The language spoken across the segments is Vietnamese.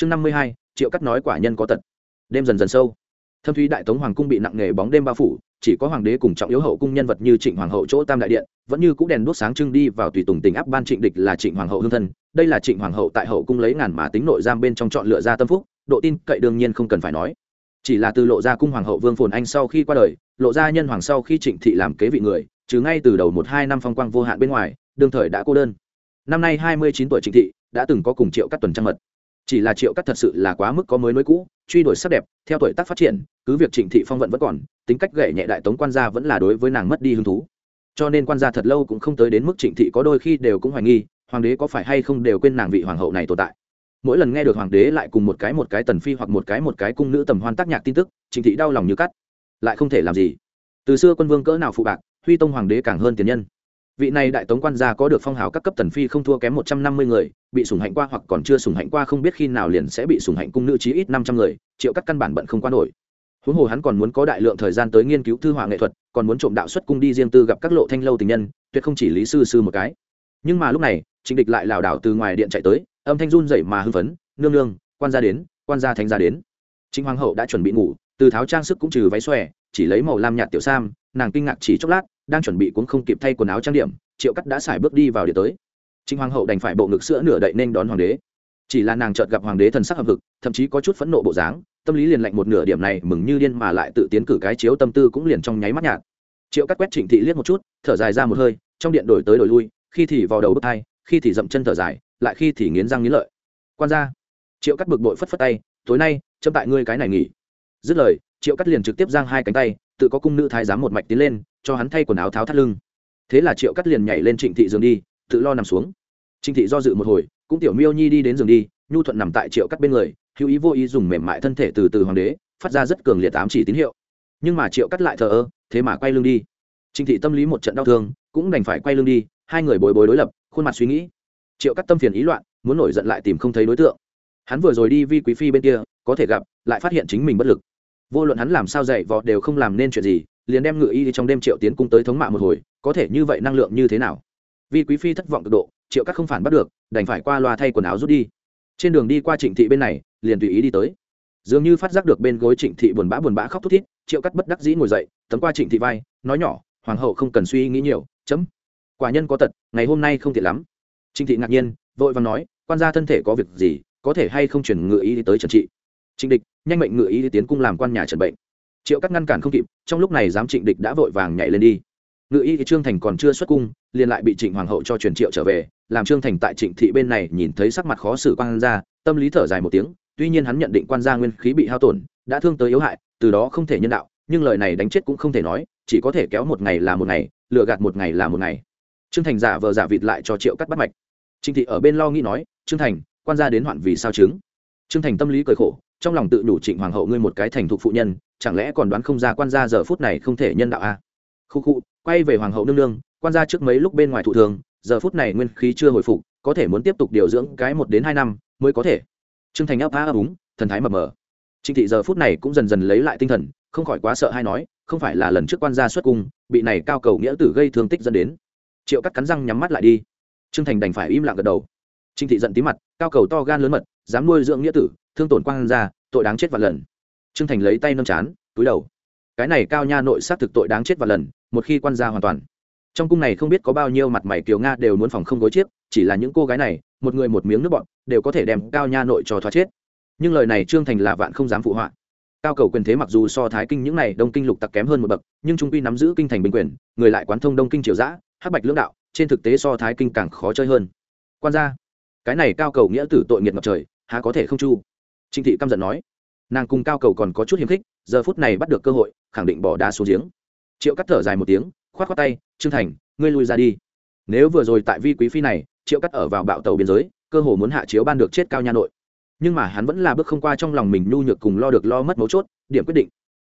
chương năm mươi hai, triệu cắt nói quả nhân có tật. Đêm dần dần sâu. Thâm thúy đại tống hoàng cung bị nặng nề bóng đêm bao phủ, chỉ có hoàng đế cùng trọng yếu hậu cung nhân vật như trịnh hoàng hậu chỗ tam đại điện, vẫn như cũng đèn đuốc sáng trưng đi vào tùy tùng tình áp ban trịnh địch là trịnh hoàng hậu hương thân. Đây là trịnh hoàng hậu tại hậu cung lấy ngàn mà tính nội giam bên trong chọn lựa ra tâm phúc, độ tin cậy đương nhiên không cần phải nói. Chỉ là từ lộ ra cung hoàng hậu vương phồn anh sau khi qua đời, lộ ra nhân hoàng sau khi trịnh thị làm kế vị người, chứ ngay từ đầu một hai năm phong quang vô hạn bên ngoài, đương thời đã cô đơn. Năm nay hai mươi chín tuổi trịnh thị, đã từng có cùng triệu các tuần trăng mật chỉ là triệu cắt thật sự là quá mức có mới nối cũ, truy đuổi sắc đẹp, theo tuổi tác phát triển, cứ việc trịnh thị phong vận vẫn còn, tính cách gậy nhẹ đại tống quan gia vẫn là đối với nàng mất đi hứng thú. Cho nên quan gia thật lâu cũng không tới đến mức trịnh thị có đôi khi đều cũng hoài nghi, hoàng đế có phải hay không đều quên nàng vị hoàng hậu này tồn tại. Mỗi lần nghe được hoàng đế lại cùng một cái một cái tần phi hoặc một cái một cái cung nữ tầm hoan tác nhạc tin tức, trịnh thị đau lòng như cắt. Lại không thể làm gì. Từ xưa quân vương cỡ nào phụ bạc, huy tông hoàng đế càng hơn tiền nhân vị này đại tống quan gia có được phong hào các cấp tần phi không thua kém một trăm năm mươi người, bị sủng hạnh qua hoặc còn chưa sủng hạnh qua không biết khi nào liền sẽ bị sủng hạnh cung nữ chí ít năm trăm người, triệu các căn bản bận không qua nổi. Huống hồ hắn còn muốn có đại lượng thời gian tới nghiên cứu thư họa nghệ thuật, còn muốn trộm đạo xuất cung đi riêng tư gặp các lộ thanh lâu tình nhân, tuyệt không chỉ lý sư sư một cái. Nhưng mà lúc này trịnh địch lại lảo đảo từ ngoài điện chạy tới, âm thanh run dậy mà hưng phấn, nương nương, quan gia đến, quan gia thánh gia đến. Chính hoàng hậu đã chuẩn bị ngủ, từ tháo trang sức cũng trừ váy xòe, chỉ lấy màu lam nhạt tiểu sam, nàng kinh ngạc chỉ chốc lát đang chuẩn bị cũng không kịp thay quần áo trang điểm, triệu cắt đã xài bước đi vào điện tới. Trịnh hoàng hậu đành phải bộ ngực sữa nửa đậy nên đón hoàng đế. Chỉ là nàng chợt gặp hoàng đế thần sắc hậm hực, thậm chí có chút phẫn nộ bộ dáng, tâm lý liền lạnh một nửa điểm này mừng như điên mà lại tự tiến cử cái chiếu tâm tư cũng liền trong nháy mắt nhạt. Triệu cắt quét trịnh thị liếc một chút, thở dài ra một hơi, trong điện đổi tới đổi lui, khi thì vào đầu bước hai, khi thì dậm chân thở dài, lại khi thì nghiến răng nghiến lợi. Quan ra triệu cắt bực bội phất phất tay, tối nay châm tại ngươi cái này nghỉ. Dứt lời, triệu cắt liền trực tiếp giang hai cánh tay tự có cung nữ thái giám một mạch tiến lên, cho hắn thay quần áo tháo thắt lưng. Thế là triệu cắt liền nhảy lên trịnh thị giường đi, tự lo nằm xuống. Trịnh thị do dự một hồi, cũng tiểu miêu nhi đi đến giường đi, nhu thuận nằm tại triệu cắt bên người, hữu ý vô ý dùng mềm mại thân thể từ từ hoàng đế, phát ra rất cường liệt ám chỉ tín hiệu. Nhưng mà triệu cắt lại thờ ơ, thế mà quay lưng đi. Trịnh thị tâm lý một trận đau thương, cũng đành phải quay lưng đi, hai người bồi bồi đối lập, khuôn mặt suy nghĩ. Triệu cắt tâm phiền ý loạn, muốn nổi giận lại tìm không thấy đối tượng. Hắn vừa rồi đi vi quý phi bên kia, có thể gặp, lại phát hiện chính mình bất lực vô luận hắn làm sao dạy vọt đều không làm nên chuyện gì, liền đem ngự y trong đêm triệu tiến cung tới thống mạ một hồi, có thể như vậy năng lượng như thế nào? Vì quý phi thất vọng cực độ, triệu các không phản bắt được, đành phải qua loa thay quần áo rút đi. Trên đường đi qua trịnh thị bên này, liền tùy ý đi tới. Dường như phát giác được bên gối trịnh thị buồn bã buồn bã khóc thút thít, triệu cắt bất đắc dĩ ngồi dậy, tấm qua trịnh thị vai, nói nhỏ, hoàng hậu không cần suy nghĩ nhiều, chấm. Quả nhân có tật, ngày hôm nay không thiệt lắm. Trịnh thị ngạc nhiên, vội vàng nói, quan gia thân thể có việc gì, có thể hay không chuyển ngự y tới trần trị? Trịnh địch nhanh mệnh ngự y tiến cung làm quan nhà trần bệnh. Triệu cắt ngăn cản không kịp, trong lúc này giám trịnh địch đã vội vàng nhảy lên đi. Ngự y trương thành còn chưa xuất cung, liền lại bị trịnh hoàng hậu cho truyền triệu trở về, làm trương thành tại trịnh thị bên này nhìn thấy sắc mặt khó xử quan ra tâm lý thở dài một tiếng, tuy nhiên hắn nhận định quan gia nguyên khí bị hao tổn, đã thương tới yếu hại, từ đó không thể nhân đạo, nhưng lời này đánh chết cũng không thể nói, chỉ có thể kéo một ngày là một ngày lựa gạt một ngày là một ngày. Trương thành giả vờ giả vịt lại cho triệu cắt bắt mạch. Trịnh thị ở bên lo nghĩ nói, trương thành, quan gia đến hoạn vì sao chứng? Trương thành tâm lý cười khổ trong lòng tự đủ trịnh hoàng hậu ngươi một cái thành thục phụ nhân, chẳng lẽ còn đoán không ra quan gia giờ phút này không thể nhân đạo a à? khu khu, quay về hoàng hậu nương nương, quan gia trước mấy lúc bên ngoài thụ thường, giờ phút này nguyên khí chưa hồi phục, có thể muốn tiếp tục điều dưỡng cái một đến hai năm mới có thể. Trương thành ấp á ấp úng, thần thái mập mờ. Trịnh thị giờ phút này cũng dần dần lấy lại tinh thần, không khỏi quá sợ hay nói, không phải là lần trước quan gia xuất cung, bị này cao cầu nghĩa tử gây thương tích dẫn đến. Triệu cắt cắn răng nhắm mắt lại đi. Trương thành đành phải im lặng gật đầu. Trịnh thị giận tí mặt, cao cầu to gan lớn mật, dám nuôi dưỡng nghĩa tử thương tổn quan gia, tội đáng chết vạn lần. Trương thành lấy tay nâm chán, túi đầu. Cái này cao nha nội sát thực tội đáng chết vạn lần, một khi quan gia hoàn toàn. Trong cung này không biết có bao nhiêu mặt mày kiều nga đều muốn phòng không gối chiếc, chỉ là những cô gái này, một người một miếng nước bọn, đều có thể đem cao nha nội cho thoát chết. Nhưng lời này trương thành là vạn không dám phụ họa. Cao cầu quyền thế mặc dù so thái kinh những này đông kinh lục tặc kém hơn một bậc, nhưng trung quy nắm giữ kinh thành bình quyền, người lại quán thông đông kinh triều giã hắc bạch lưỡng đạo, trên thực tế so thái kinh càng khó chơi hơn. Quan gia, cái này cao cầu nghĩa tử tội nghiệt ngập trời, há có thể không chu? Trịnh thị căm giận nói, nàng cùng cao cầu còn có chút hiếm khích, giờ phút này bắt được cơ hội, khẳng định bỏ đá xuống giếng. Triệu cắt thở dài một tiếng k h o á t k h o á tay, trương thành, ngươi lui ra đi. Nếu vừa rồi tại vi quý phi này, triệu cắt ở vào bạo tàu biên giới, cơ hồ muốn hạ chiếu ban được chết cao nha nội. Nhưng mà hắn vẫn là bước không qua trong lòng mình nhu nhược cùng lo được lo mất mấu chốt, điểm quyết định.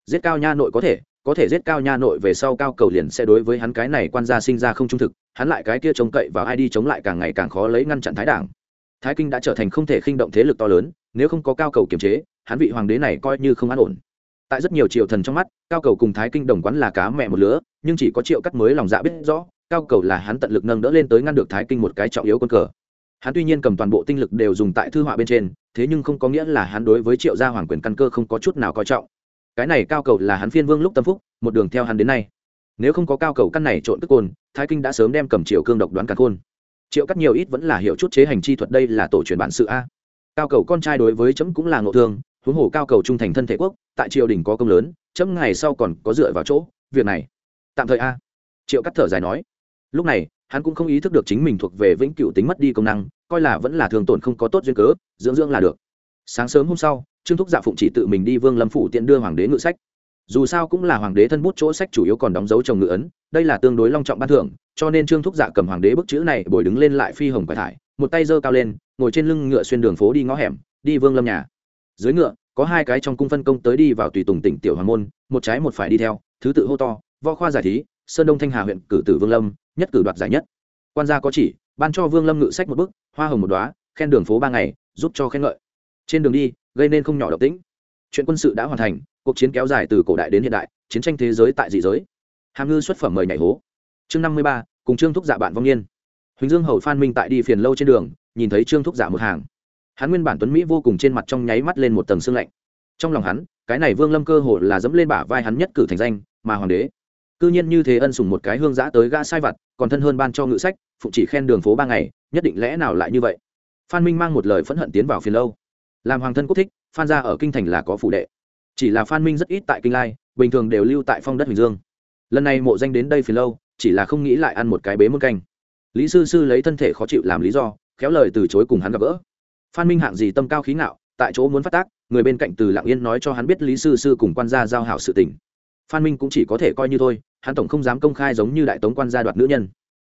Giết cao nha nội có thể có thể giết cao nha nội về sau cao cầu liền sẽ đối với hắn cái này quan gia sinh ra không trung thực, hắn lại cái kia trông cậy và ai đi chống lại càng ngày càng khó lấy ngăn chặn thái đảng. Thái kinh đã trở thành không thể khinh động thế lực to lớn nếu không có cao cầu kiềm chế, hắn vị hoàng đế này coi như không an ổn. Tại rất nhiều triều thần trong mắt, cao cầu cùng thái kinh đồng quán là cá mẹ một lứa, nhưng chỉ có triệu cắt mới lòng dạ biết rõ, cao cầu là hắn tận lực nâng đỡ lên tới ngăn được thái kinh một cái trọng yếu quân cờ. Hắn tuy nhiên cầm toàn bộ tinh lực đều dùng tại thư họa bên trên, thế nhưng không có nghĩa là hắn đối với triệu gia hoàng quyền căn cơ không có chút nào coi trọng. Cái này cao cầu là hắn phiên vương lúc tâm phúc, một đường theo hắn đến nay. Nếu không có cao cầu căn này trộn tức côn, thái kinh đã sớm đem cầm triều cương độc đoán càn khôn. Triệu cắt nhiều ít vẫn là hiểu chút chế hành chi thuật đây là tổ truyền bản sự a cao cầu con trai đối với chấm cũng là ngộ thương, huống hồ cao cầu trung thành thân thể quốc, tại triều đình có công lớn, chấm ngày sau còn có dựa vào chỗ, việc này. Tạm thời a. Triệu cắt thở dài nói. Lúc này, hắn cũng không ý thức được chính mình thuộc về vĩnh cửu tính mất đi công năng, coi là vẫn là thường tổn không có tốt duyên cớ, dưỡng dưỡng là được. Sáng sớm hôm sau, trương thúc dạ phụng chỉ tự mình đi vương lâm phủ tiện đưa hoàng đế ngự sách. Dù sao cũng là hoàng đế thân bút chỗ sách chủ yếu còn đóng dấu chồng ngự ấn, đây là tương đối long trọng ban thưởng, cho nên trương thúc dạ cầm hoàng đế bức chữ này bồi đứng lên lại phi hồng phải thải một tay giơ cao lên, ngồi trên lưng ngựa xuyên đường phố đi ngõ hẻm, đi vương lâm nhà. Dưới ngựa, có hai cái trong cung phân công tới đi vào tùy tùng tỉnh tiểu hoàng môn, một trái một phải đi theo, thứ tự hô to, võ khoa giải thí, sơn đông thanh hà huyện cử tử vương lâm, nhất cử đoạt giải nhất. Quan gia có chỉ, ban cho vương lâm ngự sách một bức, hoa hồng một đoá khen đường phố ba ngày, giúp cho khen ngợi. Trên đường đi, gây nên không nhỏ động tĩnh. Chuyện quân sự đã hoàn thành, cuộc chiến kéo dài từ cổ đại đến hiện đại, chiến tranh thế giới tại dị giới. Hàm ngư xuất phẩm mời nhảy hố. Chương năm mươi ba, cùng trương thúc dạ bạn vong niên huỳnh dương hầu phan minh tại đi phiền lâu trên đường, nhìn thấy trương thúc giả một hàng. Hắn nguyên bản tuấn mỹ vô cùng trên mặt trong nháy mắt lên một tầng sương lạnh. Trong lòng hắn, cái này vương lâm cơ hồ là dẫm lên bả vai hắn nhất cử thành danh, mà hoàng đế. Cư nhiên như thế ân sủng một cái hương giã tới gã sai vặt, còn thân hơn ban cho ngự sách phụ chỉ khen đường phố ba ngày, nhất định lẽ nào lại như vậy? Phan minh mang một lời phẫn hận tiến vào phiền lâu. Làm hoàng thân quốc thích, phan gia ở kinh thành là có phủ đệ. Chỉ là phan minh rất ít tại kinh lai, bình thường đều lưu tại phong đất huỳnh dương. Lần này mộ danh đến đây phiền lâu, chỉ là không nghĩ lại ăn một cái bế muôn canh lý sư sư lấy thân thể khó chịu làm lý do, khéo lời từ chối cùng hắn gặp gỡ. Phan minh hạng gì tâm cao khí ngạo, tại chỗ muốn phát tác, người bên cạnh từ lạng yên nói cho hắn biết lý sư sư cùng quan gia giao hảo sự tình. Phan minh cũng chỉ có thể coi như thôi, hắn tổng không dám công khai giống như đại tống quan gia đoạt nữ nhân.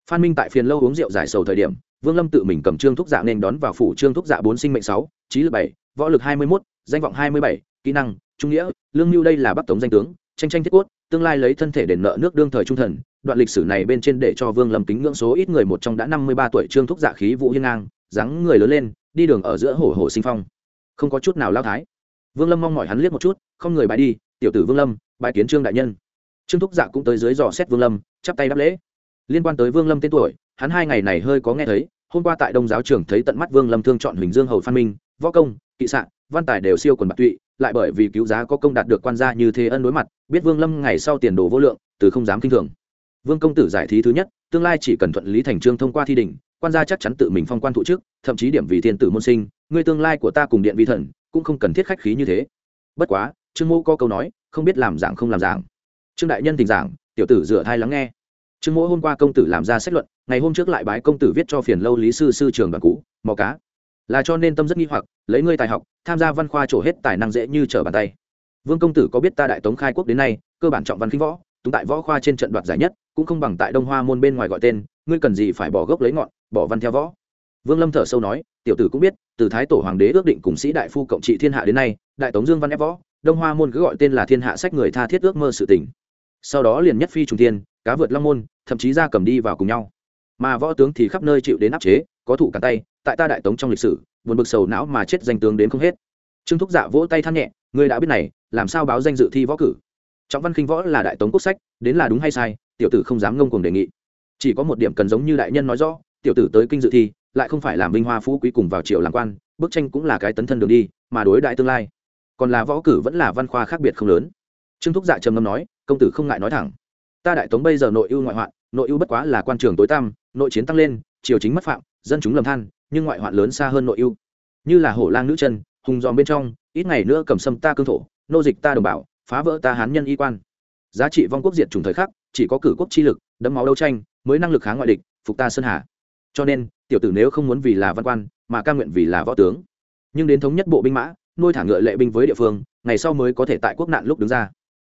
Phan minh tại phiền lâu uống rượu giải sầu thời điểm, vương lâm tự mình cầm trương thúc dạ nên đón vào phủ trương thúc dạ bốn sinh mệnh sáu, trí lực bảy, võ lực hai mươi mốt, danh vọng hai mươi bảy, kỹ năng, trung nghĩa, lương mưu đây là bắc tống danh tướng, tranh tranh thiết quất tương lai lấy thân thể đền nợ nước đương thời trung thần, đoạn lịch sử này bên trên để cho vương lâm kính ngưỡng số ít người một trong đã năm mươi ba tuổi trương thúc dạ khí vũ hiên ngang, dáng người lớn lên, đi đường ở giữa hổ hổ sinh phong. Không có chút nào lao thái. Vương lâm mong mỏi hắn liếc một chút, không người bài đi, tiểu tử vương lâm bài kiến trương đại nhân. Trương thúc dạ cũng tới dưới dò xét vương lâm, chắp tay đáp lễ. Liên quan tới vương lâm tên tuổi, hắn hai ngày này hơi có nghe thấy, hôm qua tại đông giáo trường thấy tận mắt vương lâm thương chọn huỳnh dương hầu phan minh, võ công, kỵ sạn, văn tài đều siêu quần bạc tụy lại bởi vì cứu giá có công đạt được quan gia như thế ân đối mặt, biết vương lâm ngày sau tiền đồ vô lượng, từ không dám kinh thường. Vương công tử giải thí thứ nhất, tương lai chỉ cần thuận lý thành trương thông qua thi đình quan gia chắc chắn tự mình phong quan thụ trước thậm chí điểm vì thiên tử môn sinh, người tương lai của ta cùng điện vi thần, cũng không cần thiết khách khí như thế. Bất quá, trương mô có câu nói, không biết làm giảng không làm giảng. Trương đại nhân tình giảng, tiểu tử dựa thai lắng nghe. Trương mỗ hôm qua công tử làm ra xét luận, ngày hôm trước lại bái công tử viết cho phiền lâu lý sư sư trường đoàn cũ, mò cá là cho nên tâm rất nghi hoặc, lấy ngươi tài học, tham gia văn khoa trổ hết tài năng dễ như trở bàn tay. Vương công tử có biết ta đại tống khai quốc đến nay, cơ bản trọng văn khinh võ, túng tại võ khoa trên trận đoạt giải nhất, cũng không bằng tại đông hoa môn bên ngoài gọi tên, ngươi cần gì phải bỏ gốc lấy ngọn, bỏ văn theo võ. Vương lâm thở sâu nói, tiểu tử cũng biết, từ thái tổ hoàng đế ước định cùng sĩ đại phu cộng trị thiên hạ đến nay, đại tống dương văn ép võ, đông hoa môn cứ gọi tên là thiên hạ sách người tha thiết ước mơ sự tỉnh sau đó liền nhất phi trùng tiên cá vượt long môn, thậm chí ra cầm đi vào cùng nhau. Mà võ tướng thì khắp nơi chịu đến áp chế có thủ cả tay, tại ta đại tống trong lịch sử, buồn bực sầu não mà chết danh tướng đến không hết. Trương thúc dạ vỗ tay than nhẹ, ngươi đã biết này, làm sao báo danh dự thi võ cử? Trọng văn khinh võ là đại tống quốc sách, đến là đúng hay sai, tiểu tử không dám ngông cuồng đề nghị. Chỉ có một điểm cần giống như đại nhân nói rõ, tiểu tử tới kinh dự thi, lại không phải làm vinh hoa phú quý cùng vào triều làm quan, bức tranh cũng là cái tấn thân đường đi, mà đối đại tương lai. Còn là võ cử vẫn là văn khoa khác biệt không lớn. Trương thúc dạ trầm ngâm nói, công tử không ngại nói thẳng. Ta đại tống bây giờ nội ưu ngoại hoạn, nội ưu bất quá là quan trường tối tăm, nội chiến tăng lên triều chính mất phạm, dân chúng lầm than, nhưng ngoại hoạn lớn xa hơn nội ưu. Như là hổ lang nữ chân, hùng dòm bên trong, ít ngày nữa cầm sâm ta cương thổ, nô dịch ta đồng bào, phá vỡ ta hán nhân y quan. Giá trị vong quốc diệt trùng thời khắc, chỉ có cử quốc chi lực đấm máu đấu tranh, mới năng lực kháng ngoại địch, phục ta sơn hà. Cho nên, tiểu tử nếu không muốn vì là văn quan, mà ca nguyện vì là võ tướng. Nhưng đến thống nhất bộ binh mã, nuôi thả ngựa lệ binh với địa phương, ngày sau mới có thể tại quốc nạn lúc đứng ra.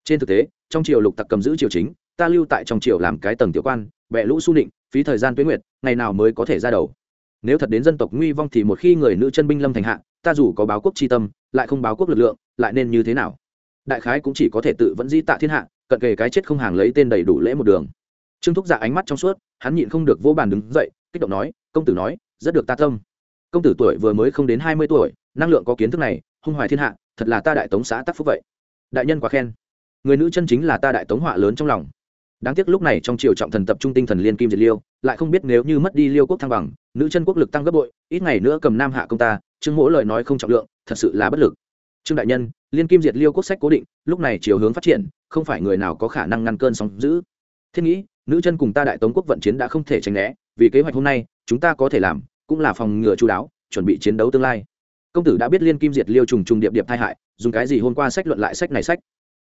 Trên thực tế, trong triều lục tặc cầm giữ triều chính, ta lưu tại trong triều làm cái tầng tiểu quan bẹ lũ su định phí thời gian tuyến nguyệt, ngày nào mới có thể ra đầu. Nếu thật đến dân tộc nguy vong thì một khi người nữ chân binh lâm thành hạ, ta dù có báo quốc tri tâm, lại không báo quốc lực lượng, lại nên như thế nào? Đại khái cũng chỉ có thể tự vẫn di tạ thiên hạ, cận kề cái chết không hàng lấy tên đầy đủ lễ một đường. Trương thúc dạ ánh mắt trong suốt, hắn nhịn không được vô bàn đứng dậy, kích động nói, công tử nói, rất được ta tâm. Công tử tuổi vừa mới không đến hai mươi tuổi, năng lượng có kiến thức này, hung hoài thiên hạ, thật là ta đại tống xã tắc phúc vậy. Đại nhân quá khen. Người nữ chân chính là ta đại tống họa lớn trong lòng đáng tiếc lúc này trong triều trọng thần tập trung tinh thần liên kim diệt liêu, lại không biết nếu như mất đi liêu quốc thăng bằng, nữ chân quốc lực tăng gấp bội, ít ngày nữa cầm nam hạ công ta, trương mỗ lời nói không trọng lượng, thật sự là bất lực. Trương đại nhân, liên kim diệt liêu quốc sách cố định, lúc này chiều hướng phát triển, không phải người nào có khả năng ngăn cơn sóng giữ thiết nghĩ, nữ chân cùng ta đại tống quốc vận chiến đã không thể tránh né, vì kế hoạch hôm nay, chúng ta có thể làm, cũng là phòng ngừa chú đáo, chuẩn bị chiến đấu tương lai. Công tử đã biết liên kim diệt liêu trùng trùng điệp điệp tai hại, dùng cái gì hôm qua sách luận lại sách này sách?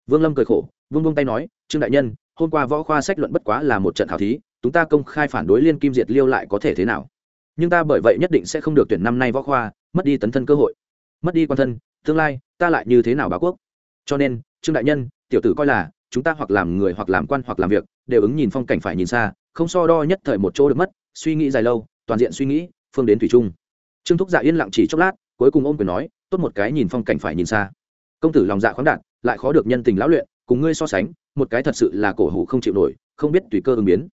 Vương lâm cười khổ vương vương tay nói, trương đại nhân, hôm qua võ khoa sách luận bất quá là một trận khảo thí, chúng ta công khai phản đối liên kim diệt liêu lại có thể thế nào? Nhưng ta bởi vậy nhất định sẽ không được tuyển năm nay võ khoa, mất đi tấn thân cơ hội, mất đi quan thân, tương lai, ta lại như thế nào báo quốc? Cho nên, trương đại nhân, tiểu tử coi là, chúng ta hoặc làm người hoặc làm quan hoặc làm việc, đều ứng nhìn phong cảnh phải nhìn xa, không so đo nhất thời một chỗ được mất, suy nghĩ dài lâu, toàn diện suy nghĩ, phương đến thủy trung trương thúc dạ yên lặng chỉ chốc lát, cuối cùng ôm quyền nói, tốt một cái nhìn phong cảnh phải nhìn xa công tử lòng dạ khoáng đạt, lại khó được nhân tình lão luyện, cùng ngươi so sánh, một cái thật sự là cổ hủ không chịu nổi, không biết tùy cơ ứng biến.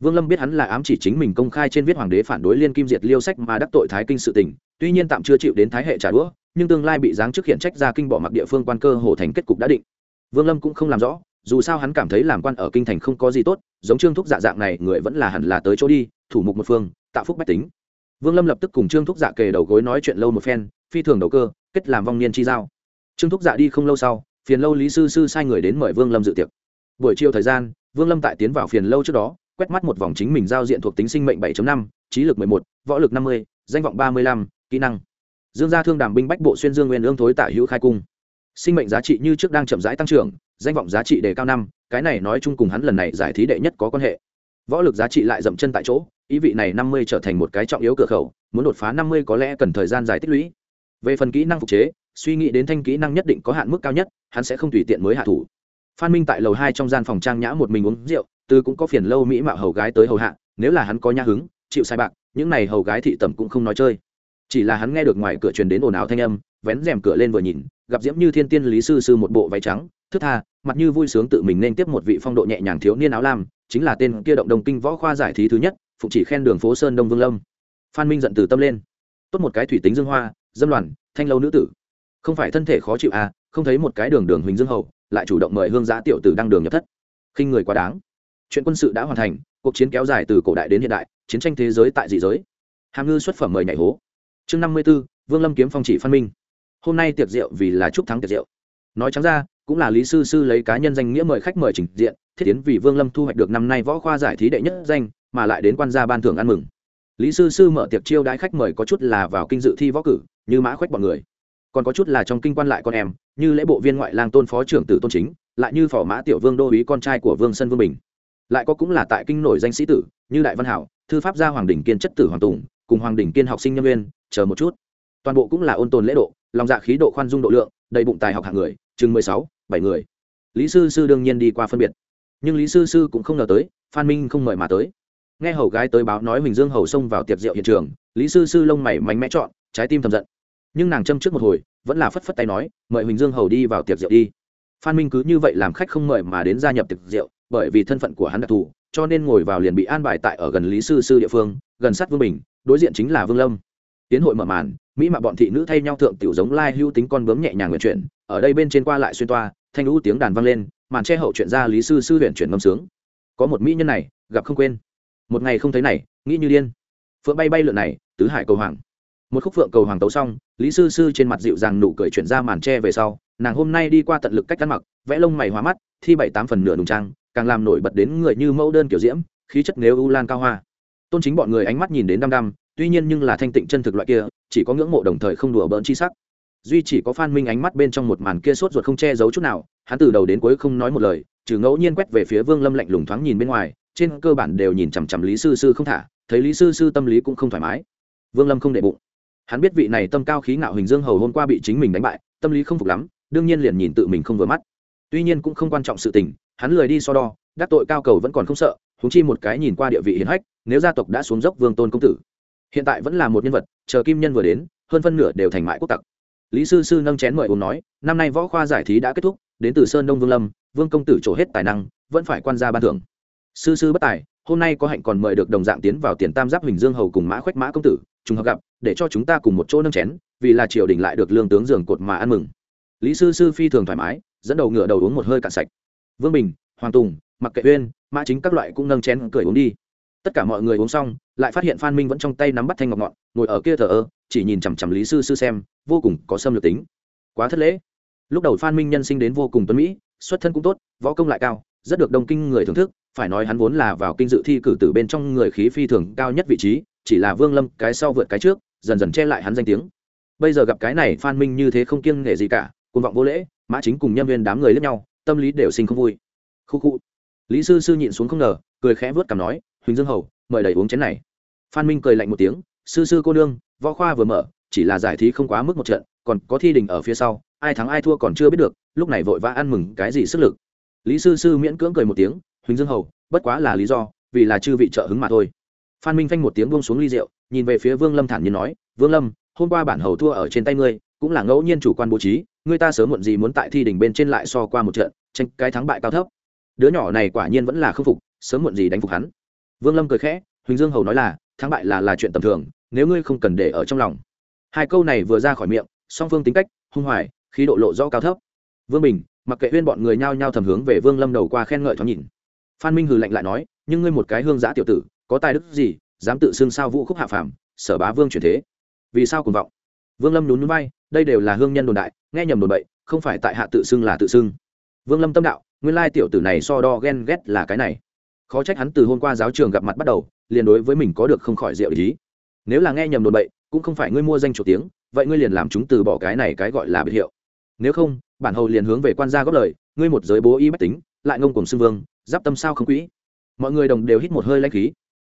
Vương lâm biết hắn là ám chỉ chính mình công khai trên viết hoàng đế phản đối liên kim diệt liêu sách mà đắc tội thái kinh sự tình, tuy nhiên tạm chưa chịu đến thái hệ trả đũa, nhưng tương lai bị giáng chức hiện trách ra kinh bỏ mặc địa phương quan cơ hồ thành kết cục đã định. Vương lâm cũng không làm rõ, dù sao hắn cảm thấy làm quan ở kinh thành không có gì tốt, giống trương thúc dạ dạng này, người vẫn là hẳn là tới chỗ đi, thủ mục một phương tạo phúc bách tính. Vương lâm lập tức cùng trương thúc dạ kề đầu gối nói chuyện lâu một phen, phi thường đầu cơ, kết làm vong niên chi giao trương thúc dạ đi không lâu sau phiền lâu lý sư sư sai người đến mời vương lâm dự tiệc. Buổi chiều thời gian vương lâm tại tiến vào phiền lâu trước đó quét mắt một vòng chính mình giao diện thuộc tính sinh mệnh 7 năm trí lực 11, võ lực 50, danh vọng 35, kỹ năng. Dương gia thương đàm binh bách bộ xuyên dương nguyên ương thối tả hữu khai cung. Sinh mệnh giá trị như trước đang chậm rãi tăng trưởng danh vọng giá trị đề cao năm cái này nói chung cùng hắn lần này giải thí đệ nhất có quan hệ. Võ lực giá trị lại dậm chân tại chỗ ý vị này năm mươi trở thành một cái trọng yếu cửa khẩu muốn đột phá năm mươi có lẽ cần thời gian dài tích lũy. Về phần kỹ năng phục chế suy nghĩ đến thanh kỹ năng nhất định có hạn mức cao nhất, hắn sẽ không tùy tiện mới hạ thủ. Phan minh tại lầu hai trong gian phòng trang nhã một mình uống rượu, từ cũng có phiền lâu mỹ mạo hầu gái tới hầu hạ, nếu là hắn có nhã hứng, chịu sai bạc, những này hầu gái thị tẩm cũng không nói chơi. Chỉ là hắn nghe được ngoài cửa truyền đến ồn ào thanh âm, vén rèm cửa lên vừa nhìn, gặp diễm như thiên tiên, lý sư sư một bộ váy trắng, thức tha, mặt như vui sướng tự mình nên tiếp một vị phong độ nhẹ nhàng thiếu niên áo lam, chính là tên kia động đồng kinh võ khoa giải thí thứ nhất, phụ chỉ khen đường phố sơn đông vương lâm. Phan minh giận từ tâm lên. Tốt một cái thủy tính dương hoa, dâm loàn thanh lâu nữ tử không phải thân thể khó chịu à không thấy một cái đường đường huỳnh dương hậu lại chủ động mời hương giã tiểu tử đăng đường nhập thất. Khinh người quá đáng. Chuyện quân sự đã hoàn thành, cuộc chiến kéo dài từ cổ đại đến hiện đại, chiến tranh thế giới tại dị giới. Hàm ngư xuất phẩm mời nhảy hố. Chương năm mươi b ố vương lâm kiếm phong chỉ phan minh. Hôm nay tiệc rượu vì là chúc thắng tiệc rượu. Nói trắng ra, cũng là lý sư sư lấy cá nhân danh nghĩa mời khách mời trình diện, thiết tiến vì vương lâm thu hoạch được năm nay võ khoa giải thí đệ nhất danh, mà lại đến quan gia ban thưởng ăn mừng. Lý sư sư mở tiệc chiêu đãi khách mời có chút là vào kinh dự thi võ cử, như mã khoách bọn người còn có chút là trong kinh quan lại con em, như lễ bộ viên ngoại lang tôn phó trưởng tử tôn chính, lại như phò mã tiểu vương đô ý con trai của vương sân vương bình. Lại có cũng là tại kinh nổi danh sĩ tử, như đại văn hảo, thư pháp gia hoàng đình kiên chất tử hoàng tùng, cùng hoàng đình kiên học sinh nhân viên chờ một chút. Toàn bộ cũng là ôn tồn lễ độ, lòng dạ khí độ khoan dung độ lượng, đầy bụng tài học hạng người, chừng mười sáu, bảy người. Lý sư sư đương nhiên đi qua phân biệt. Nhưng lý sư sư cũng không ngờ tới, phan minh không mời mà tới. Nghe hầu gái tới báo nói huỳnh dương hầu xông vào tiệc rượu hiện trường, lý sư sư lông mày mạnh mẽ chọn, trái tim thầm giận nhưng nàng châm trước một hồi, vẫn là phất phất tay nói, mời huỳnh dương hầu đi vào tiệc rượu đi. Phan minh cứ như vậy làm khách không mời mà đến gia nhập tiệc rượu, bởi vì thân phận của hắn đặc thù, cho nên ngồi vào liền bị an bài tại ở gần lý sư sư địa phương, gần sát vương bình, đối diện chính là vương lâm. Tiến hội mở màn, mỹ mạ bọn thị nữ thay nhau thượng tiểu giống lai hưu tính con bướm nhẹ nhàng nguyện chuyển, ở đây bên trên qua lại xuyên toa, thanh lũ tiếng đàn vang lên, màn che hậu chuyện ra lý sư sư huyện chuyển ngâm sướng. Có một mỹ nhân này, gặp không quên. Một ngày không thấy này, nghĩ như điên. Phượng bay bay lượn này, tứ hải cầu hoàng một khúc phượng cầu hoàng tấu xong, lý sư sư trên mặt dịu dàng nụ cười chuyển ra màn tre về sau, nàng hôm nay đi qua tận lực cách ăn mặc, vẽ lông mày hóa mắt, thi bảy tám phần nửa đùng trang, càng làm nổi bật đến người như mẫu đơn kiểu diễm, khí chất nếu u lan cao hoa. Tôn chính bọn người ánh mắt nhìn đến đăm đăm, tuy nhiên nhưng là thanh tịnh chân thực loại kia, chỉ có ngưỡng mộ đồng thời không đùa bỡn chi sắc. Duy chỉ có phan minh ánh mắt bên trong một màn kia sốt ruột không che giấu chút nào, hắn từ đầu đến cuối không nói một lời, trừ ngẫu nhiên quét về phía vương lâm lạnh lùng thoáng nhìn bên ngoài, trên cơ bản đều nhìn chằm chằm lý sư sư không thả, thấy lý sư sư tâm lý cũng không thoải mái. Vương lâm không để bụng hắn biết vị này tâm cao khí ngạo hình dương hầu hôm qua bị chính mình đánh bại, tâm lý không phục lắm, đương nhiên liền nhìn tự mình không vừa mắt. Tuy nhiên cũng không quan trọng sự tình, hắn lười đi so đo, đắc tội cao cầu vẫn còn không sợ húng chi một cái nhìn qua địa vị hiền hách, nếu gia tộc đã xuống dốc vương tôn công tử. Hiện tại vẫn là một nhân vật, chờ kim nhân vừa đến, hơn phân nửa đều thành mại quốc tặc. Lý sư sư nâng chén mời uống nói, năm nay võ khoa giải thí đã kết thúc, đến từ sơn đông vương lâm, vương công tử trổ hết tài năng, vẫn phải quan gia ban thưởng. Sư sư bất tài, hôm nay có hạnh còn mời được đồng dạng tiến vào tiền tam giáp huỳnh dương hầu cùng mã khoách mã công tử trùng hợp gặp, để cho chúng ta cùng một chỗ nâng chén, vì là triều đình lại được lương tướng giường cột mà ăn mừng. Lý sư sư phi thường thoải mái, dẫn đầu ngựa đầu uống một hơi cạn sạch. Vương bình, hoàng tùng mặc kệ uyên, mã chính các loại cũng nâng chén cười uống đi. Tất cả mọi người uống xong, lại phát hiện phan minh vẫn trong tay nắm bắt thanh ngọc ngọn, ngồi ở kia thờ ơ, chỉ nhìn chằm chằm lý sư sư xem, vô cùng có xâm lược tính. Quá thất lễ. Lúc đầu phan minh nhân sinh đến vô cùng tuấn mỹ, xuất thân cũng tốt, võ công lại cao, rất được đông kinh người thưởng thức, phải nói hắn vốn là vào kinh dự thi cử tử bên trong người khí phi thường cao nhất vị trí chỉ là vương lâm cái sau vượt cái trước, dần dần che lại hắn danh tiếng. Bây giờ gặp cái này phan minh như thế không kiêng nghệ gì cả, cuồng vọng vô lễ, mã chính cùng nhân viên đám người lẫn nhau, tâm lý đều sinh không vui. Khu khu. Lý sư sư nhịn xuống không ngờ, cười khẽ vớt cằm nói, huỳnh dương hầu, mời đầy uống chén này. Phan minh cười lạnh một tiếng, sư sư cô nương, võ khoa vừa mở, chỉ là giải thí không quá mức một trận, còn có thi đình ở phía sau, ai thắng ai thua còn chưa biết được, lúc này vội vã ăn mừng cái gì sức lực. Lý sư sư miễn cưỡng cười một tiếng, huỳnh dương hầu, bất quá là lý do, vì là chư vị trợ hứng mà thôi phan minh phanh một tiếng buông xuống ly rượu, nhìn về phía vương lâm thản nhiên nói, vương lâm, hôm qua bản hầu thua ở trên tay ngươi, cũng là ngẫu nhiên chủ quan bố trí, ngươi ta sớm muộn gì muốn tại thi đình bên trên lại so qua một trận, tranh cái thắng bại cao thấp. Đứa nhỏ này quả nhiên vẫn là khâm phục, sớm muộn gì đánh phục hắn. Vương lâm cười khẽ, huỳnh dương hầu nói là, thắng bại là là chuyện tầm thường, nếu ngươi không cần để ở trong lòng. Hai câu này vừa ra khỏi miệng, song phương tính cách, hung hoài, khí độ lộ rõ cao thấp. Vương bình, mặc kệ huyên bọn người nhao nhao thầm hướng về vương lâm đầu qua khen ngợi thoáng nhìn. Phan minh hừ lạnh lại nói, nhưng ngươi một cái hương giã tiểu tử có tài đức gì, dám tự xưng sao vũ khúc hạ phàm, sở bá vương chuyển thế? Vì sao cùng vọng? Vương lâm nhún bay đây đều là hương nhân đồn đại, nghe nhầm đồn bậy, không phải tại hạ tự xưng là tự xưng. Vương lâm tâm đạo, nguyên lai tiểu tử này so đo ghen ghét là cái này. Khó trách hắn từ hôm qua giáo trường gặp mặt bắt đầu, liền đối với mình có được không khỏi diệu ý. Nếu là nghe nhầm đồn bậy, cũng không phải ngươi mua danh chủ tiếng, vậy ngươi liền làm chúng từ bỏ cái này cái gọi là biệt hiệu. Nếu không, bản hầu liền hướng về quan gia góp lời, ngươi một giới bố y bách tính, lại ngông cùng xưng vương, giáp tâm sao không quỹ mọi người đồng đều hít một hơi lanh khí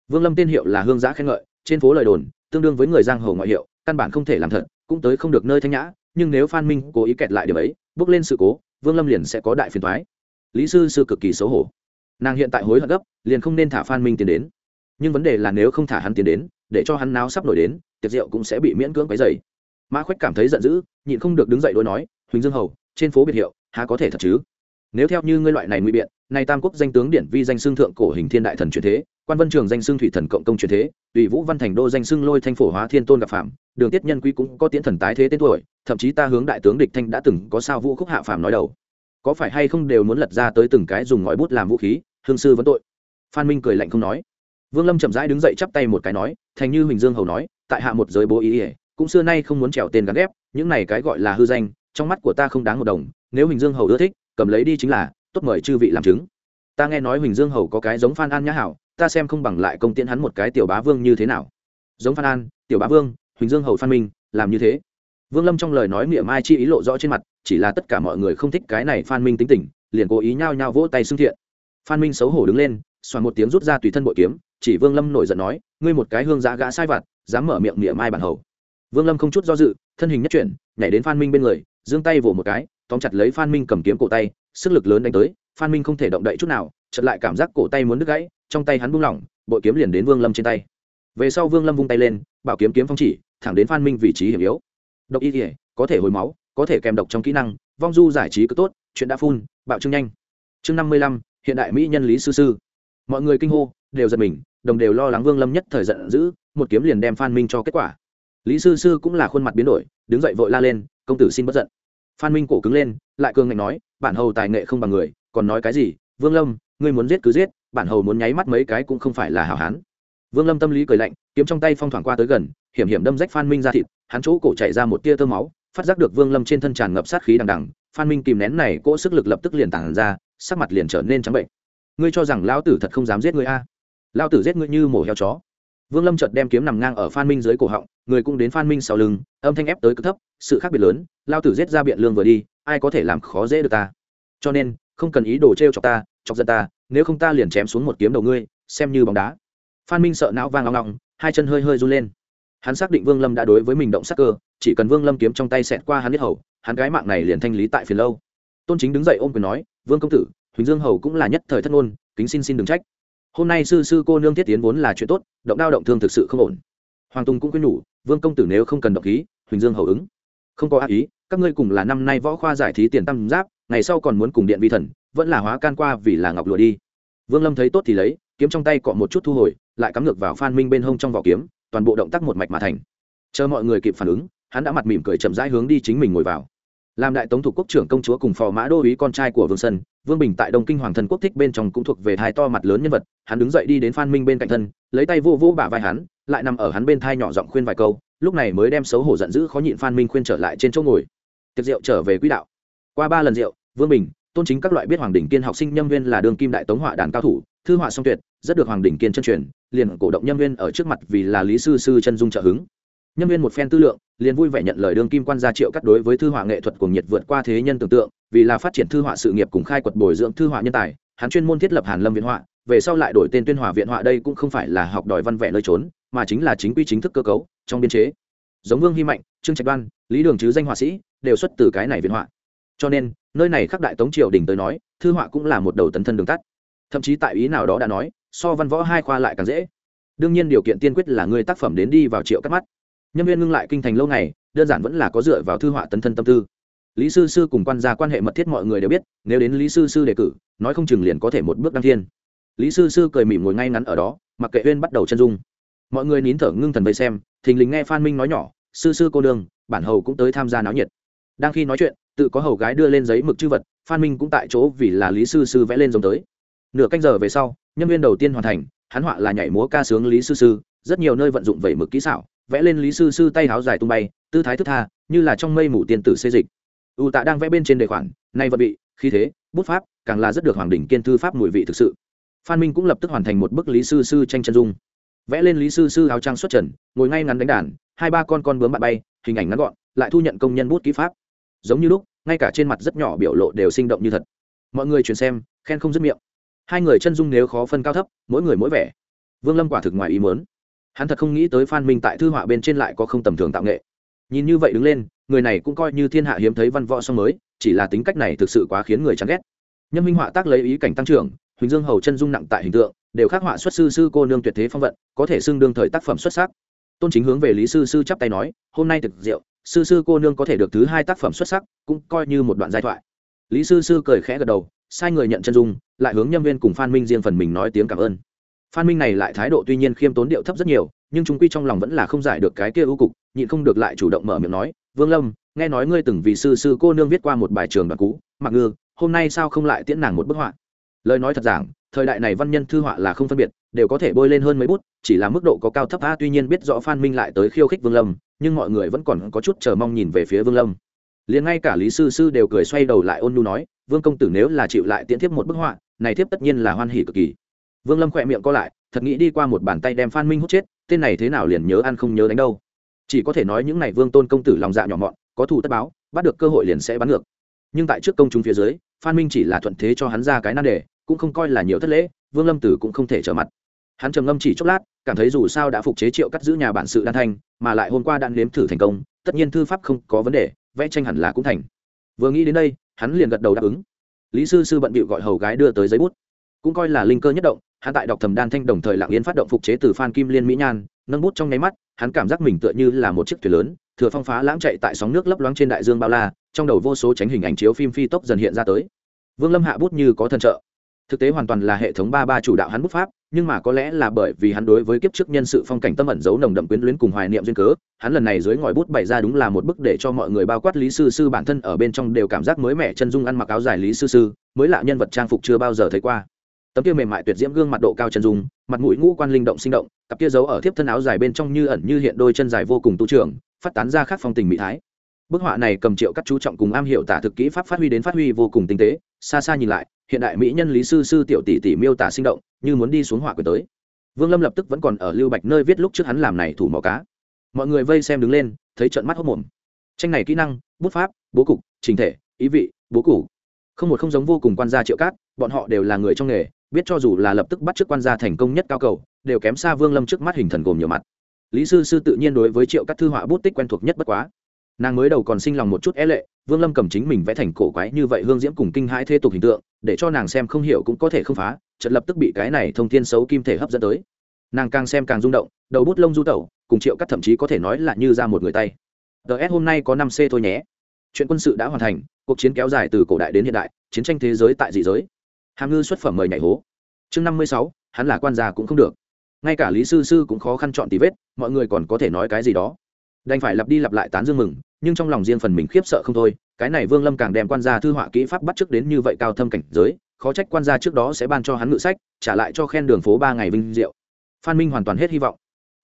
vương lâm tên hiệu là hương giã khen ngợi, trên phố lời đồn, tương đương với người giang hồ ngoại hiệu, căn bản không thể làm thật, cũng tới không được nơi thanh nhã, nhưng nếu phan minh cố ý kẹt lại điều ấy, bước lên sự cố, vương lâm liền sẽ có đại phiền thoái lý sư sư cực kỳ xấu hổ. Nàng hiện tại hối hận gấp, liền không nên thả phan minh tiến đến. Nhưng vấn đề là nếu không thả hắn tiến đến, để cho hắn náo sắp nổi đến, tiệc rượu cũng sẽ bị miễn cưỡng cái dày mã khoách cảm thấy giận dữ, nhịn không được đứng dậy đối nói, huỳnh dương hầu, trên phố biệt hiệu, há có thể thật chứ? Nếu theo như ngươi loại này nguy biện, nay tam quốc danh tướng điển vi danh xương thượng cổ hình thiên đại thần truyền thế quan vân trường danh xưng thủy thần cộng công truyền thế, tùy vũ văn thành đô danh xưng lôi thanh phổ hóa thiên tôn gặp phạm, đường tiết nhân quý cũng có tiến thần tái thế tên tuổi, thậm chí ta hướng đại tướng địch thanh đã từng có sao vũ khúc hạ phạm nói đầu. Có phải hay không đều muốn lật ra tới từng cái dùng ngòi bút làm vũ khí, hương sư vẫn tội. Phan minh cười lạnh không nói. Vương lâm chậm rãi đứng dậy chắp tay một cái nói, thành như huỳnh dương hầu nói, tại hạ một giới bố ý ỉa cũng xưa nay không muốn trèo tên gắn ghép, những này cái gọi là hư danh, trong mắt của ta không đáng một đồng, nếu huỳnh dương hầu ưa thích, cầm lấy đi chính là, tốt mời chư vị làm chứng. Ta nghe nói huỳnh dương hầu có cái giống phan an nhã hảo ta xem không bằng lại công tiễn hắn một cái tiểu bá vương như thế nào. Giống phan an, tiểu bá vương, huỳnh dương hầu phan minh, làm như thế. Vương lâm trong lời nói miệng mai chi ý lộ rõ trên mặt, chỉ là tất cả mọi người không thích cái này phan minh tính tình, liền cố ý nhao nhao vỗ tay xưng thiện. Phan minh xấu hổ đứng lên, xoàn một tiếng rút ra tùy thân bội kiếm, chỉ vương lâm nổi giận nói, ngươi một cái hương giã gã sai vặt, dám mở miệng miệng mai bản hầu. Vương lâm không chút do dự, thân hình nhất chuyển, nhảy đến phan minh bên người, giương tay vỗ một cái, tóm chặt lấy phan minh cầm kiếm cổ tay, sức lực lớn đánh tới, phan minh không thể động đậy chút nào chật lại cảm giác cổ tay muốn đứt gãy trong tay hắn buông lỏng, bội kiếm liền đến vương lâm trên tay. Về sau vương lâm vung tay lên, bảo kiếm kiếm phong chỉ, thẳng đến phan minh vị trí hiểm yếu. Độc y thể có thể hồi máu, có thể kèm độc trong kỹ năng, vong du giải trí cứ tốt, chuyện đã phun, bạo trưng nhanh. Chương năm mươi lăm, hiện đại mỹ nhân lý sư sư. Mọi người kinh hô, đều giật mình, đồng đều lo lắng vương lâm nhất thời giận dữ, một kiếm liền đem phan minh cho kết quả. Lý sư sư cũng là khuôn mặt biến đổi, đứng dậy vội la lên, công tử xin bất giận. Phan minh cổ cứng lên, lại cường ngạnh nói, bản hầu tài nghệ không bằng người, còn nói cái gì? Vương lâm, ngươi muốn giết cứ giết bản hầu muốn nháy mắt mấy cái cũng không phải là hảo hán. Vương lâm tâm lý cười lạnh, kiếm trong tay phong thoảng qua tới gần, hiểm hiểm đâm rách phan minh ra thịt, hắn chỗ cổ chạy ra một tia tơ máu, phát giác được vương lâm trên thân tràn ngập sát khí đằng đằng, phan minh kìm nén này cỗ sức lực lập tức liền tản ra, sắc mặt liền trở nên trắng bệnh. Ngươi cho rằng lão tử thật không dám giết ngươi a? Lão tử giết ngươi như mổ heo chó. Vương lâm chợt đem kiếm nằm ngang ở phan minh dưới cổ họng, người cũng đến phan minh sau lưng, âm thanh ép tới cực thấp, sự khác biệt lớn, Lão tử giết ra biện lương vừa đi, ai có thể làm khó dễ được ta? Cho nên, không cần ý đồ trêu chọc ta, chọc dân ta nếu không ta liền chém xuống một kiếm đầu ngươi, xem như bóng đá. Phan minh sợ não vang long long, hai chân hơi hơi run lên. Hắn xác định vương lâm đã đối với mình động sắc cơ, chỉ cần vương lâm kiếm trong tay xẹt qua hắn biết hầu, hắn gái mạng này liền thanh lý tại phiền lâu. Tôn chính đứng dậy ôm quyền nói, vương công tử, huỳnh dương hầu cũng là nhất thời thất ngôn, kính xin xin đừng trách. Hôm nay sư sư cô nương thiết tiến vốn là chuyện tốt, động đao động thương thực sự không ổn. Hoàng tùng cũng khuyên nhủ, vương công tử nếu không cần động khí huỳnh dương hầu ứng. Không có ác ý, các ngươi cùng là năm nay võ khoa giải thí tiền tam giáp, ngày sau còn muốn cùng điện vi thần, vẫn là hóa can qua vì là ngọc lụa đi vương lâm thấy tốt thì lấy, kiếm trong tay cọ một chút thu hồi, lại cắm ngược vào phan minh bên hông trong vỏ kiếm, toàn bộ động tác một mạch mà thành. Chờ mọi người kịp phản ứng, hắn đã mặt mỉm cười chậm rãi hướng đi chính mình ngồi vào. Làm đại tống thủ quốc trưởng công chúa cùng phò mã đô úy con trai của vương sân vương bình tại đông kinh hoàng thân quốc thích bên trong cũng thuộc về thái to mặt lớn nhân vật, hắn đứng dậy đi đến phan minh bên cạnh thân, lấy tay vô vô bả vai hắn, lại nằm ở hắn bên thai nhỏ giọng khuyên vài câu, lúc này mới đem xấu hổ giận dữ khó nhịn phan minh khuyên trở lại trên chỗ ngồi. Tiệc rượu trở về quỹ đạo. Qua ba lần rượu, vương bình tôn chính các loại biết hoàng đỉnh kiên học sinh nhâm viên là đường kim đại tống họa đàn cao thủ, thư họa song tuyệt, rất được hoàng đỉnh kiên chân truyền, liền cổ động nhâm viên ở trước mặt vì là lý sư sư chân dung trợ hứng. Nhân viên một phen tư lượng, liền vui vẻ nhận lời đương kim quan gia triệu cắt đối với thư họa nghệ thuật cùng nhiệt vượt qua thế nhân tưởng tượng, vì là phát triển thư họa sự nghiệp cùng khai quật bồi dưỡng thư họa nhân tài, hắn chuyên môn thiết lập hàn lâm viện họa, về sau lại đổi tên tuyên hòa viện họa đây cũng không phải là học đòi văn vẽ nơi trốn, mà chính là chính quy chính thức cơ cấu, trong biên chế. Giống vương hy mạnh, trương trạch đoan, lý đường chứ danh họa sĩ, đều xuất từ cái này viện họa cho nên, nơi này khắc đại tống triều đình tới nói, thư họa cũng là một đầu tấn thân đường tắt. Thậm chí tại ý nào đó đã nói, so văn võ hai khoa lại càng dễ. Đương nhiên điều kiện tiên quyết là người tác phẩm đến đi vào triệu cắt mắt. Nhân viên ngưng lại kinh thành lâu ngày, đơn giản vẫn là có dựa vào thư họa tấn thân tâm tư. Lý sư sư cùng quan gia quan hệ mật thiết mọi người đều biết, nếu đến lý sư sư đề cử, nói không chừng liền có thể một bước đăng thiên. Lý sư sư cười mỉm ngồi ngay ngắn ở đó, mặc kệ uyên bắt đầu chân dung. Mọi người nín thở ngưng thần vây xem, thình lình nghe phan minh nói nhỏ, sư sư cô đương bản hầu cũng tới tham gia náo nhiệt. Đang khi nói chuyện tự có hầu gái đưa lên giấy mực chữ vật, phan minh cũng tại chỗ vì là lý sư sư vẽ lên giống tới. Nửa canh giờ về sau, nhân viên đầu tiên hoàn thành, hắn họa là nhảy múa ca sướng lý sư sư, rất nhiều nơi vận dụng vẩy mực kỹ xảo, vẽ lên lý sư sư tay háo dài tung bay, tư thái thức tha, như là trong mây mù tiên tử xê dịch. U tạ đang vẽ bên trên đề khoản nay vật bị khí thế, bút pháp, càng là rất được hoàng đỉnh kiên thư pháp mùi vị thực sự. Phan minh cũng lập tức hoàn thành một bức lý sư sư tranh chân dung. Vẽ lên lý sư sư áo trang xuất trần, ngồi ngay ngắn đánh đàn, hai ba con con bướm bạn bay, hình ảnh ngắn gọn, lại thu nhận công nhân bút kỹ pháp giống như lúc, ngay cả trên mặt rất nhỏ biểu lộ đều sinh động như thật. Mọi người truyền xem, khen không dứt miệng. Hai người chân dung nếu khó phân cao thấp, mỗi người mỗi vẻ. Vương lâm quả thực ngoài ý muốn. Hắn thật không nghĩ tới phan minh tại thư họa bên trên lại có không tầm thường tạo nghệ. Nhìn như vậy đứng lên, người này cũng coi như thiên hạ hiếm thấy văn võ song mới, chỉ là tính cách này thực sự quá khiến người chán ghét. Nhân minh họa tác lấy ý cảnh tăng trưởng, huỳnh dương hầu chân dung nặng tại hình tượng, đều khắc họa xuất sư sư cô nương tuyệt thế phong vận, có thể xưng đương thời tác phẩm xuất sắc tôn chính hướng về lý sư sư chắp tay nói, hôm nay thực diệu sư sư cô nương có thể được thứ hai tác phẩm xuất sắc, cũng coi như một đoạn giai thoại. Lý sư sư cười khẽ gật đầu, sai người nhận chân dung, lại hướng nhân viên cùng phan minh riêng phần mình nói tiếng cảm ơn. Phan minh này lại thái độ tuy nhiên khiêm tốn điệu thấp rất nhiều, nhưng chúng quy trong lòng vẫn là không giải được cái kia ưu cục, nhịn không được lại chủ động mở miệng nói, vương lâm, nghe nói ngươi từng vì sư sư cô nương viết qua một bài trường đoạn cú mặc ngư, hôm nay sao không lại tiễn nàng một bức họa? Lời nói thật giảng thời đại này văn nhân thư họa là không phân biệt, đều có thể bôi lên hơn mấy bút, chỉ là mức độ có cao thấp a, tuy nhiên biết rõ phan minh lại tới khiêu khích vương lâm, nhưng mọi người vẫn còn có chút chờ mong nhìn về phía vương lâm. Liền ngay cả lý sư sư đều cười xoay đầu lại ôn nhu nói, vương công tử nếu là chịu lại tiễn thiếp một bức họa, này thiếp tất nhiên là hoan hỉ cực kỳ. Vương lâm khỏe miệng co lại, thật nghĩ đi qua một bàn tay đem phan minh hút chết, tên này thế nào liền nhớ ăn không nhớ đánh đâu. Chỉ có thể nói những này vương tôn công tử lòng dạ nhỏ mọn, có thù tất báo, bắt được cơ hội liền sẽ bắn ngược. Nhưng tại trước công chúng phía dưới phan minh chỉ là thuận thế cho hắn ra cái nan đề, cũng không coi là nhiều thất lễ, vương lâm tử cũng không thể trở mặt. Hắn trầm ngâm chỉ chốc lát, cảm thấy dù sao đã phục chế triệu cắt giữ nhà bản sự đan thanh mà lại hôm qua đã nếm thử thành công, tất nhiên thư pháp không có vấn đề, vẽ tranh hẳn là cũng thành. Vừa nghĩ đến đây, hắn liền gật đầu đáp ứng. Lý sư sư bận bịu gọi hầu gái đưa tới giấy bút. Cũng coi là linh cơ nhất động, hắn tại đọc thầm đan thanh đồng thời lặng yên phát động phục chế từ phan kim liên mỹ nhan, nâng bút trong nháy mắt, hắn cảm giác mình tựa như là một chiếc thuyền lớn thừa phong phá lãng chạy tại sóng nước lấp loáng trên đại dương bao la, trong đầu vô số tránh hình ảnh chiếu phim phi tốc dần hiện ra tới. Vương lâm hạ bút như có thần trợ. Thực tế hoàn toàn là hệ thống ba ba chủ đạo hắn bút pháp, nhưng mà có lẽ là bởi vì hắn đối với kiếp trước nhân sự phong cảnh tâm ẩn giấu nồng đậm quyến luyến cùng hoài niệm duyên cớ, hắn lần này dưới ngòi bút bày ra đúng là một bức để cho mọi người bao quát lý sư sư bản thân ở bên trong đều cảm giác mới mẻ chân dung ăn mặc áo dài lý sư sư, mới lạ nhân vật trang phục chưa bao giờ thấy qua tấm kia mềm mại tuyệt diễm gương mặt độ cao chân dung, mặt mũi ngũ quan linh động sinh động, cặp kia giấu ở thiếp thân áo dài bên trong như ẩn như hiện đôi chân dài vô cùng tu trưởng phát tán ra khác phong tình mỹ thái. Bức họa này cầm triệu các chú trọng cùng am hiểu tả thực kỹ pháp phát huy đến phát huy vô cùng tinh tế, xa xa nhìn lại, hiện đại mỹ nhân lý sư sư tiểu tỷ tỷ miêu tả sinh động, như muốn đi xuống họa quyền tới. Vương lâm lập tức vẫn còn ở lưu bạch nơi viết lúc trước hắn làm này thủ mỏ cá. Mọi người vây xem đứng lên, thấy trận mắt hốc mồm. Tranh này kỹ năng, bút pháp, bố cục, trình thể, ý vị, bố cục không một không giống vô cùng quan gia triệu cát, bọn họ đều là người trong nghề biết cho dù là lập tức bắt trước quan gia thành công nhất cao cầu, đều kém xa vương lâm trước mắt hình thần gồm nhiều mặt. Lý sư sư tự nhiên đối với triệu các thư họa bút tích quen thuộc nhất bất quá. Nàng mới đầu còn sinh lòng một chút é lệ, vương lâm cầm chính mình vẽ thành cổ quái như vậy hương diễm cùng kinh hãi thế tục hình tượng, để cho nàng xem không hiểu cũng có thể không phá trận lập tức bị cái này thông thiên xấu kim thể hấp dẫn tới. Nàng càng xem càng rung động, đầu bút lông du tẩu, cùng triệu cắt thậm chí có thể nói là như ra một người tay. Ts hôm nay có năm c thôi nhé. Chuyện quân sự đã hoàn thành, cuộc chiến kéo dài từ cổ đại đến hiện đại, chiến tranh thế giới tại dị giới hàm ngư xuất phẩm mời nhảy hố. Chương năm mươi sáu, hắn là quan gia cũng không được. Ngay cả lý sư sư cũng khó khăn chọn tí vết, mọi người còn có thể nói cái gì đó. Đành phải lặp đi lặp lại tán dương mừng, nhưng trong lòng riêng phần mình khiếp sợ không thôi, cái này vương lâm càng đem quan gia thư họa kỹ pháp bắt trước đến như vậy cao thâm cảnh giới, khó trách quan gia trước đó sẽ ban cho hắn ngự sách, trả lại cho khen đường phố ba ngày vinh diệu. Phan minh hoàn toàn hết hy vọng.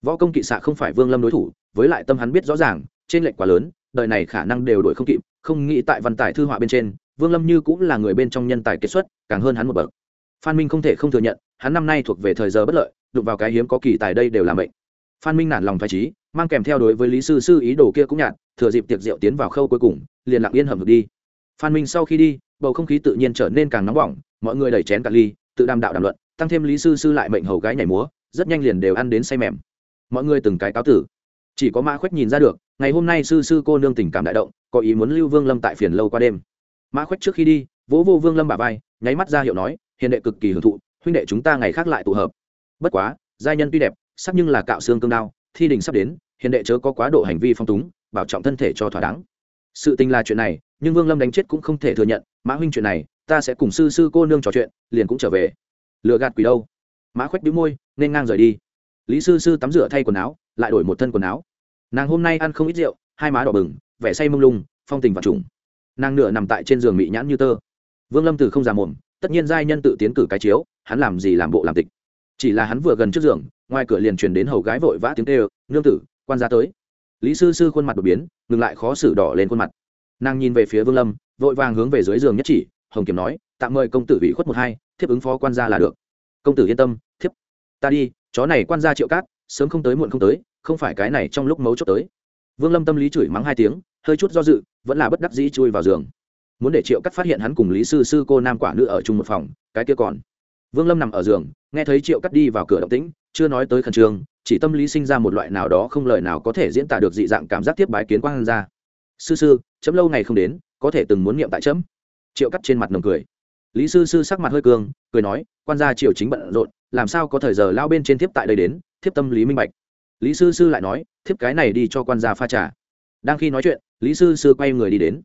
Võ công kỵ xạ không phải vương lâm đối thủ, với lại tâm hắn biết rõ ràng, trên lệnh quá lớn, đời này khả năng đều đổi không kịp, không nghĩ tại văn tài thư họa bên trên vương lâm như cũng là người bên trong nhân tài kết xuất, càng hơn hắn một bậc. Phan minh không thể không thừa nhận, hắn năm nay thuộc về thời giờ bất lợi, đụng vào cái hiếm có kỳ tài đây đều là mệnh. Phan minh nản lòng phải trí mang kèm theo đối với lý sư sư ý đồ kia cũng nhạt, thừa dịp tiệc rượu tiến vào khâu cuối cùng, liền lặng yên hầm được đi. Phan minh sau khi đi, bầu không khí tự nhiên trở nên càng nóng bỏng, mọi người đẩy chén cả ly, tự đàm đạo đàm luận, tăng thêm lý sư sư lại mệnh hầu gái nhảy múa, rất nhanh liền đều ăn đến say mềm. Mọi người từng cái cáo tử. Chỉ có mã Khuyết nhìn ra được, ngày hôm nay sư sư cô nương tình cảm đại động, có ý muốn lưu vương lâm tại phiền lâu qua đêm mã khuếch trước khi đi, vỗ vô vương lâm bà vai, nháy mắt ra hiệu nói, hiền đệ cực kỳ hưởng thụ, huynh đệ chúng ta ngày khác lại tụ hợp. Bất quá, giai nhân tuy đẹp, sắc nhưng là cạo xương cương đao, thi đình sắp đến, hiền đệ chớ có quá độ hành vi phong túng, bảo trọng thân thể cho thỏa đáng. Sự tình là chuyện này, nhưng vương lâm đánh chết cũng không thể thừa nhận, mã huynh chuyện này, ta sẽ cùng sư sư cô nương trò chuyện, liền cũng trở về. Lựa gạt quỷ đâu? Mã khoách đĩu môi, nên ngang rời đi. Lý sư sư tắm rửa thay quần áo, lại đổi một thân quần áo. Nàng hôm nay ăn không ít rượu, hai má đỏ bừng, vẻ say mông lung, phong tình và trùng nàng nửa nằm tại trên giường mị nhãn như tơ. Vương lâm từ không già mồm, tất nhiên giai nhân tự tiến cử cái chiếu, hắn làm gì làm bộ làm tịch. Chỉ là hắn vừa gần trước giường, ngoài cửa liền truyền đến hầu gái vội vã tiếng tê nương tử, quan gia tới. Lý sư sư khuôn mặt đột biến, ngừng lại khó xử đỏ lên khuôn mặt. Nàng nhìn về phía vương lâm, vội vàng hướng về dưới giường nhất chỉ, hồng Kiếm nói, tạm mời công tử ủy khuất một hai, thiếp ứng phó quan gia là được. Công tử yên tâm, thiếp. Ta đi, chó này quan gia triệu cát, sớm không tới muộn không tới, không phải cái này trong lúc mấu chốt tới. Vương lâm tâm lý chửi mắng hai tiếng hơi chút do dự, vẫn là bất đắc dĩ chui vào giường. Muốn để triệu cắt phát hiện hắn cùng lý sư sư cô nam quả nữ ở chung một phòng, cái kia còn. Vương lâm nằm ở giường, nghe thấy triệu cắt đi vào cửa động tĩnh, chưa nói tới khẩn trương, chỉ tâm lý sinh ra một loại nào đó không lời nào có thể diễn tả được dị dạng cảm giác tiếp bái kiến quang ra. Sư sư, chấm lâu ngày không đến, có thể từng muốn niệm tại chấm? Triệu cắt trên mặt nồng cười. Lý sư sư sắc mặt hơi cường, cười nói, quan gia triều chính bận rộn, làm sao có thời giờ lao bên trên thiếp tại đây đến, thiếp tâm lý minh bạch. Lý sư sư lại nói, thiếp cái này đi cho quan gia pha trà đang khi nói chuyện, lý sư sư quay người đi đến.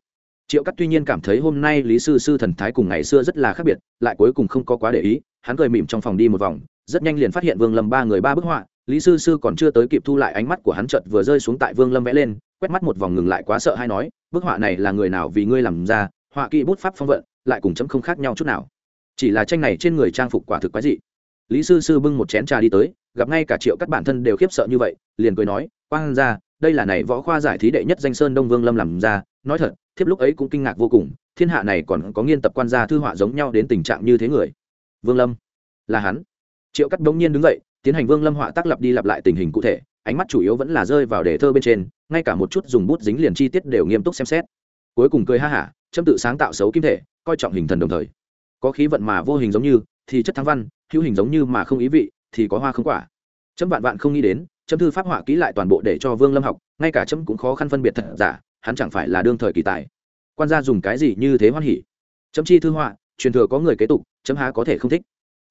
Triệu cắt tuy nhiên cảm thấy hôm nay lý sư sư thần thái cùng ngày xưa rất là khác biệt, lại cuối cùng không có quá để ý, hắn cười mỉm trong phòng đi một vòng, rất nhanh liền phát hiện vương lâm ba người ba bức họa, lý sư sư còn chưa tới kịp thu lại ánh mắt của hắn chợt vừa rơi xuống tại vương lâm vẽ lên, quét mắt một vòng ngừng lại quá sợ hay nói, bức họa này là người nào vì ngươi làm ra, họa kỹ bút pháp phong vận, lại cùng chấm không khác nhau chút nào. Chỉ là tranh này trên người trang phục quả thực quái dị lý sư sư bưng một chén trà đi tới, gặp ngay cả triệu các bản thân đều khiếp sợ như vậy, liền cười nói, quang ra, đây là này võ khoa giải thí đệ nhất danh sơn đông vương lâm làm ra, nói thật, thiếp lúc ấy cũng kinh ngạc vô cùng, thiên hạ này còn có nghiên tập quan gia thư họa giống nhau đến tình trạng như thế người. Vương lâm, là hắn. Triệu cắt đống nhiên đứng dậy, tiến hành vương lâm họa tác lập đi lặp lại tình hình cụ thể, ánh mắt chủ yếu vẫn là rơi vào đề thơ bên trên, ngay cả một chút dùng bút dính liền chi tiết đều nghiêm túc xem xét. Cuối cùng cười ha hả châm tự sáng tạo xấu kim thể, coi trọng hình thần đồng thời. Có khí vận mà vô hình giống như, thì chất thắng văn hữu hình giống như mà không ý vị, thì có hoa không quả. Chấm vạn vạn không nghĩ đến, chấm thư pháp họa kỹ lại toàn bộ để cho vương lâm học, ngay cả chấm cũng khó khăn phân biệt thật giả, hắn chẳng phải là đương thời kỳ tài. Quan gia dùng cái gì như thế hoan hỉ? Chấm chi thư họa, truyền thừa có người kế tục, chấm há có thể không thích.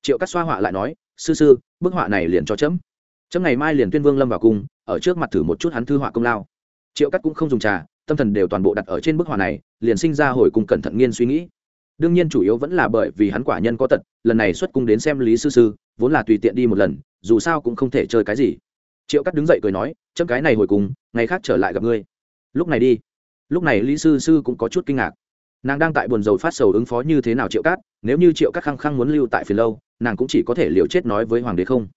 Triệu cắt xoa họa lại nói, sư sư, bức họa này liền cho chấm. Chấm ngày mai liền tuyên vương lâm vào cung, ở trước mặt thử một chút hắn thư họa công lao. Triệu cắt cũng không dùng trà, tâm thần đều toàn bộ đặt ở trên bức họa này, liền sinh ra hồi cùng cẩn thận nghiên suy nghĩ đương nhiên chủ yếu vẫn là bởi vì hắn quả nhân có tật, lần này xuất cung đến xem lý sư sư, vốn là tùy tiện đi một lần, dù sao cũng không thể chơi cái gì. Triệu cắt đứng dậy cười nói, chấm cái này hồi cùng, ngày khác trở lại gặp ngươi. Lúc này đi. Lúc này lý sư sư cũng có chút kinh ngạc. Nàng đang tại buồn dầu phát sầu ứng phó như thế nào triệu cát, nếu như triệu cát khăng khăng muốn lưu tại phiền lâu, nàng cũng chỉ có thể liều chết nói với hoàng đế không.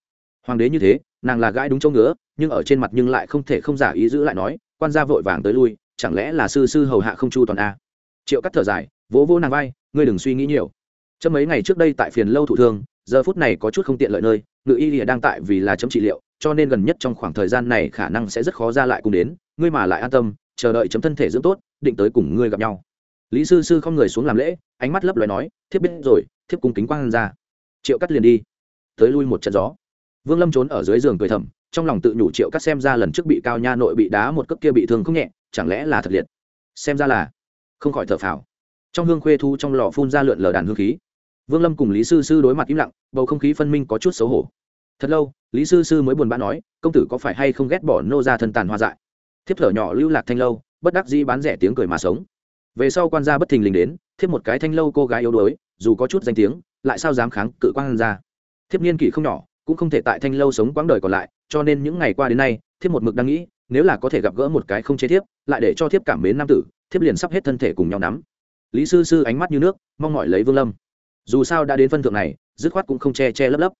Hoàng đế như thế, nàng là gãi đúng chỗ ngứa, nhưng ở trên mặt nhưng lại không thể không giả ý giữ lại nói, quan gia vội vàng tới lui, chẳng lẽ là sư sư hầu hạ không chu toàn a triệu cắt thở dài, vỗ vỗ nàng vai ngươi đừng suy nghĩ nhiều. Chấm mấy ngày trước đây tại phiền lâu thụ thương, giờ phút này có chút không tiện lợi nơi, ngự y lìa đang tại vì là chấm trị liệu, cho nên gần nhất trong khoảng thời gian này khả năng sẽ rất khó ra lại cùng đến, ngươi mà lại an tâm, chờ đợi chấm thân thể dưỡng tốt, định tới cùng ngươi gặp nhau. Lý sư sư không người xuống làm lễ, ánh mắt lấp loài nói, thiếp biết rồi, thiếp cung kính quang ra. Triệu cắt liền đi. Tới lui một trận gió. Vương lâm trốn ở dưới giường cười thầm, trong lòng tự nhủ triệu cắt xem ra lần trước bị cao nha nội bị đá một cấp kia bị thương không nhẹ, chẳng lẽ là thật liệt? Xem ra là không khỏi thở phào trong hương khuê thu trong lò phun ra lượn lờ đàn hương khí. Vương lâm cùng lý sư sư đối mặt im lặng, bầu không khí phân minh có chút xấu hổ. Thật lâu, lý sư sư mới buồn bã nói, công tử có phải hay không ghét bỏ nô ra thân tàn hoa dại? Thiếp thở nhỏ lưu lạc thanh lâu, bất đắc dĩ bán rẻ tiếng cười mà sống. Về sau quan gia bất thình lình đến, thiếp một cái thanh lâu cô gái yếu đuối, dù có chút danh tiếng, lại sao dám kháng cự quan gia? Thiếp niên kỷ không nhỏ, cũng không thể tại thanh lâu sống quãng đời còn lại, cho nên những ngày qua đến nay, thiếp một mực đang nghĩ, nếu là có thể gặp gỡ một cái không chế thiếp, lại để cho thiếp cảm mến nam tử, thiếp liền sắp hết thân thể cùng nhau nắm lý sư sư ánh mắt như nước, mong mỏi lấy vương lâm. Dù sao đã đến phân thượng này, dứt khoát cũng không che che lấp lấp.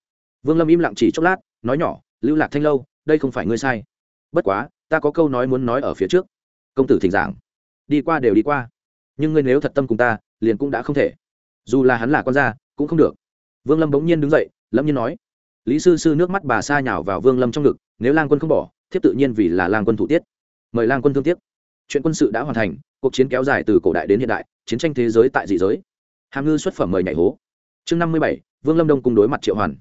Vương lâm im lặng chỉ chốc lát, nói nhỏ, lưu lạc thanh lâu, đây không phải ngươi sai. Bất quá, ta có câu nói muốn nói ở phía trước. Công tử thỉnh giảng. Đi qua đều đi qua. Nhưng ngươi nếu thật tâm cùng ta, liền cũng đã không thể. Dù là hắn là con gia, cũng không được. Vương lâm bỗng nhiên đứng dậy lâm nhiên nói, lý sư sư nước mắt bà sa nhào vào vương lâm trong ngực, nếu lang quân không bỏ, thiếp tự nhiên vì là lang quân thủ tiết. Mời lang quân thương tiếc. Chuyện quân sự đã hoàn thành, cuộc chiến kéo dài từ cổ đại đến hiện đại chiến tranh thế giới tại dị giới. Hàm ngư xuất phẩm mời nhảy hố. Chương năm mươi bảy, vương lâm đông cùng đối mặt triệu hoàn.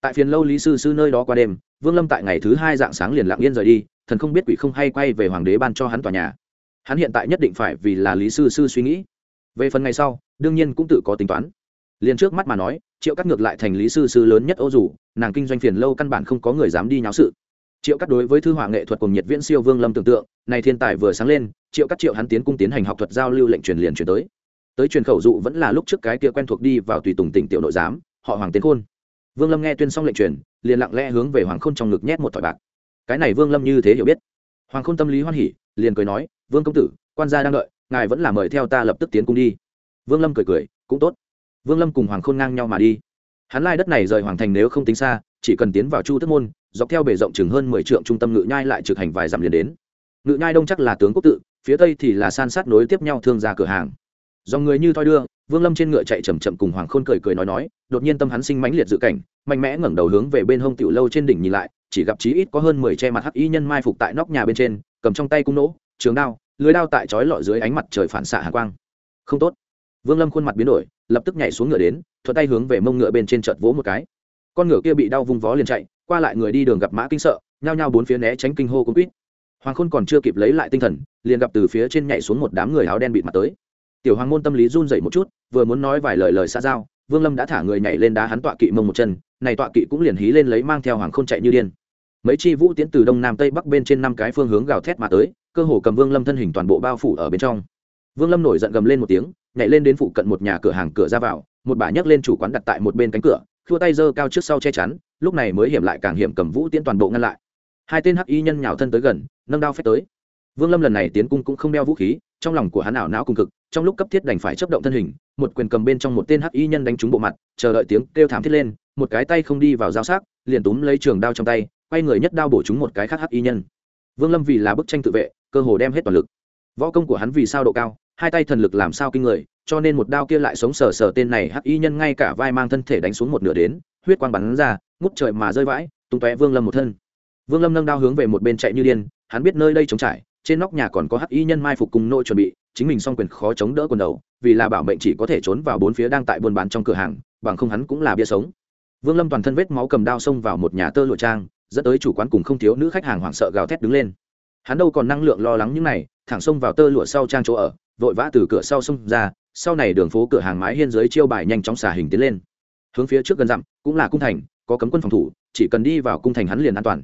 Tại phiền lâu lý sư sư nơi đó qua đêm, vương lâm tại ngày thứ hai dạng sáng liền lặng yên rời đi, thần không biết quỷ không hay quay về hoàng đế ban cho hắn tòa nhà. Hắn hiện tại nhất định phải vì là lý sư sư suy nghĩ. Về phần ngày sau, đương nhiên cũng tự có tính toán. Liền trước mắt mà nói, triệu cắt ngược lại thành lý sư sư lớn nhất ô dù, nàng kinh doanh phiền lâu căn bản không có người dám đi nháo sự triệu cắt đối với thư họa nghệ thuật cùng nhiệt viễn siêu vương lâm tưởng tượng, này thiên tài vừa sáng lên, triệu cắt triệu hắn tiến cung tiến hành học thuật giao lưu lệnh truyền liền truyền tới. Tới truyền khẩu dụ vẫn là lúc trước cái kia quen thuộc đi vào tùy tùng tỉnh tiểu nội giám, họ hoàng tiến khôn. Vương lâm nghe tuyên xong lệnh truyền, liền lặng lẽ hướng về hoàng khôn trong ngực nhét một thỏi bạc. Cái này vương lâm như thế hiểu biết. Hoàng khôn tâm lý hoan hỉ, liền cười nói, vương công tử, quan gia đang đợi, ngài vẫn là mời theo ta lập tức tiến cung đi. Vương lâm cười cười, cũng tốt. Vương lâm cùng hoàng khôn ngang nhau mà đi. Hắn lai đất này rời hoàng thành nếu không tính xa, chỉ cần tiến vào chu tức môn dọc theo bề rộng chừng hơn mười trượng trung tâm ngự nhai lại trực hành vài dặm liền đến. Ngự nhai đông chắc là tướng quốc tự, phía tây thì là san sát nối tiếp nhau thương gia cửa hàng. Do người như thoi đưa, vương lâm trên ngựa chạy chậm chậm cùng hoàng khôn cười cười nói nói, đột nhiên tâm hắn sinh mãnh liệt dự cảnh, mạnh mẽ ngẩng đầu hướng về bên hông tiểu lâu trên đỉnh nhìn lại, chỉ gặp chí ít có hơn mười che mặt hắc y nhân mai phục tại nóc nhà bên trên, cầm trong tay cung nỗ, trường đao, lưới đao tại chói lọi dưới ánh mặt trời phản xạ hàn quang. Không tốt. Vương lâm khuôn mặt biến đổi, lập tức nhảy xuống ngựa đến, thuận tay hướng về mông ngựa bên trên chợt vỗ một cái. Con ngựa kia bị đau vung vó liền chạy qua lại người đi đường gặp mã kinh sợ, nhao nhao bốn phía né tránh kinh hô cung quýt. Hoàng khôn còn chưa kịp lấy lại tinh thần, liền gặp từ phía trên nhảy xuống một đám người áo đen bịt mặt tới. Tiểu hoàng môn tâm lý run dậy một chút, vừa muốn nói vài lời lời xa giao, vương lâm đã thả người nhảy lên đá hắn tọa kỵ mông một chân, này tọa kỵ cũng liền hí lên lấy mang theo hoàng khôn chạy như điên. Mấy chi vũ tiến từ đông nam tây bắc bên trên năm cái phương hướng gào thét mà tới, cơ hồ cầm vương lâm thân hình toàn bộ bao phủ ở bên trong. Vương lâm nổi giận gầm lên một tiếng, nhảy lên đến phụ cận một nhà cửa hàng cửa ra vào, một bà nhấc lên chủ quán đặt tại một bên cánh cửa thua tay giơ cao trước sau che chắn lúc này mới hiểm lại càng hiểm cầm vũ tiễn toàn bộ ngăn lại. Hai tên hắc y nhân nhào thân tới gần, nâng đao phép tới. Vương lâm lần này tiến cung cũng không đeo vũ khí, trong lòng của hắn ảo não cùng cực, trong lúc cấp thiết đành phải chấp động thân hình, một quyền cầm bên trong một tên hắc y nhân đánh trúng bộ mặt, chờ đợi tiếng kêu thảm thiết lên, một cái tay không đi vào giao xác liền túm lấy trường đao trong tay, quay người nhất đao bổ trúng một cái khác hắc y nhân. Vương lâm vì là bức tranh tự vệ, cơ hồ đem hết toàn lực. Võ công của hắn vì sao độ cao, hai tay thần lực làm sao kinh người, cho nên một đao kia lại sống sờ sờ tên này hắc y nhân ngay cả vai mang thân thể đánh xuống một nửa đến, huyết quang bắn ra ngút trời mà rơi vãi, tung tóe vương lâm một thân. Vương lâm nâng đao hướng về một bên chạy như điên, hắn biết nơi đây trống trải, trên nóc nhà còn có hắc y nhân mai phục cùng nội chuẩn bị, chính mình song quyền khó chống đỡ quần đầu, vì là bảo mệnh chỉ có thể trốn vào bốn phía đang tại buôn bán trong cửa hàng, bằng không hắn cũng là bia sống. Vương lâm toàn thân vết máu cầm đao xông vào một nhà tơ lụa trang, dẫn tới chủ quán cùng không thiếu nữ khách hàng hoảng sợ gào thét đứng lên. Hắn đâu còn năng lượng lo lắng những này, thẳng xông vào tơ lụa sau trang chỗ ở, vội vã từ cửa sau xông ra, sau này đường phố cửa hàng mái hiên dưới chiêu bài nhanh chóng xả hình tiến lên. Hướng phía trước gần dặm, cũng là cung thành có cấm quân phòng thủ, chỉ cần đi vào cung thành hắn liền an toàn.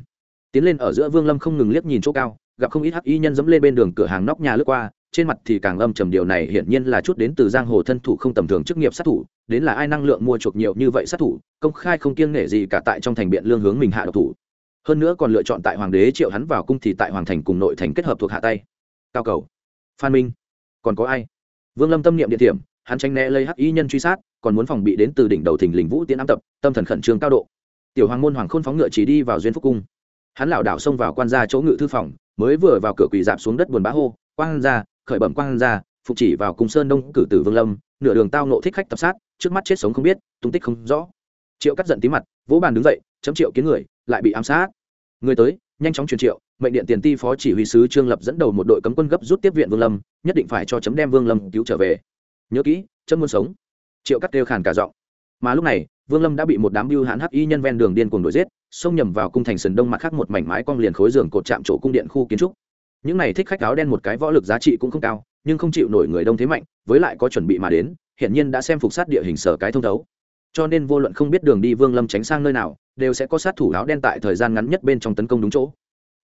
Tiến lên ở giữa vương lâm không ngừng liếc nhìn chỗ cao, gặp không ít hắc y nhân dẫm lên bên đường cửa hàng nóc nhà lướt qua, trên mặt thì càng âm trầm điều này hiển nhiên là chút đến từ giang hồ thân thủ không tầm thường chức nghiệp sát thủ, đến là ai năng lượng mua chuộc nhiều như vậy sát thủ, công khai không kiêng nể gì cả tại trong thành biện lương hướng mình hạ độc thủ. Hơn nữa còn lựa chọn tại hoàng đế triệu hắn vào cung thì tại hoàng thành cùng nội thành kết hợp thuộc hạ tay. Cao cầu. Phan minh. Còn có ai? Vương lâm tâm niệm địa điểm, hắn tranh né lấy hắc y nhân truy sát, còn muốn phòng bị đến từ đỉnh đầu thình lình vũ tiến ám tập, tâm thần khẩn trương cao độ tiểu hoàng môn hoàng khôn phóng ngựa chỉ đi vào duyên phúc cung. Hắn lảo đảo xông vào quan gia chỗ ngự thư phòng, mới vừa vào cửa quỳ dạp xuống đất buồn bã hô quan gia, khởi bẩm quan gia. Phục chỉ vào cung sơn đông cử tử vương lâm, nửa đường tao nộ thích khách tập sát, trước mắt chết sống không biết, tung tích không rõ. Triệu cắt giận tí mặt, vỗ bàn đứng dậy, chấm triệu kiến người, lại bị ám sát. Người tới, nhanh chóng truyền triệu, mệnh điện tiền ti phó chỉ huy sứ trương lập dẫn đầu một đội cấm quân gấp rút tiếp viện vương lâm, nhất định phải cho chấm đem vương lâm cứu trở về. Nhớ kỹ, chấm muốn sống. Triệu cắt kêu khàn cả giọng. Mà lúc này vương lâm đã bị một đám mưu hãn hắc y nhân ven đường điên cuồng đuổi giết, xông nhầm vào cung thành sườn đông mặt khác một mảnh mái cong liền khối giường cột chạm chỗ cung điện khu kiến trúc. Những này thích khách áo đen một cái võ lực giá trị cũng không cao, nhưng không chịu nổi người đông thế mạnh, với lại có chuẩn bị mà đến, hiển nhiên đã xem phục sát địa hình sở cái thông thấu. Cho nên vô luận không biết đường đi vương lâm tránh sang nơi nào, đều sẽ có sát thủ áo đen tại thời gian ngắn nhất bên trong tấn công đúng chỗ.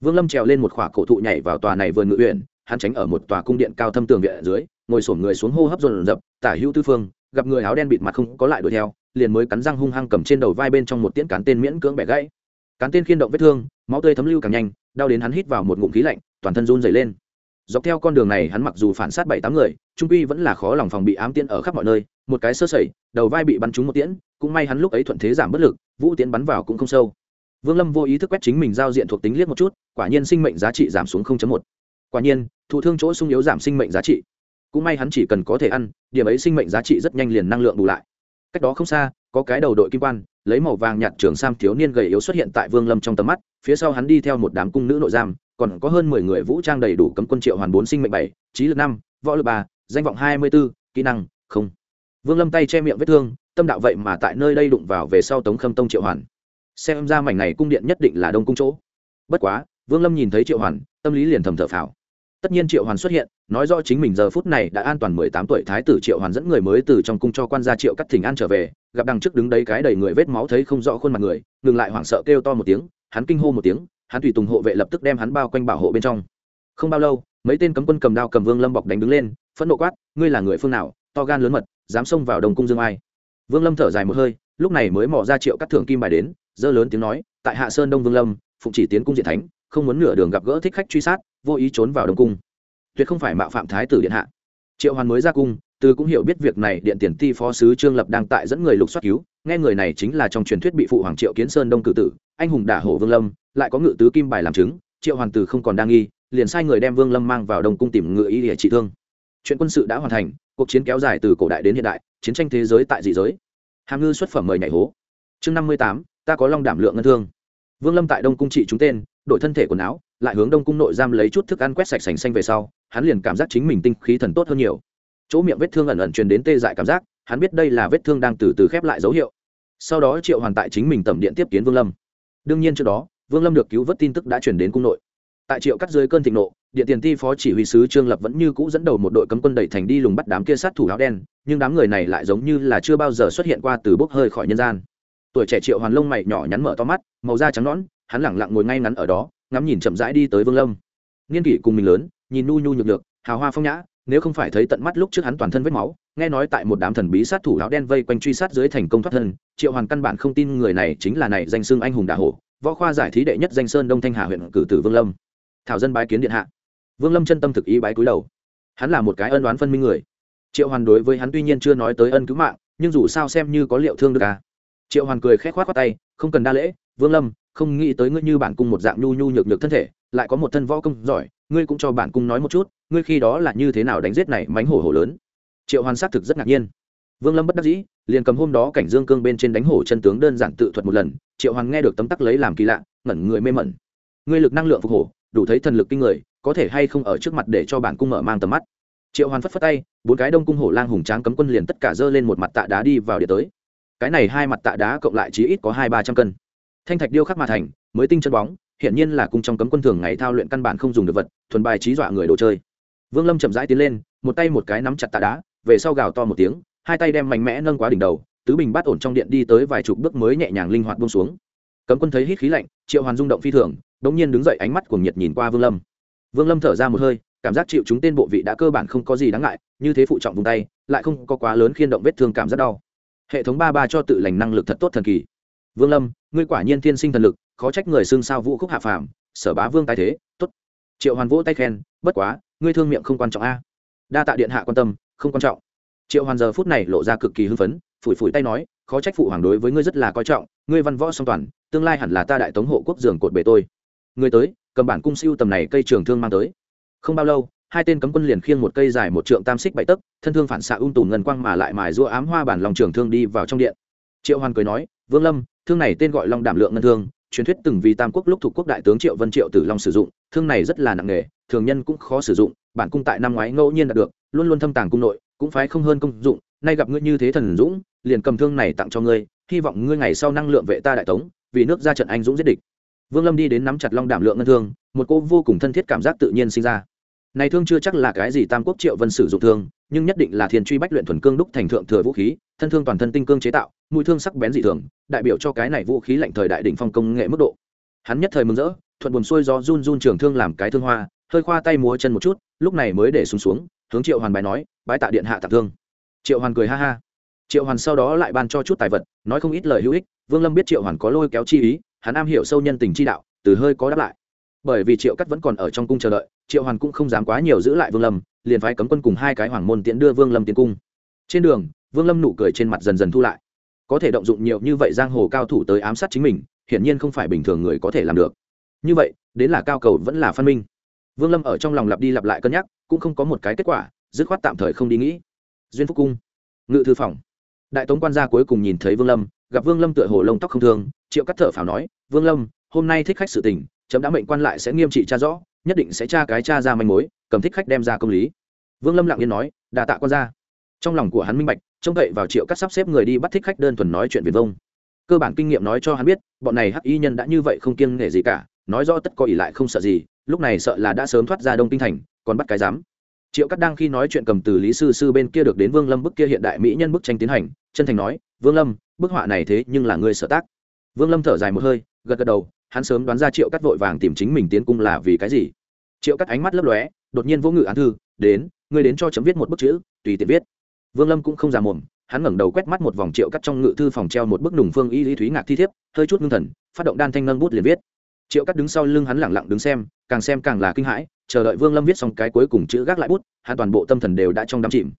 Vương lâm trèo lên một khỏa cổ thụ nhảy vào tòa này vườn ngự huyện hắn tránh ở một tòa cung điện cao thâm tường viện ở dưới, ngồi sổm người xuống hô hấp dồn dập, tả hữu tư phương, gặp người áo đen bịt mặt không có lại đuổi theo liền mới cắn răng hung hăng cầm trên đầu vai bên trong một tiễn cán tên miễn cưỡng bẻ gãy. Cán tên khiên động vết thương, máu tươi thấm lưu càng nhanh, đau đến hắn hít vào một ngụm khí lạnh, toàn thân run dày lên. Dọc theo con đường này hắn mặc dù phản sát bảy tám người, trung quy vẫn là khó lòng phòng bị ám tiễn ở khắp mọi nơi, một cái sơ sẩy, đầu vai bị bắn trúng một tiễn, cũng may hắn lúc ấy thuận thế giảm bất lực, vũ tiễn bắn vào cũng không sâu. Vương lâm vô ý thức quét chính mình giao diện thuộc tính liếc một chút, quả nhiên sinh mệnh giá trị giảm xuống một. Quả nhiên, thụ thương chỗ sung yếu giảm sinh mệnh giá trị. Cũng may hắn chỉ cần có thể ăn, điểm ấy sinh mệnh giá trị rất nhanh liền năng lượng bù lại cách đó không xa, có cái đầu đội kim quan, lấy màu vàng nhạt trường sam thiếu niên gầy yếu xuất hiện tại vương lâm trong tầm mắt, phía sau hắn đi theo một đám cung nữ nội giam, còn có hơn mười người vũ trang đầy đủ cấm quân triệu hoàn bốn sinh mệnh bảy, trí lực năm, võ lực ba, danh vọng hai mươi b ố kỹ năng, không. Vương lâm tay che miệng vết thương, tâm đạo vậy mà tại nơi đây đụng vào về sau tống khâm tông triệu hoàn. Xem ra mảnh này cung điện nhất định là đông cung chỗ. Bất quá, vương lâm nhìn thấy triệu hoàn, tâm lý liền thầm thở phào. Tất nhiên triệu hoàn xuất hiện nói rõ chính mình giờ phút này đã an toàn mười tám tuổi thái tử triệu hoàn dẫn người mới từ trong cung cho quan gia triệu cắt thỉnh an trở về, gặp đằng trước đứng đấy cái đầy người vết máu thấy không rõ khuôn mặt người, ngừng lại hoảng sợ kêu to một tiếng, hắn kinh hô một tiếng, hắn tùy tùng hộ vệ lập tức đem hắn bao quanh bảo hộ bên trong. Không bao lâu, mấy tên cấm quân cầm đao cầm vương lâm bọc đánh đứng lên, phẫn nộ quát, ngươi là người phương nào, to gan lớn mật, dám xông vào đồng cung dương ai? Vương lâm thở dài một hơi, lúc này mới mò ra triệu cắt thượng kim bài đến dơ lớn tiếng nói, tại hạ sơn đông vương lâm, phụng chỉ tiến cung diện thánh, không muốn nửa đường gặp gỡ thích khách truy sát, vô ý trốn vào đồng cung tuyệt không phải mạo phạm thái tử điện hạ. Triệu hoàn mới ra cung, từ cũng hiểu biết việc này, điện tiền ti phó sứ trương lập đang tại dẫn người lục soát cứu. Nghe người này chính là trong truyền thuyết bị phụ hoàng triệu kiến sơn đông cử tử, anh hùng đả hổ vương lâm, lại có ngự tứ kim bài làm chứng. Triệu hoàn tử không còn đang nghi, liền sai người đem vương lâm mang vào đông cung tìm ngựa y để trị thương. Chuyện quân sự đã hoàn thành, cuộc chiến kéo dài từ cổ đại đến hiện đại, chiến tranh thế giới tại dị giới. Hàm ngư xuất phẩm mời nhảy hố. Chương năm mươi tám, ta có long đảm lượng ngân thương. Vương lâm tại đông cung trị chúng tên, đổi thân thể quần áo, lại hướng đông cung nội giam lấy chút thức ăn quét sạch sành xanh về sau hắn liền cảm giác chính mình tinh khí thần tốt hơn nhiều. Chỗ miệng vết thương ẩn ẩn truyền đến tê dại cảm giác, hắn biết đây là vết thương đang từ từ khép lại dấu hiệu. Sau đó triệu hoàn tại chính mình tầm điện tiếp kiến vương lâm. Đương nhiên trước đó, vương lâm được cứu vớt tin tức đã chuyển đến cung nội. Tại triệu cắt dưới cơn thịnh nộ, điện tiền ti phó chỉ huy sứ trương lập vẫn như cũ dẫn đầu một đội cấm quân đẩy thành đi lùng bắt đám kia sát thủ áo đen, nhưng đám người này lại giống như là chưa bao giờ xuất hiện qua từ bốc hơi khỏi nhân gian. Tuổi trẻ triệu hoàn lông mày nhỏ nhắn mở to mắt, màu da trắng nõn, hắn lẳng lặng ngồi ngay ngắn ở đó, ngắm nhìn chậm rãi đi tới vương lâm. Nghiên kỷ cùng mình lớn nhìn nu nhu nhược được hào hoa phong nhã, nếu không phải thấy tận mắt lúc trước hắn toàn thân vết máu, nghe nói tại một đám thần bí sát thủ áo đen vây quanh truy sát dưới thành công thoát thân, triệu hoàn căn bản không tin người này chính là này danh xưng anh hùng đà hổ, võ khoa giải thí đệ nhất danh sơn đông thanh hà huyện cử tử vương lâm. Thảo dân bái kiến điện hạ. Vương lâm chân tâm thực ý bái cúi đầu. Hắn là một cái ân đoán phân minh người. Triệu hoàn đối với hắn tuy nhiên chưa nói tới ân cứu mạng, nhưng dù sao xem như có liệu thương được à. Triệu hoàn cười k h é c khoát khoát tay, không cần đa lễ, vương lâm, không nghĩ tới ngươi như bản cung một dạng nhu nhu nhược nhược thân thể, lại có một thân võ công giỏi ngươi cũng cho bản cung nói một chút, ngươi khi đó là như thế nào đánh giết này mánh hổ hổ lớn? Triệu hoàn xác thực rất ngạc nhiên. Vương lâm bất đắc dĩ, liền cầm hôm đó cảnh dương cương bên trên đánh hổ chân tướng đơn giản tự thuật một lần, triệu hoàn nghe được tấm tắc lấy làm kỳ lạ, ngẩn người mê mẩn. Ngươi lực năng lượng phục hổ, đủ thấy thần lực kinh người, có thể hay không ở trước mặt để cho bản cung mở mang tầm mắt? Triệu hoàn phất phất tay, bốn cái đông cung hổ lang hùng tráng cấm quân liền tất cả dơ lên một mặt tạ đá đi vào địa tới. Cái này hai mặt tạ đá cộng lại chỉ ít có hai ba trăm cân. Thanh thạch điêu khắc mà thành, mới tinh chân bóng hiện nhiên là cung trong cấm quân thường ngày thao luyện căn bản không dùng được vật, thuần bài trí dọa người đồ chơi. Vương lâm chậm rãi tiến lên, một tay một cái nắm chặt tạ đá, về sau gào to một tiếng, hai tay đem mạnh mẽ nâng quá đỉnh đầu, tứ bình bát ổn trong điện đi tới vài chục bước mới nhẹ nhàng linh hoạt buông xuống. Cấm quân thấy hít khí lạnh, triệu hoàn rung động phi thường, đống nhiên đứng dậy ánh mắt cuồng nhiệt nhìn qua vương lâm. Vương lâm thở ra một hơi, cảm giác chịu chúng tên bộ vị đã cơ bản không có gì đáng ngại, như thế phụ trọng vùng tay, lại không có quá lớn khiên động vết thương cảm rất đau. Hệ thống ba ba cho tự lành năng lực thật tốt thần kỳ vương lâm, ngươi quả nhiên thiên sinh thần lực, khó trách người xưng sao vũ khúc hạ phàm, sở bá vương tài thế, tốt. Triệu hoàn vỗ tay khen, bất quá, ngươi thương miệng không quan trọng a. Đa tạ điện hạ quan tâm, không quan trọng. Triệu hoàn giờ phút này lộ ra cực kỳ hưng phấn, phủi phủi tay nói, khó trách phụ hoàng đối với ngươi rất là coi trọng, ngươi văn võ song toàn, tương lai hẳn là ta đại tống hộ quốc giường cột bể tôi. Ngươi tới, cầm bản cung siêu tầm này cây trường thương mang tới. Không bao lâu, hai tên cấm quân liền khiêng một cây dài một trượng tam xích bảy tấc, thân thương phản xạ ung tùm ngân quang mà lại mài rua ám hoa bản lòng trường thương đi vào trong điện. Triệu hoàn cười nói, vương lâm thương này tên gọi long đảm lượng ngân thương, truyền thuyết từng vì tam quốc lúc thuộc quốc đại tướng triệu vân triệu tử long sử dụng, thương này rất là nặng nghề thường nhân cũng khó sử dụng, bản cung tại năm ngoái ngẫu nhiên đạt được, luôn luôn thâm tàng cung nội, cũng phái không hơn công dụng, nay gặp ngươi như thế thần dũng, liền cầm thương này tặng cho ngươi, hy vọng ngươi ngày sau năng lượng vệ ta đại tống, vì nước ra trận anh dũng giết địch. Vương lâm đi đến nắm chặt long đảm lượng ngân thương, một cô vô cùng thân thiết cảm giác tự nhiên sinh ra này thương chưa chắc là cái gì tam quốc triệu vân sử dụng thương, nhưng nhất định là thiên truy bách luyện thuần cương đúc thành thượng thừa vũ khí, thân thương toàn thân tinh cương chế tạo, mũi thương sắc bén dị thường, đại biểu cho cái này vũ khí lạnh thời đại đỉnh phong công nghệ mức độ. Hắn nhất thời mừng rỡ, thuận buồn xuôi gió run run trường thương làm cái thương hoa, hơi khoa tay múa chân một chút, lúc này mới để xuống xuống, hướng triệu hoàn bài nói, bái tạ điện hạ tặng thương. Triệu hoàn cười ha ha. Triệu hoàn sau đó lại ban cho chút tài vật, nói không ít lời hữu ích, vương lâm biết triệu hoàn có lôi kéo chi ý, hắn am hiểu sâu nhân tình chi đạo, từ hơi có đáp lại bởi vì triệu cắt vẫn còn ở trong cung chờ đợi, triệu hoàn cũng không dám quá nhiều giữ lại vương lâm, liền phái cấm quân cùng hai cái hoàng môn tiễn đưa vương lâm tiến cung. Trên đường, vương lâm nụ cười trên mặt dần dần thu lại. Có thể động dụng nhiều như vậy giang hồ cao thủ tới ám sát chính mình, hiển nhiên không phải bình thường người có thể làm được. Như vậy, đến là cao cầu vẫn là phân minh. Vương lâm ở trong lòng lặp đi lặp lại cân nhắc, cũng không có một cái kết quả, dứt khoát tạm thời không đi nghĩ. Duyên phúc cung, ngự thư phòng. Đại tống quan gia cuối cùng nhìn thấy vương lâm, gặp vương lâm tựa hồ lông tóc không thương, triệu cắt thở phào nói, vương lâm, hôm nay thích khách sự tình chấm đã mệnh quan lại sẽ nghiêm trị cha rõ, nhất định sẽ tra cái cha ra manh mối, cầm thích khách đem ra công lý. Vương lâm lặng yên nói, đà tạ quan gia. Trong lòng của hắn minh bạch, trông cậy vào triệu cắt sắp xếp người đi bắt thích khách đơn thuần nói chuyện viền vông. Cơ bản kinh nghiệm nói cho hắn biết, bọn này hắc y nhân đã như vậy không kiêng nể gì cả, nói rõ tất có ỷ lại không sợ gì, lúc này sợ là đã sớm thoát ra đông kinh thành, còn bắt cái dám triệu cắt đang khi nói chuyện cầm từ lý sư sư bên kia được đến vương lâm bức kia hiện đại mỹ nhân bức tranh tiến hành, chân thành nói, vương lâm, bức họa này thế nhưng là người sở tác. Vương lâm thở dài một hơi, gật gật đầu hắn sớm đoán ra triệu cắt vội vàng tìm chính mình tiến cung là vì cái gì. Triệu cắt ánh mắt lấp lóe, đột nhiên vô ngự án thư, đến, ngươi đến cho chấm viết một bức chữ, tùy tiện viết. Vương lâm cũng không già mồm, hắn ngẩng đầu quét mắt một vòng triệu cắt trong ngự thư phòng treo một bức nùng phương y lý thúy ngạc thi thiếp, hơi chút ngưng thần, phát động đan thanh nâng bút liền viết. Triệu cắt đứng sau lưng hắn lẳng lặng đứng xem, càng xem càng là kinh hãi, chờ đợi vương lâm viết xong cái cuối cùng chữ gác lại bút, hắn toàn bộ tâm thần đều đã trong đám chìm.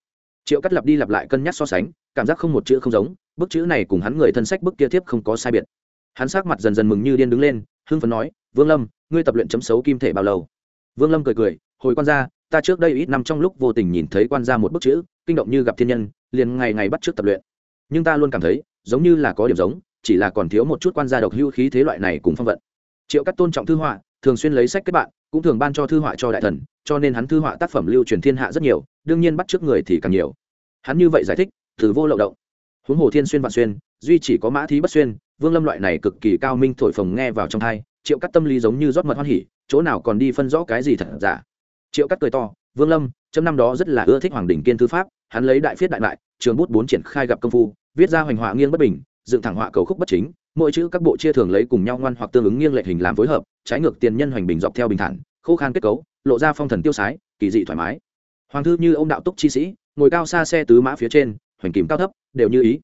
Triệu cắt lặp đi lặp lại cân nhắc so sánh, cảm giác không một chữ không giống, bức chữ này cùng hắn người thân sách bức kia thiếp không có sai biệt hắn sắc mặt dần dần mừng như điên đứng lên, hưng phấn nói, vương lâm, ngươi tập luyện chấm xấu kim thể bao lâu? Vương lâm cười cười, hồi quan gia, ta trước đây ít năm trong lúc vô tình nhìn thấy quan gia một bức chữ, kinh động như gặp thiên nhân, liền ngày ngày bắt trước tập luyện. Nhưng ta luôn cảm thấy, giống như là có điểm giống, chỉ là còn thiếu một chút quan gia độc hưu khí thế loại này cùng phong vận. Triệu cắt tôn trọng thư họa, thường xuyên lấy sách kết bạn, cũng thường ban cho thư họa cho đại thần, cho nên hắn thư họa tác phẩm lưu truyền thiên hạ rất nhiều, đương nhiên bắt trước người thì càng nhiều. Hắn như vậy giải thích, từ vô lậu động huống hồ thiên xuyên vạn xuyên, duy chỉ có mã thí bất xuyên, vương lâm loại này cực kỳ cao minh thổi phồng nghe vào trong thai triệu cắt tâm lý giống như rót mật hoan hỉ, chỗ nào còn đi phân rõ cái gì thật giả. Triệu cắt cười to, vương lâm trong năm đó rất là ưa thích hoàng đình kiên thư pháp, hắn lấy đại phiết đại lại trường bút bốn triển khai gặp công phu, viết ra hoành họa nghiêng bất bình, dựng thẳng họa cầu khúc bất chính, mỗi chữ các bộ chia thường lấy cùng nhau ngoan hoặc tương ứng nghiêng lệ hình làm phối hợp, trái ngược tiền nhân hoành bình dọc theo bình thản, khô khan kết cấu, lộ ra phong thần tiêu sái, kỳ dị thoải mái. Hoàng thư như ông đạo túc chi sĩ, ngồi cao xa xe tứ mã phía trên hoành kìm cao thấp, đều như ý.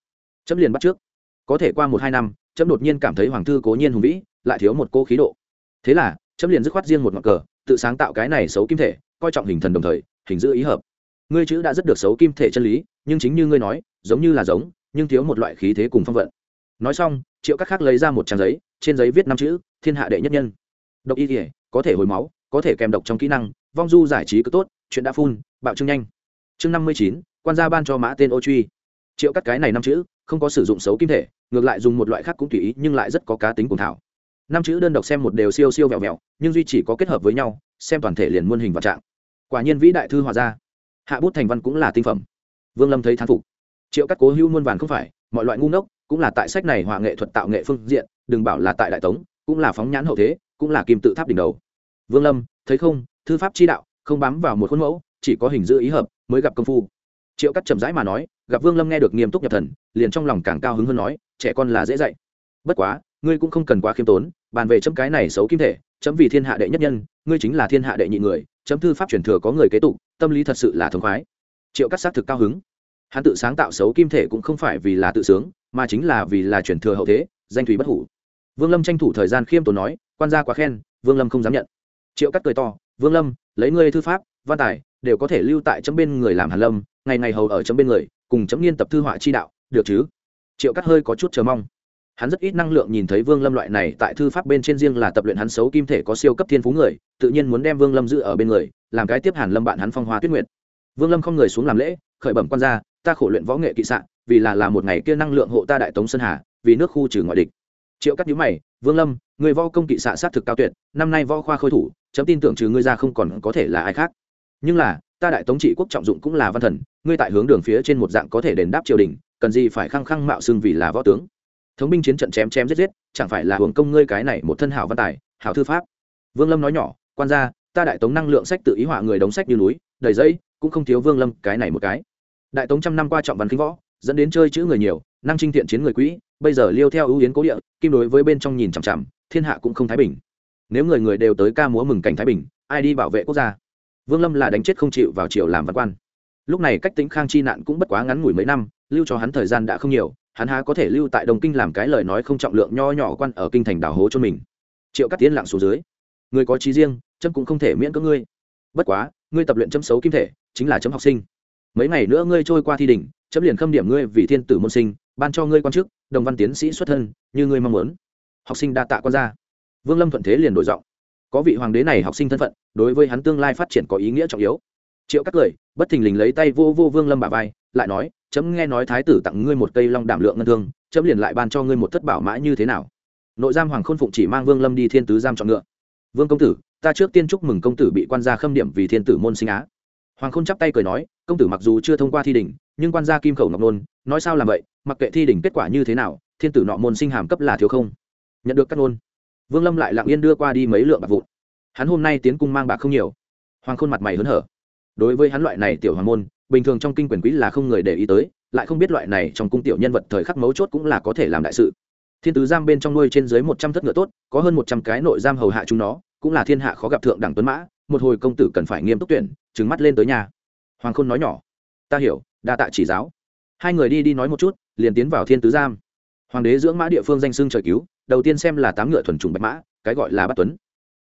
Chấm liền bắt trước. Có thể qua một hai năm, chấm đột nhiên cảm thấy hoàng thư cố nhiên hùng vĩ, lại thiếu một cô khí độ. Thế là, chấm liền dứt khoát riêng một ngọn cờ, tự sáng tạo cái này xấu kim thể, coi trọng hình thần đồng thời, hình giữ ý hợp. Ngươi chữ đã rất được xấu kim thể chân lý, nhưng chính như ngươi nói, giống như là giống, nhưng thiếu một loại khí thế cùng phong vận. Nói xong, triệu các khác lấy ra một trang giấy, trên giấy viết năm chữ, thiên hạ đệ nhất nhân. Độc y thể có thể hồi máu, có thể kèm độc trong kỹ năng, vong du giải trí cứ tốt, chuyện đã phun, bạo trưng nhanh. Chương năm mươi chín quan gia ban cho mã tên ô truy. Triệu cắt cái này năm chữ, không có sử dụng xấu kim thể, ngược lại dùng một loại khác cũng tùy ý, nhưng lại rất có cá tính cùng thảo. Năm chữ đơn độc xem một đều siêu siêu vẹo vẹo, nhưng duy chỉ có kết hợp với nhau, xem toàn thể liền muôn hình và trạng. Quả nhiên vĩ đại thư hòa ra hạ bút thành văn cũng là tinh phẩm. Vương lâm thấy thán phục. Triệu cắt cố hữu muôn vàn không phải, mọi loại ngu ngốc, cũng là tại sách này họa nghệ thuật tạo nghệ phương diện, đừng bảo là tại đại tống, cũng là phóng nhãn hậu thế, cũng là kim tự tháp đỉnh đầu. Vương lâm, thấy không? Thư pháp chi đạo, không bám vào một khuôn mẫu, chỉ có hình giữ ý hợp, mới gặp công phu triệu cắt chậm rãi mà nói, gặp vương lâm nghe được nghiêm túc nhập thần, liền trong lòng càng cao hứng hơn nói, trẻ con là dễ dạy. Bất quá, ngươi cũng không cần quá khiêm tốn, bàn về chấm cái này xấu kim thể, chấm vì thiên hạ đệ nhất nhân, ngươi chính là thiên hạ đệ nhị người, chấm thư pháp truyền thừa có người kế tục tâm lý thật sự là thống khoái. Triệu cắt xác thực cao hứng. Hắn tự sáng tạo xấu kim thể cũng không phải vì là tự sướng, mà chính là vì là truyền thừa hậu thế, danh thủy bất hủ. Vương lâm tranh thủ thời gian khiêm tốn nói, quan gia quá khen, vương lâm không dám nhận. Triệu cắt cười to, vương lâm, lấy ngươi thư pháp, văn tài đều có thể lưu tại chấm bên người làm hàn lâm, ngày ngày hầu ở chấm bên người, cùng chấm nghiên tập thư họa chi đạo, được chứ? Triệu cắt hơi có chút chờ mong. Hắn rất ít năng lượng nhìn thấy vương lâm loại này tại thư pháp bên trên riêng là tập luyện hắn xấu kim thể có siêu cấp thiên phú người, tự nhiên muốn đem vương lâm giữ ở bên người, làm cái tiếp hàn lâm bạn hắn phong hoa tuyết nguyệt. Vương lâm không người xuống làm lễ, khởi bẩm quan gia, ta khổ luyện võ nghệ kỵ sạn, vì là là một ngày kia năng lượng hộ ta đại tống sơn hà, vì nước khu trừ ngoại địch. Triệu cắt nhíu mày, vương lâm, người võ công kỵ xạ sát thực cao tuyệt, năm nay võ khoa khôi thủ, chấm tin tưởng trừ ngươi ra không còn có thể là ai khác nhưng là, ta đại tống trị quốc trọng dụng cũng là văn thần, ngươi tại hướng đường phía trên một dạng có thể đền đáp triều đình, cần gì phải khăng khăng mạo xưng vì là võ tướng. Thống binh chiến trận chém chém giết giết, chẳng phải là hưởng công ngươi cái này một thân hảo văn tài, hảo thư pháp. Vương lâm nói nhỏ, quan gia, ta đại tống năng lượng sách tự ý họa người đóng sách như núi, đầy dây, cũng không thiếu vương lâm cái này một cái. Đại tống trăm năm qua trọng văn khinh võ, dẫn đến chơi chữ người nhiều, năng trinh thiện chiến người quỹ, bây giờ liêu theo ưu yến cố địa, kim đối với bên trong nhìn chằm chằm, thiên hạ cũng không thái bình. Nếu người người đều tới ca múa mừng cảnh thái bình, ai đi bảo vệ quốc gia? Vương lâm là đánh chết không chịu vào triều làm văn quan. Lúc này cách tính khang chi nạn cũng bất quá ngắn ngủi mấy năm, lưu cho hắn thời gian đã không nhiều, hắn há có thể lưu tại đồng kinh làm cái lời nói không trọng lượng nho nhỏ quan ở kinh thành đảo hố cho mình. Triệu cắt tiến lặng xuống dưới. Người có trí riêng, chấm cũng không thể miễn cưỡng ngươi. Bất quá, ngươi tập luyện chấm xấu kim thể, chính là chấm học sinh. Mấy ngày nữa ngươi trôi qua thi đỉnh, chấm liền khâm điểm ngươi vì thiên tử môn sinh, ban cho ngươi quan chức, đồng văn tiến sĩ xuất thân, như ngươi mong muốn. Học sinh đa tạ quan gia. Vương lâm thuận thế liền đổi giọng có vị hoàng đế này học sinh thân phận, đối với hắn tương lai phát triển có ý nghĩa trọng yếu. Triệu các cười bất thình lình lấy tay vô vô vương lâm bà vai, lại nói, chấm nghe nói thái tử tặng ngươi một cây long đảm lượng ngân thương, chấm liền lại ban cho ngươi một thất bảo mã như thế nào? Nội giam hoàng khôn phụng chỉ mang vương lâm đi thiên tứ giam chọn ngựa. Vương công tử, ta trước tiên chúc mừng công tử bị quan gia khâm điểm vì thiên tử môn sinh á. Hoàng khôn chắp tay cười nói, công tử mặc dù chưa thông qua thi đỉnh, nhưng quan gia kim khẩu ngọc nôn, nói sao làm vậy? Mặc kệ thi đỉnh kết quả như thế nào, thiên tử nọ môn sinh hàm cấp là thiếu không? Nhận được các nôn vương lâm lại lặng yên đưa qua đi mấy lượng bạc vụn. Hắn hôm nay tiến cung mang bạc không nhiều. Hoàng khôn mặt mày hớn hở. Đối với hắn loại này tiểu hoàng môn, bình thường trong kinh quyền quý là không người để ý tới, lại không biết loại này trong cung tiểu nhân vật thời khắc mấu chốt cũng là có thể làm đại sự. Thiên tứ giam bên trong nuôi trên dưới một trăm thất ngựa tốt, có hơn một trăm cái nội giam hầu hạ chúng nó, cũng là thiên hạ khó gặp thượng đẳng tuấn mã, một hồi công tử cần phải nghiêm túc tuyển trứng mắt lên tới nhà. Hoàng khôn nói nhỏ, ta hiểu, đa tạ chỉ giáo. Hai người đi đi nói một chút, liền tiến vào thiên tứ giam hoàng đế dưỡng mã địa phương danh xưng trời cứu, đầu tiên xem là tám ngựa thuần trùng bạch mã, cái gọi là bát tuấn.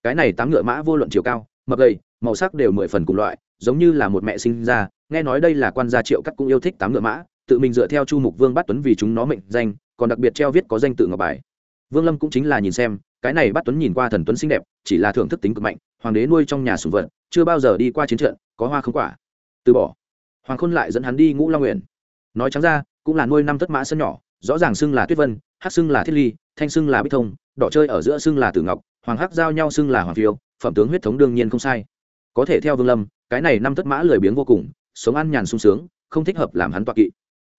Cái này tám ngựa mã vô luận chiều cao, mập gầy, màu sắc đều mười phần cùng loại, giống như là một mẹ sinh ra, nghe nói đây là quan gia triệu cắt cũng yêu thích tám ngựa mã, tự mình dựa theo chu mục vương bát tuấn vì chúng nó mệnh danh, còn đặc biệt treo viết có danh tự ngọc bài. Vương lâm cũng chính là nhìn xem, cái này bát tuấn nhìn qua thần tuấn xinh đẹp, chỉ là thưởng thức tính cực mạnh, hoàng đế nuôi trong nhà sùng vật, chưa bao giờ đi qua chiến trận, có hoa không quả. Từ bỏ. Hoàng khôn lại dẫn hắn đi ngũ long nguyện nói trắng ra, cũng là nuôi năm tất mã sân nhỏ rõ ràng xưng là tuyết vân hắc xưng là thiết ly, thanh xưng là bích thông, đỏ chơi ở giữa xưng là tử ngọc, hoàng hắc giao nhau xưng là hoàng phiêu, phẩm tướng huyết thống đương nhiên không sai. Có thể theo vương lâm, cái này năm tất mã lười biếng vô cùng, sống ăn nhàn sung sướng, không thích hợp làm hắn toạc kỵ.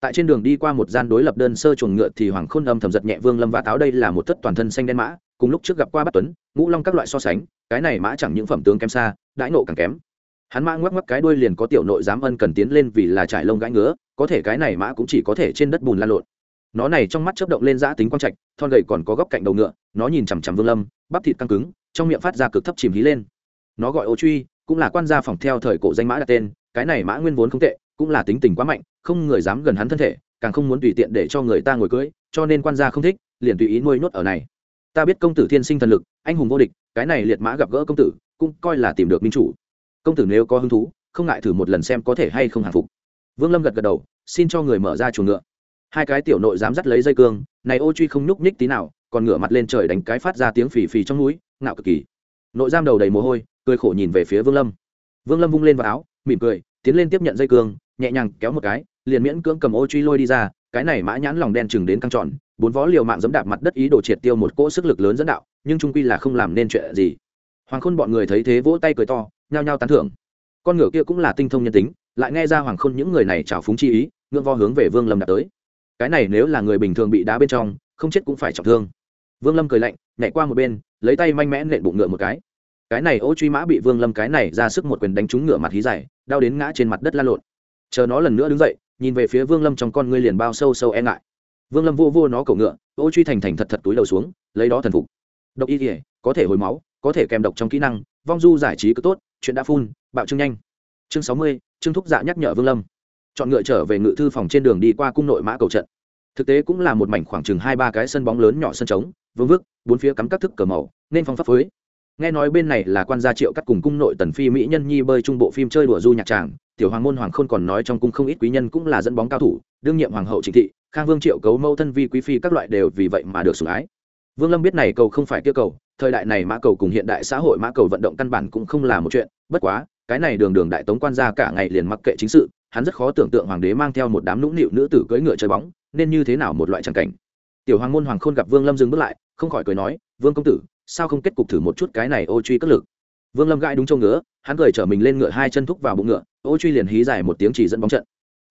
Tại trên đường đi qua một gian đối lập đơn sơ chuồng ngựa thì hoàng khôn âm thầm giật nhẹ vương lâm và táo đây là một thất toàn thân xanh đen mã, cùng lúc trước gặp qua bắt tuấn, ngũ long các loại so sánh, cái này mã chẳng những phẩm tướng kém xa, đãi nộ càng kém. Hắn mã ngoắc ngoắc cái đuôi liền có tiểu nội dám ân cần tiến lên vì là trải lông gãi ngứa, có thể cái này mã cũng chỉ có thể trên đất bùn lan lộn nó này trong mắt chớp động lên giã tính quang trạch thon gầy còn có góc cạnh đầu ngựa nó nhìn chằm chằm vương lâm bắp thịt căng cứng trong miệng phát ra cực thấp chìm hí lên. Nó gọi ô truy cũng là quan gia phòng theo thời cổ danh mã đặt tên cái này mã nguyên vốn không tệ cũng là tính tình quá mạnh không người dám gần hắn thân thể càng không muốn tùy tiện để cho người ta ngồi cưới, cho nên quan gia không thích liền tùy ý nuôi nhốt ở này. Ta biết công tử thiên sinh thần lực anh hùng vô địch cái này liệt mã gặp gỡ công tử cũng coi là tìm được minh chủ. Công tử nếu có hứng thú không ngại thử một lần xem có thể hay không hàng phục. Vương lâm gật gật đầu xin cho người mở ra chuồng ngựa hai cái tiểu nội dám dắt lấy dây cương, này ô truy không nhúc nhích tí nào, còn ngửa mặt lên trời đánh cái phát ra tiếng phì phì trong núi, ngạo cực kỳ. Nội giam đầu đầy mồ hôi, cười khổ nhìn về phía vương lâm. Vương lâm vung lên vào áo, mỉm cười, tiến lên tiếp nhận dây cương, nhẹ nhàng kéo một cái, liền miễn cưỡng cầm ô truy lôi đi ra, cái này mã nhãn lòng đen chừng đến căng tròn, bốn vó liều mạng dẫm đạp mặt đất ý đồ triệt tiêu một cỗ sức lực lớn dẫn đạo, nhưng trung quy là không làm nên chuyện gì. Hoàng khôn bọn người thấy thế vỗ tay cười to, nhao nhao tán thưởng. Con ngựa kia cũng là tinh thông nhân tính, lại nghe ra hoàng khôn những người này trào phúng chi ý ngưỡng vo hướng về vương lâm đạt tới cái này nếu là người bình thường bị đá bên trong, không chết cũng phải trọng thương. Vương lâm cười lạnh, nhảy qua một bên, lấy tay manh mẽ nện bụng ngựa một cái. Cái này ô truy mã bị vương lâm cái này ra sức một quyền đánh trúng ngựa mặt hí dày đau đến ngã trên mặt đất la lộn. Chờ nó lần nữa đứng dậy, nhìn về phía vương lâm trong con ngươi liền bao sâu sâu e ngại. Vương lâm vô vô nó cầu ngựa, ô truy thành thành thật thật túi đầu xuống, lấy đó thần phục. Độc y thể có thể hồi máu, có thể kèm độc trong kỹ năng, vong du giải trí cứ tốt, chuyện đã phun, bạo trưng nhanh. Chương sáu mươi, trương thúc dạ nhắc nhở vương lâm chọn ngựa trở về ngự thư phòng trên đường đi qua cung nội mã cầu trận. Thực tế cũng là một mảnh khoảng chừng hai ba cái sân bóng lớn nhỏ sân trống, vương vức, bốn phía cắm các thức cờ màu, nên phong pháp phới nghe nói bên này là quan gia triệu cắt cùng cung nội tần phi mỹ nhân nhi bơi trung bộ phim chơi đùa du nhạc tràng, tiểu hoàng môn hoàng khôn còn nói trong cung không ít quý nhân cũng là dẫn bóng cao thủ, đương nhiệm hoàng hậu trịnh thị, khang vương triệu cấu mâu thân vi quý phi các loại đều vì vậy mà được sủng ái. Vương lâm biết này cầu không phải kia cầu, thời đại này mã cầu cùng hiện đại xã hội mã cầu vận động căn bản cũng không là một chuyện, bất quá, cái này đường đường đại tống quan gia cả ngày liền mặc kệ chính sự hắn rất khó tưởng tượng hoàng đế mang theo một đám nũng nịu nữ tử cưỡi ngựa chơi bóng, nên như thế nào một loại tràng cảnh. Tiểu hoàng môn hoàng khôn gặp vương lâm dừng bước lại, không khỏi cười nói, vương công tử, sao không kết cục thử một chút cái này ô truy cất lực? Vương lâm gãi đúng châu ngứa hắn cười chở mình lên ngựa hai chân thúc vào bụng ngựa, ô truy liền hí dài một tiếng chỉ dẫn bóng trận.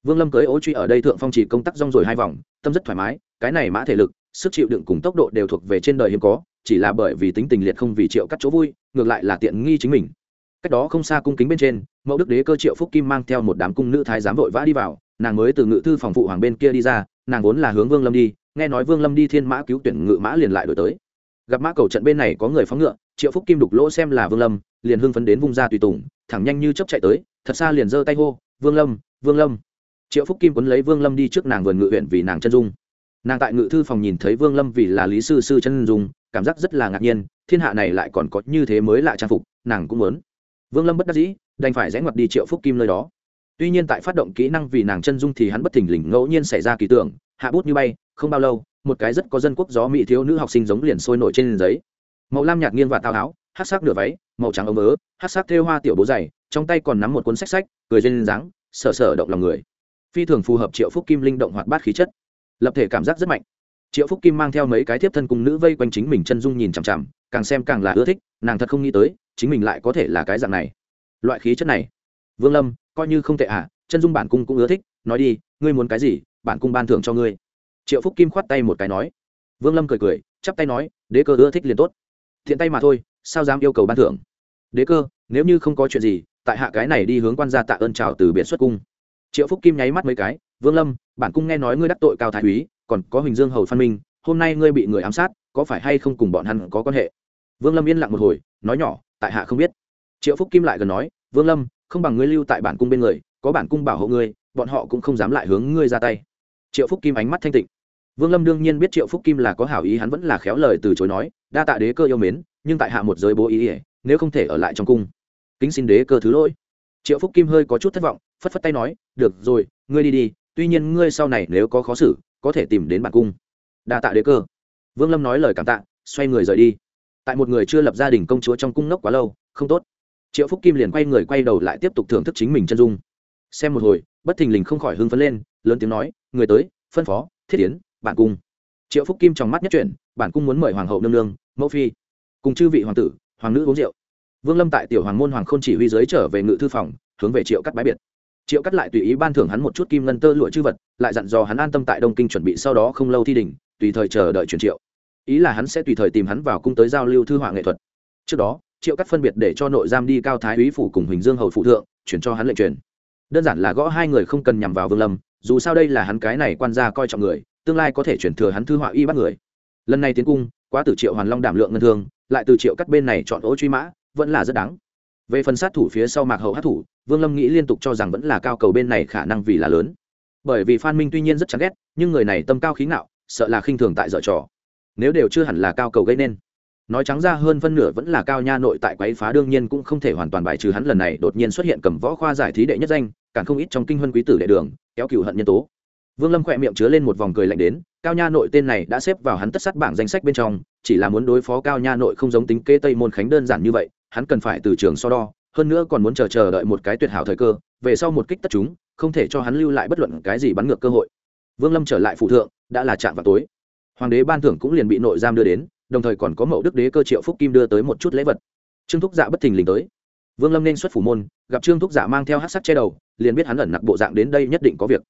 Vương lâm cưới ô truy ở đây thượng phong chỉ công tác rong rồi hai vòng, tâm rất thoải mái, cái này mã thể lực, sức chịu đựng cùng tốc độ đều thuộc về trên đời hiếm có, chỉ là bởi vì tính tình liệt không vì triệu cắt chỗ vui, ngược lại là tiện nghi chính mình cách đó không xa cung kính bên trên, mẫu đức đế cơ triệu phúc kim mang theo một đám cung nữ thái giám vội vã đi vào, nàng mới từ ngự thư phòng phụ hoàng bên kia đi ra, nàng vốn là hướng vương lâm đi, nghe nói vương lâm đi thiên mã cứu tuyển ngự mã liền lại đổi tới. Gặp mã cầu trận bên này có người phóng ngựa, triệu phúc kim đục lỗ xem là vương lâm, liền hưng phấn đến vung ra tùy tùng, thẳng nhanh như chấp chạy tới, thật xa liền giơ tay hô, vương lâm vương lâm. Triệu phúc kim quấn lấy vương lâm đi trước nàng vườn ngự huyện vì nàng chân dung. Nàng tại ngự thư phòng nhìn thấy vương lâm vì là lý sư sư chân dung, cảm giác rất là ngạc nhiên, thiên hạ này lại còn có như thế mới lạ trang phục, nàng cũng muốn vương lâm bất đắc dĩ, đành phải rẽ ngoặt đi triệu phúc kim nơi đó. Tuy nhiên tại phát động kỹ năng vì nàng chân dung thì hắn bất thình lình ngẫu nhiên xảy ra kỳ tưởng hạ bút như bay, không bao lâu, một cái rất có dân quốc gió mỹ thiếu nữ học sinh giống liền sôi nổi trên giấy. Màu lam nhạt nghiêng và tao áo hát sắc nửa váy, màu trắng ống ớ hát sắc thêu hoa tiểu bố dày, trong tay còn nắm một cuốn sách sách, cười lên dáng sờ sờ động lòng người. Phi thường phù hợp triệu phúc kim linh động hoạt bát khí chất. Lập thể cảm giác rất mạnh triệu phúc kim mang theo mấy cái thiếp thân cùng nữ vây quanh chính mình chân dung nhìn chằm chằm càng xem càng là ưa thích nàng thật không nghĩ tới chính mình lại có thể là cái dạng này. Loại khí chất này. Vương lâm coi như không tệ ạ à, chân dung bản cung cũng ưa thích nói đi ngươi muốn cái gì bản cung ban thưởng cho ngươi. Triệu phúc kim khoát tay một cái nói. Vương lâm cười cười chắp tay nói đế cơ ưa thích liền tốt. Thiện tay mà thôi sao dám yêu cầu ban thưởng? Đế cơ nếu như không có chuyện gì tại hạ cái này đi hướng quan gia tạ ơn chào từ biển xuất cung. Triệu phúc kim nháy mắt mấy cái vương lâm bản cung nghe nói ngươi đắc tội cao thái úy còn có huỳnh dương hầu phan minh, hôm nay ngươi bị người ám sát, có phải hay không cùng bọn hắn có quan hệ? Vương lâm yên lặng một hồi, nói nhỏ, tại hạ không biết. Triệu phúc kim lại gần nói, vương lâm, không bằng ngươi lưu tại bản cung bên người, có bản cung bảo hộ ngươi, bọn họ cũng không dám lại hướng ngươi ra tay. Triệu phúc kim ánh mắt thanh tịnh. Vương lâm đương nhiên biết triệu phúc kim là có hảo ý, hắn vẫn là khéo lời từ chối nói, đa tạ đế cơ yêu mến, nhưng tại hạ một giới bố ý ỉa nếu không thể ở lại trong cung, kính xin đế cơ thứ lỗi. Triệu phúc kim hơi có chút thất vọng, phất phất tay nói, được rồi, ngươi đi đi, tuy nhiên ngươi sau này nếu có khó xử có thể tìm đến bản cung. Đa tạ đế cơ. Vương lâm nói lời cảm tạ, xoay người rời đi. Tại một người chưa lập gia đình công chúa trong cung ngốc quá lâu, không tốt. Triệu phúc kim liền quay người quay đầu lại tiếp tục thưởng thức chính mình chân dung. Xem một hồi, bất thình lình không khỏi hưng phấn lên, lớn tiếng nói, người tới, phân phó, thiết tiến bản cung. Triệu phúc kim trong mắt nhất chuyển, bản cung muốn mời hoàng hậu nương nương, mẫu phi, cùng chư vị hoàng tử, hoàng nữ uống rượu. Vương lâm tại tiểu hoàng môn hoàng k h ô n chỉ huy giới trở về ngự thư phòng, hướng về triệu cắt bái biệt triệu cắt lại tùy ý ban thưởng hắn một chút kim ngân tơ lụa chư vật, lại dặn dò hắn an tâm tại đông kinh chuẩn bị sau đó không lâu thi đình tùy thời chờ đợi chuyển triệu. Ý là hắn sẽ tùy thời tìm hắn vào cung tới giao lưu thư họa nghệ thuật. Trước đó, triệu cắt phân biệt để cho nội giam đi cao thái úy phủ cùng huỳnh dương hầu phụ thượng, chuyển cho hắn lệnh truyền. Đơn giản là gõ hai người không cần nhằm vào vương lâm, dù sao đây là hắn cái này quan gia coi trọng người, tương lai có thể chuyển thừa hắn thư họa y bắt người. Lần này tiến cung, quá từ triệu hoàn long đảm lượng ngân thương, lại từ triệu cắt bên này chọn ô truy mã, vẫn là rất đáng. Về phần sát thủ phía sau mạc hậu hát thủ vương lâm nghĩ liên tục cho rằng vẫn là cao cầu bên này khả năng vì là lớn. Bởi vì phan minh tuy nhiên rất chán ghét, nhưng người này tâm cao khí ngạo, sợ là khinh thường tại dở trò. Nếu đều chưa hẳn là cao cầu gây nên. Nói trắng ra hơn phân nửa vẫn là cao nha nội tại quấy phá đương nhiên cũng không thể hoàn toàn bài trừ hắn lần này đột nhiên xuất hiện cầm võ khoa giải thí đệ nhất danh càng không ít trong kinh huân quý tử đệ đường, kéo cựu hận nhân tố. Vương lâm khỏe miệng chứa lên một vòng cười lạnh đến, cao nha nội tên này đã xếp vào hắn tất sát bảng danh sách bên trong, chỉ là muốn đối phó cao nha nội không giống tính kê tây môn khánh đơn giản như vậy, hắn cần phải từ trường so đo hơn nữa còn muốn chờ chờ đợi một cái tuyệt hảo thời cơ, về sau một kích tất chúng, không thể cho hắn lưu lại bất luận cái gì bắn ngược cơ hội. Vương lâm trở lại phụ thượng, đã là chạm vào tối. Hoàng đế ban thưởng cũng liền bị nội giam đưa đến, đồng thời còn có mẫu đức đế cơ triệu phúc kim đưa tới một chút lễ vật. Trương thúc dạ bất thình lình tới. Vương lâm nên xuất phủ môn, gặp trương thúc dạ mang theo hát sắc che đầu, liền biết hắn ẩn nặc bộ dạng đến đây nhất định có việc.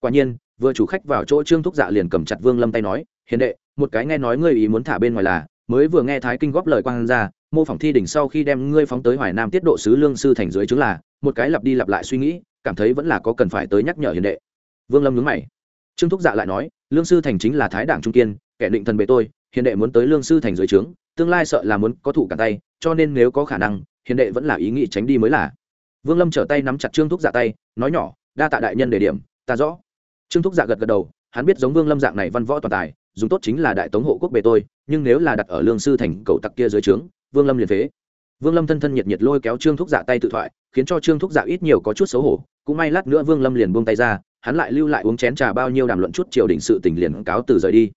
Quả nhiên, vừa chủ khách vào chỗ trương thúc dạ liền cầm chặt vương lâm tay nói, hiền đệ, một cái nghe nói ngươi ý muốn thả bên ngoài là, mới vừa nghe thái kinh góp lời quang ra mô phỏng thi đỉnh sau khi đem ngươi phóng tới hoài nam tiết độ sứ lương sư thành dưới chứng là, một cái lặp đi lặp lại suy nghĩ, cảm thấy vẫn là có cần phải tới nhắc nhở hiền đệ. Vương lâm nhướng mày. Trương thúc dạ lại nói, lương sư thành chính là thái đảng trung kiên, kẻ định thần bề tôi, hiền đệ muốn tới lương sư thành dưới trướng tương lai sợ là muốn có thủ cả tay, cho nên nếu có khả năng, hiền đệ vẫn là ý nghĩ tránh đi mới là. Vương lâm trở tay nắm chặt trương thúc dạ tay, nói nhỏ, đa tạ đại nhân đề điểm, ta rõ. Trương thúc dạ gật gật đầu, hắn biết giống vương lâm dạng này văn võ toàn tài, dùng tốt chính là đại tống hộ quốc bề tôi, nhưng nếu là đặt ở lương sư thành cầu tặc kia dưới trướng vương lâm liền phế. Vương lâm thân thân nhiệt nhiệt lôi kéo trương thúc dạ tay tự thoại khiến cho trương thúc dạ ít nhiều có chút xấu hổ. Cũng may lát nữa vương lâm liền buông tay ra hắn lại lưu lại uống chén trà bao nhiêu đàm luận chút triều đình sự tình liền cáo từ rời đi.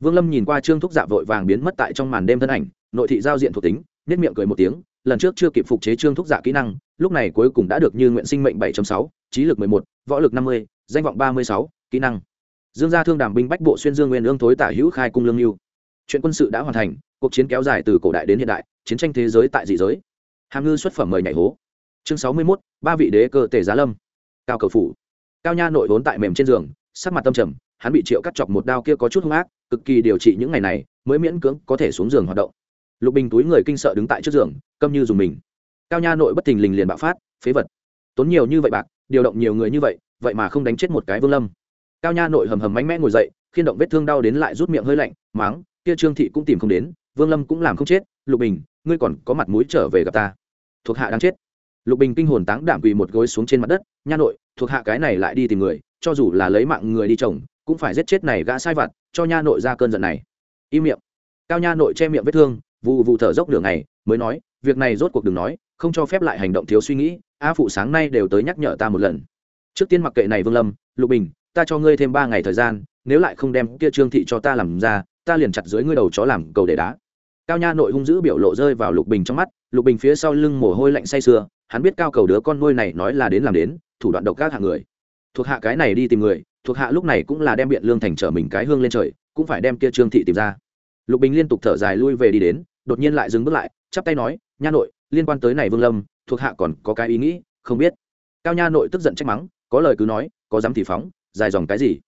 Vương lâm nhìn qua trương thúc dạ vội vàng biến mất tại trong màn đêm thân ảnh nội thị giao diện thuộc tính nết miệng cười một tiếng lần trước chưa kịp phục chế trương thúc dạ kỹ năng lúc này cuối cùng đã được như nguyện sinh mệnh 7 sáu trí lực 11, võ lực 50, danh vọng 36, kỹ năng. Dương gia thương đàm binh bách bộ xuyên dương nguyên ương thối tả hữu khai cung lương lưu chuyện quân sự đã hoàn thành cuộc chiến kéo dài từ cổ đại đến hiện đại chiến tranh thế giới tại dị giới. Hàm ngư xuất phẩm mời nhảy hố. Chương sáu mươi mốt, ba vị đế cơ tề giá lâm. Cao cầu phủ. Cao nha nội vốn tại mềm trên giường, sắc mặt tâm trầm, hắn bị triệu cắt chọc một đao kia có chút hung ác, cực kỳ điều trị những ngày này, mới miễn cưỡng có thể xuống giường hoạt động. Lục bình túi người kinh sợ đứng tại trước giường, câm như dùng mình. Cao nha nội bất thình lình liền bạo phát, phế vật. Tốn nhiều như vậy bạc, điều động nhiều người như vậy vậy mà không đánh chết một cái vương lâm. Cao nha nội hầm hầm mạnh mẽ ngồi dậy khiên động vết thương đau đến lại rút miệng hơi lạnh máng kia trương thị cũng tìm không đến, vương lâm cũng làm không chết, lục bình ngươi còn có mặt mũi trở về gặp ta. Thuộc hạ đang chết. Lục bình kinh hồn táng đảm quỳ một gối xuống trên mặt đất, nha nội, thuộc hạ cái này lại đi tìm người, cho dù là lấy mạng người đi chồng, cũng phải giết chết này gã sai vặt, cho nha nội ra cơn giận này. Im miệng. Cao nha nội che miệng vết thương vụ vụ thở dốc đường này mới nói, việc này rốt cuộc đừng nói, không cho phép lại hành động thiếu suy nghĩ, a phụ sáng nay đều tới nhắc nhở ta một lần. Trước tiên mặc kệ này vương lâm, lục bình, ta cho ngươi thêm ba ngày thời gian, nếu lại không đem kia trương thị cho ta làm ra, ta liền chặt dưới ngươi đầu chó làm cầu để đá cao nha nội hung dữ biểu lộ rơi vào lục bình trong mắt, lục bình phía sau lưng mồ hôi lạnh say sưa, hắn biết cao cầu đứa con nuôi này nói là đến làm đến, thủ đoạn độc các hạng người. Thuộc hạ cái này đi tìm người, thuộc hạ lúc này cũng là đem biện lương thành trở mình cái hương lên trời, cũng phải đem kia trương thị tìm ra. Lục bình liên tục thở dài lui về đi đến, đột nhiên lại dừng bước lại, chắp tay nói, nha nội, liên quan tới này vương lâm, thuộc hạ còn có cái ý nghĩ, không biết. Cao nha nội tức giận trách mắng, có lời cứ nói, có dám thì phóng, dài dòng cái gì?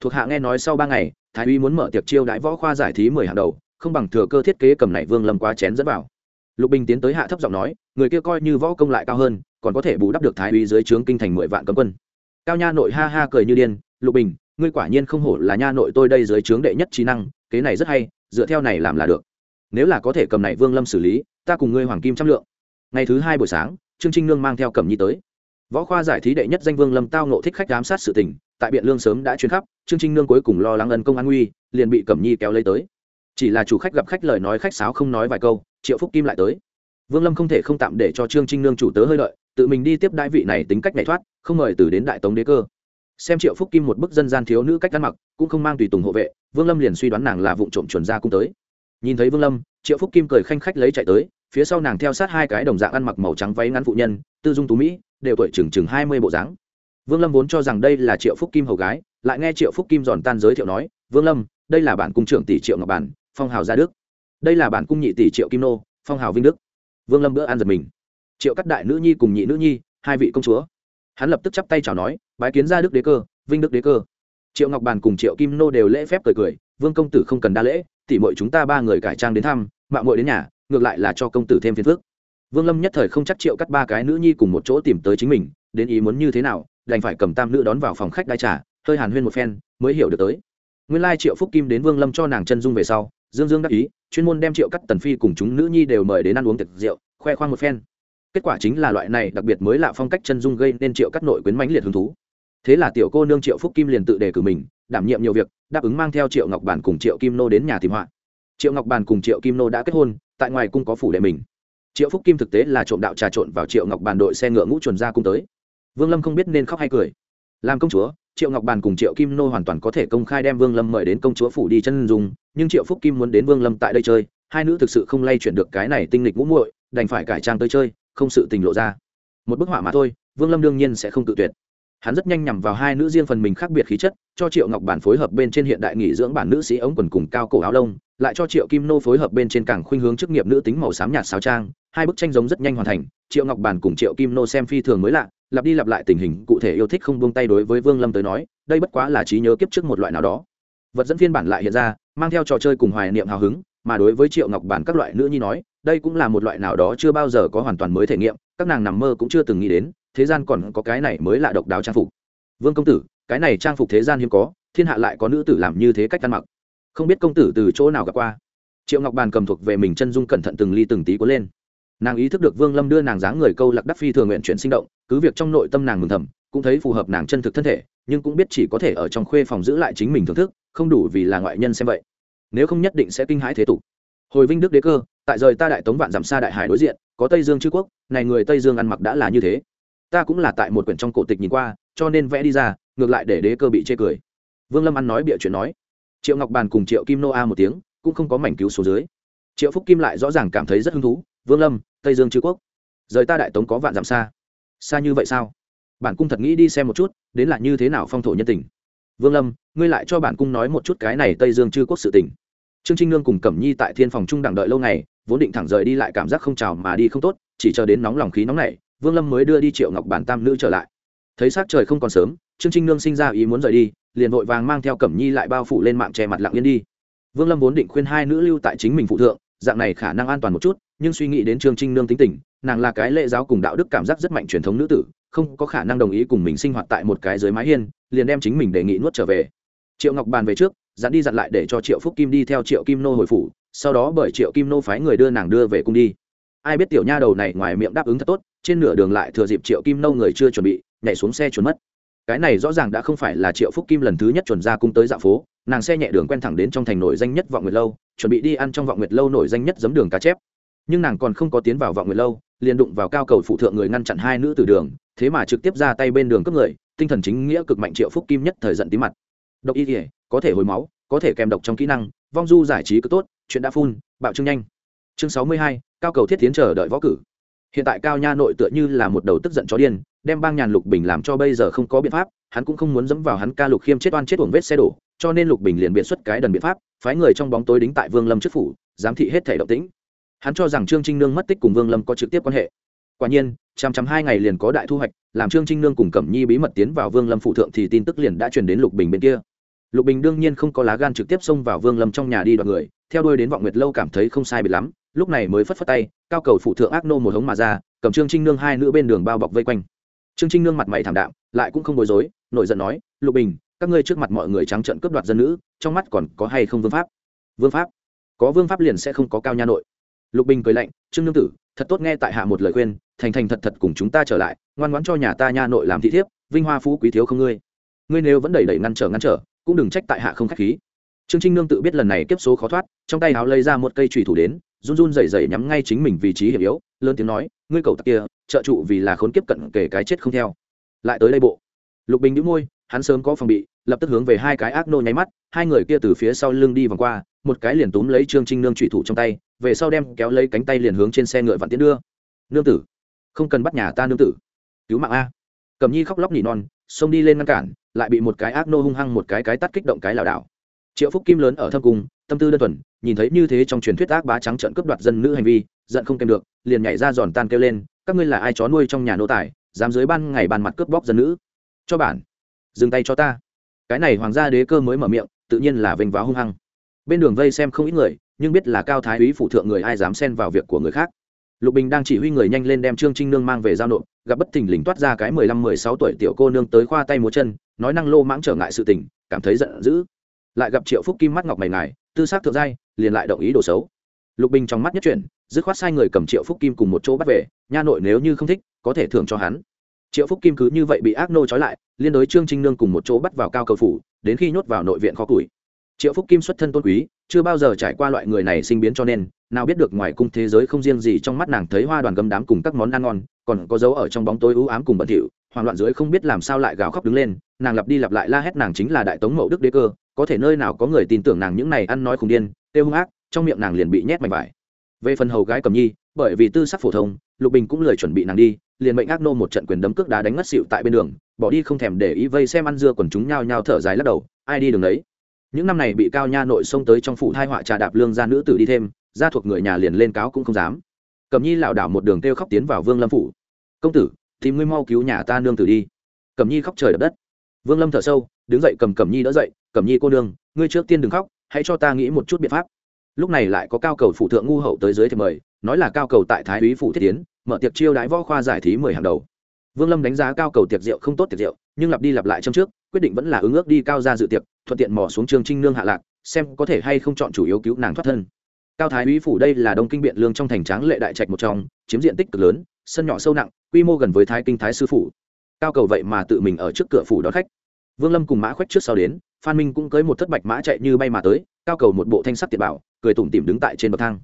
Thuộc hạ nghe nói sau ba ngày, thái uy muốn mở tiệc chiêu đãi võ khoa giải thí mười hàng đầu không bằng thừa cơ thiết kế cầm này vương lâm quá chén dẫn vào. Lục bình tiến tới hạ thấp giọng nói, người kia coi như võ công lại cao hơn, còn có thể bù đắp được thái uy dưới trướng kinh thành mười vạn cấm quân. Cao nha nội ha ha cười như điên, lục bình, ngươi quả nhiên không hổ là nha nội tôi đây dưới trướng đệ nhất trí năng, kế này rất hay, dựa theo này làm là được. Nếu là có thể cầm này vương lâm xử lý, ta cùng ngươi hoàng kim trăm lượng. Ngày thứ hai buổi sáng, trương trinh nương mang theo cầm nhi tới. Võ khoa giải thí đệ nhất danh vương lâm tao nộ thích khách giám sát sự tình, tại biện lương sớm đã chuyến khắp, trương trinh nương cuối cùng lo lắng ân công an nguy, liền bị cẩm nhi kéo lấy tới chỉ là chủ khách gặp khách lời nói khách sáo không nói vài câu, triệu phúc kim lại tới. Vương lâm không thể không tạm để cho trương trinh nương chủ tớ hơi lợi tự mình đi tiếp đại vị này tính cách này thoát, không mời từ đến đại tống đế cơ. Xem triệu phúc kim một bức dân gian thiếu nữ cách ăn mặc, cũng không mang tùy tùng hộ vệ, vương lâm liền suy đoán nàng là vụ trộm chuẩn ra cung tới. Nhìn thấy vương lâm, triệu phúc kim cười khanh khách lấy chạy tới, phía sau nàng theo sát hai cái đồng dạng ăn mặc màu trắng váy ngắn phụ nhân, tư dung tú mỹ, đều tuổi chừng chừng hai mươi bộ dáng. Vương lâm vốn cho rằng đây là triệu phúc kim hầu gái, lại nghe triệu phúc kim giòn tan giới thiệu nói, vương lâm, đây là bản cung trưởng tỷ triệu ngọc bản phong hào gia đức. Đây là bản cung nhị tỷ triệu kim nô, phong hào vinh đức. Vương lâm bữa ăn giật mình. Triệu cắt đại nữ nhi cùng nhị nữ nhi, hai vị công chúa. Hắn lập tức chắp tay chào nói, bái kiến gia đức đế cơ, vinh đức đế cơ. Triệu ngọc bàn cùng triệu kim nô đều lễ phép cười cười, vương công tử không cần đa lễ tỉ mọi chúng ta ba người cải trang đến thăm mạng mội đến nhà, ngược lại là cho công tử thêm phiền phước vương lâm nhất thời không chắc triệu cắt ba cái nữ nhi cùng một chỗ tìm tới chính mình, đến ý muốn như thế nào, đành phải cầm tam nữ đón vào phòng khách đai trà, hơi hàn huyên một phen, mới hiểu được tới. Nguyên lai triệu phúc kim đến vương lâm cho nàng chân dung về sau dương dương đắc ý, chuyên môn đem triệu cắt tần phi cùng chúng nữ nhi đều mời đến ăn uống tiệc rượu, khoe khoang một phen. Kết quả chính là loại này đặc biệt mới lạ phong cách chân dung gây nên triệu cắt nội quyến mãnh liệt hứng thú. Thế là tiểu cô nương triệu phúc kim liền tự đề cử mình, đảm nhiệm nhiều việc, đáp ứng mang theo triệu ngọc bản cùng triệu kim nô đến nhà tìm họa. Triệu ngọc bản cùng triệu kim nô đã kết hôn, tại ngoài cung có phủ đệ mình. Triệu phúc kim thực tế là trộm đạo trà trộn vào triệu ngọc bản đội xe ngựa ngũ chuẩn ra cung tới. Vương lâm không biết nên khóc hay cười. Làm công chúa triệu ngọc bàn cùng triệu kim nô hoàn toàn có thể công khai đem vương lâm mời đến công chúa phủ đi chân dùng nhưng triệu phúc kim muốn đến vương lâm tại đây chơi, hai nữ thực sự không lay chuyển được cái này tinh lịch ngũ muội, đành phải cải trang tới chơi, không sự tình lộ ra. Một bức họa mà thôi, vương lâm đương nhiên sẽ không tự tuyệt. Hắn rất nhanh nhằm vào hai nữ riêng phần mình khác biệt khí chất, cho triệu ngọc bản phối hợp bên trên hiện đại nghỉ dưỡng bản nữ sĩ ống quần cùng cao cổ áo lông, lại cho triệu kim nô phối hợp bên trên cảng khuynh hướng chức nghiệp nữ tính màu xám nhạt sáo trang. Hai bức tranh giống rất nhanh hoàn thành, triệu ngọc bản cùng triệu kim nô xem phi thường mới lạ lặp đi lặp lại tình hình cụ thể yêu thích không buông tay đối với vương lâm tới nói, đây bất quá là trí nhớ kiếp trước một loại nào đó. Vật dẫn phiên bản lại hiện ra, mang theo trò chơi cùng hoài niệm hào hứng, mà đối với triệu ngọc bản các loại nữ nhi nói, đây cũng là một loại nào đó chưa bao giờ có hoàn toàn mới thể nghiệm, các nàng nằm mơ cũng chưa từng nghĩ đến, thế gian còn có cái này mới là độc đáo trang phục. Vương công tử, cái này trang phục thế gian hiếm có, thiên hạ lại có nữ tử làm như thế cách ăn mặc. Không biết công tử từ chỗ nào gặp qua. Triệu ngọc bàn cầm thuộc về mình chân dung cẩn thận từng ly từng tí cuốn lên. Nàng ý thức được vương lâm đưa nàng dáng người câu lạc đắc phi thường nguyện chuyển sinh động cứ việc trong nội tâm nàng mừng thầm, cũng thấy phù hợp nàng chân thực thân thể, nhưng cũng biết chỉ có thể ở trong khuê phòng giữ lại chính mình thưởng thức, không đủ vì là ngoại nhân xem vậy. Nếu không nhất định sẽ kinh hãi thế tục. Hồi vinh đức đế cơ, tại rời ta đại tống vạn giảm xa đại hải đối diện, có tây dương chư quốc, này người tây dương ăn mặc đã là như thế. Ta cũng là tại một quyển trong cổ tịch nhìn qua, cho nên vẽ đi ra, ngược lại để đế cơ bị chê cười. Vương lâm ăn nói bịa chuyện nói. Triệu ngọc bàn cùng triệu kim nô a một tiếng, cũng không có mảnh cứu số dưới. Triệu phúc kim lại rõ ràng cảm thấy rất hứng thú. Vương lâm, tây dương chư quốc. Rời ta đại tống có vạn dặm xa xa như vậy sao? Bản cung thật nghĩ đi xem một chút, đến là như thế nào phong thổ nhân tình. Vương lâm, ngươi lại cho bản cung nói một chút cái này tây dương chư quốc sự tình. Trương trinh nương cùng cẩm nhi tại thiên phòng trung đẳng đợi lâu ngày, vốn định thẳng rời đi lại cảm giác không trào mà đi không tốt, chỉ chờ đến nóng lòng khí nóng này vương lâm mới đưa đi triệu ngọc bản tam nữ trở lại. Thấy s trời không còn sớm, trương trinh nương sinh ra ý muốn rời đi, liền vội vàng mang theo cẩm nhi lại bao phủ lên mạng che mặt lặng yên đi. Vương lâm vốn định khuyên hai nữ lưu tại chính mình phụ thượng, dạng này khả năng an toàn một chút, nhưng suy nghĩ đến trương trinh nương tính tình nàng là cái lễ giáo cùng đạo đức cảm giác rất mạnh truyền thống nữ tử, không có khả năng đồng ý cùng mình sinh hoạt tại một cái dưới mái hiên, liền đem chính mình đề nghị nuốt trở về. Triệu ngọc bàn về trước, dặn đi dặn lại để cho triệu phúc kim đi theo triệu kim nô hồi phủ, sau đó bởi triệu kim nô phái người đưa nàng đưa về cung đi. Ai biết tiểu nha đầu này ngoài miệng đáp ứng thật tốt, trên nửa đường lại thừa dịp triệu kim nô người chưa chuẩn bị, nhảy xuống xe chuẩn mất. Cái này rõ ràng đã không phải là triệu phúc kim lần thứ nhất chuẩn ra cung tới dạo phố, nàng xe nhẹ đường quen thẳng đến trong thành nổi danh nhất vọng nguyệt lâu, chuẩn bị đi ăn trong vọng nguyệt lâu nổi danh nhất giấm đường cá chép nhưng nàng còn không có tiến vào vọng người lâu, liền đụng vào cao cầu phụ thượng người ngăn chặn hai nữ từ đường, thế mà trực tiếp ra tay bên đường cướp người, tinh thần chính nghĩa cực mạnh triệu phúc kim nhất thời giận tí mặt. Độc y thể có thể hồi máu, có thể kèm độc trong kỹ năng, vong du giải trí cứ tốt, chuyện đã phun, bạo trưng nhanh. Chương sáu mươi hai, cao cầu thiết tiến chờ đợi võ cử. Hiện tại cao nha nội tựa như là một đầu tức giận chó điên, đem bang nhàn lục bình làm cho bây giờ không có biện pháp, hắn cũng không muốn dẫm vào hắn ca lục khiêm chết oan chết uổng vết xe đổ, cho nên lục bình liền biện xuất cái đần biện pháp, phái người trong bóng tối đính tại vương lâm trước phủ, giám thị hết thể động tĩnh hắn cho rằng trương trinh nương mất tích cùng vương lâm có trực tiếp quan hệ. Quả nhiên, chăm chăm hai ngày liền có đại thu hoạch, làm trương trinh nương cùng cẩm nhi bí mật tiến vào vương lâm phụ thượng thì tin tức liền đã truyền đến lục bình bên kia. Lục bình đương nhiên không có lá gan trực tiếp xông vào vương lâm trong nhà đi đoạt người, theo đuôi đến vọng nguyệt lâu cảm thấy không sai bị lắm, lúc này mới phất phất tay, cao cầu phụ thượng ác nô một hống mà ra, cầm trương trinh nương hai nữ bên đường bao bọc vây quanh. Trương trinh nương mặt mày thảm đạm, lại cũng không bối rối, nổi giận nói, lục bình, các ngươi trước mặt mọi người trắng trợn cướp đoạt dân nữ, trong mắt còn có hay không vương pháp? Vương pháp? Có vương pháp liền sẽ không có cao nha nội lục bình cười lạnh, trương nương tử, thật tốt nghe tại hạ một lời khuyên, thành thành thật thật cùng chúng ta trở lại, ngoan ngoãn cho nhà ta nha nội làm thị thiếp, vinh hoa phú quý thiếu không ngươi. Ngươi nếu vẫn đẩy đẩy ngăn trở ngăn trở, cũng đừng trách tại hạ không khách khí. Trương trinh nương tự biết lần này kiếp số khó thoát, trong tay áo lấy ra một cây chùy thủ đến, run run rẩy rẩy nhắm ngay chính mình vị trí hiểm yếu, lớn tiếng nói, ngươi cầu tặc kia, trợ trụ vì là khốn kiếp cận kể cái chết không theo. Lại tới đây bộ. Lục bình đĩu môi, hắn sớm có phòng bị, lập tức hướng về hai cái ác nô nháy mắt, hai người kia từ phía sau lưng đi vòng qua một cái liền túm lấy trương trinh nương trụy thủ trong tay, về sau đem kéo lấy cánh tay liền hướng trên xe ngựa vặn tiến đưa. Nương tử, không cần bắt nhà ta nương tử. Cứu mạng a. Cầm nhi khóc lóc nỉ non, xông đi lên ngăn cản, lại bị một cái ác nô hung hăng một cái cái tắt kích động cái lảo đảo. Triệu phúc kim lớn ở thâm cung, tâm tư đơn thuần, nhìn thấy như thế trong truyền thuyết ác bá trắng trợn cướp đoạt dân nữ hành vi, giận không kèm được, liền nhảy ra giòn tan kêu lên, các ngươi là ai chó nuôi trong nhà nô tài, dám dưới ban ngày bàn mặt cướp bóc dân nữ? Cho bản, dừng tay cho ta. Cái này hoàng gia đế cơ mới mở miệng, tự nhiên là vênh váo hung hăng bên đường vây xem không ít người, nhưng biết là cao thái úy phụ thượng người ai dám xen vào việc của người khác. Lục bình đang chỉ huy người nhanh lên đem trương trinh nương mang về giao nộp, gặp bất thình lình toát ra cái mười lăm, mười sáu tuổi tiểu cô nương tới khoa tay múa chân, nói năng lô mãng trở ngại sự tình, cảm thấy giận dữ. Lại gặp triệu phúc kim mắt ngọc mày ngài, tư xác thượng giai, liền lại động ý đồ xấu. Lục bình trong mắt nhất chuyển, dứt khoát sai người cầm triệu phúc kim cùng một chỗ bắt về, nha nội nếu như không thích, có thể thưởng cho hắn. Triệu phúc kim cứ như vậy bị ác nô trói lại, liên đối trương trinh nương cùng một chỗ bắt vào cao cầu phủ, đến khi nhốt vào nội viện khó củi triệu phúc kim xuất thân tôn quý, chưa bao giờ trải qua loại người này sinh biến cho nên, nào biết được ngoài cung thế giới không riêng gì trong mắt nàng thấy hoa đoàn gấm đám cùng các món ăn ngon, còn có dấu ở trong bóng tối ưu ám cùng bẩn thỉu, hoảng loạn dưới không biết làm sao lại gào khóc đứng lên, nàng lặp đi lặp lại la hét nàng chính là đại tống mậu đức đế cơ, có thể nơi nào có người tin tưởng nàng những này ăn nói khùng điên, têu hung ác, trong miệng nàng liền bị nhét mạch vải. Về phần hầu gái cầm nhi, bởi vì tư sắc phổ thông, lục bình cũng lời chuẩn bị nàng đi, liền mệnh ác nô một trận quyền đấm cước đá đánh ngất xịu tại bên đường, bỏ đi không thèm để ý vây xem ăn dưa quần chúng nhao nhao thở dài lắc đầu, ai đi đường đấy? Những năm này bị cao nha nội xông tới trong phủ thai họa trà đạp lương gia nữ tử đi thêm, gia thuộc người nhà liền lên cáo cũng không dám. Cầm nhi lảo đảo một đường kêu khóc tiến vào vương lâm phủ. Công tử, tìm ngươi mau cứu nhà ta nương tử đi. Cầm nhi khóc trời đập đất. Vương lâm thở sâu, đứng dậy cầm cầm nhi đỡ dậy cầm nhi cô nương, ngươi trước tiên đừng khóc, hãy cho ta nghĩ một chút biện pháp. Lúc này lại có cao cầu phụ thượng ngu hậu tới dưới thì mời, nói là cao cầu tại thái úy phủ thiết tiến, mở tiệc chiêu đãi võ khoa giải thí mười hàng đầu. Vương lâm đánh giá cao cầu tiệc rượu không tốt tiệc rượu, nhưng lặp đi lặp lại trong trước, quyết định vẫn là ứng ước đi cao ra dự tiệc thuận tiện mò xuống trường trinh nương hạ lạc, xem có thể hay không chọn chủ yếu cứu nàng thoát thân. Cao thái úy phủ đây là đông kinh biện lương trong thành tráng lệ đại trạch một trong, chiếm diện tích cực lớn, sân nhỏ sâu nặng, quy mô gần với thái kinh thái sư phủ. Cao cầu vậy mà tự mình ở trước cửa phủ đón khách. Vương lâm cùng mã khoách trước sau đến, phan minh cũng cưới một thất bạch mã chạy như bay mà tới, cao cầu một bộ thanh sắc tiệt bảo, cười tủm tỉm đứng tại trên bậc thang.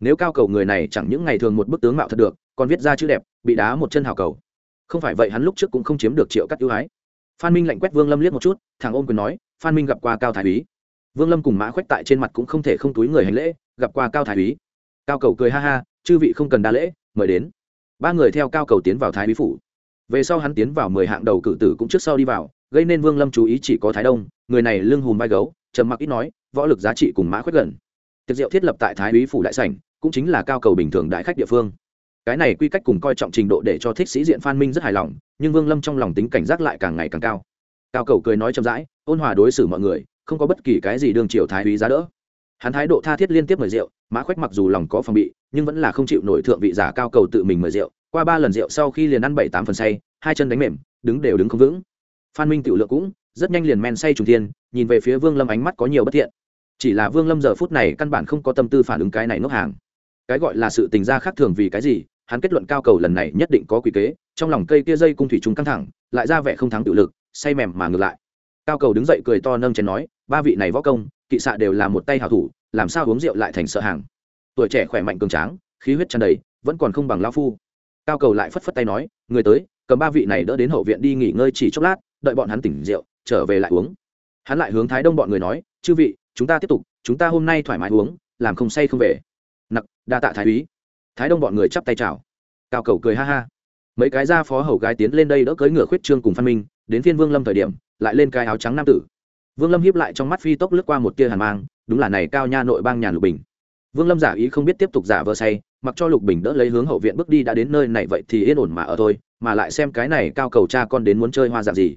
Nếu cao cầu người này chẳng những ngày thường một bức tướng mạo thật được, còn viết ra chữ đẹp, bị đá một chân hào cầu. Không phải vậy hắn lúc trước cũng không chiếm được triệu cắt ưu ái. Phan minh lạnh quét vương lâm liếc một chút, thằng ôm quyền nói phan minh gặp qua cao thái úy. Vương lâm cùng mã khoách tại trên mặt cũng không thể không túi người hành lễ, gặp qua cao thái úy. Cao cầu cười ha ha, chư vị không cần đa lễ, mời đến. Ba người theo cao cầu tiến vào thái úy phủ. Về sau hắn tiến vào mười hạng đầu cử tử cũng trước sau đi vào, gây nên vương lâm chú ý chỉ có thái đông, người này lưng hùm vai gấu, trầm mặc ít nói, võ lực giá trị cùng mã khoách gần. Tiệc rượu thiết lập tại thái úy phủ đại sảnh, cũng chính là cao cầu bình thường đại khách địa phương. Cái này quy cách cùng coi trọng trình độ để cho thích sĩ diện phan minh rất hài lòng, nhưng vương lâm trong lòng tính cảnh giác lại càng ngày càng cao cao cầu cười nói chậm rãi, ôn hòa đối xử mọi người, không có bất kỳ cái gì đương triều thái úy giá đỡ. Hắn thái độ tha thiết liên tiếp mời rượu, mã khoách mặc dù lòng có phòng bị, nhưng vẫn là không chịu nổi thượng vị giả cao cầu tự mình mời rượu. Qua ba lần rượu sau khi liền ăn bảy tám phần say, hai chân đánh mềm, đứng đều đứng không vững. Phan minh tự lượng cũng rất nhanh liền men say trùng thiên, nhìn về phía vương lâm ánh mắt có nhiều bất thiện. Chỉ là vương lâm giờ phút này căn bản không có tâm tư phản ứng cái này nốc hàng. Cái gọi là sự tình gia khác thường vì cái gì, hắn kết luận cao cầu lần này nhất định có quỷ kế, trong lòng cây kia dây cung thủy trùng căng thẳng, lại ra vẻ không thắng tự lực say mềm mà ngược lại. Cao cầu đứng dậy cười to nâng chén nói, ba vị này võ công, kỵ xạ đều là một tay hào thủ, làm sao uống rượu lại thành sợ hàng? Tuổi trẻ khỏe mạnh cường tráng, khí huyết tràn đầy, vẫn còn không bằng lao phu. Cao cầu lại phất phất tay nói, người tới, cầm ba vị này đỡ đến hậu viện đi nghỉ ngơi chỉ chốc lát, đợi bọn hắn tỉnh rượu, trở về lại uống. Hắn lại hướng thái đông bọn người nói, chư vị, chúng ta tiếp tục, chúng ta hôm nay thoải mái uống, làm không say không về. Nặc, đa tạ thái úy. Thái đông bọn người chắp tay chào. Cao cầu cười ha ha. Mấy cái gia phó hầu gái tiến lên đây đỡ cưỡi ngựa khuyết trương cùng phan minh đến phiên vương lâm thời điểm, lại lên cái áo trắng nam tử. Vương lâm hiếp lại trong mắt phi tốc lướt qua một tia hàn mang, đúng là này cao nha nội bang nhà lục bình. Vương lâm giả ý không biết tiếp tục giả vờ say, mặc cho lục bình đỡ lấy hướng hậu viện bước đi đã đến nơi này vậy thì yên ổn mà ở thôi, mà lại xem cái này cao cầu cha con đến muốn chơi hoa dạng gì.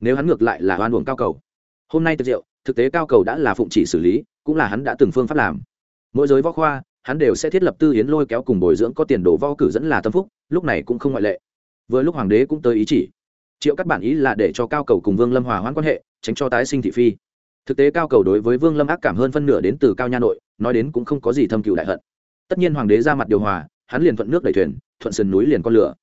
Nếu hắn ngược lại là oan uổng cao cầu. Hôm nay thực rượu, thực tế cao cầu đã là phụng chỉ xử lý, cũng là hắn đã từng phương pháp làm. Mỗi giới võ khoa, hắn đều sẽ thiết lập tư yến lôi kéo cùng bồi dưỡng có tiền đồ võ cử dẫn là tâm phúc, lúc này cũng không ngoại lệ. Vừa lúc hoàng đế cũng tới ý chỉ triệu các bản ý là để cho cao cầu cùng vương lâm hòa hoãn quan hệ, tránh cho tái sinh thị phi. Thực tế cao cầu đối với vương lâm ác cảm hơn phân nửa đến từ cao nha nội, nói đến cũng không có gì thâm cựu đại hận. Tất nhiên hoàng đế ra mặt điều hòa, hắn liền thuận nước đẩy thuyền, thuận sườn núi liền con lửa.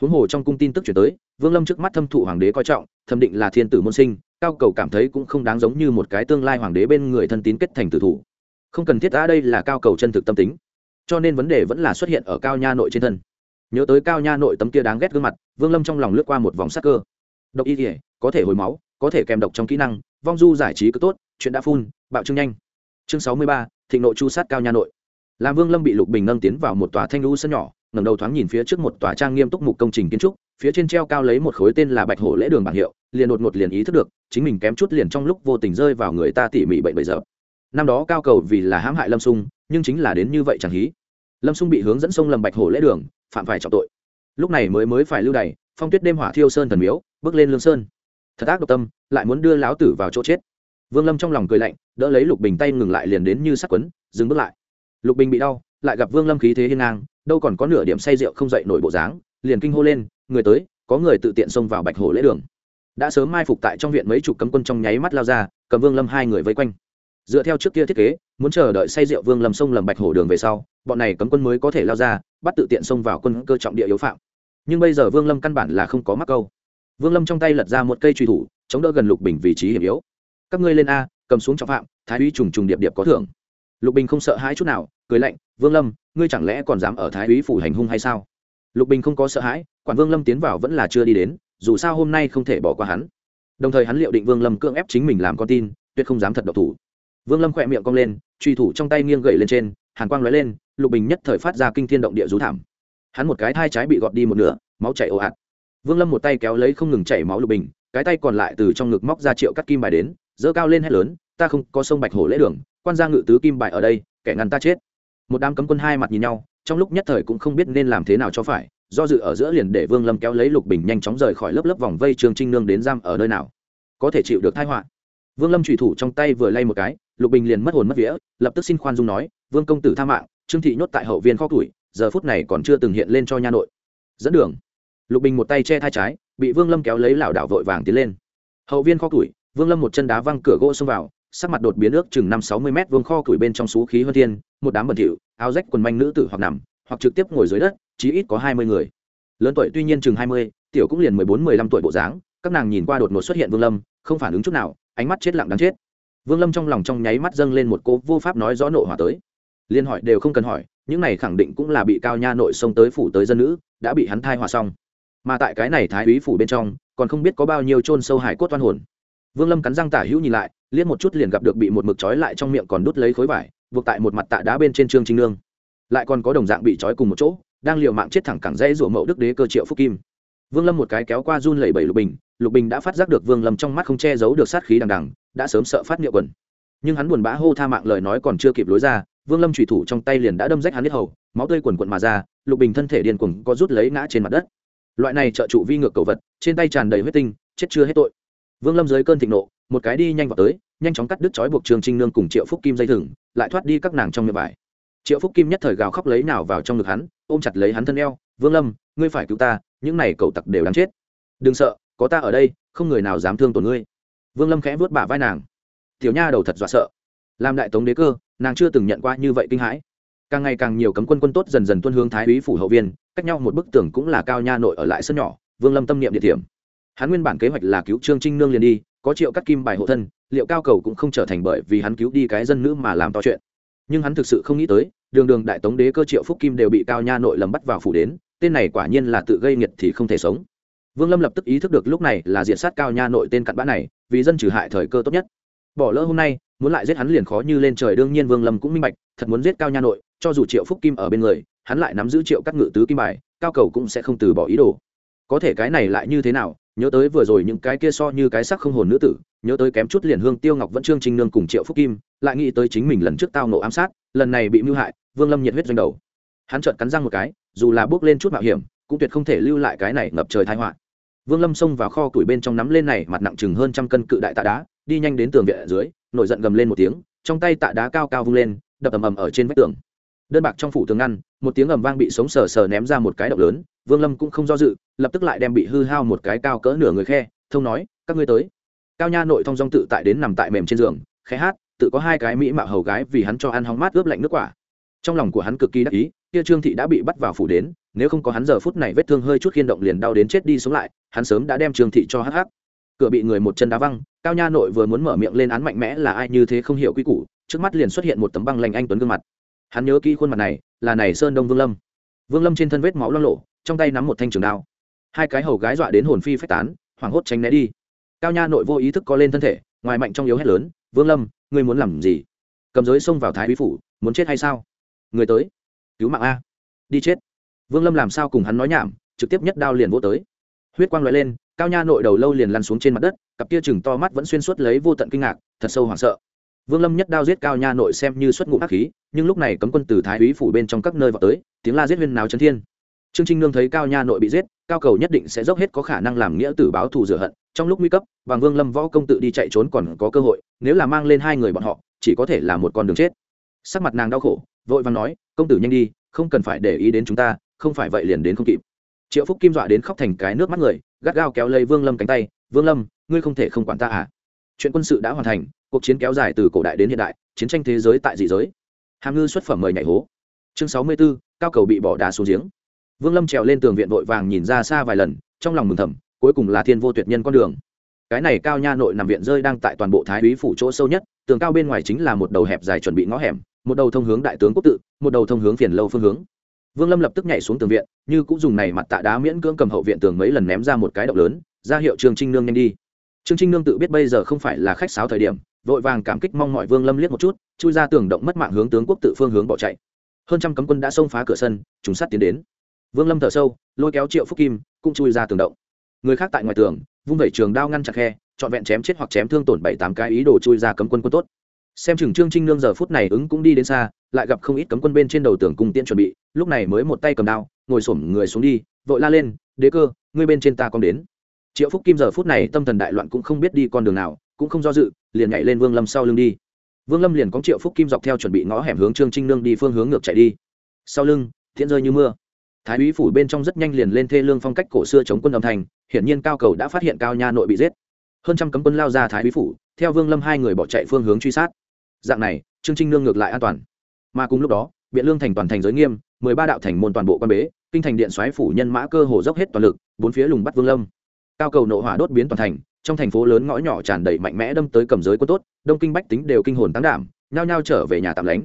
Huống hồ trong cung tin tức chuyển tới, vương lâm trước mắt thâm thụ hoàng đế coi trọng, thẩm định là thiên tử môn sinh, cao cầu cảm thấy cũng không đáng giống như một cái tương lai hoàng đế bên người thân tín kết thành tử thủ. Không cần thiết đã đây là cao cầu chân thực tâm tính. Cho nên vấn đề vẫn là xuất hiện ở cao nha nội trên thân nhớ tới cao nha nội tấm kia đáng ghét gương mặt, vương lâm trong lòng lướt qua một vòng sắc cơ. Độc y thể có thể hồi máu, có thể kèm độc trong kỹ năng, vong du giải trí cứ tốt, chuyện đã phun, bạo trương nhanh. Chương sáu mươi ba, thịnh nội chu sát cao nha nội. Làm vương lâm bị lục bình nâng tiến vào một tòa thanh lũ sân nhỏ, ngẩng đầu thoáng nhìn phía trước một tòa trang nghiêm túc mục công trình kiến trúc, phía trên treo cao lấy một khối tên là bạch hổ lễ đường bảng hiệu, liền đột ngột liền ý thức được, chính mình kém chút liền trong lúc vô tình rơi vào người ta tỉ mỉ bệnh bây giờ. Năm đó cao cầu vì là hãm hại lâm sung, nhưng chính là đến như vậy chẳng hí. Lâm sung bị hướng dẫn sông lầm bạch hổ lễ đường phạm phải trọng tội. Lúc này mới mới phải lưu đày, phong tuyết đêm hỏa thiêu sơn thần miếu, bước lên lương sơn. Thật ác độc tâm, lại muốn đưa láo tử vào chỗ chết. Vương lâm trong lòng cười lạnh, đỡ lấy lục bình tay ngừng lại liền đến như sắc quấn, dừng bước lại. Lục bình bị đau, lại gặp vương lâm khí thế hiên ngang, đâu còn có nửa điểm say rượu không dậy nổi bộ dáng, liền kinh hô lên, người tới, có người tự tiện xông vào bạch hồ lễ đường. Đã sớm mai phục tại trong viện mấy chục cấm quân trong nháy mắt lao ra, cầm vương lâm hai người vây quanh. Dựa theo trước kia thiết kế, muốn chờ đợi say rượu vương lâm xông lầm bạch hổ đường về sau, bọn này cấm quân mới có thể lao ra bắt tự tiện xông vào quân cơ trọng địa yếu phạm. Nhưng bây giờ vương lâm căn bản là không có mắc câu. Vương lâm trong tay lật ra một cây truy thủ, chống đỡ gần lục bình vị trí hiểm yếu. Các ngươi lên a, cầm xuống trọng phạm, thái úy trùng trùng điệp điệp có thưởng. Lục bình không sợ hãi chút nào, cười lạnh, vương lâm, ngươi chẳng lẽ còn dám ở thái úy phủ hành hung hay sao? Lục bình không có sợ hãi, quản vương lâm tiến vào vẫn là chưa đi đến, dù sao hôm nay không thể bỏ qua hắn. Đồng thời hắn liệu định vương lâm cưỡng ép chính mình làm con tin, tuyệt không dám thật độc thủ. Vương lâm khỏe miệng cong lên, truy thủ trong tay nghiêng gậy lên trên, hàn quang lóe lên lục bình nhất thời phát ra kinh thiên động địa rú thảm. Hắn một cái thai trái bị gọt đi một nửa, máu chảy ồ ạt. Vương lâm một tay kéo lấy không ngừng chảy máu lục bình, cái tay còn lại từ trong ngực móc ra triệu cắt kim bài đến dỡ cao lên hét lớn, ta không, có sông bạch hổ lễ đường, quan gia ngự tứ kim bài ở đây, kẻ ngăn ta chết. Một đám cấm quân hai mặt nhìn nhau, trong lúc nhất thời cũng không biết nên làm thế nào cho phải, do dự ở giữa liền để vương lâm kéo lấy lục bình nhanh chóng rời khỏi lớp lớp vòng vây trường trinh nương đến giam ở nơi nào. Có thể chịu được thai họa. Vương lâm trùy thủ trong tay vừa lay một cái, lục bình liền mất hồn mất vía, lập tức xin khoan dung nói, vương công tử tha mạng trương thị nhốt tại hậu viên kho tuổi giờ phút này còn chưa từng hiện lên cho nha nội. Dẫn đường. Lục bình một tay che thai trái, bị vương lâm kéo lấy lảo đảo vội vàng tiến lên. Hậu viên kho tuổi vương lâm một chân đá văng cửa gỗ xông vào, sắc mặt đột biến ước chừng năm sáu mươi mét vương kho tuổi bên trong xú khí hơn thiên, một đám bẩn thỉu, áo rách quần manh nữ tử hoặc nằm, hoặc trực tiếp ngồi dưới đất, chí ít có hai mươi người. Lớn tuổi tuy nhiên chừng hai mươi, tiểu cũng liền mười bốn, mười lăm tuổi bộ dáng, các nàng nhìn qua đột ngột xuất hiện vương lâm, không phản ứng chút nào, ánh mắt chết lặng đáng chết. Vương lâm trong lòng trong nháy mắt dâng lên một cô vô pháp nói rõ nộ hỏa tới liên hỏi đều không cần hỏi, những này khẳng định cũng là bị cao nha nội xông tới phủ tới dân nữ, đã bị hắn thai hòa xong. Mà tại cái này thái úy phủ bên trong, còn không biết có bao nhiêu chôn sâu hải cốt toan hồn. Vương lâm cắn răng tả hữu nhìn lại, liếc một chút liền gặp được bị một mực trói lại trong miệng còn đút lấy khối vải, buộc tại một mặt tạ đá bên trên trương trinh nương. Lại còn có đồng dạng bị trói cùng một chỗ, đang liều mạng chết thẳng cẳng dãy rủa mậu đức đế cơ triệu phúc kim. Vương lâm một cái kéo qua run lẩy bẩy lục bình lục bình đã phát giác được vương lâm trong mắt không che giấu được sát khí đằng đằng, đã sớm sợ phát niệu quần. Nhưng hắn buồn bã hô tha mạng lời nói còn chưa kịp lối ra vương lâm trùy thủ trong tay liền đã đâm rách hắn hết hầu, máu tươi quần quận mà ra, lục bình thân thể điên cuồng có rút lấy ngã trên mặt đất. Loại này trợ trụ vi ngược cầu vật, trên tay tràn đầy huyết tinh, chết chưa hết tội. Vương lâm dưới cơn thịnh nộ, một cái đi nhanh vào tới, nhanh chóng cắt đứt chói buộc trường trinh nương cùng triệu phúc kim dây thừng, lại thoát đi các nàng trong miệng vải triệu phúc kim nhất thời gào khóc lấy nào vào trong ngực hắn, ôm chặt lấy hắn thân eo, vương lâm, ngươi phải cứu ta, những này cậu tặc đều đáng chết. Đừng sợ, có ta ở đây, không người nào dám thương tổn ngươi. Vương lâm khẽ vớt bả vai nàng. Tiểu nha đầu thật dọa sợ làm đại tống đế cơ, nàng chưa từng nhận qua như vậy kinh hãi. Càng ngày càng nhiều cấm quân quân tốt dần dần tuân hướng thái úy phủ hậu viên, cách nhau một bức tường cũng là cao nha nội ở lại sân nhỏ, vương lâm tâm niệm địa điểm. Hắn nguyên bản kế hoạch là cứu trương trinh nương liền đi, có triệu cắt kim bài hộ thân, liệu cao cầu cũng không trở thành bởi vì hắn cứu đi cái dân nữ mà làm to chuyện. Nhưng hắn thực sự không nghĩ tới, đường đường đại tống đế cơ triệu phúc kim đều bị cao nha nội lầm bắt vào phủ đến, tên này quả nhiên là tự gây nghiệt thì không thể sống. Vương lâm lập tức ý thức được lúc này là diện sát cao nha nội tên cặn bã này, vì dân trừ hại thời cơ tốt nhất. Bỏ lỡ hôm nay muốn lại giết hắn liền khó như lên trời, đương nhiên vương lâm cũng minh bạch, thật muốn giết cao nha nội, cho dù triệu phúc kim ở bên người, hắn lại nắm giữ triệu các ngự tứ kim bài, cao cầu cũng sẽ không từ bỏ ý đồ. Có thể cái này lại như thế nào, nhớ tới vừa rồi những cái kia so như cái sắc không hồn nữ tử, nhớ tới kém chút liền hương tiêu ngọc vẫn trương trinh nương cùng triệu phúc kim, lại nghĩ tới chính mình lần trước tao nổ ám sát, lần này bị mưu hại, vương lâm nhiệt huyết doanh đầu. Hắn chợt cắn răng một cái, dù là bước lên chút mạo hiểm, cũng tuyệt không thể lưu lại cái này ngập trời thái họa. Vương lâm xông vào kho tuổi bên trong nắm lên này, mặt nặng chừng hơn trăm cân cự đại tạ đá đi nhanh đến tường viện ở dưới, nổi giận gầm lên một tiếng, trong tay tạ đá cao cao vung lên, đập ầm ầm ở trên vách tường. Đơn bạc trong phủ tường ngăn, một tiếng ầm vang bị sống sờ sờ ném ra một cái động lớn, vương lâm cũng không do dự, lập tức lại đem bị hư hao một cái cao cỡ nửa người khe, thông nói, các ngươi tới. Cao nha nội thông dong tự tại đến nằm tại mềm trên giường, khẽ hát, tự có hai cái mỹ mạo hầu gái vì hắn cho ăn hóng mát ướp lạnh nước quả. Trong lòng của hắn cực kỳ đắc ý, kia trương thị đã bị bắt vào phủ đến, nếu không có hắn giờ phút này vết thương hơi chút khiên động liền đau đến chết đi sống lại, hắn sớm đã đem trương thị cho hắc hắc. Cửa bị người một chân đá văng cao nha nội vừa muốn mở miệng lên án mạnh mẽ là ai như thế không hiểu quy củ, trước mắt liền xuất hiện một tấm băng lành anh tuấn gương mặt. Hắn nhớ kỹ khuôn mặt này, là này sơn đông vương lâm. Vương lâm trên thân vết máu lo lộ trong tay nắm một thanh trường đao. Hai cái hầu gái dọa đến hồn phi phách tán, hoảng hốt tránh né đi. Cao nha nội vô ý thức có lên thân thể, ngoài mạnh trong yếu hét lớn, vương lâm, ngươi muốn làm gì? Cầm giới xông vào thái bí phủ, muốn chết hay sao? Người tới, cứu mạng a, đi chết. Vương lâm làm sao cùng hắn nói nhảm, trực tiếp nhất đao liền vô tới huyết quang loại lên, cao nha nội đầu lâu liền lăn xuống trên mặt đất, cặp kia chừng to mắt vẫn xuyên suốt lấy vô tận kinh ngạc, thật sâu hoảng sợ. Vương lâm nhất đao giết cao nha nội xem như xuất ngụ ác khí, nhưng lúc này cấm quân từ thái úy phủ bên trong các nơi vào tới, tiếng la giết huyên nào chấn thiên. Trương trinh nương thấy cao nha nội bị giết, cao cầu nhất định sẽ dốc hết có khả năng làm nghĩa tử báo thù rửa hận, trong lúc nguy cấp bằng vương lâm võ công tự đi chạy trốn còn có cơ hội, nếu là mang lên hai người bọn họ, chỉ có thể là một con đường chết. Sắc mặt nàng đau khổ, vội vàng nói, công tử nhanh đi, không cần phải để ý đến chúng ta, không phải vậy liền đến không kịp triệu phúc kim dọa đến khóc thành cái nước mắt người, gắt gao kéo lấy vương lâm cánh tay, vương lâm, ngươi không thể không quản ta à? Chuyện quân sự đã hoàn thành, cuộc chiến kéo dài từ cổ đại đến hiện đại, chiến tranh thế giới tại dị giới. Hàm ngư xuất phẩm mời nhảy hố. Chương sáu mươi b ố cao cầu bị bỏ đá xuống giếng. Vương lâm trèo lên tường viện vội vàng nhìn ra xa vài lần, trong lòng mừng thầm, cuối cùng là thiên vô tuyệt nhân con đường. Cái này cao nha nội nằm viện rơi đang tại toàn bộ thái úy phủ chỗ sâu nhất, tường cao bên ngoài chính là một đầu hẹp dài chuẩn bị ngõ hẻm, một đầu thông hướng đại tướng quốc tự, một đầu thông hướng phiền lâu phương hướng vương lâm lập tức nhảy xuống tường viện, như cũng dùng này mặt tạ đá miễn cưỡng cầm hậu viện tường mấy lần ném ra một cái động lớn, ra hiệu trương trinh nương nhanh đi. Trương trinh nương tự biết bây giờ không phải là khách sáo thời điểm, vội vàng cảm kích mong mọi vương lâm liếc một chút, chui ra tường động mất mạng hướng tướng quốc tự phương hướng bỏ chạy. Hơn trăm cấm quân đã xông phá cửa sân chúng sát tiến đến. Vương lâm thở sâu, lôi kéo triệu phúc kim, cũng chui ra tường động. Người khác tại ngoài tường, vung vẩy trường đao ngăn chặt khe, trọn vẹn chém chết hoặc chém thương tổn bảy tám cái ý đồ chui ra cấm quân quân tốt. Xem chừng trương trinh nương giờ phút này ứng cũng đi đến xa lại gặp không ít cấm quân bên trên đầu tường cung tiễn chuẩn bị, lúc này mới một tay cầm đao, ngồi xổm người xuống đi, vội la lên, đế cơ, ngươi bên trên ta con đến. Triệu phúc kim giờ phút này tâm thần đại loạn cũng không biết đi con đường nào, cũng không do dự, liền nhảy lên vương lâm sau lưng đi. Vương lâm liền có triệu phúc kim dọc theo chuẩn bị ngõ hẻm hướng trương trinh nương đi phương hướng ngược chạy đi. Sau lưng thiện rơi như mưa. Thái úy phủ bên trong rất nhanh liền lên thê lương phong cách cổ xưa chống quân âm thành hiển nhiên cao cầu đã phát hiện cao nha nội bị giết. Hơn trăm cấm quân lao ra thái úy phủ, theo vương lâm hai người bỏ chạy phương hướng truy sát. Dạng này, trương trinh nương ngược lại an toàn mà cùng lúc đó, biện lương thành toàn thành giới nghiêm, mười ba đạo thành môn toàn bộ quan bế, kinh thành điện xoáy phủ nhân mã cơ hồ dốc hết toàn lực, bốn phía lùng bắt vương lâm. Cao cầu nộ hỏa đốt biến toàn thành, trong thành phố lớn ngõ nhỏ tràn đầy mạnh mẽ đâm tới cầm giới quân tốt, đông kinh bách tính đều kinh hồn tăng đảm, nhao nhao trở về nhà tạm lánh.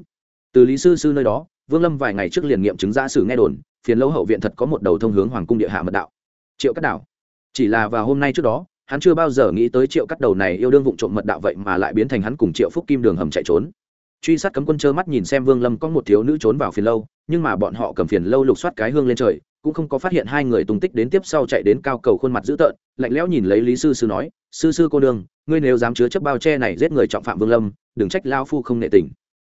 Từ lý sư sư nơi đó, vương lâm vài ngày trước liền nghiệm chứng ra sử nghe đồn, phiền lâu hậu viện thật có một đầu thông hướng hoàng cung địa hạ mật đạo. Triệu cắt đảo. Chỉ là vào hôm nay trước đó, hắn chưa bao giờ nghĩ tới triệu cắt đầu này yêu đương vụ trộm mật đạo vậy mà lại biến thành hắn cùng triệu phúc kim đường hầm chạy trốn truy sát cấm quân trơ mắt nhìn xem vương lâm có một thiếu nữ trốn vào phiền lâu, nhưng mà bọn họ cầm phiền lâu lục soát cái hương lên trời, cũng không có phát hiện hai người tung tích đến tiếp sau chạy đến cao cầu khuôn mặt dữ tợn, lạnh lẽo nhìn lấy lý sư sư nói, sư sư cô nương, ngươi nếu dám chứa chấp bao che này giết người trọng phạm vương lâm, đừng trách lao phu không nệ tình.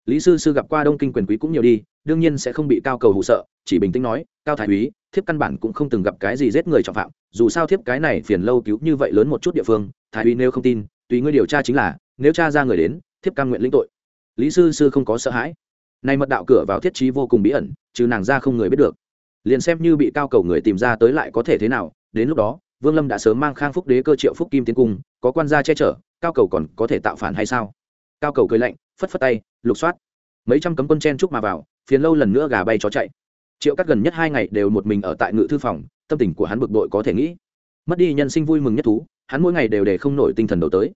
Lý sư sư gặp qua đông kinh quyền quý cũng nhiều đi, đương nhiên sẽ không bị cao cầu hụ sợ, chỉ bình tĩnh nói, cao thái úy, thiếp căn bản cũng không từng gặp cái gì giết người trọng phạm, dù sao thiếp cái này phiền lâu cứu như vậy lớn một chút địa phương, thái úy nếu không tin, tùy ngươi điều tra chính là, nếu cha ra người đến, thiếp cam nguyện lĩnh tội lý sư sư không có sợ hãi. Nay mật đạo cửa vào thiết trí vô cùng bí ẩn, chứ nàng ra không người biết được. Liền xem như bị cao cầu người tìm ra tới lại có thể thế nào, đến lúc đó, vương lâm đã sớm mang khang phúc đế cơ triệu phúc kim tiến cung, có quan gia che chở, cao cầu còn có thể tạo phản hay sao? Cao cầu cười lạnh, phất phất tay, lục soát. Mấy trăm cấm quân chen chúc mà vào, phiền lâu lần nữa gà bay chó chạy. Triệu cắt gần nhất hai ngày đều một mình ở tại ngự thư phòng, tâm tình của hắn bực bội có thể nghĩ. Mất đi nhân sinh vui mừng nhất thú, hắn mỗi ngày đều để không nổi tinh thần đầu tới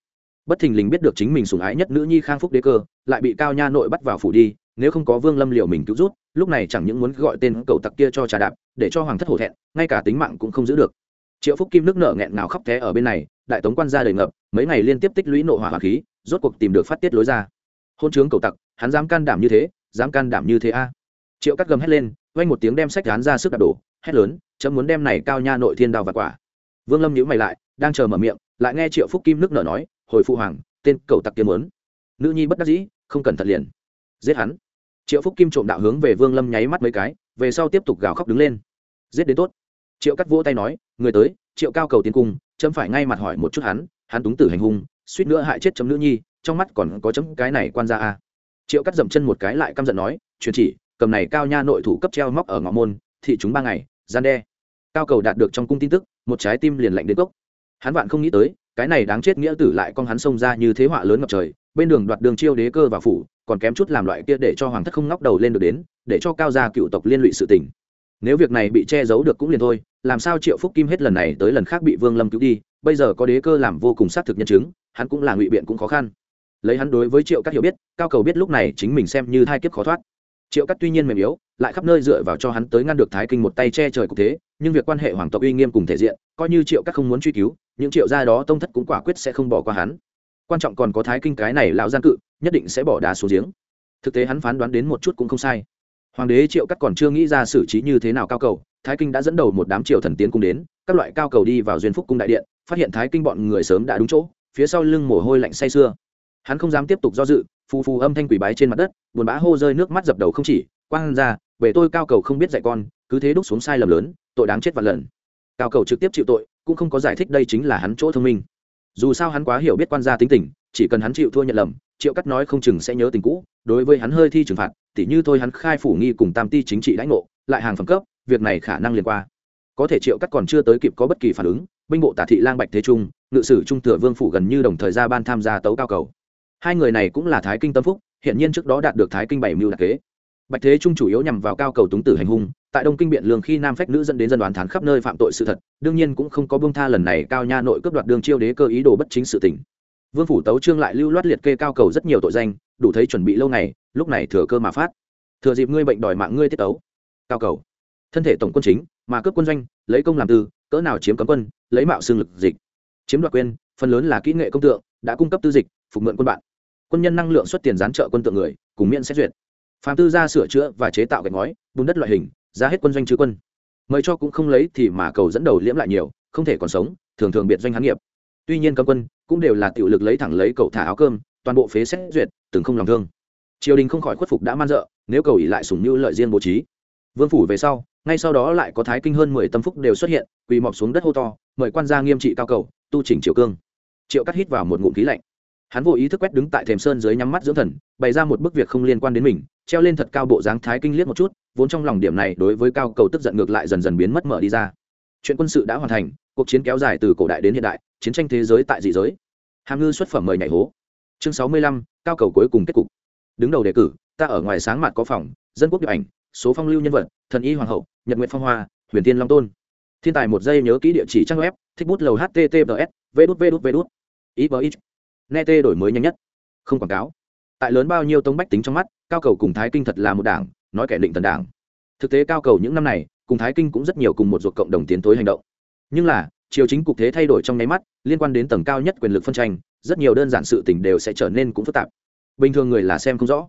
bất thình lình biết được chính mình sủng ái nhất nữ nhi khang phúc đế cơ, lại bị cao nha nội bắt vào phủ đi, nếu không có vương lâm liệu mình cứu rút lúc này chẳng những muốn gọi tên cậu tặc kia cho trà đạp, để cho hoàng thất hổ thẹn, ngay cả tính mạng cũng không giữ được. Triệu phúc kim nước nợ nghẹn ngào khóc thé ở bên này, đại tống quan gia đầy ngập, mấy ngày liên tiếp tích lũy nộ hỏa hỏa khí, rốt cuộc tìm được phát tiết lối ra. Hôn chướng cầu tặc, hắn dám can đảm như thế, dám can đảm như thế a. Triệu cắt gầm hét lên, vang một tiếng đem sách hắn ra sức đạp đổ, hét lớn, chấm muốn đem này cao nha nội thiên đào và quả. Vương lâm nhíu mày lại, đang chờ mở miệng lại nghe triệu phúc kim nước nở nói, hồi phụ hoàng, tên cầu tặc kiếm muốn. Nữ nhi bất đắc dĩ, không cần thật liền, giết hắn. Triệu phúc kim trộm đạo hướng về vương lâm nháy mắt mấy cái, về sau tiếp tục gào khóc đứng lên. Giết đến tốt. Triệu cắt vỗ tay nói, người tới, triệu cao cầu tiến cung, chấm phải ngay mặt hỏi một chút hắn hắn túng tử hành hung, suýt nữa hại chết chấm nữ nhi, trong mắt còn có chấm cái này quan ra a. Triệu cắt dậm chân một cái lại căm giận nói, truyền chỉ, cầm này cao nha nội thủ cấp treo móc ở ngõ môn, thị chúng ba ngày, gian đe. Cao cầu đạt được trong cung tin tức, một trái tim liền lạnh đến gốc hắn vạn không nghĩ tới, cái này đáng chết nghĩa tử lại con hắn xông ra như thế họa lớn ngập trời, bên đường đoạt đường chiêu đế cơ và phủ, còn kém chút làm loại kia để cho hoàng thất không ngóc đầu lên được đến, để cho cao gia cựu tộc liên lụy sự tình. Nếu việc này bị che giấu được cũng liền thôi, làm sao triệu phúc kim hết lần này tới lần khác bị vương lâm cứu đi, bây giờ có đế cơ làm vô cùng xác thực nhân chứng, hắn cũng là ngụy biện cũng khó khăn. Lấy hắn đối với triệu các hiểu biết, cao cầu biết lúc này chính mình xem như hai kiếp khó thoát. Triệu cắt tuy nhiên mềm yếu lại khắp nơi dựa vào cho hắn tới ngăn được thái kinh một tay che trời cục thế, nhưng việc quan hệ hoàng tộc uy nghiêm cùng thể diện, coi như triệu các không muốn truy cứu, những triệu gia đó tông thất cũng quả quyết sẽ không bỏ qua hắn. Quan trọng còn có thái kinh cái này lão gian cự, nhất định sẽ bỏ đá xuống giếng. Thực tế hắn phán đoán đến một chút cũng không sai. Hoàng đế triệu các còn chưa nghĩ ra xử trí như thế nào cao cầu, thái kinh đã dẫn đầu một đám triều thần tiến cung đến, các loại cao cầu đi vào duyên phúc cung đại điện, phát hiện thái kinh bọn người sớm đã đúng chỗ, phía sau lưng mồ hôi lạnh say sưa. Hắn không dám tiếp tục do dự, phù phù âm thanh quỷ bái trên mặt đất, buồn bã hô rơi nước mắt dập đầu không chỉ quang ra, về tôi cao cầu không biết dạy con, cứ thế đúc xuống sai lầm lớn, tội đáng chết vạn lần. Cao cầu trực tiếp chịu tội, cũng không có giải thích đây chính là hắn chỗ thông minh. Dù sao hắn quá hiểu biết quan gia tính tình, chỉ cần hắn chịu thua nhận lầm, triệu cắt nói không chừng sẽ nhớ tình cũ, đối với hắn hơi thi trừng phạt, tỉ như thôi hắn khai phủ nghi cùng tam ti chính trị lãnh ngộ, lại hàng phẩm cấp, việc này khả năng liên qua. Có thể triệu cắt còn chưa tới kịp có bất kỳ phản ứng, binh bộ tả thị lang bạch thế trung, ngự sử trung thừa vương phủ gần như đồng thời ra ban tham gia tấu cao cầu. Hai người này cũng là thái kinh tâm phúc hiện nhiên trước đó đạt được thái kinh bảy mưu đặc kế bạch thế trung chủ yếu nhằm vào cao cầu túng tử hành hung, tại đông kinh biện lương khi nam phách nữ dẫn đến dân đoàn thán khắp nơi phạm tội sự thật, đương nhiên cũng không có bông tha lần này cao nha nội cướp đoạt đường chiêu đế cơ ý đồ bất chính sự tỉnh vương phủ tấu trương lại lưu loát liệt kê cao cầu rất nhiều tội danh, đủ thấy chuẩn bị lâu ngày, lúc này thừa cơ mà phát. Thừa dịp ngươi bệnh đòi mạng ngươi tiết tấu. Cao cầu. Thân thể tổng quân chính, mà cướp quân doanh, lấy công làm tư, cỡ nào chiếm cấm quân, lấy mạo xương lực dịch. Chiếm đoạt quyền, phần lớn là kỹ nghệ công tượng, đã cung cấp tư dịch, phục mượn quân bạn. Quân nhân năng lượng xuất tiền gián trợ quân tượng người, cùng miễn xét duyệt phạm tư ra sửa chữa và chế tạo gạch ngói, bùn đất loại hình, ra hết quân doanh chứ quân. Mời cho cũng không lấy thì mà cầu dẫn đầu liễm lại nhiều, không thể còn sống, thường thường biệt doanh hán nghiệp. Tuy nhiên cấm quân cũng đều là tiểu lực lấy thẳng lấy cầu thả áo cơm, toàn bộ phế xét duyệt, từng không lòng thương. Triều đình không khỏi khuất phục đã man dợ, nếu cầu ỉ lại sùng như lợi riêng bố trí. Vương phủ về sau, ngay sau đó lại có thái kinh hơn mười tâm phúc đều xuất hiện, quỳ mọc xuống đất hô to, mời quan gia nghiêm trị cao cầu, tu chỉnh triều cương. Triệu cắt hít vào một ngụm khí lạnh. Hắn vô ý thức quét đứng tại thềm sơn dưới nhắm mắt dưỡng thần, bày ra một bức việc không liên quan đến mình treo lên thật cao bộ dáng thái kinh liếc một chút, vốn trong lòng điểm này đối với cao cầu tức giận ngược lại dần dần biến mất mở đi ra. Chuyện quân sự đã hoàn thành, cuộc chiến kéo dài từ cổ đại đến hiện đại, chiến tranh thế giới tại dị giới. Hàm ngư xuất phẩm mời nhảy hố. Chương sáu mươi lăm, cao cầu cuối cùng kết cục. Đứng đầu đề cử, ta ở ngoài sáng mặt có phòng, dân quốc điệp ảnh, số phong lưu nhân vật, thần y hoàng hậu, nhật nguyện phong hoa, huyền tiên long tôn. Thiên tài một giây nhớ kỹ địa chỉ trang web, thích bút lầu https v đút v đút v đút. Ít bờ ít nghe đổi mới nhanh nhất. Không quảng cáo tại lớn bao nhiêu tống bách tính trong mắt, cao cầu cùng thái kinh thật là một đảng, nói kẻ định thần đảng. Thực tế cao cầu những năm này, cùng thái kinh cũng rất nhiều cùng một ruột cộng đồng tiến tối hành động. Nhưng là, triều chính cục thế thay đổi trong nháy mắt, liên quan đến tầng cao nhất quyền lực phân tranh, rất nhiều đơn giản sự tình đều sẽ trở nên cũng phức tạp. Bình thường người là xem không rõ.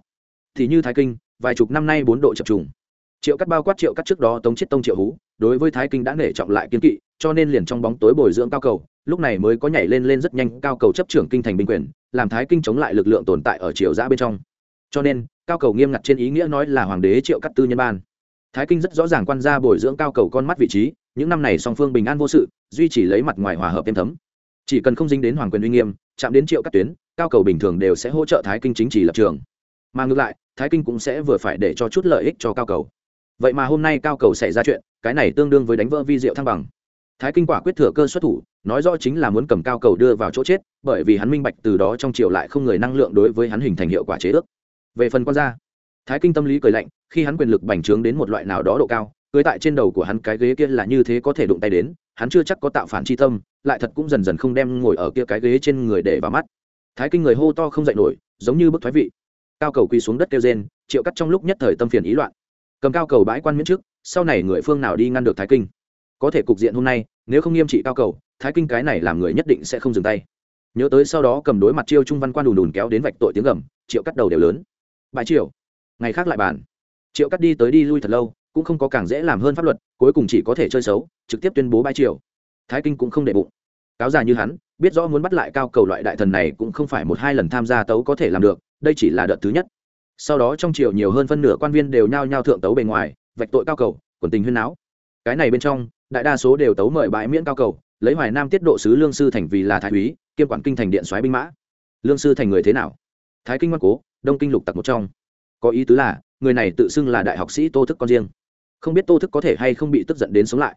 Thì như thái kinh, vài chục năm nay bốn độ chập trùng. Triệu cắt bao quát triệu cắt trước đó tống chết tông triệu hú, đối với thái kinh đã nể trọng lại kiên kỵ, cho nên liền trong bóng tối bồi dưỡng cao cầu, lúc này mới có nhảy lên lên rất nhanh, cao cầu chấp trưởng kinh thành binh quyền làm thái kinh chống lại lực lượng tồn tại ở triều giã bên trong. Cho nên, cao cầu nghiêm ngặt trên ý nghĩa nói là hoàng đế triệu cắt tư nhân ban. Thái kinh rất rõ ràng quan gia bồi dưỡng cao cầu con mắt vị trí, những năm này song phương bình an vô sự, duy chỉ lấy mặt ngoài hòa hợp êm thấm. Chỉ cần không dính đến hoàng quyền uy nghiêm, chạm đến triệu cắt tuyến, cao cầu bình thường đều sẽ hỗ trợ thái kinh chính trị lập trường. Mà ngược lại, thái kinh cũng sẽ vừa phải để cho chút lợi ích cho cao cầu. Vậy mà hôm nay cao cầu xảy ra chuyện, cái này tương đương với đánh vỡ vi diệu thăng bằng thái kinh quả quyết thừa cơ xuất thủ, nói rõ chính là muốn cầm cao cầu đưa vào chỗ chết, bởi vì hắn minh bạch từ đó trong triều lại không người năng lượng đối với hắn hình thành hiệu quả chế ước. Về phần quan gia thái kinh tâm lý cười lạnh, khi hắn quyền lực bành trướng đến một loại nào đó độ cao, cưới tại trên đầu của hắn cái ghế kia là như thế có thể đụng tay đến, hắn chưa chắc có tạo phản chi tâm, lại thật cũng dần dần không đem ngồi ở kia cái ghế trên người để vào mắt. Thái kinh người hô to không dậy nổi, giống như bức thoái vị. Cao cầu quỳ xuống đất kêu rên, triệu cắt trong lúc nhất thời tâm phiền ý loạn. Cầm cao cầu bãi quan miễn trước, sau này người phương nào đi ngăn được thái kinh? Có thể cục diện hôm nay, nếu không nghiêm trị cao cầu, thái kinh cái này làm người nhất định sẽ không dừng tay. Nhớ tới sau đó cầm đối mặt chiêu trung văn quan đùn đùn kéo đến vạch tội tiếng gầm, triệu cắt đầu đều lớn. Bãi triều, ngày khác lại bàn. Triệu cắt đi tới đi lui thật lâu, cũng không có càng dễ làm hơn pháp luật, cuối cùng chỉ có thể chơi xấu, trực tiếp tuyên bố bãi triều. Thái kinh cũng không để bụng. Cáo già như hắn, biết rõ muốn bắt lại cao cầu loại đại thần này cũng không phải một hai lần tham gia tấu có thể làm được, đây chỉ là đợt thứ nhất. Sau đó trong triều nhiều hơn phân nửa quan viên đều nhao nhao thượng tấu bề ngoài, vạch tội cao cầu, quần tình huyên náo cái này bên trong, đại đa số đều tấu mời bãi miễn cao cầu, lấy hoài nam tiết độ sứ lương sư thành vì là thái úy, kiêm quản kinh thành điện soái binh mã. Lương sư thành người thế nào? Thái kinh ngoan cố, đông kinh lục tặc một trong. Có ý tứ là, người này tự xưng là đại học sĩ tô thức con riêng. Không biết tô thức có thể hay không bị tức giận đến sống lại.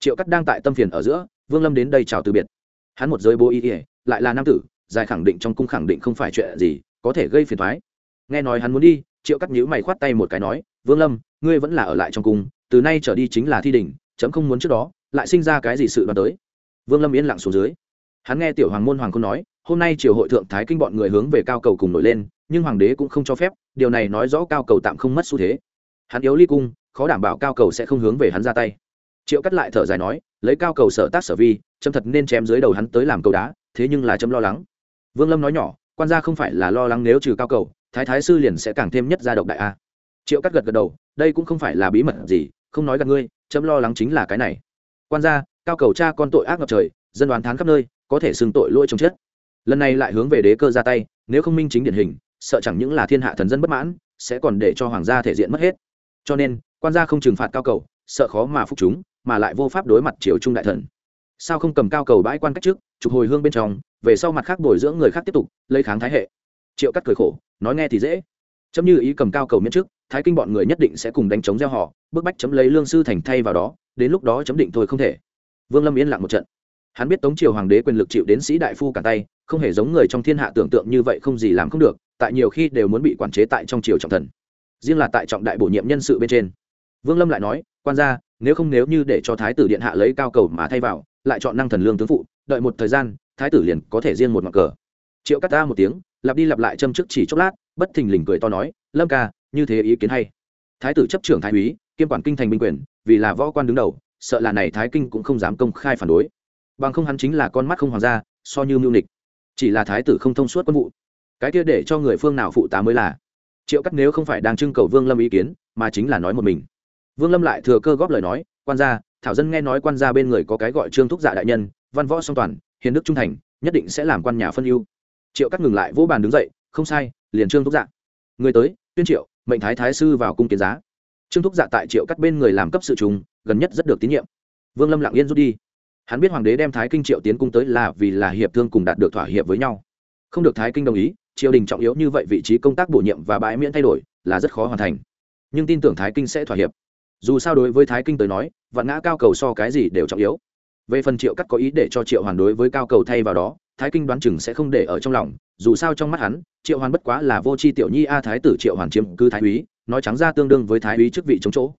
Triệu cắt đang tại tâm phiền ở giữa, vương lâm đến đây chào từ biệt. Hắn một giới bố ý ỉa lại là nam tử, dài khẳng định trong cung khẳng định không phải chuyện gì, có thể gây phiền thoái nghe nói hắn muốn đi, triệu cắt nhữ mày khoát tay một cái nói, vương lâm, ngươi vẫn là ở lại trong cung từ nay trở đi chính là thi đình chấm không muốn trước đó, lại sinh ra cái gì sự đoán tới. Vương lâm yên lặng xuống dưới. Hắn nghe tiểu hoàng môn hoàng Cung nói, hôm nay triều hội thượng thái kinh bọn người hướng về cao cầu cùng nổi lên, nhưng hoàng đế cũng không cho phép, điều này nói rõ cao cầu tạm không mất xu thế. Hắn yếu ly cung, khó đảm bảo cao cầu sẽ không hướng về hắn ra tay. Triệu cắt lại thở dài nói, lấy cao cầu sở tác sở vi, chấm thật nên chém dưới đầu hắn tới làm cầu đá, thế nhưng là chấm lo lắng. Vương lâm nói nhỏ, quan gia không phải là lo lắng nếu trừ cao cầu, thái thái sư liền sẽ càng thêm nhất gia độc đại a. Triệu cắt gật gật đầu, đây cũng không phải là bí mật gì không nói gặp ngươi, chấm lo lắng chính là cái này. Quan gia, cao cầu cha con tội ác ngập trời, dân đoán thán khắp nơi, có thể xưng tội lỗi trong chết. Lần này lại hướng về đế cơ ra tay, nếu không minh chính điển hình, sợ chẳng những là thiên hạ thần dân bất mãn, sẽ còn để cho hoàng gia thể diện mất hết. Cho nên, quan gia không trừng phạt cao cầu, sợ khó mà phục chúng, mà lại vô pháp đối mặt triều trung đại thần. Sao không cầm cao cầu bãi quan cách trước trục hồi hương bên trong, về sau mặt khác bồi dưỡng người khác tiếp tục, lấy kháng thái hệ. Triệu cắt cười khổ, nói nghe thì dễ. Chấm như ý cầm cao cầu miễn trước thái kinh bọn người nhất định sẽ cùng đánh chống gieo họ, bức bách chấm lấy lương sư thành thay vào đó, đến lúc đó chấm định thôi không thể. Vương lâm yên lặng một trận. Hắn biết tống triều hoàng đế quyền lực chịu đến sĩ đại phu cả tay, không hề giống người trong thiên hạ tưởng tượng như vậy không gì làm không được, tại nhiều khi đều muốn bị quản chế tại trong triều trọng thần. Riêng là tại trọng đại bổ nhiệm nhân sự bên trên. Vương lâm lại nói, quan gia, nếu không nếu như để cho thái tử điện hạ lấy cao cầu mà thay vào, lại chọn năng thần lương tướng phụ, đợi một thời gian, thái tử liền có thể riêng một mặt cờ. Triệu cắt ta một tiếng, lặp đi lặp lại châm chức chỉ chốc lát, bất thình lình cười to nói, lâm ca như thế ý kiến hay. Thái tử chấp trưởng thái úy, kiêm quản kinh thành binh quyền, vì là võ quan đứng đầu, sợ là này thái kinh cũng không dám công khai phản đối. Bằng không hắn chính là con mắt không hoàng gia, so như mưu nịch. Chỉ là thái tử không thông suốt quân vụ. Cái kia để cho người phương nào phụ tá mới là. Triệu cắt nếu không phải đang trưng cầu vương lâm ý kiến, mà chính là nói một mình. Vương lâm lại thừa cơ góp lời nói, quan gia, thảo dân nghe nói quan gia bên người có cái gọi trương thúc dạ đại nhân, văn võ song toàn, hiền đức trung thành, nhất định sẽ làm quan nhà phân ưu. Triệu cắt ngừng lại vỗ bàn đứng dậy, không sai, liền trương thúc dạ. Người tới, tuyên triệu mệnh thái thái sư vào cung kiến giá. Trương thúc dạ tại triệu cắt bên người làm cấp sự trùng, gần nhất rất được tín nhiệm. Vương lâm lặng yên rút đi. Hắn biết hoàng đế đem thái kinh triệu tiến cung tới là vì là hiệp thương cùng đạt được thỏa hiệp với nhau. Không được thái kinh đồng ý, triều đình trọng yếu như vậy vị trí công tác bổ nhiệm và bãi miễn thay đổi là rất khó hoàn thành. Nhưng tin tưởng thái kinh sẽ thỏa hiệp. Dù sao đối với thái kinh tới nói, vạn ngã cao cầu so cái gì đều trọng yếu về phần triệu cắt có ý để cho triệu hoàn đối với cao cầu thay vào đó, thái kinh đoán chừng sẽ không để ở trong lòng, dù sao trong mắt hắn, triệu hoàn bất quá là vô c h i tiểu nhi a thái tử triệu hoàn chiếm cư thái úy, nói trắng ra tương đương với thái úy chức vị chống chỗ.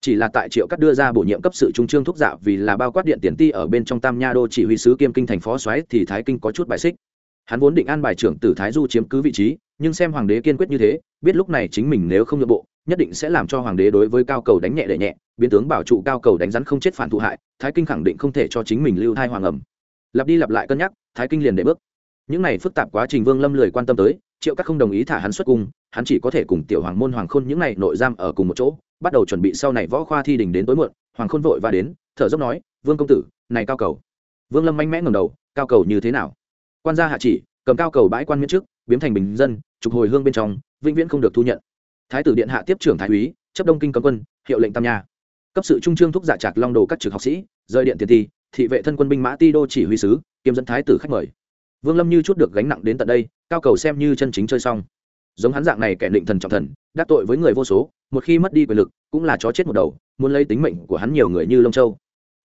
Chỉ là tại triệu cắt đưa ra bổ nhiệm cấp sự trung trương thúc dạ vì là bao quát điện tiền ti ở bên trong tam nha đô chỉ huy sứ kiêm kinh thành phó xoáy thì thái kinh có chút bài xích. Hắn vốn định an bài trưởng tử thái du chiếm cứ vị trí, nhưng xem hoàng đế kiên quyết như thế, biết lúc này chính mình nếu không nhượng bộ nhất định sẽ làm cho hoàng đế đối với cao cầu đánh nhẹ để nhẹ, biến tướng bảo trụ cao cầu đánh rắn không chết phản thụ hại, thái kinh khẳng định không thể cho chính mình lưu thai hoàng ẩm. Lặp đi lặp lại cân nhắc, thái kinh liền để bước. Những này phức tạp quá trình vương lâm lười quan tâm tới, triệu các không đồng ý thả hắn xuất cung, hắn chỉ có thể cùng tiểu hoàng môn hoàng khôn những này nội giam ở cùng một chỗ, bắt đầu chuẩn bị sau này võ khoa thi đình đến tối muộn, hoàng khôn vội và đến, thở dốc nói, vương công tử, này cao cầu. Vương lâm mạnh mẽ ngầm đầu, cao cầu như thế nào? Quan gia hạ chỉ, cầm cao cầu bãi quan miễn trước biến thành bình dân trục hồi hương bên trong, vĩnh viễn không được thu nhận thái tử điện hạ tiếp trưởng thái úy, chấp đông kinh cấm quân, hiệu lệnh tam nha. Cấp sự trung trương thúc giả trạc long đồ các trực học sĩ, rời điện tiền thi, thị vệ thân quân binh mã ti đô chỉ huy sứ, kiêm dẫn thái tử khách mời. Vương lâm như chút được gánh nặng đến tận đây, cao cầu xem như chân chính chơi xong. Giống hắn dạng này kẻ định thần trọng thần, đắc tội với người vô số, một khi mất đi quyền lực, cũng là chó chết một đầu, muốn lấy tính mệnh của hắn nhiều người như lông châu.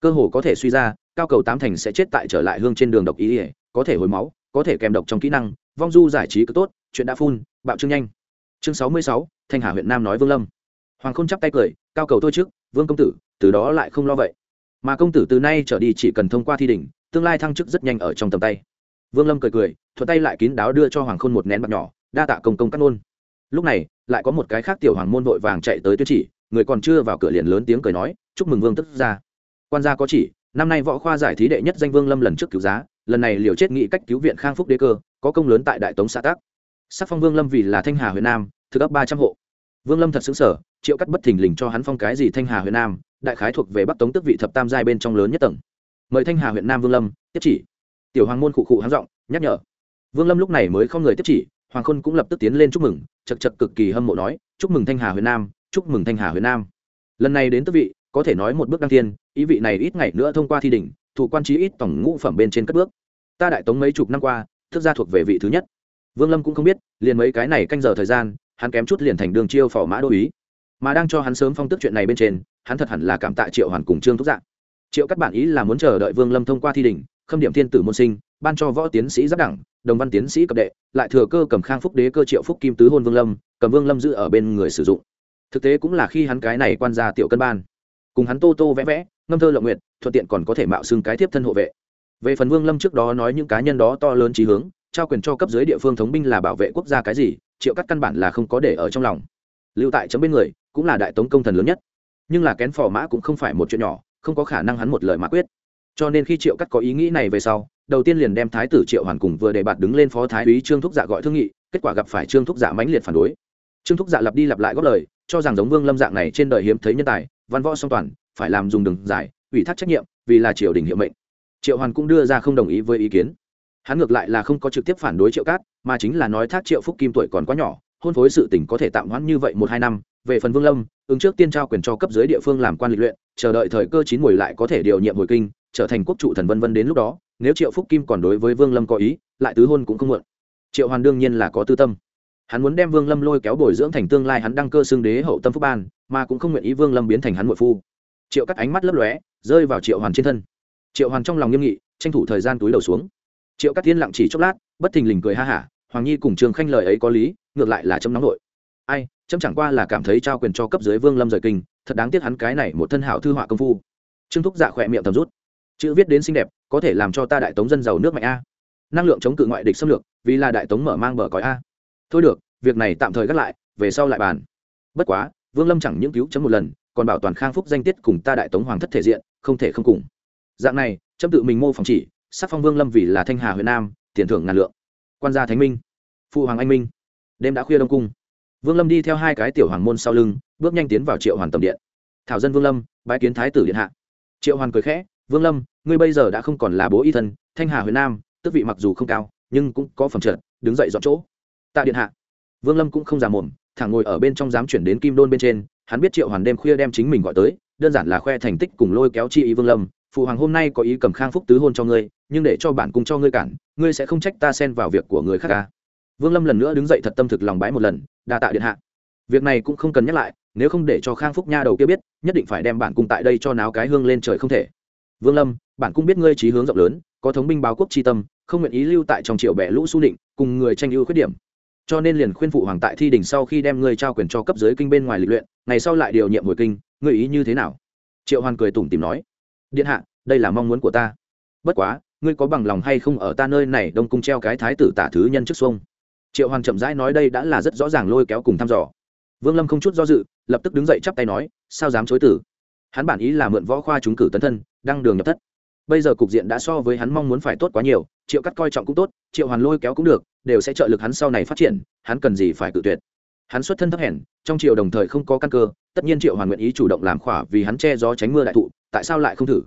Cơ hồ có thể suy ra, cao cầu tám thành sẽ chết tại trở lại hương trên đường độc ý ỉa, có thể hồi máu, có thể kèm độc trong kỹ năng, vong du giải trí cứ tốt, chuyện đã phun, bạo trương nhanh. Chương sáu mươi sáu thanh hà huyện nam nói vương lâm hoàng k h ô n chắp tay cười cao cầu tôi trước vương công tử từ đó lại không lo vậy mà công tử từ nay trở đi chỉ cần thông qua thi đỉnh tương lai thăng chức rất nhanh ở trong tầm tay vương lâm cười cười thuận tay lại kín đáo đưa cho hoàng khôn một nén bạc nhỏ đa tạ công công cắt nôn lúc này lại có một cái khác tiểu hoàng môn vội vàng chạy tới tuyên chỉ người còn chưa vào cửa liền lớn tiếng cười nói chúc mừng vương tức ra quan gia có chỉ năm nay võ khoa giải thí đệ nhất danh vương lâm lần trước cứu giá lần này liều chết nghị cách cứu viện khang phúc đế cơ có công lớn tại đại tống xã tác sắc phong vương lâm vì là thanh hà huyện nam thực ấp ba trăm hộ. Vương lâm thật xứng sở triệu cắt bất thình lình cho hắn phong cái gì thanh hà huyện nam, đại khái thuộc về bắc tống tức vị thập tam giai bên trong lớn nhất tầng. Mời thanh hà huyện nam vương lâm, tiếp chỉ. Tiểu hoàng môn khụ khụ háng giọng, nhắc nhở. Vương lâm lúc này mới không người tiếp chỉ, hoàng khôn cũng lập tức tiến lên chúc mừng chật chật cực kỳ hâm mộ nói, chúc mừng thanh hà huyện nam, chúc mừng thanh hà huyện nam. Lần này đến tức vị, có thể nói một bước đăng thiên, ý vị này ít ngày nữa thông qua thi đỉnh, thủ quan trí ít tổng ngũ phẩm bên trên cất bước. Ta đại tống mấy chục năm qua thức ra thuộc về vị thứ nhất. Vương lâm cũng không biết, liền mấy cái này canh giờ thời gian hắn kém chút liền thành đường chiêu phò mã đô ý. Mà đang cho hắn sớm phong tức chuyện này bên trên, hắn thật hẳn là cảm tạ triệu hoàn cùng trương thúc dạng triệu các bản ý là muốn chờ đợi vương lâm thông qua thi đình khâm điểm thiên tử môn sinh, ban cho võ tiến sĩ giáp đẳng, đồng văn tiến sĩ cập đệ, lại thừa cơ cầm khang phúc đế cơ triệu phúc kim tứ hôn vương lâm, cầm vương lâm giữ ở bên người sử dụng. Thực tế cũng là khi hắn cái này quan gia tiểu cân ban. Cùng hắn tô tô vẽ vẽ, ngâm thơ lộng nguyện thuận tiện còn có thể mạo xưng cái tiếp thân hộ vệ. Về phần vương lâm trước đó nói những cá nhân đó to lớn trí hướng trao quyền cho cấp dưới địa phương thống binh là bảo vệ quốc gia cái gì, triệu cắt căn bản là không có để ở trong lòng. Lưu tại chấm bên người, cũng là đại tống công thần lớn nhất. Nhưng là kén phò mã cũng không phải một chuyện nhỏ, không có khả năng hắn một lời mã quyết. Cho nên khi triệu cắt có ý nghĩ này về sau, đầu tiên liền đem thái tử triệu hoàn cùng vừa đề bạt đứng lên phó thái úy trương thúc dạ gọi thương nghị, kết quả gặp phải trương thúc dạ mãnh liệt phản đối. Trương thúc dạ lặp đi lặp lại góp lời, cho rằng giống vương lâm dạng này trên đời hiếm thấy nhân tài, văn võ song toàn, phải làm dùng đường giải ủy thác trách nhiệm, vì là triều đình hiệu mệnh. Triệu hoàn cũng đưa ra không đồng ý với ý kiến hắn ngược lại là không có trực tiếp phản đối triệu cát, mà chính là nói thác triệu phúc kim tuổi còn quá nhỏ, hôn phối sự tình có thể tạm hoãn như vậy một hai năm, về phần vương lâm, ứng trước tiên trao quyền cho cấp dưới địa phương làm quan lịch luyện, chờ đợi thời cơ chín mùi lại có thể điều nhiệm hồi kinh, trở thành quốc trụ thần vân vân đến lúc đó, nếu triệu phúc kim còn đối với vương lâm có ý, lại tứ hôn cũng không muộn. Triệu hoàn đương nhiên là có tư tâm. Hắn muốn đem vương lâm lôi kéo bồi dưỡng thành tương lai hắn đăng cơ xưng đế hậu tâm phúc ban, mà cũng không nguyện ý vương lâm biến thành hắn nội phu. Triệu cắt ánh mắt lấp lóe, rơi vào triệu hoàn trên thân. Triệu hoàn trong lòng nghiêm nghị, tranh thủ thời gian túi đầu xuống triệu Cát thiên lặng chỉ chốc lát, bất thình lình cười ha hả, hoàng nhi cùng trường khanh lời ấy có lý, ngược lại là chấm nóng nội. Ai chấm chẳng qua là cảm thấy trao quyền cho cấp dưới vương lâm rời kinh, thật đáng tiếc hắn cái này một thân hảo thư họa công phu. Trương thúc dạ khỏe miệng tầm rút. Chữ viết đến xinh đẹp, có thể làm cho ta đại tống dân giàu nước mạnh a. Năng lượng chống cự ngoại địch xâm lược, vì là đại tống mở mang bờ cõi a. Thôi được, việc này tạm thời gác lại, về sau lại bàn. Bất quá, vương lâm chẳng những cứu chấm một lần, còn bảo toàn khang phúc danh tiết cùng ta đại tống hoàng thất thể diện, không thể không cùng. Dạng này, chấm tự mình mô phòng chỉ sắc phong vương lâm vì là thanh hà huyện nam, tiền thưởng ngàn lượng. Quan gia thánh minh, phụ hoàng anh minh. Đêm đã khuya đông cung. Vương lâm đi theo hai cái tiểu hoàng môn sau lưng, bước nhanh tiến vào triệu hoàn tầm điện. Thảo dân vương lâm bãi kiến thái tử điện hạ. Triệu hoàn cười khẽ, vương lâm, ngươi bây giờ đã không còn là bố y thân, thanh hà huyện nam tức vị mặc dù không cao, nhưng cũng có phẩm trợt đứng dậy dọn chỗ. Tạ điện hạ. Vương lâm cũng không già mồm, thẳng ngồi ở bên trong dám chuyển đến kim đôn bên trên, hắn biết triệu hoàn đêm khuya đem chính mình gọi tới, đơn giản là khoe thành tích cùng lôi kéo chi ý vương lâm phụ hoàng hôm nay có ý cầm khang phúc tứ hôn cho ngươi, nhưng để cho bản cung cho ngươi cản, ngươi sẽ không trách ta xen vào việc của người khác ca à? vương lâm lần nữa đứng dậy thật tâm thực lòng bái một lần, đa tạ điện hạ. Việc này cũng không cần nhắc lại, nếu không để cho khang phúc nha đầu kia biết, nhất định phải đem bản cung tại đây cho náo cái hương lên trời không thể. Vương lâm, bản cung biết ngươi trí hướng rộng lớn, có thống binh báo quốc tri tâm, không nguyện ý lưu tại trong triệu bẻ lũ su định cùng người tranh ưu khuyết điểm. Cho nên liền khuyên phụ hoàng tại thi đình sau khi đem ngươi trao quyền cho cấp dưới kinh bên ngoài lịch luyện, ngày sau lại điều nhiệm hồi kinh, ngươi ý như thế nào? Triệu hoàn cười tủm tìm nói điện hạ, đây là mong muốn của ta. Bất quá, ngươi có bằng lòng hay không ở ta nơi này đông cung treo cái thái tử tả thứ nhân trước xuông? Triệu hoàng chậm rãi nói đây đã là rất rõ ràng lôi kéo cùng thăm dò. Vương lâm không chút do dự, lập tức đứng dậy chắp tay nói, sao dám chối tử hắn bản ý là mượn võ khoa trúng cử tấn thân, đăng đường nhập thất. Bây giờ cục diện đã so với hắn mong muốn phải tốt quá nhiều, triệu cắt coi trọng cũng tốt, triệu hoàn lôi kéo cũng được, đều sẽ trợ lực hắn sau này phát triển, hắn cần gì phải cự tuyệt? Hắn xuất thân thấp hèn, trong triều đồng thời không có căn cơ, tất nhiên triệu hoàn nguyện ý chủ động làm khỏa vì hắn che gió tránh mưa đại thụ, tại sao lại không thử?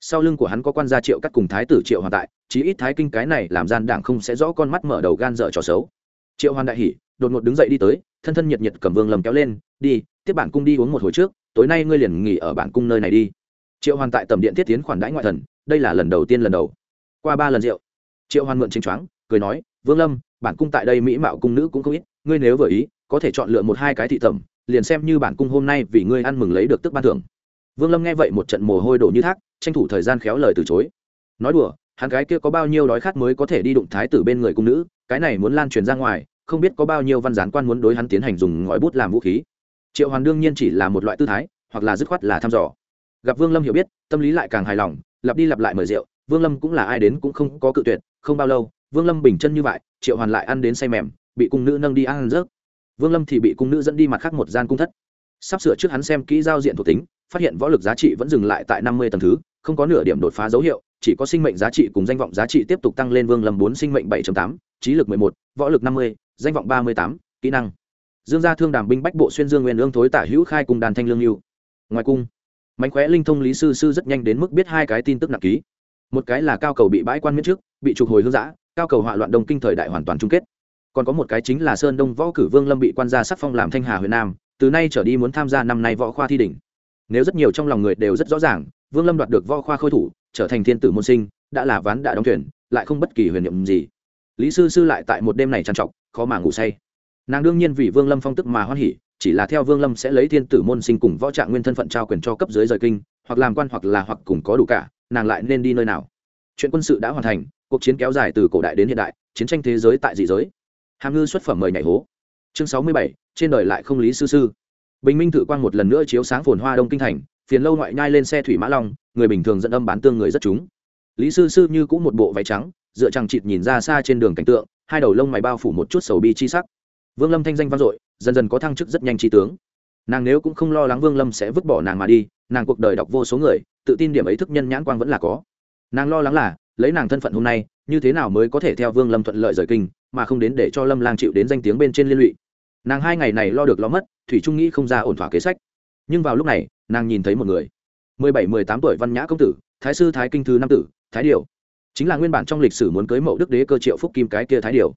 Sau lưng của hắn có quan gia triệu cắt cùng thái tử triệu hoàn tại, chí ít thái kinh cái này làm gian đảng không sẽ rõ con mắt mở đầu gan dở trò xấu. Triệu hoàn đại hỉ, đột ngột đứng dậy đi tới, thân thân nhiệt nhiệt cầm vương lầm kéo lên, đi, tiếp bản cung đi uống một hồi trước, tối nay ngươi liền nghỉ ở bản cung nơi này đi. Triệu hoàn tại tầm điện thiết tiến khoản đãi ngoại thần, đây là lần đầu tiên lần đầu. Qua ba lần rượu, triệu hoàn mượn chính choáng, cười nói, vương lâm, bản cung tại đây mỹ mạo cung nữ cũng không ít, ngươi nếu vừa ý có thể chọn lựa một hai cái thị tẩm, liền xem như bản cung hôm nay vì ngươi ăn mừng lấy được tức ban thưởng. Vương lâm nghe vậy một trận mồ hôi đổ như thác, tranh thủ thời gian khéo lời từ chối. Nói đùa, hắn gái kia có bao nhiêu đói khát mới có thể đi đụng thái tử bên người cung nữ, cái này muốn lan truyền ra ngoài, không biết có bao nhiêu văn gián quan muốn đối hắn tiến hành dùng ngòi bút làm vũ khí. Triệu hoàn đương nhiên chỉ là một loại tư thái, hoặc là dứt khoát là thăm dò. Gặp vương lâm hiểu biết, tâm lý lại càng hài lòng, lặp đi lặp lại mời rượu, vương lâm cũng là ai đến cũng không có cự tuyệt, không bao lâu, vương lâm bình chân như vậy, triệu hoàn lại ăn đến say mềm, bị cung nữ nâng đi ăn rớt vương lâm thì bị cung nữ dẫn đi mặt khác một gian cung thất. Sắp sửa trước hắn xem kỹ giao diện thuộc tính, phát hiện võ lực giá trị vẫn dừng lại tại năm mươi tầng thứ, không có nửa điểm đột phá dấu hiệu, chỉ có sinh mệnh giá trị cùng danh vọng giá trị tiếp tục tăng lên vương lâm bốn sinh mệnh bảy tám, trí lực mười một, võ lực năm mươi, danh vọng ba mươi tám, kỹ năng. Dương gia thương đàm binh bách bộ xuyên dương nguyên lương thối tả hữu khai cùng đàn thanh lương yêu. Ngoài cung, mánh khóe linh thông lý sư sư rất nhanh đến mức biết hai cái tin tức nặng ký. Một cái là cao cầu bị bãi quan miễn trước, bị trục hồi hương giã cao cầu hỏa loạn đông kinh thời đại hoàn toàn chung kết còn có một cái chính là sơn đông võ cử vương lâm bị quan gia sắc phong làm thanh hà huyện nam, từ nay trở đi muốn tham gia năm nay võ khoa thi đỉnh. Nếu rất nhiều trong lòng người đều rất rõ ràng, vương lâm đoạt được võ khoa khôi thủ, trở thành thiên tử môn sinh, đã là ván đã đóng thuyền, lại không bất kỳ huyền nhiệm gì. Lý sư sư lại tại một đêm này trằn trọc, khó mà ngủ say. Nàng đương nhiên vì vương lâm phong tức mà hoan hỉ, chỉ là theo vương lâm sẽ lấy thiên tử môn sinh cùng võ trạng nguyên thân phận trao quyền cho cấp dưới rời kinh, hoặc làm quan hoặc là hoặc cùng có đủ cả, nàng lại nên đi nơi nào. Chuyện quân sự đã hoàn thành, cuộc chiến kéo dài từ cổ đại đến hiện đại, chiến tranh thế giới tại dị giới hàm ngư xuất phẩm mời nhảy hố. Chương sáu mươi bảy, trên đời lại không lý sư sư. Bình minh thử quang một lần nữa chiếu sáng phồn hoa đông kinh thành, phiền lâu ngoại nhai lên xe thủy mã long, người bình thường dẫn âm bán tương người rất chúng. Lý sư sư như cũng một bộ váy trắng, dựa chẳng chịt nhìn ra xa trên đường cảnh tượng, hai đầu lông mày bao phủ một chút sầu bi chi sắc. Vương lâm thanh danh vang dội, dần dần có thăng chức rất nhanh trí tướng. Nàng nếu cũng không lo lắng vương lâm sẽ vứt bỏ nàng mà đi, nàng cuộc đời đọc vô số người, tự tin điểm ấy thức nhân nhãn quang vẫn là có. Nàng lo lắng là, lấy nàng thân phận hôm nay, như thế nào mới có thể theo vương lâm thuận lợi rời kinh? Mà không đến để cho lâm lang chịu đến danh tiếng bên trên liên lụy. Nàng hai ngày này lo được lo mất, thủy trung nghĩ không ra ổn thỏa kế sách. Nhưng vào lúc này, nàng nhìn thấy một người. Mười bảy, mười tám tuổi văn nhã công tử, thái sư thái kinh thư nam tử, thái điều. Chính là nguyên bản trong lịch sử muốn cưới mẫu đức đế cơ triệu phúc kim cái kia thái điều.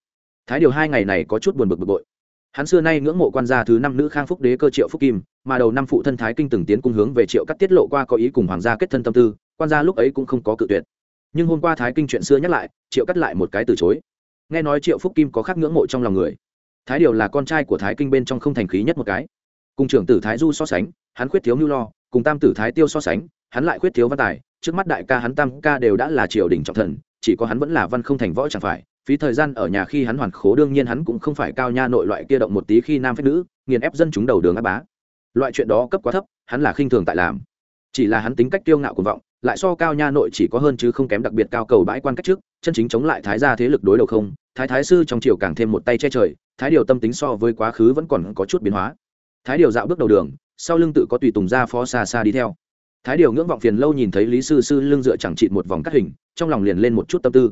Thái điều hai ngày này có chút buồn bực bực bội. Hắn xưa nay ngưỡng mộ quan gia thứ năm nữ khang phúc đế cơ triệu phúc kim, mà đầu năm phụ thân thái kinh từng tiến cung hướng về triệu cắt tiết lộ qua có ý cùng hoàng gia kết thân tâm tư, quan gia lúc ấy cũng không có cự tuyệt. Nhưng hôm qua thái kinh chuyện xưa nhắc lại, triệu cắt lại một cái từ chối nghe nói triệu phúc kim có khác ngưỡng mộ trong lòng người. Thái điều là con trai của thái kinh bên trong không thành khí nhất một cái. Cùng trưởng tử thái du so sánh, hắn khuyết thiếu mưu lo, cùng tam tử thái tiêu so sánh, hắn lại khuyết thiếu văn tài. Trước mắt đại ca hắn tam ca đều đã là triều đình trọng thần, chỉ có hắn vẫn là văn không thành võ chẳng phải. Phí thời gian ở nhà khi hắn hoàn khố đương nhiên hắn cũng không phải cao nha nội loại kia động một tí khi nam phép nữ, nghiền ép dân chúng đầu đường áp bá. Loại chuyện đó cấp quá thấp, hắn là khinh thường tại làm. Chỉ là hắn tính cách tiêu ngạo cuồng vọng lại so cao nha nội chỉ có hơn chứ không kém đặc biệt cao cầu bãi quan cách trước, chân chính chống lại thái gia thế lực đối đầu không, thái thái sư trong triều càng thêm một tay che trời, thái điều tâm tính so với quá khứ vẫn còn có chút biến hóa. Thái điều dạo bước đầu đường, sau lưng tự có tùy tùng ra phó xa xa đi theo. Thái điều ngưỡng vọng phiền lâu nhìn thấy lý sư sư lưng dựa chẳng trị một vòng cắt hình, trong lòng liền lên một chút tâm tư.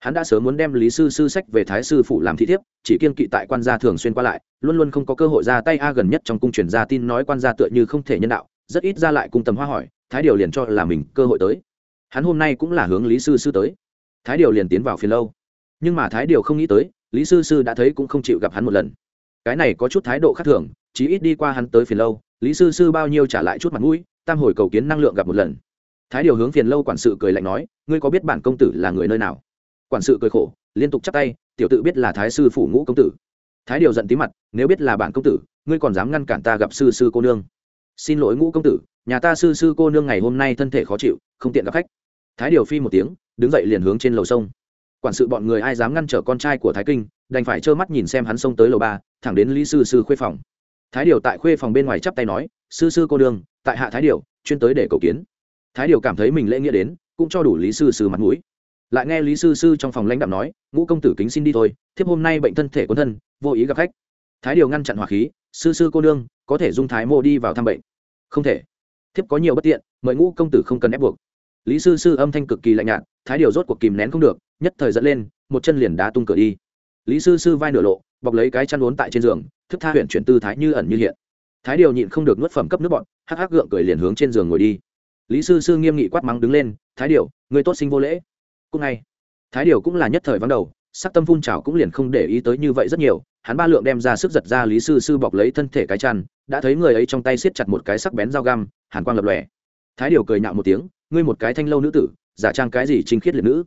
Hắn đã sớm muốn đem lý sư sư sách về thái sư phụ làm thị thiếp, chỉ kiên kỵ tại quan gia thường xuyên qua lại, luôn luôn không có cơ hội ra tay, a, gần nhất trong cung truyền gia tin nói quan gia tựa như không thể nhân đạo, rất ít ra lại cung tầm hoa hỏi thái điều liền cho là mình cơ hội tới. Hắn hôm nay cũng là hướng lý sư sư tới. Thái điều liền tiến vào phiền lâu. Nhưng mà thái điều không nghĩ tới, lý sư sư đã thấy cũng không chịu gặp hắn một lần. Cái này có chút thái độ khác thường, chí ít đi qua hắn tới phiền lâu, lý sư sư bao nhiêu trả lại chút mặt mũi, tam hồi cầu kiến năng lượng gặp một lần. Thái điều hướng phiền lâu quản sự cười lạnh nói, ngươi có biết bản công tử là người nơi nào? Quản sự cười khổ, liên tục chắp tay, tiểu tự biết là thái sư phủ ngũ công tử. Thái điều giận tí mặt, nếu biết là bản công tử, ngươi còn dám ngăn cản ta gặp sư sư cô nương? Xin lỗi ngũ công tử nhà ta sư sư cô nương ngày hôm nay thân thể khó chịu, không tiện gặp khách. Thái điều phi một tiếng, đứng dậy liền hướng trên lầu sông. Quản sự bọn người ai dám ngăn trở con trai của thái kinh, đành phải trơ mắt nhìn xem hắn xông tới lầu ba, thẳng đến lý sư sư khuê phòng. Thái điều tại khuê phòng bên ngoài chắp tay nói, sư sư cô nương, tại hạ thái điều, chuyên tới để cầu kiến. Thái điều cảm thấy mình lễ nghĩa đến, cũng cho đủ lý sư sư mặt mũi. Lại nghe lý sư sư trong phòng lãnh đạm nói, ngũ công tử kính xin đi thôi, thiếp hôm nay bệnh thân thể quân thân, vô ý gặp khách. Thái điều ngăn chặn hỏa khí, sư sư cô nương, có thể dung thái mô đi vào thăm bệnh. Không thể thiếp có nhiều bất tiện, mời ngũ công tử không cần ép buộc. Lý sư sư âm thanh cực kỳ lạnh nhạt, thái điều rốt cuộc kìm nén không được, nhất thời dẫn lên, một chân liền đá tung cửa đi. Lý sư sư vai nửa lộ, bọc lấy cái chăn uốn tại trên giường, thức tha huyện chuyển tư thái như ẩn như hiện. Thái điều nhịn không được nuốt phẩm cấp nước bọn, hắc hắc gượng cười liền hướng trên giường ngồi đi. Lý sư sư nghiêm nghị quát mắng đứng lên, thái điều, người tốt sinh vô lễ. Cũng ngay thái điều cũng là nhất thời vắng đầu sắc tâm phun trào cũng liền không để ý tới như vậy rất nhiều, hắn ba lượng đem ra sức giật ra lý sư sư bọc lấy thân thể cái chăn, đã thấy người ấy trong tay siết chặt một cái sắc bén dao găm, hàn quang lập lòe. Thái điều cười nhạo một tiếng, ngươi một cái thanh lâu nữ tử, giả trang cái gì trinh khiết liệt nữ?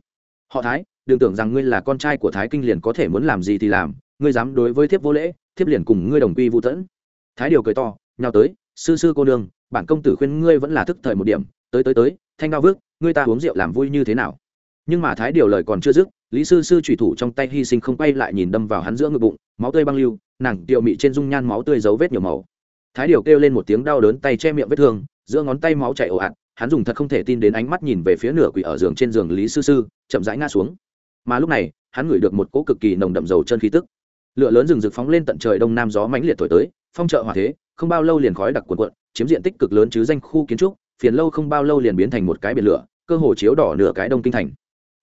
Họ thái, đừng tưởng rằng ngươi là con trai của thái kinh liền có thể muốn làm gì thì làm, ngươi dám đối với thiếp vô lễ, thiếp liền cùng ngươi đồng quy vũ tẫn thái điều cười to, nhào tới, sư sư cô nương, bản công tử khuyên ngươi vẫn là thức thời một điểm, tới tới tới, thanh đao vước, ngươi ta uống rượu làm vui như thế nào? Nhưng mà thái điều lời còn chưa dứt, lý sư sư thủy thủ trong tay hy sinh không quay lại nhìn đâm vào hắn giữa ngực bụng, máu tươi băng lưu, nàng tiệu mị trên dung nhan máu tươi dấu vết nhiều màu. Thái điều kêu lên một tiếng đau đớn tay che miệng vết thương, giữa ngón tay máu chảy ồ ạt, hắn dùng thật không thể tin đến ánh mắt nhìn về phía nửa quỷ ở giường trên giường lý sư sư, chậm rãi ngã xuống. Mà lúc này, hắn ngửi được một cỗ cực kỳ nồng đậm dầu chân khí tức. Lửa lớn rừng rực phóng lên tận trời đông nam gió mãnh liệt thổi tới, phong trợ hỏa thế, không bao lâu liền khói đặc cuộn cuộn, chiếm diện tích cực lớn chứ danh khu kiến trúc, phiền lâu không bao lâu liền biến thành một cái biển lửa, cơ hồ chiếu đỏ nửa cái đông kinh thành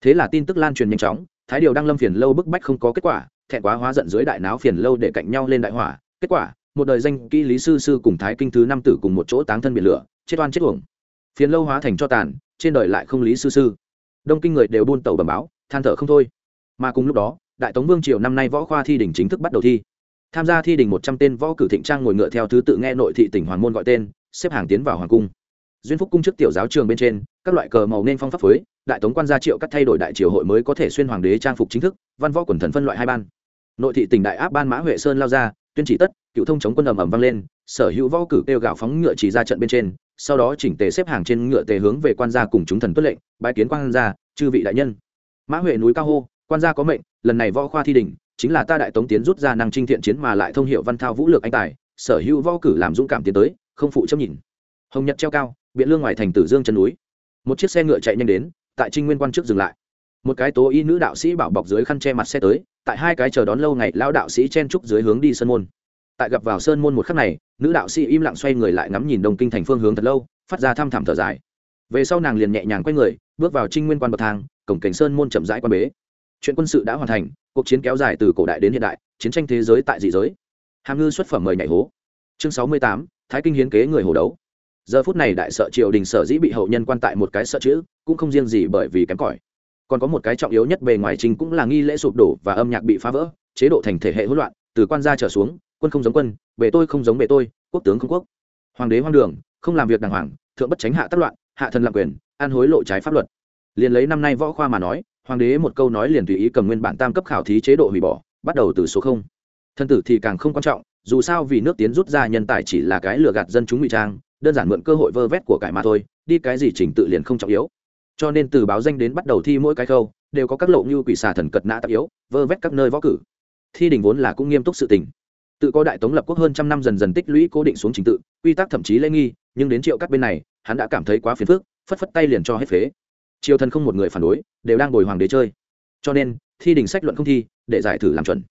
thế là tin tức lan truyền nhanh chóng, thái điều đang lâm phiền lâu bức bách không có kết quả, thẹn quá hóa giận dưới đại náo phiền lâu để cạnh nhau lên đại hỏa. Kết quả, một đời danh kỹ lý sư sư cùng thái kinh thứ năm tử cùng một chỗ táng thân biển lửa, chết oan chết uổng. Phiền lâu hóa thành cho tàn, trên đời lại không lý sư sư. Đông kinh người đều buôn tàu bẩm báo, than thở không thôi. Mà cùng lúc đó, đại tống vương triều năm nay võ khoa thi đỉnh chính thức bắt đầu thi. Tham gia thi đỉnh một trăm tên võ cử thịnh trang ngồi ngựa theo thứ tự nghe nội thị tỉnh hoàn môn gọi tên, xếp hàng tiến vào hoàng cung. Duyên phúc cung trước tiểu giáo trường bên trên các loại cờ màu nên phong pháp phối, đại tống quan gia triệu cắt thay đổi đại triều hội mới có thể xuyên hoàng đế trang phục chính thức, văn võ quần thần phân loại hai ban. Nội thị tỉnh đại áp ban mã huệ sơn lao ra, tuyên chỉ tất, cựu thông chống quân ầm ầm vang lên, sở hữu võ cử kêu gạo phóng ngựa chỉ ra trận bên trên, sau đó chỉnh tề xếp hàng trên ngựa tề hướng về quan gia cùng chúng thần tuất lệnh, bái kiến quan gia, chư vị đại nhân. Mã huệ núi cao hô, quan gia có mệnh, lần này võ khoa thi đỉnh, chính là ta đại tống tiến rút ra năng trinh thiện chiến mà lại thông hiệu văn thao vũ lược anh tài, sở hữu võ cử làm dũng cảm tiến tới, không phụ chấp nhìn. Hồng nhật treo cao, biện lương ngoài thành tử dương chân núi một chiếc xe ngựa chạy nhanh đến, tại trinh nguyên quan trước dừng lại. Một cái tố y nữ đạo sĩ bảo bọc dưới khăn che mặt xe tới, tại hai cái chờ đón lâu ngày lão đạo sĩ chen trúc dưới hướng đi sơn môn. Tại gặp vào sơn môn một khắc này, nữ đạo sĩ im lặng xoay người lại ngắm nhìn đông kinh thành phương hướng thật lâu, phát ra thăm thẳm thở dài. Về sau nàng liền nhẹ nhàng quay người, bước vào trinh nguyên quan bậc thang, cổng cảnh sơn môn chậm rãi quan bế. Chuyện quân sự đã hoàn thành, cuộc chiến kéo dài từ cổ đại đến hiện đại, chiến tranh thế giới tại dị giới. Hàm ngư xuất phẩm mời nhảy hố. Chương sáu mươi tám, thái kinh hiến kế người hồ đấu giờ phút này đại sợ triều đình sở dĩ bị hậu nhân quan tại một cái sợ chữ, cũng không riêng gì bởi vì kém cỏi. Còn có một cái trọng yếu nhất bề ngoài trình cũng là nghi lễ sụp đổ và âm nhạc bị phá vỡ, chế độ thành thể hệ hỗn loạn, từ quan gia trở xuống, quân không giống quân, bề tôi không giống bề tôi, quốc tướng không quốc. Hoàng đế hoang đường, không làm việc đàng hoàng, thượng bất tránh hạ tác loạn, hạ thần làm quyền, an hối lộ trái pháp luật. Liền lấy năm nay võ khoa mà nói, hoàng đế một câu nói liền tùy ý cầm nguyên bản tam cấp khảo thí chế độ hủy bỏ, bắt đầu từ số không. Thân tử thì càng không quan trọng, dù sao vì nước tiến rút ra nhân tài chỉ là cái lừa gạt dân chúng ngụy trang đơn giản mượn cơ hội vơ vét của cải mà thôi, đi cái gì chỉnh tự liền không trọng yếu. Cho nên từ báo danh đến bắt đầu thi mỗi cái khâu, đều có các lộ như quỷ xà thần cật nã tạp yếu, vơ vét các nơi võ cử. Thi đình vốn là cũng nghiêm túc sự tình. Tự có đại tống lập quốc hơn trăm năm dần dần tích lũy cố định xuống trình tự, quy tắc thậm chí lễ nghi, nhưng đến triệu các bên này, hắn đã cảm thấy quá phiền phức, phất phất tay liền cho hết phế. Triều thần không một người phản đối, đều đang bồi hoàng đế chơi. Cho nên, thi đình sách luận không thi, để giải thử làm chuẩn.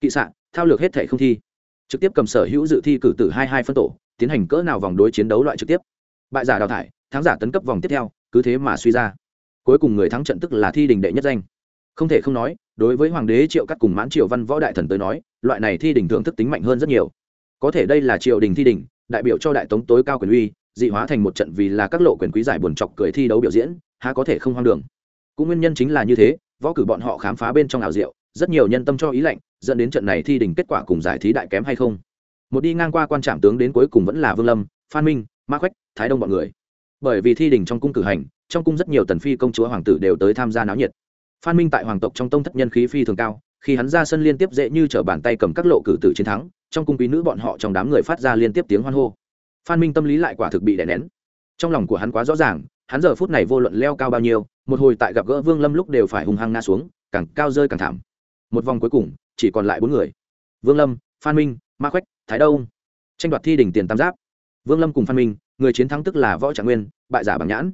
Kỵ xạ, thao lược hết thể không thi. Trực tiếp cầm sở hữu dự thi cử tử hai hai phân tổ tiến hành cỡ nào vòng đối chiến đấu loại trực tiếp. Bại giả đào thải, thắng giả tấn cấp vòng tiếp theo, cứ thế mà suy ra. Cuối cùng người thắng trận tức là thi đình đệ nhất danh. Không thể không nói, đối với hoàng đế triệu cắt cùng mãn triều văn võ đại thần tới nói, loại này thi đình thưởng thức tính mạnh hơn rất nhiều. Có thể đây là triều đình thi đình, đại biểu cho đại tống tối cao quyền uy, dị hóa thành một trận vì là các lộ quyền quý giải buồn chọc cười thi đấu biểu diễn, há có thể không hoang đường. Cũng nguyên nhân chính là như thế, võ cử bọn họ khám phá bên trong ảo diệu, rất nhiều nhân tâm cho ý lệnh dẫn đến trận này thi đình kết quả cùng giải thí đại kém hay không một đi ngang qua quan trạm tướng đến cuối cùng vẫn là vương lâm, phan minh, ma khoách thái đông bọn người. Bởi vì thi đình trong cung cử hành, trong cung rất nhiều tần phi công chúa hoàng tử đều tới tham gia náo nhiệt. Phan minh tại hoàng tộc trong tông thất nhân khí phi thường cao, khi hắn ra sân liên tiếp dễ như t r ở bàn tay cầm các lộ cử tử chiến thắng, trong cung quý nữ bọn họ trong đám người phát ra liên tiếp tiếng hoan hô. Phan minh tâm lý lại quả thực bị đè nén. Trong lòng của hắn quá rõ ràng, hắn giờ phút này vô luận leo cao bao nhiêu, một hồi tại gặp gỡ vương lâm lúc đều phải hùng hăng ngã xuống, càng cao rơi càng thảm. Một vòng cuối cùng, chỉ còn lại bốn người. Vương lâm, phan minh ma khoách, thái đông tranh đoạt thi đỉnh tiền tam giáp. Vương lâm cùng phan minh, người chiến thắng tức là võ trạng nguyên, bại giả bằng nhãn.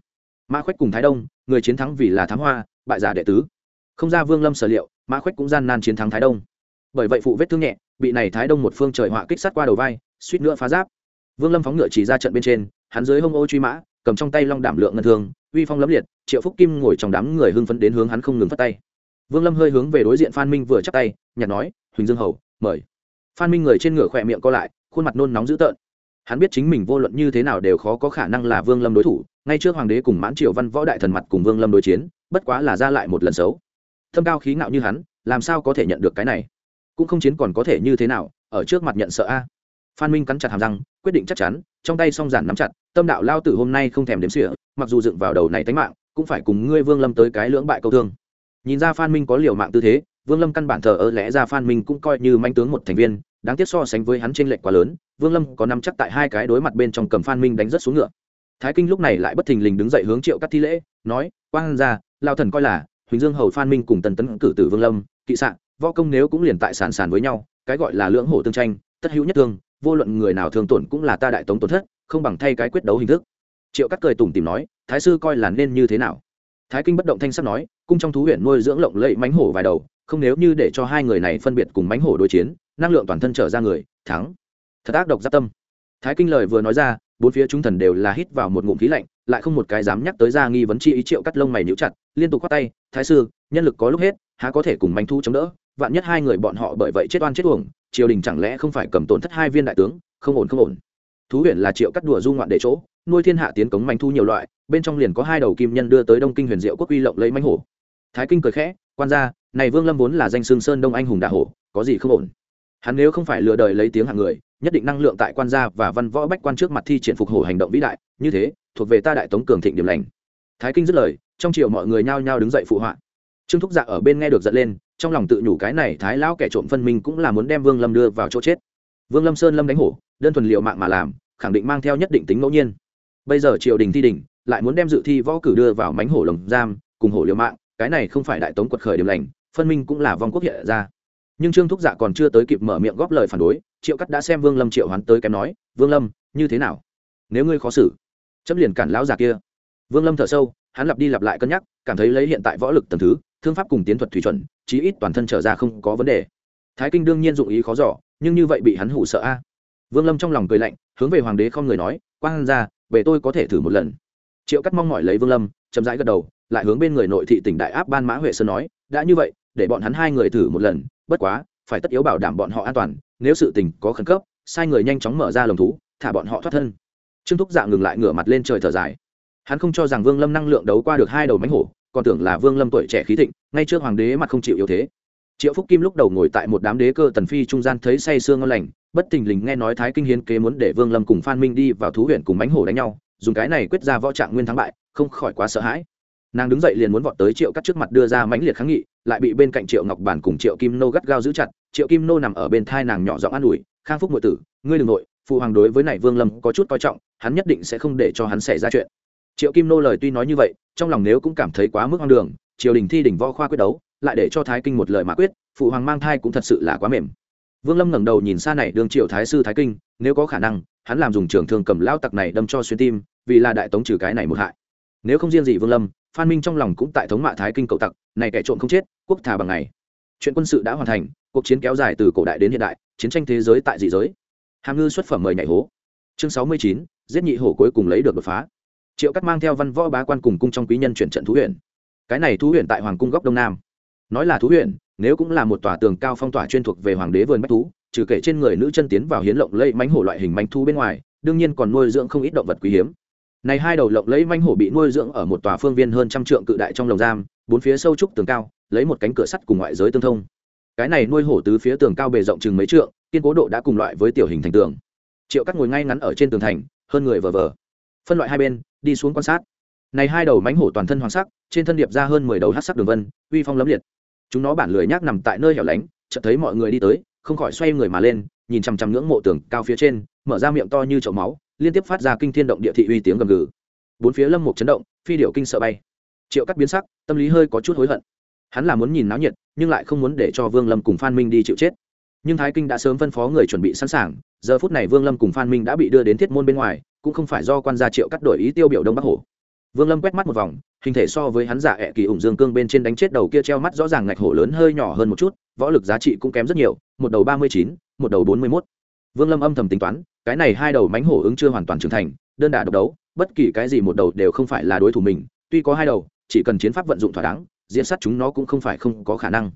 Ma khoách cùng thái đông, người chiến thắng vì là thám hoa, bại giả đệ tứ. Không ra vương lâm sở liệu, ma khoách cũng gian nan chiến thắng thái đông. Bởi vậy phụ vết thương nhẹ, bị này thái đông một phương trời họa kích sát qua đầu vai, suýt nữa phá giáp. Vương lâm phóng ngựa chỉ ra trận bên trên, hắn dưới hông ô truy mã, cầm trong tay long đảm lượng ngân thương, uy phong lấm liệt, triệu phúc kim ngồi trong đám người hưng phấn đến hướng hắn không ngừng phát tay. Vương lâm hơi hướng về đối diện phan minh vừa chắc tay nhặt nói, huỳnh dương hầu, mời phan minh người trên ngựa khỏe miệng co lại, khuôn mặt nôn nóng dữ tợn. Hắn biết chính mình vô luận như thế nào đều khó có khả năng là vương lâm đối thủ, ngay trước hoàng đế cùng mãn triều văn võ đại thần mặt cùng vương lâm đối chiến, bất quá là ra lại một lần xấu. Thâm cao khí ngạo như hắn, làm sao có thể nhận được cái này? Cũng không chiến còn có thể như thế nào, ở trước mặt nhận sợ a. Phan minh cắn chặt hàm răng, quyết định chắc chắn, trong tay song giản nắm chặt, tâm đạo lao tử hôm nay không thèm đếm xỉa, mặc dù dựng vào đầu này tánh mạng, cũng phải cùng ngươi vương lâm tới cái lưỡng bại câu thương. Nhìn ra phan minh có liều mạng tư thế vương lâm căn bản thờ ơ lẽ ra phan minh cũng coi như manh tướng một thành viên, đáng tiếc so sánh với hắn trên lệnh quá lớn, vương lâm có nắm chắc tại hai cái đối mặt bên trong cầm phan minh đánh rất xuống ngựa. Thái kinh lúc này lại bất thình lình đứng dậy hướng triệu cắt thi lễ, nói, quang ra lao thần coi là, huỳnh dương hầu phan minh cùng tần tấn cử tử vương lâm, kỵ sạn võ công nếu cũng liền tại sàn sàn với nhau, cái gọi là lưỡng hổ tương tranh, tất hữu nhất thương vô luận người nào thường tổn cũng là ta đại tống tổn thất, không bằng thay cái quyết đấu hình thức. Triệu cắt cười tủm tìm nói, thái sư coi là nên như thế nào? Thái kinh bất động thanh sắt nói cung trong thú huyện nuôi dưỡng lộng lẫy mánh hổ vài đầu, không nếu như để cho hai người này phân biệt cùng mánh hổ đối chiến, năng lượng toàn thân trở ra người, thắng. Thật ác độc giáp tâm. Thái kinh lời vừa nói ra, bốn phía chúng thần đều là hít vào một ngụm khí lạnh, lại không một cái dám nhắc tới ra nghi vấn chi ý triệu cắt lông mày níu chặt, liên tục khoát tay, thái sư, nhân lực có lúc hết, há có thể cùng manh thu chống đỡ? Vạn nhất hai người bọn họ bởi vậy chết oan chết uổng, triều đình chẳng lẽ không phải cầm tổn thất hai viên đại tướng? Không ổn không ổn. Thú huyện là triệu cắt đùa du ngoạn để chỗ, nuôi thiên hạ tiến cống manh thu nhiều loại, bên trong liền có hai đầu kim nhân đưa tới đông kinh huyền diệu quốc uy lộng lấy manh hổ thái kinh cười khẽ, quan gia, này vương lâm vốn là danh xương sơn đông anh hùng đà hổ, có gì không ổn? Hắn nếu không phải lừa đời lấy tiếng hạng người, nhất định năng lượng tại quan gia và văn võ bách quan trước mặt thi triển phục hổ hành động vĩ đại, như thế, thuộc về ta đại tống cường thịnh điểm lành. Thái kinh dứt lời, trong triều mọi người nhao nhao đứng dậy phụ họa. Trương thúc dạ ở bên nghe được giận lên, trong lòng tự nhủ cái này thái lão kẻ trộm phân minh cũng là muốn đem vương lâm đưa vào chỗ chết. Vương lâm sơn lâm đánh hổ, đơn thuần liệu mạng mà làm, khẳng định mang theo nhất định tính ngẫu nhiên. Bây giờ triều đình thi đình lại muốn đem dự thi võ cử đưa vào mánh hổ lồng giam, cùng hổ liều mạng cái này không phải đại tống quật khởi điểm lành, phân minh cũng là vong quốc hiện ra. Nhưng trương thúc dạ còn chưa tới kịp mở miệng góp lời phản đối, triệu cắt đã xem vương lâm triệu hoán tới kém nói, vương lâm, như thế nào? Nếu ngươi khó xử chấm liền cản lão già kia. Vương lâm thở sâu, hắn lặp đi lặp lại cân nhắc, cảm thấy lấy hiện tại võ lực tầm thứ, thương pháp cùng tiến thuật thủy chuẩn, chí ít toàn thân trở ra không có vấn đề. Thái kinh đương nhiên dụng ý khó giỏ nhưng như vậy bị hắn hủ sợ a. Vương lâm trong lòng cười lạnh, hướng về hoàng đế không người nói, quang ra về tôi có thể thử một lần. Triệu cắt mong mỏi lấy vương lâm, chậm rãi gật đầu lại hướng bên người nội thị tỉnh đại áp ban mã huệ sơn nói, đã như vậy, để bọn hắn hai người thử một lần, bất quá, phải tất yếu bảo đảm bọn họ an toàn, nếu sự tình có khẩn cấp, sai người nhanh chóng mở ra lồng thú, thả bọn họ thoát thân. Trương thúc dạ ngừng lại ngửa mặt lên trời thở dài. Hắn không cho rằng vương lâm năng lượng đấu qua được hai đầu mánh hổ, còn tưởng là vương lâm tuổi trẻ khí thịnh, ngay trước hoàng đế mặt không chịu yếu thế. Triệu phúc kim lúc đầu ngồi tại một đám đế cơ tần phi trung gian thấy say sương ngon lành, bất thình lình nghe nói thái kinh hiến kế muốn để vương lâm cùng phan minh đi vào thú huyện cùng mánh hổ đánh nhau, dùng cái này quyết ra võ trạng nguyên thắng bại, không khỏi quá sợ hãi nàng đứng dậy liền muốn vọt tới triệu cắt trước mặt đưa ra mãnh liệt kháng nghị, lại bị bên cạnh triệu ngọc bản cùng triệu kim nô gắt gao giữ chặt. Triệu kim nô nằm ở bên thai nàng nhỏ giọng an ủi, khang phúc ngụy tử, ngươi đ ừ n g nội, phụ hoàng đối với này vương lâm có chút coi trọng, hắn nhất định sẽ không để cho hắn xảy ra chuyện. Triệu kim nô lời tuy nói như vậy, trong lòng nếu cũng cảm thấy quá mức hoang đường, triều đình thi đỉnh vo khoa quyết đấu, lại để cho thái kinh một lời mà quyết, phụ hoàng mang thai cũng thật sự là quá mềm. Vương lâm ngẩng đầu nhìn xa này đường triệu thái sư thái kinh, nếu có khả năng, hắn làm dùng trường thương cầm lao tặc này đâm cho xuyên tim, vì là đại tống trừ cái này một hại. Nếu không riêng gì vương lâm phan minh trong lòng cũng tại thống mạ thái kinh cậu tặc, này kẻ trộm không chết, quốc thà bằng ngày. Chuyện quân sự đã hoàn thành, cuộc chiến kéo dài từ cổ đại đến hiện đại, chiến tranh thế giới tại dị giới. Hàm ngư xuất phẩm mời nhảy hố. Chương sáu mươi chín, giết nhị hổ cuối cùng lấy được đột phá. Triệu cắt mang theo văn võ bá quan cùng cung trong quý nhân chuyển trận thú huyện cái này thú huyện tại hoàng cung góc đông nam. Nói là thú huyện nếu cũng là một tòa tường cao phong tỏa chuyên thuộc về hoàng đế vườn bách thú, trừ kể trên người nữ chân tiến vào hiến lộng lây mánh hổ loại hình mánh thú bên ngoài, đương nhiên còn nuôi dưỡng không ít động vật quý hiếm này hai đầu lộng lấy manh hổ bị nuôi dưỡng ở một tòa phương viên hơn trăm trượng cự đại trong lồng giam, bốn phía sâu trúc tường cao, lấy một cánh cửa sắt cùng ngoại giới tương thông. Cái này nuôi hổ tứ phía tường cao bề rộng chừng mấy trượng, kiên cố độ đã cùng loại với tiểu hình thành tường. Triệu cắt ngồi ngay ngắn ở trên tường thành, hơn người vờ vờ. Phân loại hai bên, đi xuống quan sát. Này hai đầu mánh hổ toàn thân hoàng sắc, trên thân điệp ra hơn mười đầu hát sắc đường vân, uy phong lấm liệt. Chúng nó bản lười nhác nằm tại nơi hẻo lánh, chợt thấy mọi người đi tới, không khỏi xoay người mà lên, nhìn chằm chằm ngưỡng mộ tường cao phía trên, mở ra miệng to như chậu máu liên tiếp phát ra kinh thiên động địa thị uy tiếng gầm gừ. Bốn phía lâm mục chấn động, phi điệu kinh sợ bay. Triệu cắt biến sắc, tâm lý hơi có chút hối hận. Hắn là muốn nhìn náo nhiệt, nhưng lại không muốn để cho vương lâm cùng phan minh đi chịu chết. Nhưng thái kinh đã sớm phân phó người chuẩn bị sẵn sàng, giờ phút này vương lâm cùng phan minh đã bị đưa đến thiết môn bên ngoài, cũng không phải do quan gia triệu cắt đổi ý tiêu biểu đông bắc hổ vương lâm quét mắt một vòng, hình thể so với hắn giả ẹ kỳ ủng dương cương bên trên đánh chết đầu kia treo mắt rõ ràng ngạch hổ lớn hơi nhỏ hơn một chút, võ lực giá trị cũng kém rất nhiều, một đầu ba mươi chín, một đầu bốn mươi mốt vương lâm âm thầm tính toán, cái này hai đầu mánh hổ ứng chưa hoàn toàn trưởng thành, đơn đả độc đấu, bất kỳ cái gì một đầu đều không phải là đối thủ mình, tuy có hai đầu, chỉ cần chiến pháp vận dụng thỏa đáng diễn sát chúng nó cũng không phải không có khả năng.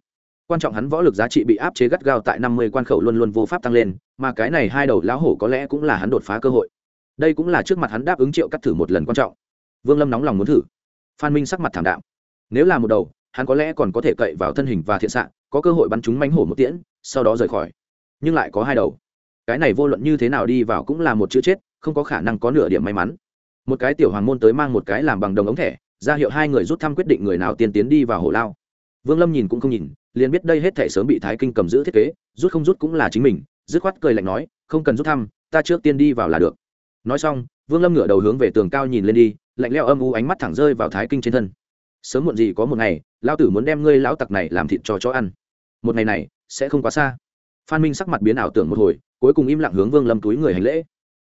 Quan trọng hắn võ lực giá trị bị áp chế gắt gao tại năm mươi quan khẩu luôn luôn vô pháp tăng lên, mà cái này hai đầu lão hổ có lẽ cũng là hắn đột phá cơ hội. Đây cũng là trước mặt hắn đáp ứng triệu cắt thử một lần quan trọng. Vương lâm nóng lòng muốn thử. Phan minh sắc mặt thảm đạm. Nếu là một đầu, hắn có lẽ còn có thể cậy vào thân hình và thiện xạ, có cơ hội bắn chúng mánh hổ một tiễn, sau đó rời khỏi. Nhưng lại có hai đầu cái này vô luận như thế nào đi vào cũng là một chữ chết, không có khả năng có nửa điểm may mắn. Một cái tiểu hoàng môn tới mang một cái làm bằng đồng ống thẻ, ra hiệu hai người rút thăm quyết định người nào tiên tiến đi vào hồ lao. Vương lâm nhìn cũng không nhìn, liền biết đây hết thể sớm bị thái kinh cầm giữ thiết kế, rút không rút cũng là chính mình, dứt khoát cười lạnh nói, không cần rút thăm, ta trước tiên đi vào là được. Nói xong, vương lâm ngửa đầu hướng về tường cao nhìn lên đi, lạnh leo âm u ánh mắt thẳng rơi vào thái kinh trên thân. Sớm muộn gì có một ngày, lão tử muốn đem ngươi lão tặc này làm thịt cho chó ăn. Một ngày này, sẽ không quá xa phan minh sắc mặt biến ảo tưởng một hồi, cuối cùng im lặng hướng vương lâm túi người hành lễ.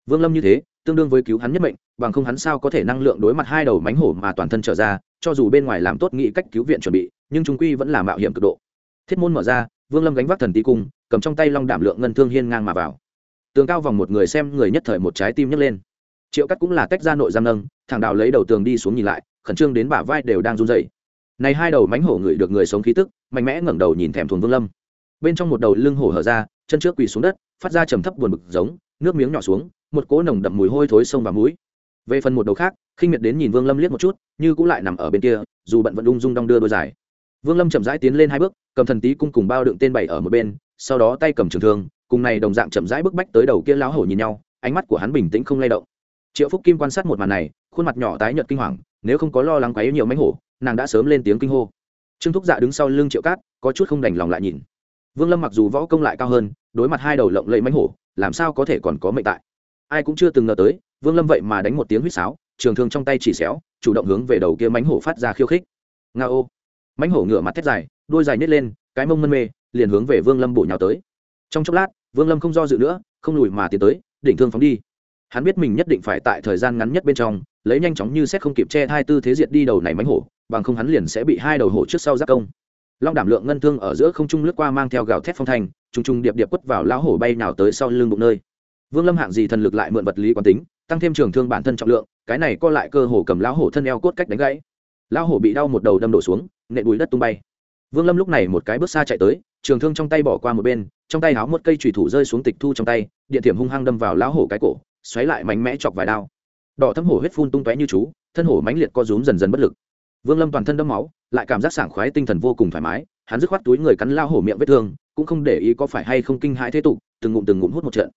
Vương lâm như thế, tương đương với cứu hắn nhất mệnh, bằng không hắn sao có thể năng lượng đối mặt hai đầu mánh hổ mà toàn thân trở ra, cho dù bên ngoài làm tốt nghị cách cứu viện chuẩn bị, nhưng chúng quy vẫn là mạo hiểm cực độ. Thiết môn mở ra, vương lâm gánh vác thần tí cung, cầm trong tay long đảm lượng ngân thương hiên ngang mà vào. Tường cao vòng một người xem người nhất thời một trái tim nhấc lên. Triệu cắt cũng là tách ra nội giam nâng thằng đào lấy đầu tường đi xuống nhìn lại, khẩn trương đến bả vai đều đang run dày này hai đầu mánh hổ ngửi được người sống khí tức, mạnh mẽ ngẩng đầu nhìn thèm thuồng vương lâm bên trong một đầu lưng hổ hở ra, chân trước quỳ xuống đất, phát ra trầm thấp buồn bực giống, nước miếng nhỏ xuống, một cỗ nồng đậm mùi hôi thối sông và mũi. Về phần một đầu khác, khinh miệt đến nhìn vương lâm liếc một chút, như cũng lại nằm ở bên kia, dù bận vẫn ung dung đong đưa đôi dài. Vương lâm chậm rãi tiến lên hai bước, cầm thần tí cung cùng bao đựng tên bảy ở một bên, sau đó tay cầm trường thương, cùng này đồng dạng chậm rãi bước bách tới đầu kia lão hổ nhìn nhau, ánh mắt của hắn bình tĩnh không lay động. Triệu phúc kim quan sát một màn này, khuôn mặt nhỏ tái nhợt kinh hoàng, nếu không có lo lắng quấy nhiều mánh hổ, nàng đã sớm lên tiếng kinh hô. Trương thúc dạ đứng sau lưng triệu cát, có chút không đành lòng lại nhìn vương lâm mặc dù võ công lại cao hơn, đối mặt hai đầu lộng lẫy mánh hổ, làm sao có thể còn có mệnh tại? Ai cũng chưa từng ngờ tới, vương lâm vậy mà đánh một tiếng huýt sáo, trường thương trong tay chỉ xéo, chủ động hướng về đầu kia mánh hổ phát ra khiêu khích. Nga ô! Mánh hổ ngửa mặt thét dài đôi dài nhét lên, cái mông mân mê, liền hướng về vương lâm bổ nhào tới. Trong chốc lát, vương lâm không do dự nữa, không lùi mà tiến tới, đỉnh thương phóng đi. Hắn biết mình nhất định phải tại thời gian ngắn nhất bên trong, lấy nhanh chóng như xét không kịp che hai tư thế diệt đi đầu này mánh hổ, bằng không hắn liền sẽ bị hai đầu hổ trước sau giác công long đảm lượng ngân thương ở giữa không trung lướt qua mang theo gào thét phong thành trùng trùng điệp điệp quất vào lão hổ bay nào tới sau lưng bụng nơi. Vương lâm hạng gì thần lực lại mượn vật lý quán tính, tăng thêm trường thương bản thân trọng lượng, cái này co lại cơ hồ cầm lão hổ thân eo cốt cách đánh gãy. Lão hổ bị đau một đầu đâm đổ xuống nệ bùi đất tung bay. Vương lâm lúc này một cái bước xa chạy tới, trường thương trong tay bỏ qua một bên, trong tay háo một cây chùy thủ rơi xuống tịch thu trong tay, điện thiểm hung hăng đâm vào lão hổ cái cổ, xoáy lại mạnh mẽ chọc vài đao. Đỏ thấm hổ huyết phun tung tóe như chú, thân hổ mãnh liệt co rúm dần dần bất lực vương lâm toàn thân đẫm máu, lại cảm giác sảng khoái tinh thần vô cùng thoải mái, hắn dứt khoát túi người cắn lao hổ miệng vết thương, cũng không để ý có phải hay không kinh hãi thế tục, từng ngụm từng ngụm hút một trận.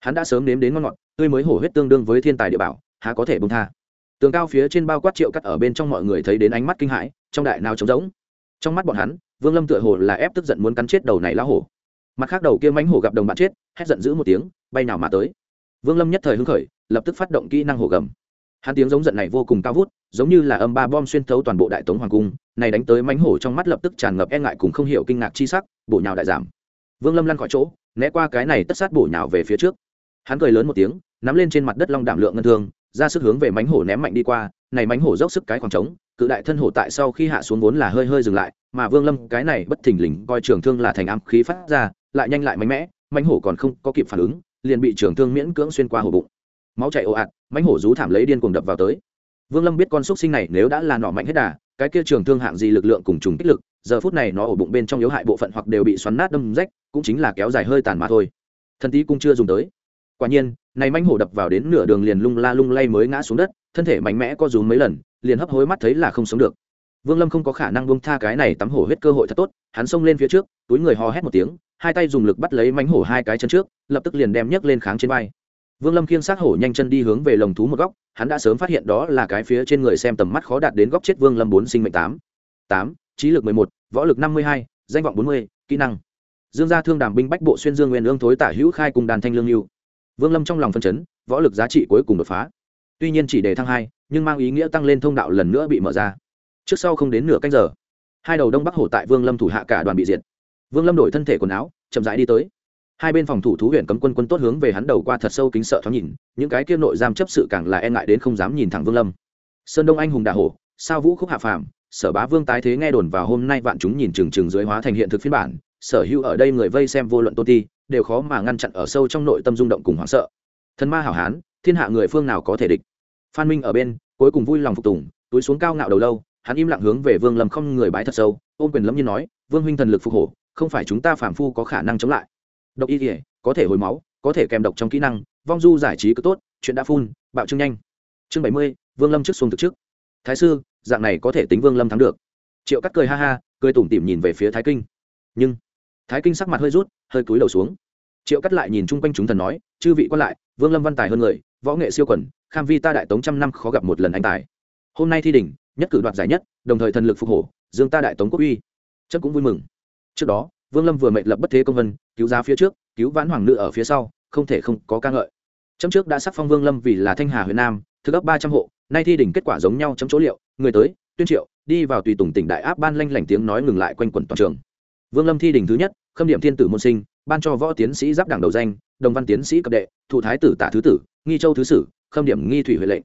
Hắn đã sớm nếm đến ngon ngọt, tươi mới hổ huyết tương đương với thiên tài địa bảo, há có thể bông tha. Tường cao phía trên bao quát triệu cắt ở bên trong mọi người thấy đến ánh mắt kinh hãi, trong đại nào trống rỗng. Trong mắt bọn hắn, vương lâm tựa hồ là ép tức giận muốn cắn chết đầu này lao hổ. Mặt khác đầu kia mánh hổ gặp đồng bạn chết, hét giận dữ một tiếng, bay nào mà tới. Vương lâm nhất thời hứng khởi, lập tức phát động kỹ năng hổ gầm hắn tiếng giống giận này vô cùng cao vút, giống như là âm ba bom xuyên thấu toàn bộ đại tống hoàng cung, này đánh tới mánh hổ trong mắt lập tức tràn ngập e ngại cùng không hiểu kinh ngạc chi sắc, bổ nhào đại giảm. Vương lâm lăn khỏi chỗ, né qua cái này tất sát bổ nhào về phía trước. Hắn cười lớn một tiếng, nắm lên trên mặt đất long đảm lượng ngân thương, ra sức hướng về mánh hổ ném mạnh đi qua, này mánh hổ dốc sức cái khoảng trống, cự đại thân hổ tại sau khi hạ xuống vốn là hơi hơi dừng lại, mà vương lâm cái này bất thình lình coi trường thương là thành ám khí phát ra, lại nhanh lại mạnh mẽ mánh hổ còn không có kịp phản ứng, liền bị trường thương miễn cưỡng xuyên qua hổ bụng. Máu chảy ồ ạt mãnh hổ rú thảm lấy điên cuồng đập vào tới. Vương lâm biết con xúc sinh này nếu đã là nọ mạnh hết đà, cái kia trường thương hạng gì lực lượng cùng trùng kích lực, giờ phút này nó ở bụng bên trong yếu hại bộ phận hoặc đều bị xoắn nát đâm rách, cũng chính là kéo dài hơi tàn mà thôi. Thần tí cũng chưa dùng tới. Quả nhiên, này manh hổ đập vào đến nửa đường liền lung la lung lay mới ngã xuống đất, thân thể mạnh mẽ co rúm mấy lần, liền hấp hối mắt thấy là không sống được. Vương lâm không có khả năng bông tha cái này tắm hổ huyết cơ hội thật tốt, hắn xông lên phía trước, túi người hò hét một tiếng, hai tay dùng lực bắt lấy mánh hổ hai cái chân trước, lập tức liền đem nhấc lên kháng trên vai vương lâm khiêng xác hổ nhanh chân đi hướng về lồng thú một góc, hắn đã sớm phát hiện đó là cái phía trên người xem tầm mắt khó đạt đến góc chết vương lâm bốn sinh mệnh tám. Tám, trí lực mười một, võ lực năm mươi hai, danh vọng bốn mươi, kỹ năng. Dương gia thương đàm binh bách bộ xuyên dương nguyên ương thối tả hữu khai cùng đàn thanh lương lưu. Vương lâm trong lòng phân chấn, võ lực giá trị cuối cùng đột phá. Tuy nhiên chỉ để thăng hai, nhưng mang ý nghĩa tăng lên thông đạo lần nữa bị mở ra. Trước sau không đến nửa canh giờ, hai đầu đông bắc hổ tại vương lâm thủ hạ cả đoàn bị diệt. Vương lâm đổi thân thể quần áo, chậm rãi đi tới hai bên phòng thủ thú huyện cấm quân quân tốt hướng về hắn đầu qua thật sâu kính sợ thoáng nhìn, những cái kia nội giam chấp sự càng là e ngại đến không dám nhìn thẳng vương lâm. Sơn đông anh hùng đà hổ, sao vũ khúc hạ phàm, sở bá vương tái thế nghe đồn vào hôm nay vạn chúng nhìn trừng trừng dưới hóa thành hiện thực phiên bản, sở hữu ở đây người vây xem vô luận tôn ti, đều khó mà ngăn chặn ở sâu trong nội tâm rung động cùng hoảng sợ. Thân ma hảo hán, thiên hạ người phương nào có thể địch? Phan minh ở bên, cuối cùng vui lòng phục tùng, túi xuống cao ngạo đầu lâu, hắn im lặng hướng về vương lâm không người bái thật sâu, ôm quyền lâm nhiên nói, vương huynh thần lực phục hổ, không phải chúng ta phản phu có khả năng chống lại độc y thể có thể hồi máu, có thể kèm độc trong kỹ năng, vong du giải trí cứ tốt, chuyện đã phun, bạo trưng nhanh. Chương bảy mươi, vương lâm trước xuông thực trước. Thái sư, dạng này có thể tính vương lâm thắng được. Triệu cắt cười ha ha, cười tủm tỉm nhìn về phía thái kinh. Nhưng, thái kinh sắc mặt hơi rút, hơi cúi đầu xuống. Triệu cắt lại nhìn chung quanh chúng thần nói, chư vị quan lại, vương lâm văn tài hơn người, võ nghệ siêu quẩn kham vi ta đại tống trăm năm khó gặp một lần anh tài. Hôm nay thi đỉnh, nhất cử đoạt giải nhất, đồng thời thần lực phục hổ, dương ta đại tống quốc uy. Chất cũng vui mừng. Trước đó vương lâm vừa mệnh lập bất thế công vân, cứu giá phía trước, cứu vãn hoàng nữ ở phía sau, không thể không có ca ngợi. Chấm trước đã sắc phong vương lâm vì là thanh hà huyện nam thứ cấp ba trăm hộ, nay thi đỉnh kết quả giống nhau chấm chỗ liệu, người tới, tuyên triệu, đi vào tùy tùng tỉnh đại áp ban lanh lảnh tiếng nói ngừng lại quanh quẩn toàn trường. Vương lâm thi đỉnh thứ nhất, khâm điểm thiên tử môn sinh, ban cho võ tiến sĩ giáp đảng đầu danh, đồng văn tiến sĩ cập đệ, thụ thái tử tả thứ tử, nghi châu thứ sử, khâm điểm nghi thủy huệ lệnh.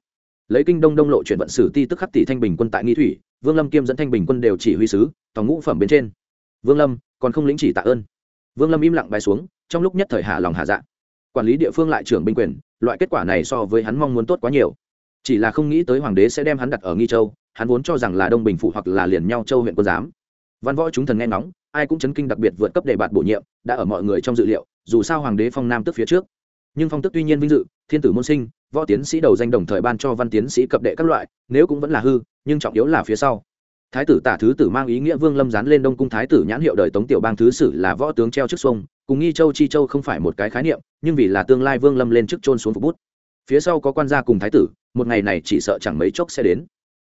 Lấy kinh đông đông lộ chuyển vận sử ti tức khắc tỷ thanh bình quân tại nghi thủy, vương lâm kiêm dẫn thanh bình quân đều chỉ huy sứ, tòng ngũ phẩm bên trên vương lâm, còn không lĩnh chỉ tạ ơn. Vương lâm im lặng bay xuống, trong lúc nhất thời hạ lòng hạ dạ. Quản lý địa phương lại trưởng binh quyền, loại kết quả này so với hắn mong muốn tốt quá nhiều. Chỉ là không nghĩ tới hoàng đế sẽ đem hắn đặt ở nghi châu, hắn vốn cho rằng là đông bình phụ hoặc là liền nhau châu huyện quân giám. Văn võ chúng thần nghe ngóng, ai cũng chấn kinh đặc biệt vượt cấp đề bạt bổ nhiệm, đã ở mọi người trong dự liệu, dù sao hoàng đế phong nam tức phía trước. Nhưng phong tức tuy nhiên vinh dự, thiên tử môn sinh, võ tiến sĩ đầu danh đồng thời ban cho văn tiến sĩ cập đệ các loại, nếu cũng vẫn là hư, nhưng trọng yếu là phía sau thái tử tả thứ tử mang ý nghĩa vương lâm dán lên đông cung thái tử nhãn hiệu đời tống tiểu bang thứ sử là võ tướng treo trước xuông, cùng nghi châu chi châu không phải một cái khái niệm, nhưng vì là tương lai vương lâm lên trước trôn xuống phục bút. Phía sau có quan gia cùng thái tử, một ngày này chỉ sợ chẳng mấy chốc sẽ đến.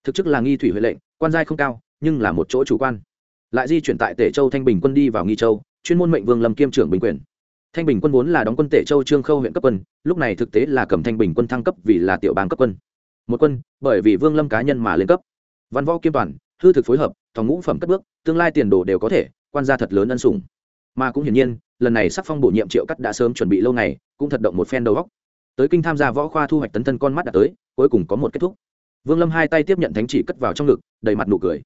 Thực chức là nghi thủy huệ lệnh, quan giai không cao, nhưng là một chỗ chủ quan. Lại di chuyển tại tể châu thanh bình quân đi vào nghi châu, chuyên môn mệnh vương lâm kiêm trưởng bình quyền. Thanh bình quân vốn là đóng quân tể châu trương khâu huyện cấp quân, lúc này thực tế là cầm thanh bình quân thăng cấp vì là tiểu bang cấp quân. Một quân, bởi vì vương lâm cá nhân mà lên cấp. Văn võ kiêm toàn hư thực phối hợp, thòng ngũ phẩm cất bước, tương lai tiền đồ đều có thể, quan gia thật lớn ân sủng. Mà cũng hiển nhiên, lần này sắc phong bổ nhiệm triệu cắt đã sớm chuẩn bị lâu ngày, cũng thật động một phen đầu góc tới kinh tham gia võ khoa thu hoạch tấn thân con mắt đã tới, cuối cùng có một kết thúc. Vương lâm hai tay tiếp nhận thánh chỉ cất vào trong ngực, đầy mặt nụ cười.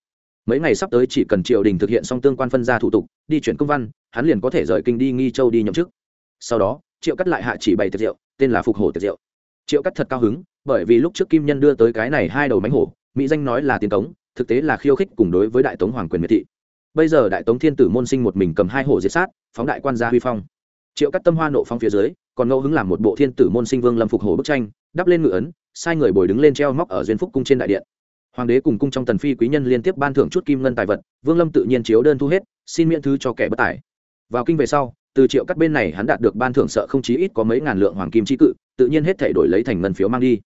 Mấy ngày sắp tới chỉ cần triều đình thực hiện xong tương quan phân ra thủ tục, đi chuyển công văn, hắn liền có thể rời kinh đi nghi châu đi nhậm chức. Sau đó, triệu cắt lại hạ chỉ bày tiệc rượu, tên là phục hổ tiệc rượu. Triệu cắt thật cao hứng, bởi vì lúc trước kim nhân đưa tới cái này hai đầu mánh hổ, mỹ danh nói là tiền cống thực tế là khiêu khích cùng đối với đại tống hoàng quyền miệt thị. Bây giờ đại tống thiên tử môn sinh một mình cầm hai hổ diệt sát, phóng đại quan gia huy phong. Triệu cắt tâm hoa nộ phong phía dưới, còn ngẫu hứng làm một bộ thiên tử môn sinh vương lâm phục hổ bức tranh, đắp lên ngự ấn, sai người bồi đứng lên treo móc ở duyên phúc cung trên đại điện. Hoàng đế cùng cung trong tần phi quý nhân liên tiếp ban thưởng chút kim ngân tài vật, vương lâm tự nhiên chiếu đơn thu hết, xin miễn thứ cho kẻ bất tài. Vào kinh về sau, từ triệu cắt bên này hắn đạt được ban thưởng sợ không chí ít có mấy ngàn lượng hoàng kim trí cự, tự nhiên hết thể đổi lấy thành ngân phiếu mang đi.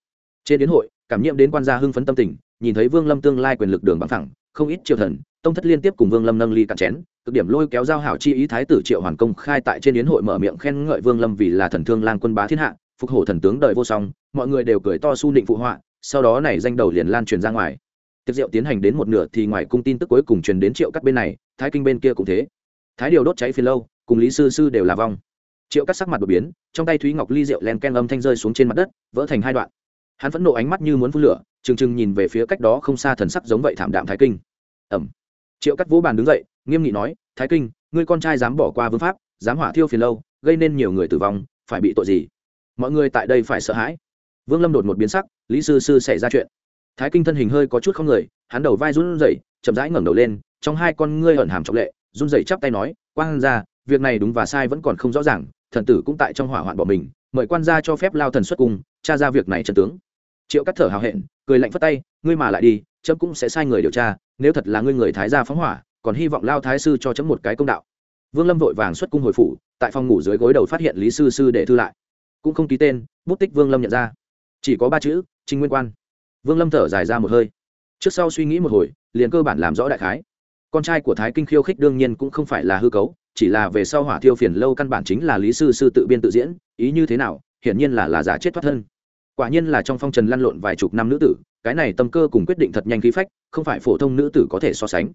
Trên đến hội, cảm nhiệm đến quan gia hưng phấn tâm tình nhìn thấy vương lâm tương lai quyền lực đường bằng thẳng không ít triều thần, tông thất liên tiếp cùng vương lâm nâng ly cạn chén, cực điểm lôi kéo giao hảo chi ý thái tử triệu hoàn công khai tại trên yến hội mở miệng khen ngợi vương lâm vì là thần thương lang quân bá thiên hạ, phục hổ thần tướng đời vô song, mọi người đều cười to su nịnh phụ họa, sau đó này danh đầu liền lan truyền ra ngoài. Tiệc rượu tiến hành đến một nửa thì ngoài cung tin tức cuối cùng truyền đến triệu các bên này, thái kinh bên kia cũng thế. Thái điều đốt cháy phiền lâu, cùng lý sư sư đều là vong. Triệu các sắc mặt đột biến, trong tay thúy ngọc ly rượu len ken âm thanh rơi xuống trên mặt đất, vỡ thành hai đoạn. Hắn phẫn nộ ánh mắt như muốn phun lửa trừng trừng nhìn về phía cách đó không xa thần sắc giống vậy thảm đạm thái kinh. Ẩm. Triệu cắt Vũ bàn đứng dậy, nghiêm nghị nói, thái kinh, ngươi con trai dám bỏ qua vương pháp, dám hỏa thiêu phiền lâu, gây nên nhiều người tử vong, phải bị tội gì? Mọi người tại đây phải sợ hãi. Vương lâm đột một biến sắc, lý sư sư xảy ra chuyện. Thái kinh thân hình hơi có chút không người, hắn đầu vai run rẩy, chậm rãi ngẩng đầu lên, trong hai con ngươi ẩn hàm trọng lệ, run rẩy chắp tay nói Quan ra, việc này đúng và sai vẫn còn không rõ ràng, thần tử cũng tại trong hỏa hoạn bỏ mình, mời quan gia cho phép lao thần xuất cung, tra ra việc này trần tướng triệu cắt thở hào hẹn, cười lạnh phất tay, ngươi mà lại đi, chấm cũng sẽ sai người điều tra, nếu thật là ngươi người thái gia phóng hỏa, còn hy vọng lao thái sư cho chấm một cái công đạo. Vương lâm vội vàng xuất cung hồi phủ, tại phòng ngủ dưới gối đầu phát hiện lý sư sư để thư lại. Cũng không ký tên, bút tích vương lâm nhận ra. Chỉ có ba chữ trinh nguyên quan. Vương lâm thở dài ra một hơi. Trước sau suy nghĩ một hồi, liền cơ bản làm rõ đại khái. Con trai của thái kinh khiêu khích đương nhiên cũng không phải là hư cấu, chỉ là về sau hỏa thiêu phiền lâu căn bản chính là lý sư sư tự biên tự diễn, ý như thế nào, hiển nhiên là là giả chết thoát thân quả nhiên là trong phong trần lăn lộn vài chục năm nữ tử, cái này tâm cơ cùng quyết định thật nhanh khí phách, không phải phổ thông nữ tử có thể so sánh.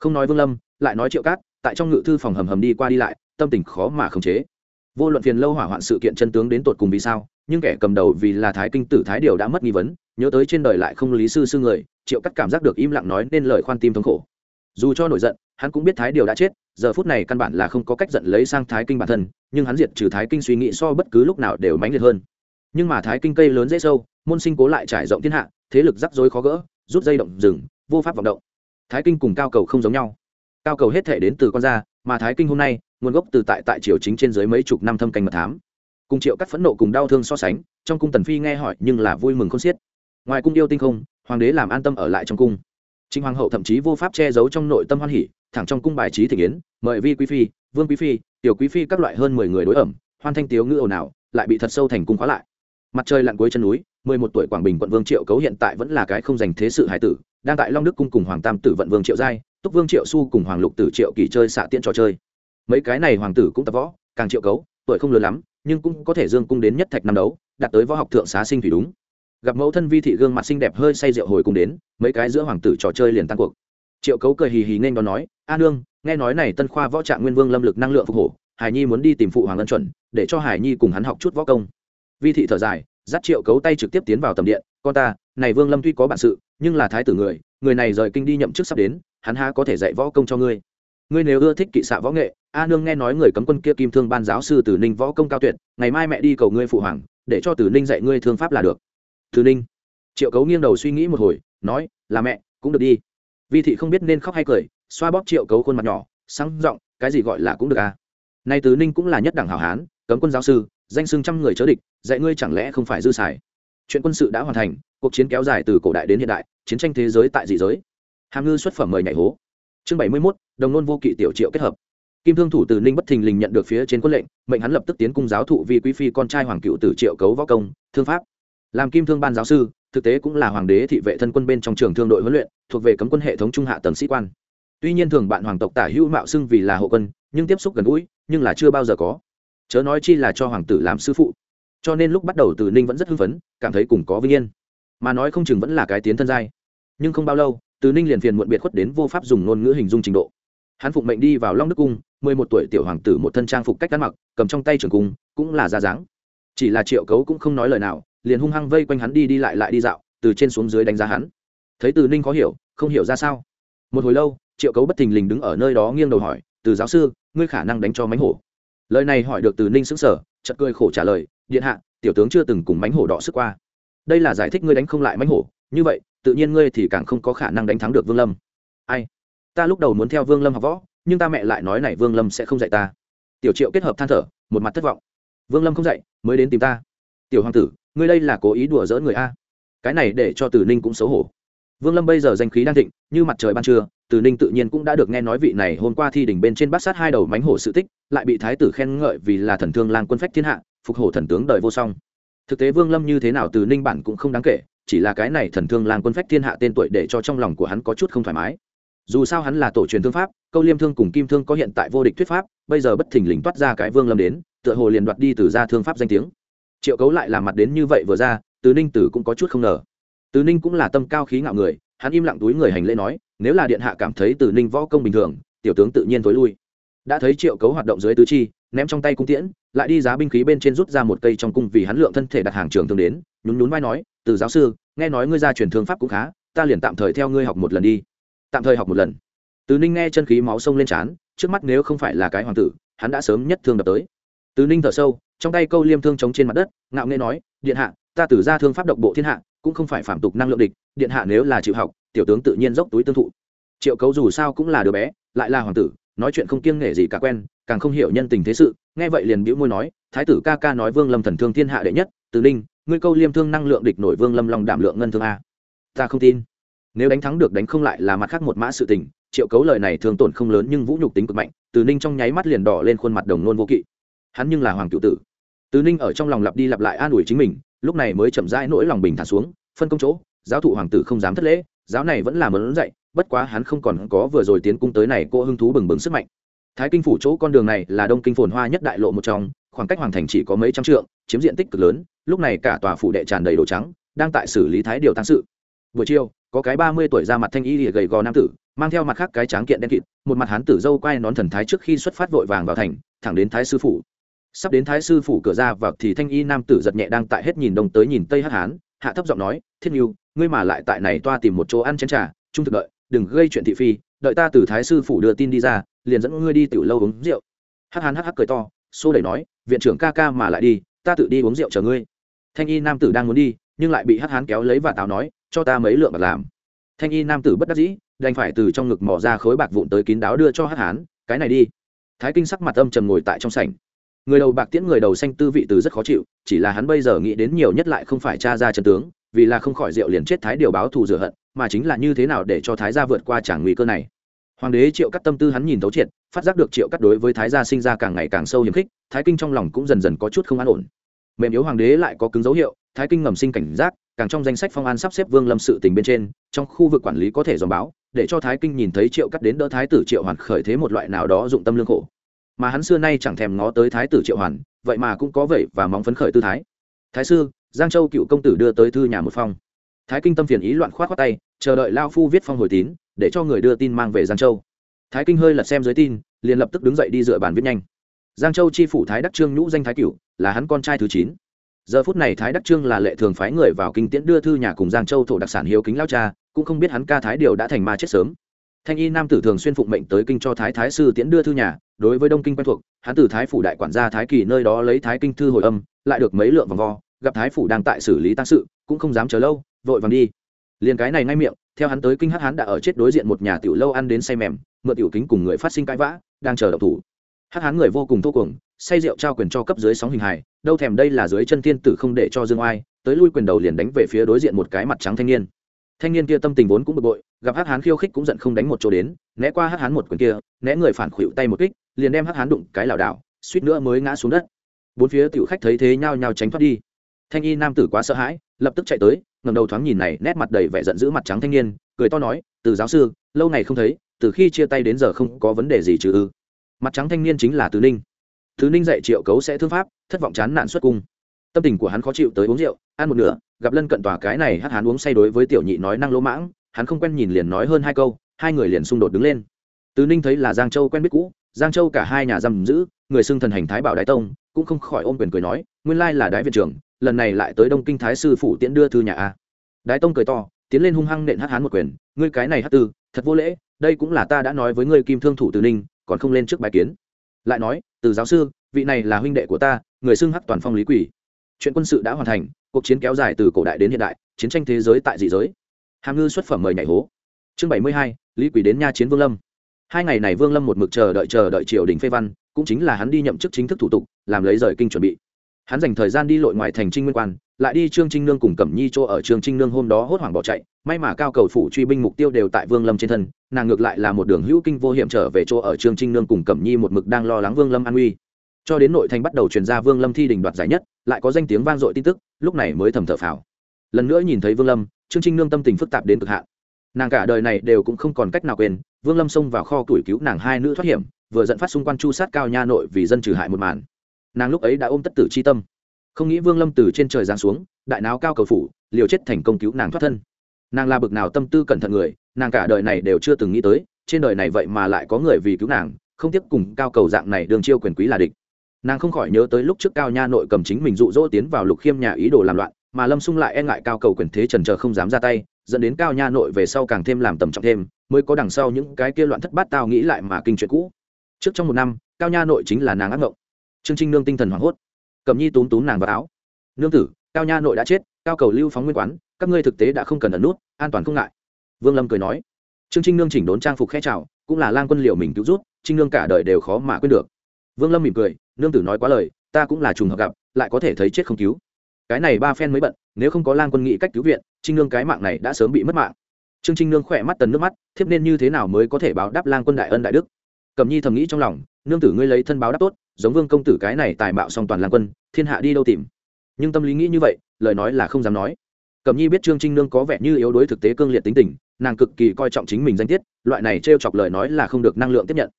Không nói vương lâm, lại nói triệu cát, tại trong ngự thư phòng hầm hầm đi qua đi lại, tâm tình khó mà khống chế. Vô luận phiền lâu hỏa hoạn sự kiện chân tướng đến tột cùng vì sao, nhưng kẻ cầm đầu vì là thái kinh tử thái điều đã mất nghi vấn, nhớ tới trên đời lại không lý sư sư người, triệu cắt cảm giác được im lặng nói nên lời khoan tim thống khổ. Dù cho nổi giận, hắn cũng biết thái điều đã chết, giờ phút này căn bản là không có cách giận lấy sang thái kinh bản thân, nhưng hắn diệt trừ thái kinh suy nghĩ so bất cứ lúc nào đều mãnh liệt hơn nhưng mà thái kinh cây lớn dễ sâu, môn sinh cố lại trải rộng thiên hạ, thế lực rắc rối khó gỡ, rút dây động rừng, vô pháp vọng động. Thái kinh cùng cao cầu không giống nhau. Cao cầu hết thể đến từ con da, mà thái kinh hôm nay, nguồn gốc từ tại tại triều chính trên dưới mấy chục năm thâm canh mật thám. Cùng triệu cắt phẫn nộ cùng đau thương so sánh, trong cung tần phi nghe hỏi nhưng là vui mừng không xiết. Ngoài cung yêu tinh không, hoàng đế làm an tâm ở lại trong cung. Chính hoàng hậu thậm chí vô pháp che giấu trong nội tâm hoan hỉ, thẳng trong cung bài trí thể kiến mời vi quý phi, vương quý phi, tiểu quý phi các loại hơn mười người đối ẩm, hoan thanh tiếu ngữ ồn ào, lại bị thật sâu thành cung khóa lại mặt trời lặn cuối chân núi, mười một tuổi quảng bình quận vương triệu cấu hiện tại vẫn là cái không dành thế sự hải tử, đang tại long đức cung cùng hoàng tam tử vận vương triệu giai, túc vương triệu su cùng hoàng lục tử triệu kỳ chơi xạ tiễn trò chơi. Mấy cái này hoàng tử cũng tập võ, càng triệu cấu, tuổi không lớn lắm, nhưng cũng có thể dương cung đến nhất thạch năm đấu, đạt tới võ học thượng xá sinh thủy đúng. Gặp mẫu thân vi thị gương mặt xinh đẹp hơi say rượu hồi cùng đến, mấy cái giữa hoàng tử trò chơi liền tăng cuộc. Triệu cấu cười hì hì nên đón nói, a nương, nghe nói này tân khoa võ trạng nguyên vương lâm lực năng lượng phục hổ, hải nhi muốn đi tìm phụ hoàng ân chuẩn, để cho hải nhi cùng hắn học chút võ công vi thị thở dài, dắt triệu cấu tay trực tiếp tiến vào tầm điện. Con ta, này vương lâm tuy có bản sự, nhưng là thái tử người người này rời kinh đi nhậm chức sắp đến, hắn há có thể dạy võ công cho ngươi? Ngươi nếu ưa thích kỵ xạ võ nghệ, a nương nghe nói người cấm quân kia kim thương ban giáo sư tử ninh võ công cao tuyệt, ngày mai mẹ đi cầu ngươi phụ hoàng, để cho tử ninh dạy ngươi thương pháp là được. Tử ninh? Triệu cấu nghiêng đầu suy nghĩ một hồi, nói, là mẹ, cũng được đi. Vi thị không biết nên khóc hay cười, xoa bóp triệu cấu khuôn mặt nhỏ, sáng giọng, cái gì gọi là cũng được à? Nay tử ninh cũng là nhất đẳng hảo hán, cấm quân giáo sư danh xưng trăm người chớ địch, dạy ngươi chẳng lẽ không phải dư xài? Chuyện quân sự đã hoàn thành, cuộc chiến kéo dài từ cổ đại đến hiện đại, chiến tranh thế giới tại dị giới. Hàm ngư xuất phẩm mời nhảy hố. Chương bảy mươi mốt, đồng nôn vô kỵ tiểu triệu kết hợp. Kim thương thủ từ ninh bất thình lình nhận được phía trên quân lệnh, mệnh hắn lập tức tiến cung giáo thụ vi quý phi con trai hoàng cựu tử triệu cấu võ công, thương pháp. Làm kim thương ban giáo sư, thực tế cũng là hoàng đế thị vệ thân quân bên trong trường thương đội huấn luyện, thuộc về cấm quân hệ thống trung hạ tầng sĩ quan. Tuy nhiên thường bạn hoàng tộc tả hữu mạo xưng vì là hộ quân, nhưng tiếp xúc gần gũi, nhưng là chưa bao giờ có chớ nói chi là cho hoàng tử làm sư phụ. Cho nên lúc bắt đầu từ ninh vẫn rất hưng phấn, cảm thấy cùng có vinh yên. Mà nói không chừng vẫn là cái tiến thân giai. Nhưng không bao lâu, từ ninh liền phiền muộn biệt khuất đến vô pháp dùng ngôn ngữ hình dung trình độ. Hắn phụng mệnh đi vào long đức cung, mười một tuổi tiểu hoàng tử một thân trang phục cách ăn mặc, cầm trong tay trường cung, cũng là ra dáng. Chỉ là triệu cấu cũng không nói lời nào, liền hung hăng vây quanh hắn đi đi lại lại đi dạo, từ trên xuống dưới đánh giá hắn. Thấy từ ninh khó hiểu, không hiểu ra sao. Một hồi lâu, triệu cấu bất thình lình đứng ở nơi đó nghiêng đầu hỏi, từ giáo sư, ngươi khả năng đánh cho mánh hổ lời này hỏi được từ ninh xứng sở chật cười khổ trả lời, điện hạ, tiểu tướng chưa từng cùng mánh hổ đỏ sức qua. Đây là giải thích ngươi đánh không lại mánh hổ. Như vậy, tự nhiên ngươi thì càng không có khả năng đánh thắng được vương lâm. Ai? Ta lúc đầu muốn theo vương lâm học võ, nhưng ta mẹ lại nói này vương lâm sẽ không dạy ta. Tiểu triệu kết hợp than thở, một mặt thất vọng. Vương lâm không dạy, mới đến tìm ta. Tiểu hoàng tử, ngươi đây là cố ý đùa dỡ người a. Cái này để cho tử ninh cũng xấu hổ vương lâm bây giờ danh khí đang thịnh, như mặt trời ban trưa, Từ ninh tự nhiên cũng đã được nghe nói vị này hôm qua thi đỉnh bên trên bát sát hai đầu mánh hổ sự tích, lại bị thái tử khen ngợi vì là thần thương lang quân phách thiên hạ, phục hổ thần tướng đời vô song. Thực tế vương lâm như thế nào từ ninh bản cũng không đáng kể, chỉ là cái này thần thương lang quân phách thiên hạ tên tuổi để cho trong lòng của hắn có chút không thoải mái. Dù sao hắn là tổ truyền thương pháp, câu liêm thương cùng kim thương có hiện tại vô địch thuyết pháp, bây giờ bất thình lình toát ra cái vương lâm đến, tựa hồ liền đoạt đi từ ra thương pháp danh tiếng. Triệu cấu lại làm mặt đến như vậy vừa ra, từ ninh tử cũng có chút không ngờ từ ninh cũng là tâm cao khí ngạo người, hắn im lặng túi người hành lễ nói, nếu là điện hạ cảm thấy từ ninh võ công bình thường, tiểu tướng tự nhiên t lui. Đã thấy triệu cấu hoạt động dưới tứ chi, ném trong tay cung tiễn, lại đi giá binh khí bên trên rút ra một cây trong cung vì hắn lượng thân thể đặt hàng trường thường đến, nhún nhún vai nói, từ giáo sư, nghe nói ngươi ra truyền thương pháp cũng khá, ta liền tạm thời theo ngươi học một lần đi. Tạm thời học một lần. Từ ninh nghe chân khí máu sông lên trán, trước mắt nếu không phải là cái hoàng tử, hắn đã sớm nhất thương đập tới. Từ ninh thở sâu, trong tay câu liêm thương chống trên mặt đất, ngạo nghê nói, điện hạ, ta tử ra thương pháp độc bộ thiên hạ cũng không phải phạm tục năng lượng địch, điện hạ nếu là chịu học, tiểu tướng tự nhiên dốc túi tương thụ. Triệu cấu dù sao cũng là đứa bé, lại là hoàng tử, nói chuyện không kiêng nể gì cả quen, càng không hiểu nhân tình thế sự, nghe vậy liền bĩu môi nói, thái tử ca ca nói vương lâm thần thương thiên hạ đệ nhất, từ ninh, ngươi câu liêm thương năng lượng địch nổi vương lâm lòng đảm lượng ngân thương a. Ta không tin. Nếu đánh thắng được đánh không lại là mặt khác một mã sự tình, triệu cấu lời này thường tổn không lớn nhưng vũ nhục tính cực mạnh, từ ninh trong nháy mắt liền đỏ lên khuôn mặt đồng nôn vô kỵ. Hắn nhưng là hoàng cựu tử. Từ ninh ở trong lòng lặp đi lặp lại an ủi chính mình lúc này mới chậm rãi nỗi lòng bình thản xuống, phân công chỗ, giáo thụ hoàng tử không dám thất lễ, giáo này vẫn là mớn dạy, bất quá hắn không còn có vừa rồi tiến cung tới này cô hưng thú bừng bừng sức mạnh. Thái kinh phủ chỗ con đường này là đông kinh phồn hoa nhất đại lộ một trong, khoảng cách hoàng thành chỉ có mấy trăm trượng, chiếm diện tích cực lớn, lúc này cả tòa phủ đệ tràn đầy đồ trắng, đang tại xử lý thái điều tăng sự. Buổi chiều, có cái ba mươi tuổi ra mặt thanh y lìa gầy gò nam tử, mang theo mặt khác cái tráng kiện đen kịt, một mặt hán tử dâu quay nón thần thái trước khi xuất phát vội vàng vào thành, thẳng đến thái sư phủ sắp đến thái sư phủ cửa ra vào thì thanh y nam tử giật nhẹ đang tại hết nhìn đông tới nhìn tây hắc hán, hạ thấp giọng nói, thiết nhu ngươi mà lại tại này toa tìm một chỗ ăn chén trà, trung thực đợi, đừng gây chuyện thị phi, đợi ta từ thái sư phủ đưa tin đi ra, liền dẫn ngươi đi tiểu lâu uống rượu. Hắc hán hắc hắc cười to, xô đẩy nói, viện trưởng ca ca mà lại đi, ta tự đi uống rượu chờ ngươi. Thanh y nam tử đang muốn đi, nhưng lại bị hắc hán kéo lấy và táo nói, cho ta mấy lượng bạc làm. Thanh y nam tử bất đắc dĩ, đành phải từ trong ngực mỏ ra khối bạc vụn tới kín đáo đưa cho hắc hán, cái này đi. Thái kinh sắc mặt âm trầm ngồi tại trong sảnh người đầu bạc tiễn người đầu xanh tư vị từ rất khó chịu, chỉ là hắn bây giờ nghĩ đến nhiều nhất lại không phải cha ra chân tướng, vì là không khỏi rượu liền chết thái điều báo thù rửa hận, mà chính là như thế nào để cho thái gia vượt qua tràng nguy cơ này. Hoàng đế triệu cắt tâm tư hắn nhìn thấu triệt, phát giác được triệu cắt đối với thái gia sinh ra càng ngày càng sâu hiềm khích, thái kinh trong lòng cũng dần dần có chút không an ổn. Mềm yếu hoàng đế lại có cứng dấu hiệu, thái kinh ngầm sinh cảnh giác, càng trong danh sách phong an sắp xếp vương lâm sự tình bên trên, trong khu vực quản lý có thể dòm báo, để cho thái kinh nhìn thấy triệu cắt đến đỡ thái tử triệu hoàn khởi thế một loại nào đó dụng tâm lương khổ mà hắn xưa nay chẳng thèm ngó tới thái tử triệu hoàn, vậy mà cũng có vậy và mong phấn khởi tư thái. Thái sư, giang châu cựu công tử đưa tới thư nhà một phong. Thái kinh tâm phiền ý loạn k h o á t khoác tay, chờ đợi lao phu viết phong hồi tín, để cho người đưa tin mang về giang châu. Thái kinh hơi lật xem dưới tin, liền lập tức đứng dậy đi dựa bàn viết nhanh. Giang châu chi phủ thái đắc trương nhũ danh thái cửu, là hắn con trai thứ chín. Giờ phút này thái đắc trương là lệ thường phái người vào kinh tiễn đưa thư nhà cùng giang châu thổ đặc sản hiếu kính lao cha, cũng không biết hắn ca thái điều đã thành ma chết sớm. Thanh y nam tử thường xuyên phụng mệnh tới kinh cho thái thái sư tiễn đưa thư nhà đối với đông kinh quen thuộc, hắn từ thái phủ đại quản gia thái kỳ nơi đó lấy thái kinh thư hồi âm, lại được mấy lượng vòng vo, gặp thái phủ đang tại xử lý tăng sự, cũng không dám chờ lâu, vội vàng đi. Liền cái này ngay miệng, theo hắn tới kinh hắc hắn đã ở chết đối diện một nhà tiểu lâu ăn đến say mềm, mượn tiểu kính cùng người phát sinh cãi vã, đang chờ đậu thủ. Hắc hắn người vô cùng thô cuồng, say rượu trao quyền cho cấp dưới sóng hình hài, đâu thèm đây là dưới chân thiên tử không để cho dương oai, tới lui quyền đầu liền đánh về phía đối diện một cái mặt trắng thanh niên thanh niên kia tâm tình vốn cũng bực bội, gặp hắc hán khiêu khích cũng giận không đánh một chỗ đến, né qua hắc hán một quyền kia, né người phản khuỵu tay một kích, liền đem hắc hán đụng cái lảo đảo, suýt nữa mới ngã xuống đất. Bốn phía tiểu khách thấy thế nhao nhao tránh thoát đi. Thanh y nam tử quá sợ hãi, lập tức chạy tới ngầm đầu thoáng nhìn này, nét mặt đầy vẻ giận dữ mặt trắng thanh niên, cười to nói, từ giáo sư, lâu ngày không thấy, từ khi chia tay đến giờ không có vấn đề gì chứ ư? Mặt trắng thanh niên chính là tứ ninh. Tứ ninh dạy triệu cấu sẽ thương pháp, thất vọng chán nạn xuất cung. Tâm tình của hắn khó chịu tới uống rượu, ăn một nửa gặp lân cận tòa cái này hát hắn uống say đối với tiểu nhị nói năng lỗ mãng, hắn không quen nhìn liền nói hơn hai câu, hai người liền xung đột đứng lên. Tứ ninh thấy là giang châu quen biết cũ, giang châu cả hai nhà giam giữ, người xưng thần hành thái bảo đái tông, cũng không khỏi ôm quyền cười nói, nguyên lai là đái viện trưởng, lần này lại tới đông kinh thái sư phủ tiễn đưa thư nhà a. Đái tông cười to, tiến lên hung hăng nện hát hán một quyền, ngươi cái này hát tư, thật vô lễ, đây cũng là ta đã nói với ngươi kim thương thủ từ ninh, còn không lên trước bài kiến. Lại nói, từ giáo sư, vị này là huynh đệ của ta, người xưng hắc toàn phong lý quỷ. Chuyện quân sự đã hoàn thành cuộc chiến kéo dài từ cổ đại đến hiện đại, chiến tranh thế giới tại dị giới. Hàm ngư xuất phẩm mời nhảy hố. Chương bảy mươi hai, lý quỷ đến nha chiến vương lâm. Hai ngày này vương lâm một mực chờ đợi chờ đợi triều đình phê văn, cũng chính là hắn đi nhậm chức chính thức thủ tục, làm lấy rời kinh chuẩn bị. Hắn dành thời gian đi lội ngoài thành trinh nguyên quan, lại đi trương trinh nương cùng cẩm nhi chỗ ở trương trinh nương hôm đó hốt hoảng bỏ chạy, may mà cao cầu phủ truy binh mục tiêu đều tại vương lâm trên thân, nàng ngược lại là một đường hữu kinh vô hiểm trở về chỗ ở trương trinh nương cùng cẩm nhi một mực đang lo lắng vương lâm an uy cho đến nội thành bắt đầu truyền ra vương lâm thi đình đoạt giải nhất, lại có danh tiếng vang dội tin tức, lúc này mới thầm thở phào. Lần nữa nhìn thấy vương lâm, trương trinh nương tâm tình phức tạp đến cực hạn. Nàng cả đời này đều cũng không còn cách nào quên, vương lâm xông vào kho tuổi cứu nàng hai nữ thoát hiểm, vừa dẫn phát xung quanh chu sát cao nha nội vì dân trừ hại một màn. Nàng lúc ấy đã ôm tất tử c h i tâm. Không nghĩ vương lâm từ trên trời giáng xuống, đại náo cao cầu phủ, liều chết thành công cứu nàng thoát thân. Nàng là bực nào tâm tư cẩn thận người, nàng cả đời này đều chưa từng nghĩ tới, trên đời này vậy mà lại có người vì cứu nàng, không tiếp cùng cao cầu dạng này đường chiêu quyền quý là địch nàng không khỏi nhớ tới lúc trước cao nha nội cầm chính mình dụ dỗ tiến vào lục khiêm nhà ý đồ làm loạn, mà lâm xung lại e ngại cao cầu quyền thế trần trờ không dám ra tay, dẫn đến cao nha nội về sau càng thêm làm tầm trọng thêm, mới có đằng sau những cái kia loạn thất bát tao nghĩ lại mà kinh chuyện cũ. Trước trong một năm, cao nha nội chính là nàng ác ngộng. Trương trinh nương tinh thần hoảng hốt. Cầm nhi túm túm nàng vào áo. Nương tử, cao nha nội đã chết, cao cầu lưu phóng nguyên quán, các ngươi thực tế đã không cần ẩn nút, an toàn không ngại. Vương lâm cười nói. Trương trinh nương chỉnh đốn trang phục khe trào cũng là lang quân liệu mình cứu rút trinh nương cả đời đều khó mà quên được vương lâm mỉm cười nương tử nói quá lời ta cũng là trùng hợp gặp lại có thể thấy chết không cứu. Cái này ba phen mới bận nếu không có lang quân nghĩ cách cứu viện trinh nương cái mạng này đã sớm bị mất mạng. Trương trinh nương khỏe mắt tần nước mắt thiếp nên như thế nào mới có thể báo đáp lang quân đại ân đại đức? Cầm nhi thầm nghĩ trong lòng nương tử ngươi lấy thân báo đáp tốt giống vương công tử cái này tài mạo song toàn lang quân thiên hạ đi đâu tìm? Nhưng tâm lý nghĩ như vậy lời nói là không dám nói. Cẩm nhi biết trương trinh nương có vẻ như yếu đuối, thực tế cương liệt tính tình nàng cực kỳ coi trọng chính mình danh tiết loại này t r e o chọc lời nói là không được năng lượng tiếp nhận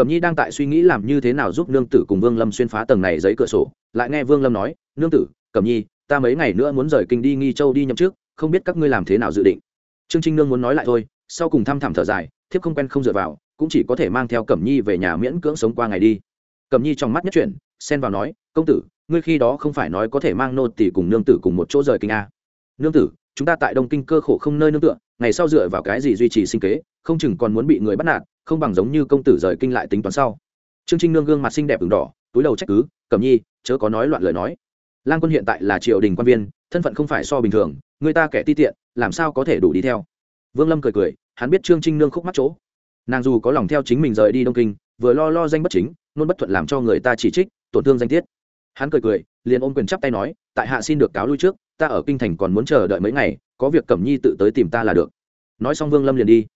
cẩm nhi đang tại suy nghĩ làm như thế nào giúp nương tử cùng vương lâm xuyên phá tầng này giấy cửa sổ, lại nghe vương lâm nói, nương tử, cẩm nhi, ta mấy ngày nữa muốn rời kinh đi nghi châu đi nhậm trước không biết các ngươi làm thế nào dự định. Trương trinh nương muốn nói lại thôi, sau cùng thăm thẳm thở dài, thiếp không quen không dựa vào, cũng chỉ có thể mang theo cẩm nhi về nhà miễn cưỡng sống qua ngày đi. Cẩm nhi trong mắt nhất chuyển, xen vào nói, công tử, ngươi khi đó không phải nói có thể mang nô tỷ cùng nương tử cùng một chỗ rời kinh a? Nương tử, chúng ta tại đông kinh cơ khổ không nơi nương tựa, ngày sau dựa vào cái gì duy trì sinh kế, không chừng còn muốn bị người bắt nạt không bằng giống như công tử rời kinh lại tính toán sau. Trương trinh nương gương mặt xinh đẹp ửng đỏ, túi đầu trách cứ, cẩm nhi, chớ có nói loạn lời nói. Lang quân hiện tại là triều đình quan viên, thân phận không phải so bình thường, người ta kẻ ti tiện, làm sao có thể đủ đi theo? Vương lâm cười cười, hắn biết trương trinh nương khúc mắt chỗ. Nàng dù có lòng theo chính mình rời đi đông kinh, vừa lo lo danh bất chính nôn bất thuận làm cho người ta chỉ trích, tổn thương danh tiết. Hắn cười cười, liền ôm quyền chắp tay nói, tại hạ xin được cáo lui trước, ta ở kinh thành còn muốn chờ đợi mấy ngày, có việc cẩm nhi tự tới tìm ta là được. Nói xong vương lâm liền đi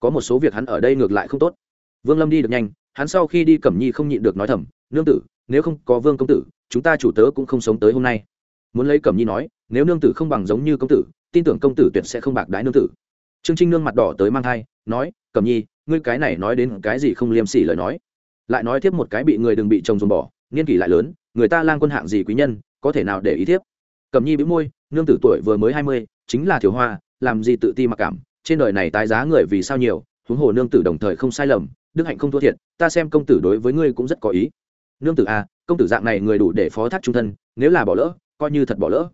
có một số việc hắn ở đây ngược lại không tốt. Vương lâm đi được nhanh, hắn sau khi đi cẩm nhi không nhịn được nói thầm, nương tử, nếu không có vương công tử, chúng ta chủ tớ cũng không sống tới hôm nay. Muốn lấy cẩm nhi nói, nếu nương tử không bằng giống như công tử, tin tưởng công tử tuyệt sẽ không bạc đái nương tử. Trương trinh nương mặt đỏ tới mang thai, nói, cẩm nhi, ngươi cái này nói đến cái gì không liêm sỉ lời nói. Lại nói tiếp một cái bị người đừng bị chồng dồn bỏ, niên kỷ lại lớn, người ta lang quân hạng gì quý nhân, có thể nào để ý thiếp Cẩm nhi bĩu môi, nương tử tuổi vừa mới hai mươi, chính là thiếu hoa, làm gì tự ti mặc cảm trên đời này tái giá người vì sao nhiều, huống hồ nương tử đồng thời không sai lầm, đức hạnh không thua thiệt, ta xem công tử đối với ngươi cũng rất có ý. Nương tử à công tử dạng này người đủ để phó thác trung thân, nếu là bỏ lỡ, coi như thật bỏ lỡ.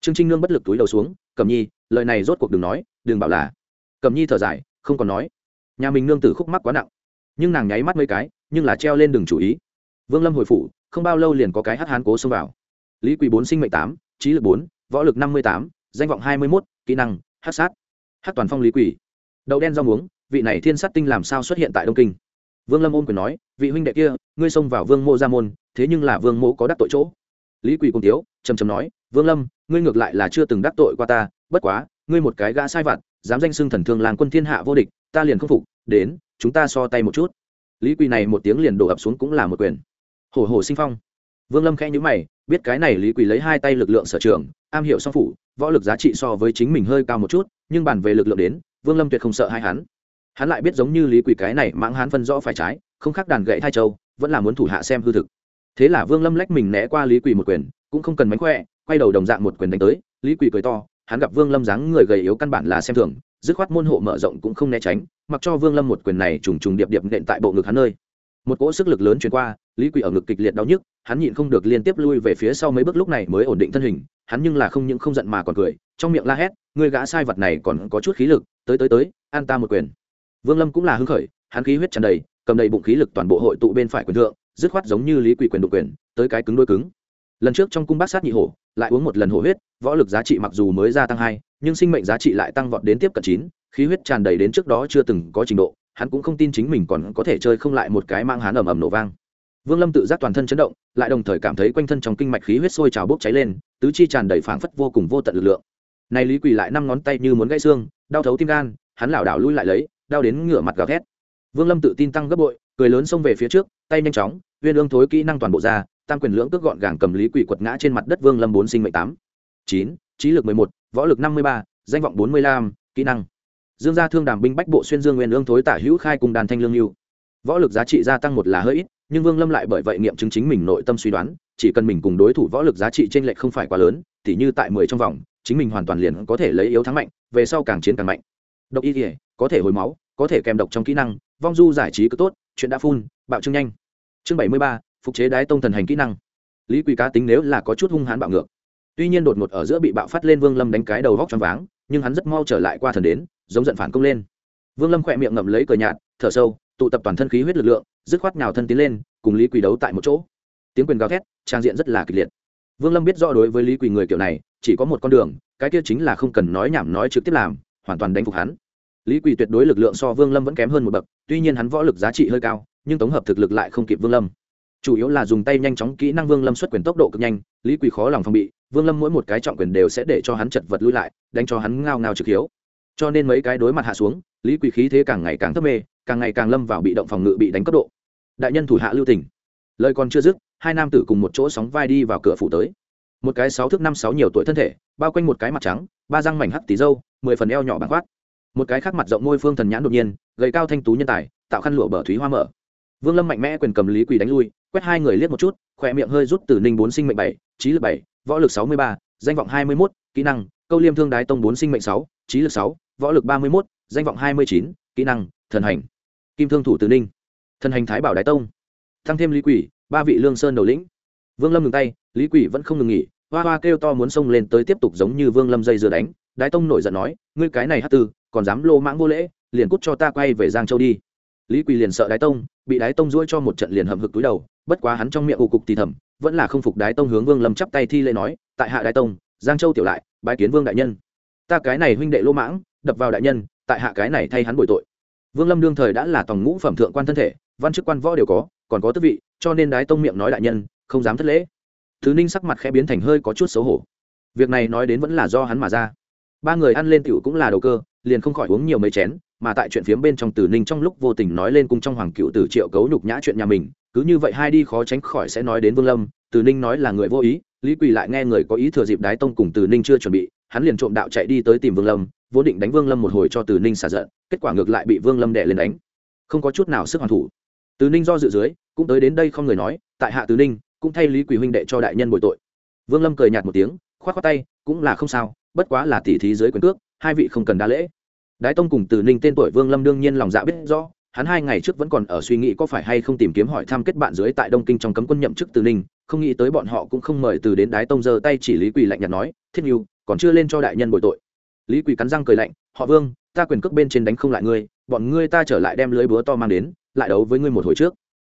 Trương trinh nương bất lực túi đầu xuống, cẩm nhi, lời này rốt cuộc đừng nói, đừng bảo là cẩm nhi thở dài, không còn nói. Nhà mình nương tử khúc mắc quá nặng, nhưng nàng nháy mắt mấy cái, nhưng là treo lên đừng chủ ý. Vương lâm hồi phủ, không bao lâu liền có cái hát hán cố xông vào. Lý quỳ bốn sinh mệnh tám, trí lực bốn, võ lực năm mươi tám, danh vọng hai mươi mốt, kỹ năng hát sát hát toàn phong lý Quỷ, đậu đen rau muống vị này thiên sát tinh làm sao xuất hiện tại đông kinh? Vương lâm ôm quyền nói vị huynh đệ kia ngươi xông vào vương mô gia môn thế nhưng là vương mô có đắc tội chỗ. Lý Quỷ cùng tiếu trầm trầm nói vương lâm ngươi ngược lại là chưa từng đắc tội qua ta bất quá ngươi một cái gã sai vặt dám danh xưng thần thương làng quân thiên hạ vô địch ta liền không phục đến chúng ta so tay một chút. Lý quỳ này một tiếng liền đổ ập xuống cũng là một quyền. Hổ hổ sinh phong. Vương lâm khẽ nhữ mày biết cái này lý quỳ lấy hai tay lực lượng sở trường am hiểu song phủ võ lực giá trị so với chính mình hơi cao một chút nhưng bàn về lực lượng đến, vương lâm tuyệt không sợ hai hắn. Hắn lại biết giống như lý quỳ cái này mãng hắn phân rõ phải trái, không khác đàn gậy thai châu, vẫn là muốn thủ hạ xem hư thực. Thế là vương lâm lách mình né qua lý quỳ một quyền, cũng không cần mánh khỏe quay đầu đồng dạng một quyền đánh tới, lý quỳ cười to, hắn gặp vương lâm dáng người gầy yếu căn bản là xem thường, dứt khoát môn hộ mở rộng cũng không né tránh, mặc cho vương lâm một quyền này trùng trùng điệp điệp nện tại bộ ngực hắn nơi. Một cỗ sức lực lớn chuyển qua, lý quỳ ở ngực kịch liệt đau nhức, hắn nhịn không được liên tiếp lui về phía sau mấy bước lúc này mới ổn định thân hình, hắn nhưng là không những không giận mà còn cười trong miệng la hét người gã sai vật này còn có chút khí lực, tới tới tới, an ta một quyền. Vương lâm cũng là hưng khởi, hắn khí huyết tràn đầy, cầm đầy bụng khí lực toàn bộ hội tụ bên phải quyền thượng, dứt khoát giống như lý quỷ quyền đục quyền, tới cái cứng đôi cứng. Lần trước trong cung bát sát nhị hổ, lại uống một lần hổ huyết, võ lực giá trị mặc dù mới gia tăng hai, nhưng sinh mệnh giá trị lại tăng vọt đến tiếp cận chín, khí huyết tràn đầy đến trước đó chưa từng có trình độ, hắn cũng không tin chính mình còn có thể chơi không lại một cái mang hắn ầm ầm nổ vang. Vương lâm tự giác toàn thân chấn động, lại đồng thời cảm thấy quanh thân trong kinh mạch khí huyết sôi trào bốc cháy lên, tứ chi tràn đầy phảng phất vô cùng vô tận lực lượng này lý quỳ lại năm ngón tay như muốn gãy xương, đau thấu tim gan, hắn lảo đảo lui lại lấy, đau đến ngửa mặt gào thét. Vương lâm tự tin tăng gấp bội, cười lớn xông về phía trước, tay nhanh chóng, uyên ương thối kỹ năng toàn bộ ra, tam quyền lưỡng cước gọn gàng cầm lý quỷ quật ngã trên mặt đất vương lâm bốn sinh mệnh tám. Chín, trí lực mười một, võ lực năm mươi ba, danh vọng bốn mươi lăm, kỹ năng. Dương gia thương đàm binh bách bộ xuyên dương nguyên ương thối tả hữu khai cùng đàn thanh lương lưu. Võ lực giá trị gia tăng một là hơi ít, nhưng vương lâm lại bởi vậy nghiệm chứng chính mình nội tâm suy đoán, chỉ cần mình cùng đối thủ võ lực giá trị t r ê n lệch không phải quá lớn t h như tại mười trong vòng chính mình hoàn toàn liền có thể lấy yếu thắng mạnh, về sau càng chiến càng mạnh. Độc y thể có thể hồi máu, có thể kèm độc trong kỹ năng, vong du giải trí cứ tốt, chuyện đã phun, bạo trưng nhanh. Chương bảy mươi ba, phục chế đái tông thần hành kỹ năng. Lý quỳ cá tính nếu là có chút hung hãn bạo ngược, tuy nhiên đột ngột ở giữa bị bạo phát lên vương lâm đánh cái đầu vóc trong váng, nhưng hắn rất mau trở lại qua thần đến, giống giận phản công lên. Vương lâm khỏe miệng ngậm lấy cờ nhạt, thở sâu, tụ tập toàn thân khí huyết lực lượng, dứt khoát nhào thân tiến lên, cùng lý quỳ đấu tại một chỗ. Tiếng quyền gào thét, trang diện rất là kịch liệt. Vương lâm biết rõ đối với lý quỳ người kiểu này chỉ có một con đường, cái kia chính là không cần nói nhảm nói trực tiếp làm, hoàn toàn đánh phục hắn. Lý quỳ tuyệt đối lực lượng so vương lâm vẫn kém hơn một bậc, tuy nhiên hắn võ lực giá trị hơi cao, nhưng tổng hợp thực lực lại không kịp vương lâm. Chủ yếu là dùng tay nhanh chóng kỹ năng vương lâm xuất quyền tốc độ cực nhanh, lý quỳ khó lòng phòng bị, vương lâm mỗi một cái trọng quyền đều sẽ để cho hắn chật vật lui lại, đánh cho hắn ngao ngao trực hiếu. Cho nên mấy cái đối mặt hạ xuống, lý quỳ khí thế càng ngày càng thấp mê, càng ngày càng lâm vào bị động phòng ngự bị đánh cấp độ. Đại nhân thủ hạ lưu tỉnh lời còn chưa dứt, hai nam tử cùng một chỗ sóng vai đi vào cửa phủ tới một cái sáu thước năm sáu nhiều tuổi thân thể, bao quanh một cái mặt trắng, ba răng mảnh hắt tí dâu, mười phần eo nhỏ bằng khoát một cái khác mặt rộng môi phương thần nhãn đột nhiên, gầy cao thanh tú nhân tài, tạo khăn lụa bờ thúy hoa mở. Vương lâm mạnh mẽ quyền cầm lý quỳ đánh lui, quét hai người liếc một chút, khỏe miệng hơi rút từ ninh bốn sinh mệnh bảy, trí lực bảy, võ lực sáu mươi ba, danh vọng hai mươi mốt, kỹ năng, câu liêm thương đái tông bốn sinh mệnh sáu, trí lực sáu, võ lực ba mươi mốt, danh vọng hai mươi chín, kỹ năng, thần hành. Kim thương thủ từ ninh. Thần hành thái bảo đái tông. Thăng thêm lý quỷ ba vị lương sơn đầu lĩnh. Vương lâm ngừng tay, lý quỷ vẫn không ngừng nghỉ hoa hoa kêu to muốn xông lên tới tiếp tục giống như vương lâm dây dưa đánh, đái tông nổi giận nói, ngươi cái này hát tư còn dám lô mãng vô lễ, liền cút cho ta quay về giang châu đi. Lý quỳ liền sợ đái tông, bị đái tông duỗi cho một trận liền hầm hực túi đầu, bất quá hắn trong miệng ù cục thì thầm, vẫn là không phục đái tông hướng vương lâm chắp tay thi lễ nói, tại hạ đái tông, giang châu tiểu lại, bái kiến vương đại nhân. Ta cái này huynh đệ lô mãng, đập vào đại nhân, tại hạ cái này thay hắn bồi tội. Vương lâm đương thời đã là tòng ngũ phẩm thượng quan thân thể, văn chức quan võ đều có, còn có tước vị, cho nên đái tông miệng nói đại nhân, không dám thất lễ thứ ninh sắc mặt khẽ biến thành hơi có chút xấu hổ. Việc này nói đến vẫn là do hắn mà ra. Ba người ăn lên tiểu cũng là đầu cơ, liền không khỏi uống nhiều mấy chén, mà tại chuyện phiếm bên trong tử ninh trong lúc vô tình nói lên cung trong hoàng cựu tử triệu cấu nhục nhã chuyện nhà mình, cứ như vậy hai đi khó tránh khỏi sẽ nói đến vương lâm tử ninh nói là người vô ý, lý quỳ lại nghe người có ý thừa dịp đái tông cùng tử ninh chưa chuẩn bị, hắn liền trộm đạo chạy đi tới tìm vương lâm vô định đánh vương lâm một hồi cho tử ninh xả giận, kết quả ngược lại bị vương lâm đệ lên đánh. Không có chút nào sức hoàn thủ. Tử ninh do dự dưới, cũng tới đến đây không người nói, tại hạ Tử ninh cũng thay lý quỳ huynh đệ cho đại nhân bồi tội. Vương lâm cười nhạt một tiếng k h o á t k tay, cũng là không sao, bất quá là tỉ thí dưới quyền cước, hai vị không cần đa lễ. Đái tông cùng từ ninh tên tuổi vương lâm đương nhiên lòng dạ biết rõ, hắn hai ngày trước vẫn còn ở suy nghĩ có phải hay không tìm kiếm hỏi thăm kết bạn dưới tại đông kinh trong cấm quân nhậm chức từ ninh, không nghĩ tới bọn họ cũng không mời từ đến đái tông giơ tay chỉ lý quỳ lạnh nhạt nói, thiết nhu còn chưa lên cho đại nhân bồi tội. Lý quỳ cắn răng cười lạnh, họ vương, ta quyền cước bên trên đánh không lại ngươi, bọn ngươi ta trở lại đem lưới búa to mang đến, lại đấu với ngươi một hồi trước.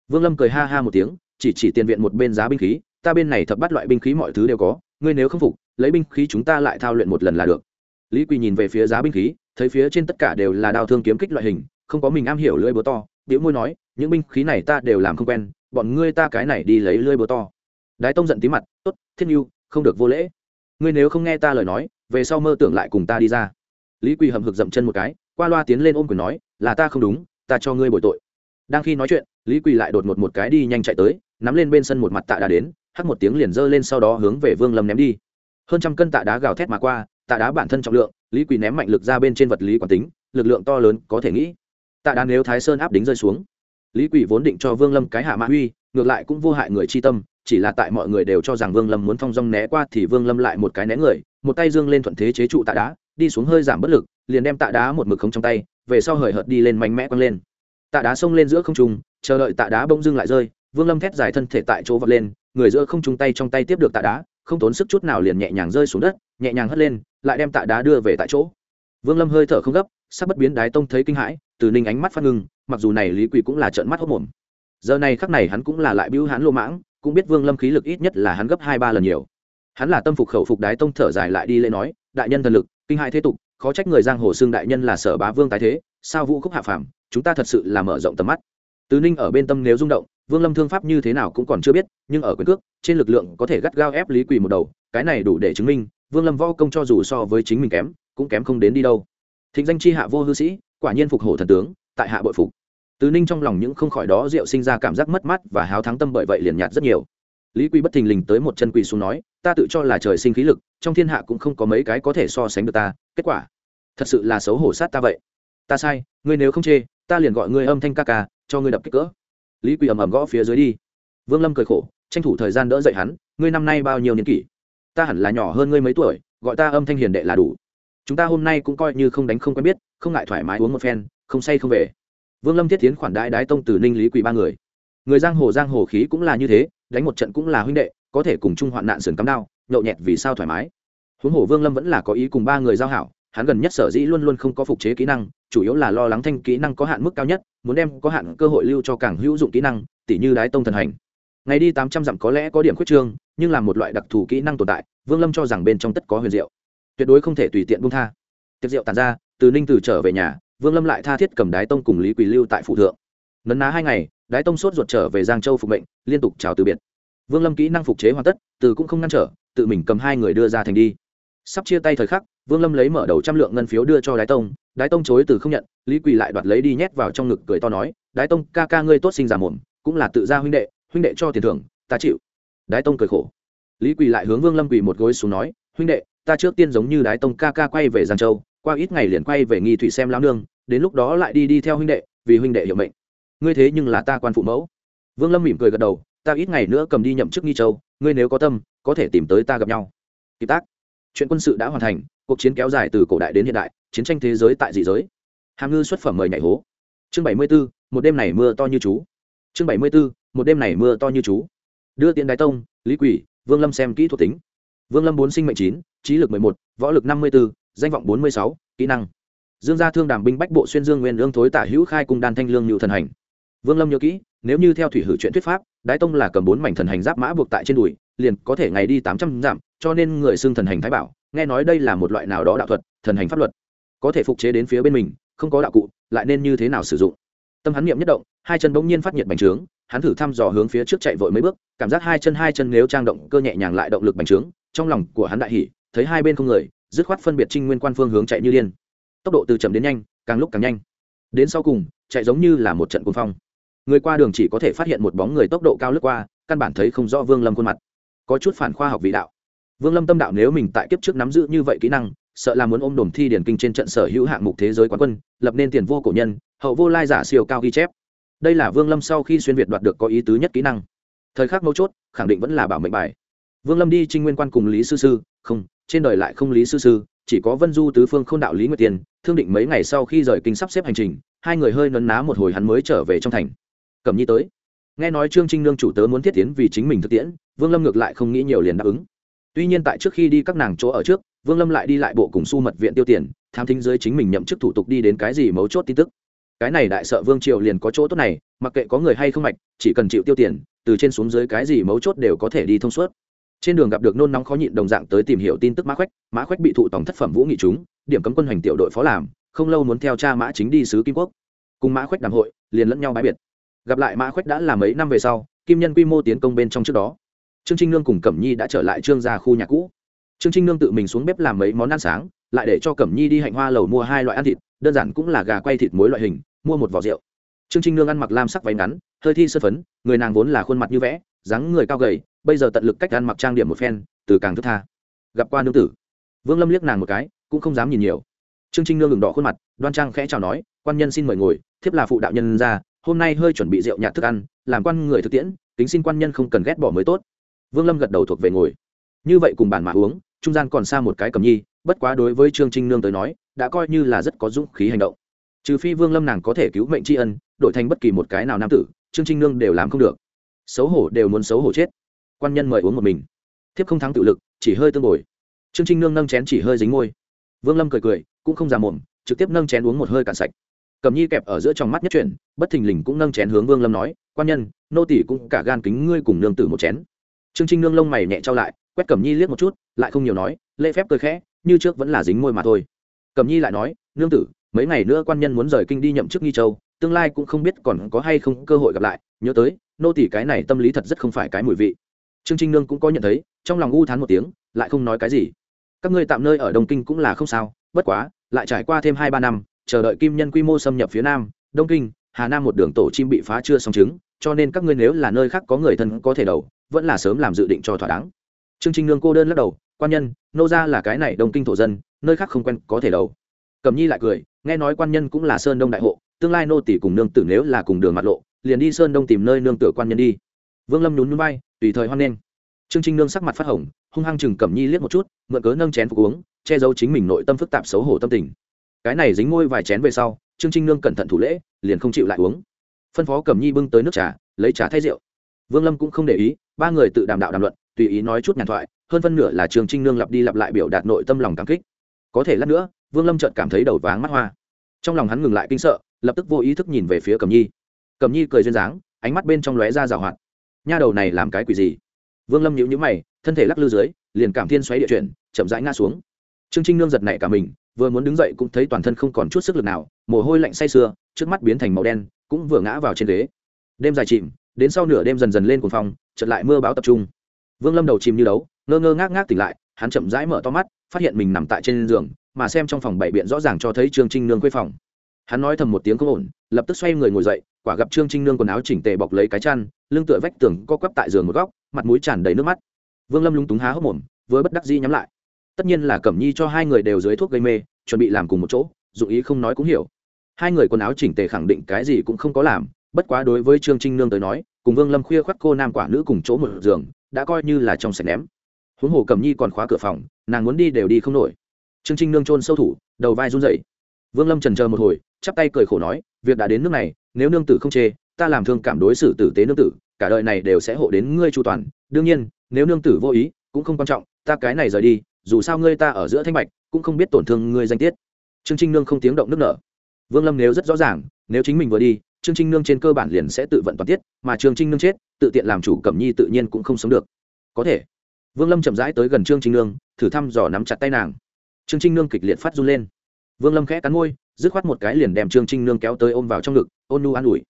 Vương lâm cười ha ha một tiếng chỉ chỉ tiền viện một bên giá binh khí, ta bên này thập bắt loại binh khí mọi thứ đều có, ngươi nếu không phục, lấy binh khí chúng ta lại thao luyện một lần là được. Lý quỳ nhìn về phía giá binh khí, thấy phía trên tất cả đều là đao thương kiếm kích loại hình, không có mình am hiểu lưỡi búa to biểu môi nói, những binh khí này ta đều làm không quen, bọn ngươi ta cái này đi lấy lưỡi búa to. Đái tông giận tí mặt, tốt, thiên yêu không được vô lễ. Ngươi nếu không nghe ta lời nói, về sau mơ tưởng lại cùng ta đi ra. Lý quỳ hầm hực dậm chân một cái, qua loa tiến lên ôm quyền nói, là ta không đúng, ta cho ngươi bồi tội. Đang khi nói chuyện, lý quỳ lại đột một một cái đi nhanh chạy tới nắm lên bên sân một mặt tạ đá đến hắt một tiếng liền giơ lên sau đó hướng về vương lâm ném đi. Hơn trăm cân tạ đá gào thét mà qua tạ đá bản thân trọng lượng lý quỳ ném mạnh lực ra bên trên vật lý quản tính lực lượng to lớn có thể nghĩ. Tạ đá nếu thái sơn áp đính rơi xuống lý quỳ vốn định cho vương lâm cái hạ mã huy, ngược lại cũng vô hại người chi tâm chỉ là tại mọi người đều cho rằng vương lâm muốn phong dong né qua thì vương lâm lại một cái né người một tay dương lên thuận thế chế trụ tạ đá đi xuống hơi giảm bất lực liền đem tạ đá một mực không trong tay về sau hời hợt đi lên mạnh mẽ quăng lên. Tạ đá xông lên giữa không trung chờ đợi tạ đá bỗng dưng lại rơi vương lâm thét dài thân thể tại chỗ vật lên, người giữa không chung tay trong tay tiếp được tạ đá, không tốn sức chút nào liền nhẹ nhàng rơi xuống đất, nhẹ nhàng hất lên, lại đem tạ đá đưa về tại chỗ. Vương lâm hơi thở không gấp sắp bất biến đái tông thấy kinh hãi, từ ninh ánh mắt phát ngưng, mặc dù này lý quỳ cũng là trợn mắt hốc mồm. Giờ này khắc này hắn cũng là lại bưu hắn lô mãng, cũng biết vương lâm khí lực ít nhất là hắn gấp hai ba lần nhiều. Hắn là tâm phục khẩu phục đái tông thở dài lại đi lễ nói, đại nhân thần lực, kinh hại thế tục, khó trách người giang hồ xương đại nhân là sở bá vương tái thế, sao vũ khúc hạ phàm, chúng ta thật sự là mở rộng tầm mắt. Tứ ninh ở bên tâm nếu rung động vương lâm thương pháp như thế nào cũng còn chưa biết, nhưng ở quyền cước, trên lực lượng có thể gắt gao ép lý quỳ một đầu, cái này đủ để chứng minh, vương lâm võ công cho dù so với chính mình kém, cũng kém không đến đi đâu. Thịnh danh chi hạ vô hư sĩ, quả nhiên phục hổ thần tướng, tại hạ bội phục. Tứ ninh trong lòng những không khỏi đó rượu sinh ra cảm giác mất mát và háo thắng tâm bởi vậy liền nhạt rất nhiều. Lý quy bất thình lình tới một chân quỳ xuống nói, ta tự cho là trời sinh khí lực, trong thiên hạ cũng không có mấy cái có thể so sánh được ta, kết quả, thật sự là xấu hổ sát ta vậy. Ta sai, ngươi nếu không chê, ta liền gọi ngươi âm thanh ca ca, cho ngươi đập kích cỡ lý quỳ ầm ầm gõ phía dưới đi. Vương lâm cười khổ, tranh thủ thời gian đỡ dậy hắn, ngươi năm nay bao nhiêu niên kỷ? Ta hẳn là nhỏ hơn ngươi mấy tuổi, gọi ta âm thanh hiền đệ là đủ. Chúng ta hôm nay cũng coi như không đánh không quen biết, không ngại thoải mái uống một phen, không say không về. Vương lâm thiết tiến khoản đãi đái tông từ ninh lý quỳ ba người. Người giang hồ giang hồ khí cũng là như thế, đánh một trận cũng là huynh đệ, có thể cùng chung hoạn nạn sườn cắm đao, nhậu nhẹt vì sao thoải mái. Huống hồ vương lâm vẫn là có ý cùng ba người giao hảo, hắn gần nhất sở dĩ luôn luôn không có phục chế kỹ năng chủ yếu là lo lắng thanh kỹ năng có hạn mức cao nhất, muốn đem có hạn cơ hội lưu cho càng hữu dụng kỹ năng tỷ như đái tông thần hành. Ngày đi tám trăm dặm có lẽ có điểm khuyết trương, nhưng là một loại đặc thù kỹ năng tồn tại, vương lâm cho rằng bên trong tất có huyền diệu. Tuyệt đối không thể tùy tiện buông tha. Tiệc rượu tàn ra, từ ninh từ trở về nhà, vương lâm lại tha thiết cầm đái tông cùng lý quỳ lưu tại phụ thượng. Nấn ná hai ngày, đái tông sốt ruột trở về giang châu phục mệnh, liên tục chào từ biệt. Vương lâm kỹ năng phục chế hoàn tất, từ cũng không ngăn trở, tự mình cầm hai người đưa ra thành đi. Sắp chia tay thời khắc, vương lâm lấy mở đầu trăm lượng ngân phiếu đưa cho đái tông đái tông chối từ không nhận, lý quỳ lại đoạt lấy đi nhét vào trong ngực cười to nói, đái tông, ca ca ngươi tốt sinh già mồm, cũng là tự gia huynh đệ huynh đệ cho tiền thưởng, ta chịu. Đái tông cười khổ. Lý quỳ lại hướng vương lâm quỳ một gối xuống nói, huynh đệ, ta trước tiên giống như đái tông ca ca quay về giang châu, qua ít ngày liền quay về nghi thủy xem lao nương, đến lúc đó lại đi đi theo huynh đệ, vì huynh đệ hiệu mệnh. Ngươi thế nhưng là ta quan phụ mẫu. Vương lâm mỉm cười gật đầu, ta ít ngày nữa cầm đi nhậm chức nghi châu, ngươi nếu có tâm, có thể tìm tới ta gặp nhau. Kịp tác. Chuyện quân sự đã hoàn thành cuộc chiến kéo dài từ cổ đại đến hiện đại, chiến tranh thế giới tại dị giới. Hàm ngư xuất phẩm mời nhảy hố. Chương bảy mươi b ố một đêm này mưa to như chú. Chương bảy mươi b ố một đêm này mưa to như chú. Đưa tiến đái tông, lý quỷ, vương lâm xem kỹ thuật tính. Vương lâm bốn sinh mệnh chín, trí lực mười một, võ lực năm mươi b ố danh vọng bốn mươi sáu, kỹ năng. Dương gia thương đàm binh bách bộ xuyên dương nguyên lương thối tả hữu khai cung đan thanh lương nhự thần hành. Vương lâm nhớ kỹ, nếu như theo thủy hử chuyện thuyết pháp, đái tông là cầm bốn mảnh thần hành giáp mã buộc tại trên đùi, liền có thể ngày đi tám trăm dặm, cho nên người xưng thần hành thái bảo nghe nói đây là một loại nào đó đạo thuật, thần hành pháp luật. Có thể phục chế đến phía bên mình, không có đạo cụ, lại nên như thế nào sử dụng? Tâm hắn niệm nhất động, hai chân bỗng nhiên phát nhiệt bành trướng, hắn thử thăm dò hướng phía trước chạy vội mấy bước, cảm giác hai chân hai chân nếu trang động cơ nhẹ nhàng lại động lực bành trướng, trong lòng của hắn đại hỉ, thấy hai bên không người, dứt khoát phân biệt trinh nguyên quan phương hướng chạy như điên. Tốc độ từ chậm đến nhanh, càng lúc càng nhanh. Đến sau cùng, chạy giống như là một trận cuồng phong. Người qua đường chỉ có thể phát hiện một bóng người tốc độ cao lướt qua, căn bản thấy không rõ vương lâm khuôn mặt. Có chút phản khoa học vị đạo vương lâm tâm đạo nếu mình tại kiếp trước nắm giữ như vậy kỹ năng, sợ là muốn ôm đồm thi điển kinh trên trận sở hữu hạng mục thế giới quán quân, lập nên tiền vô cổ nhân, hậu vô lai giả siêu cao ghi chép. Đây là vương lâm sau khi xuyên việt đoạt được có ý tứ nhất kỹ năng. Thời khắc mấu chốt, khẳng định vẫn là bảo mệnh bài. Vương lâm đi trinh nguyên quan cùng lý sư sư, không, trên đời lại không lý sư sư, chỉ có vân du tứ phương k h ô n đạo lý nguyệt tiền, thương định mấy ngày sau khi rời kinh sắp xếp hành trình, hai người hơi nấn ná một hồi hắn mới trở về trong thành. Cẩm nhi tới. Nghe nói trương trinh nương chủ tớ muốn thiết tiến vì chính mình thực tiễn, vương lâm ngược lại không nghĩ nhiều liền đáp ứng tuy nhiên tại trước khi đi các nàng chỗ ở trước, vương lâm lại đi lại bộ cùng su mật viện tiêu tiền, tham thính dưới chính mình nhậm chức thủ tục đi đến cái gì mấu chốt tin tức. Cái này đại sợ vương triều liền có chỗ tốt này, mặc kệ có người hay không mạch, chỉ cần chịu tiêu tiền, từ trên xuống dưới cái gì mấu chốt đều có thể đi thông suốt. Trên đường gặp được nôn nóng khó nhịn đồng dạng tới tìm hiểu tin tức mã khoách mã khoách bị thụ tổng thất phẩm vũ nghị chúng điểm cấm quân hành tiểu đội phó làm, không lâu muốn theo cha mã chính đi sứ kim quốc. Cùng mã khoách đàm hội, liền lẫn nhau bãi biệt. Gặp lại mã khoách đã là mấy năm về sau, kim nhân quy mô tiến công bên trong trước đó trương trinh nương cùng cẩm nhi đã trở lại trương gia khu nhà cũ. Trương trinh nương tự mình xuống bếp làm mấy món ăn sáng, lại để cho cẩm nhi đi hạnh hoa lầu mua hai loại ăn thịt, đơn giản cũng là gà quay thịt muối loại hình, mua một vỏ rượu. Trương trinh nương ăn mặc lam sắc váy ngắn, hơi thi sơ phấn, người nàng vốn là khuôn mặt như vẽ, dáng người cao gầy, bây giờ tận lực cách ăn mặc trang điểm một phen, từ càng thức tha. Gặp qua nương tử. Vương lâm liếc nàng một cái, cũng không dám nhìn nhiều. Trương trinh nương ngừng đỏ khuôn mặt, đoan trang khẽ chào nói, quan nhân xin mời ngồi, thiếp là phụ đạo nhân ra, hôm nay hơi chuẩn bị rượu nhạt thức ăn, làm quan người thực tiễn tính xin quan nhân không cần ghét bỏ mới tốt vương lâm gật đầu thuộc về ngồi. Như vậy cùng bản mà uống, trung gian còn xa một cái cầm nhi, bất quá đối với trương trinh nương tới nói, đã coi như là rất có dũng khí hành động. Trừ phi vương lâm nàng có thể cứu mệnh tri ân, đổi thành bất kỳ một cái nào nam tử, trương trinh nương đều làm không được. Xấu hổ đều muốn xấu hổ chết. Quan nhân mời uống một mình. Thiếp không thắng tự lực, chỉ hơi tương bồi. Trương trinh nương nâng chén chỉ hơi dính môi. Vương lâm cười cười, cũng không già mồm, trực tiếp nâng chén uống một hơi cạn sạch. Cầm nhi kẹp ở giữa trong mắt nhất chuyển, bất thình lình cũng nâng chén hướng vương lâm nói, quan nhân, nô tỷ cũng cả gan kính ngươi cùng nương tử một chén trương trinh nương lông mày nhẹ trao lại, quét cẩm nhi liếc một chút, lại không nhiều nói, lễ phép cười khẽ, như trước vẫn là dính môi mà thôi. Cẩm nhi lại nói, nương tử, mấy ngày nữa quan nhân muốn rời kinh đi nhậm chức nghi châu, tương lai cũng không biết còn có hay không cơ hội gặp lại, nhớ tới, nô tỷ cái này tâm lý thật rất không phải cái mùi vị. Trương trinh nương cũng có nhận thấy, trong lòng u thán một tiếng, lại không nói cái gì. Các ngươi tạm nơi ở đông kinh cũng là không sao, bất quá, lại trải qua thêm hai ba năm, chờ đợi kim nhân quy mô xâm nhập phía nam, đông kinh, hà nam một đường tổ chim bị phá chưa xong chứng, cho nên các ngươi nếu là nơi khác có người thân có thể đầu vẫn là sớm làm dự định cho thỏa đáng. Trương trinh nương cô đơn lắc đầu, quan nhân, nô ra là cái này đông kinh thổ dân, nơi khác không quen có thể đầu cẩm nhi lại cười, nghe nói quan nhân cũng là sơn đông đại hộ, tương lai nô tỷ cùng nương tử nếu là cùng đường mặt lộ, liền đi sơn đông tìm nơi nương tử quan nhân đi. Vương lâm nhún núi bay tùy thời hoan nghênh. Trương trinh nương sắc mặt phát hồng, hung hăng chừng cẩm nhi liếc một chút, mượn cớ nâng chén phục uống, che giấu chính mình nội tâm phức tạp xấu hổ tâm tình. Cái này dính môi vài chén về sau, trương trinh nương cẩn thận thủ lễ, liền không chịu lại uống. Phân phó cẩm nhi bưng tới nước trà, lấy trà thay rượu. Vương lâm cũng không để ý ba người tự đàm đạo đàm luận, tùy ý nói chút nhàn thoại, hơn phân nửa là Trường trinh nương lặp đi lặp lại biểu đạt nội tâm lòng cảm kích. Có thể lát nữa, vương lâm chợt cảm thấy đầu váng mắt hoa. Trong lòng hắn ngừng lại kinh sợ, lập tức vô ý thức nhìn về phía cẩm nhi. Cẩm nhi cười duyên dáng, ánh mắt bên trong lóe ra rào hoạt. Nha đầu này làm cái quỷ gì? Vương lâm nhíu nhíu mày, thân thể lắc lư dưới, liền cảm thiên xoáy địa chuyển, chậm rãi ngã xuống. Trương trinh nương giật nảy cả mình, vừa muốn đứng dậy cũng thấy toàn thân không còn chút sức lực nào, mồ hôi lạnh say sưa, trước mắt biến thành màu đen, cũng vừa ngã vào trên ghế. Đêm dài chìm đến sau nửa đêm dần dần lên cuồng phong, chợt lại mưa báo tập trung. Vương lâm đầu chìm như đấu, ngơ ngơ ngác ngác tỉnh lại, hắn chậm rãi mở to mắt, phát hiện mình nằm tại trên giường, mà xem trong phòng bảy biện rõ ràng cho thấy trương trinh nương quê phòng. Hắn nói thầm một tiếng không ổn, lập tức xoay người ngồi dậy, quả gặp trương trinh nương quần áo chỉnh tề bọc lấy cái chăn, lưng tựa vách tường co quắp tại giường một góc, mặt mũi tràn đầy nước mắt. Vương lâm lúng túng há hốc mồm với bất đắc dĩ nhắm lại. Tất nhiên là cẩm nhi cho hai người đều dưới thuốc gây mê, chuẩn bị làm cùng một chỗ, dụng ý không nói cũng hiểu. Hai người quần áo chỉnh tề khẳng định cái gì cũng không có làm bất quá đối với trương trinh nương tới nói, cùng vương lâm khuya khoác cô nam quả nữ cùng chỗ một giường, đã coi như là trong sạch ném. Huống hồ cầm nhi còn khóa cửa phòng, nàng muốn đi đều đi không nổi. Trương trinh nương trôn sâu thủ, đầu vai run dậy vương lâm trần chờ một hồi, chắp tay cười khổ nói, việc đã đến nước này, nếu nương tử không chê, ta làm thương cảm đối xử tử tế nương tử, cả đời này đều sẽ hộ đến ngươi chu toàn. Đương nhiên, nếu nương tử vô ý, cũng không quan trọng, ta cái này rời đi, dù sao ngươi ta ở giữa thanh bạch, cũng không biết tổn thương ngươi danh tiết. Trương trinh nương không tiếng động nước nở. Vương lâm nếu rất rõ ràng, nếu chính mình vừa đi trương trinh nương trên cơ bản liền sẽ tự vận toàn tiết, mà trương trinh nương chết, tự tiện làm chủ cẩm nhi tự nhiên cũng không sống được. Có thể, vương lâm chậm rãi tới gần trương trinh nương, thử thăm dò nắm chặt tay nàng. Trương trinh nương kịch liệt phát run lên. Vương lâm khẽ cắn môi, dứt khoát một cái liền đem trương trinh nương kéo tới ôm vào trong ngực, ôn nu an ủi.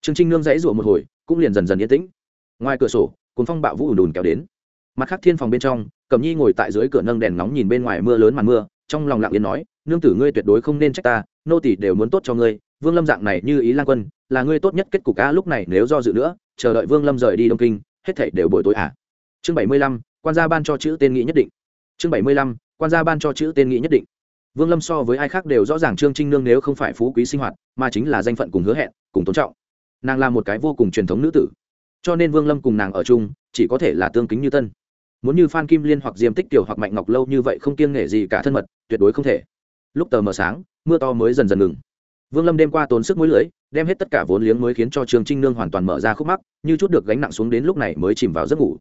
Trương trinh nương dãy rủa một hồi, cũng liền dần dần yên tĩnh. Ngoài cửa sổ, cuốn phong bạo vũ ùn ùn kéo đến. Mặt khác thiên phòng bên trong, cẩm nhi ngồi tại dưới cửa nâng đèn nóng nhìn bên ngoài mưa lớn màn mưa, trong lòng lặng yên nói, nương tử ngươi tuyệt đối không nên trách ta, nô tỷ đều muốn tốt cho ngươi vương lâm dạng này như ý lan quân, là ngươi tốt nhất kết cục a lúc này nếu do dự nữa, chờ đợi vương lâm rời đi đông kinh, hết thảy đều buổi tối à. Chương bảy mươi lăm, quan gia ban cho chữ tên nghị nhất định. Chương bảy mươi lăm, quan gia ban cho chữ tên nghị nhất định. Vương lâm so với ai khác đều rõ ràng trương trinh nương nếu không phải phú quý sinh hoạt, mà chính là danh phận cùng hứa hẹn, cùng tôn trọng. Nàng là một cái vô cùng truyền thống nữ tử. Cho nên vương lâm cùng nàng ở chung, chỉ có thể là tương kính như tân. Muốn như phan kim liên hoặc diêm tích tiểu hoặc mạnh ngọc lâu như vậy không kiêng nể gì cả thân mật, tuyệt đối không thể. Lúc tờ mờ sáng, mưa to mới dần dần ngừng vương lâm đêm qua tốn sức mũi lưới đem hết tất cả vốn liếng mới khiến cho trương trinh nương hoàn toàn mở ra khúc mắc, như chút được gánh nặng xuống đến lúc này mới chìm vào giấc ngủ.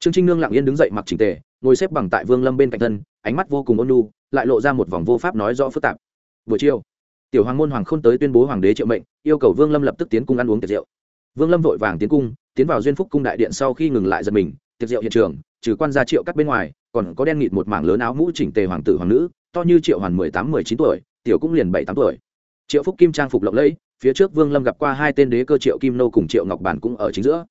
Trương trinh nương lặng yên đứng dậy mặc trình tề, ngồi xếp bằng tại vương lâm bên cạnh thân, ánh mắt vô cùng ôn nhu, lại lộ ra một vòng vô pháp nói rõ phức tạp. Buổi chiều, tiểu hoàng môn hoàng k h ô n tới tuyên bố hoàng đế triệu mệnh, yêu cầu vương lâm lập tức tiến cung ăn uống tiệc rượu. Vương lâm vội vàng tiến cung, tiến vào duyên phúc cung đại điện sau khi ngừng lại giật mình, tiệc rượu hiện trường, trừ quan gia triệu cắt bên ngoài, còn có đen nghịt một mảng lớn áo mũ chỉnh tề hoàng tử hoàng nữ, to như triệu hoàn mười tám mười chín tuổi, tiểu cũng liền bảy tám tuổi triệu phúc kim trang phục lộng lẫy, phía trước vương lâm gặp qua hai tên đế cơ triệu kim nô cùng triệu ngọc bản cũng ở chính giữa.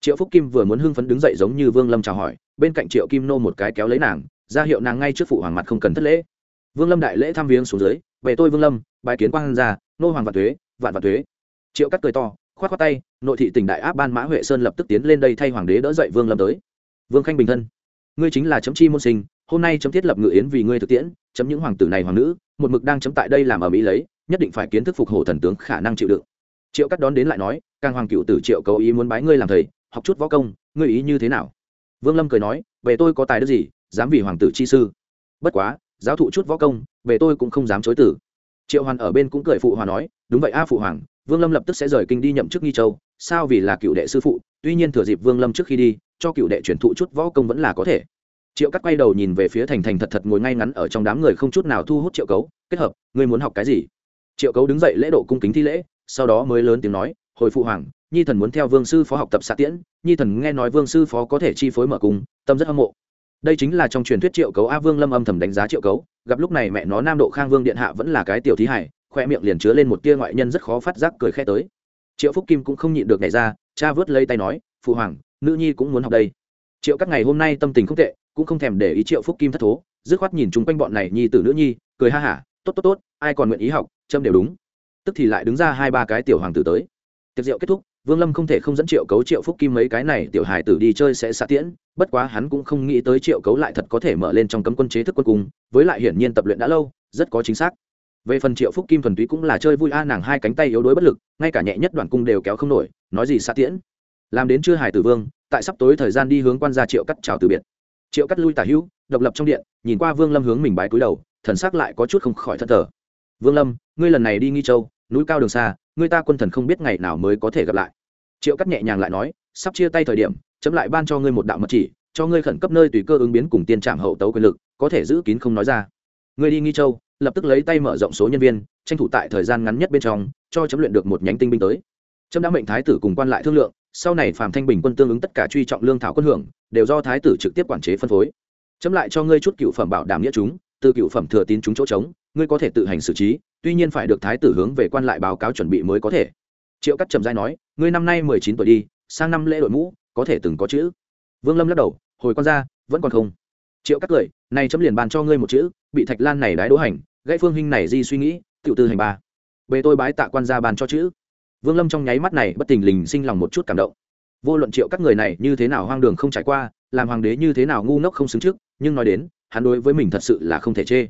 Triệu phúc kim vừa muốn hưng phấn đứng dậy giống như vương lâm chào hỏi, bên cạnh triệu kim nô một cái kéo lấy nàng, ra hiệu nàng ngay trước phụ hoàng mặt không cần thất lễ. Vương lâm đại lễ thăm viếng xuống dưới, về tôi vương lâm bài kiến quang ra nô hoàng vạn thuế vạn vạn thuế triệu cắt cười to k h o á t tay, nội thị tỉnh đại áp ban mã huệ sơn lập tức tiến lên đây thay hoàng đế đỡ dậy vương lâm tới. Vương khanh bình thân, ngươi chính là chấm chi môn sinh, hôm nay chấm thiết lập ngự yến vì ngươi thực tiễn, chấm những hoàng tử này hoàng nữ, một mực đang chấm tại đây làm ở mỹ lấy nhất định phải kiến thức phục hổ thần tướng khả năng chịu đựng. Triệu cắt đón đến lại nói, càng hoàng cựu tử triệu cầu ý muốn bái ngươi làm thầy, học chút võ công, ngươi ý như thế nào? Vương lâm cười nói, về tôi có tài đức gì, dám vì hoàng tử chi sư. Bất quá, giáo thụ chút võ công, về tôi cũng không dám chối tử triệu hoàn ở bên cũng cười phụ hòa nói, đúng vậy a phụ hoàng, vương lâm lập tức sẽ rời kinh đi nhậm chức nghi châu, sao vì là cựu đệ sư phụ, tuy nhiên thừa dịp vương lâm trước khi đi, cho cựu đệ truyền thụ chút võ công vẫn là có thể. Triệu cắt quay đầu nhìn về phía thành thành thật thật ngồi ngay ngắn ở trong đám người không chút nào thu hút triệu cấu, kết hợp, ngươi muốn học cái gì? Triệu cấu đứng dậy lễ độ cung kính thi lễ, sau đó mới lớn tiếng nói, hồi phụ hoàng, nhi thần muốn theo vương sư phó học tập xạ tiễn, nhi thần nghe nói vương sư phó có thể chi phối mở cung, tâm rất hâm mộ. Đây chính là trong truyền thuyết triệu cấu a vương lâm âm thầm đánh giá triệu cấu, gặp lúc này mẹ nó nam độ khang vương điện hạ vẫn là cái tiểu thí hải khoe miệng liền chứa lên một tia ngoại nhân rất khó phát giác cười khẽ tới. Triệu phúc kim cũng không nhịn được nhảy ra, cha vớt lấy tay nói, phụ hoàng, nữ nhi cũng muốn học đây. Triệu các ngày hôm nay tâm tình không tệ, cũng không thèm để ý triệu phúc kim thất thố, dứt khoát nhìn chung quanh bọn này nhi tử nữ nhi, cười ha hả, tốt tốt tốt, ai còn nguyện ý học châm đều đúng. Tức thì lại đứng ra hai ba cái tiểu hoàng tử tới. Tiệc rượu kết thúc, vương lâm không thể không dẫn triệu cấu, triệu phúc kim mấy cái này tiểu hài tử đi chơi sẽ xạ tiễn, bất quá hắn cũng không nghĩ tới triệu cấu lại thật có thể mở lên trong cấm quân chế thức quân cung với lại hiển nhiên tập luyện đã lâu, rất có chính xác. Về phần triệu phúc kim thuần túy cũng là chơi vui a, nàng hai cánh tay yếu đuối bất lực, ngay cả nhẹ nhất đoạn cung đều kéo không nổi, nói gì xạ tiễn? Làm đến chưa hài tử vương, tại sắp tối thời gian đi hướng quan gia triệu cắt chào từ biệt. Triệu cắt lui tả hữu, độc lập trong điện, nhìn qua vương lâm hướng mình bái cúi đầu, thần sắc lại có chút không khỏi thất thờ vương lâm, ngươi lần này đi nghi châu, núi cao đường xa, ngươi ta quân thần không biết ngày nào mới có thể gặp lại. Triệu cắt nhẹ nhàng lại nói, sắp chia tay thời điểm, chấm lại ban cho ngươi một đạo mật chỉ, cho ngươi khẩn cấp nơi tùy cơ ứng biến cùng tiên trạm hậu tấu quyền lực, có thể giữ kín không nói ra. Ngươi đi nghi châu, lập tức lấy tay mở rộng số nhân viên, tranh thủ tại thời gian ngắn nhất bên trong, cho chấm luyện được một nhánh tinh binh tới. Chấm đã mệnh thái tử cùng quan lại thương lượng, sau này phạm thanh bình quân tương ứng tất cả truy trọng lương thảo quân hưởng, đều do thái tử trực tiếp quản chế phân phối. Chấm lại cho ngươi chút cựu phẩm bảo đảm nghĩa chúng, từ cựu phẩm thừa tín chúng chỗ trống ngươi có thể tự hành xử trí, tuy nhiên phải được thái tử hướng về quan lại báo cáo chuẩn bị mới có thể. Triệu cắt trầm giai nói, ngươi năm nay mười chín tuổi đi, sang năm lễ đội mũ, có thể từng có chữ. Vương lâm lắc đầu, hồi con ra, vẫn còn không. Triệu cắt cười nay chấm liền bàn cho ngươi một chữ, bị thạch lan này đái đỗ hành, gãy phương hình này di suy nghĩ tự tư hành ba. Bề tôi bái tạ quan ra bàn cho chữ. Vương lâm trong nháy mắt này bất tình lình sinh lòng một chút cảm động. Vô luận triệu các người này như thế nào hoang đường không trải qua, làm hoàng đế như thế nào ngu ngốc không xứng trước, nhưng nói đến, hắn đối với mình thật sự là không thể chê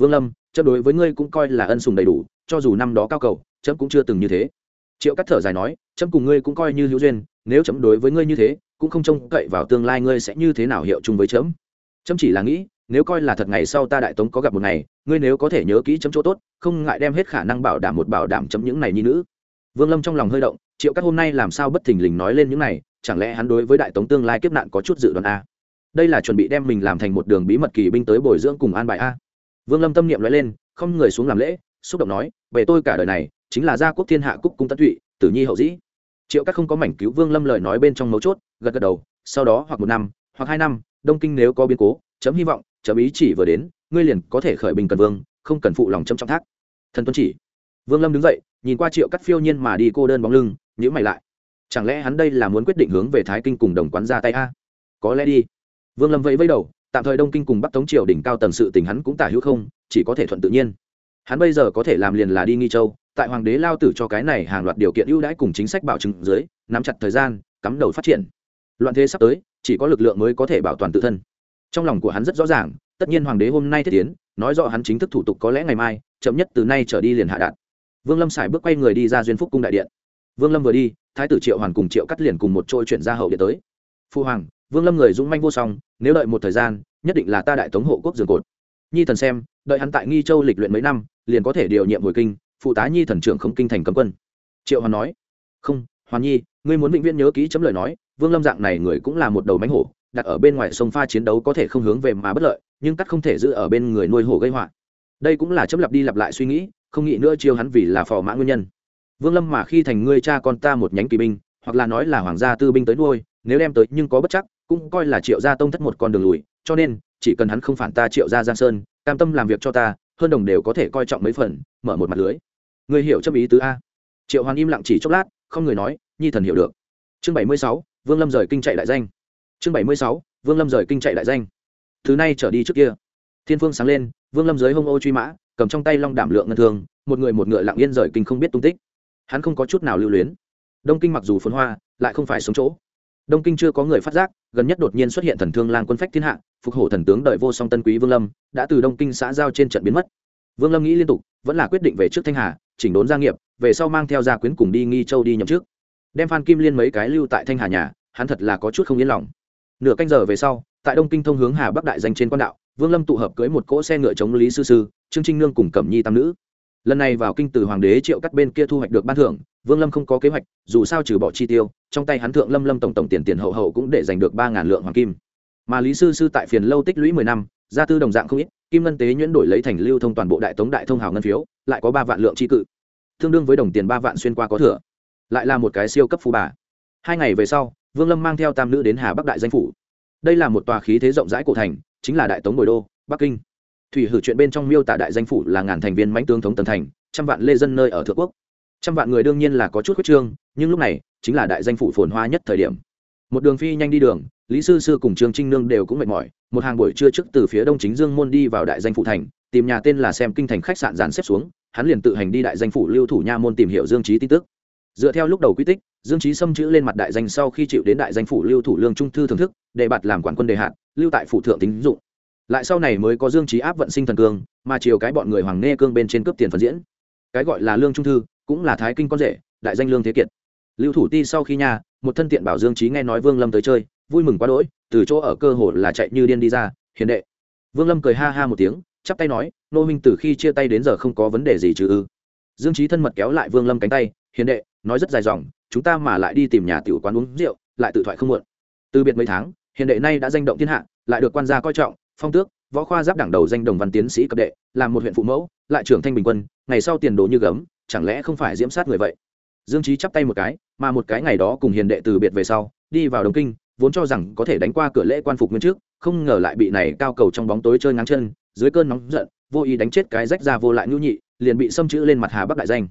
vương lâm, chấm đối với ngươi cũng coi là ân sùng đầy đủ, cho dù năm đó cao cầu, chấm cũng chưa từng như thế. Triệu cắt thở dài nói, chấm cùng ngươi cũng coi như hữu duyên, nếu chấm đối với ngươi như thế, cũng không trông cậy vào tương lai ngươi sẽ như thế nào hiệu chung với chấm. Chấm chỉ là nghĩ, nếu coi là thật ngày sau ta đại tống có gặp một ngày, ngươi nếu có thể nhớ kỹ chấm chỗ tốt, không ngại đem hết khả năng bảo đảm một bảo đảm chấm những này như nữ. Vương lâm trong lòng hơi động, triệu cắt hôm nay làm sao bất thình lình nói lên những này, chẳng lẽ hắn đối với đại tống tương lai kiếp nạn có chút dự đoán a đây là chuẩn bị đem mình làm thành một đường bí mật kỳ binh tới bồi dưỡng cùng an bài a vương lâm tâm niệm nói lên, không người xuống làm lễ, xúc động nói, về tôi cả đời này, chính là gia quốc thiên hạ cúc cung tất thụy, tử nhi hậu dĩ. Triệu các không có mảnh cứu vương lâm lời nói bên trong mấu chốt, gật gật đầu, sau đó hoặc một năm, hoặc hai năm, đông kinh nếu có biến cố, chấm hy vọng, chấm ý chỉ vừa đến, ngươi liền có thể khởi bình cần vương, không cần phụ lòng chấm trọng thác. Thần tuân chỉ. Vương lâm đứng dậy, nhìn qua triệu cắt phiêu nhiên mà đi cô đơn bóng lưng nhữ mày lại. Chẳng lẽ hắn đây là muốn quyết định hướng về thái kinh cùng đồng quán ra tay a? Có lẽ đi. Vương lâm vẫy vẫy đầu tạm thời đông kinh cùng bắc tống triều đỉnh cao tầng sự tình hắn cũng tả hữu không, chỉ có thể thuận tự nhiên. Hắn bây giờ có thể làm liền là đi nghi châu, tại hoàng đế lao tử cho cái này hàng loạt điều kiện ưu đãi cùng chính sách bảo chứng dưới, nắm chặt thời gian, cắm đầu phát triển. Loạn thế sắp tới, chỉ có lực lượng mới có thể bảo toàn tự thân. Trong lòng của hắn rất rõ ràng, tất nhiên hoàng đế hôm nay thiết tiến, nói rõ hắn chính thức thủ tục có lẽ ngày mai, chậm nhất từ nay trở đi liền hạ đạn vương lâm xài bước quay người đi ra duyên phúc cung đại điện. Vương lâm vừa đi, thái tử triệu hoàn cùng triệu cắt liền cùng một trôi chuyển ra hậu điện tới. Phu hoàng vương lâm người dũng manh vô song, nếu đợi một thời gian, nhất định là ta đại tống hộ quốc dường cột. Nhi thần xem, đợi hắn tại nghi châu lịch luyện mấy năm, liền có thể điều nhiệm hồi kinh, phụ tá nhi thần trưởng không kinh thành cấm quân. Triệu hoàn nói, không hoàn nhi, ngươi muốn vĩnh viễn nhớ kỹ chấm lời nói, vương lâm dạng này người cũng là một đầu mánh hổ, đặt ở bên ngoài sông pha chiến đấu có thể không hướng về mà bất lợi, nhưng cắt không thể giữ ở bên người nuôi hổ gây họa. Đây cũng là chấm lặp đi lặp lại suy nghĩ, không nghĩ nữa chiêu hắn vì là phò mã nguyên nhân. Vương lâm mà khi thành ngươi cha con ta một nhánh kỳ binh, hoặc là nói là hoàng gia tư binh tới nuôi, nếu đem tới nhưng có bất chắc cũng coi là triệu gia tông thất một con đường lùi, cho nên, chỉ cần hắn không phản ta triệu gia giang sơn, cam tâm làm việc cho ta, hơn đồng đều có thể coi trọng mấy phần, mở một mặt lưới. Người hiểu chấp ý tứ a. Triệu hoàn im lặng chỉ chốc lát, không người nói, nhi thần hiểu được. Chương bảy mươi sáu, vương lâm rời kinh chạy đại danh. Chương bảy mươi sáu, vương lâm rời kinh chạy đại danh. Thứ này trở đi trước kia. Thiên phương sáng lên, vương lâm dưới hông ô truy mã, cầm trong tay long đảm lượng ngân thường một người một ngựa lặng yên rời kinh không biết tung tích. Hắn không có chút nào lưu luyến. Đông kinh mặc dù phồn hoa, lại không phải sống chỗ đông kinh chưa có người phát giác, gần nhất đột nhiên xuất hiện thần thương lang quân phách thiên hạ, phục hổ thần tướng đợi vô song tân quý vương lâm, đã từ đông kinh xã giao trên trận biến mất. Vương lâm nghĩ liên tục, vẫn là quyết định về trước thanh hà, chỉnh đốn gia nghiệp, về sau mang theo gia quyến cùng đi nghi châu đi nhậm trước đem phan kim liên mấy cái lưu tại thanh hà nhà, hắn thật là có chút không yên lòng. Nửa canh giờ về sau, tại đông kinh thông hướng hà bắc đại danh trên quan đạo, vương lâm tụ hợp cưới một cỗ xe ngựa chống lý sư sư, trương trinh nương cùng cẩm nhi tam nữ lần này vào kinh từ hoàng đế triệu cắt bên kia thu hoạch được ban thưởng, vương lâm không có kế hoạch, dù sao trừ bỏ chi tiêu, trong tay hắn thượng lâm lâm tổng tổng tiền tiền hậu hậu cũng để giành được ba ngàn lượng hoàng kim. Mà lý sư sư tại phiền lâu tích lũy mười năm, gia tư đồng dạng không ít, kim ngân tế nhuyễn đổi lấy thành lưu thông toàn bộ đại tống đại thông hào ngân phiếu, lại có ba vạn lượng tri cự. Tương đương với đồng tiền ba vạn xuyên qua có thừa. Lại là một cái siêu cấp phú bà. Hai ngày về sau, vương lâm mang theo tam nữ đến hà bắc đại danh phủ. Đây là một tòa khí thế rộng rãi cổ thành, chính là đại tống bồi đô, bắc kinh thủy hử chuyện bên trong miêu tả đại danh phủ là ngàn thành viên mãnh tướng thống tần thành, trăm vạn lê dân nơi ở thượng quốc. Trăm vạn người đương nhiên là có chút khuyết trương, nhưng lúc này, chính là đại danh phủ phồn hoa nhất thời điểm. Một đường phi nhanh đi đường, lý sư sư cùng trương trinh nương đều cũng mệt mỏi, một hàng buổi trưa trước từ phía đông chính dương môn đi vào đại danh phủ thành, tìm nhà tên là xem kinh thành khách sạn dàn xếp xuống, hắn liền tự hành đi đại danh phủ lưu thủ nha môn tìm hiểu dương trí tin tức. Dựa theo lúc đầu quy tích, dương trí xâm chữ lên mặt đại danh sau khi chịu đến đại danh phủ lưu thủ lương trung thư thưởng thức đề bạt làm quản quân đề hạn lưu tại phủ thượng tính dụng lại sau này mới có dương trí áp vận sinh thần cương, mà chiều cái bọn người hoàng nê cương bên trên cướp tiền phần diễn. Cái gọi là lương trung thư, cũng là thái kinh con rể, đại danh lương thế kiệt. Lưu thủ ti sau khi nhà một thân tiện bảo dương trí nghe nói vương lâm tới chơi, vui mừng quá đỗi, từ chỗ ở cơ hồ là chạy như điên đi ra, hiền đệ. Vương lâm cười ha ha một tiếng, chắp tay nói, nô minh từ khi chia tay đến giờ không có vấn đề gì chứ ư? Dương trí thân mật kéo lại vương lâm cánh tay, hiền đệ, nói rất dài dòng, chúng ta mà lại đi tìm nhà tiểu quán uống rượu, lại tự thoại không muộn. Từ biệt mấy tháng, hiền đệ nay đã danh động thiên hạ, lại được quan gia coi trọng phong tước, võ khoa giáp đảng đầu danh đồng văn tiến sĩ cấp đệ làm một huyện phụ mẫu, lại trưởng thanh bình quân, ngày sau tiền đồ như gấm, chẳng lẽ không phải diễm sát người vậy? Dương trí chắp tay một cái, mà một cái ngày đó cùng hiền đệ từ biệt về sau, đi vào đồng kinh, vốn cho rằng có thể đánh qua cửa lễ quan phục nguyên trước, không ngờ lại bị này cao cầu trong bóng tối chơi ngang chân, dưới cơn nóng giận, vô ý đánh chết cái rách ra vô lại nhu nhị, liền bị xâm chữ lên mặt hà bắc đại danh.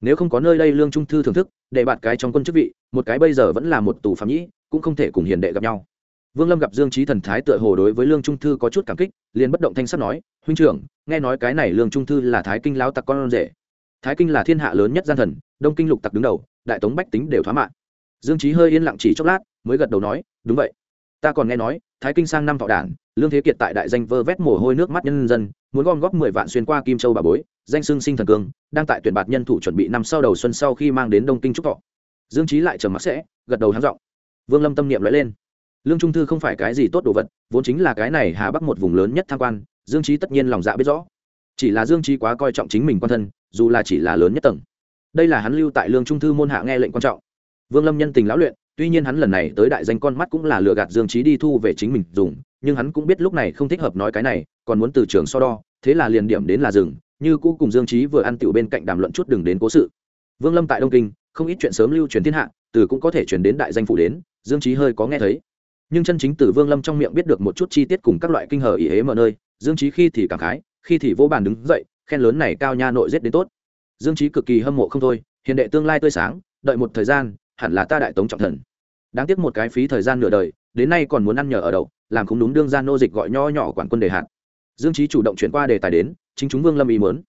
Nếu không có nơi đây lương trung thư thưởng thức, để bạt cái trong quân chức vị, một cái bây giờ vẫn là một tù phạm nhĩ, cũng không thể cùng hiền đệ gặp nhau vương lâm gặp dương trí thần thái tựa hồ đối với lương trung thư có chút cảm kích, liền bất động thanh sắt nói, huynh trưởng, nghe nói cái này lương trung thư là thái kinh lão tặc con rể. Thái kinh là thiên hạ lớn nhất gian thần, đông kinh lục tặc đứng đầu, đại tống bách tính đều thoá mạng. Dương trí hơi yên lặng chỉ chốc lát, mới gật đầu nói, đúng vậy. Ta còn nghe nói, thái kinh sang năm thọ đản, lương thế kiệt tại đại danh vơ vét mồ hôi nước mắt nhân dân, muốn gom góp mười vạn xuyên qua kim châu bà bối, danh xưng sinh thần cương, đang tại tuyển bạt nhân thủ chuẩn bị năm sau đầu xuân sau khi mang đến đông kinh trúc thọ. Dương trí lại trầm mặc sẽ, gật đầu hắn giọng. Vương lâm tâm niệm lóe lên lương trung thư không phải cái gì tốt đồ vật, vốn chính là cái này hà bắc một vùng lớn nhất tham quan, dương trí tất nhiên lòng dạ biết rõ. Chỉ là dương trí quá coi trọng chính mình quan thân, dù là chỉ là lớn nhất tầng. Đây là hắn lưu tại lương trung thư môn hạ nghe lệnh quan trọng. Vương lâm nhân tình lão luyện, tuy nhiên hắn lần này tới đại danh con mắt cũng là lừa gạt dương trí đi thu về chính mình dùng, nhưng hắn cũng biết lúc này không thích hợp nói cái này, còn muốn từ trường so đo, thế là liền điểm đến là rừng như cũ cùng dương trí vừa ăn tiểu bên cạnh đàm luận chút đừng đến cố sự. Vương lâm tại đông kinh, không ít chuyện sớm lưu truyền thiên hạ, từ cũng có thể truyền đến đại danh phủ đến, dương trí hơi có nghe thấy nhưng chân chính từ vương lâm trong miệng biết được một chút chi tiết cùng các loại kinh hờ ý hế mở nơi, dương trí khi thì cảm khái, khi thì vô bàn đứng dậy, khen lớn này cao nha nội giết đến tốt. Dương trí cực kỳ hâm mộ không thôi, hiền đệ tương lai tươi sáng, đợi một thời gian, hẳn là ta đại tống trọng thần. Đáng tiếc một cái phí thời gian nửa đời, đến nay còn muốn ăn nhờ ở đậu, làm không đúng đương gian nô dịch gọi nho nhỏ quản quân đề hạn dương trí chủ động chuyển qua đề tài đến, chính chúng vương lâm ý mớn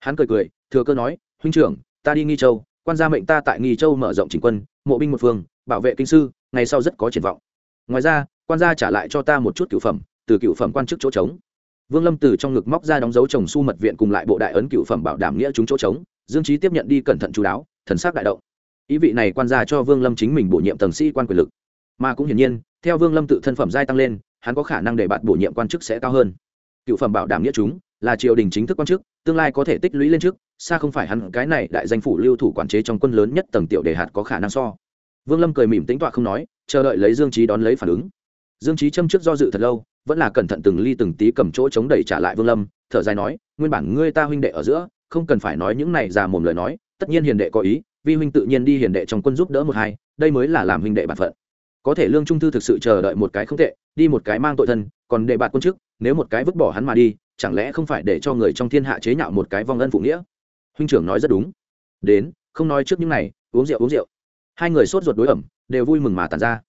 hắn cười cười, thừa cơ nói, huynh trưởng, ta đi nghi châu, quan gia mệnh ta tại nghi châu mở rộng chính quân, mộ binh một phương, bảo vệ kinh sư, ngày sau rất có triển vọng ngoài ra, quan gia trả lại cho ta một chút cựu phẩm, từ cựu phẩm quan chức chỗ trống. Vương lâm từ trong ngực móc ra đóng dấu trồng su mật viện cùng lại bộ đại ấn cựu phẩm bảo đảm nghĩa chúng chỗ trống. Dương trí tiếp nhận đi cẩn thận chú đáo, thần sắc đại động. Ý vị này quan gia cho vương lâm chính mình bổ nhiệm tầng sĩ quan quyền lực. Mà cũng hiển nhiên, theo vương lâm tự thân phẩm giai tăng lên, hắn có khả năng để bạn bổ nhiệm quan chức sẽ cao hơn. Cựu phẩm bảo đảm nghĩa chúng, là triều đình chính thức quan chức, tương lai có thể tích lũy lên trước, xa không phải hắn cái này đại danh phủ lưu thủ quản chế trong quân lớn nhất tầng tiểu đề hạt có khả năng so vương lâm cười mỉm tính tọa không nói, chờ đợi lấy dương trí đón lấy phản ứng. Dương trí châm trước do dự thật lâu, vẫn là cẩn thận từng ly từng tí cầm chỗ chống đẩy trả lại vương lâm, thở dài nói, nguyên bản ngươi ta huynh đệ ở giữa, không cần phải nói những này già mồm lời nói, tất nhiên hiền đệ có ý, vi huynh tự nhiên đi hiền đệ trong quân giúp đỡ một hai, đây mới là làm huynh đệ bản phận. Có thể lương trung thư thực sự chờ đợi một cái không tệ, đi một cái mang tội thân, còn đệ bạt quân chức, nếu một cái vứt bỏ hắn mà đi, chẳng lẽ không phải để cho người trong thiên hạ chế nhạo một cái vong ân phụ nghĩa? Huynh trưởng nói rất đúng. Đến, không nói trước những này, uống rượu uống rượu hai người sốt ruột đối ẩm, đều vui mừng mà tàn ra.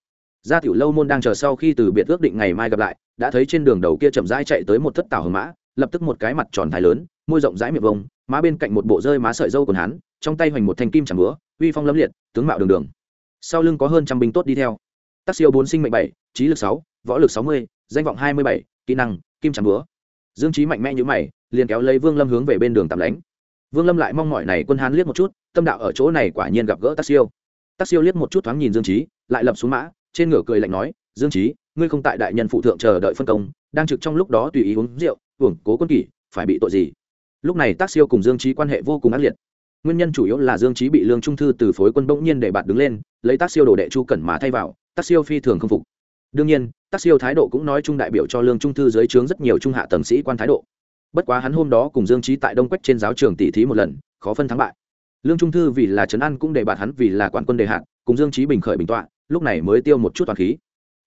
Gia tiểu lâu môn đang chờ sau khi từ biệt ước định ngày mai gặp lại, đã thấy trên đường đầu kia chậm rãi chạy tới một thất tảo hờ mã, lập tức một cái mặt tròn thái lớn, môi rộng rãi miệng vông, má bên cạnh một bộ rơi má sợi dâu còn hắn, trong tay hoành một thanh kim chẳng búa, uy phong lâm liệt, tướng mạo đường đường. Sau lưng có hơn trăm binh tốt đi theo. Tác siêu bốn sinh mệnh bảy, trí lực sáu, võ lực sáu mươi, danh vọng hai mươi bảy, kỹ năng, kim chẳng búa. Dương trí mạnh mẽ như mày, liền kéo lấy vương lâm hướng về bên đường tạm lánh. Vương lâm lại mong mỏi này quân hán liếc một chút, tâm đạo ở chỗ này quả nhiên gặp gỡ tác siêu tác siêu liếc một chút thoáng nhìn dương trí lại lập xuống mã, trên ngửa cười lạnh nói, dương trí ngươi không tại đại nhân phụ thượng chờ đợi phân công, đang trực trong lúc đó tùy ý uống rượu, hưởng cố quân kỷ, phải bị tội gì? Lúc này tác siêu cùng dương trí quan hệ vô cùng ác liệt. Nguyên nhân chủ yếu là dương trí bị lương trung thư từ phối quân bỗng nhiên để bạt đứng lên, lấy tác siêu đồ đệ chu cẩn mà thay vào tác siêu phi thường không phục. Đương nhiên tác siêu thái độ cũng nói chung đại biểu cho lương trung thư dưới trướng rất nhiều trung hạ tầng sĩ quan thái độ. Bất quá hắn hôm đó cùng dương trí tại đông quách trên giáo trường tỷ thí một lần, khó phân thắng bại lương trung thư vì là trấn an cũng để bạt hắn vì là quản quân đề hạn cùng dương trí bình khởi bình tọa, lúc này mới tiêu một chút toàn khí.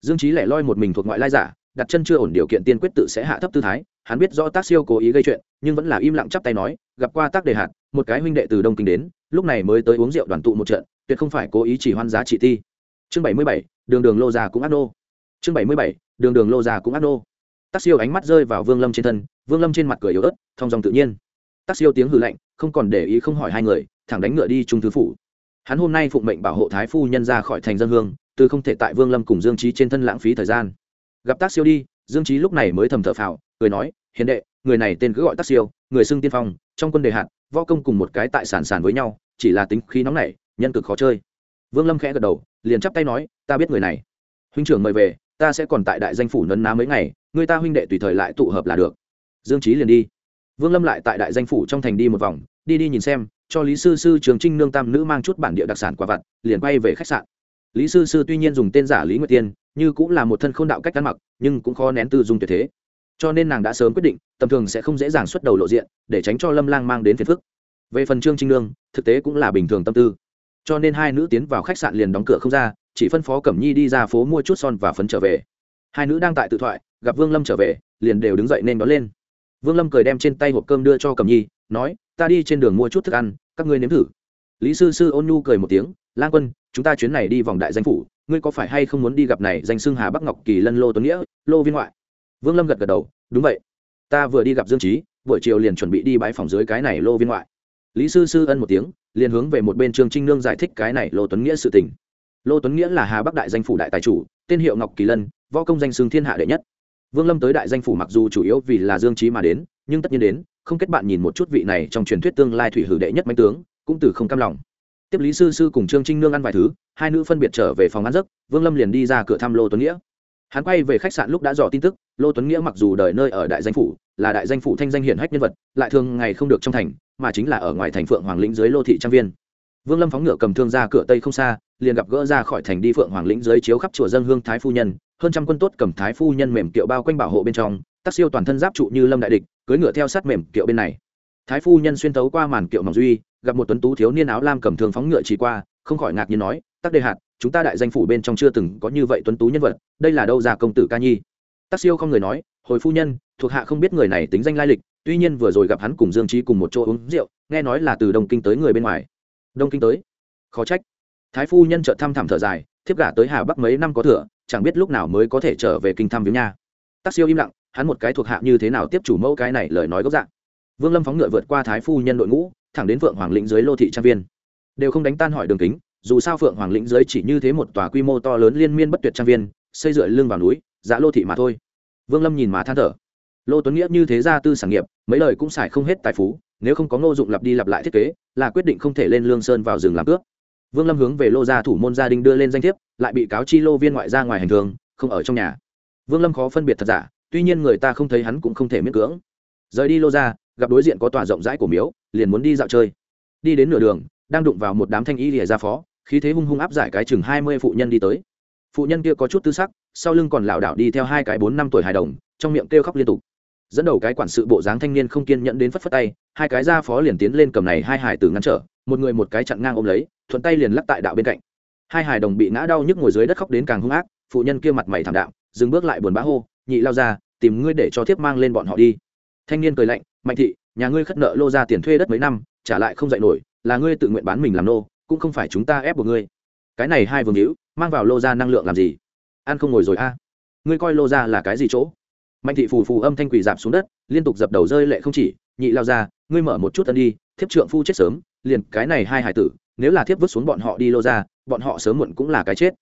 Dương trí lẻ loi một mình thuộc ngoại lai giả, đặt chân chưa ổn điều kiện tiên quyết tự sẽ hạ thấp tư thái, hắn biết rõ tác siêu cố ý gây chuyện, nhưng vẫn là im lặng chắp tay nói, gặp qua tác đề hạt, một cái huynh đệ từ đông kinh đến, lúc này mới tới uống rượu đoàn tụ một trận, tuyệt không phải cố ý chỉ hoan giá trị ti. Chương bảy mươi bảy, đường đường lô già cũng ác nô. Chương bảy mươi bảy, đường đường lô già cũng ác nô. Tác siêu ánh mắt rơi vào vương lâm trên thân, vương lâm trên mặt cười yếu ớt, thong dòng tự nhiên. Tác siêu tiếng hư lạnh, không còn để ý không hỏi hai người thẳng đánh ngựa đi trung thứ phủ. Hắn hôm nay phụng mệnh bảo hộ thái phu nhân ra khỏi thành dân hương, từ không thể tại vương lâm cùng dương trí trên thân lãng phí thời gian. Gặp tác siêu đi, dương trí lúc này mới thầm thở phào, cười nói, hiền đệ, người này tên cứ gọi tác siêu, người xưng tiên phong, trong quân đề hạt, võ công cùng một cái tại sản sản với nhau, chỉ là tính khí nóng nảy, nhân cực khó chơi. Vương lâm khẽ gật đầu, liền chắp tay nói, ta biết người này. Huynh trưởng mời về, ta sẽ còn tại đại danh phủ nấn ná mấy ngày, người ta huynh đệ tùy thời lại tụ hợp là được. Dương trí liền đi. Vương lâm lại tại đại danh phủ trong thành đi một vòng, đi đi nhìn xem cho lý sư sư trường trinh nương tam nữ mang chút bản địa đặc sản quả vặt, liền quay về khách sạn. Lý sư sư tuy nhiên dùng tên giả lý nguyệt tiên, như cũng là một thân k h ô n đạo cách ăn mặc, nhưng cũng khó nén tư dung tuyệt thế. Cho nên nàng đã sớm quyết định, tầm thường sẽ không dễ dàng xuất đầu lộ diện, để tránh cho lâm lang mang đến phiền phức. Về phần trương trinh nương, thực tế cũng là bình thường tâm tư. Cho nên hai nữ tiến vào khách sạn liền đóng cửa không ra, chỉ phân phó cẩm nhi đi ra phố mua chút son và phấn trở về. Hai nữ đang tại tự thoại, gặp vương lâm trở về, liền đều đứng dậy nên đón lên. Vương lâm cười đem trên tay hộp cơm đưa cho cẩm nhi, nói, ta đi trên đường mua chút thức ăn các ngươi nếm thử. Lý sư sư ôn nhu cười một tiếng lan quân, chúng ta chuyến này đi vòng đại danh phủ, ngươi có phải hay không muốn đi gặp này danh xưng hà bắc ngọc kỳ lân lô tuấn nghĩa, lô viên ngoại? Vương lâm gật gật đầu, đúng vậy. Ta vừa đi gặp dương trí buổi chiều liền chuẩn bị đi bãi phòng dưới cái này lô viên ngoại. Lý sư sư ân một tiếng, liền hướng về một bên trương trinh nương giải thích cái này lô tuấn nghĩa sự tình. Lô tuấn nghĩa là hà bắc đại danh phủ đại tài chủ, tên hiệu ngọc kỳ lân, võ công danh xưng thiên hạ đệ nhất. Vương lâm tới đại danh phủ mặc dù chủ yếu vì là dương trí mà đến, nhưng tất nhiên đến không kết bạn nhìn một chút vị này trong truyền thuyết tương lai thủy hử đệ nhất mạnh tướng, cũng từ không cam lòng. Tiếp lý sư sư cùng trương trinh nương ăn vài thứ, hai nữ phân biệt trở về phòng ăn giấc, vương lâm liền đi ra cửa thăm lô tuấn nghĩa. Hắn quay về khách sạn lúc đã dò tin tức, lô tuấn nghĩa mặc dù đời nơi ở đại danh phủ, là đại danh phủ thanh danh hiển hách nhân vật, lại thường ngày không được trong thành, mà chính là ở ngoài thành phượng hoàng lĩnh dưới lô thị trang viên. Vương lâm phóng ngựa cầm thương ra cửa tây không xa, liền gặp gỡ ra khỏi thành đi phượng hoàng lĩnh dưới chiếu khắp chùa dân hương thái phu nhân, hơn trăm quân tốt cầm thái phu nhân mềm kiệu bao quanh bảo hộ bên trong tác siêu toàn thân giáp trụ như lâm đại địch cưỡi ngựa theo sát mềm kiệu bên này. Thái phu nhân xuyên tấu qua màn kiệu mỏng duy, gặp một tuấn tú thiếu niên áo lam cầm thường phóng ngựa chỉ qua, không khỏi ngạc nhiên nói, tắc đề hạt, chúng ta đại danh phủ bên trong chưa từng có như vậy tuấn tú nhân vật, đây là đâu ra công tử ca nhi? Tắc siêu không người nói, hồi phu nhân, thuộc hạ không biết người này tính danh lai lịch, tuy nhiên vừa rồi gặp hắn cùng dương trí cùng một chỗ uống rượu, nghe nói là từ đông kinh tới người bên ngoài. Đông kinh tới? Khó trách. Thái phu nhân chợt thăm thẳm thở dài, thiếp gả tới hà bắc mấy năm có thừa, chẳng biết lúc nào mới có thể trở về kinh thăm viếng nha. Tắc siêu im lặng hắn một cái thuộc hạ như thế nào tiếp chủ mẫu cái này lời nói gốc dạng. Vương lâm phóng ngựa vượt qua thái phu nhân đội ngũ, thẳng đến phượng hoàng lĩnh dưới lô thị trang viên. Đều không đánh tan hỏi đường kính, dù sao phượng hoàng lĩnh dưới chỉ như thế một tòa quy mô to lớn liên miên bất tuyệt trang viên, xây dựa lưng vào núi giá lô thị mà thôi. Vương lâm nhìn mà than thở. Lô tuấn nghĩa như thế gia tư sản nghiệp, mấy lời cũng xài không hết tài phú, nếu không có ngô dụng lặp đi lặp lại thiết kế, là quyết định không thể lên lương sơn vào rừng làm cướp vương lâm hướng về lô gia thủ môn gia đình đưa lên danh thiếp, lại bị cáo chi lô viên ngoại ra ngoài hành thường, không ở trong nhà. Vương lâm khó phân biệt thật giả tuy nhiên người ta không thấy hắn cũng không thể miễn cưỡng. Rời đi lô ra gặp đối diện có tòa rộng rãi của miếu, liền muốn đi dạo chơi. Đi đến nửa đường, đang đụng vào một đám thanh y lìa ra phó, khí thế hung hung áp giải cái chừng hai mươi phụ nhân đi tới. Phụ nhân kia có chút tư sắc, sau lưng còn lảo đảo đi theo hai cái bốn năm tuổi hài đồng, trong miệng kêu khóc liên tục. Dẫn đầu cái quản sự bộ dáng thanh niên không kiên nhẫn đến phất phất tay, hai cái ra phó liền tiến lên cầm này hai hải tử ngăn trở, một người một cái chặn ngang ôm lấy, thuận tay liền lắc tại đạo bên cạnh. Hai hài đồng bị ngã đau nhức ngồi dưới đất khóc đến càng hung ác, phụ nhân kia mặt mày thảm đạo dừng bước lại buồn bã hô, nhị lao ra tìm ngươi để cho thiếp mang lên bọn họ đi. Thanh niên cười lạnh, mạnh thị, nhà ngươi khất nợ lô ra tiền thuê đất mấy năm, trả lại không dạy nổi, là ngươi tự nguyện bán mình làm nô, cũng không phải chúng ta ép buộc ngươi. Cái này hai vương hữu, mang vào lô ra năng lượng làm gì? Ăn không ngồi rồi a. Ngươi coi lô ra là cái gì chỗ? Mạnh thị phù phù âm thanh quỳ dạp xuống đất, liên tục dập đầu rơi lệ không chỉ, nhị lao ra, ngươi mở một chút tân đi, thiếp trượng phu chết sớm, liền cái này hai hải tử, nếu là thiếp vứt xuống bọn họ đi lô ra, bọn họ sớm muộn cũng là cái chết.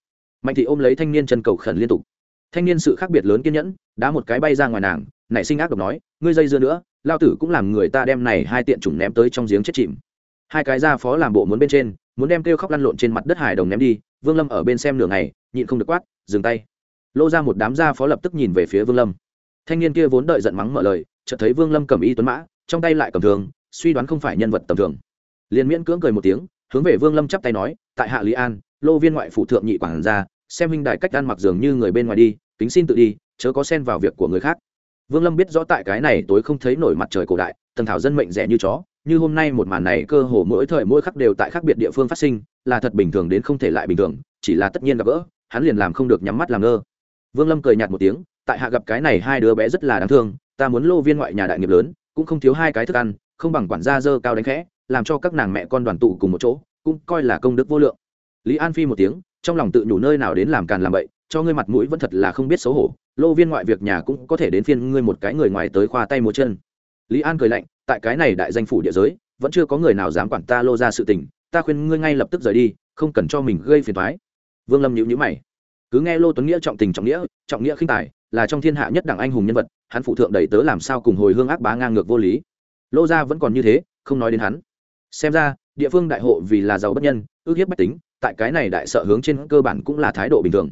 Mạnh thị ôm lấy thanh niên chân cầu khẩn liên tục thanh niên sự khác biệt lớn kiên nhẫn, đá một cái bay ra ngoài nàng, nảy sinh ác độc nói, ngươi dây dưa nữa, lao tử cũng làm người ta đem này hai tiện chủng ném tới trong giếng chết chìm. Hai cái ra phó làm bộ muốn bên trên, muốn đem kêu khóc lăn lộn trên mặt đất hải đồng ném đi, vương lâm ở bên xem nửa ngày, nhịn không được quát, dừng tay. Lô ra một đám gia phó lập tức nhìn về phía vương lâm. Thanh niên kia vốn đợi giận mắng mở lời, chợt thấy vương lâm cầm y tuấn mã, trong tay lại cầm thường, suy đoán không phải nhân vật tầm thường. Liền miễn cưỡng cười một tiếng, hướng về vương lâm chắp tay nói, tại hạ lý an, lô viên ngoại phụ thượng nhị quản gia xem huynh đại cách ăn mặc dường như người bên ngoài đi, kính xin tự đi, chớ có xen vào việc của người khác. Vương lâm biết rõ tại cái này tối không thấy nổi mặt trời cổ đại tần thảo dân mệnh rẻ như chó, như hôm nay một màn này cơ hồ mỗi thời mỗi khắc đều tại khác biệt địa phương phát sinh, là thật bình thường đến không thể lại bình thường, chỉ là tất nhiên gặp gỡ, hắn liền làm không được nhắm mắt làm ngơ. Vương lâm cười nhạt một tiếng, tại hạ gặp cái này hai đứa bé rất là đáng thương, ta muốn lô viên ngoại nhà đại nghiệp lớn, cũng không thiếu hai cái thức ăn, không bằng quản gia dơ cao đánh khẽ, làm cho các nàng mẹ con đoàn tụ cùng một chỗ, cũng coi là công đức vô lượng. Lý an phi một tiếng trong lòng tự nhủ nơi nào đến làm càn làm bậy, cho ngươi mặt mũi vẫn thật là không biết xấu hổ, lô viên ngoại việc nhà cũng có thể đến phiên ngươi một cái người ngoài tới khoa tay múa chân. Lý an cười lạnh, tại cái này đại danh phủ địa giới, vẫn chưa có người nào dám quản ta lô ra sự tình, ta khuyên ngươi ngay lập tức rời đi, không cần cho mình gây phiền thoái vương lâm nhịu nhữ mày. Cứ nghe lô tuấn nghĩa trọng tình trọng nghĩa trọng nghĩa khinh tài, là trong thiên hạ nhất đảng anh hùng nhân vật, hắn phụ thượng đầy tớ làm sao cùng hồi hương ác bá ngang ngược vô lý. Lô gia vẫn còn như thế, không nói đến hắn. Xem ra địa phương đại hộ vì là giàu bất nhân ước hiếp bách tính tại cái này đại sợ hướng trên cơ bản cũng là thái độ bình thường.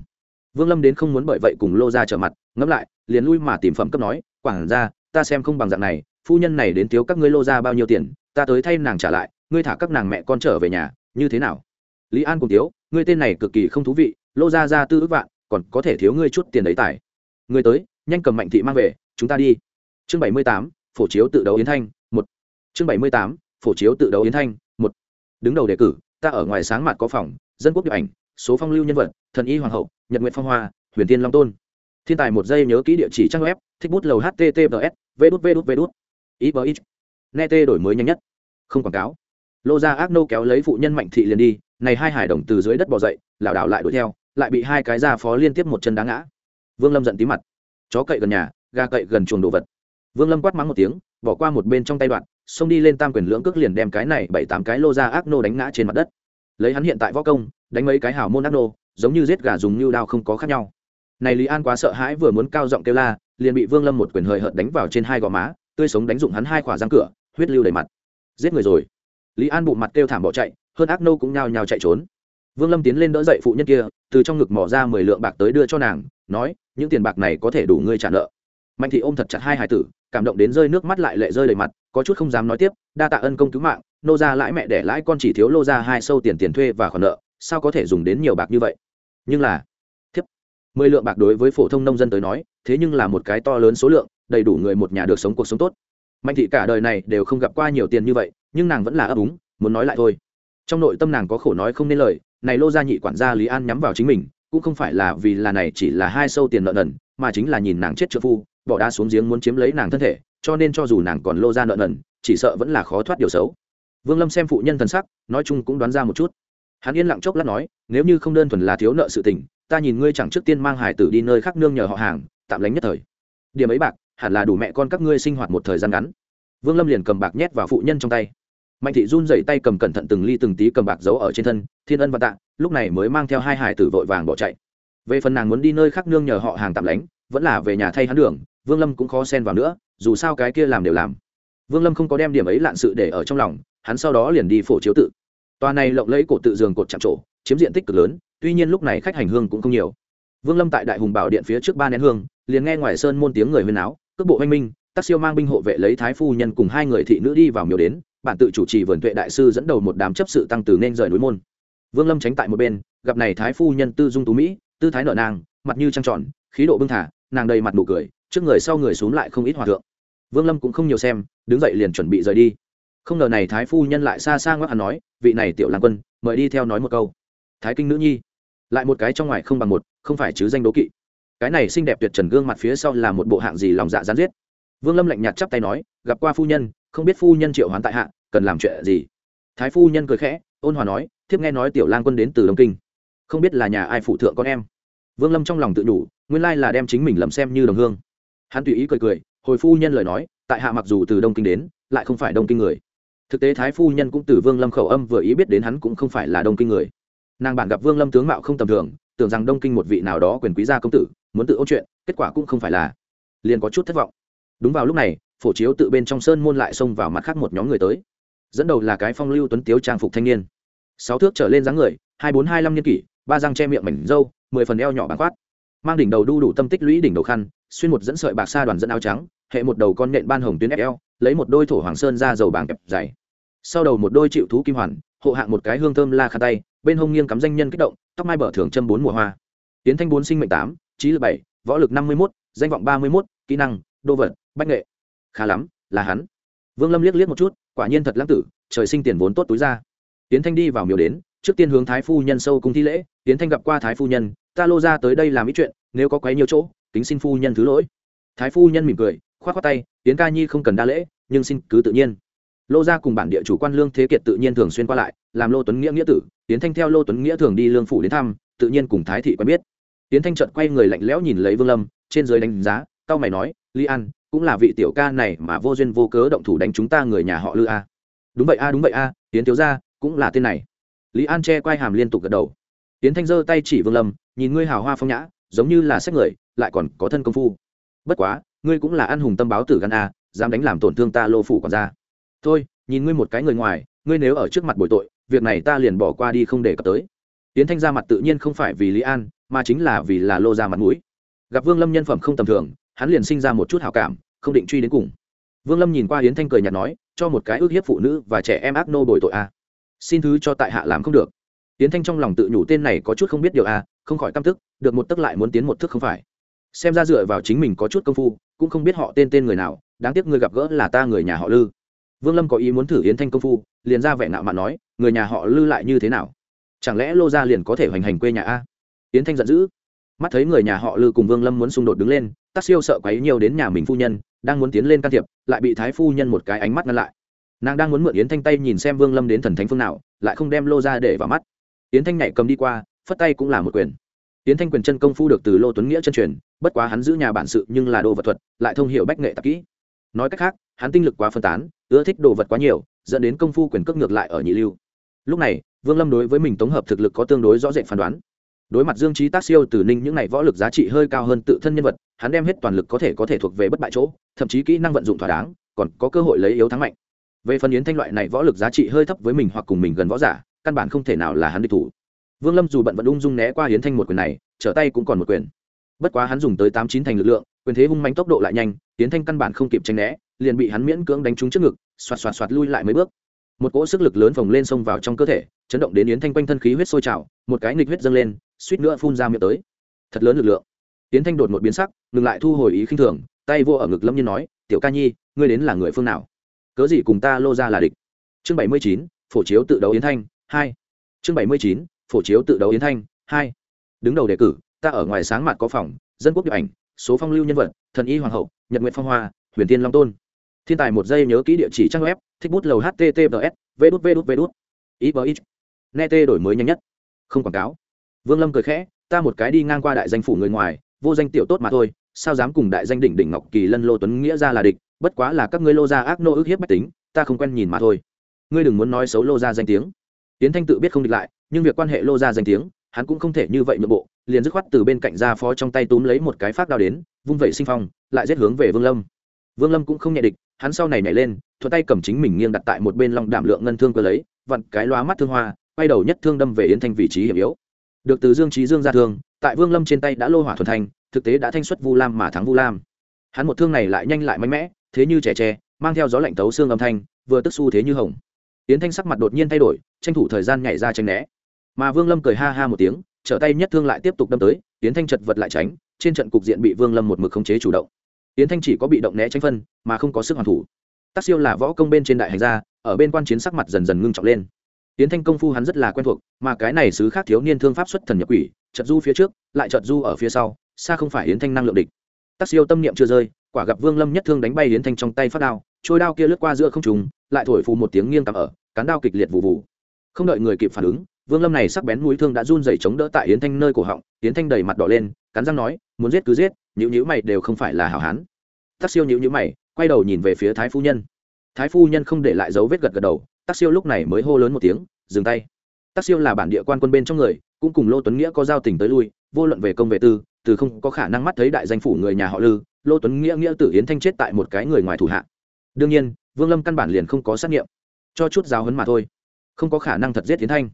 Vương lâm đến không muốn bởi vậy cùng lô gia trở mặt ngẫm lại liền lui mà tìm phẩm cấp nói quảng ra ta xem không bằng dạng này phu nhân này đến thiếu các ngươi lô ra bao nhiêu tiền ta tới thay nàng trả lại ngươi thả các nàng mẹ con trở về nhà như thế nào? Lý an cùng thiếu, ngươi tên này cực kỳ không thú vị lô ra ra tư ước vạn còn có thể thiếu ngươi chút tiền đấy tài. Ngươi tới nhanh cầm mạnh thị mang về chúng ta đi. Chương bảy mươi tám phổ chiếu tự đấu yến thanh một. Chương bảy mươi tám phổ chiếu tự đấu yến thanh đứng đầu đề cử, ta ở ngoài sáng mặt có phòng, dân quốc điệp ảnh, số phong lưu nhân vật, thần y hoàng hậu, nhật nguyện phong hoa, huyền tiên long tôn. Thiên tài một giây nhớ kỹ địa chỉ trang web, thích bút lầu https v đút v đút v đút. Ít ít net tê đổi mới nhanh nhất. Không quảng cáo. Lô ra ác nô kéo lấy phụ nhân mạnh thị liền đi, này hai hải đồng từ dưới đất bò dậy, lảo đảo lại đuổi theo, lại bị hai cái gia phó liên tiếp một chân đá ngã. Vương lâm giận tí mặt. Chó cậy gần nhà, gà cậy gần chuồng đồ vật. Vương lâm quát mắng một tiếng, bỏ qua một bên trong tay đoạn xông đi lên tam quyền lưỡng cước liền đem cái này bảy tám cái lô ra ác nô đánh ngã trên mặt đất. Lấy hắn hiện tại võ công, đánh mấy cái hào môn ác nô, giống như giết gà dùng như đao không có khác nhau. Này lý an quá sợ hãi vừa muốn cao giọng kêu la, liền bị vương lâm một quyền hời hợt đánh vào trên hai gò má, tươi sống đánh dụng hắn hai khỏa răng cửa, huyết lưu đầy mặt. Giết người rồi. Lý an bụng mặt kêu thảm bỏ chạy, hơn ác nô cũng nhao nhao chạy trốn. Vương lâm tiến lên đỡ dậy phụ nhân kia, từ trong ngực mỏ ra mười lượng bạc tới đưa cho nàng, nói, những tiền bạc này có thể đủ ngươi trả nợ mạnh thị ôm thật chặt hai hải tử, cảm động đến rơi nước mắt lại lệ rơi đầy mặt, có chút không dám nói tiếp, đa tạ ân công cứu mạng, nô ra lãi mẹ để lãi con chỉ thiếu lô ra hai sâu tiền tiền thuê và khoản nợ, sao có thể dùng đến nhiều bạc như vậy? Nhưng là, thiếp, mười lượng bạc đối với phổ thông nông dân tới nói, thế nhưng là một cái to lớn số lượng, đầy đủ người một nhà được sống cuộc sống tốt. Mạnh thị cả đời này đều không gặp qua nhiều tiền như vậy, nhưng nàng vẫn là ấp úng, muốn nói lại thôi. Trong nội tâm nàng có khổ nói không nên lời, này lô gia nhị quản gia lý an nhắm vào chính mình, cũng không phải là vì là này chỉ là hai sâu tiền nợ nần, mà chính là nhìn nàng chết trợ phu bỏ đá xuống giếng muốn chiếm lấy nàng thân thể, cho nên cho dù nàng còn lô ra nợ nần, chỉ sợ vẫn là khó thoát điều xấu. Vương lâm xem phụ nhân thần sắc, nói chung cũng đoán ra một chút. Hắn yên lặng chốc lát nói, nếu như không đơn thuần là thiếu nợ sự tình, ta nhìn ngươi chẳng trước tiên mang hải tử đi nơi khác nương nhờ họ hàng, tạm lánh nhất thời. Điểm ấy bạc, hẳn là đủ mẹ con các ngươi sinh hoạt một thời gian ngắn. Vương lâm liền cầm bạc nhét vào phụ nhân trong tay. Mạnh thị run dậy tay cầm cẩn thận từng ly từng tí cầm bạc giấu ở trên thân, thiên ân và tạ, lúc này mới mang theo hai hải tử vội vàng bỏ chạy. Về phần nàng muốn đi nơi khác nương nhờ họ hàng tạm lánh, vẫn là về nhà thay hắn đường vương lâm cũng khó xen vào nữa, dù sao cái kia làm đều làm. Vương lâm không có đem điểm ấy lạn sự để ở trong lòng, hắn sau đó liền đi phổ chiếu tự. Tòa này lộng lấy cổ tự giường cột chạm trổ, chiếm diện tích cực lớn, tuy nhiên lúc này khách hành hương cũng không nhiều. Vương lâm tại đại hùng bảo điện phía trước ba nén hương, liền nghe ngoài sơn môn tiếng người huyên áo cước bộ oanh minh tác siêu mang binh hộ vệ lấy thái phu nhân cùng hai người thị nữ đi vào miếu đến, bản tự chủ trì vườn tuệ đại sư dẫn đầu một đám chấp sự tăng từ nên rời núi môn. Vương lâm tránh tại một bên, gặp này thái phu nhân tư dung tú mỹ, tư thái nợ nàng, mặt như trăng tròn, khí độ bưng thả, nàng đầy mặt nụ cười trước người sau người xuống lại không ít hòa thượng. Vương lâm cũng không nhiều xem, đứng dậy liền chuẩn bị rời đi. Không ngờ này thái phu nhân lại xa xa ngoắc hắn nói, vị này tiểu lang quân, mời đi theo nói một câu. Thái kinh nữ nhi, lại một cái trong ngoài không bằng một, không phải chứ danh đố kỵ. Cái này xinh đẹp tuyệt trần gương mặt phía sau là một bộ hạng gì lòng dạ gián giết. Vương lâm lạnh nhạt chắp tay nói, gặp qua phu nhân, không biết phu nhân triệu hoán tại hạ, cần làm chuyện gì? Thái phu nhân cười khẽ, ôn hòa nói, thiếp nghe nói tiểu lang quân đến từ đông kinh. Không biết là nhà ai phụ thượng con em. Vương lâm trong lòng tự đủ, nguyên lai là đem chính mình lầm xem như đồng hương hắn tùy ý cười cười, hồi phu nhân lời nói, tại hạ mặc dù từ đông kinh đến, lại không phải đông kinh người. Thực tế thái phu nhân cũng từ vương lâm khẩu âm vừa ý biết đến hắn cũng không phải là đông kinh người. Nàng bản gặp vương lâm tướng mạo không tầm thường, tưởng rằng đông kinh một vị nào đó quyền quý gia công tử, muốn tự ôn chuyện, kết quả cũng không phải là. Liền có chút thất vọng. Đúng vào lúc này, phổ chiếu tự bên trong sơn môn lại xông vào mặt khác một nhóm người tới. Dẫn đầu là cái phong lưu tuấn tiếu trang phục thanh niên. Sáu thước trở lên dáng người, hai bốn hai năm niên kỷ, ba răng che miệng mảnh râu, mười phần eo nhỏ bán khoát. Mang đỉnh đầu đu đủ tâm tích lũy đỉnh đầu khăn xuyên một dẫn sợi bạc xa đoàn dẫn áo trắng, hệ một đầu con nện ban hồng tuyến eo lấy một đôi thổ hoàng sơn ra dầu bảng kẹp dày. Sau đầu một đôi chịu thú kim hoàn, hộ hạng một cái hương thơm la khăn tay, bên hông nghiêng cắm danh nhân kích động, tóc mai bở thường châm bốn mùa hoa. Tiến thanh bốn sinh mệnh tám, trí lực bảy, võ lực năm mươi mốt, danh vọng ba mươi mốt, kỹ năng, đô vật, bách nghệ. Khá lắm, là hắn. Vương lâm liếc liếc một chút, quả nhiên thật lãng tử, trời sinh tiền vốn tốt túi ra. Tiến thanh đi vào miều đến, trước tiên hướng thái phu nhân sâu cung thi lễ, tiến thanh gặp qua thái phu nhân, ta lô ra tới đây làm ít chuyện, nếu có quấy nhiều chỗ kính xin phu nhân thứ lỗi. Thái phu nhân mỉm cười, khoát khoát tay tiến ca nhi không cần đa lễ, nhưng xin cứ tự nhiên. Lô gia cùng bản địa chủ quan lương thế kiệt tự nhiên thường xuyên qua lại, làm lô tuấn nghĩa nghĩa tử tiến thanh theo lô tuấn nghĩa thường đi lương phủ đến thăm, tự nhiên cùng thái thị quen biết. Tiến thanh trận quay người lạnh lẽo nhìn lấy vương lâm, trên dưới đánh giá tao mày nói li an, cũng là vị tiểu ca này mà vô duyên vô cớ động thủ đánh chúng ta người nhà họ lư a. Đúng vậy a, đúng vậy a tiến thiếu gia, cũng là tên này. Lý an che quay hàm liên tục gật đầu. Tiến thanh giơ tay chỉ vương lâm, nhìn ngươi hào hoa phong nhã, giống như là sách người lại còn có thân công phu. Bất quá, ngươi cũng là ăn hùng tâm báo tử gan a, dám đánh làm tổn thương ta lô phủ còn ra thôi, nhìn ngươi một cái người ngoài, ngươi nếu ở trước mặt bồi tội, việc này ta liền bỏ qua đi không để cập tới. Tiến thanh ra mặt tự nhiên không phải vì lý an, mà chính là vì là lô ra mặt mũi. Gặp vương lâm nhân phẩm không tầm thường, hắn liền sinh ra một chút hào cảm, không định truy đến cùng. Vương lâm nhìn qua hiến thanh cười nhạt nói, cho một cái ước hiếp phụ nữ và trẻ em ác nô bồi tội a. Xin thứ cho tại hạ làm không được. Tiến thanh trong lòng tự nhủ tên này có chút không biết điều a, không khỏi căm tức, được một tức lại muốn tiến một thức không phải xem ra dựa vào chính mình có chút công phu, cũng không biết họ tên tên người nào, đáng tiếc người gặp gỡ là ta người nhà họ lư. Vương lâm có ý muốn thử yến thanh công phu, liền ra vẻ nạo mạn nói, người nhà họ lư lại như thế nào? Chẳng lẽ lô gia liền có thể hoành hành quê nhà a? Yến thanh giận dữ. Mắt thấy người nhà họ lư cùng vương lâm muốn xung đột đứng lên tác siêu sợ quấy nhiều đến nhà mình phu nhân, đang muốn tiến lên can thiệp, lại bị thái phu nhân một cái ánh mắt ngăn lại. Nàng đang muốn mượn yến thanh tay nhìn xem vương lâm đến thần thánh phương nào, lại không đem lô ra để vào mắt. Yến thanh nhảy cầm đi qua, phất tay cũng là một quyền yến thanh quyền chân công phu được từ lô tuấn nghĩa chân truyền, bất quá hắn giữ nhà bản sự nhưng là đồ vật thuật, lại thông hiểu bách nghệ tạp kỹ. Nói cách khác, hắn tinh lực quá phân tán, ưa thích đồ vật quá nhiều, dẫn đến công phu quyền cước ngược lại ở nhị lưu. Lúc này, vương lâm đối với mình tổng hợp thực lực có tương đối rõ rệt phán đoán. Đối mặt dương trí tác siêu từ ninh những n à y võ lực giá trị hơi cao hơn tự thân nhân vật, hắn đem hết toàn lực có thể có thể thuộc về bất bại chỗ, thậm chí kỹ năng vận dụng thỏa đáng, còn có cơ hội lấy yếu thắng mạnh. Về phần yến thanh loại này võ lực giá trị hơi thấp với mình hoặc cùng mình gần võ giả, căn bản không thể nào là hắn địch thủ vương lâm dù bận vẫn ung dung né qua yến thanh một quyền này, trở tay cũng còn một quyền. Bất quá hắn dùng tới tám chín thành lực lượng, quyền thế hung mạnh tốc độ lại nhanh, yến thanh căn bản không kịp tranh né, liền bị hắn miễn cưỡng đánh trúng trước ngực, xoạt xoạt xoạt lui lại mấy bước. Một cỗ sức lực lớn phồng lên xông vào trong cơ thể, chấn động đến yến thanh quanh thân khí huyết sôi trào, một cái nghịch huyết dâng lên, suýt nữa phun ra miệng tới. Thật lớn lực lượng. Yến thanh đột một biến sắc, ngừng lại thu hồi ý khinh thường, tay vô ở ngực lâm nhiên nói, tiểu ca nhi, ngươi đến là người phương nào? Cớ gì cùng ta lô ra là địch? Chương bảy mươi chín, phổ chiếu tự đấu yến thanh, hai. Chương bảy mươi chín phổ chiếu tự đấu yến thanh, hai. Đứng đầu đề cử, ta ở ngoài sáng mặt có phòng, dân quốc điện ảnh, số phong lưu nhân vật, thần y hoàng hậu, nhật nguyện phong hoa, huyền tiên long tôn. Thiên tài một giây nhớ kỹ địa chỉ trang web, thích bút lầu https v đút v đút v đút. Ít ít nghe tê đổi mới nhanh nhất. Không quảng cáo. Vương lâm cười khẽ, ta một cái đi ngang qua đại danh phủ người ngoài, vô danh tiểu tốt mà thôi, sao dám cùng đại danh đỉnh đỉnh ngọc kỳ lân lô tuấn nghĩa ra là địch, bất quá là các ngươi lô gia ác nô ức hiếp bách tính, ta không quen nhìn mà thôi. Ngươi đừng muốn nói xấu lô gia danh tiếng tiến thanh tự biết không địch lại, nhưng việc quan hệ lô gia danh tiếng, hắn cũng không thể như vậy nhượng bộ, liền dứt khoát từ bên cạnh ra phó trong tay túm lấy một cái phát đao đến, vung vẩy sinh phong, lại giết hướng về vương lâm. Vương lâm cũng không nhẹ địch, hắn sau này nhảy lên, thuận tay cầm chính mình nghiêng đặt tại một bên lòng đảm lượng ngân thương cơ lấy, vặn cái loá mắt thương hoa, quay đầu nhất thương đâm về yến thanh vị trí hiểm yếu. Được từ dương trí dương ra thương, tại vương lâm trên tay đã lô hỏa thuần thanh thực tế đã thanh xuất vu lam mà thắng vu lam. Hắn một thương này lại nhanh lại mạnh mẽ, thế như trẻ tre, mang theo gió lạnh tấu xương âm thanh, vừa tức xu thế như hồng yến thanh sắc mặt đột nhiên thay đổi, tranh thủ thời gian nhảy ra tranh né. Mà vương lâm cười ha ha một tiếng, trở tay nhất thương lại tiếp tục đâm tới, yến thanh chật vật lại tránh, trên trận cục diện bị vương lâm một mực khống chế chủ động. Yến thanh chỉ có bị động né tránh phân, mà không có sức hoàn thủ. Tác siêu là võ công bên trên đại hành gia, ở bên quan chiến sắc mặt dần dần ngưng trọng lên. Yến thanh công phu hắn rất là quen thuộc, mà cái này xứ khác thiếu niên thương pháp xuất thần nhập quỷ trật du phía trước, lại trật du ở phía sau, xa không phải yến thanh năng lượng địch. Tác siêu tâm niệm chưa rơi, quả gặp vương lâm nhất thương đánh bay yến thanh trong tay phát đao, trôi đao kia lướt qua giữa không trùng lại thổi phù một tiếng nghiêng cắm ở cán đao kịch liệt vụ vụ không đợi người kịp phản ứng, vương lâm này sắc bén mũi thương đã run dày chống đỡ tại yến thanh nơi cổ họng, yến thanh đầy mặt đỏ lên, cắn răng nói, muốn giết cứ giết nhữ nhữ mày đều không phải là hảo hán. Tắc siêu nhữ nhữ mày, quay đầu nhìn về phía thái phu nhân. Thái phu nhân không để lại dấu vết gật gật đầu, Tắc siêu lúc này mới hô lớn một tiếng, dừng tay. Tắc siêu là bản địa quan quân bên trong người, cũng cùng lô tuấn nghĩa có giao tình tới lui, vô luận về công về tư, từ không có khả năng mắt thấy đại danh phủ người nhà họ lư, lô tuấn nghĩa nghĩa tử yến thanh chết tại một cái người ngoài thủ hạ. Đương nhiên, vương lâm căn bản liền không có xét nghiệm cho chút giáo hấn mà thôi. Không có khả năng thật giết tiến thanh.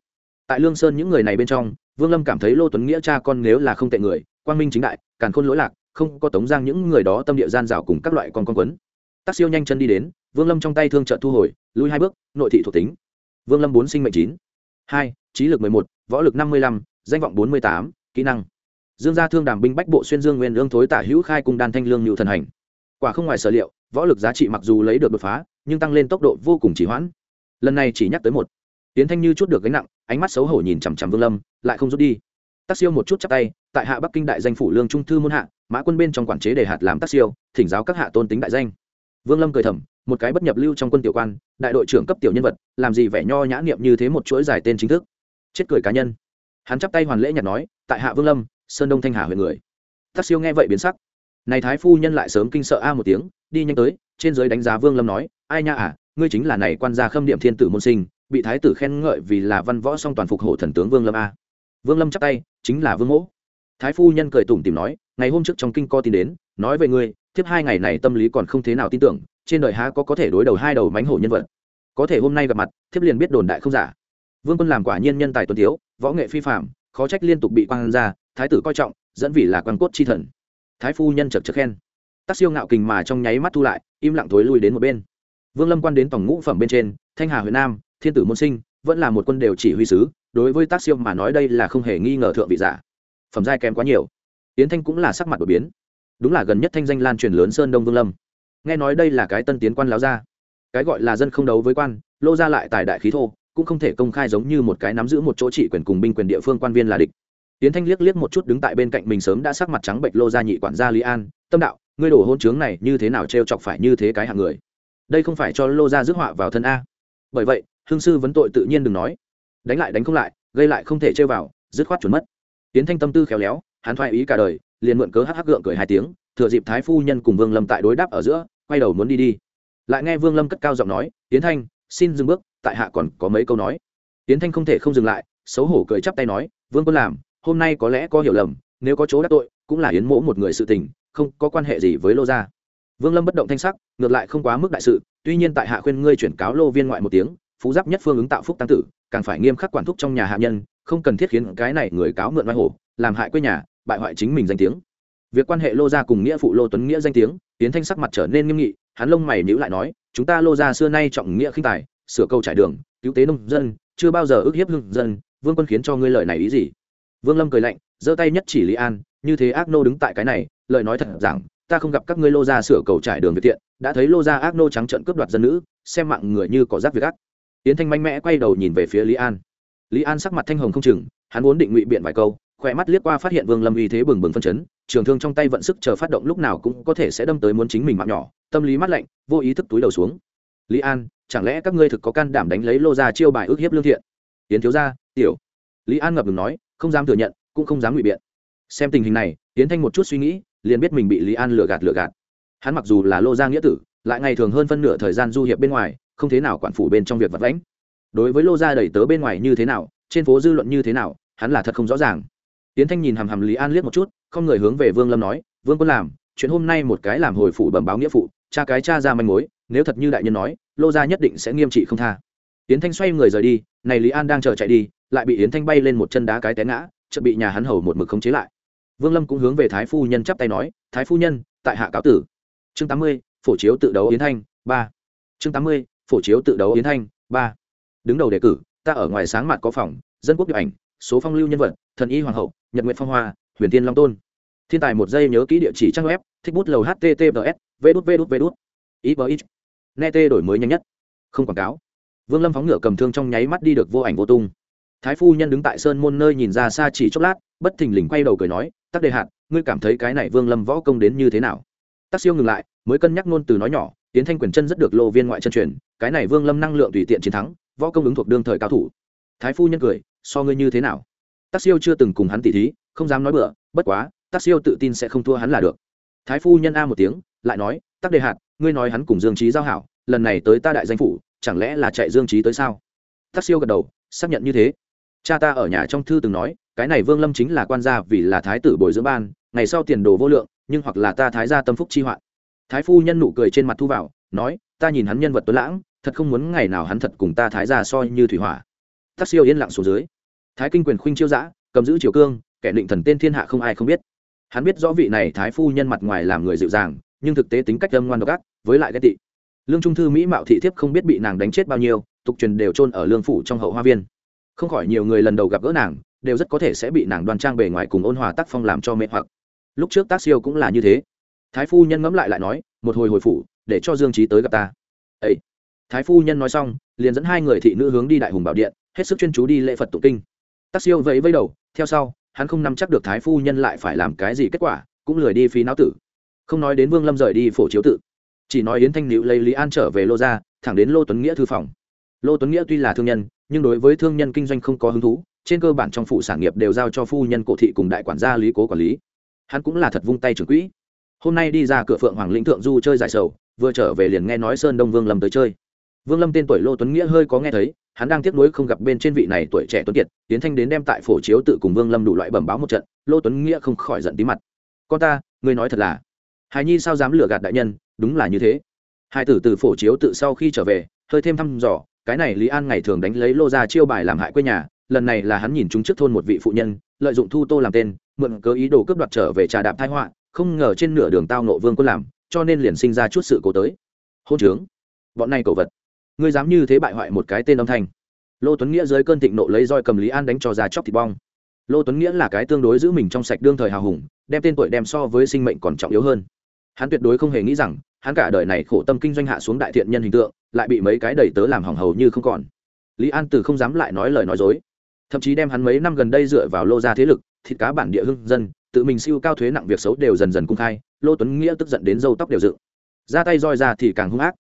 Tại lương sơn những người này bên trong, vương lâm cảm thấy lô tuấn nghĩa cha con nếu là không tệ người, quang minh chính đại, càn khôn lỗi lạc, không có tống giang những người đó tâm địa gian rào cùng các loại con con quấn. Tác siêu nhanh chân đi đến, vương lâm trong tay thương trợ thu hồi, lui hai bước, nội thị thuộc tính. Vương lâm bốn sinh mệnh chín. Hai, trí lực mười một, võ lực năm mươi lăm, danh vọng bốn mươi tám, kỹ năng. Dương gia thương đàm binh bách bộ xuyên dương nguyên lương thối tả hữu khai cung đan thanh lương nhự thần hành. Quả không ngoài sở liệu, võ lực giá trị mặc dù lấy được đột phá, nhưng tăng lên tốc độ vô cùng chỉ hoãn lần này chỉ nhắc tới một. Tiến thanh như chút được gánh nặng, ánh mắt xấu hổ nhìn chằm chằm vương lâm, lại không rút đi. Tác siêu một chút chắp tay, tại hạ bắc kinh đại danh phủ lương trung thư môn hạ, mã quân bên trong quản chế đề hạt làm tác siêu, thỉnh giáo các hạ tôn tính đại danh. Vương lâm cười thầm, một cái bất nhập lưu trong quân tiểu quan, đại đội trưởng cấp tiểu nhân vật, làm gì vẻ nho nhã niệm như thế một chuỗi dài tên chính thức. Chết cười cá nhân. Hắn chắp tay hoàn lễ nhặt nói, tại hạ vương lâm, sơn đông thanh hà huyện người. Tác siêu nghe vậy biến sắc. Này thái phu nhân lại sớm kinh sợ a một tiếng, đi nhanh tới, trên giới đánh giá vương lâm nói, ai nha à ngươi chính là này quan gia khâm điểm thiên tử môn sinh, bị thái tử khen ngợi vì là văn võ song toàn phục hộ thần tướng vương lâm a. Vương lâm chắp tay, chính là vương mỗ. Thái phu nhân cười tủm tìm nói, ngày hôm trước trong kinh co tin đến, nói về ngươi, thiếp hai ngày này tâm lý còn không thế nào tin tưởng, trên đời há có có thể đối đầu hai đầu mánh hổ nhân vật. Có thể hôm nay gặp mặt, thiếp liền biết đồn đại không giả. Vương quân làm quả nhiên nhân tài tuân thiếu, võ nghệ phi phạm khó trách liên tục bị quang ra thái tử coi trọng, dẫn vì là quan cốt chi thần. Thái phu nhân chật chật khen. Tác siêu ngạo kình mà trong nháy mắt thu lại, im lặng thối lui đến một bên vương lâm quan đến tổng ngũ phẩm bên trên thanh hà huyện nam thiên tử môn sinh vẫn là một quân đều chỉ huy sứ đối với tác siêu mà nói đây là không hề nghi ngờ thượng vị giả. Phẩm giai kém quá nhiều. Yến thanh cũng là sắc mặt đột biến. Đúng là gần nhất thanh danh lan truyền lớn sơn đông vương lâm. Nghe nói đây là cái tân tiến quan láo gia, cái gọi là dân không đấu với quan lô ra lại tài đại khí thô cũng không thể công khai giống như một cái nắm giữ một chỗ trị quyền cùng binh quyền địa phương quan viên là địch. Tiến thanh liếc liếc một chút đứng tại bên cạnh mình sớm đã sắc mặt trắng bệnh lô ra nhị quản gia lý an tâm đạo ngươi đổ hôn chướng này như thế nào t r e o chọc phải như thế cái hạng người? Đây không phải cho lô ra rước họa vào thân a. Bởi vậy hương sư vấn tội tự nhiên đừng nói. Đánh lại đánh không lại, gây lại không thể chơi vào, dứt khoát chuẩn mất. Tiến thanh tâm tư khéo léo, hắn thoại ý cả đời, liền mượn cớ hắc hắc gượng cười hai tiếng, thừa dịp thái phu nhân cùng vương lâm tại đối đáp ở giữa, quay đầu muốn đi đi. Lại nghe vương lâm cất cao giọng nói, tiến thanh, xin dừng bước, tại hạ còn có mấy câu nói. Tiến thanh không thể không dừng lại, xấu hổ cười chắp tay nói, vương quân làm, hôm nay có lẽ có hiểu lầm, nếu có chỗ đắc tội, cũng là yến mỗ một người sự tình, không có quan hệ gì với lô gia vương lâm bất động thanh sắc, ngược lại không quá mức đại sự, tuy nhiên tại hạ khuyên ngươi chuyển cáo lô viên ngoại một tiếng, phú giáp nhất phương ứng tạo phúc tăng tử, càng phải nghiêm khắc quản thúc trong nhà hạ nhân, không cần thiết khiến cái này người cáo mượn vai hổ, làm hại quê nhà, bại hoại chính mình danh tiếng. Việc quan hệ lô gia cùng nghĩa phụ lô tuấn nghĩa danh tiếng tiến thanh sắc mặt trở nên nghiêm nghị, hắn lông mày nhíu lại nói, chúng ta lô gia xưa nay trọng nghĩa khinh tài, sửa câu trải đường, cứu tế nông dân, chưa bao giờ ức hiếp hưng dân, vương quân khiến cho ngươi lời này ý gì? Vương lâm cười lạnh, giơ tay nhất chỉ lý an, như thế ác nô đứng tại cái này, lời nói thật rằng ta không gặp các ngươi lô gia sửa cầu trải đường việt tiện, đã thấy lô gia ác nô trắng trợn cướp đoạt dân nữ, xem mạng người như có rác việc ác. Yến thanh mạnh mẽ quay đầu nhìn về phía lý an. Lý an sắc mặt thanh hồng không chừng, hắn vốn định ngụy biện vài câu, khỏe mắt liếc qua phát hiện vương lâm uy thế bừng bừng phân chấn, trường thương trong tay vận sức chờ phát động lúc nào cũng có thể sẽ đâm tới muốn chính mình mạng nhỏ, tâm lý mắt lạnh, vô ý thức túi đầu xuống. Lý an, chẳng lẽ các ngươi thực có can đảm đánh lấy lô ra chiêu bài ước hiếp lương thiện? Tiến thiếu gia, tiểu. Lý an ngập ngừng nói, không dám thừa nhận, cũng không dám ngụy biện. Xem tình hình này tiến thanh một chút suy nghĩ liền biết mình bị lý an lừa gạt lừa gạt. Hắn mặc dù là lô gia nghĩa tử, lại ngày thường hơn phân nửa thời gian du hiệp bên ngoài, không thế nào quản phủ bên trong việc vật lãnh đối với lô gia đẩy tớ bên ngoài như thế nào, trên phố dư luận như thế nào, hắn là thật không rõ ràng. Tiến thanh nhìn hàm hàm lý an liếc một chút, không người hướng về vương lâm nói, vương quân làm, chuyện hôm nay một cái làm hồi phủ bẩm báo nghĩa phụ, cha cái cha ra manh mối, nếu thật như đại nhân nói, lô gia nhất định sẽ nghiêm trị không tha. Tiến thanh xoay người rời đi, này lý an đang chờ chạy đi, lại bị yến thanh bay lên một chân đá cái té ngã, chợt bị nhà hắn hầu một mực khống chế lại vương lâm cũng hướng về thái phu nhân chắp tay nói, thái phu nhân, tại hạ cáo tử. Chương tám mươi, phổ chiếu tự đấu yến thanh, ba. Chương tám mươi, phổ chiếu tự đấu yến thanh, ba. Đứng đầu đề cử, ta ở ngoài sáng mặt có phòng, dân quốc điệp ảnh, số phong lưu nhân vật, thần y hoàng hậu, nhật nguyện phong hoa, huyền tiên long tôn. Thiên tài một giây nhớ kỹ địa chỉ trang web, thích bút lầu https v đút v đút v đút ý bờ ít nghe tê đổi mới nhanh nhất. Không quảng cáo. Vương lâm phóng ngựa cầm thương trong nháy mắt đi được vô ảnh vô tung. Thái phu nhân đứng tại sơn môn nơi nhìn ra xa chỉ chốc lát bất thình lình quay đầu cười nói, tắc đề hạn ngươi cảm thấy cái này vương lâm võ công đến như thế nào? Tắc siêu ngừng lại, mới cân nhắc ngôn từ nói nhỏ, tiến thanh quyền chân rất được lô viên ngoại chân truyền, cái này vương lâm năng lượng tùy tiện chiến thắng, võ công ứng thuộc đương thời cao thủ. Thái phu nhân cười, so ngươi như thế nào? Tắc siêu chưa từng cùng hắn tỉ thí, không dám nói bừa, bất quá, tắc siêu tự tin sẽ không thua hắn là được. Thái phu nhân a một tiếng, lại nói, tắc đề hạt, ngươi nói hắn cùng dương trí giao hảo, lần này tới ta đại danh phủ, chẳng lẽ là chạy dương trí tới sao? Tắc siêu gật đầu, xác nhận như thế cha ta ở nhà trong thư từng nói, cái này vương lâm chính là quan gia vì là thái tử bồi dưỡng ban, ngày sau tiền đồ vô lượng, nhưng hoặc là ta thái gia tâm phúc chi hoạn. Thái phu nhân nụ cười trên mặt thu vào, nói, ta nhìn hắn nhân vật tuấn lãng, thật không muốn ngày nào hắn thật cùng ta thái gia soi như thủy hỏa. Tắc siêu yên lặng xuống dưới. Thái kinh quyền khuynh chiêu giã cầm giữ triều cương, kẻ định thần tên thiên hạ không ai không biết. Hắn biết rõ vị này thái phu nhân mặt ngoài làm người dịu dàng, nhưng thực tế tính cách âm ngoan độc ác, với lại ghét tị. Lương trung thư mỹ mạo thị thiếp không biết bị nàng đánh chết bao nhiêu, tục truyền đều chôn ở lương phủ trong hậu hoa viên không khỏi nhiều người lần đầu gặp gỡ nàng, đều rất có thể sẽ bị nàng đoan trang bề ngoài cùng ôn hòa tác phong làm cho mê hoặc. Lúc trước tác siêu cũng là như thế. Thái phu nhân ngẫm lại lại nói, một hồi hồi phủ, để cho dương trí tới gặp ta. Ấy thái phu nhân nói xong, liền dẫn hai người thị nữ hướng đi đại hùng bảo điện, hết sức chuyên chú đi lễ phật tụng kinh. Tác siêu vẫy vẫy đầu, theo sau, hắn không nắm chắc được thái phu nhân lại phải làm cái gì kết quả, cũng lười đi phí não tử. Không nói đến vương lâm rời đi phổ chiếu tự, chỉ nói yến thanh nữ lấy lý an trở về lô gia, thẳng đến lô tuấn nghĩa thư phòng. Lô tuấn nghĩa tuy là thương nhân nhưng đối với thương nhân kinh doanh không có hứng thú, trên cơ bản trong phụ sản nghiệp đều giao cho phu nhân cổ thị cùng đại quản gia lý cố quản lý. Hắn cũng là thật vung tay trưởng quỹ. Hôm nay đi ra cửa phượng hoàng lĩnh thượng du chơi giải sầu, vừa trở về liền nghe nói sơn đông vương lâm tới chơi. Vương lâm tên tuổi lô tuấn nghĩa hơi có nghe thấy, hắn đang tiếc nuối không gặp bên trên vị này tuổi trẻ tuấn kiệt tiến thanh đến đem tại phổ chiếu tự cùng vương lâm đủ loại bẩm báo một trận, lô tuấn nghĩa không khỏi giận tí mặt. Con ta, ngươi nói thật là, hài nhi sao dám lừa gạt đại nhân, đúng là như thế. Hai tử từ phổ chiếu tự sau khi trở về, hơi thêm thăm dò cái này lý an ngày thường đánh lấy lô ra chiêu bài làm hại quê nhà, lần này là hắn nhìn chúng trước thôn một vị phụ nhân, lợi dụng thu tô làm tên, mượn cớ ý đồ cướp đoạt trở về trà đạp thái họa, không ngờ trên nửa đường tao nộ vương quân làm, cho nên liền sinh ra chút sự cố tới. Hôn trướng. Bọn này cầu vật. Ngươi dám như thế bại hoại một cái tên âm thanh. Lô tuấn nghĩa dưới cơn thịnh nộ lấy roi cầm lý an đánh cho ra chóc thịt bong. Lô tuấn nghĩa là cái tương đối giữ mình trong sạch đương thời hào hùng, đem tên tuổi đem so với sinh mệnh còn trọng yếu hơn. Hắn tuyệt đối không hề nghĩ rằng hắn cả đời này khổ tâm kinh doanh hạ xuống đại thiện nhân hình tượng, lại bị mấy cái đầy tớ làm hỏng hầu như không còn. Lý an từ không dám lại nói lời nói dối. Thậm chí đem hắn mấy năm gần đây dựa vào lô ra thế lực, thịt cá bản địa hưng dân, tự mình siêu cao thuế nặng việc xấu đều dần dần cung khai, lô tuấn nghĩa tức giận đến dâu tóc đều dựng. Ra tay roi ra thì càng hung ác.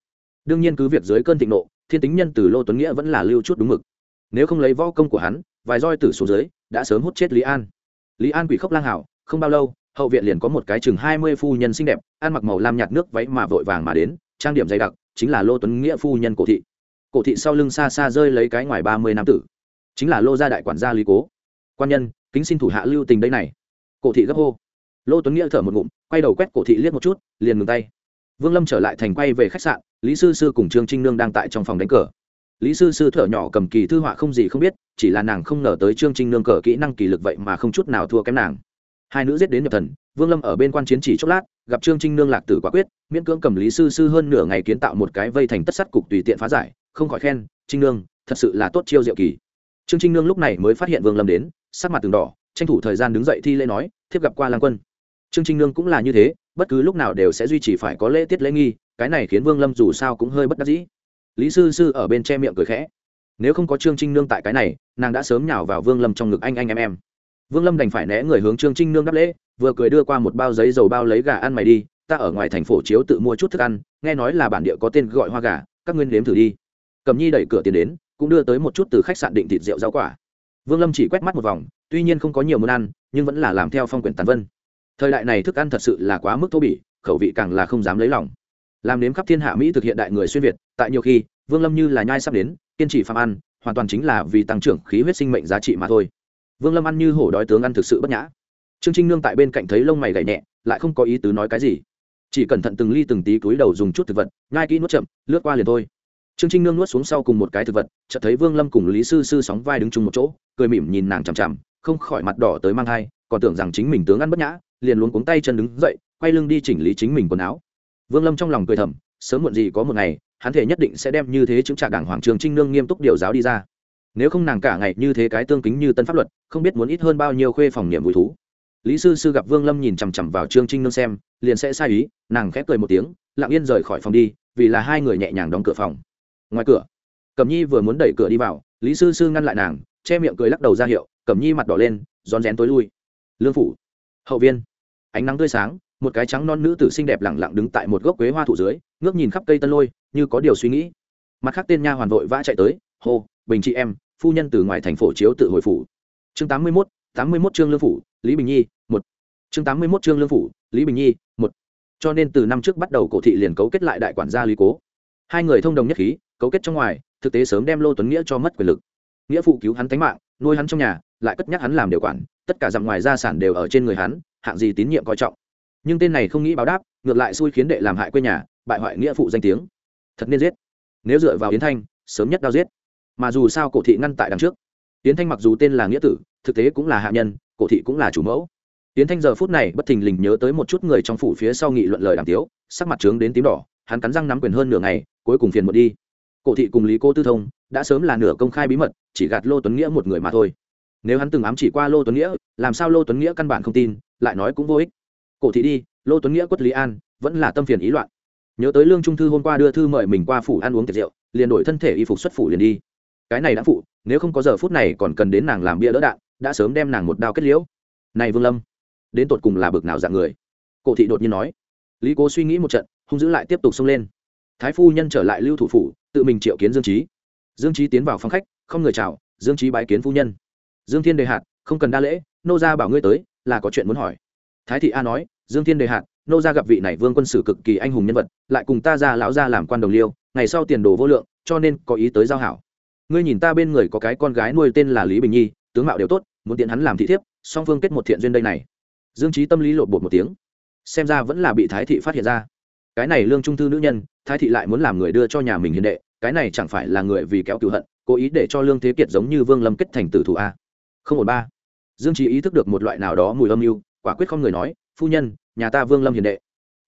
Đương nhiên cứ việc dưới cơn thịnh nộ, thiên tính nhân từ lô tuấn nghĩa vẫn là lưu chút đúng mực. Nếu không lấy võ công của hắn, vài roi tử xuống dưới, đã sớm hút chết lý an. Lý an quỷ khốc lang hảo, không bao lâu hậu viện liền có một cái chừng hai mươi phu nhân xinh đẹp, ăn mặc màu lam nhạt nước váy mà vội vàng mà đến, trang điểm dày đặc, chính là lô tuấn nghĩa phu nhân cổ thị. Cổ thị sau lưng xa xa rơi lấy cái ngoài ba mươi nam tử, chính là lô gia đại quản gia lý cố. Quan nhân, kính xin thủ hạ lưu tình đây này. Cổ thị gấp hô. Lô tuấn nghĩa thở một ngụm, quay đầu quét cổ thị liếc một chút, liền ngừng tay. Vương lâm trở lại thành quay về khách sạn, lý sư sư cùng trương trinh nương đang tại trong phòng đánh cờ. Lý sư sư thở nhỏ cầm kỳ thư họa không gì không biết, chỉ là nàng không ngờ tới trương trinh nương cờ kỹ năng kỳ lực vậy mà không chút nào thua kém nàng hai nữ giết đến nhập thần, vương lâm ở bên quan chiến chỉ chốc lát, gặp trương trinh nương lạc tử quả quyết, miễn cưỡng cầm lý sư sư hơn nửa ngày kiến tạo một cái vây thành tất sắt cục tùy tiện phá giải, không khỏi khen, trinh nương, thật sự là tốt chiêu diệu kỳ. Trương trinh nương lúc này mới phát hiện vương lâm đến, sắc mặt từng đỏ, tranh thủ thời gian đứng dậy thi lễ nói, thiếp gặp qua lang quân. Trương trinh nương cũng là như thế, bất cứ lúc nào đều sẽ duy trì phải có lễ tiết lễ nghi, cái này khiến vương lâm dù sao cũng hơi bất đắc dĩ. Lý sư sư ở bên che miệng cười khẽ. Nếu không có trương trinh nương tại cái này, nàng đã sớm nhào vào vương lâm trong ngực anh anh em em vương lâm đành phải né người hướng trương trinh nương đáp lễ, vừa cười đưa qua một bao giấy dầu bao lấy gà ăn mày đi, ta ở ngoài thành phố chiếu tự mua chút thức ăn, nghe nói là bản địa có tên gọi hoa gà, các nguyên nếm thử đi. Cầm nhi đẩy cửa tiền đến, cũng đưa tới một chút từ khách sạn định thịt rượu rau quả. Vương lâm chỉ quét mắt một vòng, tuy nhiên không có nhiều món ăn, nhưng vẫn là làm theo phong quyển tàn vân. Thời đại này thức ăn thật sự là quá mức thô bỉ, khẩu vị càng là không dám lấy lòng. Làm nếm khắp thiên hạ mỹ thực hiện đại người xuyên việt, tại nhiều khi, vương lâm như là nhai sắp đến, kiên trì phạm ăn, hoàn toàn chính là vì tăng trưởng khí huyết sinh mệnh giá trị mà thôi vương lâm ăn như hổ đói tướng ăn thực sự bất nhã. Trương trinh nương tại bên cạnh thấy lông mày gậy nhẹ, lại không có ý tứ nói cái gì. Chỉ cẩn thận từng ly từng tí cúi đầu dùng chút thực vật ngai kỹ nuốt chậm, lướt qua liền thôi. Trương trinh nương nuốt xuống sau cùng một cái thực vật, chợt thấy vương lâm cùng lý sư sư sóng vai đứng chung một chỗ, cười mỉm nhìn nàng chằm chằm, không khỏi mặt đỏ tới mang thai, còn tưởng rằng chính mình tướng ăn bất nhã, liền luống cuống tay chân đứng dậy, quay lưng đi chỉnh lý chính mình quần áo. Vương lâm trong lòng cười thầm, sớm muộn gì có một ngày, hắn thể nhất định sẽ đem như thế chứng trả đảng hoàng trường trinh nương nghiêm túc điều giáo đi ra nếu không nàng cả ngày như thế cái tương kính như tân pháp luật, không biết muốn ít hơn bao nhiêu khuê phòng niệm vui thú. Lý sư sư gặp vương lâm nhìn chằm chằm vào trương trinh nương xem, liền sẽ sai ý, nàng khép cười một tiếng, lặng yên rời khỏi phòng đi, vì là hai người nhẹ nhàng đóng cửa phòng. Ngoài cửa, cẩm nhi vừa muốn đẩy cửa đi vào, lý sư sư ngăn lại nàng, che miệng cười lắc đầu ra hiệu, cẩm nhi mặt đỏ lên, rón rén tối lui. Lương phủ, hậu viên, ánh nắng tươi sáng, một cái trắng non nữ tử xinh đẹp lẳng lặng đứng tại một gốc quế hoa thụ dưới, ngước nhìn khắp cây tân lôi, như có điều suy nghĩ. Mặt khác tên nha hoàn vội vã chạy tới, hô, bình chị em phu nhân từ ngoài thành phố chiếu tự hồi phủ. Chương tám mươi mốt, tám mươi mốt chương lương phủ, lý bình nhi, một. Chương tám mươi mốt chương lương phủ, lý bình nhi, một. Cho nên từ năm trước bắt đầu cổ thị liền cấu kết lại đại quản gia lý cố. Hai người thông đồng nhất khí, cấu kết trong ngoài, thực tế sớm đem lô tuấn nghĩa cho mất quyền lực. Nghĩa phụ cứu hắn tánh mạng, nuôi hắn trong nhà, lại cất nhắc hắn làm điều quản, tất cả dặm ngoài gia sản đều ở trên người hắn, hạng gì tín nhiệm coi trọng. Nhưng tên này không nghĩ báo đáp, ngược lại xui khiến đệ làm hại quê nhà, bại hoại nghĩa phụ danh tiếng. Thật nên giết. Nếu dựa vào yến thanh, sớm nhất đao giết mà dù sao cổ thị ngăn tại đằng trước. Tiến thanh mặc dù tên là nghĩa tử, thực tế cũng là hạ nhân, cổ thị cũng là chủ mẫu. Tiến thanh giờ phút này bất thình lình nhớ tới một chút người trong phủ phía sau nghị luận lời đàm tiếu, sắc mặt trướng đến tím đỏ, hắn cắn răng nắm quyền hơn nửa ngày, cuối cùng phiền một đi. Cổ thị cùng lý cô tư thông, đã sớm là nửa công khai bí mật, chỉ gạt lô tuấn nghĩa một người mà thôi. Nếu hắn từng ám chỉ qua lô tuấn nghĩa, làm sao lô tuấn nghĩa căn bản không tin, lại nói cũng vô ích. Cổ thị đi, lô tuấn nghĩa quất lý an, vẫn là tâm phiền ý loạn. Nhớ tới lương trung thư hôm qua đưa thư mời mình qua phủ ăn uống tiệc rượu, liền đổi thân thể y phục xuất phủ liền đi cái này đã phụ, nếu không có giờ phút này còn cần đến nàng làm bia đỡ đạn, đã sớm đem nàng một đao kết liễu. Này vương lâm, đến tột cùng là bực nào dạng người? Cổ thị đột nhiên nói. Lý cố suy nghĩ một trận, hung giữ lại tiếp tục xông lên. Thái phu nhân trở lại lưu thủ phủ, tự mình triệu kiến dương trí dương trí tiến vào phòng khách, không người chào, dương trí bái kiến phu nhân. Dương thiên đề hạt, không cần đa lễ, nô gia bảo ngươi tới, là có chuyện muốn hỏi. Thái thị a nói, dương thiên đề hạt, nô gia gặp vị này vương quân sử cực kỳ anh hùng nhân vật, lại cùng ta ra lão gia làm quan đồng liêu, ngày sau tiền đồ vô lượng, cho nên có ý tới giao hảo ngươi nhìn ta bên người có cái con gái nuôi tên là lý bình nhi, tướng mạo đều tốt, muốn tiện hắn làm thị thiếp, song phương kết một thiện duyên đây này. Dương trí tâm lý lộn bột một tiếng. Xem ra vẫn là bị thái thị phát hiện ra. Cái này lương trung thư nữ nhân, thái thị lại muốn làm người đưa cho nhà mình hiền đệ, cái này chẳng phải là người vì kéo cựu hận, cố ý để cho lương thế kiệt giống như vương lâm kết thành tử thủ a. Không một ba. Dương trí ý thức được một loại nào đó mùi âm mưu, quả quyết không người nói, phu nhân, nhà ta vương lâm hiền đệ.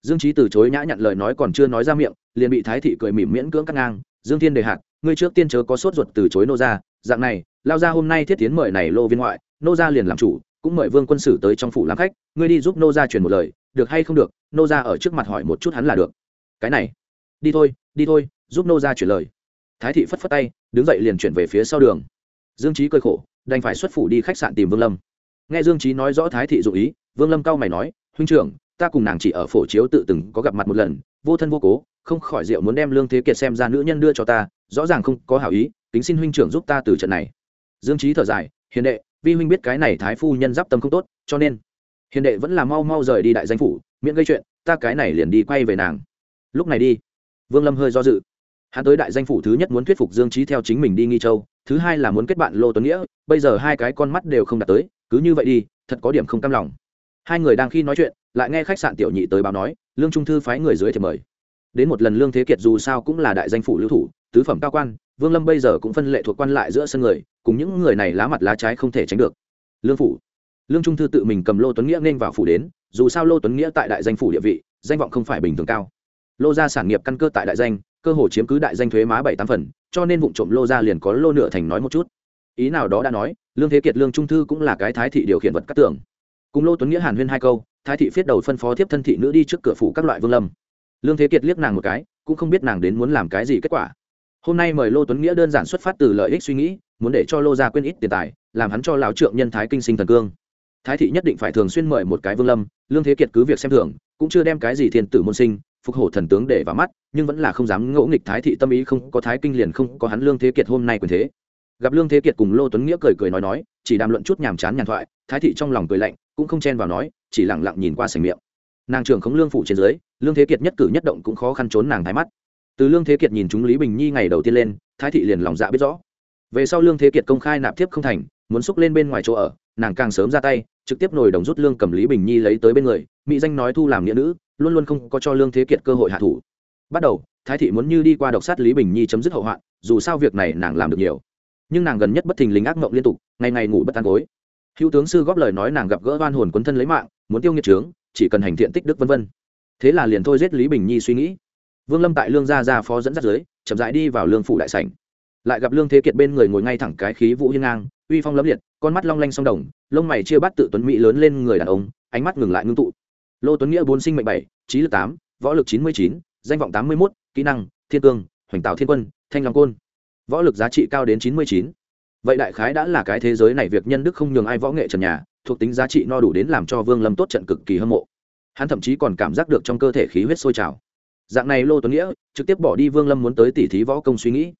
Dương trí từ chối nhã nhận lời nói còn chưa nói ra miệng, liền bị thái thị cười mỉm miễn cưỡng cắt ngang dương thiên đề hạt, ngươi trước tiên chớ có sốt ruột từ chối nô ra dạng này, lao ra hôm nay thiết tiến mời này lô viên ngoại, nô ra liền làm chủ, cũng mời vương quân sử tới trong phủ làm khách, ngươi đi giúp nô ra truyền một lời, được hay không được, nô ra ở trước mặt hỏi một chút hắn là được. Cái này, đi thôi đi thôi, giúp nô ra truyền lời. Thái thị phất phất tay, đứng dậy liền chuyển về phía sau đường. Dương trí cơi khổ, đành phải xuất phủ đi khách sạn tìm vương lâm. Nghe dương trí nói rõ thái thị dụ ý, vương lâm cao mày nói, huynh trưởng, ta cùng nàng chỉ ở phổ chiếu tự từng có gặp mặt một lần, vô thân vô cố không khỏi rượu muốn đem lương thế kiệt xem ra nữ nhân đưa cho ta, rõ ràng không có hảo ý tính xin huynh trưởng giúp ta từ trận này. Dương trí thở dài, hiền đệ, vi huynh biết cái này thái phu nhân giáp tâm không tốt, cho nên hiền đệ vẫn là mau mau rời đi đại danh phủ miễn gây chuyện, ta cái này liền đi quay về nàng. Lúc này đi, vương lâm hơi do dự. Hắn tới đại danh phủ thứ nhất muốn thuyết phục dương trí theo chính mình đi nghi châu, thứ hai là muốn kết bạn lô tuấn nghĩa, bây giờ hai cái con mắt đều không đạt tới, cứ như vậy đi, thật có điểm không cam lòng. Hai người đang khi nói chuyện, lại nghe khách sạn tiểu nhị tới báo nói, lương trung thư phái người dưới thì mời đến một lần lương thế kiệt dù sao cũng là đại danh phủ lưu thủ, tứ phẩm cao quan, vương lâm bây giờ cũng phân lệ thuộc quan lại giữa sân người, cùng những người này lá mặt lá trái không thể tránh được. Lương phủ. Lương trung thư tự mình cầm lô tuấn nghĩa nên vào phủ đến, dù sao lô tuấn nghĩa tại đại danh phủ địa vị, danh vọng không phải bình thường cao. Lô gia sản nghiệp căn cơ tại đại danh, cơ hồ chiếm cứ đại danh thuế má bảy tám phần, cho nên vụ trộm lô gia liền có lô nửa thành nói một chút. Ý nào đó đã nói, lương thế kiệt, lương trung thư cũng là cái thái thị điều khiển vật cắt tưởng cùng lô tuấn nghĩa hàn huyên hai câu, thái thị phiết đầu phân phó tiếp thân thị nữ đi trước cửa phủ các loại vương lâm lương thế kiệt liếc nàng một cái, cũng không biết nàng đến muốn làm cái gì kết quả. Hôm nay mời lô tuấn nghĩa đơn giản xuất phát từ lợi ích suy nghĩ, muốn để cho lô gia quên ít tiền tài, làm hắn cho lão trượng nhân thái kinh sinh thần cương. Thái thị nhất định phải thường xuyên mời một cái vương lâm, lương thế kiệt cứ việc xem thường, cũng chưa đem cái gì thiên tử môn sinh, phục hổ thần tướng để vào mắt, nhưng vẫn là không dám ngỗ nghịch thái thị tâm ý không có thái kinh liền không có hắn lương thế kiệt hôm nay quyền thế. Gặp lương thế kiệt cùng lô tuấn nghĩa cười cười nói nói, chỉ đàm luận chút nhàm chán nhàn thoại, thái thị trong lòng cười lạnh, cũng không chen vào nói, chỉ lẳng lặng nhìn qua sành miệng. Nàng trưởng không lương phủ trên dưới lương thế kiệt nhất cử nhất động cũng khó khăn trốn nàng thái mắt. Từ lương thế kiệt nhìn chúng lý bình nhi ngày đầu tiên lên, thái thị liền lòng dạ biết rõ. Về sau lương thế kiệt công khai nạp tiếp không thành, muốn xúc lên bên ngoài chỗ ở, nàng càng sớm ra tay, trực tiếp nổi đồng rút lương cầm lý bình nhi lấy tới bên người, mỹ danh nói thu làm nghĩa nữ, luôn luôn không có cho lương thế kiệt cơ hội hạ thủ. Bắt đầu, thái thị muốn như đi qua độc sát lý bình nhi chấm dứt hậu hoạn, dù sao việc này nàng làm được nhiều. Nhưng nàng gần nhất bất thình lình ác mộng liên tục, ngày ngày ngủ bất an gối. Hữu tướng sư góp lời nói nàng gặp gỡ oan hồn quấn thân lấy mạng, muốn tiêu nghiệt trướng chỉ cần hành thiện tích đức vân vân thế là liền thôi giết lý bình nhi suy nghĩ. Vương lâm tại lương gia gia phó dẫn dắt dưới, chậm rãi đi vào lương phủ đại sảnh. Lại gặp lương thế kiệt bên người ngồi ngay thẳng cái khí vũ hiên ngang, uy phong lẫm liệt, con mắt long lanh song đồng, lông mày chia bắt tự tuấn mỹ lớn lên người đàn ông, ánh mắt ngừng lại ngưng tụ. Lô tuấn nghĩa bốn sinh mệnh bảy, trí lực tám, võ lực chín mươi chín, danh vọng tám mươi một kỹ năng, thiên cương, hoành tạo thiên quân, thanh long côn. Võ lực giá trị cao đến chín mươi chín. Vậy đại khái đã là cái thế giới này việc nhân đức không nhường ai võ nghệ trần nhà, thuộc tính giá trị no đủ đến làm cho vương lâm tốt trận cực kỳ hâm mộ hắn thậm chí còn cảm giác được trong cơ thể khí huyết sôi trào. Dạng này lô tuấn nghĩa trực tiếp bỏ đi vương lâm muốn tới tỉ thí võ công suy nghĩ.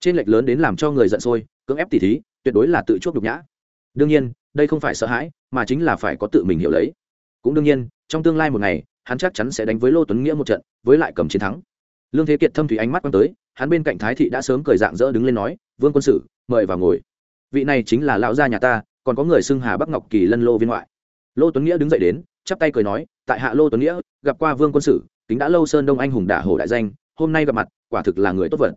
Trên lệch lớn đến làm cho người giận sôi, cưỡng ép tỉ thí, tuyệt đối là tự chuốc nhục nhã. Đương nhiên, đây không phải sợ hãi, mà chính là phải có tự mình hiểu lấy. Cũng đương nhiên, trong tương lai một ngày, hắn chắc chắn sẽ đánh với lô tuấn nghĩa một trận, với lại cầm chiến thắng. Lương thế kiệt thâm thủy ánh mắt quăng tới, hắn bên cạnh thái thị đã sớm cười dạng dỡ đứng lên nói, vương quân sự, mời vào ngồi. Vị này chính là lão gia nhà ta, còn có người xưng hà bắc ngọc kỳ lân lô viên ngoại. Lô tuấn nghĩa đứng dậy đến chắp tay cười nói, tại hạ lô tuấn nghĩa, gặp qua vương quân sử tính đã lâu sơn đông anh hùng đả hổ đại danh, hôm nay gặp mặt, quả thực là người tốt vật.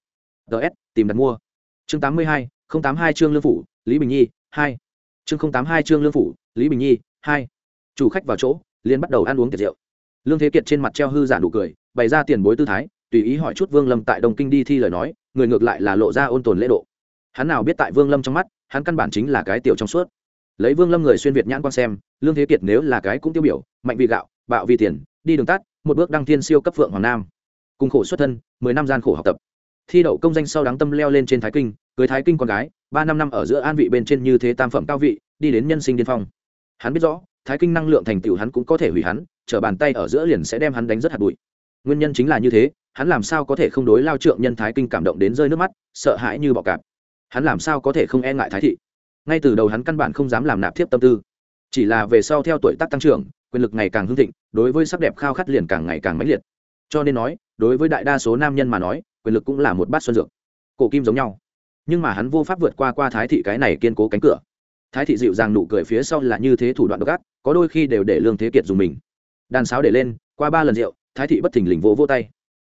Ts tìm đặt mua. Chương tám mươi hai, không tám hai chương lương phủ, lý bình nhi, hai. Chương không tám hai chương lương phủ, lý bình nhi, hai. Chủ khách vào chỗ liên bắt đầu ăn uống tiệc rượu lương thế kiệt trên mặt treo hư giả nụ cười, bày ra tiền bối tư thái, tùy ý hỏi chút vương lâm tại đông kinh đi thi lời nói, người ngược lại là lộ ra ôn tồn lễ độ. Hắn nào biết tại vương lâm trong mắt, hắn căn bản chính là cái tiểu trong suốt. Lấy vương lâm người xuyên việt nhãn quan xem lương thế kiệt nếu là cái cũng tiêu biểu, mạnh vì gạo, bạo vì tiền, đi đường tắt, một bước đăng thiên siêu cấp phượng hoàng nam. Cùng khổ xuất thân, mười năm gian khổ học tập. Thi đậu công danh sau đáng tâm leo lên trên thái kinh, cưới thái kinh con gái, ba năm năm ở giữa an vị bên trên như thế tam phẩm cao vị, đi đến nhân sinh điên phong. Hắn biết rõ, thái kinh năng lượng thành tựu hắn cũng có thể hủy hắn, trở bàn tay ở giữa liền sẽ đem hắn đánh rất hạt bụi. Nguyên nhân chính là như thế, hắn làm sao có thể không đối lao trượng nhân thái kinh cảm động đến rơi nước mắt, sợ hãi như bọ cạp. Hắn làm sao có thể không e ngại thái thị? Ngay từ đầu hắn căn bản không dám làm nạp thiếp tâm tư chỉ là về sau theo tuổi tác tăng trưởng, quyền lực ngày càng hưng thịnh, đối với sắc đẹp khao khát liền càng ngày càng mãnh liệt. Cho nên nói, đối với đại đa số nam nhân mà nói, quyền lực cũng là một bát xuân dược. Cổ kim giống nhau. Nhưng mà hắn vô pháp vượt qua qua thái thị cái này kiên cố cánh cửa. Thái thị dịu dàng nụ cười phía sau là như thế thủ đoạn độc ác, có đôi khi đều để lương thế kiệt dùng mình. Đàn sáo để lên, qua ba lần rượu, thái thị bất thình lình vỗ vỗ tay.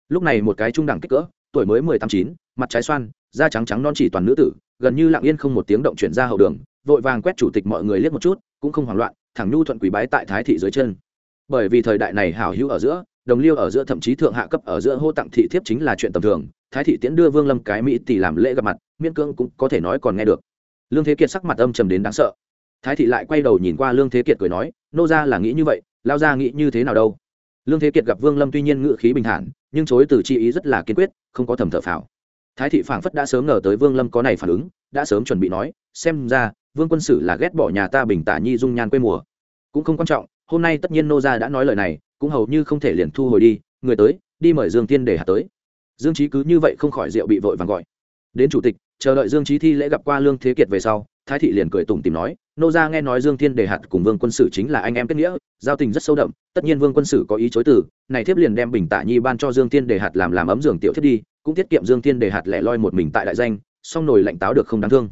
Lúc này một cái trung đẳng kích cỡ, tuổi mới mười tám chín, mặt trái xoan, da trắng trắng non chỉ toàn nữ tử, gần như lặng yên không một tiếng động chuyển ra hậu đường, vội vàng quét chủ tịch mọi người liếc một chút cũng không hoảng loạn, thẳng nhu thuận quỷ bái tại thái thị dưới chân. Bởi vì thời đại này hảo hữu ở giữa, đồng liêu ở giữa thậm chí thượng hạ cấp ở giữa hô tặng thị thiếp chính là chuyện tầm thường, thái thị tiễn đưa vương lâm cái mỹ tỷ làm lễ gặp mặt, miễn cưỡng cũng có thể nói còn nghe được. Lương thế kiệt sắc mặt âm trầm đến đáng sợ. Thái thị lại quay đầu nhìn qua lương thế kiệt cười nói, nô ra là nghĩ như vậy lao ra nghĩ như thế nào đâu? Lương thế kiệt gặp vương lâm tuy nhiên ngự khí bình thản, nhưng chối từ chi ý rất là kiên quyết, không có thầm thở phào. Thái thị phảng phất đã sớm ngờ tới vương lâm có này phản ứng, đã sớm chuẩn bị nói, xem ra vương quân sử là ghét bỏ nhà ta bình tả nhi dung nhan quê mùa. Cũng không quan trọng, hôm nay tất nhiên nô gia đã nói lời này, cũng hầu như không thể liền thu hồi đi, người tới, đi mời dương tiên để hạ tới. Dương trí cứ như vậy không khỏi rượu bị vội vàng gọi. Đến chủ tịch, chờ đợi dương trí thi lễ gặp qua lương thế kiệt về sau, thái thị liền cười tủm tìm nói, nô gia nghe nói dương thiên đề hạt cùng vương quân sử chính là anh em kết nghĩa, giao tình rất sâu đậm, tất nhiên vương quân sử có ý chối từ, này thiếp liền đem bình tạ nhi ban cho dương thiên đề hạt làm làm ấm giường tiểu thiết đi, cũng tiết kiệm dương thiên đề hạt lẻ loi một mình tại đại danh, song nổi lạnh táo được không đáng thương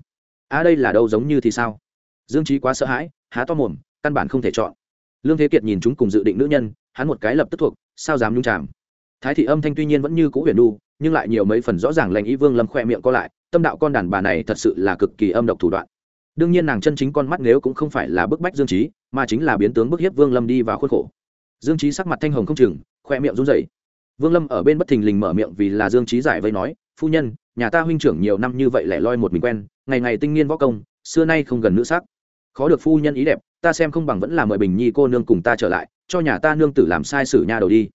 à đây là đâu giống như thì sao? Dương trí quá sợ hãi, há to mồm, căn bản không thể chọn. Lương thế kiệt nhìn chúng cùng dự định nữ nhân, hắn một cái lập tức thuộc, sao dám nhung chàm? Thái thị âm thanh tuy nhiên vẫn như cũ huyền đu, nhưng lại nhiều mấy phần rõ ràng lành ý vương lâm khoe miệng co lại, tâm đạo con đàn bà này thật sự là cực kỳ âm độc thủ đoạn. Đương nhiên nàng chân chính con mắt nếu cũng không phải là bức bách dương trí mà chính là biến tướng bức hiếp vương lâm đi vào khuôn khổ. Dương trí sắc mặt thanh hồng không chừng khoe miệng run rẩy. Vương lâm ở bên bất thình lình mở miệng vì là dương trí giải vây nói, phu nhân nhà ta huynh trưởng nhiều năm như vậy lẻ loi một mình quen, ngày ngày tinh nghiên võ công, xưa nay không gần nữ sắc. Khó được phu nhân ý đẹp, ta xem không bằng vẫn là mời bình nhi cô nương cùng ta trở lại, cho nhà ta nương tử làm sai sử nha đầu đi.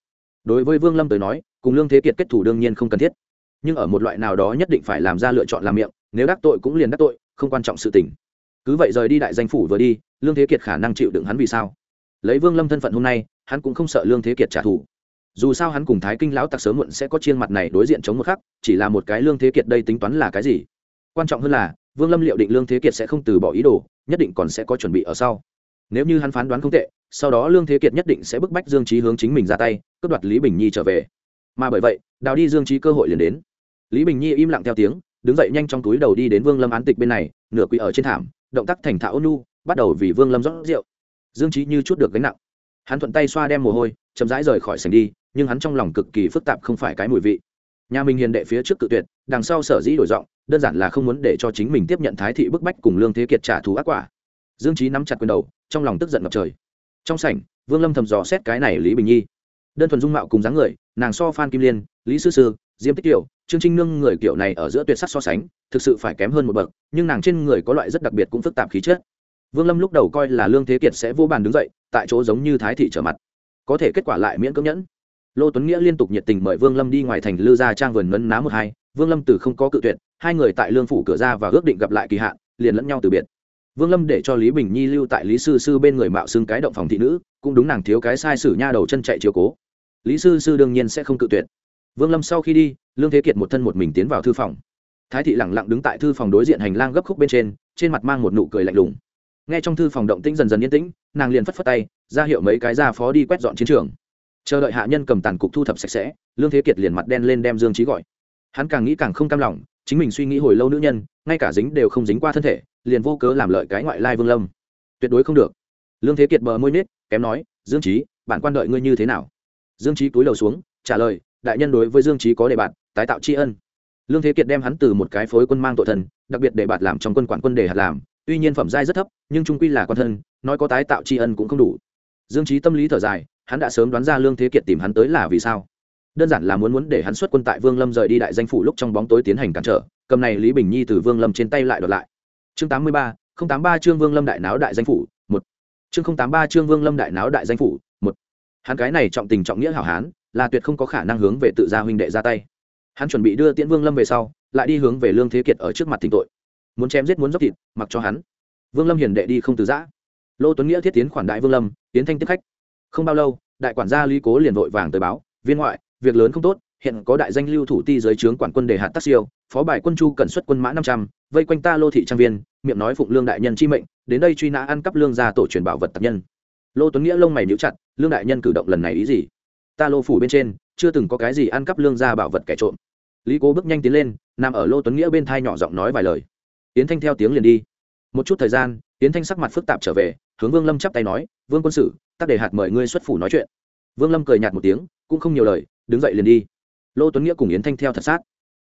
Đối với vương lâm tới nói, cùng lương thế kiệt kết thủ đương nhiên không cần thiết. Nhưng ở một loại nào đó nhất định phải làm ra lựa chọn làm miệng, nếu đắc tội cũng liền đắc tội, không quan trọng sự tình. Cứ vậy rời đi đại danh phủ vừa đi, lương thế kiệt khả năng chịu đựng hắn vì sao? Lấy vương lâm thân phận hôm nay, hắn cũng không sợ lương thế kiệt trả thù dù sao hắn cùng thái kinh lão tặc sớm muộn sẽ có chiên mặt này đối diện chống một khắc, chỉ là một cái lương thế kiệt đây tính toán là cái gì? Quan trọng hơn là, vương lâm liệu định lương thế kiệt sẽ không từ bỏ ý đồ, nhất định còn sẽ có chuẩn bị ở sau. Nếu như hắn phán đoán không tệ, sau đó lương thế kiệt nhất định sẽ bức bách dương trí hướng chính mình ra tay, cướp đoạt lý bình nhi trở về. Mà bởi vậy, đào đi dương trí cơ hội liền đến. Lý bình nhi im lặng theo tiếng, đứng dậy nhanh trong túi đầu đi đến vương lâm án tịch bên này, nửa quỳ ở trên thảm, động tác thành thạo nu bắt đầu vì vương lâm rót rượu. Dương trí như chút được gánh nặng hắn thuận tay xoa đem mồ hôi, chậm rãi rời khỏi sành đi, nhưng hắn trong lòng cực kỳ phức tạp không phải cái mùi vị. Nhà mình hiền đệ phía trước cự tuyệt, đằng sau sở dĩ đổi giọng, đơn giản là không muốn để cho chính mình tiếp nhận thái thị bức bách cùng lương thế kiệt trả thù ác quả. Dương trí nắm chặt quyền đầu, trong lòng tức giận ngập trời. Trong sảnh, vương lâm thầm dò xét cái này lý bình nhi. Đơn thuần dung mạo cùng dáng người, nàng so phan kim liên, lý sư sư, diêm tích kiểu trương trinh nương người kiểu này ở giữa tuyệt sắc so sánh, thực sự phải kém hơn một bậc, nhưng nàng trên người có loại rất đặc biệt cũng phức tạp khí chất vương lâm lúc đầu coi là lương thế kiệt sẽ vô bàn đứng dậy, tại chỗ giống như thái thị trở mặt. Có thể kết quả lại miễn cưỡng nhẫn. Lô tuấn nghĩa liên tục nhiệt tình mời vương lâm đi ngoài thành lư gia trang vườn ngấn ná một hai. Vương lâm từ không có cự tuyệt, hai người tại lương phủ cửa ra và ước định gặp lại kỳ hạn, liền lẫn nhau từ biệt. Vương lâm để cho lý bình nhi lưu tại lý sư sư bên người mạo xưng cái động phòng thị nữ, cũng đúng nàng thiếu cái sai sử nha đầu chân chạy chiều cố. Lý sư sư đương nhiên sẽ không cự tuyệt. Vương lâm sau khi đi, lương thế kiệt một thân một mình tiến vào thư phòng. Thái thị lẳng lặng đứng tại thư phòng đối diện hành lang gấp khúc bên trên trên mặt mang một nụ cười lạnh lùng nghe trong thư phòng động tĩnh dần dần yên tĩnh, nàng liền phất phất tay, ra hiệu mấy cái ra phó đi quét dọn chiến trường. Chờ đợi hạ nhân cầm tàn cục thu thập sạch sẽ, lương thế kiệt liền mặt đen lên đem dương trí gọi. Hắn càng nghĩ càng không cam lòng, chính mình suy nghĩ hồi lâu nữ nhân, ngay cả dính đều không dính qua thân thể, liền vô cớ làm lợi cái ngoại lai vương lâm. Tuyệt đối không được. Lương thế kiệt bờ môi nết, kém nói, dương trí bạn quan đợi ngươi như thế nào? Dương trí cúi đầu xuống, trả lời, đại nhân đối với dương trí có đề bạt, tái tạo tri ân. Lương thế kiệt đem hắn từ một cái phối quân mang tội thần, đặc biệt đề bạt làm trong quân quản quân đề hạt làm tuy nhiên phẩm giai rất thấp, nhưng trung quy là quan thân, nói có tái tạo tri ân cũng không đủ. Dương trí tâm lý thở dài, hắn đã sớm đoán ra lương thế kiệt tìm hắn tới là vì sao. Đơn giản là muốn muốn để hắn xuất quân tại vương lâm rời đi đại danh phủ lúc trong bóng tối tiến hành cản trở, cầm này lý bình nhi từ vương lâm trên tay lại đoạt lại. Chương tám mươi ba, không tám ba chương vương lâm đại náo đại danh phủ, một. Chương không tám ba chương vương lâm đại náo đại danh phủ, một. Hắn cái này trọng tình trọng nghĩa hảo hán, là tuyệt không có khả năng hướng về tự gia huynh đệ ra tay. Hắn chuẩn bị đưa tiễn vương lâm về sau, lại đi hướng về lương thế kiệt ở trước mặt thỉnh tội muốn chém giết muốn dốc thịt, mặc cho hắn. Vương lâm hiền đệ đi không từ giã. Lô tuấn nghĩa thiết tiến khoản đại vương lâm, tiến thanh tiếp khách. Không bao lâu, đại quản gia lý cố liền vội vàng tới báo, viên ngoại, việc lớn không tốt, hiện có đại danh lưu thủ ti giới trướng quản quân đề hạt tác siêu, phó bài quân chu cần xuất quân mã năm trăm, vây quanh ta lô thị trang viên, miệng nói phụng lương đại nhân chi mệnh, đến đây truy nã ăn cắp lương ra tổ truyền bảo vật tập nhân. Lô tuấn nghĩa lông mày níu chặt, lương đại nhân cử động lần này ý gì? Ta lô phủ bên trên, chưa từng có cái gì ăn cắp lương ra bảo vật kẻ trộm. Lý cố bước nhanh tiến lên, nằm ở lô tuấn nghĩa bên thai nhỏ giọng nói vài lời yến thanh theo tiếng liền đi. Một chút thời gian, yến thanh sắc mặt phức tạp trở về, hướng vương lâm chắp tay nói, vương quân sự, tắc để hạt mời ngươi xuất phủ nói chuyện. Vương lâm cười nhạt một tiếng, cũng không nhiều lời, đứng dậy liền đi. Lô tuấn nghĩa cùng yến thanh theo thật sát.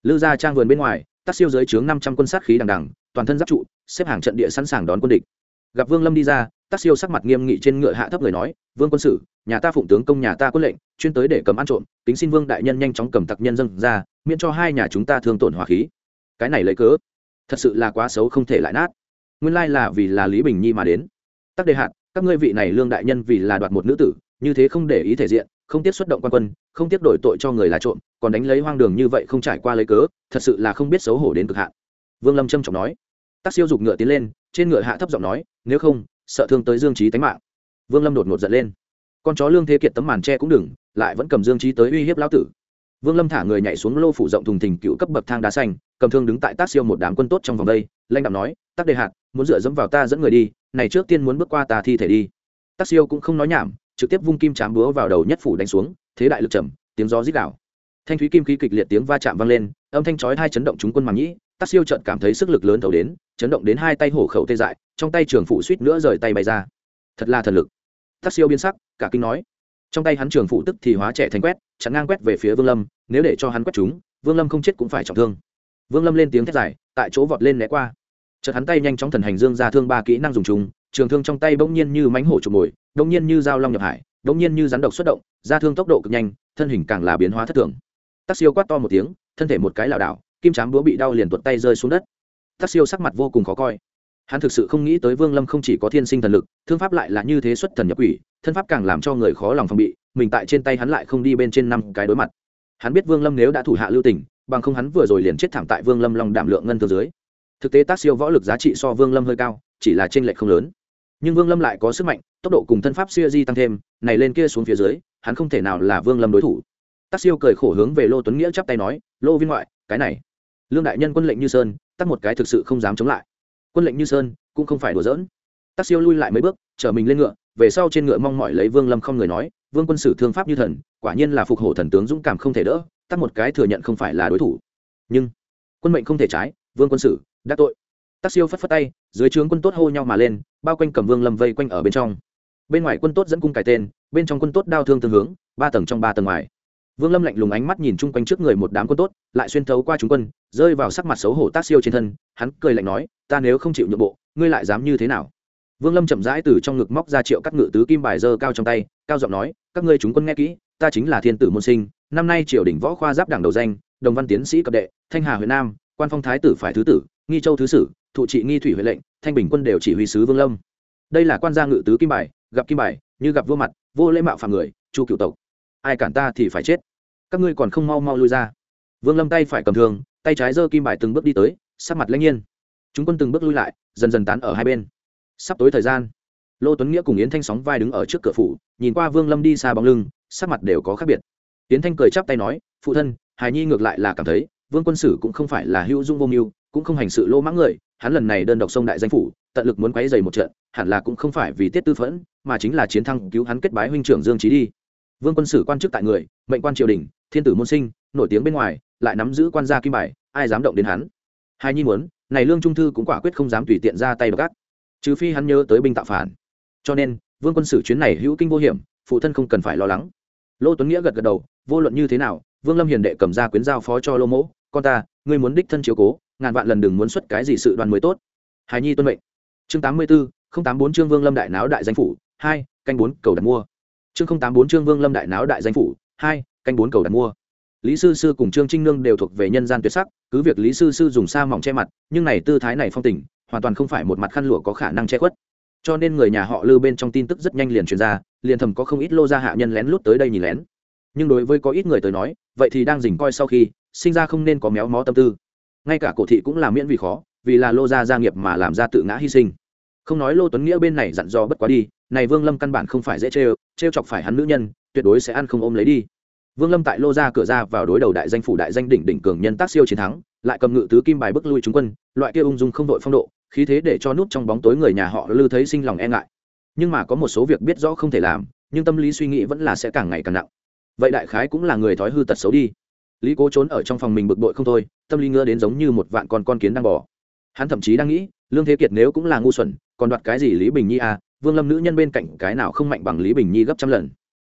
Lư gia trang vườn bên ngoài tác siêu dưới trướng năm trăm quân sát khí đằng đằng, toàn thân giáp trụ, xếp hàng trận địa sẵn sàng đón quân địch. Gặp vương lâm đi ra tác siêu sắc mặt nghiêm nghị trên ngựa hạ thấp người nói, vương quân sự, nhà ta phụng tướng công nhà ta quân lệnh, chuyên tới để cầm ăn trộm tính xin vương đại nhân nhanh chóng cầm tặc nhân dân ra, miễn cho hai nhà chúng ta thương tổn hòa khí. Cái này lấy cớ thật sự là quá xấu không thể lại nát. Nguyên lai là vì là lý bình nhi mà đến. Tắc đề hạt, các ngươi vị này lương đại nhân vì là đoạt một nữ tử, như thế không để ý thể diện, không tiếp xuất động quan quân, không tiếp đổi tội cho người là trộm, còn đánh lấy hoang đường như vậy không trải qua lấy cớ, thật sự là không biết xấu hổ đến cực hạn. Vương lâm trâm trọng nói. Tác siêu dục ngựa tiến lên, trên ngựa hạ thấp giọng nói, nếu không, sợ thương tới dương trí tánh mạng. Vương lâm đột ngột giận lên. Con chó lương thế kiệt tấm màn tre cũng đừng, lại vẫn cầm dương trí tới uy hiếp lão tử vương lâm thả người nhảy xuống lô phủ rộng thùng thình cựu cấp bậc thang đá xanh, cầm thương đứng tại tác siêu một đám quân tốt trong vòng đây, lãnh đạo nói, tác đề hạt, muốn dựa dẫm vào ta dẫn người đi, này trước tiên muốn bước qua ta thi thể đi. Tác siêu cũng không nói nhảm, trực tiếp vung kim chám búa vào đầu nhất phủ đánh xuống, thế đại lực trầm, tiếng gió rít đảo thanh thúy kim khí kịch liệt tiếng va chạm vang lên, âm thanh chói hai chấn động chúng quân màng nhĩ, tác siêu chợt cảm thấy sức lực lớn thấu đến, chấn động đến hai tay hổ khẩu tê dại, trong tay trường phủ suýt nữa rời tay bay ra. Thật là thần lực. Tác siêu biến sắc, cả kinh nói trong tay hắn trường phụ tức thì hóa trẻ thành quét, chặn ngang quét về phía vương lâm, nếu để cho hắn quét chúng, vương lâm không chết cũng phải trọng thương. Vương lâm lên tiếng thét dài, tại chỗ vọt lên né qua. Chợt hắn tay nhanh chóng thần hành dương ra thương ba kỹ năng dùng chúng trường thương trong tay bỗng nhiên như mánh hổ trục mồi, bỗng nhiên như dao long nhập hải, bỗng nhiên như rắn độc xuất động, ra thương tốc độ cực nhanh, thân hình càng là biến hóa thất thường. Tắc siêu quát to một tiếng, thân thể một cái lảo đảo, kim chám búa bị đau liền tuột tay rơi xuống đất. Tắc siêu sắc mặt vô cùng khó coi hắn thực sự không nghĩ tới vương lâm không chỉ có thiên sinh thần lực, thương pháp lại là như thế xuất thần nhập quỷ, thân pháp càng làm cho người khó lòng phòng bị, mình tại trên tay hắn lại không đi bên trên năm cái đối mặt. Hắn biết vương lâm nếu đã thủ hạ lưu tình, bằng không hắn vừa rồi liền chết thảm tại vương lâm lòng đảm lượng ngân từ dưới. Thực tế tác siêu võ lực giá trị so vương lâm hơi cao, chỉ là t r ê n lệch không lớn. Nhưng vương lâm lại có sức mạnh, tốc độ cùng thân pháp siêu di tăng thêm, này lên kia xuống phía dưới, hắn không thể nào là vương lâm đối thủ. Tác siêu cười khổ hướng về lô tuấn nghĩa chắp tay nói, lô viên ngoại, cái này. Lương đại nhân quân lệnh như sơn, tắt một cái thực sự không dám chống lại quân lệnh như sơn cũng không phải đùa giỡn. Tác siêu lui lại mấy bước, chở mình lên ngựa, về sau trên ngựa mong mỏi lấy vương lâm không người nói, vương quân sử thương pháp như thần, quả nhiên là phục hổ thần tướng dũng cảm không thể đỡ tắt một cái thừa nhận không phải là đối thủ. Nhưng, quân mệnh không thể trái, vương quân sử đã tội. Tác siêu phất phất tay, dưới trướng quân tốt hô nhau mà lên, bao quanh cầm vương lâm vây quanh ở bên trong. Bên ngoài quân tốt dẫn cung cải tên, bên trong quân tốt đao thương tương hướng, ba tầng trong ba tầng ngoài vương lâm lạnh lùng ánh mắt nhìn chung quanh trước người một đám quân tốt, lại xuyên thấu qua chúng quân, rơi vào sắc mặt xấu hổ tác siêu trên thân, hắn cười lạnh nói, ta nếu không chịu nhượng bộ, ngươi lại dám như thế nào? Vương lâm chậm rãi từ trong ngực móc ra triệu các ngự tứ kim bài dơ cao trong tay, cao giọng nói, các ngươi chúng quân nghe kỹ, ta chính là thiên tử môn sinh, năm nay triều đình võ khoa giáp đảng đầu danh, đồng văn tiến sĩ cập đệ, thanh hà huyện nam, quan phong thái tử phải thứ tử, nghi châu thứ sử, thụ trị nghi thủy huệ lệnh, thanh bình quân đều chỉ huy sứ vương lâm. Đây là quan gia ngự tứ kim bài, gặp kim bài, như gặp vua mặt, vô lễ mạo phạm người, chu cựu tộc. Ai cản ta thì phải chết các ngươi còn không mau mau lui ra. Vương lâm tay phải cầm thương, tay trái giơ kim bài từng bước đi tới sát mặt lãnh nhiên. Chúng quân từng bước lui lại, dần dần tán ở hai bên. Sắp tối thời gian, lô tuấn nghĩa cùng yến thanh sóng vai đứng ở trước cửa phủ, nhìn qua vương lâm đi xa bóng lưng, sắc mặt đều có khác biệt. Yến thanh cười chắp tay nói, phụ thân hài nhi ngược lại là cảm thấy, vương quân sử cũng không phải là hữu dung vô mưu, cũng không hành sự lô mãng người, hắn lần này đơn độc sông đại danh phủ, tận lực muốn quấy dày một trận, hẳn là cũng không phải vì tiết tư phẫn, mà chính là chiến thắng cứu hắn kết bái huynh trưởng dương trí đi. Vương quân sử quan chức tại người, mệnh quan triều đình thiên tử môn sinh, nổi tiếng bên ngoài, lại nắm giữ quan gia kim bài, ai dám động đến hắn? Hai nhi muốn, này lương trung thư cũng quả quyết không dám tùy tiện ra tay gác trừ phi hắn nhớ tới binh tạo phản. Cho nên, vương quân sử chuyến này hữu kinh vô hiểm, phụ thân không cần phải lo lắng. Lô tuấn nghĩa gật gật đầu, vô luận như thế nào, vương lâm hiền đệ cầm ra quyến giao phó cho lô mỗ, con ta, ngươi muốn đích thân chiếu cố, ngàn vạn lần đừng muốn xuất cái gì sự đoàn mới tốt. Hài nhi tuân mệnh. Chương tám mươi bốn không tám bốn chương vương lâm đại náo đại danh phủ, hai, canh bốn, cầu đặt mua. Chương không tám bốn chương vương lâm đại náo đại danh phủ, hai canh bốn cầu đặt mua. Lý sư sư cùng trương trinh nương đều thuộc về nhân gian tuyệt sắc, cứ việc lý sư sư dùng sa mỏng che mặt, nhưng này tư thái này phong tình, hoàn toàn không phải một mặt khăn lụa có khả năng che khuất. Cho nên người nhà họ lư bên trong tin tức rất nhanh liền truyền ra, liền thầm có không ít lô gia hạ nhân lén lút tới đây nhìn lén. Nhưng đối với có ít người tới nói, vậy thì đang dình coi sau khi, sinh ra không nên có méo mó tâm tư. Ngay cả cổ thị cũng là miễn vì khó, vì là lô gia gia nghiệp mà làm ra tự ngã hy sinh. Không nói lô tuấn nghĩa bên này dặn dò bất quá đi, này vương lâm căn bản không phải dễ trêu trêu chọc phải hắn nữ nhân, tuyệt đối sẽ ăn không ôm lấy đi vương lâm tại lô ra cửa ra vào đối đầu đại danh phủ đại danh đỉnh đỉnh cường nhân tác siêu chiến thắng, lại cầm ngự tứ kim bài bức lui chúng quân, loại kia ung dung không đội phong độ, khí thế để cho nút trong bóng tối người nhà họ lư thấy sinh lòng e ngại. Nhưng mà có một số việc biết rõ không thể làm, nhưng tâm lý suy nghĩ vẫn là sẽ càng ngày càng nặng. Vậy đại khái cũng là người thói hư tật xấu đi. Lý cố trốn ở trong phòng mình bực bội không thôi, tâm lý ngứa đến giống như một vạn con con kiến đang bỏ hắn thậm chí đang nghĩ, lương thế kiệt nếu cũng là ngu xuẩn, còn đoạt cái gì lý bình nhi à vương lâm nữ nhân bên cạnh cái nào không mạnh bằng lý bình nhi gấp trăm lần.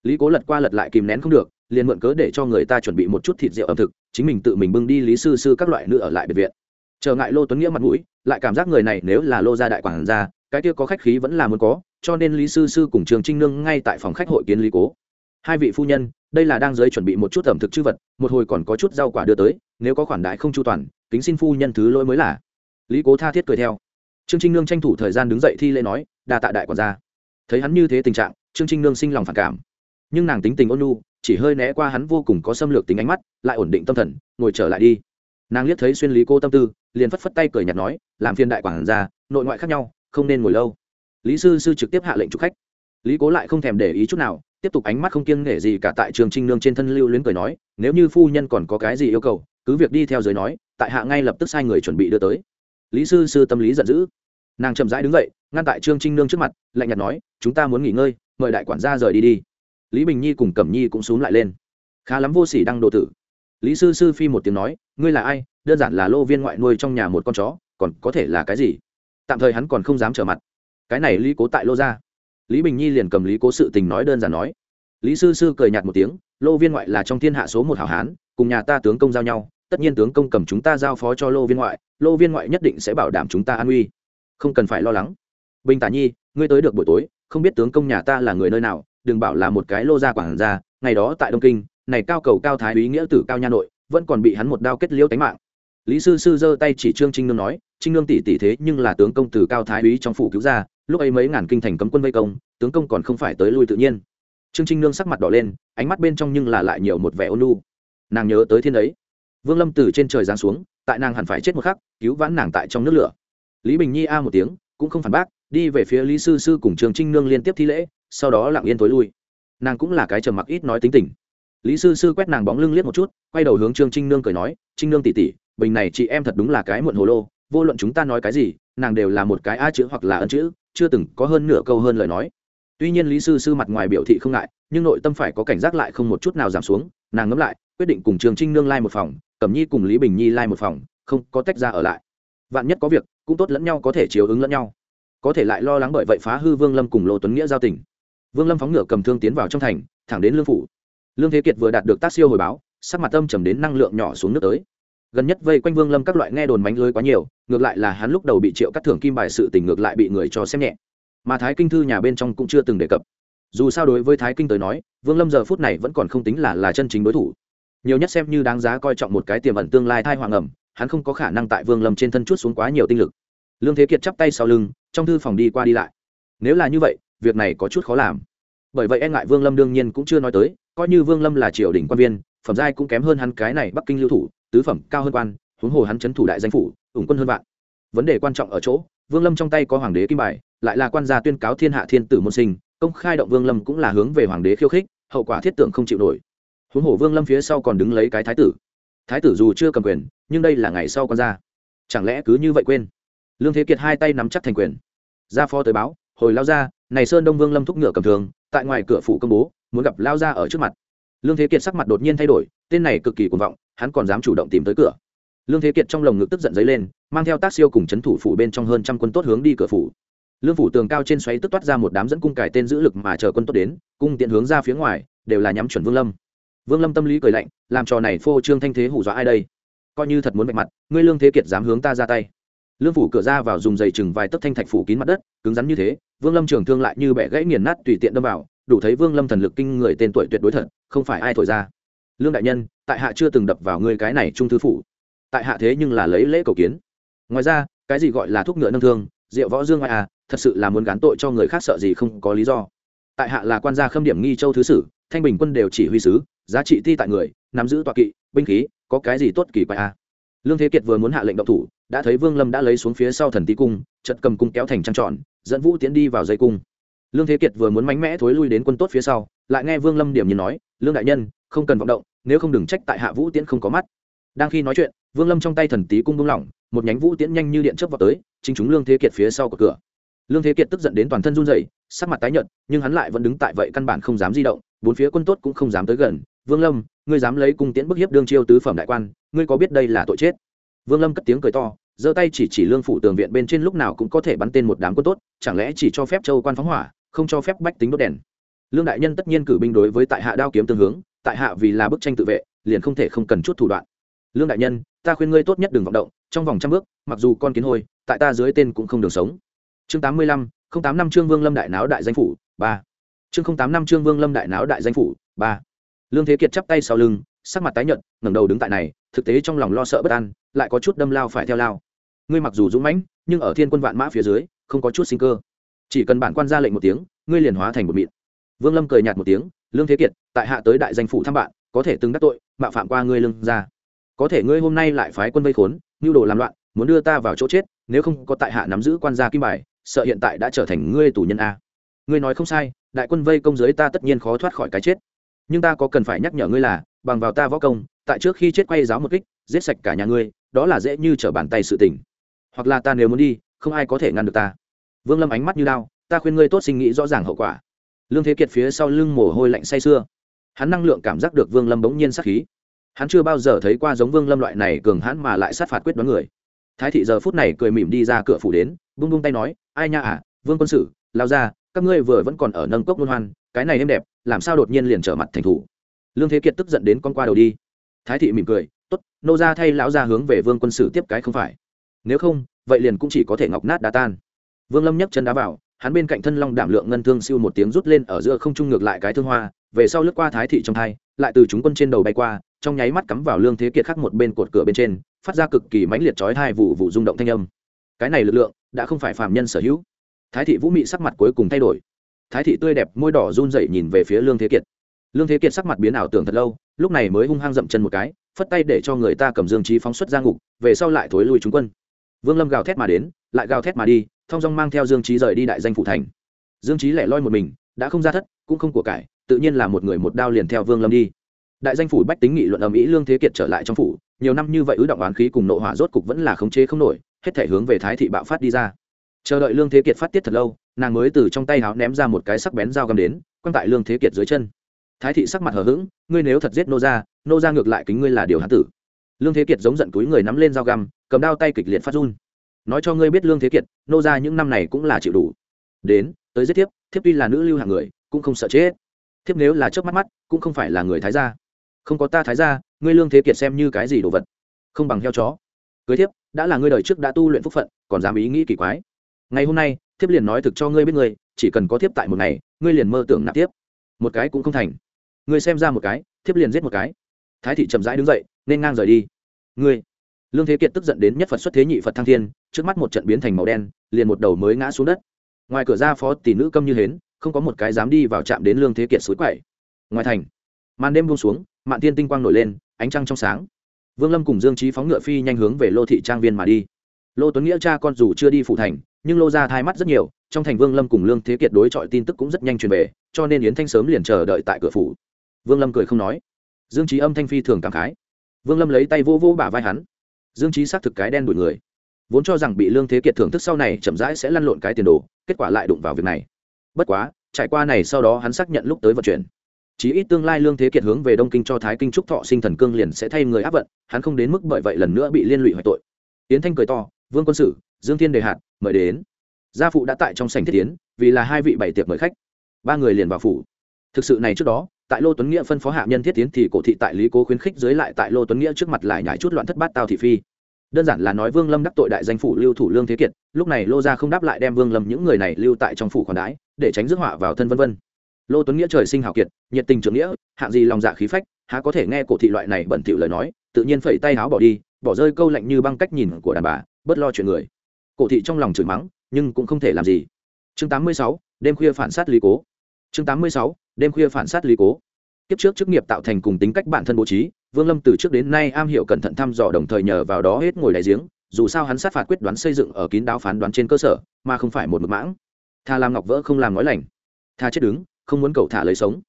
Lý cố lật qua lật lại kìm nén không được liền mượn cớ để cho người ta chuẩn bị một chút thịt rượu ẩm thực, chính mình tự mình bưng đi lý sư sư các loại nữ ở lại biệt viện. Trở ngại lô tuấn nghĩa mặt mũi, lại cảm giác người này nếu là lô gia đại quản gia, cái kia có khách khí vẫn là muốn có, cho nên lý sư sư cùng trường trinh nương ngay tại phòng khách hội kiến lý cố. Hai vị phu nhân, đây là đang giới chuẩn bị một chút ẩm thực chư vật, một hồi còn có chút rau quả đưa tới, nếu có khoản đại không chu toàn, kính xin phu nhân thứ lỗi mới là. Lý cố tha thiết cười theo. Trương trinh nương tranh thủ thời gian đứng dậy thi lễ nói, đa tạ đại quản gia. Thấy hắn như thế tình trạng, trương trinh nương sinh lòng phản cảm. Nhưng nàng tính tình ôn nhu chỉ hơi né qua hắn vô cùng có xâm lược tính ánh mắt, lại ổn định tâm thần, ngồi trở lại đi. Nàng liếc thấy xuyên lý cô tâm tư, liền phất phất tay cười nhạt nói, làm phiên đại quản gia, nội ngoại khác nhau, không nên ngồi lâu. Lý sư sư trực tiếp hạ lệnh chụp khách. Lý cố lại không thèm để ý chút nào, tiếp tục ánh mắt không kiêng nể gì cả tại trường trinh nương trên thân lưu luyến cười nói, nếu như phu nhân còn có cái gì yêu cầu, cứ việc đi theo giới nói, tại hạ ngay lập tức sai người chuẩn bị đưa tới. Lý sư sư tâm lý giận dữ. Nàng chậm rãi đứng dậy, ngăn tại trương trinh nương trước mặt, lạnh nhạt nói, chúng ta muốn nghỉ ngơi, mời đại quản gia rời đi đi lý bình nhi cùng cẩm nhi cũng xuống lại lên. Khá lắm vô s ỉ đăng độ tử. Lý sư sư phi một tiếng nói, ngươi là ai? Đơn giản là lô viên ngoại nuôi trong nhà một con chó, còn có thể là cái gì? Tạm thời hắn còn không dám trở mặt. Cái này lý cố tại lô ra lý bình nhi liền cầm lý cố sự tình nói đơn giản nói. Lý sư sư cười nhạt một tiếng, lô viên ngoại là trong thiên hạ số một hảo hán, cùng nhà ta tướng công giao nhau, tất nhiên tướng công cầm chúng ta giao phó cho lô viên ngoại, lô viên ngoại nhất định sẽ bảo đảm chúng ta an uy. Không cần phải lo lắng. Bình tả nhi, ngươi tới được buổi tối, không biết tướng công nhà ta là người nơi nào đừng bảo là một cái lô gia quảng gia, ngày đó tại đông kinh, này cao cầu cao thái úy nghĩa tử cao nha nội, vẫn còn bị hắn một đao kết liễu tánh mạng. Lý sư sư giơ tay chỉ trương trinh nương nói, trinh nương tỷ tỷ thế nhưng là tướng công từ cao thái úy trong phủ cứu ra, lúc ấy mấy ngàn kinh thành cấm quân vây công, tướng công còn không phải tới lui tự nhiên. Trương trinh nương sắc mặt đỏ lên, ánh mắt bên trong nhưng là lại nhiều một vẻ ôn lu nàng nhớ tới thiên ấy. Vương lâm từ trên trời giáng xuống, tại nàng hẳn phải chết một khắc, cứu vãn nàng tại trong nước lửa. Lý bình nhi a một tiếng, cũng không phản bác, đi về phía lý sư sư cùng trường trinh nương liên tiếp thi lễ sau đó lặng yên tối lui. Nàng cũng là cái trầm mặc ít nói tính tình. Lý sư sư quét nàng bóng lưng liếc một chút, quay đầu hướng trương trinh nương cười nói, trinh nương tỉ tỉ bình này chị em thật đúng là cái muộn hồ lô, vô luận chúng ta nói cái gì, nàng đều là một cái a chữ hoặc là ân chữ, chưa từng có hơn nửa câu hơn lời nói. Tuy nhiên lý sư sư mặt ngoài biểu thị không ngại, nhưng nội tâm phải có cảnh giác lại không một chút nào giảm xuống, nàng ngẫm lại, quyết định cùng trường trinh nương lai một phòng, cẩm nhi cùng lý bình nhi lai một phòng, không có tách ra ở lại. Vạn nhất có việc, cũng tốt lẫn nhau có thể chiếu ứng lẫn nhau. Có thể lại lo lắng bởi vậy phá hư vương lâm cùng lô tuấn nghĩa giao tình vương lâm phóng ngựa cầm thương tiến vào trong thành, thẳng đến lương phủ. Lương thế kiệt vừa đạt được tác siêu hồi báo, sắc mặt âm trầm đến năng lượng nhỏ xuống nước tới. Gần nhất vây quanh vương lâm các loại nghe đồn mánh lưới quá nhiều, ngược lại là hắn lúc đầu bị triệu cắt thưởng kim bài sự tình ngược lại bị người cho xem nhẹ. Mà thái kinh thư nhà bên trong cũng chưa từng đề cập. Dù sao đối với thái kinh tới nói, vương lâm giờ phút này vẫn còn không tính là là chân chính đối thủ. Nhiều nhất xem như đáng giá coi trọng một cái tiềm ẩn tương lai thai hoàng ẩm, hắn không có khả năng tại vương lâm trên thân chút xuống quá nhiều tinh lực. Lương thế kiệt chắp tay sau lưng, trong thư phòng đi qua đi lại. Nếu là như vậy việc này có chút khó làm. Bởi vậy e ngại vương lâm đương nhiên cũng chưa nói tới, coi như vương lâm là triều đình quan viên, phẩm giai cũng kém hơn hắn cái này bắc kinh lưu thủ, tứ phẩm cao hơn quan, huống hồ hắn c thủ đại danh phủ, ủng quân hơn vạn. Vấn đề quan trọng ở chỗ, vương lâm trong tay có hoàng đế kim bài, lại là quan gia tuyên cáo thiên hạ thiên tử môn sinh, công khai động vương lâm cũng là hướng về hoàng đế khiêu khích, hậu quả thiết tưởng không chịu nổi. Huống hồ vương lâm phía sau còn đứng lấy cái thái tử. Thái tử dù chưa cầm quyền, nhưng đây là ngày sau con ra chẳng lẽ cứ như vậy quên? Lương thế kiệt hai tay nắm chắc thành quyền. Ra phó tới báo, hồi lao ra này sơn đông vương lâm thúc ngựa cầm thường, tại ngoài cửa phủ công bố, muốn gặp lao ra ở trước mặt. Lương thế kiệt sắc mặt đột nhiên thay đổi, tên này cực kỳ cuồng vọng, hắn còn dám chủ động tìm tới cửa. Lương thế kiệt trong lồng ngực tức giận dấy lên, mang theo tác siêu cùng c h ấ n thủ phủ bên trong hơn trăm quân tốt hướng đi cửa phủ. Lương phủ tường cao trên xoáy tức toát ra một đám dẫn cung cải tên giữ lực mà chờ quân tốt đến, cung tiện hướng ra phía ngoài, đều là nhắm chuẩn vương lâm. Vương lâm tâm lý cười lạnh, làm trò này phô trương thanh thế hủ dọa ai đây? Coi như thật muốn vạch mặt, ngươi lương thế kiệt dám hướng ta ra tay lương phủ cửa ra vào dùng dày chừng vài tấc thanh thạch phủ kín mặt đất, cứng rắn như thế, vương lâm trường thương lại như bẻ gãy nghiền nát tùy tiện đâm vào, đủ thấy vương lâm thần lực kinh người tên tuổi tuyệt đối thật, không phải ai thổi ra. Lương đại nhân, tại hạ chưa từng đập vào ngươi cái này trung thư phủ. Tại hạ thế nhưng là lấy lễ cầu kiến. Ngoài ra, cái gì gọi là thuốc ngựa nâng thương, rượu võ dương ngoại à thật sự là muốn gán tội cho người khác sợ gì không có lý do. Tại hạ là quan gia khâm điểm nghi châu thứ sử, thanh bình quân đều chỉ huy sứ, giá trị ti tại người, nắm giữ tọa kỵ, binh khí, có cái gì tốt kỳ quái à? Lương thế kiệt vừa muốn hạ lệnh động thủ, đã thấy vương lâm đã lấy xuống phía sau thần tý cung chật cầm cung kéo thành trăng tròn, dẫn vũ tiến đi vào dây cung. Lương thế kiệt vừa muốn mạnh mẽ thối lui đến quân tốt phía sau, lại nghe vương lâm điểm nhìn nói, lương đại nhân, không cần vọng động, nếu không đừng trách tại hạ vũ tiễn không có mắt. Đang khi nói chuyện, vương lâm trong tay thần tý cung bung lỏng, một nhánh vũ tiễn nhanh như điện chớp vào tới, chính chúng lương thế kiệt phía sau của cửa. Lương thế kiệt tức giận đến toàn thân run rẩy, sắc mặt tái nhợt, nhưng hắn lại vẫn đứng tại vậy căn bản không dám di động, bốn phía quân tốt cũng không dám tới gần. Vương lâm ngươi dám lấy cung tiễn bức hiếp đương chiêu tứ phẩm đại quan, ngươi có biết đây là tội chết? Vương lâm cất tiếng cười to, giơ tay chỉ chỉ lương phủ tường viện bên trên lúc nào cũng có thể bắn tên một đám quân tốt, chẳng lẽ chỉ cho phép châu quan phóng hỏa, không cho phép bách tính đốt đèn? Lương đại nhân tất nhiên cử binh đối với tại hạ đao kiếm tương hướng, tại hạ vì là bức tranh tự vệ, liền không thể không cần chút thủ đoạn. Lương đại nhân, ta khuyên ngươi tốt nhất đừng vọng động, trong vòng trăm bước, mặc dù con kiến hôi, tại ta dưới tên cũng không được sống. Chương tám mươi lăm, không tám năm trương vương lâm đại náo đại danh phủ, ba. Chương không tám năm trương vương lâm đại náo đại danh phủ, ba lương thế kiệt chắp tay sau lưng, sắc mặt tái nhợt, ngẩng đầu đứng tại này, thực tế trong lòng lo sợ bất an, lại có chút đâm lao phải theo lao. Ngươi mặc dù dũng mãnh, nhưng ở thiên quân vạn mã phía dưới, không có chút sinh cơ. Chỉ cần bản quan ra lệnh một tiếng, ngươi liền hóa thành một mịn. Vương lâm cười nhạt một tiếng, lương thế kiệt, tại hạ tới đại danh phủ thăm bạn, có thể từng đắc tội, mạo phạm qua ngươi lương ra có thể ngươi hôm nay lại phái quân vây khốn nhu đồ làm loạn, muốn đưa ta vào chỗ chết, nếu không có tại hạ nắm giữ quan gia kim bài, sợ hiện tại đã trở thành ngươi tù nhân a. Ngươi nói không sai, đại quân vây công dưới ta tất nhiên khó thoát khỏi cái chết nhưng ta có cần phải nhắc nhở ngươi là, bằng vào ta võ công, tại trước khi chết quay giáo một kích, giết sạch cả nhà ngươi, đó là dễ như trở bàn tay sự tình. Hoặc là ta nếu muốn đi, không ai có thể ngăn được ta. Vương lâm ánh mắt như lao ta khuyên ngươi tốt sinh nghĩ rõ ràng hậu quả. Lương thế kiệt phía sau lưng mồ hôi lạnh say sưa. Hắn năng lượng cảm giác được vương lâm bỗng nhiên sát khí. Hắn chưa bao giờ thấy qua giống vương lâm loại này cường hãn mà lại sát phạt quyết đoán người. Thái thị giờ phút này cười mỉm đi ra cửa phủ đến, bung bung tay nói, ai nha à vương quân sử lao ra, các ngươi vừa vẫn còn ở nâng cốc luân hoan cái này êm đẹp, làm sao đột nhiên liền trở mặt thành thủ? Lương thế kiệt tức giận đến con qua đầu đi. Thái thị mỉm cười t ố t nô ra thay lão ra hướng về vương quân sử tiếp cái không phải. Nếu không, vậy liền cũng chỉ có thể ngọc nát đá tan. Vương lâm nhấc chân đá vào, hắn bên cạnh thân long đảm lượng ngân thương siêu một tiếng rút lên ở giữa không trung ngược lại cái thương hoa, về sau lướt qua thái thị trong thai, lại từ chúng quân trên đầu bay qua, trong nháy mắt cắm vào lương thế kiệt khắc một bên cột cửa bên trên, phát ra cực kỳ mãnh liệt chói hai vụ vụ rung động thanh âm. Cái này lực lượng đã không phải phàm nhân sở hữu. Thái thị vũ mị sắc mặt cuối cùng thay đổi thái thị tươi đẹp, môi đỏ run rẩy nhìn về phía lương thế kiệt. Lương thế kiệt sắc mặt biến ảo tưởng thật lâu, lúc này mới hung hăng dậm chân một cái, phất tay để cho người ta cầm dương trí phóng xuất ra ngục, về sau lại thối lui chúng quân. Vương lâm gào thét mà đến, lại gào thét mà đi, thong dong mang theo dương trí rời đi đại danh phủ thành. Dương trí lẻ loi một mình, đã không ra thất, cũng không của cải, tự nhiên là một người một đao liền theo vương lâm đi. Đại danh phủ bách tính nghị luận ầm ĩ lương thế kiệt trở lại trong phủ, nhiều năm như vậy ứ động oán khí cùng nội hỏa rốt cục vẫn là khống chế không nổi, hết thể hướng về thái thị bạo phát đi ra chờ đợi lương thế kiệt phát tiết thật lâu nàng mới từ trong tay háo ném ra một cái sắc bén dao găm đến quăng tại lương thế kiệt dưới chân thái thị sắc mặt hờ hững ngươi nếu thật giết nô ra nô ra ngược lại kính ngươi là điều hán tử lương thế kiệt giống giận túi người nắm lên dao găm cầm đao tay kịch liệt phát run nói cho ngươi biết lương thế kiệt nô ra những năm này cũng là chịu đủ đến tới giết thiếp thiếp tuy là nữ lưu hạng người cũng không sợ chết thiếp nếu là trước mắt mắt cũng không phải là người thái gia không có ta thái gia ngươi lương thế kiệt xem như cái gì đồ vật không bằng heo chó cưới thiếp đã là ngươi đời trước đã tu luyện phúc phận còn dám ý nghĩ kỳ quái ngày hôm nay, thiếp liền nói thực cho ngươi biết ngươi, chỉ cần có thiếp tại một ngày, ngươi liền mơ tưởng nạp tiếp. Một cái cũng không thành. Ngươi xem ra một cái, thiếp liền giết một cái. Thái thị chậm rãi đứng dậy, nên ngang rời đi. Ngươi. Lương thế kiệt tức giận đến nhất phật xuất thế nhị phật thăng thiên, trước mắt một trận biến thành màu đen, liền một đầu mới ngã xuống đất. Ngoài cửa ra phó tỷ nữ câm như hến, không có một cái dám đi vào chạm đến lương thế kiệt suối quậy. Ngoài thành, màn đêm buông xuống, mạn tiên tinh quang nổi lên, ánh trăng trong sáng. Vương lâm cùng dương trí phóng ngựa phi nhanh hướng về lô thị trang viên mà đi lô tuấn nghĩa cha con dù chưa đi phủ thành, nhưng lô ra thai mắt rất nhiều, trong thành vương lâm cùng lương thế kiệt đối chọi tin tức cũng rất nhanh truyền về, cho nên yến thanh sớm liền chờ đợi tại cửa phủ. Vương lâm cười không nói. Dương trí âm thanh phi thường cảm khái. Vương lâm lấy tay vô vô bả vai hắn. Dương trí xác thực cái đen đuổi người. Vốn cho rằng bị lương thế kiệt thưởng thức sau này chậm rãi sẽ lăn lộn cái tiền đồ, kết quả lại đụng vào việc này. Bất quá, trải qua này sau đó hắn xác nhận lúc tới vận chuyển. Chí ít tương lai lương thế kiệt hướng về đông kinh cho thái kinh trúc thọ sinh thần cương liền sẽ thay người áp vận, hắn không đến mức bởi vậy lần nữa bị liên lụy hoại tội. Yến thanh cười to vương quân sử, dương thiên đề hạt, mời đến. Gia phụ đã tại trong sảnh thiết tiến, vì là hai vị bảy tiệc mời khách. Ba người liền vào phủ. Thực sự này trước đó, tại lô tuấn nghĩa phân phó hạ nhân thiết tiến thì cổ thị tại lý cố khuyến khích dưới lại tại lô tuấn nghĩa trước mặt lại nhảy chút loạn thất bát tao thị phi. Đơn giản là nói vương lâm đắc tội đại danh phủ lưu thủ lương thế kiệt, lúc này lô gia không đáp lại đem vương lâm những người này lưu tại trong phủ còn đái để tránh rước họa vào thân vân vân. Lô tuấn nghĩa trời sinh hào kiệt, nhiệt tình trưởng nghĩa, hạng gì lòng dạ khí phách, há có thể nghe cổ thị loại này bẩn thỉu lời nói, tự nhiên phẩy tay áo bỏ đi, bỏ rơi câu lạnh như băng cách nhìn của đàn bà bớt lo chuyện người. Cổ thị trong lòng chửi mắng nhưng cũng không thể làm gì. Chương 86, đêm khuya phản sát lý cố. Chương 86, đêm khuya phản sát lý cố. Kiếp trước chức nghiệp tạo thành cùng tính cách bản thân bố trí vương lâm từ trước đến nay am hiểu cẩn thận thăm dò đồng thời nhờ vào đó hết ngồi đại giếng dù sao hắn sát phạt quyết đoán xây dựng ở kín đáo phán đoán trên cơ sở mà không phải một mực mãng. Tha làm ngọc vỡ không làm nói lành. Tha chết đứng không muốn cậu thả lấy sống.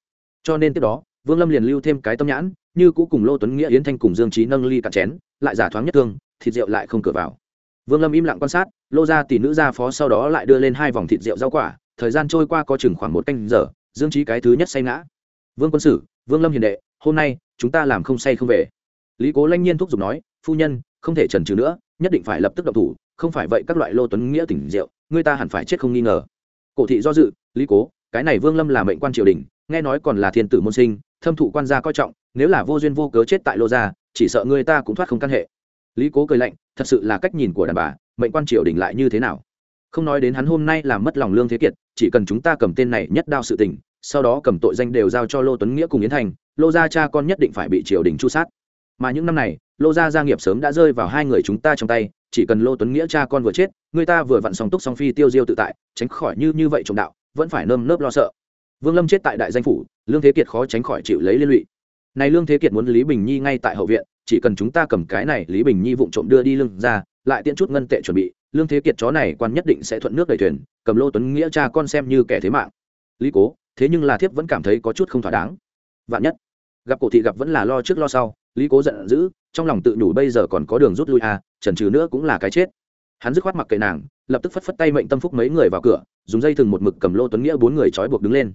Cho nên tiếp đó vương lâm liền lưu thêm cái tâm nhãn như cũ cùng lô tuấn nghĩa yến thanh cùng dương trí nâng ly cạn chén lại giả thoáng nhất thương thịt rượu lại không cửa vào vương lâm im lặng quan sát, lô ra tỷ nữ ra phó sau đó lại đưa lên hai vòng thịt rượu rau quả, thời gian trôi qua có chừng khoảng một canh giờ, dương trí cái thứ nhất say ngã. Vương quân sử vương lâm hiền đệ, hôm nay, chúng ta làm không say không về. Lý cố lanh nhiên thúc giục nói, phu nhân, không thể trần trừ nữa, nhất định phải lập tức độc thủ, không phải vậy các loại lô tuấn nghĩa tỉnh rượu, người ta hẳn phải chết không nghi ngờ. Cổ thị do dự, lý cố, cái này vương lâm là mệnh quan triều đình, nghe nói còn là thiên tử môn sinh, thâm thụ quan gia coi trọng, nếu là vô duyên vô cớ chết tại lô gia, chỉ sợ người ta cũng thoát không căn hệ lý cố cười lạnh, thật sự là cách nhìn của đàn bà, mệnh quan triều đình lại như thế nào? Không nói đến hắn hôm nay làm mất lòng lương thế kiệt, chỉ cần chúng ta cầm tên này nhất đao sự tình, sau đó cầm tội danh đều giao cho lô tuấn nghĩa cùng yến thành, lô gia cha con nhất định phải bị triều đình chu sát. Mà những năm này, lô gia gia nghiệp sớm đã rơi vào hai người chúng ta trong tay, chỉ cần lô tuấn nghĩa cha con vừa chết, người ta vừa vặn song túc song phi tiêu diêu tự tại, tránh khỏi như như vậy trộm đạo, vẫn phải nơm nớp lo sợ. Vương lâm chết tại đại danh phủ, lương thế kiệt khó tránh khỏi chịu lấy liên lụy. Này lương thế kiệt muốn lý bình nhi ngay tại hậu viện chỉ cần chúng ta cầm cái này, lý bình nhi vụng trộm đưa đi lưng ra, lại tiện chút ngân tệ chuẩn bị, lương thế kiệt chó này quan nhất định sẽ thuận nước đầy thuyền, cầm lô tuấn nghĩa cha con xem như kẻ thế mạng. Lý cố, thế nhưng là thiếp vẫn cảm thấy có chút không thỏa đáng. Vạn nhất, gặp cổ thị gặp vẫn là lo trước lo sau, lý cố giận dữ, trong lòng tự nhủ bây giờ còn có đường rút lui à trần trừ nữa cũng là cái chết. Hắn dứt khoát mặc kệ nàng, lập tức phất phất tay mệnh tâm phúc mấy người vào cửa, dùng dây thừng một mực cầm lô tuấn nghĩa bốn người trói buộc đứng lên.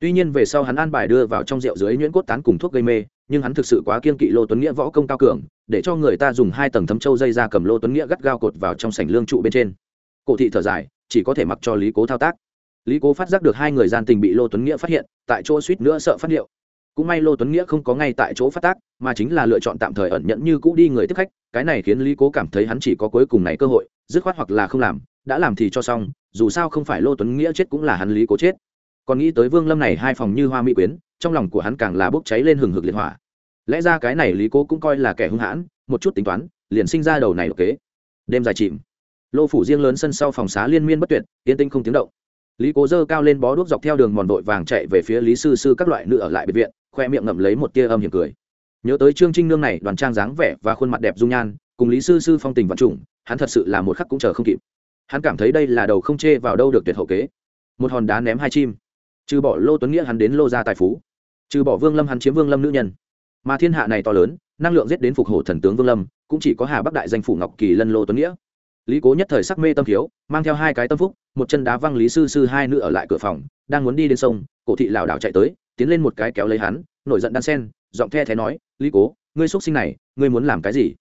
Tuy nhiên về sau hắn an bài đưa vào trong rượu dưới nhuyễn cốt tán cùng thuốc gây mê nhưng hắn thực sự quá kiên kỵ lô tuấn nghĩa võ công cao cường, để cho người ta dùng hai tầng thấm châu dây ra cầm lô tuấn nghĩa gắt gao cột vào trong sảnh lương trụ bên trên. Cổ thị thở dài, chỉ có thể mặc cho lý cố thao tác. Lý cố phát giác được hai người gian tình bị lô tuấn nghĩa phát hiện, tại chỗ suýt nữa sợ phát liệu. Cũng may lô tuấn nghĩa không có ngay tại chỗ phát tác, mà chính là lựa chọn tạm thời ẩn nhẫn như cũ đi người tiếp khách, cái này khiến lý cố cảm thấy hắn chỉ có cuối cùng này cơ hội, dứt khoát hoặc là không làm, đã làm thì cho xong, dù sao không phải lô tuấn nghĩa chết cũng là hắn lý cố chết. Còn nghĩ tới vương lâm này hai phòng như hoa mỹ quyến trong lòng của hắn càng là bốc cháy lên hừng hực liệt hỏa. Lẽ ra cái này lý cố cũng coi là kẻ hung hãn, một chút tính toán, liền sinh ra đầu này độc kế. Đêm dài chìm. Lô phủ riêng lớn sân sau phòng xá liên miên bất tuyệt, yên tinh không tiếng động. Lý cố dơ cao lên bó đuốc dọc theo đường mòn vội vàng chạy về phía lý sư sư các loại nữ ở lại biệt viện, khoe miệng ngậm lấy một tia âm hiểm cười. Nhớ tới trương trinh nương này, đoàn trang dáng vẻ và khuôn mặt đẹp dung nhan, cùng lý sư sư phong tình vận trùng, hắn thật sự là một khắc cũng chờ không kịp. Hắn cảm thấy đây là đầu không chê vào đâu được tuyệt hậu kế. Một hòn đá ném hai chim. Trừ bỏ lô tuấn nghĩa hắn đến lô gia tài phú trừ bỏ vương lâm hắn chiếm vương lâm nữ nhân. Mà thiên hạ này to lớn, năng lượng giết đến phục hổ thần tướng vương lâm, cũng chỉ có hà bắc đại danh phủ ngọc kỳ lân lô tuấn nghĩa. Lý cố nhất thời sắc mê tâm thiếu, mang theo hai cái tâm phúc, một chân đá văng lý sư sư hai nữ ở lại cửa phòng, đang muốn đi đến sông, cổ thị lảo đảo chạy tới, tiến lên một cái kéo lấy hắn, nổi giận đan sen, giọng the thé nói, lý cố, ngươi xuất sinh này, ngươi muốn làm cái gì?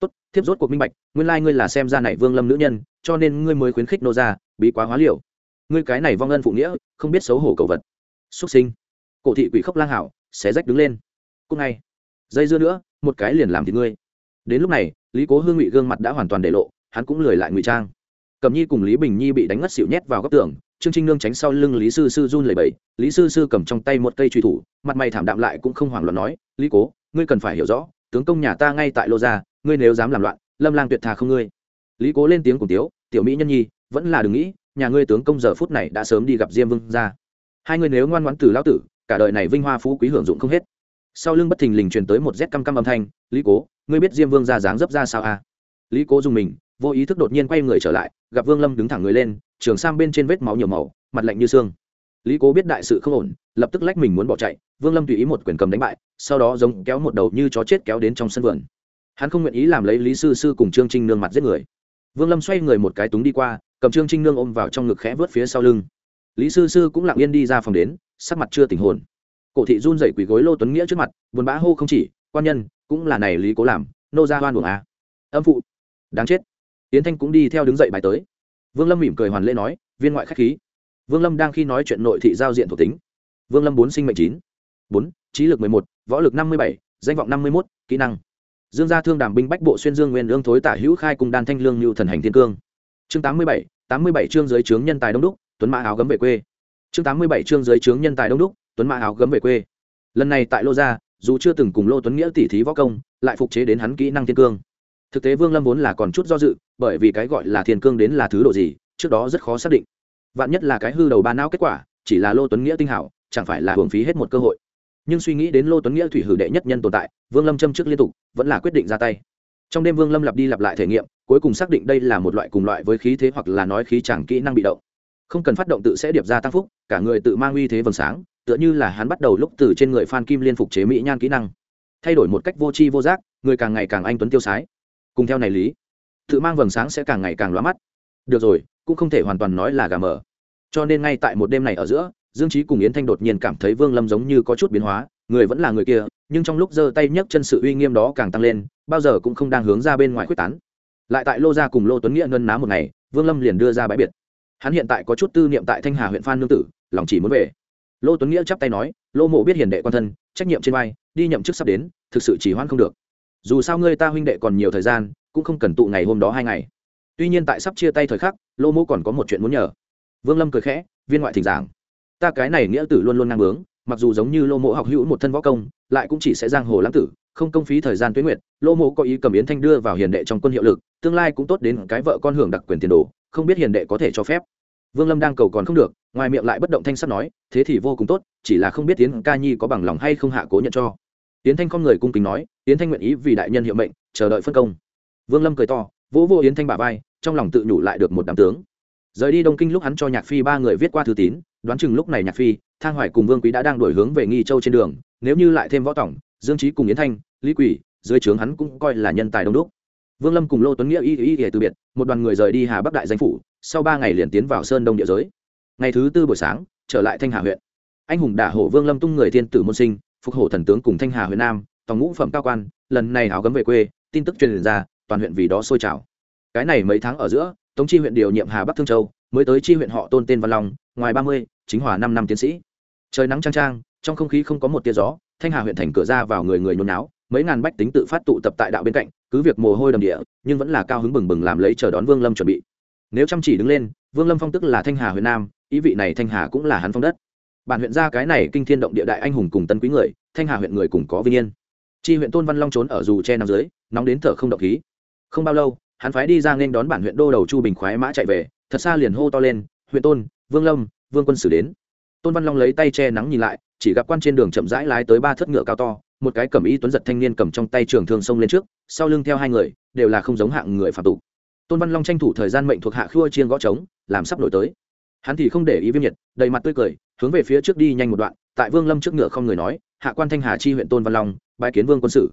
Tốt, thiếp rốt cuộc minh bạch, nguyên lai ngươi là xem ra này vương lâm nữ nhân, cho nên ngươi mới khuyến khích nô ra bí quá hóa liều. Ngươi cái này vong ân phụ nghĩa, không biết xấu hổ cầu vật. Xuất sinh? Cổ thị quỷ khóc lang hảo, xé rách đứng lên. Cúc ngay, dây dưa nữa, một cái liền làm thì ngươi. Đến lúc này, lý cố hương ngụy gương mặt đã hoàn toàn để lộ, hắn cũng lười lại ngụy trang. Cẩm nhi cùng lý bình nhi bị đánh ngất xịu nhét vào góc tường, trương trinh nương tránh sau lưng lý sư sư run lẩy bẩy, lý sư sư cầm trong tay một cây truy thủ, mặt mày thảm đạm lại cũng không hoảng loạn nói, lý cố, ngươi cần phải hiểu rõ, tướng công nhà ta ngay tại lô gia, ngươi nếu dám làm loạn, lâm lang tuyệt thà không ngươi. Lý cố lên tiếng cùng tiếu, tiểu mỹ nhân nhi, vẫn là đừng nghĩ, nhà ngươi tướng công giờ phút này đã sớm đi gặp diêm vương ra hai người nếu ngoan ngoãn từ lão tử cả đời này vinh hoa phú quý hưởng dụng không hết. Sau lưng bất thình lình truyền tới một rét căm căm âm thanh, lý cố, ngươi biết diêm vương ra dáng dấp ra sao à? Lý cố dùng mình, vô ý thức đột nhiên quay người trở lại, gặp vương lâm đứng thẳng người lên, trường sang bên trên vết máu nhiều màu, mặt lạnh như xương. Lý cố biết đại sự không ổn, lập tức lách mình muốn bỏ chạy, vương lâm tùy ý một quyền cầm đánh bại, sau đó giống kéo một đầu như chó chết kéo đến trong sân vườn. Hắn không nguyện ý làm lấy lý sư sư cùng trương trinh nương mặt giết người. Vương lâm xoay người một cái túng đi qua, cầm trương trinh nương ôm vào trong ngực khẽ vớt phía sau lưng. Lý sư sư cũng lặng yên đi ra phòng đến sắc mặt chưa tình hồn. Cổ thị run dậy quỳ gối lô tuấn nghĩa trước mặt, buồn bã hô không chỉ, quan nhân, cũng là này lý cố làm, nô ra hoan buồng à. âm phụ. Đáng chết. Yến thanh cũng đi theo đứng dậy bài tới. Vương lâm mỉm cười hoàn lễ nói, viên ngoại khách khí. Vương lâm đang khi nói chuyện nội thị giao diện thuộc tính. Vương lâm bốn sinh mệnh chín. Bốn, trí lực mười một, võ lực năm mươi bảy, danh vọng năm mươi một kỹ năng. Dương gia thương đàm binh bách bộ xuyên dương nguyên lương thối tả hữu khai cùng đan thanh lương lưu thần hành thiên cương. Chương tám mươi bảy, tám mươi bảy chương giới trướng nhân tài đông đúc, tuấn mã áo gấm về quê chương tám mươi bảy chương giới trướng nhân tài đông đúc, tuấn mã áo gấm về quê. Lần này tại lô gia, dù chưa từng cùng lô tuấn nghĩa tỉ thí võ công, lại phục chế đến hắn kỹ năng thiên cương. Thực tế vương lâm vốn là còn chút do dự, bởi vì cái gọi là thiên cương đến là thứ độ gì, trước đó rất khó xác định. Vạn nhất là cái hư đầu ba não kết quả, chỉ là lô tuấn nghĩa tinh hảo, chẳng phải là hưởng phí hết một cơ hội. Nhưng suy nghĩ đến lô tuấn nghĩa thủy hử đệ nhất nhân tồn tại, vương lâm châm trước liên tục, vẫn là quyết định ra tay. Trong đêm vương lâm lặp đi lặp lại thể nghiệm, cuối cùng xác định đây là một loại cùng loại với khí thế hoặc là nói khí chẳng kỹ năng bị động không cần phát động tự sẽ điệp ra tăng phúc, cả người tự mang uy thế vầng sáng, tựa như là hắn bắt đầu lúc từ trên người phan kim liên phục chế mỹ nhan kỹ năng. Thay đổi một cách vô tri vô giác, người càng ngày càng anh tuấn tiêu sái. Cùng theo này lý, tự mang vầng sáng sẽ càng ngày càng lóa mắt. Được rồi, cũng không thể hoàn toàn nói là gà mờ. Cho nên ngay tại một đêm này ở giữa, dương trí cùng yến thanh đột nhiên cảm thấy vương lâm giống như có chút biến hóa, người vẫn là người kia, nhưng trong lúc giơ tay nhấc chân sự uy nghiêm đó càng tăng lên, bao giờ cũng không đang hướng ra bên ngoài quyết tán. Lại tại lô gia cùng lô tuấn nghĩa ngân ná một ngày, vương lâm liền đưa ra bãi biệt hắn hiện tại có chút tư niệm tại thanh hà huyện phan nương tử lòng chỉ muốn về lô tuấn nghĩa chắp tay nói lô mộ biết hiền đệ quan thân trách nhiệm trên vai đi nhậm chức sắp đến thực sự chỉ hoan không được dù sao ngươi ta huynh đệ còn nhiều thời gian cũng không cần tụ ngày hôm đó hai ngày tuy nhiên tại sắp chia tay thời khắc lô mộ còn có một chuyện muốn nhờ vương lâm cười khẽ viên ngoại thỉnh giảng ta cái này nghĩa tử luôn luôn ngang bướng mặc dù giống như lô mộ học hữu một thân võ công lại cũng chỉ sẽ giang hồ lãng tử không công phí thời gian tuyến nguyện lô mộ có ý cầm yến thanh đưa vào hiền đệ trong quân hiệu lực tương lai cũng tốt đến cái vợ con hưởng đặc quyền tiền đồ không biết hiền đệ có thể cho phép vương lâm đang cầu còn không được, ngoài miệng lại bất động thanh sắt nói, thế thì vô cùng tốt, chỉ là không biết tiến ca nhi có bằng lòng hay không hạ cố nhận cho. Tiến thanh con người cung kính nói tiến thanh nguyện ý vì đại nhân hiệu mệnh, chờ đợi phân công. Vương lâm cười to, vỗ vô yến thanh bà vai, trong lòng tự nhủ lại được một đám tướng. Rời đi đông kinh lúc hắn cho nhạc phi ba người viết qua thư tín, đoán chừng lúc này nhạc phi, thang hoài cùng vương quý đã đang đổi hướng về nghi châu trên đường, nếu như lại thêm võ tổng, dương trí cùng yến thanh, lý quỷ, dưới trướng hắn cũng coi là nhân tài đông đúc vương lâm cùng lô tuấn nghĩa y y y từ biệt, một đoàn người rời đi hà bắc đại danh phủ, sau ba ngày liền tiến vào sơn đông địa giới. Ngày thứ tư buổi sáng, trở lại thanh hà huyện. Anh hùng đả hổ vương lâm tung người thiên tử môn sinh, phục hổ thần tướng cùng thanh hà huyện nam, tòng ngũ phẩm cao quan, lần này áo gấm về quê, tin tức truyền ra, toàn huyện vì đó sôi trào. Cái này mấy tháng ở giữa, tống chi huyện điều nhiệm hà bắc thương châu, mới tới chi huyện họ tôn tên văn long, ngoài ba mươi, chính hòa năm năm tiến sĩ. Trời nắng trang trang trong không khí không có một tia gió, thanh hà huyện thành cửa ra vào người người nhốn náo mấy ngàn bách tính tự phát tụ tập tại đạo bên cạnh, cứ việc mồ hôi đầm địa, nhưng vẫn là cao hứng bừng bừng làm lấy chờ đón vương lâm chuẩn bị. Nếu chăm chỉ đứng lên, vương lâm phong tức là thanh hà huyện nam, ý vị này thanh hà cũng là hắn phong đất. Bản huyện ra cái này kinh thiên động địa đại anh hùng cùng tân quý người, thanh hà huyện người cùng có vinh yên. Chi huyện tôn văn long trốn ở dù che nằm dưới, nóng đến thở không động khí. Không bao lâu, hắn phái đi ra nên đón bản huyện đô đầu chu bình khoái mã chạy về, thật xa liền hô to lên, huyện tôn, vương lâm, vương quân sử đến. Tôn văn long lấy tay che nắng nhìn lại, chỉ gặp quan trên đường chậm rãi lái tới ba thất ngựa cao to một cái cầm y tuấn giật thanh niên cầm trong tay trường thương xông lên trước, sau lưng theo hai người, đều là không giống hạng người phạm tục. Tôn văn long tranh thủ thời gian mệnh thuộc hạ khua chiên gõ trống, làm sắp nổi tới. Hắn thì không để ý viêm nhiệt, đầy mặt tươi cười, hướng về phía trước đi nhanh một đoạn, tại vương lâm trước ngựa không người nói, hạ quan thanh hà chi huyện tôn văn long bãi kiến vương quân sự.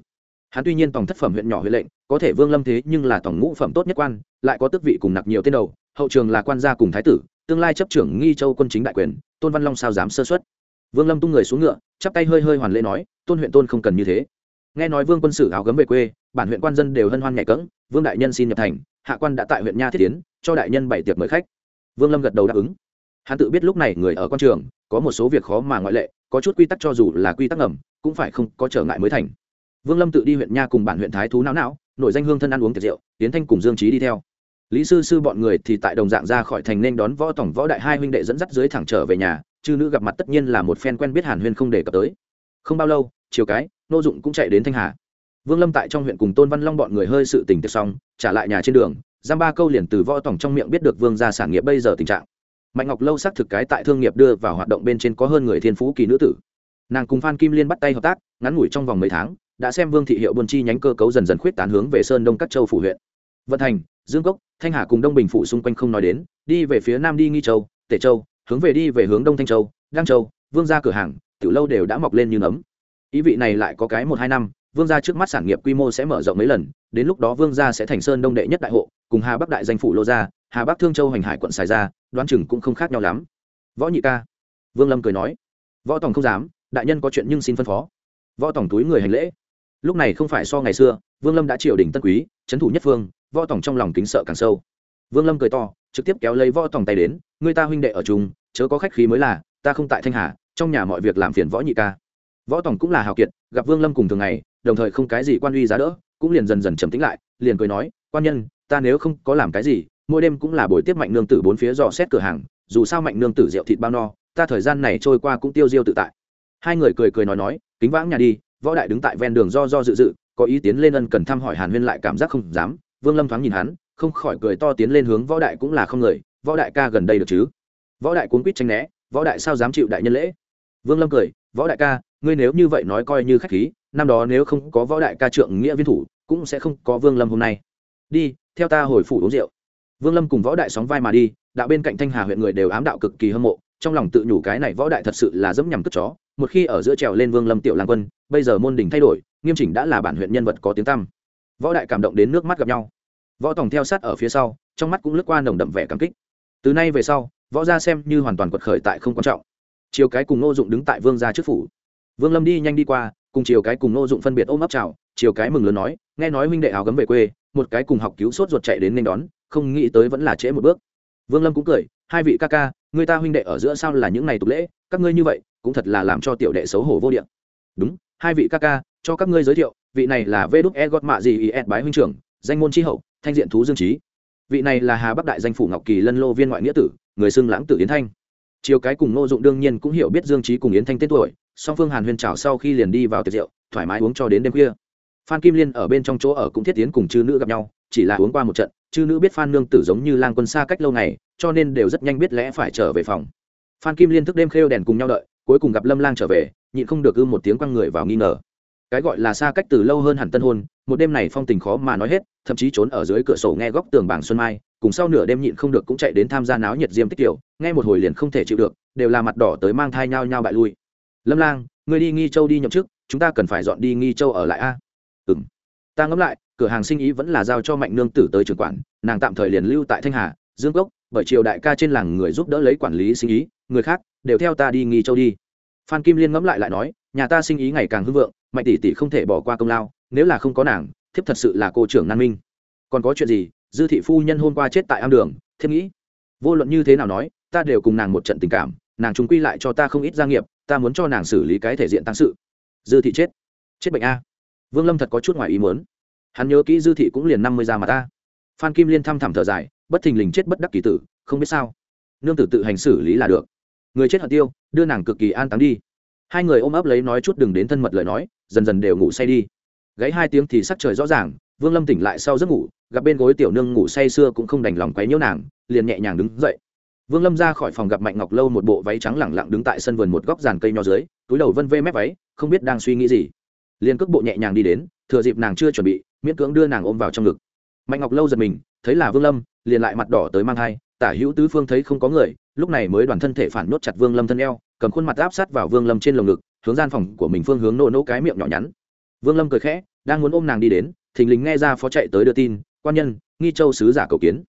Hắn tuy nhiên tổng thất phẩm huyện nhỏ huyện lệnh, có thể vương lâm thế nhưng là tổng ngũ phẩm tốt nhất quan, lại có tước vị cùng nặc nhiều tên đầu, hậu trường là quan gia cùng thái tử, tương lai chấp trưởng nghi châu quân chính đại quyền, tôn văn long sao dám sơ xuất vương lâm tung người xuống ngựa, chắp tay hơi hơi hoàn lễ nói, tôn huyện tôn không cần như thế. Nghe nói vương quân sử áo gấm về quê, bản huyện quan dân đều hân hoan nhẹ cỡng vương đại nhân xin nhập thành, hạ quan đã tại huyện nha thiết tiến, cho đại nhân bảy tiệc mời khách. Vương lâm gật đầu đáp ứng. Hắn tự biết lúc này người ở quan trường, có một số việc khó mà ngoại lệ, có chút quy tắc cho dù là quy tắc ngầm, cũng phải không có trở ngại mới thành. Vương lâm tự đi huyện nha cùng bản huyện thái thú não não nội danh hương thân ăn uống tiệc rượu tiến thanh cùng dương trí đi theo. Lý sư sư bọn người thì tại đồng dạng ra khỏi thành nên đón võ tổng võ đại hai huynh đệ dẫn dắt dưới thẳng trở về nhà chư nữ gặp mặt tất nhiên là một phen quen biết hàn huyên không để cập tới. Không bao lâu chiều cái, nô dụng cũng chạy đến thanh hà. Vương lâm tại trong huyện cùng tôn văn long bọn người hơi sự tình tiệc xong, trả lại nhà trên đường, giam ba câu liền từ võ tổng trong miệng biết được vương gia sản nghiệp bây giờ tình trạng. Mạnh ngọc lâu xác thực cái tại thương nghiệp đưa vào hoạt động bên trên có hơn người thiên phú kỳ nữ tử. Nàng cùng phan kim liên bắt tay hợp tác, ngắn ngủi trong vòng mấy tháng, đã xem vương thị hiệu buôn chi nhánh cơ cấu dần dần khuyết tán hướng về sơn đông các châu phủ huyện. Vận thành, dương cốc, thanh hà cùng đông bình phủ xung quanh không nói đến, đi về phía nam đi nghi châu, tể châu hướng về đi về hướng đông thanh châu đăng châu, vương gia cửa hàng, tiểu lâu đều đã mọc lên như nấm. Ý vị này lại có cái một hai năm, vương gia trước mắt sản nghiệp quy mô sẽ mở rộng mấy lần, đến lúc đó vương gia sẽ thành sơn đông đệ nhất đại hộ, cùng hà bắc đại danh phủ lô gia, hà bắc thương châu hành hải quận xài ra, đoán chừng cũng không khác nhau lắm. Võ nhị ca, vương lâm cười nói, võ tòng không dám, đại nhân có chuyện nhưng xin phân phó. Võ tòng túi người hành lễ. Lúc này không phải so ngày xưa, vương lâm đã triều đình tân quý, trấn thủ nhất phương, võ tòng trong lòng kính sợ càng sâu vương lâm cười to, trực tiếp kéo lấy võ tòng tay đến người ta huynh đệ ở chung, chớ có khách khí mới là, ta không tại thanh hà, trong nhà mọi việc làm phiền võ nhị ca. Võ tòng cũng là hào kiệt, gặp vương lâm cùng thường ngày, đồng thời không cái gì quan uy giá đỡ, cũng liền dần dần trầm tĩnh lại, liền cười nói, quan nhân, ta nếu không có làm cái gì, mỗi đêm cũng là buổi tiếp mạnh nương tử bốn phía dò xét cửa hàng, dù sao mạnh nương tử rượu thịt bao no, ta thời gian này trôi qua cũng tiêu diêu tự tại. Hai người cười cười nói nói, kính vãng nhà đi, võ đại đứng tại ven đường do do dự dự, có ý tiến lên ân cần thăm hỏi hàn huyên lại cảm giác không dám. Vương lâm thoáng nhìn hắn không khỏi cười to tiến lên hướng võ đại cũng là không người, võ đại ca gần đây được chứ? Võ đại cuốn quýt tranh né, võ đại sao dám chịu đại nhân lễ? Vương lâm cười, võ đại ca, ngươi nếu như vậy nói coi như khách khí, năm đó nếu không có võ đại ca trượng nghĩa viên thủ, cũng sẽ không có vương lâm hôm nay. Đi, theo ta hồi phủ uống rượu. Vương lâm cùng võ đại sóng vai mà đi, đạo bên cạnh thanh hà huyện người đều ám đạo cực kỳ hâm mộ, trong lòng tự nhủ cái này võ đại thật sự là dẫm nhằm cất chó. Một khi ở giữa trèo lên vương lâm tiểu lang quân, bây giờ môn đình thay đổi, nghiêm chỉnh đã là bản huyện nhân vật có tiếng tăm. Võ đại cảm động đến nước mắt gặp nhau võ tòng theo sát ở phía sau, trong mắt cũng lướt qua nồng đậm vẻ cảm kích. Từ nay về sau, võ gia xem như hoàn toàn quật khởi tại không quan trọng. Chiều cái cùng ngô dụng đứng tại vương gia trước phủ. Vương lâm đi nhanh đi qua, cùng chiều cái cùng ngô dụng phân biệt ôm ấp chào chiều cái mừng lớn nói, nghe nói huynh đệ áo gấm về quê, một cái cùng học cứu sốt ruột chạy đến nên đón, không nghĩ tới vẫn là trễ một bước. Vương lâm cũng cười, hai vị ca ca, người ta huynh đệ ở giữa sao là những ngày tục lễ, các ngươi như vậy, cũng thật là làm cho tiểu đệ xấu hổ vô điện đúng, hai vị ca ca, cho các ngươi giới thiệu, vị này là vê đúc e gót mạ gì is bái huynh trưởng danh môn tri hậu, thanh diện thú dương trí vị này là hà bắc đại danh phủ ngọc kỳ lân lô viên ngoại nghĩa tử, người xưng lãng tử yến thanh. Chiều cái cùng ngô dụng đương nhiên cũng hiểu biết dương trí cùng yến thanh tên tuổi, song phương hàn huyền trào sau khi liền đi vào tiệc rượu, thoải mái uống cho đến đêm khuya. Phan kim liên ở bên trong chỗ ở cũng thiết tiến cùng chư nữ gặp nhau, chỉ là uống qua một trận, chư nữ biết phan nương tử giống như lang quân xa cách lâu ngày, cho nên đều rất nhanh biết lẽ phải trở về phòng. Phan kim liên thức đêm khêu đèn cùng nhau đợi, cuối cùng gặp lâm lang trở về, nhịn không được ư một tiếng quăng người vào nghi ngờ cái gọi là xa cách từ lâu hơn hẳn tân hôn, một đêm này phong tình khó mà nói hết, thậm chí trốn ở dưới cửa sổ nghe góc tường bảng xuân mai, cùng sau nửa đêm nhịn không được cũng chạy đến tham gia náo nhiệt diêm tích kiểu nghe một hồi liền không thể chịu được, đều là mặt đỏ tới mang thai nhau nhau bại lui. Lâm lang người đi nghi châu đi nhậm chức, chúng ta cần phải dọn đi nghi châu ở lại a. Ừ m ta ngẫm lại, cửa hàng sinh ý vẫn là giao cho mạnh nương tử tới trường quản, nàng tạm thời liền lưu tại thanh hà, dương cốc, bởi triều đại ca trên làng người giúp đỡ lấy quản lý sinh ý, người khác đều theo ta đi nghi châu đi. Phan kim liên ngẫm lại lại nói, nhà ta sinh ý ngày càng hưng vượng mạnh tỷ tỷ không thể bỏ qua công lao, nếu là không có nàng, thiếp thật sự là cô trưởng nan minh. Còn có chuyện gì? Dư thị phu nhân hôm qua chết tại am đường, thiếp nghĩ. Vô luận như thế nào nói, ta đều cùng nàng một trận tình cảm, nàng chúng quy lại cho ta không ít gia nghiệp, ta muốn cho nàng xử lý cái thể diện tăng sự. Dư thị chết. Chết bệnh a. Vương lâm thật có chút ngoài ý muốn. Hắn nhớ kỹ dư thị cũng liền năm mươi ra mà ta. Phan kim liên thăm thẳm thở dài, bất thình lình chết bất đắc kỳ tử, không biết sao. Nương tử tự hành xử lý là được. Người chết hận tiêu, đưa nàng cực kỳ an táng đi. Hai người ôm ấp lấy nói chút đừng đến thân mật lời nói dần dần đều ngủ say đi. Gáy hai tiếng thì sắc trời rõ ràng, vương lâm tỉnh lại sau giấc ngủ, gặp bên gối tiểu nương ngủ say sưa cũng không đành lòng quấy nhiễu nàng, liền nhẹ nhàng đứng dậy. Vương lâm ra khỏi phòng gặp mạnh ngọc lâu một bộ váy trắng lẳng lặng đứng tại sân vườn một góc giàn cây nho dưới, túi đầu vân vê mép váy, không biết đang suy nghĩ gì. Liền cước bộ nhẹ nhàng đi đến, thừa dịp nàng chưa chuẩn bị, miễn cưỡng đưa nàng ôm vào trong ngực. Mạnh ngọc lâu giật mình, thấy là vương lâm, liền lại mặt đỏ tới mang thai, tả hữu tứ phương thấy không có người, lúc này mới đoàn thân thể phản nhốt chặt vương lâm thân eo, cầm khuôn mặt áp sát vào vương lâm trên lồng ngực hướng gian phòng của mình phương hướng nổ nô cái miệng nhỏ nhắn. Vương lâm cười khẽ, đang muốn ôm nàng đi đến, thình lình nghe ra phó chạy tới đưa tin, quan nhân, nghi châu sứ giả cầu kiến.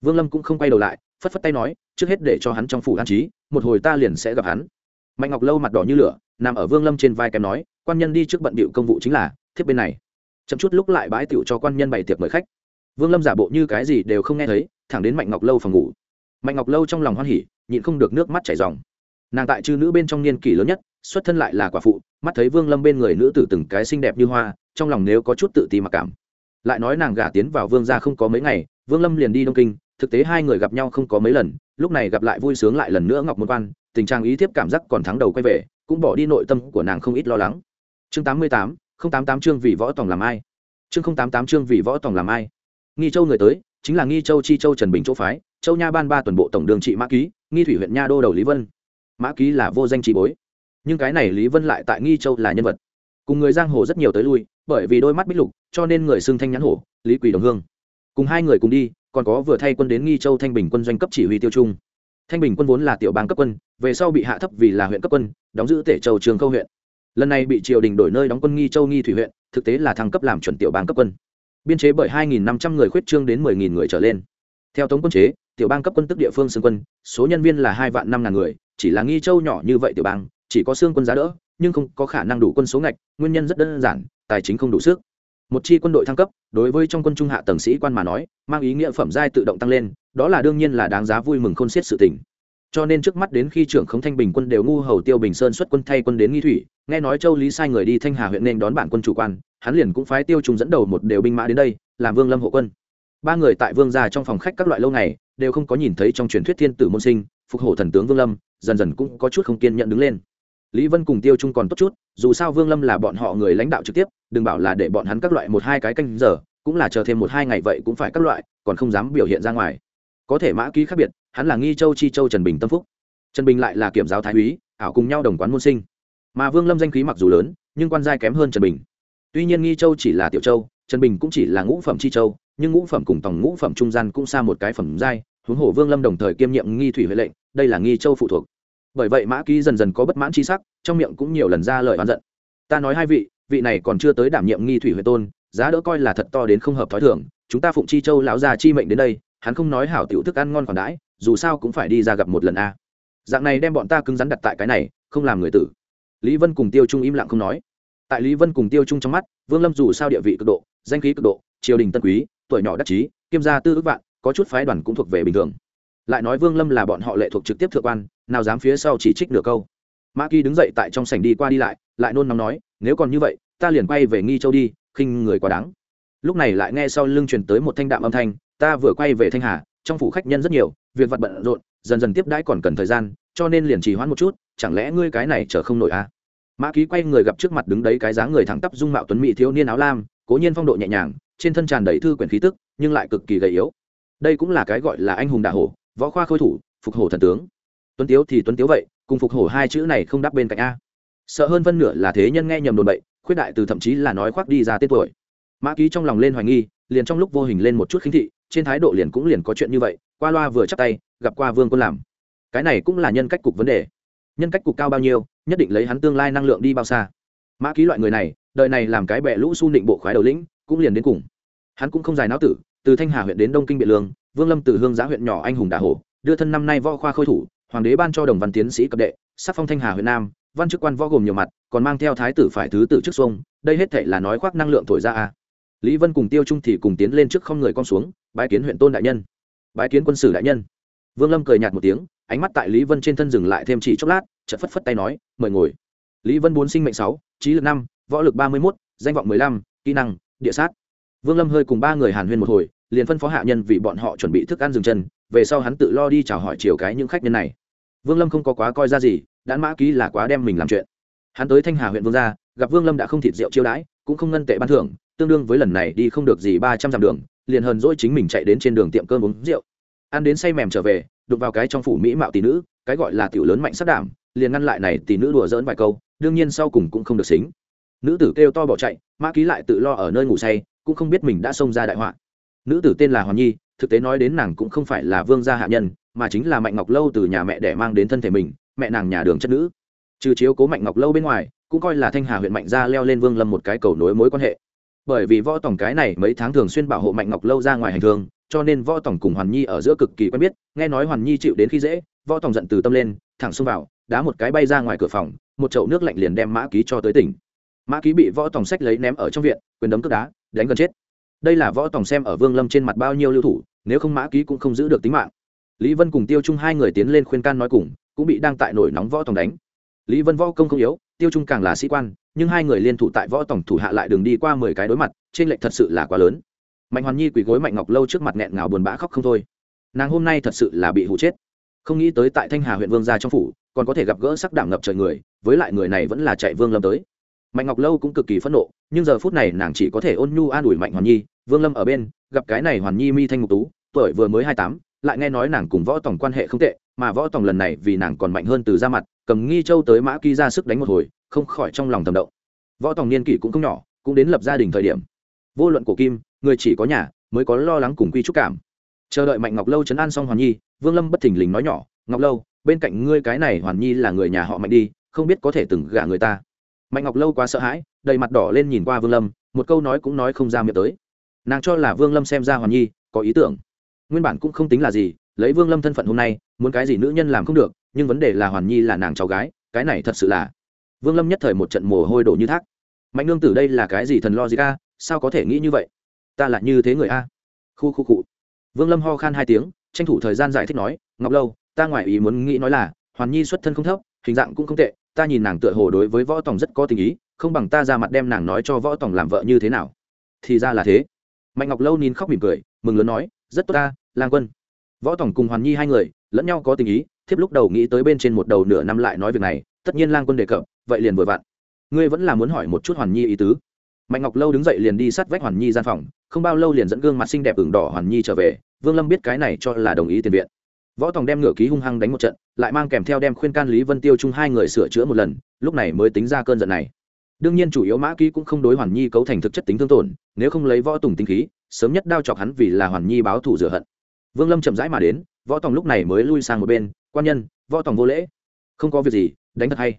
Vương lâm cũng không quay đầu lại, phất phất tay nói, trước hết để cho hắn trong phủ an trí, một hồi ta liền sẽ gặp hắn. Mạnh ngọc lâu mặt đỏ như lửa, nằm ở vương lâm trên vai kèm nói, quan nhân đi trước bận bịu công vụ chính là thiết bên này. Chậm chút lúc lại bãi tiểu cho quan nhân bày tiệc mời khách. Vương lâm giả bộ như cái gì đều không nghe thấy, thẳng đến mạnh ngọc lâu phòng ngủ. Mạnh ngọc lâu trong lòng hoan hỉ, nhịn không được nước mắt chảy dòng nàng tại chư nữ bên trong niên kỷ lớn nhất xuất thân lại là quả phụ, mắt thấy vương lâm bên người nữ tử từng cái xinh đẹp như hoa, trong lòng nếu có chút tự ti mặc cảm. Lại nói nàng gả tiến vào vương gia không có mấy ngày, vương lâm liền đi đông kinh, thực tế hai người gặp nhau không có mấy lần, lúc này gặp lại vui sướng lại lần nữa ngọc môn quan, tình trạng ý thiếp cảm giác còn thắng đầu quay về, cũng bỏ đi nội tâm của nàng không ít lo lắng. Chương tám mươi tám, không tám tám chương vì võ tòng làm ai? Chương không tám tám chương vì võ tòng làm ai? Nghi châu người tới, chính là nghi châu chi châu trần bình chỗ phái, châu nha ban ba tuần bộ tổng đường trị mã ký, nghi thủy huyện nha đô đầu lý vân. Mã ký là vô danh trị bối nhưng cái này lý vân lại tại nghi châu là nhân vật. Cùng người giang hồ rất nhiều tới lui, bởi vì đôi mắt bích lục, cho nên người xưng thanh nhãn hổ, lý quỷ đồng hương. Cùng hai người cùng đi, còn có vừa thay quân đến nghi châu thanh bình quân doanh cấp chỉ huy tiêu trung. Thanh bình quân vốn là tiểu bang cấp quân, về sau bị hạ thấp vì là huyện cấp quân, đóng giữ tể châu trường câu huyện. Lần này bị triều đình đổi nơi đóng quân nghi châu nghi thủy huyện, thực tế là thăng cấp làm chuẩn tiểu bang cấp quân. Biên chế bởi 2.500 người khuyết trương đến 10.000 người trở lên. Theo tống quân chế, tiểu bang cấp quân tức địa phương xưng quân, số nhân viên là hai vạn năm ngàn người, chỉ là nghi châu nhỏ như vậy tiểu bang chỉ có xương quân giá đỡ, nhưng không có khả năng đủ quân số ngạch, nguyên nhân rất đơn giản, tài chính không đủ sức. Một chi quân đội thăng cấp, đối với trong quân trung hạ tầng sĩ quan mà nói, mang ý nghĩa phẩm giai tự động tăng lên, đó là đương nhiên là đáng giá vui mừng khôn xiết sự tình. Cho nên trước mắt đến khi trưởng khống thanh bình quân đều ngu hầu tiêu bình sơn xuất quân thay quân đến nghi thủy, nghe nói châu lý sai người đi thanh hà huyện nên đón bản quân chủ quan, hắn liền cũng phái tiêu trùng dẫn đầu một đều binh mã đến đây, làm vương lâm hộ quân. Ba người tại vương gia trong phòng khách các loại lâu này đều không có nhìn thấy trong truyền thuyết thiên tử môn sinh, phục hổ thần tướng vương lâm, dần dần cũng có chút không kiên nhận đứng lên lý vân cùng tiêu trung còn tốt chút, dù sao vương lâm là bọn họ người lãnh đạo trực tiếp, đừng bảo là để bọn hắn các loại một hai cái canh giờ, cũng là chờ thêm một hai ngày vậy cũng phải các loại, còn không dám biểu hiện ra ngoài. Có thể mã ký khác biệt, hắn là nghi châu chi châu trần bình tâm phúc. Trần bình lại là kiểm giáo thái úy, ảo cùng nhau đồng quán môn sinh. Mà vương lâm danh khí mặc dù lớn, nhưng quan giai kém hơn trần bình. Tuy nhiên nghi châu chỉ là tiểu châu, trần bình cũng chỉ là ngũ phẩm chi châu, nhưng ngũ phẩm cùng tổng ngũ phẩm trung gian cũng xa một cái phẩm giai, huống hồ vương lâm đồng thời kiêm nhiệm nghi thủy huệ lệnh, đây là nghi châu phụ thuộc bởi vậy mã ký dần dần có bất mãn chi sắc, trong miệng cũng nhiều lần ra lời oán giận. Ta nói hai vị vị này còn chưa tới đảm nhiệm nghi thủy huệ tôn, giá đỡ coi là thật to đến không hợp thói thường, chúng ta phụng chi châu lão già chi mệnh đến đây, hắn không nói hảo tiểu thức ăn ngon còn đãi, dù sao cũng phải đi ra gặp một lần a. Dạng này đem bọn ta cứng rắn đặt tại cái này, không làm người tử. Lý vân cùng tiêu trung im lặng không nói. Tại lý vân cùng tiêu trung trong mắt, vương lâm dù sao địa vị cực độ, danh khí cực độ, triều đình tân quý, tuổi nhỏ đắc chí, kiêm gia tư ước vạn, có chút phái đoàn cũng thuộc về bình thường lại nói vương lâm là bọn họ lệ thuộc trực tiếp thượng quan, nào dám phía sau chỉ trích nửa câu. Mã kỳ đứng dậy tại trong sảnh đi qua đi lại lại nôn nóng nói, nếu còn như vậy, ta liền quay về nghi châu đi, khinh người quá đáng. Lúc này lại nghe sau lưng truyền tới một thanh đạm âm thanh, ta vừa quay về thanh hà, trong phủ khách nhân rất nhiều, việc vặt bận rộn, dần dần tiếp đãi còn cần thời gian, cho nên liền trì hoãn một chút, chẳng lẽ ngươi cái này chờ không nổi à? Mã ký quay người gặp trước mặt đứng đấy cái dáng người thẳng tắp dung mạo tuấn mỹ thiếu niên áo lam, cố nhiên phong độ nhẹ nhàng, trên thân tràn đầy thư quyển khí tức, nhưng lại cực kỳ gầy yếu. Đây cũng là cái gọi là anh hùng đả hổ võ khoa khôi thủ, phục hổ thần tướng. Tuấn tiếu thì tuấn tiếu vậy, cùng phục hổ hai chữ này không đáp bên cạnh a. Sợ hơn phân nửa là thế nhân nghe nhầm đồn bậy, khuyết đại từ thậm chí là nói khoác đi ra tên tuổi. Mã ký trong lòng lên hoài nghi, liền trong lúc vô hình lên một chút khinh thị, trên thái độ liền cũng liền có chuyện như vậy, qua loa vừa chắc tay, gặp qua vương quân làm. Cái này cũng là nhân cách cục vấn đề. Nhân cách cục cao bao nhiêu, nhất định lấy hắn tương lai năng lượng đi bao xa. Mã ký loại người này, đời này làm cái bẹ lũ su định bộ khoái đầu lĩnh, cũng liền đến cùng. Hắn cũng không dài não tử từ thanh hà huyện đến đông kinh biện lương, vương lâm từ hương giá huyện nhỏ anh hùng đà hổ đưa thân năm nay võ khoa khôi thủ, hoàng đế ban cho đồng văn tiến sĩ cấp đệ, sắc phong thanh hà huyện nam, văn chức quan võ gồm nhiều mặt, còn mang theo thái tử phải thứ tử trước xuông, đây hết thệ là nói khoác năng lượng thổi ra a. Lý vân cùng tiêu trung thì cùng tiến lên trước không người con xuống, bái kiến huyện tôn đại nhân. Bái kiến quân sử đại nhân. Vương lâm cười nhạt một tiếng, ánh mắt tại lý vân trên thân dừng lại thêm chỉ chốc lát, chợt phất phất tay nói, mời ngồi. Lý vân bốn sinh mệnh sáu, trí lực năm, võ lực ba mươi mốt, danh vọng mười lăm, kỹ năng, địa sát vương lâm hơi cùng ba người hàn huyên một hồi, liền phân phó hạ nhân vì bọn họ chuẩn bị thức ăn dừng chân, về sau hắn tự lo đi chào hỏi chiều cái những khách nhân này. Vương lâm không có quá coi ra gì, đã mã ký là quá đem mình làm chuyện. Hắn tới thanh hà huyện vương gia, gặp vương lâm đã không thịt rượu chiêu đãi, cũng không ngân tệ ban thưởng, tương đương với lần này đi không được gì ba trăm dặm đường, liền hờn dỗi chính mình chạy đến trên đường tiệm cơm uống rượu. Ăn đến say mềm trở về, đụng vào cái trong phủ mỹ mạo tỷ nữ, cái gọi là tiểu lớn mạnh sắc đảm, liền ngăn lại này tỷ nữ đùa dỡn vài câu, đương nhiên sau cùng cũng không được xính. Nữ tử kêu to bỏ chạy, mã ký lại tự lo ở nơi ngủ say cũng không biết mình đã xông ra đại họa. Nữ tử tên là hoàn nhi, thực tế nói đến nàng cũng không phải là vương gia hạ nhân, mà chính là mạnh ngọc lâu từ nhà mẹ để mang đến thân thể mình, mẹ nàng nhà đường chất nữ. Trừ chiếu cố mạnh ngọc lâu bên ngoài, cũng coi là thanh hà huyện mạnh gia leo lên vương lâm một cái cầu nối mối quan hệ. Bởi vì võ tổng cái này mấy tháng thường xuyên bảo hộ mạnh ngọc lâu ra ngoài hành thương cho nên võ tổng cùng hoàn nhi ở giữa cực kỳ quen biết, nghe nói hoàn nhi chịu đến khi dễ, võ tổng giận từ tâm lên, thẳng xông vào, đá một cái bay ra ngoài cửa phòng, một chậu nước lạnh liền đem mã ký cho tới tỉnh mã ký bị võ tổng sách lấy ném ở trong viện, quyền đấm cướp đá, đánh gần chết. Đây là võ tổng xem ở vương lâm trên mặt bao nhiêu lưu thủ, nếu không mã ký cũng không giữ được tính mạng. Lý vân cùng tiêu trung hai người tiến lên khuyên can nói cùng, cũng bị đang tại nổi nóng võ tổng đánh. Lý vân võ công không yếu, tiêu trung càng là sĩ quan, nhưng hai người liên thủ tại võ tổng thủ hạ lại đường đi qua mười cái đối mặt, trên lệnh thật sự là quá lớn. Mạnh hoàn nhi quỳ gối mạnh ngọc lâu trước mặt nghẹn ngào buồn bã khóc không thôi. Nàng hôm nay thật sự là bị hụ chết. Không nghĩ tới tại thanh hà huyện vương gia trong phủ, còn có thể gặp gỡ sắc đảm ngập trời người, với lại người này vẫn là chạy vương lâm tới mạnh ngọc lâu cũng cực kỳ phẫn nộ, nhưng giờ phút này nàng chỉ có thể ôn nhu an ủi mạnh hoàn nhi, vương lâm ở bên, gặp cái này hoàn nhi mi thanh ngục tú, tuổi vừa mới hai tám, lại nghe nói nàng cùng võ tòng quan hệ không tệ, mà võ tòng lần này vì nàng còn mạnh hơn từ ra mặt, cầm nghi châu tới mã ký ra sức đánh một hồi, không khỏi trong lòng thầm động. Võ tòng niên kỷ cũng không nhỏ, cũng đến lập gia đình thời điểm. Vô luận của kim, người chỉ có nhà, mới có lo lắng cùng quy trúc cảm. Chờ đợi mạnh ngọc lâu chấn an xong hoàn nhi, vương lâm bất thình lình nói nhỏ, ngọc lâu, bên cạnh ngươi cái này hoàn nhi là người nhà họ mạnh đi, không biết có thể từng gả người ta mạnh ngọc lâu quá sợ hãi, đầy mặt đỏ lên nhìn qua vương lâm, một câu nói cũng nói không ra miệng tới. Nàng cho là vương lâm xem ra hoàn nhi, có ý tưởng. Nguyên bản cũng không tính là gì, lấy vương lâm thân phận hôm nay, muốn cái gì nữ nhân làm không được, nhưng vấn đề là hoàn nhi là nàng cháu gái, cái này thật sự là. Vương lâm nhất thời một trận mồ hôi đổ như thác. Mạnh nương tử đây là cái gì thần lo gì ca sao có thể nghĩ như vậy? Ta là như thế người a. Khu khu cụ vương lâm ho khan hai tiếng, tranh thủ thời gian giải thích nói, ngọc lâu, ta ngoài ý muốn nghĩ nói là, hoàn nhi xuất thân không thấp, hình dạng cũng không tệ ta nhìn nàng tựa hồ đối với võ tòng rất có tình ý, không bằng ta ra mặt đem nàng nói cho võ tòng làm vợ như thế nào. Thì ra là thế. Mạnh ngọc lâu nín khóc mỉm cười, mừng lớn nói, rất tốt ta, lang quân. Võ tòng cùng hoàn nhi hai người, lẫn nhau có tình ý, thiếp lúc đầu nghĩ tới bên trên một đầu nửa năm lại nói việc này, tất nhiên lang quân đề cập, vậy liền vừa vặn. Ngươi vẫn là muốn hỏi một chút hoàn nhi ý tứ. Mạnh ngọc lâu đứng dậy liền đi sát vách hoàn nhi gian phòng, không bao lâu liền dẫn gương mặt xinh đẹp ửng đỏ hoàn nhi trở về, vương lâm biết cái này cho là đồng ý tiền viện võ tòng đem ngựa ký hung hăng đánh một trận, lại mang kèm theo đem khuyên can lý vân tiêu chung hai người sửa chữa một lần, lúc này mới tính ra cơn giận này. Đương nhiên chủ yếu mã ký cũng không đối hoàn nhi cấu thành thực chất tính thương tổn, nếu không lấy võ tùng tinh khí, sớm nhất đao chọc hắn vì là hoàn nhi báo thù rửa hận. Vương lâm chậm rãi mà đến, võ tòng lúc này mới lui sang một bên, quan nhân, võ tòng vô lễ. Không có việc gì, đánh thật hay.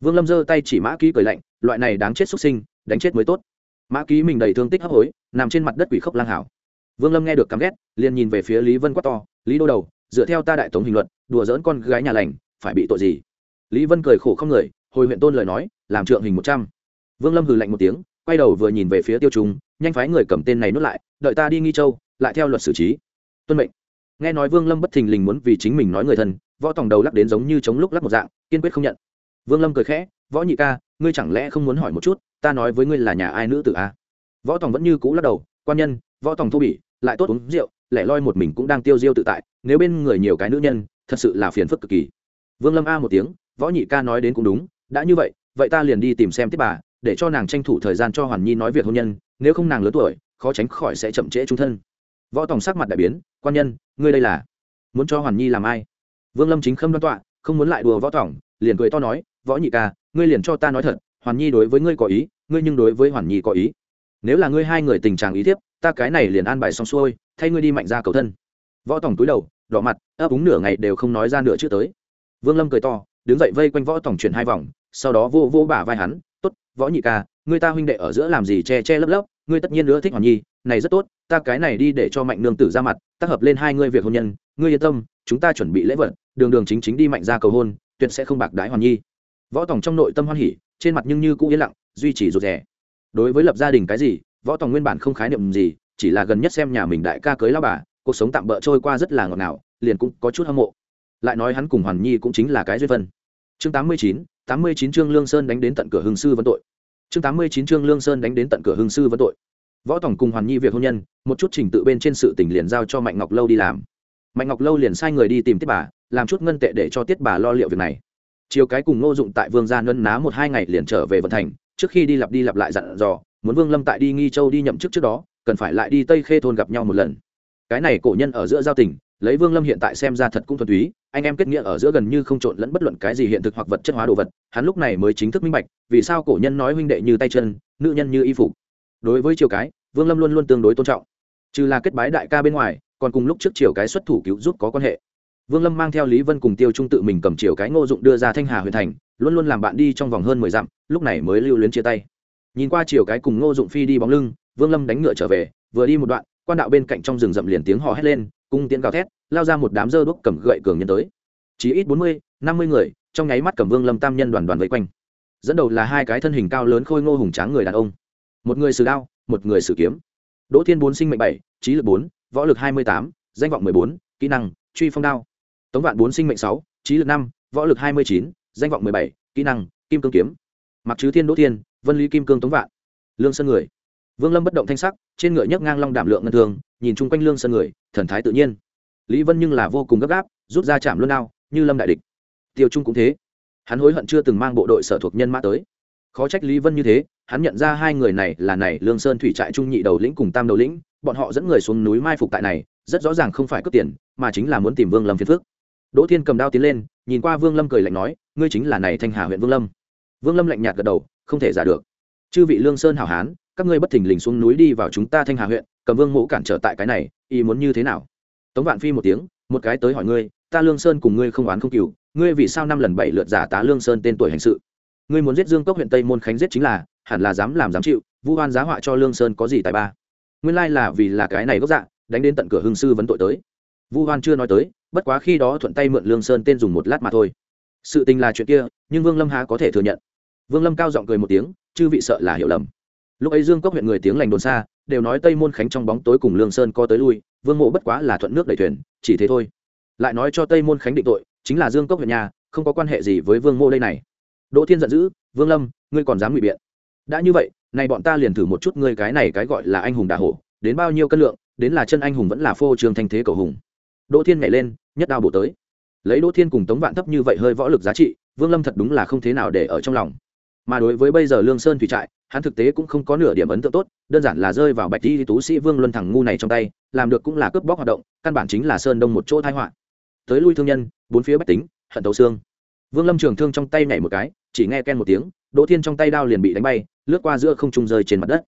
Vương lâm giơ tay chỉ mã ký cười lạnh, loại này đáng chết xuất sinh, đánh chết mới tốt. Mã ký mình đầy thương tích hấp hối, nằm trên mặt đất quỷ khốc lang hảo. Vương lâm nghe được căm ghét, liền nhìn về phía lý vân quát to, lý đô đầu dựa theo ta đại tống hình luật, đùa dỡn con gái nhà lành, phải bị tội gì? Lý vân cười khổ không người, hồi huyện tôn lời nói, làm trượng hình một trăm. Vương lâm hừ lạnh một tiếng, quay đầu vừa nhìn về phía tiêu trung, nhanh phái người cầm tên này nuốt lại, đợi ta đi nghi châu, lại theo luật xử trí. Tuân mệnh. Nghe nói vương lâm bất thình lình muốn vì chính mình nói người thân, võ tòng đầu lắc đến giống như chống lúc lắc một dạng, kiên quyết không nhận. Vương lâm cười khẽ, võ nhị ca, ngươi chẳng lẽ không muốn hỏi một chút, ta nói với ngươi là nhà ai nữ tử a? À? võ tòng vẫn như cũ lắc đầu, quan nhân, võ tòng thô bỉ, lại tốt uống rượu lẻ loi một mình cũng đang tiêu diêu tự tại, nếu bên người nhiều cái nữ nhân, thật sự là phiền phức cực kỳ. Vương lâm a một tiếng, võ nhị ca nói đến cũng đúng, đã như vậy vậy ta liền đi tìm xem tiếp bà, để cho nàng tranh thủ thời gian cho hoàn nhi nói việc hôn nhân, nếu không nàng lớn tuổi, khó tránh khỏi sẽ chậm trễ trung thân. Võ tòng sắc mặt đại biến, quan nhân, ngươi đây là muốn cho hoàn nhi làm ai? Vương lâm chính khâm đoan tọa, không muốn lại đùa võ tòng, liền cười to nói, võ nhị ca, ngươi liền cho ta nói thật, hoàn nhi đối với ngươi có ý, ngươi nhưng đối với hoàn nhi có ý. Nếu là ngươi hai người tình trạng ý thiếp, ta cái này liền an bài xong xuôi thay ngươi đi mạnh ra cầu thân. Võ tòng túi đầu, đỏ mặt, ấp úng nửa ngày đều không nói ra nửa chữ tới. Vương lâm cười to, đứng dậy vây quanh võ tòng chuyển hai vòng, sau đó vô vô bả vai hắn, tốt, võ nhị ca ngươi ta huynh đệ ở giữa làm gì che che lấp lấp, ngươi tất nhiên nữa thích hoàn nhi, này rất tốt, ta cái này đi để cho mạnh nương tử ra mặt, tác hợp lên hai ngươi việc hôn nhân, ngươi yên tâm, chúng ta chuẩn bị lễ vật, đường đường chính chính đi mạnh ra cầu hôn, tuyệt sẽ không bạc đái hoàn nhi. Võ tòng trong nội tâm hoan hỉ, trên mặt nhưng như cũ yên lặng, duy trì rụt rè. Đối với lập gia đình cái gì, võ tòng nguyên bản không khái niệm gì chỉ là gần nhất xem nhà mình đại ca cưới lao bà, cuộc sống tạm bỡ trôi qua rất là ngọt ngào, liền cũng có chút hâm mộ. Lại nói hắn cùng hoàn nhi cũng chính là cái duyên phân chương tám mươi chín, tám mươi chín trương lương sơn đánh đến tận cửa hưng sư vấn tội. Chương tám mươi chín trương lương sơn đánh đến tận cửa hưng sư vấn tội. Võ tổng cùng hoàn nhi việc hôn nhân, một chút trình tự bên trên sự tỉnh liền giao cho mạnh ngọc lâu đi làm. Mạnh ngọc lâu liền sai người đi tìm tiết bà, làm chút ngân tệ để cho tiết bà lo liệu việc này. Chiều cái cùng ngô dụng tại vương gia nân ná một hai ngày liền trở về vận thành, trước khi đi lặp đi lặp lại dặn dò, muốn vương lâm tại đi nghi châu đi nhậm chức trước đó cần phải lại đi tây khê thôn gặp nhau một lần. Cái này cổ nhân ở giữa giao tình, lấy vương lâm hiện tại xem ra thật cũng thuần túy, anh em kết nghĩa ở giữa gần như không trộn lẫn bất luận cái gì hiện thực hoặc vật chất hóa đồ vật, hắn lúc này mới chính thức minh bạch, vì sao cổ nhân nói huynh đệ như tay chân, nữ nhân như y phục. Đối với triều cái, vương lâm luôn luôn tương đối tôn trọng. Trừ là kết bái đại ca bên ngoài, còn cùng lúc trước triều cái xuất thủ cứu giúp có quan hệ. Vương lâm mang theo lý vân cùng tiêu trung tự mình cầm triều cái ngô dụng đưa ra thanh hà huyện thành, luôn luôn làm bạn đi trong vòng hơn mười dặm, lúc này mới lưu luyến chia tay nhìn qua chiều cái cùng ngô dụng phi đi bóng lưng, vương lâm đánh ngựa trở về, vừa đi một đoạn, quan đạo bên cạnh trong rừng rậm liền tiếng hò hét lên, cung tiến gào thét, lao ra một đám dơ đuốc cầm gậy cường nhân tới. Chỉ ít bốn mươi, năm mươi người, trong nháy mắt cầm vương lâm tam nhân đoàn đoàn vây quanh. Dẫn đầu là hai cái thân hình cao lớn khôi ngô hùng tráng người đàn ông. Một người sử đao, một người sử kiếm. Đỗ thiên bốn sinh mệnh bảy, trí lực bốn, võ lực hai mươi tám, danh vọng mười bốn, kỹ năng, truy phong đao. Tống vạn bốn sinh mệnh sáu, trí lực năm, võ lực hai mươi chín, danh vọng mười bảy, kỹ năng, kim cương kiếm. Mặc chứ thiên đỗ thiên vân lý kim cương tống vạn lương sơn người vương lâm bất động thanh sắc trên ngựa nhấc ngang long đảm lượng ngân thường nhìn chung quanh lương sơn người thần thái tự nhiên lý vân nhưng là vô cùng gấp gáp rút ra chạm luôn đao như lâm đại địch tiêu trung cũng thế hắn hối hận chưa từng mang bộ đội sở thuộc nhân mã tới khó trách lý vân như thế hắn nhận ra hai người này là này lương sơn thủy trại trung nhị đầu lĩnh cùng tam đầu lĩnh bọn họ dẫn người xuống núi mai phục tại này rất rõ ràng không phải cướp tiền mà chính là muốn tìm vương lâm phiền phước đỗ thiên cầm đao tiến lên nhìn qua vương lâm cười lạnh nói ngươi chính là này thanh hà huyện vương lâm vương lâm lạnh nhạt gật đầu không thể giả được. Chư vị lương sơn hảo hán, các ngươi bất thình lình xuống núi đi vào chúng ta thanh hà huyện, cầm vương mũ cản trở tại cái này, ý muốn như thế nào? Tống vạn phi một tiếng, một cái tới hỏi ngươi, ta lương sơn cùng ngươi không oán không cừu, ngươi vì sao năm lần bảy lượt giả tá lương sơn tên tuổi hành sự? Ngươi muốn giết dương cốc huyện tây môn khánh giết chính là, hẳn là dám làm dám chịu, vu oan giá họa cho lương sơn có gì tài ba? Nguyên lai là vì là cái này gốc dạ đánh đến tận cửa hương sư vấn tội tới. Vu oan chưa nói tới, bất quá khi đó thuận tay mượn lương sơn tên dùng một lát mà thôi. Sự tình là chuyện kia, nhưng vương lâm há có thể thừa nhận vương lâm cao giọng cười một tiếng, chư vị sợ là hiểu lầm. Lúc ấy dương cốc huyện người tiếng lành đồn xa, đều nói tây môn khánh trong bóng tối cùng lương sơn co tới lui, vương mộ bất quá là thuận nước đẩy thuyền, chỉ thế thôi. Lại nói cho tây môn khánh định tội, chính là dương cốc huyện nhà, không có quan hệ gì với vương mô đây này. Đỗ thiên giận dữ, vương lâm, ngươi còn dám ngụy biện? Đã như vậy nay bọn ta liền thử một chút ngươi cái này cái gọi là anh hùng đà hổ, đến bao nhiêu cân lượng, đến là chân anh hùng vẫn là phô trương thanh thế cầu hùng. Đỗ thiên nhảy lên, nhất đao bổ tới. Lấy đỗ thiên cùng tống vạn thấp như vậy hơi võ lực giá trị, vương lâm thật đúng là không thế nào để ở trong lòng mà đối với bây giờ lương sơn thủy trại, hắn thực tế cũng không có nửa điểm ấn tượng tốt, đơn giản là rơi vào bạch di tú sĩ vương luân thẳng ngu này trong tay, làm được cũng là cướp bóc hoạt động, căn bản chính là sơn đông một chỗ thái họa. Tới lui thương nhân, bốn phía bách tính, hận tấu xương. Vương lâm trường thương trong tay nhảy một cái, chỉ nghe ken một tiếng, đỗ thiên trong tay đao liền bị đánh bay, lướt qua giữa không trung rơi trên mặt đất.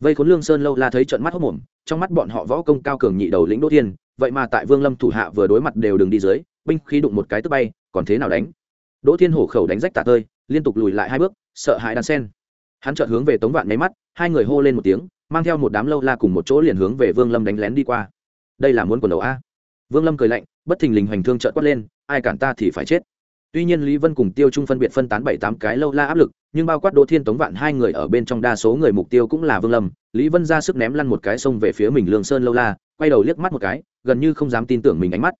Vây khốn lương sơn lâu la thấy trận mắt hốc mồm, trong mắt bọn họ võ công cao cường nhị đầu lĩnh đỗ thiên, vậy mà tại vương lâm thủ hạ vừa đối mặt đều đừng đi dưới, binh khí đụng một cái tức bay, còn thế nào đánh? Đỗ thiên hổ khẩu đánh rách tả tơi liên tục lùi lại hai bước, sợ hãi đan sen. Hắn chợt hướng về tống vạn máy mắt, hai người hô lên một tiếng, mang theo một đám lâu la cùng một chỗ liền hướng về vương lâm đánh lén đi qua. Đây là muốn quần đầu a. Vương lâm cười lạnh, bất thình lình hoành thương trợt quát lên, ai cản ta thì phải chết. Tuy nhiên lý vân cùng tiêu trung phân biệt phân tán bảy tám cái lâu la áp lực, nhưng bao quát đỗ thiên tống vạn hai người ở bên trong đa số người mục tiêu cũng là vương lâm. Lý vân ra sức ném lăn một cái sông về phía mình lương sơn lâu la, quay đầu liếc mắt một cái, gần như không dám tin tưởng mình ánh mắt.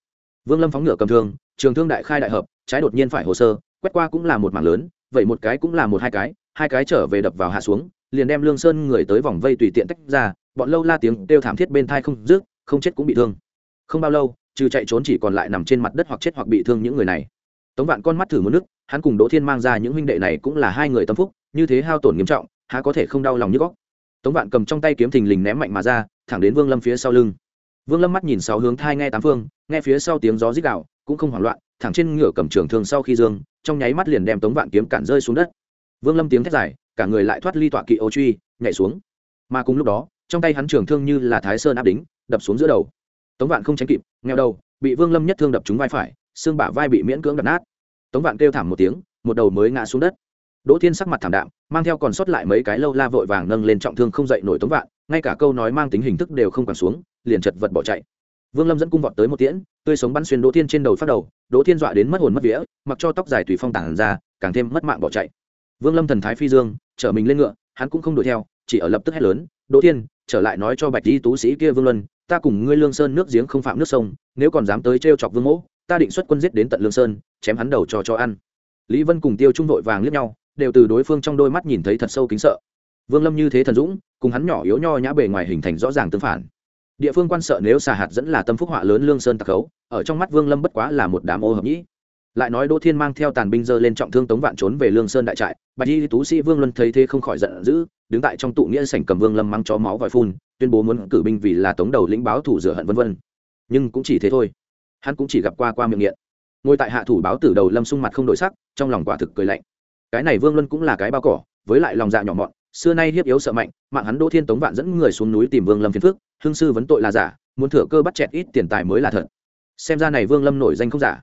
Vương lâm phóng ngựa cầm thương, trường thương đại khai đại hợp, trái đột nhiên phải hồ sơ, quét qua cũng là một mảng lớn vậy một cái cũng là một hai cái hai cái trở về đập vào hạ xuống, liền đem lương sơn người tới vòng vây tùy tiện tách ra, bọn lâu la tiếng kêu thảm thiết bên thai không rước không chết cũng bị thương. Không bao lâu, trừ chạy trốn chỉ còn lại nằm trên mặt đất hoặc chết hoặc bị thương những người này. Tống vạn con mắt thử một nước, hắn cùng đỗ thiên mang ra những huynh đệ này cũng là hai người tâm phúc, như thế hao tổn nghiêm trọng, há có thể không đau lòng như góc. Tống vạn cầm trong tay kiếm thình lình ném mạnh mà ra, thẳng đến vương lâm phía sau lưng. Vương lâm mắt nhìn sáu hướng thai nghe tám phương, nghe phía sau tiếng gió rít đạo cũng không hoảng loạn thẳng trên ngựa cầm trường thương sau khi dương, trong nháy mắt liền đem tống vạn kiếm cản rơi xuống đất. Vương lâm tiếng thét dài, cả người lại thoát ly tọa kỵ ô truy, nhảy xuống. Mà cùng lúc đó, trong tay hắn trường thương như là thái sơn áp đính, đập xuống giữa đầu. Tống vạn không tránh kịp ngheo đầu, bị vương lâm nhất thương đập trúng vai phải, xương bả vai bị miễn cưỡng đập nát. Tống vạn kêu thảm một tiếng, một đầu mới ngã xuống đất. Đỗ thiên sắc mặt thảm đạm, mang theo còn sót lại mấy cái lâu la vội vàng nâng lên trọng thương không dậy nổi tống vạn, ngay cả câu nói mang tính hình thức đều không còn xuống, liền chật vật bỏ chạy vương lâm dẫn cung vọt tới một tiễn, tươi sống bắn xuyên đỗ thiên trên đầu phát đầu, đỗ thiên dọa đến mất hồn mất vía, mặc cho tóc dài tùy phong tản ra, càng thêm mất mạng bỏ chạy. Vương lâm thần thái phi dương chở mình lên ngựa, hắn cũng không đuổi theo, chỉ ở lập tức hét lớn, đỗ thiên, trở lại nói cho bạch di tú sĩ kia vương luân, ta cùng ngươi lương sơn nước giếng không phạm nước sông, nếu còn dám tới trêu chọc vương mỗ, ta định xuất quân giết đến tận lương sơn, chém hắn đầu cho cho ăn. Lý vân cùng tiêu trung đội vàng liếc nhau, đều từ đối phương trong đôi mắt nhìn thấy thật sâu kính sợ. Vương lâm như thế thần dũng, cùng hắn nhỏ yếu nho nhã bề ngoài hình thành rõ ràng tương phản địa phương quan sợ nếu xà hạt dẫn là tâm phúc họa lớn lương sơn tặc khấu, ở trong mắt vương lâm bất quá là một đám ô hợp nhĩ. Lại nói đỗ thiên mang theo tàn binh dơ lên trọng thương tống vạn trốn về lương sơn đại trại, bạch y tú sĩ vương luân thấy thế không khỏi giận dữ, đứng tại trong tụ nghĩa sảnh cầm vương lâm mang chó máu vòi phun, tuyên bố muốn cử binh vì là tống đầu lĩnh báo thủ rửa hận vân vân. Nhưng cũng chỉ thế thôi. Hắn cũng chỉ gặp qua qua miệng nghiện. Ngồi tại hạ thủ báo tử đầu lâm sung mặt không đổi sắc, trong lòng quả thực cười lạnh. Cái này vương luân cũng là cái bao cỏ, với lại lòng dạ nhỏ mọn xưa nay hiếp yếu sợ mạnh, mạng hắn đỗ thiên tống vạn dẫn người xuống núi tìm vương lâm phiền phước hương sư vấn tội là giả, muốn thừa cơ bắt chẹt ít tiền tài mới là thật. Xem ra này vương lâm nổi danh không giả.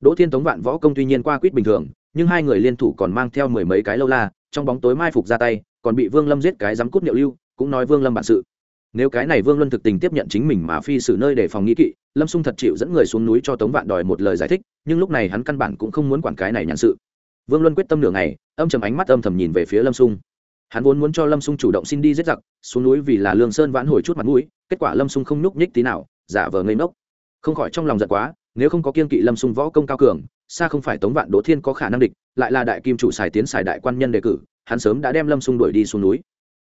Đỗ thiên tống vạn võ công tuy nhiên qua quýt bình thường, nhưng hai người liên thủ còn mang theo mười mấy cái lâu la, trong bóng tối mai phục ra tay, còn bị vương lâm giết cái dám cút niệu lưu, cũng nói vương lâm bản sự. Nếu cái này vương luân thực tình tiếp nhận chính mình mà phi xử nơi để phòng nghĩ kỵ, lâm xung thật chịu dẫn người xuống núi cho tống vạn đòi một lời giải thích, nhưng lúc này hắn căn bản cũng không muốn quản cái này nhàn sự. Vương luân quyết tâm nửa ngày, âm chầm ánh mắt âm thầm nhìn về phía lâm xung hắn vốn muốn cho lâm sung chủ động xin đi giết giặc, xuống núi vì là lương sơn vãn hồi chút mặt mũi, kết quả lâm sung không nhúc nhích tí nào, giả vờ ngây ngốc. Không khỏi trong lòng giật quá, nếu không có kiên kỵ lâm sung võ công cao cường, xa không phải tống vạn đỗ thiên có khả năng địch, lại là đại kim chủ xài tiến xài đại quan nhân đề cử, hắn sớm đã đem lâm sung đuổi đi xuống núi.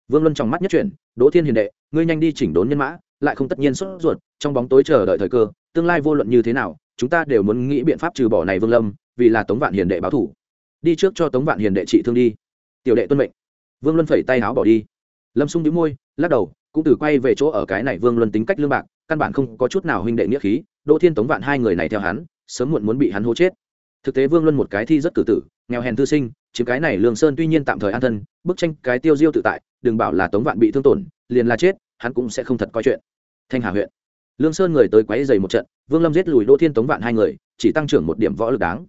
Vương luân trong mắt nhất chuyển, đỗ thiên hiền đệ, ngươi nhanh đi chỉnh đốn nhân mã, lại không tất nhiên sốt ruột, trong bóng tối chờ đợi thời cơ, tương lai vô luận như thế nào, chúng ta đều muốn nghĩ biện pháp trừ bỏ này vương lâm, vì là tống vạn hiền đệ báo thủ. Đi trước cho tống vạn hiền đệ trị thương đi. Tiểu đệ tuân mệnh vương luân phẩy tay áo bỏ đi. Lâm xung đĩu môi, lắc đầu, cũng từ quay về chỗ ở cái này vương luân tính cách lương bạc, căn bản không có chút nào huynh đệ nghĩa khí, đỗ thiên tống vạn hai người này theo hắn, sớm muộn muốn bị hắn hố chết. Thực tế vương luân một cái thi rất cử tử, nghèo hèn thư sinh, chiếm cái này lương sơn tuy nhiên tạm thời an thân, bức tranh cái tiêu diêu tự tại, đừng bảo là tống vạn bị thương tổn, liền là chết, hắn cũng sẽ không thật coi chuyện. Thanh hà huyện. Lương sơn người tới quấy dày một trận, vương lâm giết lùi đỗ thiên tống vạn hai người, chỉ tăng trưởng một điểm võ lực đáng.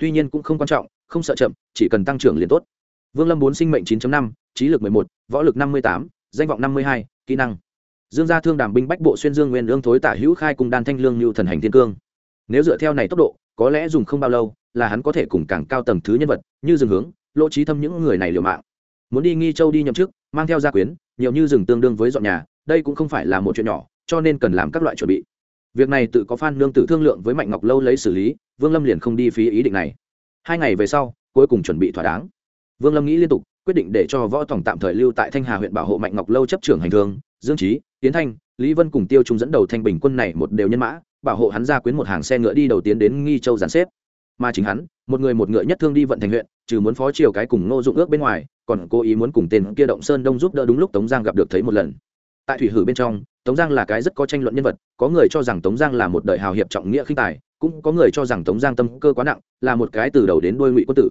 Tuy nhiên cũng không quan trọng, không sợ chậm, chỉ cần tăng trưởng liền tốt vương lâm bốn sinh mệnh 9 năm trí lực 11, võ lực 58, danh vọng 52, kỹ năng. Dương gia thương đàm binh bách bộ xuyên dương nguyên ương thối tả hữu khai cùng đan thanh lương như thần hành thiên cương. Nếu dựa theo này tốc độ có lẽ dùng không bao lâu là hắn có thể cùng càng cao tầng thứ nhân vật như rừng hướng lỗ trí thâm những người này liều mạng. Muốn đi nghi châu đi nhậm chức mang theo gia quyến nhiều như rừng tương đương với dọn nhà đây cũng không phải là một chuyện nhỏ cho nên cần làm các loại chuẩn bị. Việc này tự có phan nương tự thương lượng với mạnh ngọc lâu lấy xử lý vương lâm liền không đi phí ý định này. Hai ngày về sau cuối cùng chuẩn bị thỏa đáng vương lâm nghĩ liên tục, quyết định để cho võ tổng tạm thời lưu tại thanh hà huyện bảo hộ mạnh ngọc lâu chấp trưởng hành thương, dương trí tiến thanh, lý vân cùng tiêu trung dẫn đầu thanh bình quân này một đều nhân mã, bảo hộ hắn ra quyến một hàng xe ngựa đi đầu tiến đến nghi châu giàn xếp. Mà chính hắn, một người một ngựa nhất thương đi vận thành huyện, trừ muốn phó triều cái cùng ngô dụng ước bên ngoài, còn cố ý muốn cùng tên kia động sơn đông giúp đỡ đúng lúc tống giang gặp được thấy một lần. Tại thủy hử bên trong, tống giang là cái rất có tranh luận nhân vật, có người cho rằng tống giang là một đời hào hiệp trọng nghĩa khinh tài, cũng có người cho rằng tống giang tâm cơ quá nặng, là một cái từ đầu đến đuôi ngụy quân tử.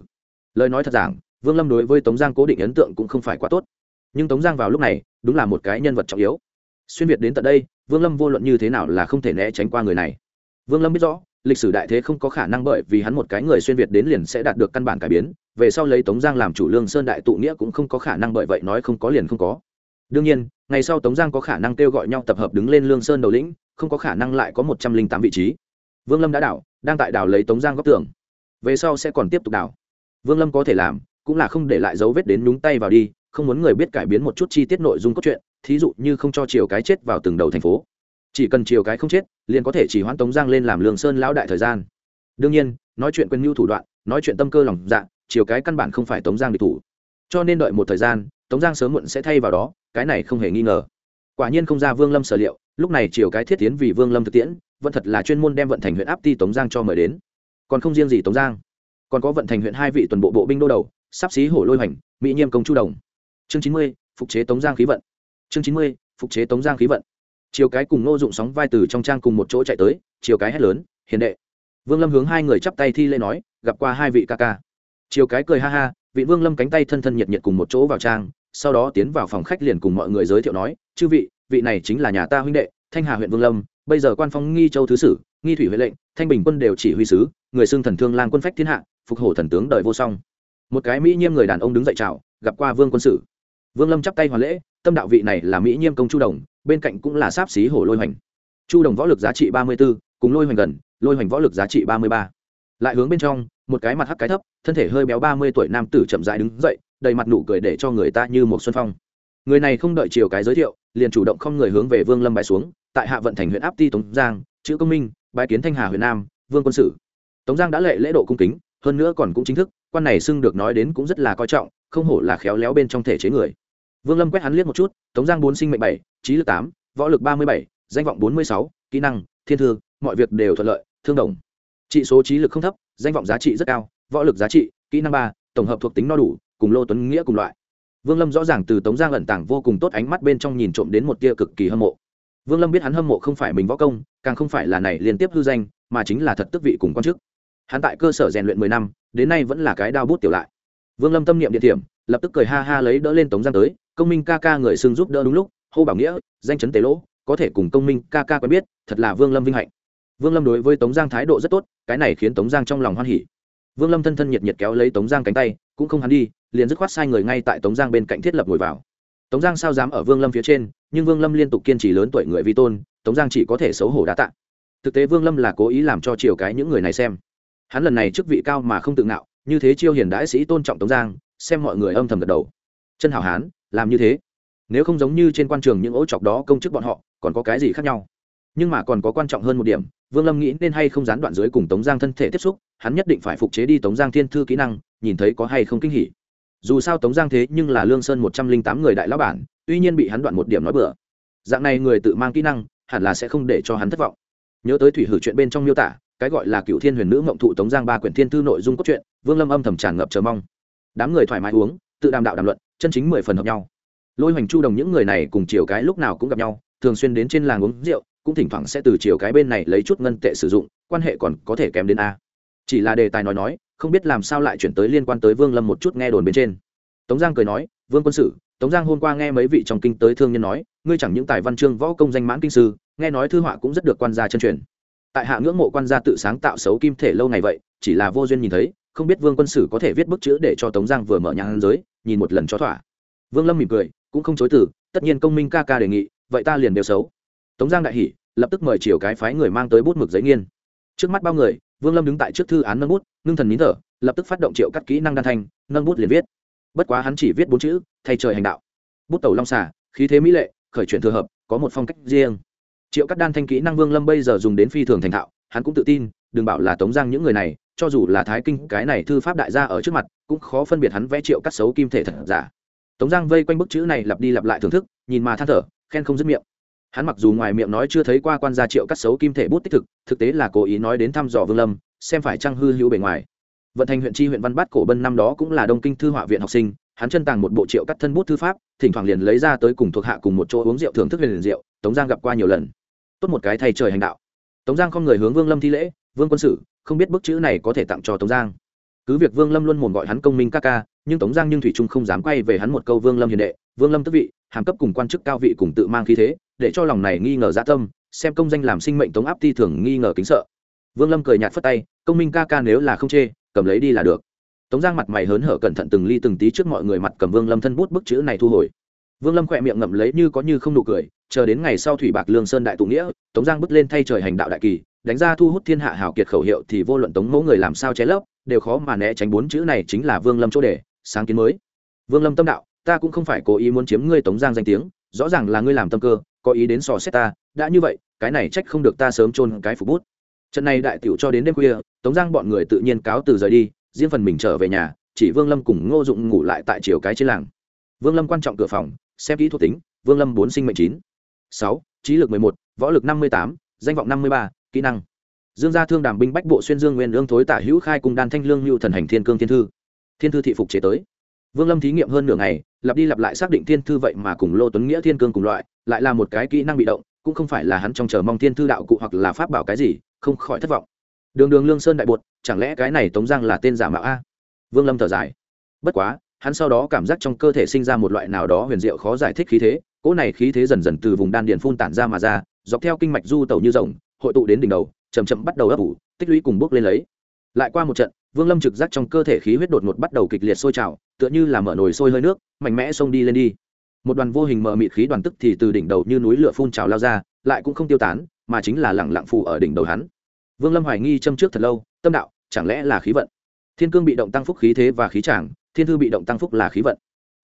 Lời nói thật giảng vương lâm đối với tống giang cố định ấn tượng cũng không phải quá tốt. Nhưng tống giang vào lúc này, đúng là một cái nhân vật trọng yếu. Xuyên việt đến tận đây, vương lâm vô luận như thế nào là không thể né tránh qua người này. Vương lâm biết rõ, lịch sử đại thế không có khả năng bởi vì hắn một cái người xuyên việt đến liền sẽ đạt được căn bản cải biến, về sau lấy tống giang làm chủ lương sơn đại tụ nghĩa cũng không có khả năng bởi vậy nói không có liền không có. Đương nhiên, ngày sau tống giang có khả năng kêu gọi nhau tập hợp đứng lên lương sơn đầu lĩnh, không có khả năng lại có một trăm linh tám vị trí. Vương lâm đã đảo, đang tại đảo lấy tống giang góc tường. Về sau sẽ còn tiếp tục đảo. Vương lâm có thể làm cũng là không để lại dấu vết đến nhúng tay vào đi, không muốn người biết cải biến một chút chi tiết nội dung cốt truyện, thí dụ như không cho chiều cái chết vào từng đầu thành phố. Chỉ cần chiều cái không chết, liền có thể chỉ hoãn tống giang lên làm lương sơn lão đại thời gian. Đương nhiên, nói chuyện quân mưu thủ đoạn, nói chuyện tâm cơ lòng dạ chiều cái căn bản không phải tống giang địch thủ. Cho nên đợi một thời gian, tống giang sớm muộn sẽ thay vào đó, cái này không hề nghi ngờ. Quả nhiên không ra vương lâm sở liệu, lúc này chiều cái thiết tiến vì vương lâm thực tiễn, vẫn thật là chuyên môn đem vận thành huyện áp ti tống giang cho mời đến. Còn không riêng gì tống giang, còn có vận thành huyện hai vị tuần bộ bộ binh đô đầu sắp xí hổ lôi hoành, mỹ nhiêm công chu đồng. Chương chín mươi, phục chế tống giang khí vận. Chương chín mươi, phục chế tống giang khí vận. Chiều cái cùng ngô dụng sóng vai từ trong trang cùng một chỗ chạy tới chiều cái hét lớn, hiền đệ. Vương lâm hướng hai người chắp tay thi lễ nói, gặp qua hai vị ca ca. Chiều cái cười ha ha, vị vương lâm cánh tay thân thân nhiệt nhiệt cùng một chỗ vào trang, sau đó tiến vào phòng khách liền cùng mọi người giới thiệu nói, chư vị vị này chính là nhà ta huynh đệ, thanh hà huyện vương lâm, bây giờ quan phong nghi châu thứ sử, nghi thủy huệ lệnh, thanh bình quân đều chỉ huy sứ, người xưng thần thương lang quân phách thiên hạ, phục hổ thần tướng đời vô song một cái mỹ nhiêm người đàn ông đứng dậy chào, gặp qua vương quân sử. Vương lâm chắp tay hoàn lễ, tâm đạo vị này là mỹ nhiêm công chu đồng, bên cạnh cũng là sáp xí hổ lôi hoành. Chu đồng võ lực giá trị ba mươi b ố cùng lôi hoành gần, lôi hoành võ lực giá trị ba mươi ba. Lại hướng bên trong, một cái mặt hắc cái thấp, thân thể hơi béo ba mươi tuổi nam tử chậm dại đứng dậy, đầy mặt nụ cười để cho người ta như một xuân phong. Người này không đợi chiều cái giới thiệu, liền chủ động không người hướng về vương lâm bài xuống, tại hạ vận thành huyện áp ti tống giang, chữ công minh bài kiến thanh hà huyện nam, vương quân sử. Tống giang đã lệ lễ độ cung kính, hơn nữa còn cũng chính thức quan này xưng được nói đến cũng rất là coi trọng, không hổ là khéo léo bên trong thể chế người. Vương lâm quét hắn liếc một chút, tống giang bốn sinh mệnh bảy, trí lực tám, võ lực ba mươi bảy, danh vọng bốn mươi sáu, kỹ năng, thiên thư, mọi việc đều thuận lợi, thương đồng. Trị số trí lực không thấp, danh vọng giá trị rất cao, võ lực giá trị, kỹ năng ba, tổng hợp thuộc tính no đủ, cùng lô tuấn nghĩa cùng loại. Vương lâm rõ ràng từ tống giang ẩn tàng vô cùng tốt ánh mắt bên trong nhìn trộm đến một tia cực kỳ hâm mộ. Vương lâm biết hắn hâm mộ không phải mình võ công, càng không phải là này liên tiếp hư danh, mà chính là thật tức vị cùng quan chức. Hắn tại cơ sở rèn luyện mười năm đến nay vẫn là cái đao bút tiểu lại. Vương lâm tâm niệm địa điểm, lập tức cười ha ha lấy đỡ lên tống giang tới, công minh ca ca người xưng giúp đỡ đúng lúc, hô bảo nghĩa, danh chấn tế lỗ, có thể cùng công minh ca ca quen biết, thật là vương lâm vinh hạnh. Vương lâm đối với tống giang thái độ rất tốt, cái này khiến tống giang trong lòng hoan hỉ. Vương lâm thân thân nhiệt nhiệt kéo lấy tống giang cánh tay, cũng không hắn đi, liền dứt khoát sai người ngay tại tống giang bên cạnh thiết lập ngồi vào. Tống giang sao dám ở vương lâm phía trên, nhưng vương lâm liên tục kiên trì lớn tuổi người vi tôn, tống giang chỉ có thể xấu hổ đã tạ. Thực tế vương lâm là cố ý làm cho chiều cái những người này xem hắn lần này chức vị cao mà không tự ngạo, như thế chiêu hiền đãi sĩ tôn trọng tống giang, xem mọi người âm thầm gật đầu. Chân hảo hán, làm như thế. Nếu không giống như trên quan trường những ố chọc đó công chức bọn họ, còn có cái gì khác nhau? Nhưng mà còn có quan trọng hơn một điểm, vương lâm nghĩ nên hay không gián đoạn dưới cùng tống giang thân thể tiếp xúc, hắn nhất định phải phục chế đi tống giang thiên thư kỹ năng, nhìn thấy có hay không kinh hỉ. Dù sao tống giang thế nhưng là lương sơn một trăm linh tám người đại lão bản, tuy nhiên bị hắn đoạn một điểm nói bừa. Dạng này người tự mang kỹ năng, hẳn là sẽ không để cho hắn thất vọng. Nhớ tới thủy hử chuyện bên trong miêu tả cái gọi là cựu thiên huyền nữ mộng thụ tống giang ba quyển thiên thư nội dung cốt truyện, vương lâm âm thầm tràn ngập chờ mong. Đám người thoải mái uống, tự đàm đạo đàm luận, chân chính mười phần hợp nhau. Lôi hoành chu đồng những người này cùng chiều cái lúc nào cũng gặp nhau, thường xuyên đến trên làng uống rượu, cũng thỉnh thoảng sẽ từ chiều cái bên này lấy chút ngân tệ sử dụng, quan hệ còn có thể kém đến a. Chỉ là đề tài nói nói, không biết làm sao lại chuyển tới liên quan tới vương lâm một chút nghe đồn bên trên. Tống giang cười nói, vương quân sử tống giang hôm qua nghe mấy vị trong kinh tới thương nhân nói, ngươi chẳng những tài văn chương võ công danh mãn kinh sư, nghe nói thư họa cũng rất được quan gia chân truyền tại hạ ngưỡng mộ quan gia tự sáng tạo xấu kim thể lâu ngày vậy, chỉ là vô duyên nhìn thấy, không biết vương quân sử có thể viết bức chữ để cho tống giang vừa mở nhang giới, nhìn một lần cho thỏa. Vương lâm mỉm cười, cũng không chối từ, tất nhiên công minh ca ca đề nghị, vậy ta liền đều xấu. Tống giang đại hỉ, lập tức mời chiều cái phái người mang tới bút mực giấy nghiên. Trước mắt bao người, vương lâm đứng tại trước thư án nâng bút, ngưng thần nín thở, lập tức phát động triệu cắt kỹ năng đan thanh, nâng bút liền viết. Bất quá hắn chỉ viết bốn chữ, thay trời hành đạo. Bút tẩu long xả khí thế mỹ lệ, khởi chuyển thừa hợp, có một phong cách riêng triệu cắt đan thanh kỹ năng vương lâm bây giờ dùng đến phi thường thành thạo, hắn cũng tự tin, đừng bảo là tống giang những người này, cho dù là thái kinh, cái này thư pháp đại gia ở trước mặt, cũng khó phân biệt hắn vẽ triệu cắt xấu kim thể thật giả. Tống giang vây quanh bức chữ này lặp đi lặp lại thưởng thức, nhìn mà than thở, khen không dứt miệng. Hắn mặc dù ngoài miệng nói chưa thấy qua quan gia triệu cắt xấu kim thể bút tích thực thực tế là cố ý nói đến thăm dò vương lâm, xem phải trăng hư hữu bề ngoài. Vận thành huyện tri huyện văn bát cổ bân năm đó cũng là đông kinh thư họa viện học sinh, hắn chân tàng một bộ triệu cắt thân bút thư pháp, thỉnh thoảng liền lấy ra tới cùng thuộc hạ cùng một chỗ uống rượu thưởng thức liền rượu tống giang gặp qua nhiều lần. Tốt một cái thay trời hành đạo. Tống giang không người hướng vương lâm thi lễ, vương quân sử không biết bức chữ này có thể tặng cho tống giang. Cứ việc vương lâm luôn mồm gọi hắn công minh ca ca, nhưng tống giang nhưng thủy trung không dám quay về hắn một câu vương lâm hiền đệ, vương lâm tức vị, hàm cấp cùng quan chức cao vị cùng tự mang khí thế, để cho lòng này nghi ngờ dã tâm, xem công danh làm sinh mệnh tống áp ti thường nghi ngờ kính sợ. Vương lâm cười nhạt phất tay, công minh ca ca nếu là không chê, cầm lấy đi là được. Tống giang mặt mày hớn hở cẩn thận từng ly từng tí trước mọi người mặt cầm vương lâm thân bút bức chữ này thu hồi vương lâm khỏe miệng ngậm lấy như có như không nụ cười, chờ đến ngày sau thủy bạc lương sơn đại tụ nghĩa, tống giang bước lên thay trời hành đạo đại kỳ, đánh ra thu hút thiên hạ hảo kiệt khẩu hiệu thì vô luận tống mẫu người làm sao cháy lấp, đều khó mà né tránh bốn chữ này chính là vương lâm chỗ đề sáng kiến mới. Vương lâm tâm đạo, ta cũng không phải cố ý muốn chiếm ngươi tống giang danh tiếng, rõ ràng là ngươi làm tâm cơ, có ý đến sò xét ta, đã như vậy, cái này trách không được ta sớm chôn cái phục bút. Trận này đại tiểu cho đến đêm khuya, tống giang bọn người tự nhiên cáo từ rời đi, riêng phần mình trở về nhà, chỉ vương lâm cùng ngô dụng ngủ lại tại chiều cái trên làng. Vương lâm quan trọng cửa phòng xem kỹ thuộc tính, vương lâm bốn sinh mệnh chín. Sáu, trí lực mười một, võ lực năm mươi tám, danh vọng năm mươi ba, kỹ năng. Dương gia thương đàm binh bách bộ xuyên dương nguyên lương thối tả hữu khai cùng đan thanh lương lưu thần hành thiên cương thiên thư. Thiên thư thị phục chế tới. Vương lâm thí nghiệm hơn nửa ngày, lặp đi lặp lại xác định thiên thư vậy mà cùng lô tuấn nghĩa thiên cương cùng loại, lại là một cái kỹ năng bị động, cũng không phải là hắn trong chờ mong thiên thư đạo cụ hoặc là pháp bảo cái gì, không khỏi thất vọng. Đường đường lương sơn đại bột, chẳng lẽ cái này tống giang là tên giả mạo a? Vương lâm thở dài. Bất quá hắn sau đó cảm giác trong cơ thể sinh ra một loại nào đó huyền diệu khó giải thích khí thế, cỗ này khí thế dần dần từ vùng đan điền phun tản ra mà ra, dọc theo kinh mạch du tẩu như rồng, hội tụ đến đỉnh đầu chầm chậm bắt đầu ấp ủ, tích lũy cùng bước lên lấy. Lại qua một trận, vương lâm trực giác trong cơ thể khí huyết đột ngột bắt đầu kịch liệt sôi trào, tựa như là mở nồi sôi hơi nước, mạnh mẽ xông đi lên đi. Một đoàn vô hình mờ mịt khí đoàn tức thì từ đỉnh đầu như núi lửa phun trào lao ra, lại cũng không tiêu tán, mà chính là lẳng lặng phù ở đỉnh đầu hắn. Vương lâm hoài nghi châm trước thật lâu, tâm đạo, chẳng lẽ là khí vận? Thiên cương bị động tăng phúc khí thế và khí tràng thiên thư bị động tăng phúc là khí vận.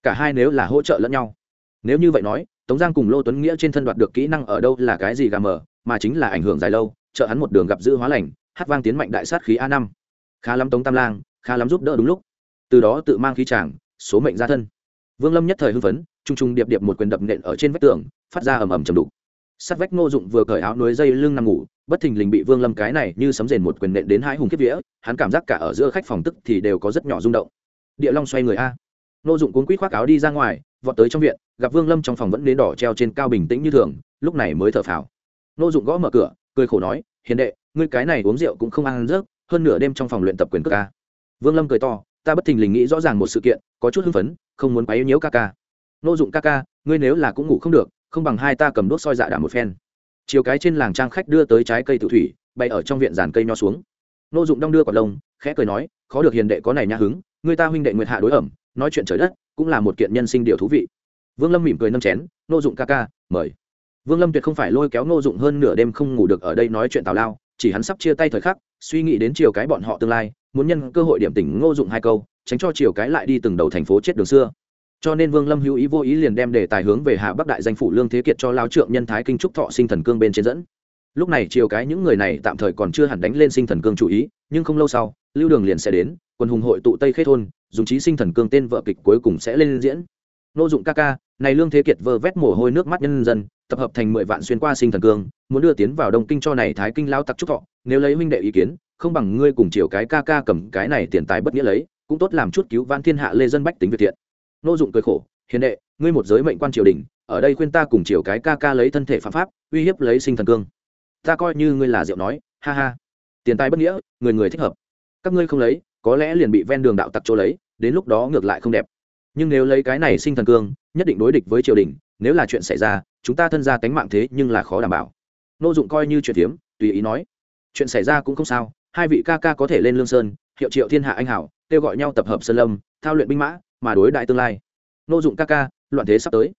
Cả hai nếu là hỗ trợ lẫn nhau. Nếu như vậy nói, tống giang cùng lô tuấn nghĩa trên thân đoạt được kỹ năng ở đâu là cái gì gà mờ, mà chính là ảnh hưởng dài lâu, trợ hắn một đường gặp giữ hóa lành, hát vang tiến mạnh đại sát khí a năm. Khá lắm tống tam lang, khá lắm giúp đỡ đúng lúc. Từ đó tự mang khí tràng số mệnh ra thân. Vương lâm nhất thời hưng phấn t r u n g t r u n g điệp điệp một quyền đập nện ở trên vách tường, phát ra ầm ầm chầm đục. Sắt vách ngô dụng vừa cởi áo núi dây lưng nằm ngủ, bất thình lình bị vương lâm cái này như sấm rền một quyền nện đến hai hùng kiếp vía, hắn cảm giác cả ở giữa khách phòng tức thì đều có rất nhỏ rung động địa long xoay người a. Nô dụng cuốn quýt khoác áo đi ra ngoài, vọt tới trong viện, gặp vương lâm trong phòng vẫn đến đỏ treo trên cao bình tĩnh như thường, lúc này mới thở phào. Nô dụng gõ mở cửa, cười khổ nói, hiền đệ, ngươi cái này uống rượu cũng không ăn rớt, hơn nửa đêm trong phòng luyện tập quyền cước ca vương lâm cười to, ta bất thình lình nghĩ rõ ràng một sự kiện, có chút hưng phấn, không muốn quấy nhiễu ca ca. Nô dụng ca ca, ngươi nếu là cũng ngủ không được, không bằng hai ta cầm đốt soi dạ đà một phen. Chiều cái trên làng trang khách đưa tới trái cây tự thủy bay ở trong viện giàn cây nho xuống nô dụng đong đưa quả lông, khẽ cười nói, khó được hiền đệ có này nhã hứng, người ta huynh đệ nguyệt hạ đối ẩm, nói chuyện trời đất, cũng là một kiện nhân sinh điều thú vị. Vương lâm mỉm cười nâng chén, nô dụng ca ca, mời. Vương lâm tuyệt không phải lôi kéo nô dụng hơn nửa đêm không ngủ được ở đây nói chuyện tào lao, chỉ hắn sắp chia tay thời khắc, suy nghĩ đến chiều cái bọn họ tương lai, muốn nhân cơ hội điểm tỉnh ngô dụng hai câu, tránh cho chiều cái lại đi từng đầu thành phố chết đường xưa. Cho nên vương lâm hữu ý vô ý liền đem đề tài hướng về hà bắc đại danh phủ lương thế kiệt cho lao trượng nhân thái kinh trúc thọ sinh thần cương bên trên dẫn lúc này chiều cái những người này tạm thời còn chưa hẳn đánh lên sinh thần cương chủ ý, nhưng không lâu sau, lưu đường liền sẽ đến, quân hùng hội tụ tây khê thôn, dùng trí sinh thần cương tên vợ kịch cuối cùng sẽ lên diễn. Nô dụng ca ca, này lương thế kiệt vơ vét mồ hôi nước mắt nhân dân, tập hợp thành mười vạn xuyên qua sinh thần cương, muốn đưa tiến vào đông kinh cho này thái kinh lao tặc trúc thọ. Nếu lấy minh đệ ý kiến, không bằng ngươi cùng chiều cái ca ca cầm cái này tiền tài bất nghĩa lấy, cũng tốt làm chút cứu van thiên hạ lê dân bách tính việt thiện. Nô dụng cười khổ, hiền đệ, ngươi một giới mệnh quan triều đình, ở đây khuyên ta cùng chiều cái ca ca lấy thân thể phạm pháp, uy hiếp lấy sinh thần cương ta coi như ngươi là rượu nói, ha ha. Tiền tài bất nghĩa, người người thích hợp. Các ngươi không lấy, có lẽ liền bị ven đường đạo tặc chỗ lấy, đến lúc đó ngược lại không đẹp. Nhưng nếu lấy cái này sinh thần cương, nhất định đối địch với triều đình, nếu là chuyện xảy ra, chúng ta thân ra tánh mạng thế nhưng là khó đảm bảo. Nô dụng coi như chuyện phiếm tùy ý nói. Chuyện xảy ra cũng không sao, hai vị ca ca có thể lên lương sơn, hiệu triệu thiên hạ anh hảo, kêu gọi nhau tập hợp sơn lâm, thao luyện binh mã, mà đối đại tương lai. Nô dụng ca ca, loạn thế sắp tới.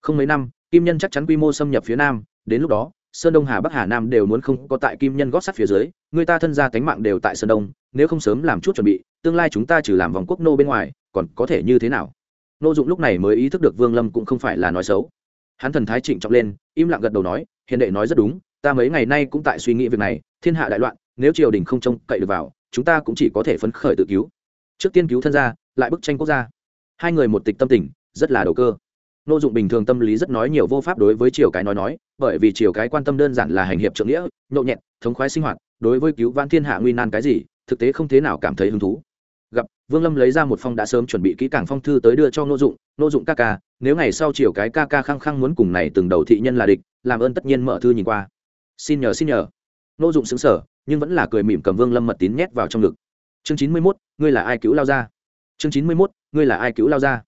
Không mấy năm, kim nhân chắc chắn quy mô xâm nhập phía nam, đến lúc đó sơn đông hà bắc hà nam đều muốn không có tại kim nhân gót sắt phía dưới, người ta thân ra cánh mạng đều tại sơn đông, nếu không sớm làm chút chuẩn bị, tương lai chúng ta trừ làm vòng quốc nô bên ngoài, còn có thể như thế nào? Nô dụng lúc này mới ý thức được vương lâm cũng không phải là nói xấu. Hắn thần thái trịnh trọng lên, im lặng gật đầu nói, hiền đệ nói rất đúng, ta mấy ngày nay cũng tại suy nghĩ việc này, thiên hạ đại loạn, nếu triều đình không trông cậy được vào, chúng ta cũng chỉ có thể phấn khởi tự cứu. Trước tiên cứu thân gia, lại bức tranh quốc gia. Hai người một tịch tâm tình, rất là đầu cơ nô dụng bình thường tâm lý rất nói nhiều vô pháp đối với triều cái nói nói, bởi vì triều cái quan tâm đơn giản là hành hiệp trượng nghĩa nhộn nhẹn thống khoái sinh hoạt, đối với cứu vãn thiên hạ nguy nan cái gì, thực tế không thế nào cảm thấy hứng thú. Gặp, vương lâm lấy ra một phong đã sớm chuẩn bị kỹ càng phong thư tới đưa cho nô dụng nô dụng ca ca, nếu ngày sau triều cái ca ca khăng khăng muốn cùng này từng đầu thị nhân là địch, làm ơn tất nhiên mở thư nhìn qua. Xin nhờ xin nhờ. Nô dụng xứng sở nhưng vẫn là cười mỉm cầm vương lâm mật tín nhét vào trong ngực. Chương chín mươi mốt, ngươi là ai cứu lao ra chương chín mươi mốt, ngươi là ai cứu lao ra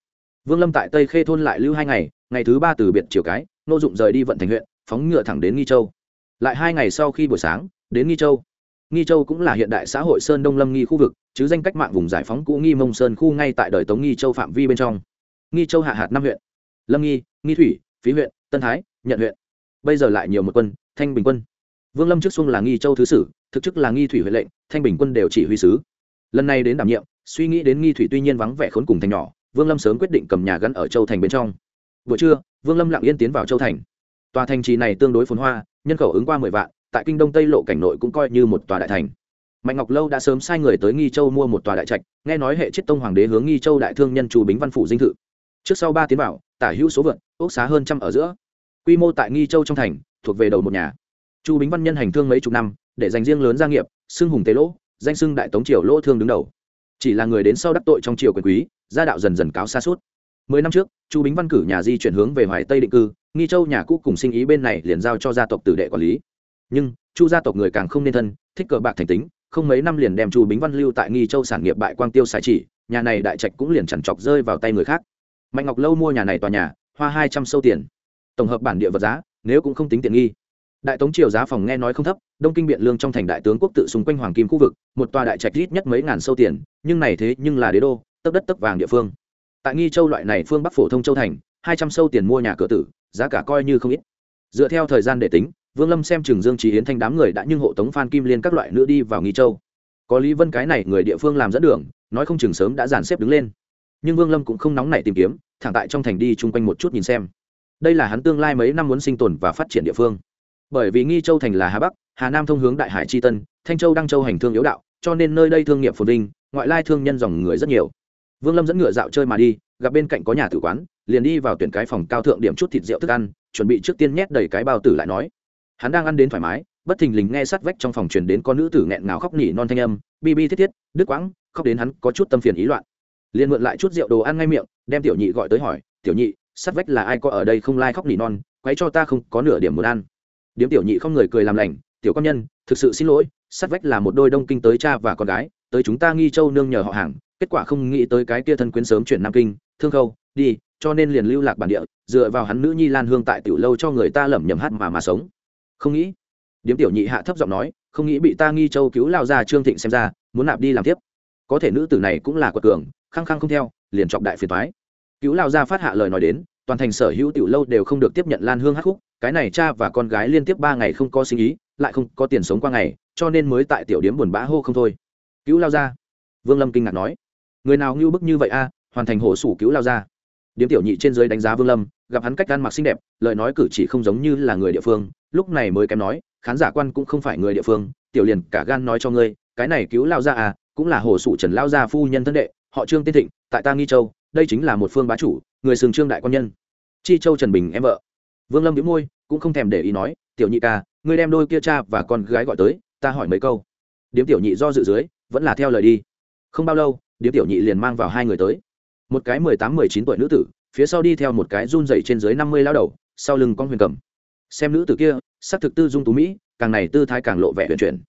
vương lâm tại tây khê thôn lại lưu hai ngày ngày thứ ba từ biệt chiều cái, nô dụng rời đi vận thành huyện, phóng ngựa thẳng đến nghi châu. Lại hai ngày sau khi buổi sáng, đến nghi châu. Nghi châu cũng là hiện đại xã hội sơn đông lâm nghi khu vực, chứ danh cách mạng vùng giải phóng cũ nghi mông sơn khu ngay tại đời tống nghi châu phạm vi bên trong. Nghi châu hạ hạt năm huyện. Lâm nghi nghi thủy, phí huyện, tân thái, nhận huyện. Bây giờ lại nhiều một quân, thanh bình quân. Vương lâm trước xuông là nghi châu thứ sử, thực chức là nghi thủy huệ lệnh, thanh bình quân đều chỉ huy sứ. Lần này đến đảm nhiệm, suy nghĩ đến nghi thủy tuy nhiên vắng vẻ khốn cùng thành nhỏ vương lâm sớm quyết định cầm nhà gắn ở châu thành bên trong. Buổi trưa, vương lâm lặng yên tiến vào châu thành. Tòa thành trì này tương đối phồn hoa, nhân khẩu ứng qua mười vạn, tại kinh đông tây lộ cảnh nội cũng coi như một tòa đại thành. Mạnh ngọc lâu đã sớm sai người tới nghi châu mua một tòa đại trạch, nghe nói hệ chiết tông hoàng đế hướng nghi châu đại thương nhân Chu bính văn phủ dinh thự. Trước sau ba tiến bảo tả hữu số vượn ốc xá hơn trăm ở giữa. Quy mô tại nghi châu trong thành, thuộc về đầu một nhà. Chu bính văn nhân hành thương mấy chục năm, để dành riêng lớn gia nghiệp, xưng hùng tế lỗ, danh xưng đại tống triều lỗ thương đứng đầu chỉ là người đến sau đắc tội trong triều quyền quý, gia đạo dần dần cáo xa suốt. Mười năm trước, chu bính văn cử nhà di chuyển hướng về hoài tây định cư, nghi châu nhà cũ cùng sinh ý bên này liền giao cho gia tộc tử đệ quản lý. Nhưng, chu gia tộc người càng không nên thân, thích cờ bạc thành tính, không mấy năm liền đem chu bính văn lưu tại nghi châu sản nghiệp bại quang tiêu xài chỉ, nhà này đại trạch cũng liền chẳng chọc rơi vào tay người khác. Mạnh ngọc lâu mua nhà này tòa nhà, hoa hai trăm sâu tiền. Tổng hợp bản địa vật giá, nếu cũng không tính tiền nghi đại tống triều giá phòng nghe nói không thấp, đông kinh biện lương trong thành đại tướng quốc tự xung quanh hoàng kim khu vực, một tòa đại trạch ít nhất mấy ngàn sâu tiền, nhưng này thế nhưng là đế đô, tấp đất tấp vàng địa phương. Tại nghi châu loại này phương bắc phổ thông châu thành, hai trăm sâu tiền mua nhà cửa tử, giá cả coi như không ít. Dựa theo thời gian để tính, vương lâm xem trường dương trí hiến thanh đám người đã nhưng hộ tống phan kim liên các loại nữa đi vào nghi châu. Có lý vân cái này người địa phương làm dẫn đường, nói không chừng sớm đã dàn xếp đứng lên. Nhưng vương lâm cũng không nóng nảy tìm kiếm, thẳng tại trong thành đi chung quanh một chút nhìn xem. Đây là hắn tương lai mấy năm muốn sinh tồn và phát triển địa phương bởi vì nghi châu thành là hà bắc, hà nam thông hướng đại hải tri tân, thanh châu đăng châu hành thương yếu đạo, cho nên nơi đây thương nghiệp phồn vinh, ngoại lai thương nhân dòng người rất nhiều. Vương lâm dẫn ngựa dạo chơi mà đi, gặp bên cạnh có nhà tử quán, liền đi vào tuyển cái phòng cao thượng điểm chút thịt rượu thức ăn, chuẩn bị trước tiên nhét đầy cái bao tử lại nói. Hắn đang ăn đến thoải mái, bất thình lình nghe sát vách trong phòng truyền đến con nữ tử nghẹn ngào khóc nỉ non thanh âm, bi bi thiết thiết, đứt quãng, khóc đến hắn có chút tâm phiền ý loạn. Liền mượn lại chút rượu đồ ăn ngay miệng, đem tiểu nhị gọi tới hỏi, tiểu nhị, sát vách là ai có ở đây không lai khóc nỉ non, quấy cho ta không có nửa điểm muốn ăn điếm tiểu nhị không người cười làm lành, tiểu công nhân, thực sự xin lỗi sát vách là một đôi đông kinh tới cha và con gái, tới chúng ta nghi châu nương nhờ họ hàng, kết quả không nghĩ tới cái kia thân quyến sớm chuyển nam kinh, thương khâu, đi, cho nên liền lưu lạc bản địa, dựa vào hắn nữ nhi lan hương tại tiểu lâu cho người ta lẩm nhẩm hát mà mà sống. Không nghĩ. Điếm tiểu nhị hạ thấp giọng nói, không nghĩ bị ta nghi châu cứu lao ra trương thịnh xem ra, muốn nạp đi làm tiếp có thể nữ tử này cũng là quật cường, khăng khăng không theo, liền chọc đại phiền thoái cứu lao ra phát hạ lời nói đến toàn thành sở hữu tiểu lâu đều không được tiếp nhận lan hương hát khúc, cái này cha và con gái liên tiếp ba ngày không có sinh ý, lại không có tiền sống qua ngày, cho nên mới tại tiểu điếm buồn bã hô không thôi. Cứu lao ra vương lâm kinh ngạc nói. Người nào ngưu bức như vậy a, hoàn thành hồ sủ cứu lao ra điếm tiểu nhị trên dưới đánh giá vương lâm, gặp hắn cách ăn mặc xinh đẹp, lời nói cử chỉ không giống như là người địa phương, lúc này mới kém nói, khán giả quan cũng không phải người địa phương, tiểu liền cả gan nói cho ngươi, cái này cứu lao ra à cũng là hồ sủ trần lao gia phu nhân thân đệ, họ trương tiên thịnh, tại ta nghi châu, đây chính là một phương bá chủ người sừng trương đại quan nhân. Chi châu trần bình em vợ. Vương lâm đĩu môi, cũng không thèm để ý nói, tiểu nhị ca, ngươi đem đôi kia cha và con gái gọi tới, ta hỏi mấy câu. Điếm tiểu nhị do dự dưới, vẫn là theo lời đi. Không bao lâu, điếm tiểu nhị liền mang vào hai người tới. Một cái mười tám, mười chín tuổi nữ tử, phía sau đi theo một cái run dậy trên dưới năm mươi lao đầu, sau lưng con huyền cầm. Xem nữ tử kia, sắc thực tư dung tú mỹ, càng này tư thái càng lộ vẻ huyền chuyển.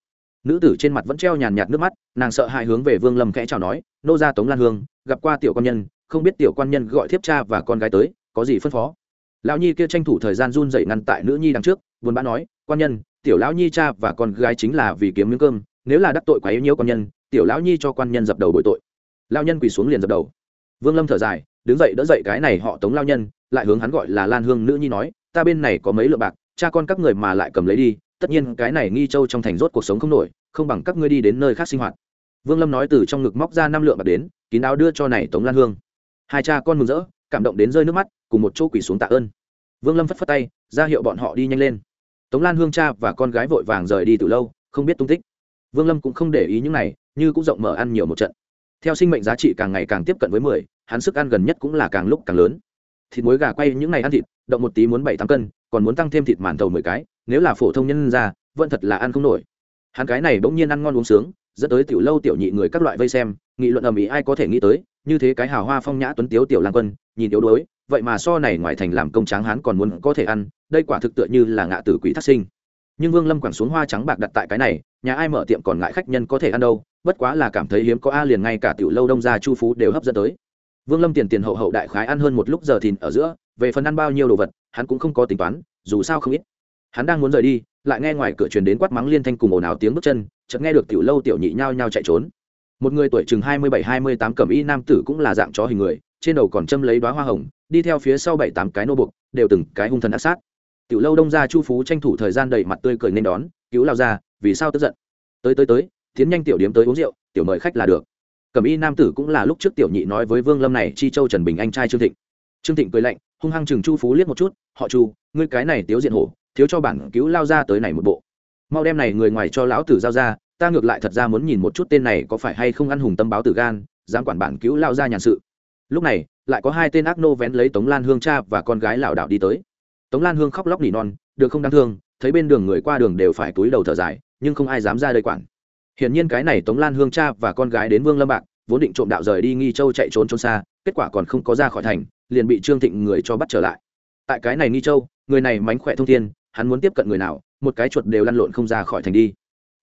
Nữ tử trên mặt vẫn treo nhàn nhạt nước mắt, nàng sợ hãi hướng về vương lâm khẽ chào nói, nô gia tống lan hương, gặp qua tiểu quan nhân không biết tiểu quan nhân gọi thiếp cha và con gái tới, có gì phân phó? Lão nhi kia tranh thủ thời gian run dậy ngăn tại nữ nhi đằng trước, buồn bã nói, quan nhân, tiểu lão nhi cha và con gái chính là vì kiếm miếng cơm, nếu là đắc tội quá yếu nhiễu quan nhân, tiểu lão nhi cho quan nhân dập đầu bội tội. Lao nhân quỳ xuống liền dập đầu. Vương lâm thở dài, đứng dậy đỡ dậy cái này họ tống lao nhân, lại hướng hắn gọi là lan hương nữ nhi nói, ta bên này có mấy lượng bạc, cha con các người mà lại cầm lấy đi, tất nhiên cái này nghi châu trong thành rốt cuộc sống không nổi, không bằng các ngươi đi đến nơi khác sinh hoạt. Vương lâm nói từ trong ngực móc ra năm lượng bạc đến, kín áo đưa cho này tống lan hương hai cha con mừng rỡ, cảm động đến rơi nước mắt, cùng một chỗ quỳ xuống tạ ơn. Vương lâm phất phất tay, ra hiệu bọn họ đi nhanh lên. Tống lan hương cha và con gái vội vàng rời đi từ lâu, không biết tung tích. Vương lâm cũng không để ý những này, như cũng rộng mở ăn nhiều một trận. Theo sinh mệnh giá trị càng ngày càng tiếp cận với mười, hắn sức ăn gần nhất cũng là càng lúc càng lớn. Thịt muối gà quay những ngày ăn thịt, động một tí muốn bảy tám cân, còn muốn tăng thêm thịt màn thầu mười cái, nếu là phổ thông nhân ra, vẫn thật là ăn không nổi. Hắn cái này bỗng nhiên ăn ngon uống sướng, dẫn tới tiểu lâu tiểu nhị người các loại vây xem, nghị luận ầm ĩ ai có thể nghĩ tới như thế cái hào hoa phong nhã tuấn tiếu tiểu lang quân, nhìn yếu đuối, vậy mà so này ngoài thành làm công tráng hắn còn muốn có thể ăn, đây quả thực tựa như là ngạ tử quỷ thác sinh. Nhưng vương lâm quẳng xuống hoa trắng bạc đặt tại cái này, nhà ai mở tiệm còn ngại khách nhân có thể ăn đâu, bất quá là cảm thấy hiếm có a liền ngay cả tiểu lâu đông gia chu phú đều hấp dẫn tới. Vương lâm tiền tiền hậu hậu đại khái ăn hơn một lúc giờ thìn ở giữa, về phần ăn bao nhiêu đồ vật, hắn cũng không có tính toán, dù sao không ít. Hắn đang muốn rời đi, lại nghe ngoài cửa truyền đến quát mắng liên thanh cùng ồn ào tiếng bước chân, chợt nghe được tiểu lâu tiểu nhị nhao nhao chạy trốn một người tuổi chừng hai mươi bảy, hai mươi tám cẩm y nam tử cũng là dạng chó hình người, trên đầu còn châm lấy đoá hoa hồng, đi theo phía sau bảy, tám cái nô buộc, đều từng cái hung thần ác sát. Tiểu lâu đông gia chu phú tranh thủ thời gian đầy mặt tươi cười nên đón, cứu lao ra vì sao tức giận? Tới tới tới, tiến nhanh tiểu điếm tới uống rượu, tiểu mời khách là được. Cẩm y nam tử cũng là lúc trước tiểu nhị nói với vương lâm này, chi châu trần bình anh trai trương thịnh. Trương thịnh cười lạnh, hung hăng chừng chu phú liếc một chút, họ chu, ngươi cái này tiếu diện hổ, thiếu cho bản cứu lao ra tới này một bộ. Mau đem này người ngoài cho lão tử giao ra ta ngược lại thật ra muốn nhìn một chút tên này có phải hay không ăn hùng tâm báo tử gan, dám quản bản cứu lao ra nhàn sự. Lúc này, lại có hai tên ác nô vén lấy tống lan hương cha và con gái lảo đảo đi tới. Tống lan hương khóc lóc nỉ non, được không đáng thương, thấy bên đường người qua đường đều phải túi đầu thở dài, nhưng không ai dám ra đây quản. Hiển nhiên cái này tống lan hương cha và con gái đến vương lâm bạc, vốn định trộm đạo rời đi nghi châu chạy trốn trốn xa, kết quả còn không có ra khỏi thành, liền bị trương thịnh người cho bắt trở lại. Tại cái này nghi châu, người này mánh khỏe thông thiên, hắn muốn tiếp cận người nào, một cái chuột đều lăn lộn không ra khỏi thành đi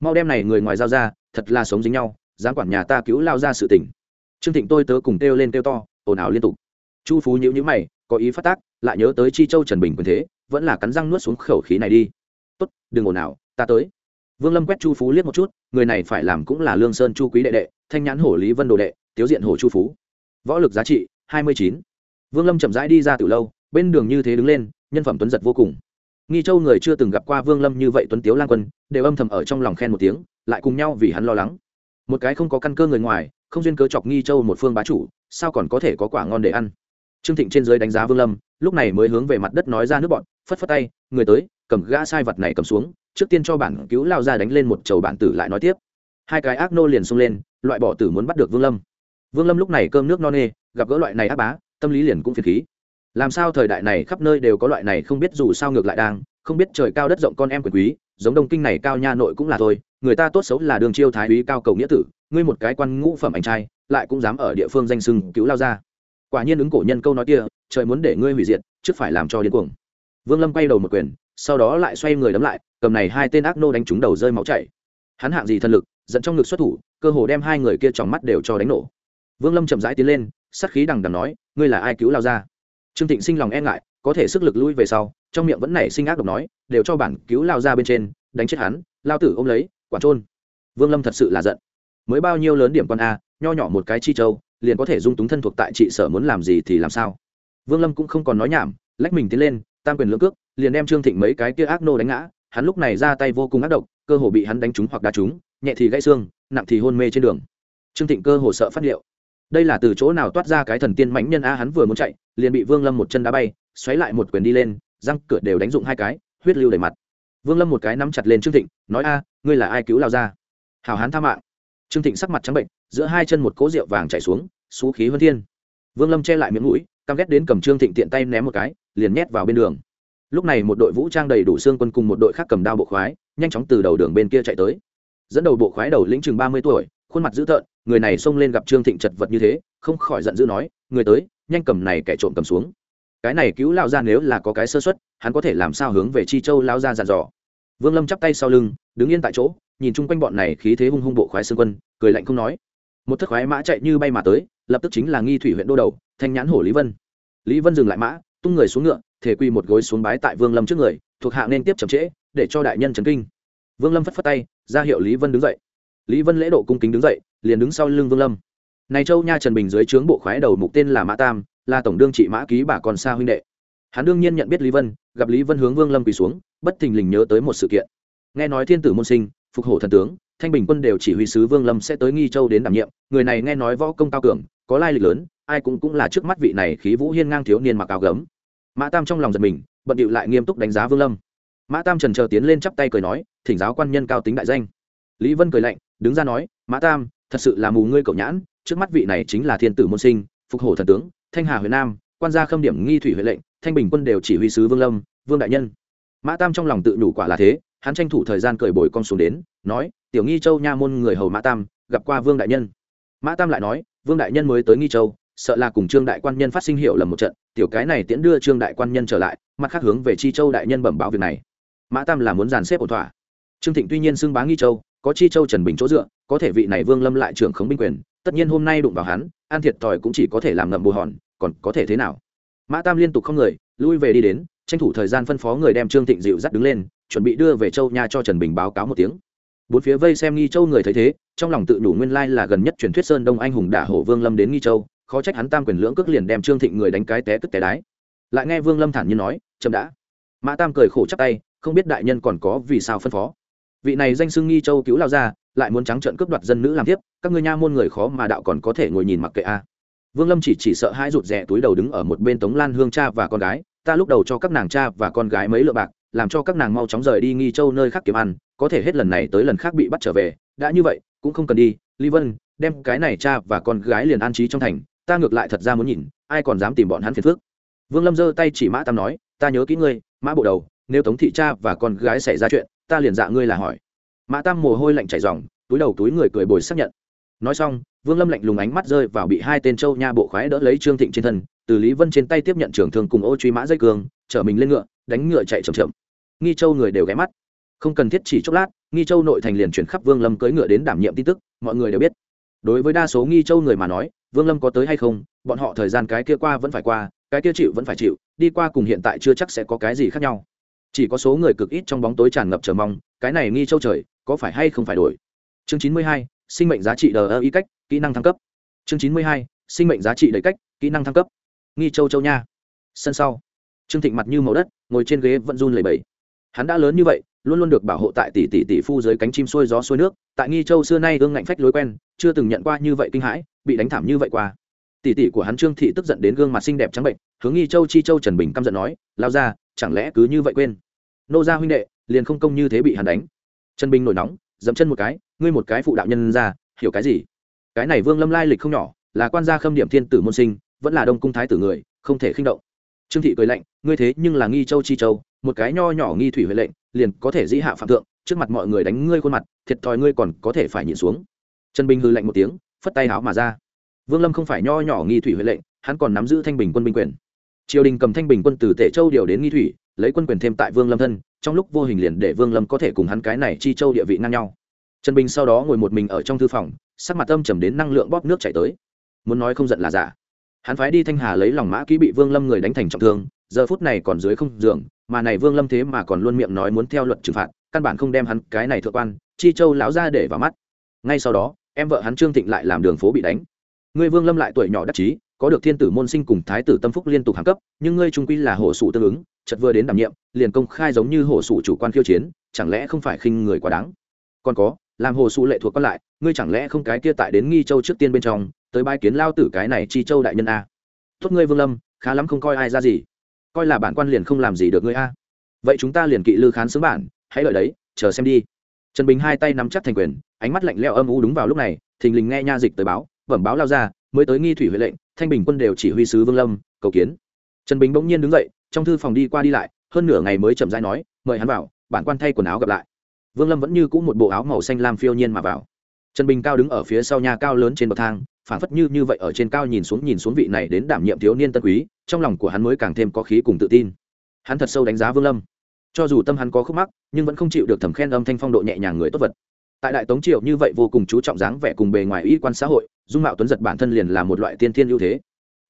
mau đem này người ngoài giao ra, thật là sống dính nhau, dám quản nhà ta cứu lao ra sự tình. Trương thịnh tôi tớ cùng kêu lên kêu to, ồn ào liên tục. Chu phú nhữ nhữ mày, có ý phát tác, lại nhớ tới chi châu trần bình quyền thế, vẫn là cắn răng nuốt xuống khẩu khí này đi. Tốt, đừng ồn ào, ta tới. Vương lâm quét chu phú liếc một chút, người này phải làm cũng là lương sơn chu quý đệ đệ, thanh nhãn hổ lý vân đồ đệ, tiếu diện hổ chu phú. Võ lực giá trị hai mươi chín. Vương lâm chậm rãi đi ra từ lâu, bên đường như thế đứng lên, nhân phẩm tuấn giật vô cùng nghi châu người chưa từng gặp qua vương lâm như vậy tuấn tiếu lan quân, đều âm thầm ở trong lòng khen một tiếng, lại cùng nhau vì hắn lo lắng. Một cái không có căn cơ người ngoài, không duyên cớ chọc nghi châu một phương bá chủ, sao còn có thể có quả ngon để ăn? Trương thịnh trên dưới đánh giá vương lâm, lúc này mới hướng về mặt đất nói ra nước bọn, phất phất tay, người tới, cầm gã sai vật này cầm xuống, trước tiên cho bản cứu lao ra đánh lên một chầu bản tử lại nói tiếp. Hai cái ác nô liền xông lên, loại bỏ tử muốn bắt được vương lâm. Vương lâm lúc này cơm nước no nê, gặp gỡ loại này ác bá, tâm lý liền cũng phiền khí làm sao thời đại này khắp nơi đều có loại này không biết dù sao ngược lại đang, không biết trời cao đất rộng con em quyền quý, giống đông kinh này cao nha nội cũng là thôi, người ta tốt xấu là đường chiêu thái úy cao cầu nghĩa tử, ngươi một cái quan ngũ phẩm anh trai, lại cũng dám ở địa phương danh sưng cứu lao ra. Quả nhiên ứng cổ nhân câu nói kia, trời muốn để ngươi hủy diệt, trước phải làm cho điên cuồng. Vương lâm quay đầu một quyền, sau đó lại xoay người đấm lại, cầm này hai tên ác nô đánh trúng đầu rơi máu chảy. Hắn hạng gì thân lực dẫn trong ngực xuất thủ, cơ hồ đem hai người kia trong mắt đều cho đánh nổ. Vương lâm chậm rãi tiến lên sắc khí đằng đằng nói, ngươi là ai cứu lao ra? Trương thịnh sinh lòng e ngại, có thể sức lực lui về sau, trong miệng vẫn nảy sinh ác độc nói, đều cho bản cứu lao ra bên trên, đánh chết hắn, lao tử ôm lấy quả trôn vương lâm thật sự là giận. Mới bao nhiêu lớn điểm con a, nho nhỏ một cái chi châu, liền có thể dung túng thân thuộc tại trị sở muốn làm gì thì làm sao. Vương lâm cũng không còn nói nhảm, lách mình tiến lên, tam quyền lưỡng cước, liền đem trương thịnh mấy cái kia ác nô đánh ngã, hắn lúc này ra tay vô cùng ác độc, cơ hồ bị hắn đánh trúng hoặc đá trúng, nhẹ thì gãy xương, nặng thì hôn mê trên đường. Trương thịnh cơ hồ sợ phát liệu đây là từ chỗ nào toát ra cái thần tiên mãnh nhân a hắn vừa muốn chạy, liền bị vương lâm một chân đá bay, xoáy lại một quyền đi lên, răng cửa đều đánh dụng hai cái, huyết lưu đầy mặt. Vương lâm một cái nắm chặt lên trương thịnh, nói, a, ngươi là ai cứu lao ra? Hào hán tha mạng. Trương thịnh sắc mặt trắng bệnh, giữa hai chân một cỗ rượu vàng chảy xuống, xú khí hơn thiên. Vương lâm che lại miệng mũi, căm ghét đến cầm trương thịnh tiện tay ném một cái, liền nhét vào bên đường. Lúc này một đội vũ trang đầy đủ xương quân cùng một đội khác cầm đao bộ khoái, nhanh chóng từ đầu đường bên kia chạy tới. Dẫn đầu bộ khoái đầu lĩnh chừng ba mươi tuổi, khuôn mặt dữ tợn người này xông lên gặp trương thịnh chật vật như thế, không khỏi giận dữ nói, người tới, nhanh cầm này kẻ trộm cầm xuống. Cái này cứu lao ra nếu là có cái sơ xuất hắn có thể làm sao hướng về chi châu lao ra dàn dò. Vương lâm chắp tay sau lưng, đứng yên tại chỗ, nhìn chung quanh bọn này khí thế hung hung bộ khoái xương quân, cười lạnh không nói. Một thất khoái mã chạy như bay mà tới, lập tức chính là nghi thủy huyện đô đầu, thanh nhãn hổ lý vân. Lý vân dừng lại mã, tung người xuống ngựa thể quy một gối xuống bái tại vương lâm trước người, thuộc hạ nên tiếp chậm trễ, để cho đại nhân trấn kinh. Vương lâm phất phất tay, ra hiệu lý vân đứng dậy. Lý vân lễ độ cung kính đứng dậy liền đứng sau lưng vương lâm. Này châu nha trần bình dưới trướng bộ khoái đầu mục tên là mã tam, là tổng đương trị mã ký bà con xa huynh đệ. Hắn đương nhiên nhận biết lý vân, gặp lý vân hướng vương lâm quỳ xuống, bất thình lình nhớ tới một sự kiện. Nghe nói thiên tử môn sinh, phục hổ thần tướng, thanh bình quân đều chỉ huy sứ vương lâm sẽ tới nghi châu đến đảm nhiệm, người này nghe nói võ công cao cường, có lai lịch lớn, ai cũng cũng là trước mắt vị này khí vũ hiên ngang thiếu niên mặc áo gấm. Mã tam trong lòng giật mình, bận điệu lại nghiêm túc đánh giá vương lâm. Mã tam trần chờ tiến lên chắp tay cười nói, thỉnh giáo quan nhân cao tính đại danh. Lý vân cười lạnh, đứng ra nói, mã tam thật sự là mù ngươi cậu nhãn, trước mắt vị này chính là thiên tử môn sinh, phục hổ thần tướng, thanh hà huyện nam, quan gia khâm điểm nghi thủy huệ lệnh, thanh bình quân đều chỉ huy sứ vương lâm, vương đại nhân. Mã tam trong lòng tự đủ quả là thế, hắn tranh thủ thời gian cởi bồi con xuống đến, nói, tiểu nghi châu nha môn người hầu mã tam, gặp qua vương đại nhân. Mã tam lại nói, vương đại nhân mới tới nghi châu, sợ là cùng trương đại quan nhân phát sinh hiệu lầm một trận, tiểu cái này tiễn đưa trương đại quan nhân trở lại, mặt khác hướng về chi châu đại nhân bẩm báo việc này. Mã tam là muốn dàn xếp ổn thỏa. Trương thịnh tuy nhiên xưng bá nghi châu có chi châu trần bình chỗ dựa, có thể vị này vương lâm lại trưởng khống binh quyền, tất nhiên hôm nay đụng vào hắn, an thiệt thòi cũng chỉ có thể làm ngậm bù hòn, còn có thể thế nào? Mã tam liên tục không người, lui về đi đến, tranh thủ thời gian phân phó người đem trương thịnh dịu dắt đứng lên, chuẩn bị đưa về châu nha cho trần bình báo cáo một tiếng. Bốn phía vây xem nghi châu người thấy thế, trong lòng tự đủ nguyên lai là gần nhất truyền thuyết sơn đông anh hùng đả hổ vương lâm đến nghi châu, khó trách hắn tam quyền lưỡng cước liền đem trương thịnh người đánh cái té tức té đái. Lại nghe vương lâm thản nhiên nói, chậm đã. Mã tam cười khổ chắp tay, không biết đại nhân còn có vì sao phân phó vị này danh xưng nghi châu cứu lao ra, lại muốn trắng trợn cướp đoạt dân nữ làm tiếp các ngươi nha môn người khó mà đạo còn có thể ngồi nhìn mặc kệ a. Vương lâm chỉ chỉ sợ hai rụt rè túi đầu đứng ở một bên tống lan hương cha và con gái, ta lúc đầu cho các nàng cha và con gái mấy lựa bạc, làm cho các nàng mau chóng rời đi nghi châu nơi khác kiếm ăn, có thể hết lần này tới lần khác bị bắt trở về, đã như vậy, cũng không cần đi ly vân, đem cái này cha và con gái liền an trí trong thành, ta ngược lại thật ra muốn nhìn, ai còn dám tìm bọn hắn phiền phước vương lâm giơ tay chỉ mã tam nói, ta nhớ kỹ ngươi, mã bộ đầu, nếu tống thị cha và con gái xảy ra chuyện ta liền dạ ngươi là hỏi. Mã tam mồ hôi lạnh chảy dòng, túi đầu túi người cười bồi xác nhận. Nói xong, vương lâm lạnh lùng ánh mắt rơi vào bị hai tên châu nha bộ khoái đỡ lấy trương thịnh trên thân, từ lý vân trên tay tiếp nhận trưởng thương cùng ô truy mã dây cường, chở mình lên ngựa, đánh ngựa chạy chậm chậm. Nghi châu người đều ghé mắt. Không cần thiết chỉ chốc lát, nghi châu nội thành liền chuyển khắp vương lâm cưỡi ngựa đến đảm nhiệm tin tức, mọi người đều biết. Đối với đa số nghi châu người mà nói, vương lâm có tới hay không, bọn họ thời gian cái kia qua vẫn phải qua, cái kia chịu vẫn phải chịu, đi qua cùng hiện tại chưa chắc sẽ có cái gì khác nhau chỉ có số người cực ít trong bóng tối tràn ngập chờ mong, cái này nghi châu trời, có phải hay không phải đổi? Chương chín mươi hai, sinh mệnh giá trị đờ ơ y cách, kỹ năng thăng cấp. Chương chín mươi hai, sinh mệnh giá trị đầy cách, kỹ năng thăng cấp. Nghi châu châu nha. Sân sau. Trương thịnh mặt như màu đất, ngồi trên ghế vẫn run lầy bẫy hắn đã lớn như vậy, luôn luôn được bảo hộ tại tỷ tỷ tỷ phu dưới cánh chim xuôi gió xuôi nước, tại nghi châu xưa nay gương ngạnh phách lối quen, chưa từng nhận qua như vậy kinh hãi, bị đánh thảm như vậy qua. Tỷ tỷ của hắn trương thị tức giận đến gương mặt xinh đẹp trắng bệnh, hướng nghi châu chi châu trần bình căm giận nói, lao ra chẳng lẽ cứ như vậy quên? Nô gia huynh đệ, liền không công như thế bị hắn đánh. Trần bình nổi nóng, dẫm chân một cái, ngươi một cái phụ đạo nhân ra, hiểu cái gì? Cái này vương lâm lai lịch không nhỏ, là quan gia khâm điểm thiên tử môn sinh, vẫn là đông cung thái tử người, không thể khinh động. Trương thị cười lạnh, ngươi thế nhưng là nghi châu chi châu, một cái nho nhỏ nghi thủy huệ lệnh, liền có thể dĩ hạ phạm thượng, trước mặt mọi người đánh ngươi khuôn mặt, thiệt thòi ngươi còn có thể phải nhìn xuống. Trần bình hư lạnh một tiếng, phất tay áo mà ra. Vương lâm không phải nho nhỏ nghi thủy huệ lệnh, hắn còn nắm giữ thanh bình quân binh quyền triều đình cầm thanh bình quân từ tể châu điều đến nghi thủy, lấy quân quyền thêm tại vương lâm thân, trong lúc vô hình liền để vương lâm có thể cùng hắn cái này chi châu địa vị ngang nhau. Trần bình sau đó ngồi một mình ở trong thư phòng, sắc mặt âm trầm đến năng lượng bóp nước chảy tới. Muốn nói không giận là giả. Hắn phái đi thanh hà lấy lòng mã kỹ bị vương lâm người đánh thành trọng thương, giờ phút này còn dưới không giường, mà này vương lâm thế mà còn luôn miệng nói muốn theo luật trừng phạt, căn bản không đem hắn cái này thượng quan, chi châu lão ra để vào mắt. Ngay sau đó, em vợ hắn trương thịnh lại làm đường phố bị đánh. Ngươi vương lâm lại tuổi nhỏ đắc chí có được thiên tử môn sinh cùng thái tử tâm phúc liên tục hàng cấp, nhưng ngươi trung quy là hổ sụ tương ứng chật vừa đến đảm nhiệm, liền công khai giống như hổ sụ chủ quan khiêu chiến, chẳng lẽ không phải khinh người quá đáng? Còn có, làm hồ sụ lệ thuộc còn lại, ngươi chẳng lẽ không cái kia tại đến nghi châu trước tiên bên trong, tới bãi kiến lao tử cái này chi châu đại nhân a? Tốt ngươi vương lâm, khá lắm không coi ai ra gì. Coi là bản quan liền không làm gì được ngươi a. Vậy chúng ta liền kỵ lư khán xướng bản, hãy lợi đấy, chờ xem đi. Trần bình hai tay nắm chắc thành quyền, ánh mắt lạnh leo âm u đúng vào lúc này, thình lình nghe nha dịch tới báo, bẩm báo lao ra mới tới nghi thủy huệ lệnh, thanh bình quân đều chỉ huy sứ vương lâm, cầu kiến. Trần bình bỗng nhiên đứng dậy, trong thư phòng đi qua đi lại, hơn nửa ngày mới chậm rãi nói, mời hắn vào, bản quan thay quần áo gặp lại. Vương lâm vẫn như cũ một bộ áo màu xanh lam phiêu nhiên mà vào. Trần bình cao đứng ở phía sau nhà cao lớn trên bậc thang phản phất như như vậy ở trên cao nhìn xuống nhìn xuống vị này đến đảm nhiệm thiếu niên tân quý, trong lòng của hắn mới càng thêm có khí cùng tự tin. Hắn thật sâu đánh giá vương lâm. Cho dù tâm hắn có khúc mắc, nhưng vẫn không chịu được thẩm khen âm thanh phong độ nhẹ nhàng người tốt vật tại đại tống triều như vậy vô cùng chú trọng dáng vẻ cùng bề ngoài y quan xã hội, dung mạo tuấn giật bản thân liền là một loại tiên thiên ưu thế.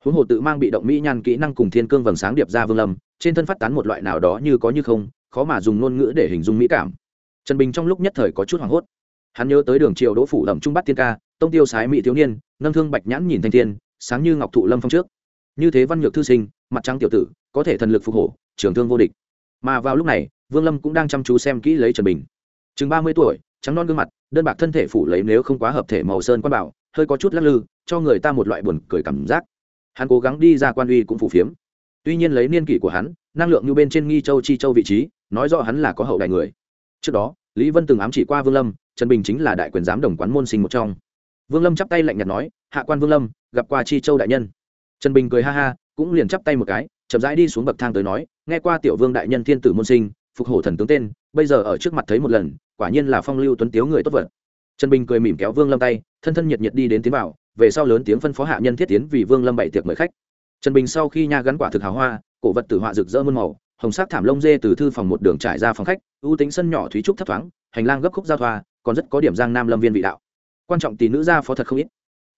Huống hồ tự mang bị động mỹ nhan kỹ năng cùng thiên cương vầng sáng điệp ra vương lâm, trên thân phát tán một loại nào đó như có như không, khó mà dùng ngôn ngữ để hình dung mỹ cảm. Trần bình trong lúc nhất thời có chút hoảng hốt. Hắn nhớ tới đường triều đỗ phủ ẩm trung bắt tiên ca, tông tiêu sái mỹ thiếu niên, nâng thương bạch nhãn nhìn thanh thiên, sáng như ngọc thụ lâm phong trước. Như thế văn nhược thư sinh, mặt trắng tiểu tử, có thể thần lực phục hổ, trường thương vô địch. Mà vào lúc này, vương lâm cũng đang chăm chú xem kỹ lấy trần bình. Chừng ba mươi tuổi trắng non gương mặt, đơn bạc thân thể phủ lấy nếu không quá hợp thể màu sơn quan bảo, hơi có chút lắc lư, cho người ta một loại buồn cười cảm giác. Hắn cố gắng đi ra quan uy cũng phủ phiếm. Tuy nhiên lấy niên kỷ của hắn, năng lượng như bên trên nghi châu chi châu vị trí, nói rõ hắn là có hậu đại người. Trước đó, lý vân từng ám chỉ qua vương lâm, trần bình chính là đại quyền giám đồng quán môn sinh một trong. Vương lâm chắp tay lạnh nhạt nói, hạ quan vương lâm, gặp qua chi châu đại nhân. Trần bình cười ha ha, cũng liền chắp tay một cái, chậm rãi đi xuống bậc thang tới nói, nghe qua tiểu vương đại nhân thiên tử môn sinh, phục hổ thần tướng tên, bây giờ ở trước mặt thấy một lần quả nhiên là phong lưu tuấn tiếu người tốt vật. Trần bình cười mỉm kéo vương lâm tay, thân thân nhiệt nhiệt đi đến tiến vào, về sau lớn tiếng phân phó hạ nhân thiết tiến vì vương lâm bảy tiệc mời khách. Trần bình sau khi nha gắn quả thực hào hoa, cổ vật tử họa rực rỡ muôn màu, hồng sắc thảm lông dê từ thư phòng một đường trải ra phòng khách, ưu tính sân nhỏ thúy trúc thấp thoáng, hành lang gấp khúc giao thoa, còn rất có điểm giang nam lâm viên vị đạo. Quan trọng tỷ nữ gia phó thật không ít.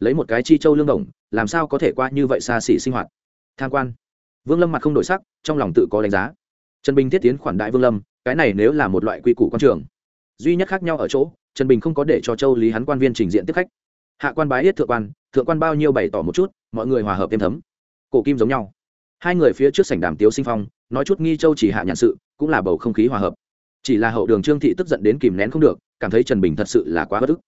Lấy một cái chi châu lương đồng, làm sao có thể qua như vậy xa xỉ sinh hoạt? Tham quan. Vương lâm mặt không đổi sắc, trong lòng tự có đánh giá. Trần bình thiết tiến khoản đại vương lâm, cái này nếu là một loại quy củ quan trường duy nhất khác nhau ở chỗ, trần bình không có để cho châu lý hắn quan viên trình diện tiếp khách. Hạ quan bái yết thượng quan thượng quan bao nhiêu bày tỏ một chút, mọi người hòa hợp thêm thấm. Cổ kim giống nhau. Hai người phía trước sảnh đàm tiếu sinh phong, nói chút nghi châu chỉ hạ nhàn sự, cũng là bầu không khí hòa hợp. Chỉ là hậu đường trương thị tức giận đến kìm nén không được, cảm thấy trần bình thật sự là quá bất ức.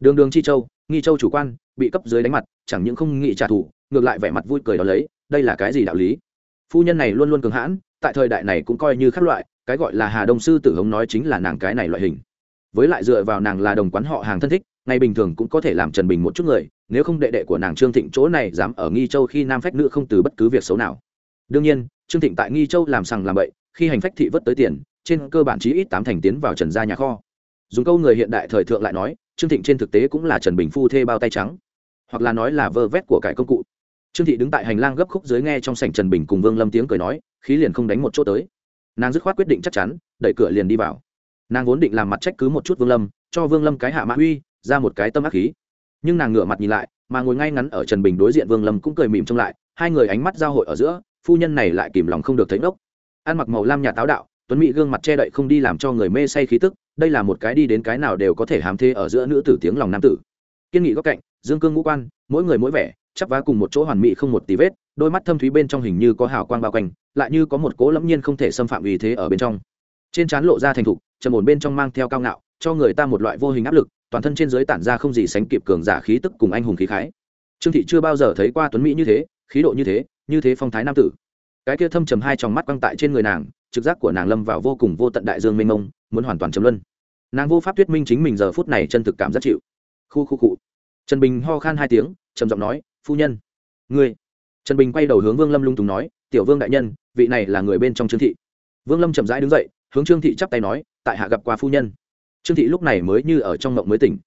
Đường đường chi châu, nghi châu chủ quan, bị cấp dưới đánh mặt, chẳng những không nghị trả thù, ngược lại vẻ mặt vui cười đó lấy, đây là cái gì đạo lý? Phu nhân này luôn luôn cường hãn, tại thời đại này cũng coi như khác loại, cái gọi là hà đông sư tử hống nói chính là nàng cái này loại hình với lại dựa vào nàng là đồng quán họ hàng thân thích, ngày bình thường cũng có thể làm trần bình một chút người, nếu không đệ đệ của nàng trương thịnh chỗ này dám ở nghi châu khi nam phách nữ không từ bất cứ việc xấu nào. Đương nhiên, trương thịnh tại nghi châu làm sằng làm bậy, khi hành phách thị vất tới tiền, trên cơ bản chí ít tám thành tiến vào trần gia nhà kho. Dùng câu người hiện đại thời thượng lại nói, trương thịnh trên thực tế cũng là trần bình phu thê bao tay trắng, hoặc là nói là vơ vét của cải công cụ. Trương thị đứng tại hành lang gấp khúc dưới nghe trong sảnh trần bình cùng vương lâm tiếng cười nói, khí liền không đánh một chỗ tới. Nàng dứt khoát quyết định chắc chắn, đẩy cửa liền đi vào nàng vốn định làm mặt trách cứ một chút vương lâm, cho vương lâm cái hạ mã uy, ra một cái tâm ác khí. Nhưng nàng ngửa mặt nhìn lại, mà ngồi ngay ngắn ở trần bình đối diện vương lâm cũng cười mỉm trông lại, hai người ánh mắt giao hội ở giữa, phu nhân này lại kìm lòng không được thấy ngốc. Ăn mặc màu lam nhà táo đạo, tuấn mỹ gương mặt che đậy không đi làm cho người mê say khí tức, đây là một cái đi đến cái nào đều có thể hám thế ở giữa nữ tử tiếng lòng nam tử. Kiên nghị góc cạnh, dương cương ngũ quan, mỗi người mỗi vẻ, chắp vá cùng một chỗ hoàn mỹ không một tí vết, đôi mắt thâm thúy bên trong hình như có hào quang bao quanh, lại như có một cố lẫm nhiên không thể xâm phạm vì thế ở bên trong. Trên trán lộ ra thành thục trầm ổn bên trong mang theo cao ngạo, cho người ta một loại vô hình áp lực, toàn thân trên dưới tản ra không gì sánh kịp cường giả khí tức cùng anh hùng khí khái. Trương thị chưa bao giờ thấy qua tuấn mỹ như thế, khí độ như thế như thế phong thái nam tử. Cái kia thâm trầm hai tròng mắt quăng tại trên người nàng, trực giác của nàng lâm vào vô cùng vô tận đại dương mênh mông, muốn hoàn toàn chấm luân. Nàng vô pháp thuyết minh chính mình giờ phút này chân thực cảm rất chịu. Khu khu cụ trần bình ho khan hai tiếng, trầm giọng nói, phu nhân, ngươi. Trần bình quay đầu hướng vương lâm lung tùng nói, tiểu vương đại nhân, vị này là người bên trong trương thị. Vương lâm chậm rãi đứng dậy hướng trương thị chắp tay nói, tại hạ gặp qua phu nhân. Trương thị lúc này mới như ở trong mộng mới tỉnh.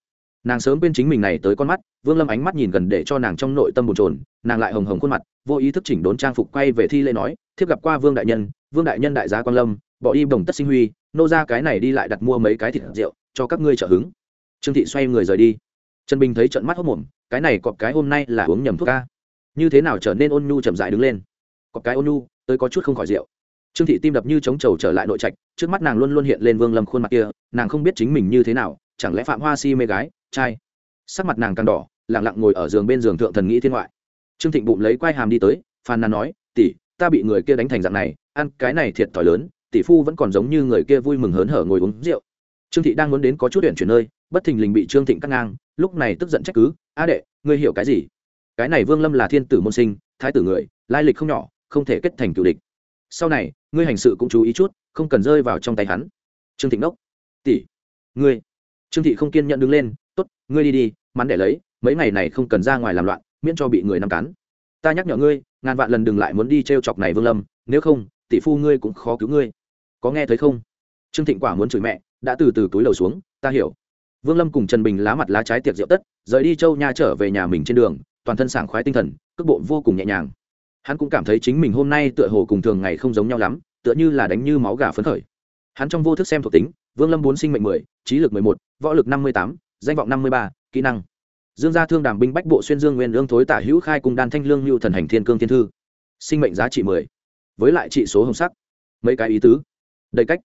Nàng sớm bên chính mình này tới con mắt, vương lâm ánh mắt nhìn gần để cho nàng trong nội tâm bồn trồn nàng lại hồng hồng khuôn mặt, vô ý thức chỉnh đốn trang phục quay về thi lễ nói, thiếp gặp qua vương đại nhân, vương đại nhân đại gia quan lâm, bỏ đi đồng tất sinh huy, nô ra cái này đi lại đặt mua mấy cái thịt rượu, cho các ngươi trợ hứng. Trương thị xoay người rời đi. Trần bình thấy trận mắt hốc mồm cái này cọp cái hôm nay là uống nhầm thuốc ca như thế nào trở nên ôn nhu chậm dại đứng lên? Cọp cái ôn nhu tôi có chút không khỏi rượu trương thị tim đập như chống trầu trở lại nội trạch, trước mắt nàng luôn luôn hiện lên vương lâm khuôn mặt kia, nàng không biết chính mình như thế nào, chẳng lẽ phạm hoa si mê gái, trai? Sắc mặt nàng càng đỏ lẳng lặng ngồi ở giường bên giường thượng thần nghĩ thiên ngoại. Trương thịnh bụng lấy quai hàm đi tới, phàn nàn nói, tỷ, ta bị người kia đánh thành dạng này, ăn cái này thiệt thòi lớn, tỷ phu vẫn còn giống như người kia vui mừng hớn hở ngồi uống rượu. Trương thị đang muốn đến có chút huyện chuyển nơi, bất thình lình bị trương thịnh cắt ngang, lúc này tức giận trách cứ, a đệ, ngươi hiểu cái gì? Cái này vương lâm là thiên tử môn sinh, thái tử người, lai lịch không nhỏ, không thể kết thành cựu địch. Sau này ngươi hành sự cũng chú ý chút, không cần rơi vào trong tay hắn. Trương thịnh đốc. Tỷ. Ngươi. Trương thị không kiên nhận đứng lên, tốt, ngươi đi đi, mắn để lấy, mấy ngày này không cần ra ngoài làm loạn, miễn cho bị người nắm cắn. Ta nhắc nhở ngươi, ngàn vạn lần đừng lại muốn đi t r e o chọc này vương lâm, nếu không, tỷ phu ngươi cũng khó cứu ngươi. Có nghe thấy không? Trương thịnh quả muốn chửi mẹ, đã từ từ túi lầu xuống, ta hiểu. Vương lâm cùng trần bình lá mặt lá trái tiệc rượu tất, rời đi châu nha trở về nhà mình trên đường, toàn thân sảng khoái tinh thần, cước bộ vô cùng nhẹ nhàng hắn cũng cảm thấy chính mình hôm nay tựa hồ cùng thường ngày không giống nhau lắm, tựa như là đánh như máu gà phấn khởi. Hắn trong vô thức xem thuộc tính, vương lâm bốn sinh mệnh mười, trí lực mười một, võ lực năm mươi tám, danh vọng năm mươi ba, kỹ năng. Dương gia thương đàm binh bách bộ xuyên dương nguyên lương thối tả hữu khai cung đan thanh lương lưu thần hành thiên cương thiên thư. Sinh mệnh giá trị mười, với lại trị số hồng sắc. Mấy cái ý tứ. Đầy cách.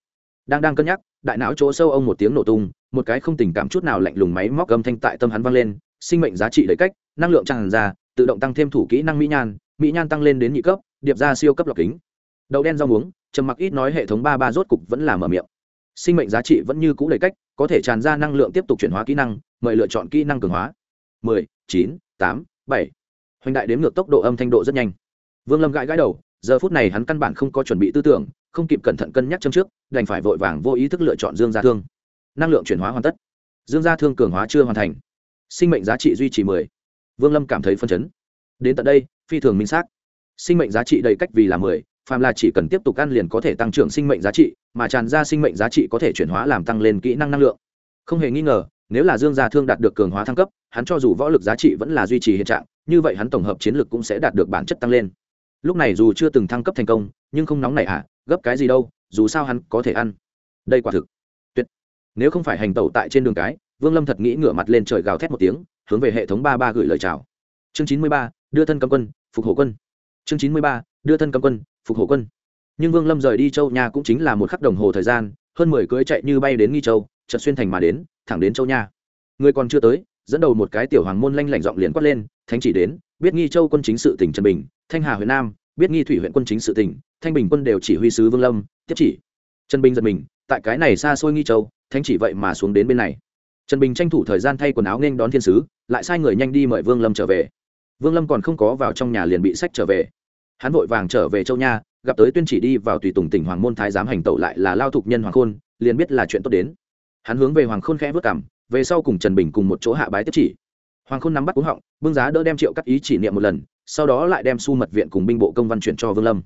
Đang đang cân nhắc, đại não chỗ sâu ông một tiếng nổ tung, một cái không tình cảm chút nào lạnh lùng máy móc âm thanh tại tâm hắn vang lên, sinh mệnh giá trị đầy cách, năng lượng tràn ra, tự động tăng thêm thủ kỹ năng mỹ nhan mỹ nhan tăng lên đến nhị cấp, điệp ra siêu cấp lọc kính. Đậu đen rau muống, trầm mặc ít nói hệ thống ba ba rốt cục vẫn là mở miệng. Sinh mệnh giá trị vẫn như cũ đầy cách, có thể tràn ra năng lượng tiếp tục chuyển hóa kỹ năng, mời lựa chọn kỹ năng cường hóa. Mười, chín, tám, bảy. Hoành đại đếm ngược tốc độ âm thanh độ rất nhanh. Vương lâm gãi gãi đầu, giờ phút này hắn căn bản không có chuẩn bị tư tưởng, không kịp cẩn thận cân nhắc châm trước, đành phải vội vàng vô ý thức lựa chọn dương gia thương. Năng lượng chuyển hóa hoàn tất. Dương gia thương cường hóa chưa hoàn thành. Sinh mệnh giá trị duy trì mười. Vương lâm cảm thấy phân chấn. Đến tận đây phi thường minh xác. Sinh mệnh giá trị đầy cách vì là mười phàm là chỉ cần tiếp tục ăn liền có thể tăng trưởng sinh mệnh giá trị mà tràn ra sinh mệnh giá trị có thể chuyển hóa làm tăng lên kỹ năng năng lượng. Không hề nghi ngờ nếu là dương gia thương đạt được cường hóa thăng cấp hắn cho dù võ lực giá trị vẫn là duy trì hiện trạng như vậy hắn tổng hợp chiến lực cũng sẽ đạt được bản chất tăng lên. Lúc này dù chưa từng thăng cấp thành công nhưng không nóng này ạ à, gấp cái gì đâu dù sao hắn có thể ăn. Đây quả thực tuyệt. Nếu không phải hành tẩu tại trên đường cái vương lâm thật nghĩ ngửa mặt lên trời gào thét một tiếng hướng về hệ thống ba ba gửi lời chào. Chương chín mươi ba đưa thân cấm quân, phục hộ quân. Chương chín mươi ba, đưa thân cấm quân, phục hộ quân. Nhưng vương lâm rời đi châu nha cũng chính là một khắc đồng hồ thời gian, hơn mười cưới chạy như bay đến nghi châu, chợt xuyên thành mà đến, thẳng đến châu nha. Người còn chưa tới, dẫn đầu một cái tiểu hoàng môn lanh lảnh giọng liền quát lên, thánh chỉ đến, biết nghi châu quân chính sự tỉnh trần bình, thanh hà huyện nam, biết nghi thủy huyện quân chính sự tỉnh, thanh bình quân đều chỉ huy sứ vương lâm, tiếp chỉ. Trần bình giật mình, tại cái này xa xôi nghi châu, thánh chỉ vậy mà xuống đến bên này. Trần bình tranh thủ thời gian thay quần áo nên đón thiên sứ, lại sai người nhanh đi mời vương lâm trở về vương lâm còn không có vào trong nhà liền bị sách trở về. Hắn vội vàng trở về châu nha, gặp tới tuyên chỉ đi vào tùy tùng tỉnh hoàng môn thái giám hành tẩu lại là lao thục nhân hoàng khôn, liền biết là chuyện tốt đến. Hắn hướng về hoàng khôn khẽ vất cảm, về sau cùng trần bình cùng một chỗ hạ bái tiếp chỉ. Hoàng khôn nắm bắt cúng họng, bưng giá đỡ đem triệu cắt ý chỉ niệm một lần, sau đó lại đem su mật viện cùng binh bộ công văn chuyển cho vương lâm.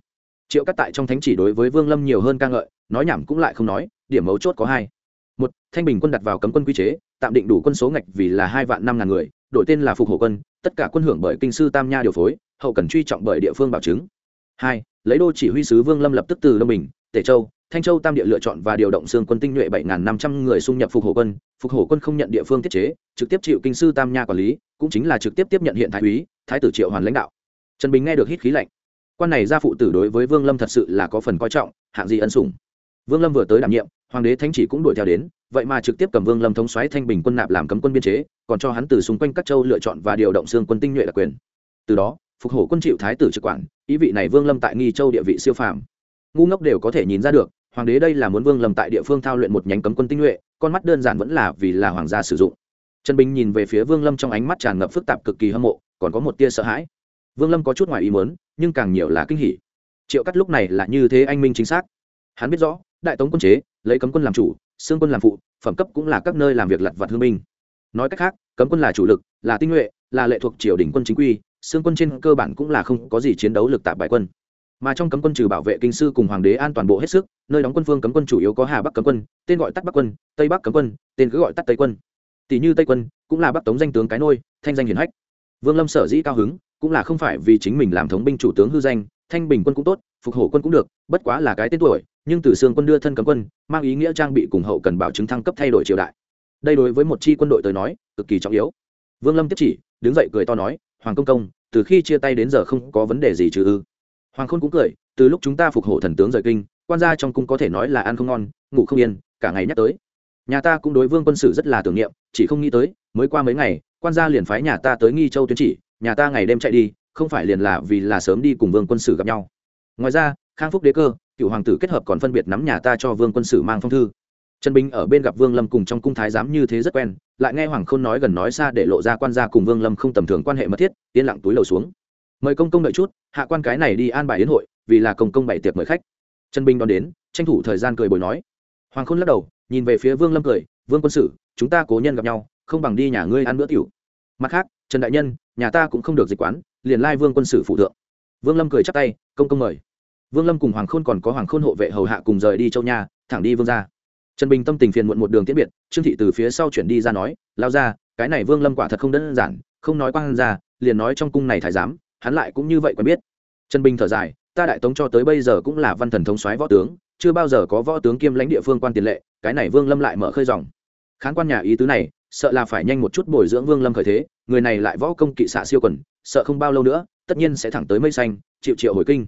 Triệu cắt tại trong thánh chỉ đối với vương lâm nhiều hơn ca ngợi, nói nhảm cũng lại không nói, điểm mấu chốt có hai một, thanh bình quân đặt vào cấm quân quy chế, tạm định đủ quân số ngạch vì là hai vạn năm ngàn người đổi tên là phục hộ quân, tất cả quân hưởng bởi kinh sư tam nha điều phối, hậu cần truy trọng bởi địa phương bảo chứng. Hai, lấy đô chỉ huy sứ vương lâm lập tức từ đông bình, tể châu, thanh châu tam địa lựa chọn và điều động xương quân tinh nhuệ bảy năm trăm người xung nhập phục hộ quân. Phục hộ quân không nhận địa phương thiết chế, trực tiếp chịu kinh sư tam nha quản lý, cũng chính là trực tiếp tiếp nhận hiện thái úy, thái tử triệu hoàn lãnh đạo. Trần bình nghe được hít khí lạnh. Quan này gia phụ tử đối với vương lâm thật sự là có phần coi trọng, hạng gì ân sủng. Vương lâm vừa tới đảm nhiệm hoàng đế thánh chỉ cũng đuổi theo đến, vậy mà trực tiếp cầm vương lâm thống xoáy thanh bình quân nạp làm cấm quân biên chế, còn cho hắn từ xung quanh các châu lựa chọn và điều động xương quân tinh nhuệ đặc quyền. Từ đó, phục hổ quân chịu thái tử trực quản, ý vị này vương lâm tại nghi châu địa vị siêu phàm. Ngu ngốc đều có thể nhìn ra được, hoàng đế đây là muốn vương lâm tại địa phương thao luyện một nhánh cấm quân tinh nhuệ, con mắt đơn giản vẫn là vì là hoàng gia sử dụng. Trần bình nhìn về phía vương lâm trong ánh mắt tràn ngập phức tạp cực kỳ hâm mộ, còn có một tia sợ hãi. Vương lâm có chút ngoài ý muốn, nhưng càng nhiều là kinh hỉ. Triệu cắt lúc này là như thế anh minh chính xác. Hắn biết rõ đại tống quân chế, lấy cấm quân làm chủ, xương quân làm phụ, phẩm cấp cũng là các nơi làm việc lặt vặt hương minh nói cách khác, cấm quân là chủ lực, là tinh nhuệ, là lệ thuộc triều đình quân chính quy, xương quân trên cơ bản cũng là không có gì chiến đấu lực tạp bại quân. Mà trong cấm quân trừ bảo vệ kinh sư cùng hoàng đế an toàn bộ hết sức, nơi đóng quân phương cấm quân chủ yếu có hà bắc cấm quân, tên gọi tắt bắc quân, tây bắc cấm quân, tên cứ gọi tắt tây quân. Tỷ như tây quân, cũng là bắc tống danh tướng cái nôi, thanh danh hiển hách. Vương lâm sở dĩ cao hứng, cũng là không phải vì chính mình làm thống binh chủ tướng hư danh, thanh bình quân cũng tốt phục hổ quân cũng được, bất quá là cái tên tuổi, nhưng từ xương quân đưa thân cấm quân, mang ý nghĩa trang bị cùng hậu cần bảo chứng thăng cấp thay đổi triều đại. Đây đối với một chi quân đội tới nói, cực kỳ trọng yếu. Vương lâm tiếp chỉ, đứng dậy cười to nói, hoàng công công, từ khi chia tay đến giờ không có vấn đề gì trừ ư? Hoàng khôn cũng cười, từ lúc chúng ta phục hổ thần tướng rời kinh, quan gia trong cung có thể nói là ăn không ngon, ngủ không yên, cả ngày nhắc tới. Nhà ta cũng đối vương quân sự rất là tưởng niệm, chỉ không nghĩ tới, mới qua mấy ngày, quan gia liền phái nhà ta tới nghi châu tuyến chỉ, nhà ta ngày đêm chạy đi, không phải liền là vì là sớm đi cùng vương quân sử gặp nhau ngoài ra, khang phúc đế cơ, cựu hoàng tử kết hợp còn phân biệt nắm nhà ta cho vương quân sử mang phong thư. Trần bình ở bên gặp vương lâm cùng trong cung thái giám như thế rất quen, lại nghe hoàng khôn nói gần nói xa để lộ ra quan gia cùng vương lâm không tầm thường quan hệ mật thiết, yên lặng túi lầu xuống. Mời công công đợi chút, hạ quan cái này đi an bài đến hội, vì là công công bảy tiệc mời khách. Trần bình đón đến, tranh thủ thời gian cười bồi nói. Hoàng khôn lắc đầu, nhìn về phía vương lâm cười, vương quân sử, chúng ta cố nhân gặp nhau, không bằng đi nhà ngươi ăn bữa tiểu. Mặt khác, trần đại nhân, nhà ta cũng không được dịch quán, liền lai vương quân sử phụ thượng. Vương lâm cười chắp tay, công công mời vương lâm cùng hoàng khôn còn có hoàng khôn hộ vệ hầu hạ cùng rời đi châu nha, thẳng đi vương ra trần bình tâm tình phiền muộn một đường tiễn biệt, trương thị từ phía sau chuyển đi ra nói lao ra cái này vương lâm quả thật không đơn giản, không nói quang ra liền nói trong cung này thái giám, hắn lại cũng như vậy quen biết. Trần bình thở dài, ta đại tống cho tới bây giờ cũng là văn thần thống soái võ tướng, chưa bao giờ có võ tướng kiêm lãnh địa phương quan tiền lệ, cái này vương lâm lại mở khơi dòng. Khán quan nhà ý tứ này, sợ là phải nhanh một chút bồi dưỡng vương lâm khởi thế, người này lại võ công kỵ xạ siêu quần, sợ không bao lâu nữa, tất nhiên sẽ thẳng tới mây xanh, chịu triệu hồi kinh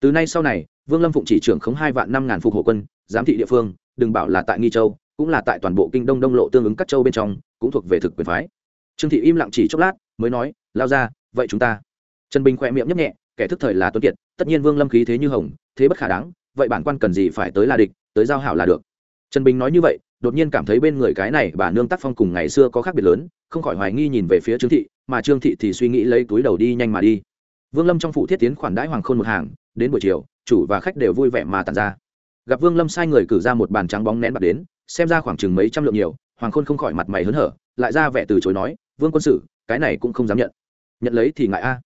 từ nay sau này, vương lâm phụng chỉ trưởng khống hai vạn năm ngàn phục hộ quân, giám thị địa phương, đừng bảo là tại nghi châu, cũng là tại toàn bộ kinh đông đông lộ tương ứng các châu bên trong, cũng thuộc về thực quyền phái. Trương thị im lặng chỉ chốc lát, mới nói, lao ra, vậy chúng ta. Trần bình khỏe miệng nhấp nhẹ, kẻ thức thời là tuấn kiệt, tất nhiên vương lâm khí thế như hồng, thế bất khả đáng, vậy bản quan cần gì phải tới là địch, tới giao hảo là được. Trần bình nói như vậy, đột nhiên cảm thấy bên người cái này bà nương tác phong cùng ngày xưa có khác biệt lớn, không khỏi hoài nghi nhìn về phía trương thị, mà trương thị thì suy nghĩ lấy túi đầu đi nhanh mà đi vương lâm trong phủ thiết tiến khoản đãi hoàng khôn một hàng, đến buổi chiều, chủ và khách đều vui vẻ mà tàn ra. Gặp vương lâm sai người cử ra một bàn trắng bóng nén bạc đến, xem ra khoảng chừng mấy trăm lượng nhiều, hoàng khôn không khỏi mặt mày hớn hở, lại ra vẻ từ chối nói, vương quân sự, cái này cũng không dám nhận. Nhận lấy thì ngại a.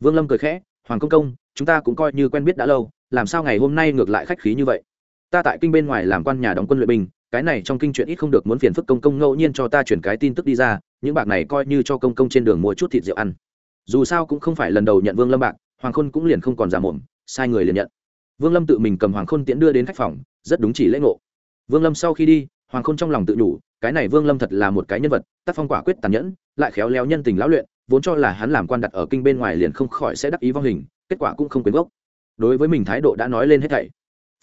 Vương lâm cười khẽ, hoàng công công, chúng ta cũng coi như quen biết đã lâu, làm sao ngày hôm nay ngược lại khách khí như vậy? Ta tại kinh bên ngoài làm quan nhà đóng quân luyện binh, cái này trong kinh chuyện ít không được muốn phiền phức công công ngẫu nhiên cho ta chuyển cái tin tức đi ra, những bạc này coi như cho công công trên đường mua chút thịt rượu ăn dù sao cũng không phải lần đầu nhận vương lâm bạc, hoàng khôn cũng liền không còn giả mồm, sai người liền nhận. Vương lâm tự mình cầm hoàng khôn tiễn đưa đến khách phòng, rất đúng chỉ lễ ngộ. Vương lâm sau khi đi, hoàng khôn trong lòng tự nhủ, cái này vương lâm thật là một cái nhân vật, tác phong quả quyết tàn nhẫn, lại khéo léo nhân tình lão luyện, vốn cho là hắn làm quan đặt ở kinh bên ngoài liền không khỏi sẽ đắc ý vong hình, kết quả cũng không quyến gốc. Đối với mình thái độ đã nói lên hết thảy.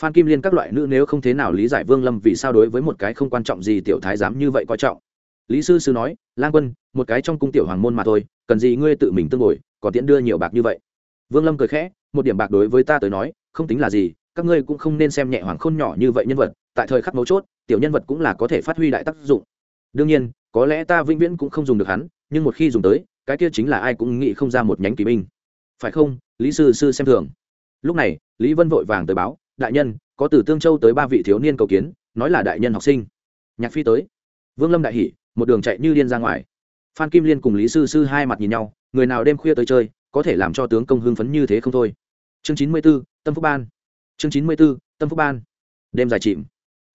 Phan kim liên các loại nữ nếu không thế nào lý giải vương lâm vì sao đối với một cái không quan trọng gì tiểu thái dám như vậy coi trọng lý sư sư nói, lang quân, một cái trong cung tiểu hoàng môn mà thôi, cần gì ngươi tự mình tương ngồi còn tiễn đưa nhiều bạc như vậy? Vương lâm cười khẽ, một điểm bạc đối với ta tới nói, không tính là gì, các ngươi cũng không nên xem nhẹ hoàng khôn nhỏ như vậy nhân vật, tại thời khắc mấu chốt, tiểu nhân vật cũng là có thể phát huy đại tác dụng. Đương nhiên, có lẽ ta vĩnh viễn cũng không dùng được hắn, nhưng một khi dùng tới, cái kia chính là ai cũng nghĩ không ra một nhánh kỳ binh. Phải không? Lý sư sư xem thường. Lúc này, lý vân vội vàng tới báo, đại nhân, có từ tương châu tới ba vị thiếu niên cầu kiến, nói là đại nhân học sinh. Nhạc phi tới. Vương lâm đại hỉ một đường chạy như điên ra ngoài. Phan kim liên cùng lý sư sư hai mặt nhìn nhau, người nào đêm khuya tới chơi, có thể làm cho tướng công hưng phấn như thế không thôi. Chương chín mươi b ố tâm phúc ban. Chương chín mươi b ố tâm phúc ban. Đêm dài chìm.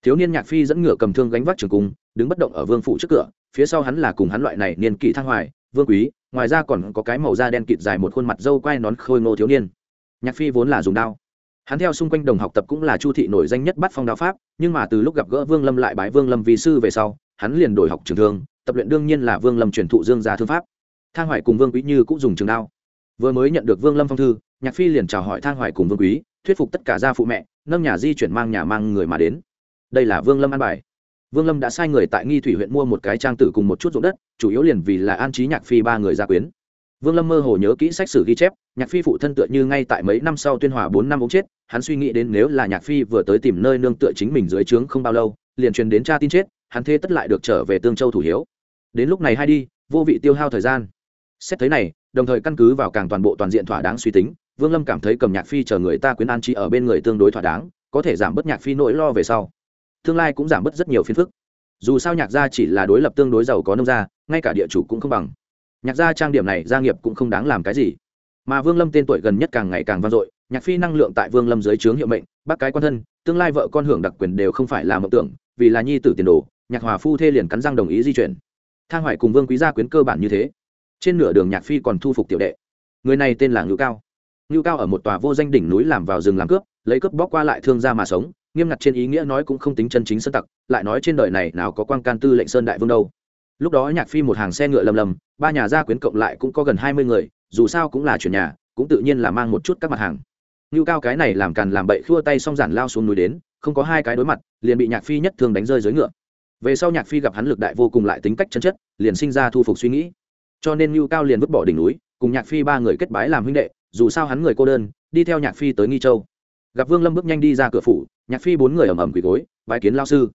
Thiếu niên nhạc phi dẫn ngựa cầm thương gánh vác trường cung, đứng bất động ở vương phủ trước cửa, phía sau hắn là cùng hắn loại này niên kỷ thăng hoài, vương quý, ngoài ra còn có cái màu da đen kịt dài một khuôn mặt dâu quai nón khôi ngô thiếu niên. Nhạc phi vốn là dùng đao hắn theo xung quanh đồng học tập cũng là chu thị nổi danh nhất bắt phong đao pháp, nhưng mà từ lúc gặp gỡ vương lâm lại bái vương lâm vì sư về sau, hắn liền đổi học trường thương, tập luyện đương nhiên là vương lâm truyền thụ dương gia thương pháp. Thang hoài cùng vương quý như cũng dùng trường đao. Vừa mới nhận được vương lâm phong thư, nhạc phi liền chào hỏi thang hoài cùng vương quý, thuyết phục tất cả gia phụ mẹ, nâng nhà di chuyển mang nhà mang người mà đến. Đây là vương lâm an bài. Vương lâm đã sai người tại nghi thủy huyện mua một cái trang tử cùng một chút ruộng đất, chủ yếu liền vì là an trí nhạc phi ba người gia quyến vương lâm mơ hồ nhớ kỹ sách sử ghi chép, nhạc phi phụ thân tựa như ngay tại mấy năm sau tuyên hòa bốn năm ống chết, hắn suy nghĩ đến nếu là nhạc phi vừa tới tìm nơi nương tựa chính mình dưới trướng không bao lâu, liền truyền đến cha tin chết, hắn thế tất lại được trở về tương châu thủ hiếu. Đến lúc này hay đi, vô vị tiêu hao thời gian. Xét thấy này, đồng thời căn cứ vào càng toàn bộ toàn diện thỏa đáng suy tính, vương lâm cảm thấy cầm nhạc phi chờ người ta quyến an trí ở bên người tương đối thỏa đáng, có thể giảm bớt nhạc phi nỗi lo về sau. Tương lai cũng giảm bớt rất nhiều phiền phức. Dù sao nhạc gia chỉ là đối lập tương đối giàu có nông gia, ngay cả địa chủ cũng không bằng nhạc gia trang điểm này gia nghiệp cũng không đáng làm cái gì. Mà vương lâm tên tuổi gần nhất càng ngày càng vang dội, nhạc phi năng lượng tại vương lâm dưới trướng hiệu mệnh, bác cái quan thân, tương lai vợ con hưởng đặc quyền đều không phải là mộng tưởng, vì là nhi tử tiền đồ, nhạc hòa phu thê liền cắn răng đồng ý di chuyển. Thang hoài cùng vương quý gia quyến cơ bản như thế. Trên nửa đường nhạc phi còn thu phục tiểu đệ. Người này tên là ngữ cao. Ngữ cao ở một tòa vô danh đỉnh núi làm vào rừng làm cướp, lấy cướp bóc qua lại thương gia mà sống, nghiêm ngặt trên ý nghĩa nói cũng không tính chân chính sơn tặc, lại nói trên đời này nào có quan can tư lệnh sơn đại vương đâu lúc đó nhạc phi một hàng xe ngựa lầm lầm, ba nhà gia quyến cộng lại cũng có gần hai mươi người, dù sao cũng là chuyển nhà, cũng tự nhiên là mang một chút các mặt hàng. Ngưu cao cái này làm càn làm bậy khua tay xong giản lao xuống núi đến, không có hai cái đối mặt, liền bị nhạc phi nhất thường đánh rơi dưới ngựa. Về sau nhạc phi gặp hắn lực đại vô cùng lại tính cách chân chất, liền sinh ra thu phục suy nghĩ. Cho nên ngưu cao liền vứt bỏ đỉnh núi, cùng nhạc phi ba người kết bái làm huynh đệ, dù sao hắn người cô đơn, đi theo nhạc phi tới nghi châu. Gặp vương lâm bước nhanh đi ra cửa phủ, nhạc phi bốn người ầm ầm quỳ gối, bái kiến lao sư.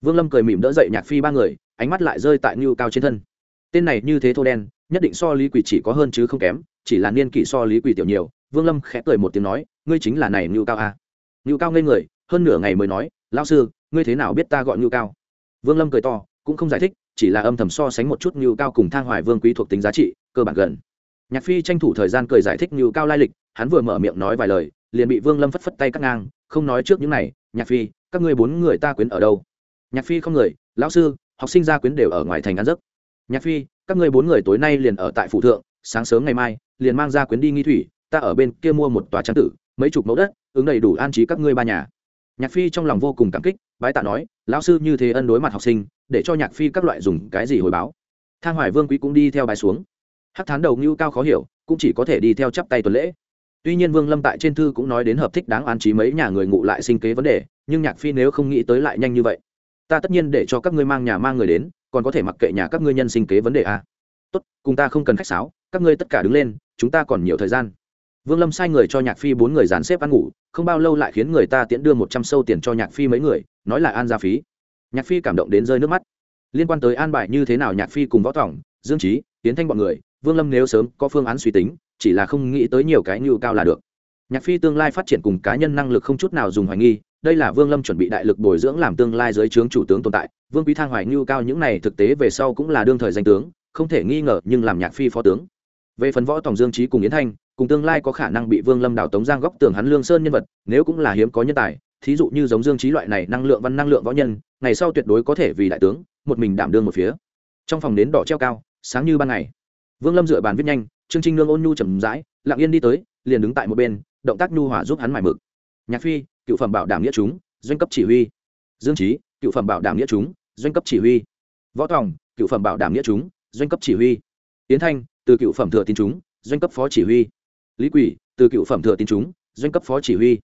Vương lâm cười mỉm đỡ dậy nhạc phi ba người ánh mắt lại rơi tại ngưu cao trên thân. Tên này như thế thô đen, nhất định so lý Quỷ chỉ có hơn chứ không kém, chỉ là niên kỷ so lý Quỷ tiểu nhiều, vương lâm khẽ cười một tiếng nói, ngươi chính là này ngưu cao à. ngưu cao ngây người, hơn nửa ngày mới nói lao sư, ngươi thế nào biết ta gọi ngưu cao? Vương lâm cười to, cũng không giải thích, chỉ là âm thầm so sánh một chút ngưu cao cùng thang hoài vương quý thuộc tính giá trị, cơ bản gần. Nhạc phi tranh thủ thời gian cười giải thích như cao lai lịch, hắn vừa mở miệng nói vài lời, liền bị vương lâm phất phất tay cắt ngang, không nói trước những này, nhạc phi, các ngươi bốn người ta quyến ở đâu? Nhạc phi không người, lão sư học sinh gia quyến đều ở ngoài thành ăn giấc. Nhạc phi, các ngươi bốn người tối nay liền ở tại phủ thượng, sáng sớm ngày mai, liền mang gia quyến đi nghi thủy, ta ở bên kia mua một tòa trang tử, mấy chục mẫu đất, ứng đầy đủ an trí các ngươi ba nhà. Nhạc phi trong lòng vô cùng cảm kích, bái tạ nói, lão sư như thế ân đối mặt học sinh, để cho nhạc phi các loại dùng cái gì hồi báo? Thang hoài vương quý cũng đi theo bài xuống. Hắc thán đầu ngưu cao khó hiểu, cũng chỉ có thể đi theo chắp tay tuần lễ. Tuy nhiên vương lâm tại trên thư cũng nói đến hợp thích đáng an trí mấy nhà người ngụ lại sinh kế vấn đề, nhưng nhạc phi nếu không nghĩ tới lại nhanh như vậy ta tất nhiên để cho các ngươi mang nhà mang người đến, còn có thể mặc kệ nhà các ngươi nhân sinh kế vấn đề a à. tốt, cùng ta không cần khách sáo, các ngươi tất cả đứng lên, chúng ta còn nhiều thời gian. Vương lâm sai người cho nhạc phi bốn người dàn xếp ăn ngủ, không bao lâu lại khiến người ta tiễn đưa một trăm sâu tiền cho nhạc phi mấy người, nói là an gia phí. Nhạc phi cảm động đến rơi nước mắt. Liên quan tới an bài như thế nào nhạc phi cùng võ tỏng dương trí tiến thanh bọn người, vương lâm nếu sớm có phương án suy tính, chỉ là không nghĩ tới nhiều cái nhu cao là được. Nhạc phi tương lai phát triển cùng cá nhân năng lực không chút nào dùng hoài nghi đây là vương lâm chuẩn bị đại lực bồi dưỡng làm tương lai dưới trướng chủ tướng tồn tại. Vương quý thang hoài nhu cao những này thực tế về sau cũng là đương thời danh tướng, không thể nghi ngờ nhưng làm nhạc phi phó tướng. Về phần võ tổng dương Chí cùng yến thanh, cùng tương lai có khả năng bị vương lâm đào tống giang góc tường hắn lương sơn nhân vật, nếu cũng là hiếm có nhân tài, thí dụ như giống dương Chí loại này năng lượng văn năng lượng võ nhân, ngày sau tuyệt đối có thể vì đại tướng, một mình đảm đương một phía. Trong phòng đến đỏ treo cao, sáng như ban ngày. Vương lâm dựa bàn viết nhanh, trương trinh nương ôn nhu chậm rãi, lặng yên đi tới, liền đứng tại một bên, động tác nhu hòa giúp hắn mải mực. Nhạc phi cựu phẩm bảo đảm nghĩa chúng, doanh cấp chỉ huy. Dương trí cựu phẩm bảo đảm nghĩa chúng, doanh cấp chỉ huy. Võ tòng, cựu phẩm bảo đảm nghĩa chúng, doanh cấp chỉ huy. Tiến thanh, từ cựu phẩm thừa tín chúng, doanh cấp phó chỉ huy. Lý quỷ, từ cựu phẩm thừa tín chúng, doanh cấp phó chỉ huy.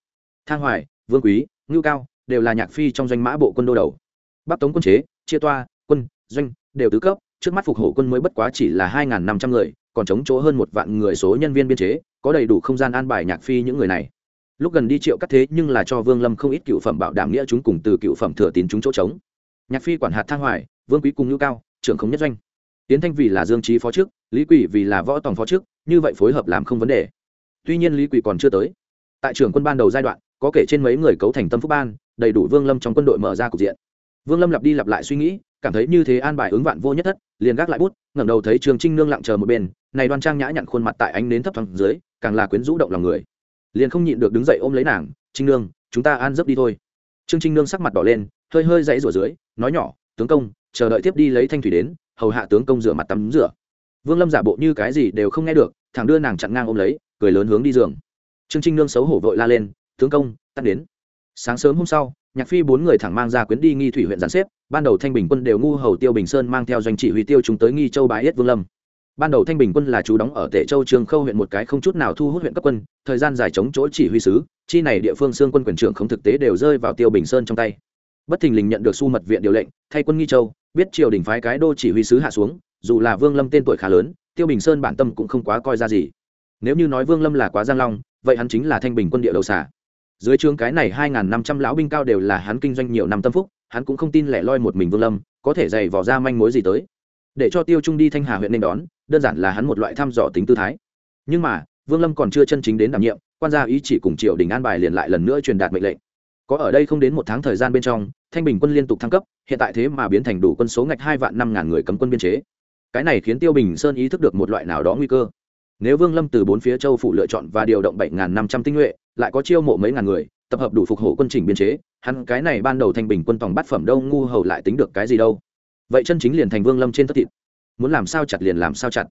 Thang hoài, vương quý, ngưu cao đều là nhạc phi trong doanh mã bộ quân đô đầu. Bắc tống quân chế, chia toa, quân, doanh đều tứ cấp, trước mắt phục hộ quân mới bất quá chỉ là hai năm trăm người, còn chống chỗ hơn một vạn người số nhân viên biên chế, có đầy đủ không gian an bài nhạc phi những người này lúc gần đi triệu cắt thế nhưng là cho vương lâm không ít cựu phẩm bảo đảm nghĩa chúng cùng từ cựu phẩm thừa tín chúng chỗ trống. Nhạc phi quản hạt thang hoài, vương quý cùng ngữ cao, trưởng không nhất doanh. Tiến thanh vì là dương trí phó trước, lý quỷ vì là võ tòng phó trước, như vậy phối hợp làm không vấn đề. Tuy nhiên lý quỷ còn chưa tới. Tại trưởng quân ban đầu giai đoạn, có kể trên mấy người cấu thành tâm phúc ban, đầy đủ vương lâm trong quân đội mở ra cục diện. Vương lâm lặp đi lặp lại suy nghĩ, cảm thấy như thế an bài ứng vạn vô nhất thất, liền gác lại bút, ngẩng đầu thấy trường trinh nương lặng chờ một bên, này đoan trang nhã nhặn khuôn mặt tại ánh nến thấp thoáng dưới, càng là quyến rũ động lòng người liền không nhịn được đứng dậy ôm lấy nàng, trinh nương, chúng ta an giấc đi thôi. Trương trinh nương sắc mặt đỏ lên, hơi hơi dãy rủa dưới, nói nhỏ, tướng công, chờ đợi tiếp đi lấy thanh thủy đến, hầu hạ tướng công rửa mặt tắm rửa. Vương lâm giả bộ như cái gì đều không nghe được thằng đưa nàng chặn ngang ôm lấy, cười lớn hướng đi giường. Trương trinh nương xấu hổ vội la lên, tướng công, tắt đến. Sáng sớm hôm sau, nhạc phi bốn người thẳng mang ra quyến đi nghi thủy huyện giàn xếp, ban đầu thanh bình quân đều ngu hầu tiêu bình sơn mang theo doanh chỉ huy tiêu chúng tới nghi châu bái yết vương lâm ban đầu thanh bình quân là chú đóng ở tể châu trường khâu huyện một cái không chút nào thu hút huyện cấp quân, thời gian dài chống chỗ chỉ huy sứ, chi này địa phương xương quân quyền trưởng không thực tế đều rơi vào tiêu bình sơn trong tay. Bất thình lình nhận được su mật viện điều lệnh, thay quân nghi châu, biết triều đình phái cái đô chỉ huy sứ hạ xuống, dù là vương lâm tên tuổi khá lớn, tiêu bình sơn bản tâm cũng không quá coi ra gì. Nếu như nói vương lâm là quá giang long, vậy hắn chính là thanh bình quân địa đầu xả dưới trương cái này hai năm trăm lão binh cao đều là hắn kinh doanh nhiều năm tâm phúc, hắn cũng không tin lẻ loi một mình vương lâm, có thể dày vỏ ra manh mối gì tới để cho tiêu trung đi thanh hà huyện nên đón, đơn giản là hắn một loại thăm dò tính tư thái. Nhưng mà, vương lâm còn chưa chân chính đến đảm nhiệm, quan gia ý chỉ cùng triều đình an bài liền lại lần nữa truyền đạt mệnh lệnh. Có ở đây không đến một tháng thời gian bên trong, thanh bình quân liên tục thăng cấp, hiện tại thế mà biến thành đủ quân số ngạch hai vạn năm ngàn người cấm quân biên chế. Cái này khiến tiêu bình sơn ý thức được một loại nào đó nguy cơ. Nếu vương lâm từ bốn phía châu phủ lựa chọn và điều động bảy ngàn năm trăm tinh nhuệ, lại có chiêu mộ mấy ngàn người, tập hợp đủ phục hộ quân chỉnh biên chế, hắn cái này ban đầu thanh bình quân tòng bát phẩm đâu ngu hầu lại tính được cái gì đâu vậy chân chính liền thành vương lâm trên tất thịt. Muốn làm sao chặt liền làm sao chặt.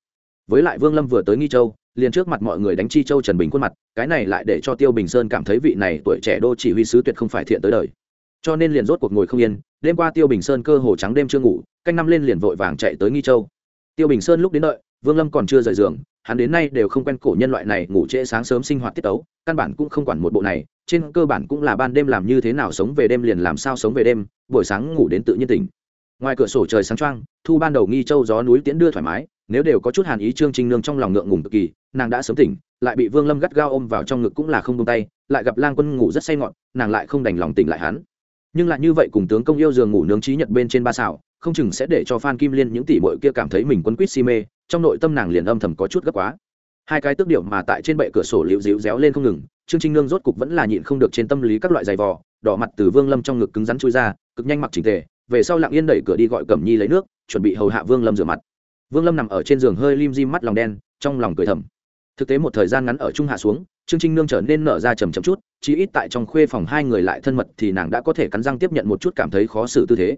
Với lại vương lâm vừa tới nghi châu, liền trước mặt mọi người đánh chi châu trần bình khuôn mặt, cái này lại để cho tiêu bình sơn cảm thấy vị này tuổi trẻ đô chỉ huy sứ tuyệt không phải thiện tới đời. Cho nên liền rốt cuộc ngồi không yên, đêm qua tiêu bình sơn cơ hồ trắng đêm chưa ngủ, canh năm lên liền vội vàng chạy tới nghi châu. Tiêu bình sơn lúc đến đợi, vương lâm còn chưa rời giường, hắn đến nay đều không quen cổ nhân loại này ngủ trễ sáng sớm sinh hoạt tiết tấu, căn bản cũng không quản một bộ này, trên cơ bản cũng là ban đêm làm như thế nào sống về đêm liền làm sao sống về đêm, buổi sáng ngủ đến tự nhiên tỉnh ngoài cửa sổ trời sáng trăng thu ban đầu nghi châu gió núi tiễn đưa thoải mái, nếu đều có chút hàn ý trương trinh nương trong lòng ngượng ngùng cực kỳ, nàng đã sớm tỉnh, lại bị vương lâm gắt gao ôm vào trong ngực cũng là không tung tay, lại gặp lang quân ngủ rất say ngọn, nàng lại không đành lòng tỉnh lại hắn. Nhưng lại như vậy cùng tướng công yêu giường ngủ nướng trí nhật bên trên ba xảo không chừng sẽ để cho phan kim liên những tỷ bội kia cảm thấy mình quấn quýt si mê, trong nội tâm nàng liền âm thầm có chút gấp quá. Hai cái tước điệu mà tại trên bệ cửa sổ liễu dịu réo lên không ngừng, trương trinh nương rốt cục vẫn là nhịn không được trên tâm lý các loại giày vò, đỏ mặt từ vương lâm trong ngực cứng rắn chui ra, cực nhanh mặc trình tề về sau lặng yên đẩy cửa đi gọi cẩm nhi lấy nước, chuẩn bị hầu hạ vương lâm rửa mặt. Vương lâm nằm ở trên giường hơi lim dim mắt lòng đen, trong lòng cười thầm. Thực tế một thời gian ngắn ở trung hạ xuống, trương trinh nương trở nên nở ra chầm chậm chút, chí ít tại trong khuê phòng hai người lại thân mật thì nàng đã có thể cắn răng tiếp nhận một chút cảm thấy khó xử tư thế.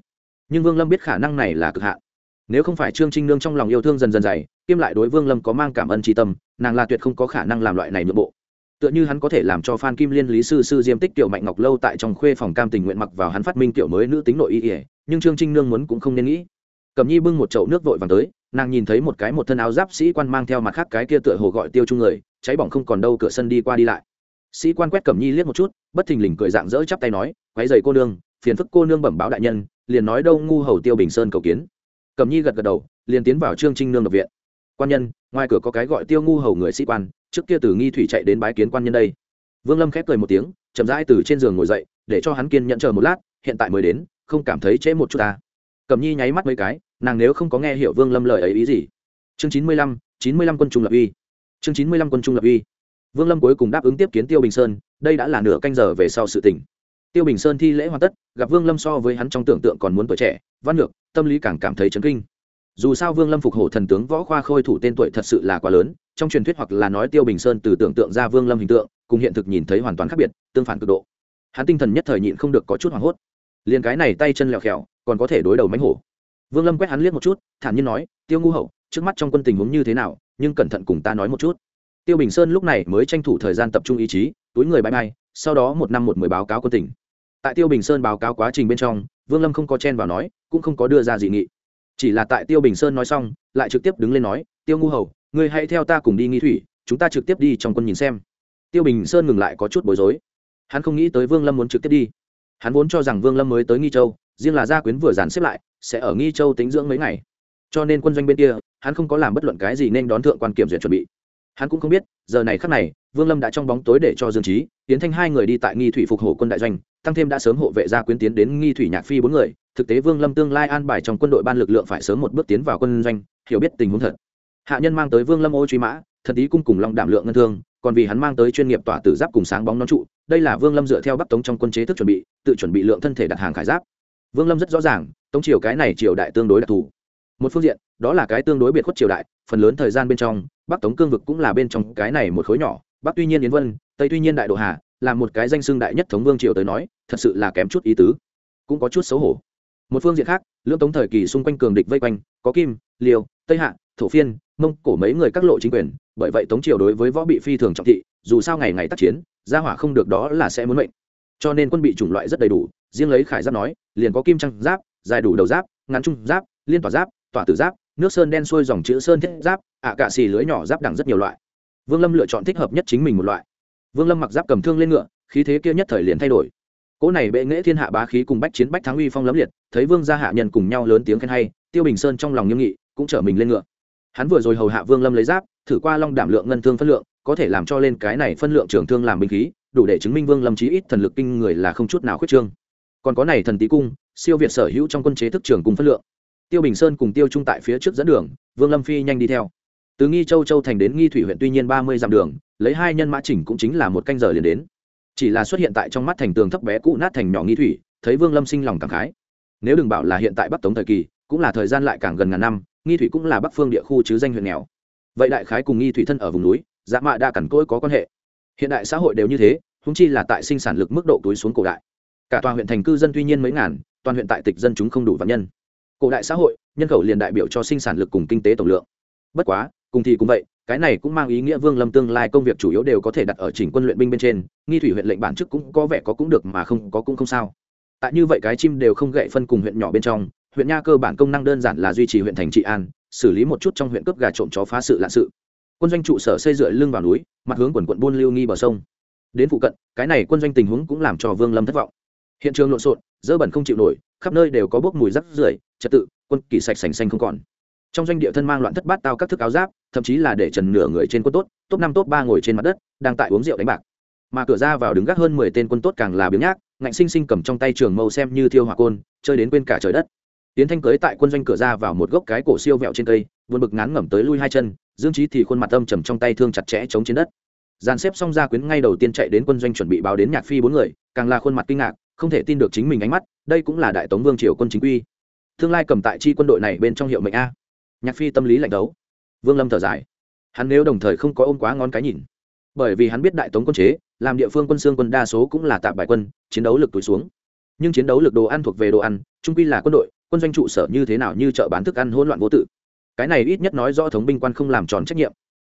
Nhưng vương lâm biết khả năng này là cực hạn. Nếu không phải trương trinh nương trong lòng yêu thương dần dần dày, kiêm lại đối vương lâm có mang cảm ơn tri tâm, nàng là tuyệt không có khả năng làm loại này nhượng bộ tựa như hắn có thể làm cho phan kim liên, lý sư sư diêm tích tiểu mạnh ngọc lâu tại trong khuê phòng cam tình nguyện mặc vào hắn phát minh tiểu mới nữ tính nội y ỉa nhưng trương trinh nương muốn cũng không nên nghĩ. Cầm nhi bưng một chậu nước vội vàng tới, nàng nhìn thấy một cái một thân áo giáp sĩ quan mang theo mặt khác cái kia tựa hồ gọi tiêu chung người, cháy bỏng không còn đâu, cửa sân đi qua đi lại. Sĩ quan quét cẩm nhi liếc một chút, bất thình lình cười dạng dỡ chắp tay nói, quấy dày cô nương, phiền phức cô nương bẩm báo đại nhân, liền nói đâu ngu hầu tiêu bình sơn cầu kiến. Cẩm nhi gật gật đầu, liền tiến vào trương trinh nương độc viện. Quan nhân, ngoài cửa có cái gọi tiêu ngu hầu người sĩ quan trước kia từ nghi thủy chạy đến bái kiến quan nhân đây. Vương lâm khép cười một tiếng, chậm rãi từ trên giường ngồi dậy, để cho hắn kiên nhận chờ một lát, hiện tại mới đến, không cảm thấy trễ một chút ta. Cẩm nhi nháy mắt mấy cái, nàng nếu không có nghe hiểu vương lâm lời ấy ý gì. Chương chín mươi lăm, chín mươi lăm quân trung lập uy. Chương chín mươi lăm quân trung lập uy. Vương lâm cuối cùng đáp ứng tiếp kiến tiêu bình sơn, đây đã là nửa canh giờ về sau sự tình. Tiêu bình sơn thi lễ hoàn tất, gặp vương lâm so với hắn trong tưởng tượng còn muốn tuổi trẻ, văn ngược tâm lý càng cảm thấy chấn kinh. Dù sao vương lâm phục hổ thần tướng võ khoa khôi thủ tên tuổi thật sự là quá lớn trong truyền thuyết hoặc là nói tiêu bình sơn từ tưởng tượng ra vương lâm hình tượng, cùng hiện thực nhìn thấy hoàn toàn khác biệt, tương phản cực độ. Hắn tinh thần nhất thời nhịn không được có chút hoảng hốt. Liền cái này tay chân lẹo khẹo, còn có thể đối đầu mánh hổ. Vương lâm quét hắn liếc một chút, thản nhiên nói, tiêu ngu hậu, trước mắt trong quân tình huống như thế nào, nhưng cẩn thận cùng ta nói một chút. Tiêu bình sơn lúc này mới tranh thủ thời gian tập trung ý chí, túi người bay bay, sau đó một năm một mười báo cáo quân tỉnh tại tiêu bình sơn báo cáo quá trình bên trong, vương lâm không có chen vào nói, cũng không có đưa ra dị nghị. Chỉ là tại tiêu bình sơn nói xong, lại trực tiếp đứng lên nói, tiêu ngu hầu ngươi hãy theo ta cùng đi nghi thủy, chúng ta trực tiếp đi trong quân nhìn xem. Tiêu bình sơn ngừng lại có chút bối rối. Hắn không nghĩ tới vương lâm muốn trực tiếp đi. Hắn vốn cho rằng vương lâm mới tới nghi châu, riêng là gia quyến vừa dàn xếp lại, sẽ ở nghi châu tính dưỡng mấy ngày. Cho nên quân doanh bên kia, hắn không có làm bất luận cái gì nên đón thượng quan kiểm duyệt chuẩn bị. Hắn cũng không biết, giờ này khắc này, vương lâm đã trong bóng tối để cho dương trí tiến thanh hai người đi tại nghi thủy phục hộ quân đại doanh, tăng thêm đã sớm hộ vệ gia quyến tiến đến nghi thủy nhạc phi bốn người. Thực tế vương lâm tương lai an bài trong quân đội ban lực lượng phải sớm một bước tiến vào quân doanh, hiểu biết tình huống thật hạ nhân mang tới vương lâm ô truy mã, thần tý cung cùng long đảm lượng ngân thương, còn vì hắn mang tới chuyên nghiệp tỏa tử giáp cùng sáng bóng nón trụ, đây là vương lâm dựa theo bắc tống trong quân chế thức chuẩn bị, tự chuẩn bị lượng thân thể đặt hàng khải giáp. Vương lâm rất rõ ràng, tống triều cái này triều đại tương đối đặc thù. Một phương diện, đó là cái tương đối biệt khuất triều đại, phần lớn thời gian bên trong, bắc tống cương vực cũng là bên trong cái này một khối nhỏ, bắc tuy nhiên yến vân, tây tuy nhiên đại độ hà, là một cái danh xưng đại nhất thống vương triều tới nói, thật sự là kém chút ý tứ, cũng có chút xấu hổ. Một phương diện khác lương tống thời kỳ xung quanh cường địch vây quanh, có kim, liêu, tây hạ, thổ phiên mông cổ mấy người các lộ chính quyền, bởi vậy tống triều đối với võ bị phi thường trọng thị, dù sao ngày ngày tác chiến, gia hỏa không được đó là sẽ muốn mệnh. Cho nên quân bị chủng loại rất đầy đủ, riêng lấy khải giáp nói, liền có kim trăng giáp, dài đủ đầu giáp, ngắn trung giáp, liên tỏa giáp, tỏa tử giáp, nước sơn đen xuôi dòng chữ sơn thiết giáp, ạ cạ xì lưới nhỏ giáp đẳng rất nhiều loại. Vương lâm lựa chọn thích hợp nhất chính mình một loại. Vương lâm mặc giáp cầm thương lên ngựa, khí thế kia nhất thời liền thay đổi. Cỗ này bệ nghễ thiên hạ bá khí cùng bách chiến bách thắng uy phong lấm liệt, thấy vương gia hạ nhân cùng nhau lớn tiếng khen hay, tiêu bình sơn trong lòng nghiêm nghị, cũng chở mình lên ngựa hắn vừa rồi hầu hạ vương lâm lấy giáp, thử qua long đảm lượng ngân thương phân lượng, có thể làm cho lên cái này phân lượng trưởng thương làm binh khí, đủ để chứng minh vương lâm chí ít thần lực kinh người là không chút nào khuyết trương. Còn có này thần tý cung, siêu việt sở hữu trong quân chế thức trường cùng phân lượng. Tiêu bình sơn cùng tiêu trung tại phía trước dẫn đường, vương lâm phi nhanh đi theo. Từ nghi châu châu thành đến nghi thủy huyện tuy nhiên ba mươi dặm đường, lấy hai nhân mã chỉnh cũng chính là một canh giờ liền đến. Chỉ là xuất hiện tại trong mắt thành tường thấp bé cũ nát thành nhỏ nghi thủy, thấy vương lâm sinh lòng cảm khái. Nếu đừng bảo là hiện tại bắc tống thời kỳ, cũng là thời gian lại càng gần ngàn năm nghi thủy cũng là bắc phương địa khu chứ danh huyện nghèo. Vậy đại khái cùng nghi thủy thân ở vùng núi dạ mạ đa cằn cỗi có quan hệ. Hiện đại xã hội đều như thế húng chi là tại sinh sản lực mức độ túi xuống cổ đại. Cả toàn huyện thành cư dân tuy nhiên mấy ngàn, toàn huyện tại tịch dân chúng không đủ vạn nhân. Cổ đại xã hội, nhân khẩu liền đại biểu cho sinh sản lực cùng kinh tế tổng lượng. Bất quá, cùng thì cũng vậy, cái này cũng mang ý nghĩa vương lâm tương lai công việc chủ yếu đều có thể đặt ở chỉnh quân luyện binh bên trên, nghi thủy huyện lệnh bản chức cũng có vẻ có cũng được mà không có cũng không sao. Tại như vậy cái chim đều không gậy phân cùng huyện nhỏ bên trong huyện nha cơ bản công năng đơn giản là duy trì huyện thành trị an, xử lý một chút trong huyện cướp gà trộm chó phá sự lạ sự. Quân doanh trụ sở xây dựa lưng vào núi, mặt hướng quần quận buôn lưu nghi bờ sông. Đến phụ cận, cái này quân doanh tình huống cũng làm cho vương lâm thất vọng. Hiện trường lộn xộn, dơ bẩn không chịu nổi, khắp nơi đều có bốc mùi rắc rưởi, trật tự, quân kỳ sạch sành xanh không còn. Trong doanh địa thân mang loạn thất bát tao các thức áo giáp, thậm chí là để trần nửa người trên quân tốt, top năm, top ba ngồi trên mặt đất, đang tại uống rượu đánh bạc. Mà cửa ra vào đứng gác hơn mười tên quân tốt càng là biếng nhác, ngạnh sinh sinh cầm trong tay trường mâu xem như thiêu hỏa côn, chơi đến quên cả trời đất tiến thanh cưới tại quân doanh cửa ra vào một gốc cái cổ siêu vẹo trên cây vượt bực ngán ngẩm tới lui hai chân, dương trí thì khuôn mặt âm trầm trong tay thương chặt chẽ chống trên đất. Dàn xếp xong ra quyến ngay đầu tiên chạy đến quân doanh chuẩn bị báo đến nhạc phi bốn người, càng là khuôn mặt kinh ngạc, không thể tin được chính mình ánh mắt, đây cũng là đại tống vương triều quân chính quy. Tương lai cầm tại chi quân đội này bên trong hiệu mệnh a. Nhạc phi tâm lý lạnh đấu. Vương lâm thở dài. Hắn nếu đồng thời không có ôm quá ngón cái nhìn, bởi vì hắn biết đại tống quân chế, làm địa phương quân xương quân đa số cũng là tạp bài quân, chiến đấu lực túi xuống. Nhưng chiến đấu lực đồ ăn thuộc về đồ ăn, trung quy là quân đội quân doanh trụ sở như thế nào như chợ bán thức ăn hỗn loạn vô tự. Cái này ít nhất nói rõ thống binh quan không làm tròn trách nhiệm.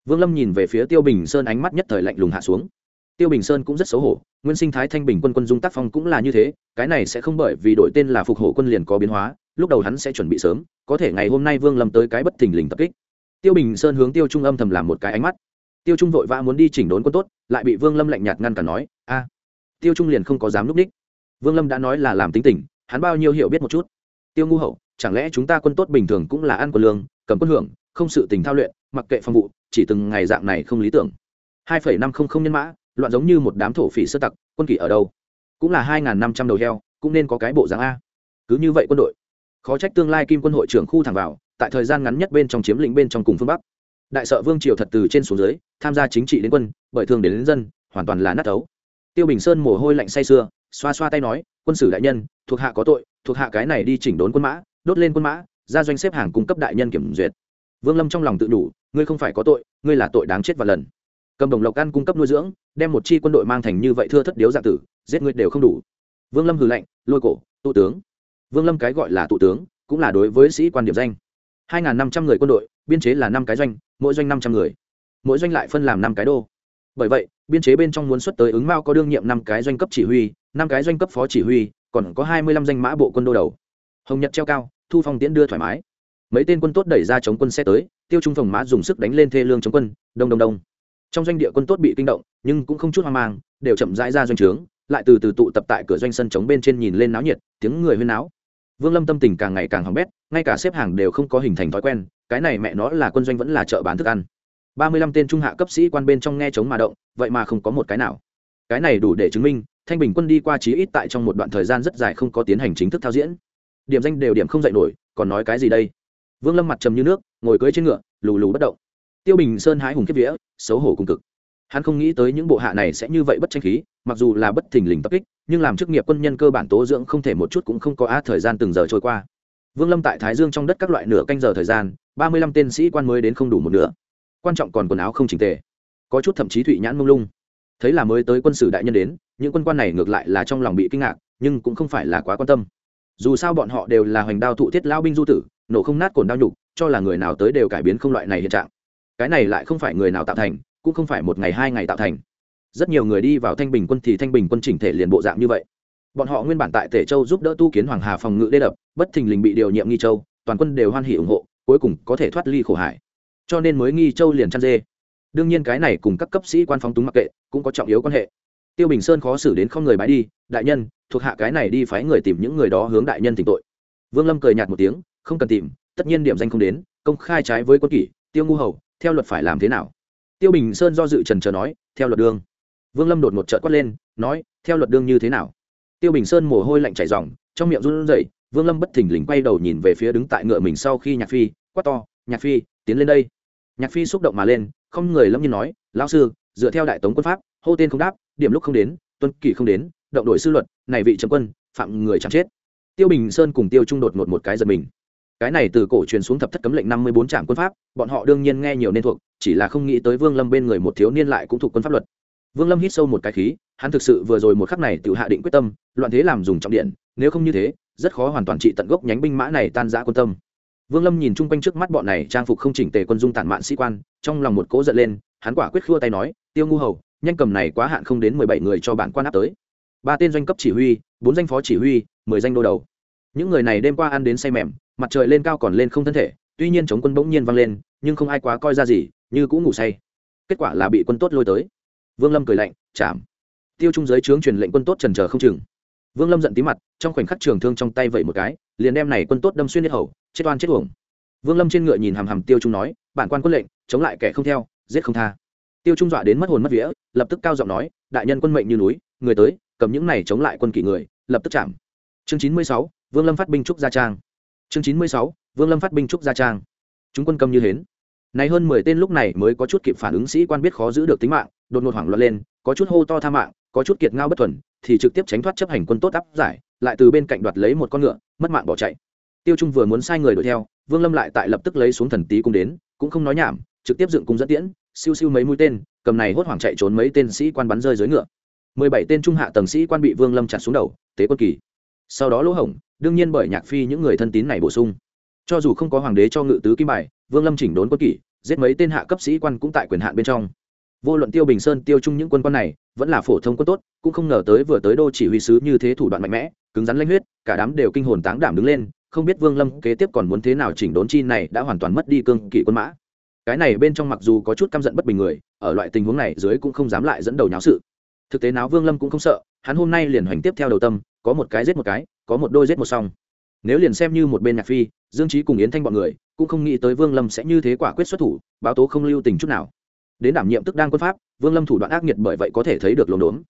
Vương lâm nhìn về phía tiêu bình sơn ánh mắt nhất thời lạnh lùng hạ xuống. Tiêu bình sơn cũng rất xấu hổ, nguyên sinh thái thanh bình quân quân dung tác phong cũng là như thế, cái này sẽ không bởi vì đội tên là phục hổ quân liền có biến hóa, lúc đầu hắn sẽ chuẩn bị sớm, có thể ngày hôm nay vương lâm tới cái bất thình lình tập kích. Tiêu bình sơn hướng tiêu trung âm thầm làm một cái ánh mắt. Tiêu trung vội vã muốn đi chỉnh đốn quân tốt, lại bị vương lâm lạnh nhạt ngăn cả nói, a. Tiêu trung liền không có dám núp ních. Vương lâm đã nói là làm tính tình, hắn bao nhiêu hiểu biết một chút tiêu ngu hậu chẳng lẽ chúng ta quân tốt bình thường cũng là ăn quân lương cầm quân hưởng không sự tình thao luyện mặc kệ phòng vụ chỉ từng ngày dạng này không lý tưởng. Hai phẩy năm không không nhân mã loạn giống như một đám thổ phỉ sơ tặc quân kỷ ở đâu? Cũng là hai năm trăm đầu heo cũng nên có cái bộ dáng a. Cứ như vậy quân đội. Khó trách tương lai kim quân hội trưởng khu thẳng vào tại thời gian ngắn nhất bên trong chiếm lĩnh bên trong cùng phương bắc. Đại sợ vương triều thật từ trên xuống dưới tham gia chính trị đến quân bởi thường đến, đến dân hoàn toàn là nát ấu. Tiêu bình sơn mồ hôi lạnh say sưa xoa xoa tay nói quân sử đại nhân, thuộc hạ có tội, thuộc hạ cái này đi chỉnh đốn quân mã, đốt lên quân mã, ra doanh xếp hàng cung cấp đại nhân kiểm duyệt. Vương lâm trong lòng tự đủ, ngươi không phải có tội, ngươi là tội đáng chết và lần. Cầm đồng lộc ăn cung cấp nuôi dưỡng, đem một chi quân đội mang thành như vậy thưa thất điếu dạ tử, giết ngươi đều không đủ. Vương lâm hừ lạnh, lôi cổ, tụ tướng. Vương lâm cái gọi là tụ tướng, cũng là đối với sĩ quan điểm danh. Hai năm trăm người quân đội, biên chế là năm cái doanh, mỗi doanh năm trăm người. Mỗi doanh lại phân làm năm cái đô. Bởi vậy biên chế bên trong muốn xuất tới ứng mao có đương nhiệm năm cái doanh cấp chỉ huy, năm cái doanh cấp phó chỉ huy, còn có hai mươi lăm danh mã bộ quân đô đầu. Hồng nhật treo cao, thu phong tiễn đưa thoải mái. Mấy tên quân tốt đẩy ra chống quân xe tới, tiêu trung phòng mã dùng sức đánh lên thê lương chống quân, đông đông đông. Trong doanh địa quân tốt bị kinh động, nhưng cũng không chút hoang mang, đều chậm rãi ra doanh trướng, lại từ từ tụ tập tại cửa doanh sân chống bên trên nhìn lên náo nhiệt, tiếng người huyên náo. Vương lâm tâm tình càng ngày càng hỏng bét, ngay cả xếp hàng đều không có hình thành thói quen, cái này mẹ nó là quân doanh vẫn là chợ bán thức ăn ba mươi lăm tên trung hạ cấp sĩ quan bên trong nghe chống mà động, vậy mà không có một cái nào. Cái này đủ để chứng minh, thanh bình quân đi qua chí ít tại trong một đoạn thời gian rất dài không có tiến hành chính thức thao diễn. Điểm danh đều điểm không dạy nổi, còn nói cái gì đây? Vương lâm mặt trầm như nước, ngồi cưới trên ngựa, lù lù bất động. Tiêu bình sơn hái hùng kiếp vía, xấu hổ cùng cực. Hắn không nghĩ tới những bộ hạ này sẽ như vậy bất tranh khí, mặc dù là bất thình lình tập kích, nhưng làm chức nghiệp quân nhân cơ bản tố dưỡng không thể một chút cũng không có á thời gian từng giờ trôi qua. Vương lâm tại thái dương trong đất các loại nửa canh giờ thời gian, ba mươi lăm tên sĩ quan mới đến không đủ một nửa quan trọng còn quần áo không chỉnh tề. Có chút thậm chí thụy nhãn mông lung. Thấy là mới tới quân sử đại nhân đến, những quân quan này ngược lại là trong lòng bị kinh ngạc, nhưng cũng không phải là quá quan tâm. Dù sao bọn họ đều là hoành đao thụ thiết lao binh du tử, nổ không nát cồn đao nhục, cho là người nào tới đều cải biến không loại này hiện trạng. Cái này lại không phải người nào tạo thành, cũng không phải một ngày hai ngày tạo thành. Rất nhiều người đi vào thanh bình quân thì thanh bình quân chỉnh thể liền bộ dạng như vậy. Bọn họ nguyên bản tại tể châu giúp đỡ tu kiến hoàng hà phòng ngự đê đập, bất thình lình bị điều nhiệm nghi châu, toàn quân đều hoan hỉ ủng hộ, cuối cùng có thể thoát ly khổ hải cho nên mới nghi châu liền chăn dê. Đương nhiên cái này cùng các cấp sĩ quan phóng túng mặc kệ, cũng có trọng yếu quan hệ. Tiêu bình sơn khó xử đến không người bái đi, đại nhân, thuộc hạ cái này đi phái người tìm những người đó hướng đại nhân tỉnh tội. Vương lâm cười nhạt một tiếng, không cần tìm, tất nhiên điểm danh không đến, công khai trái với quân kỷ, tiêu ngu hầu, theo luật phải làm thế nào? Tiêu bình sơn do dự trần trờ nói, theo luật đương. Vương lâm đột một trợt quát lên, nói, theo luật đương như thế nào? Tiêu bình sơn mồ hôi lạnh chảy dòng trong miệng run rẩy, vương lâm bất thình lình quay đầu nhìn về phía đứng tại ngựa mình sau khi nhạc phi, quát to, nhạc phi tiến lên đây. Nhạc phi xúc động mà lên, không người lâm nhiên nói, lão sư, dựa theo đại tống quân pháp, hô tên không đáp, điểm lúc không đến, tuân kỷ không đến, động đội sư luật, này vị trầm quân, phạm người chẳng chết. Tiêu bình sơn cùng tiêu trung đột ngột một cái giật mình. Cái này từ cổ truyền xuống thập thất cấm lệnh năm mươi bốn trạm quân pháp, bọn họ đương nhiên nghe nhiều nên thuộc, chỉ là không nghĩ tới vương lâm bên người một thiếu niên lại cũng thuộc quân pháp luật. Vương lâm hít sâu một cái khí, hắn thực sự vừa rồi một khắc này tự hạ định quyết tâm, loạn thế làm dùng trọng điện, nếu không như thế, rất khó hoàn toàn trị tận gốc nhánh binh mã này tan giã quân tâm vương lâm nhìn chung quanh trước mắt bọn này trang phục không chỉnh tề quân dung tản mạn sĩ quan, trong lòng một cố giận lên, hắn quả quyết khua tay nói, tiêu ngu hầu, nhanh cầm này quá hạn không đến mười bảy người cho bản quan áp tới. Ba tên doanh cấp chỉ huy, bốn danh phó chỉ huy, mười danh đô đầu. Những người này đêm qua ăn đến say mềm, mặt trời lên cao còn lên không thân thể, tuy nhiên chống quân bỗng nhiên văng lên, nhưng không ai quá coi ra gì, như cũng ngủ say. Kết quả là bị quân tốt lôi tới. Vương lâm cười lạnh chạm tiêu trung giới trướng truyền lệnh quân tốt trần trờ không chừng. Vương lâm giận tí mặt, trong khoảnh khắc trường thương trong tay vẩy một cái, liền đem này quân tốt đâm xuyên hết hầu chết oan chết uổng. Vương lâm trên ngựa nhìn hàm hàm tiêu trung nói, bản quan quân lệnh, chống lại kẻ không theo, giết không tha. Tiêu trung dọa đến mất hồn mất vía, lập tức cao giọng nói, đại nhân quân mệnh như núi, người tới, cầm những này chống lại quân kỷ người, lập tức chạm. Chương chín mươi sáu, vương lâm phát binh trúc gia trang. Chương chín mươi sáu, vương lâm phát binh trúc gia trang. Chúng quân cầm như hến. Này hơn mười tên lúc này mới có chút kịp phản ứng sĩ quan biết khó giữ được tính mạng, đột ngột hoảng loạn lên, có chút hô to tha mạng, có chút kiệt ngao bất thuần, thì trực tiếp tránh thoát chấp hành quân tốt áp giải, lại từ bên cạnh đoạt lấy một con ngựa, mất mạng bỏ chạy tiêu trung vừa muốn sai người đuổi theo, vương lâm lại tại lập tức lấy xuống thần tý cung đến, cũng không nói nhảm, trực tiếp dựng cung dẫn tiễn, siêu siêu mấy mũi tên, cầm này hốt hoảng chạy trốn mấy tên sĩ quan bắn rơi dưới ngựa. Mười bảy tên trung hạ tầng sĩ quan bị vương lâm chặt xuống đầu, tế quân kỳ. Sau đó lỗ hổng, đương nhiên bởi nhạc phi những người thân tín này bổ sung. Cho dù không có hoàng đế cho ngự tứ kim bài, vương lâm chỉnh đốn quân kỷ, giết mấy tên hạ cấp sĩ quan cũng tại quyền hạn bên trong. Vô luận tiêu bình sơn, tiêu chung những quân quan này, vẫn là phổ thông quân tốt, cũng không ngờ tới vừa tới đô chỉ huy sứ như thế thủ đoạn mạnh mẽ, cứng rắn lanh huyết, cả đám đều kinh hồn táng đảm đứng lên không biết vương lâm kế tiếp còn muốn thế nào chỉnh đốn chi này đã hoàn toàn mất đi cương kỵ quân mã. Cái này bên trong mặc dù có chút căm giận bất bình người, ở loại tình huống này dưới cũng không dám lại dẫn đầu nháo sự. Thực tế náo vương lâm cũng không sợ, hắn hôm nay liền hoành tiếp theo đầu tâm, có một cái giết một cái, có một đôi giết một song. nếu liền xem như một bên nhạc phi, dương Chí cùng yến thanh bọn người, cũng không nghĩ tới vương lâm sẽ như thế quả quyết xuất thủ, báo tố không lưu tình chút nào. Đến đảm nhiệm tức đang quân pháp, vương lâm thủ đoạn ác nghiệt bởi vậy có thể thấy được luống đốn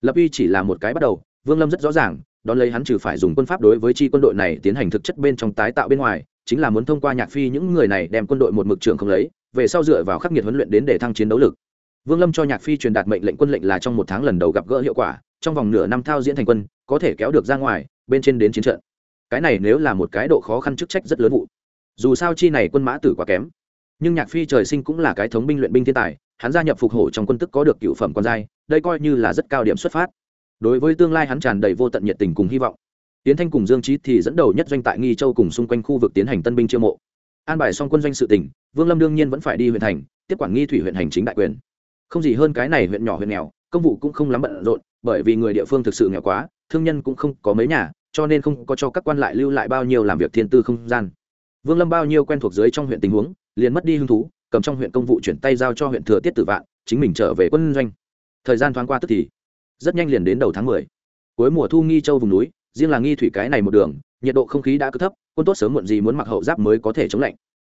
lập uy chỉ là một cái bắt đầu, vương lâm rất rõ ràng đón lấy hắn trừ phải dùng quân pháp đối với chi quân đội này tiến hành thực chất bên trong tái tạo bên ngoài, chính là muốn thông qua nhạc phi những người này đem quân đội một mực trường không lấy, về sau dựa vào khắc nghiệt huấn luyện đến để thăng chiến đấu lực. Vương lâm cho nhạc phi truyền đạt mệnh lệnh quân lệnh là trong một tháng lần đầu gặp gỡ hiệu quả, trong vòng nửa năm thao diễn thành quân, có thể kéo được ra ngoài, bên trên đến chiến trận. Cái này nếu là một cái độ khó khăn chức trách rất lớn vụ. Dù sao chi này quân mã tử quá kém. Nhưng nhạc phi trời sinh cũng là cái thống binh luyện binh thiên tài, hắn gia nhập phục hổ trong quân tức có được cựu phẩm con giai, đây coi như là rất cao điểm xuất phát đối với tương lai hắn tràn đầy vô tận nhiệt tình cùng hy vọng. Tiến thanh cùng dương trí thì dẫn đầu nhất doanh tại nghi châu cùng xung quanh khu vực tiến hành tân binh chiêu mộ. An bài xong quân doanh sự tỉnh, vương lâm đương nhiên vẫn phải đi huyện thành, tiếp quản nghi thủy huyện hành chính đại quyền. Không gì hơn cái này huyện nhỏ huyện nghèo, công vụ cũng không lắm bận rộn, bởi vì người địa phương thực sự nghèo quá, thương nhân cũng không có mấy nhà, cho nên không có cho các quan lại lưu lại bao nhiêu làm việc thiên tư không gian. Vương lâm bao nhiêu quen thuộc dưới trong huyện tình huống, liền mất đi hứng thú, cầm trong huyện công vụ chuyển tay giao cho huyện thừa tiết tử vạn, chính mình trở về quân doanh. Thời gian thoáng qua tức thì rất nhanh liền đến đầu tháng mười. Cuối mùa thu nghi châu vùng núi, riêng là nghi thủy cái này một đường, nhiệt độ không khí đã cứ thấp, quân tốt sớm muộn gì muốn mặc hậu giáp mới có thể chống lạnh.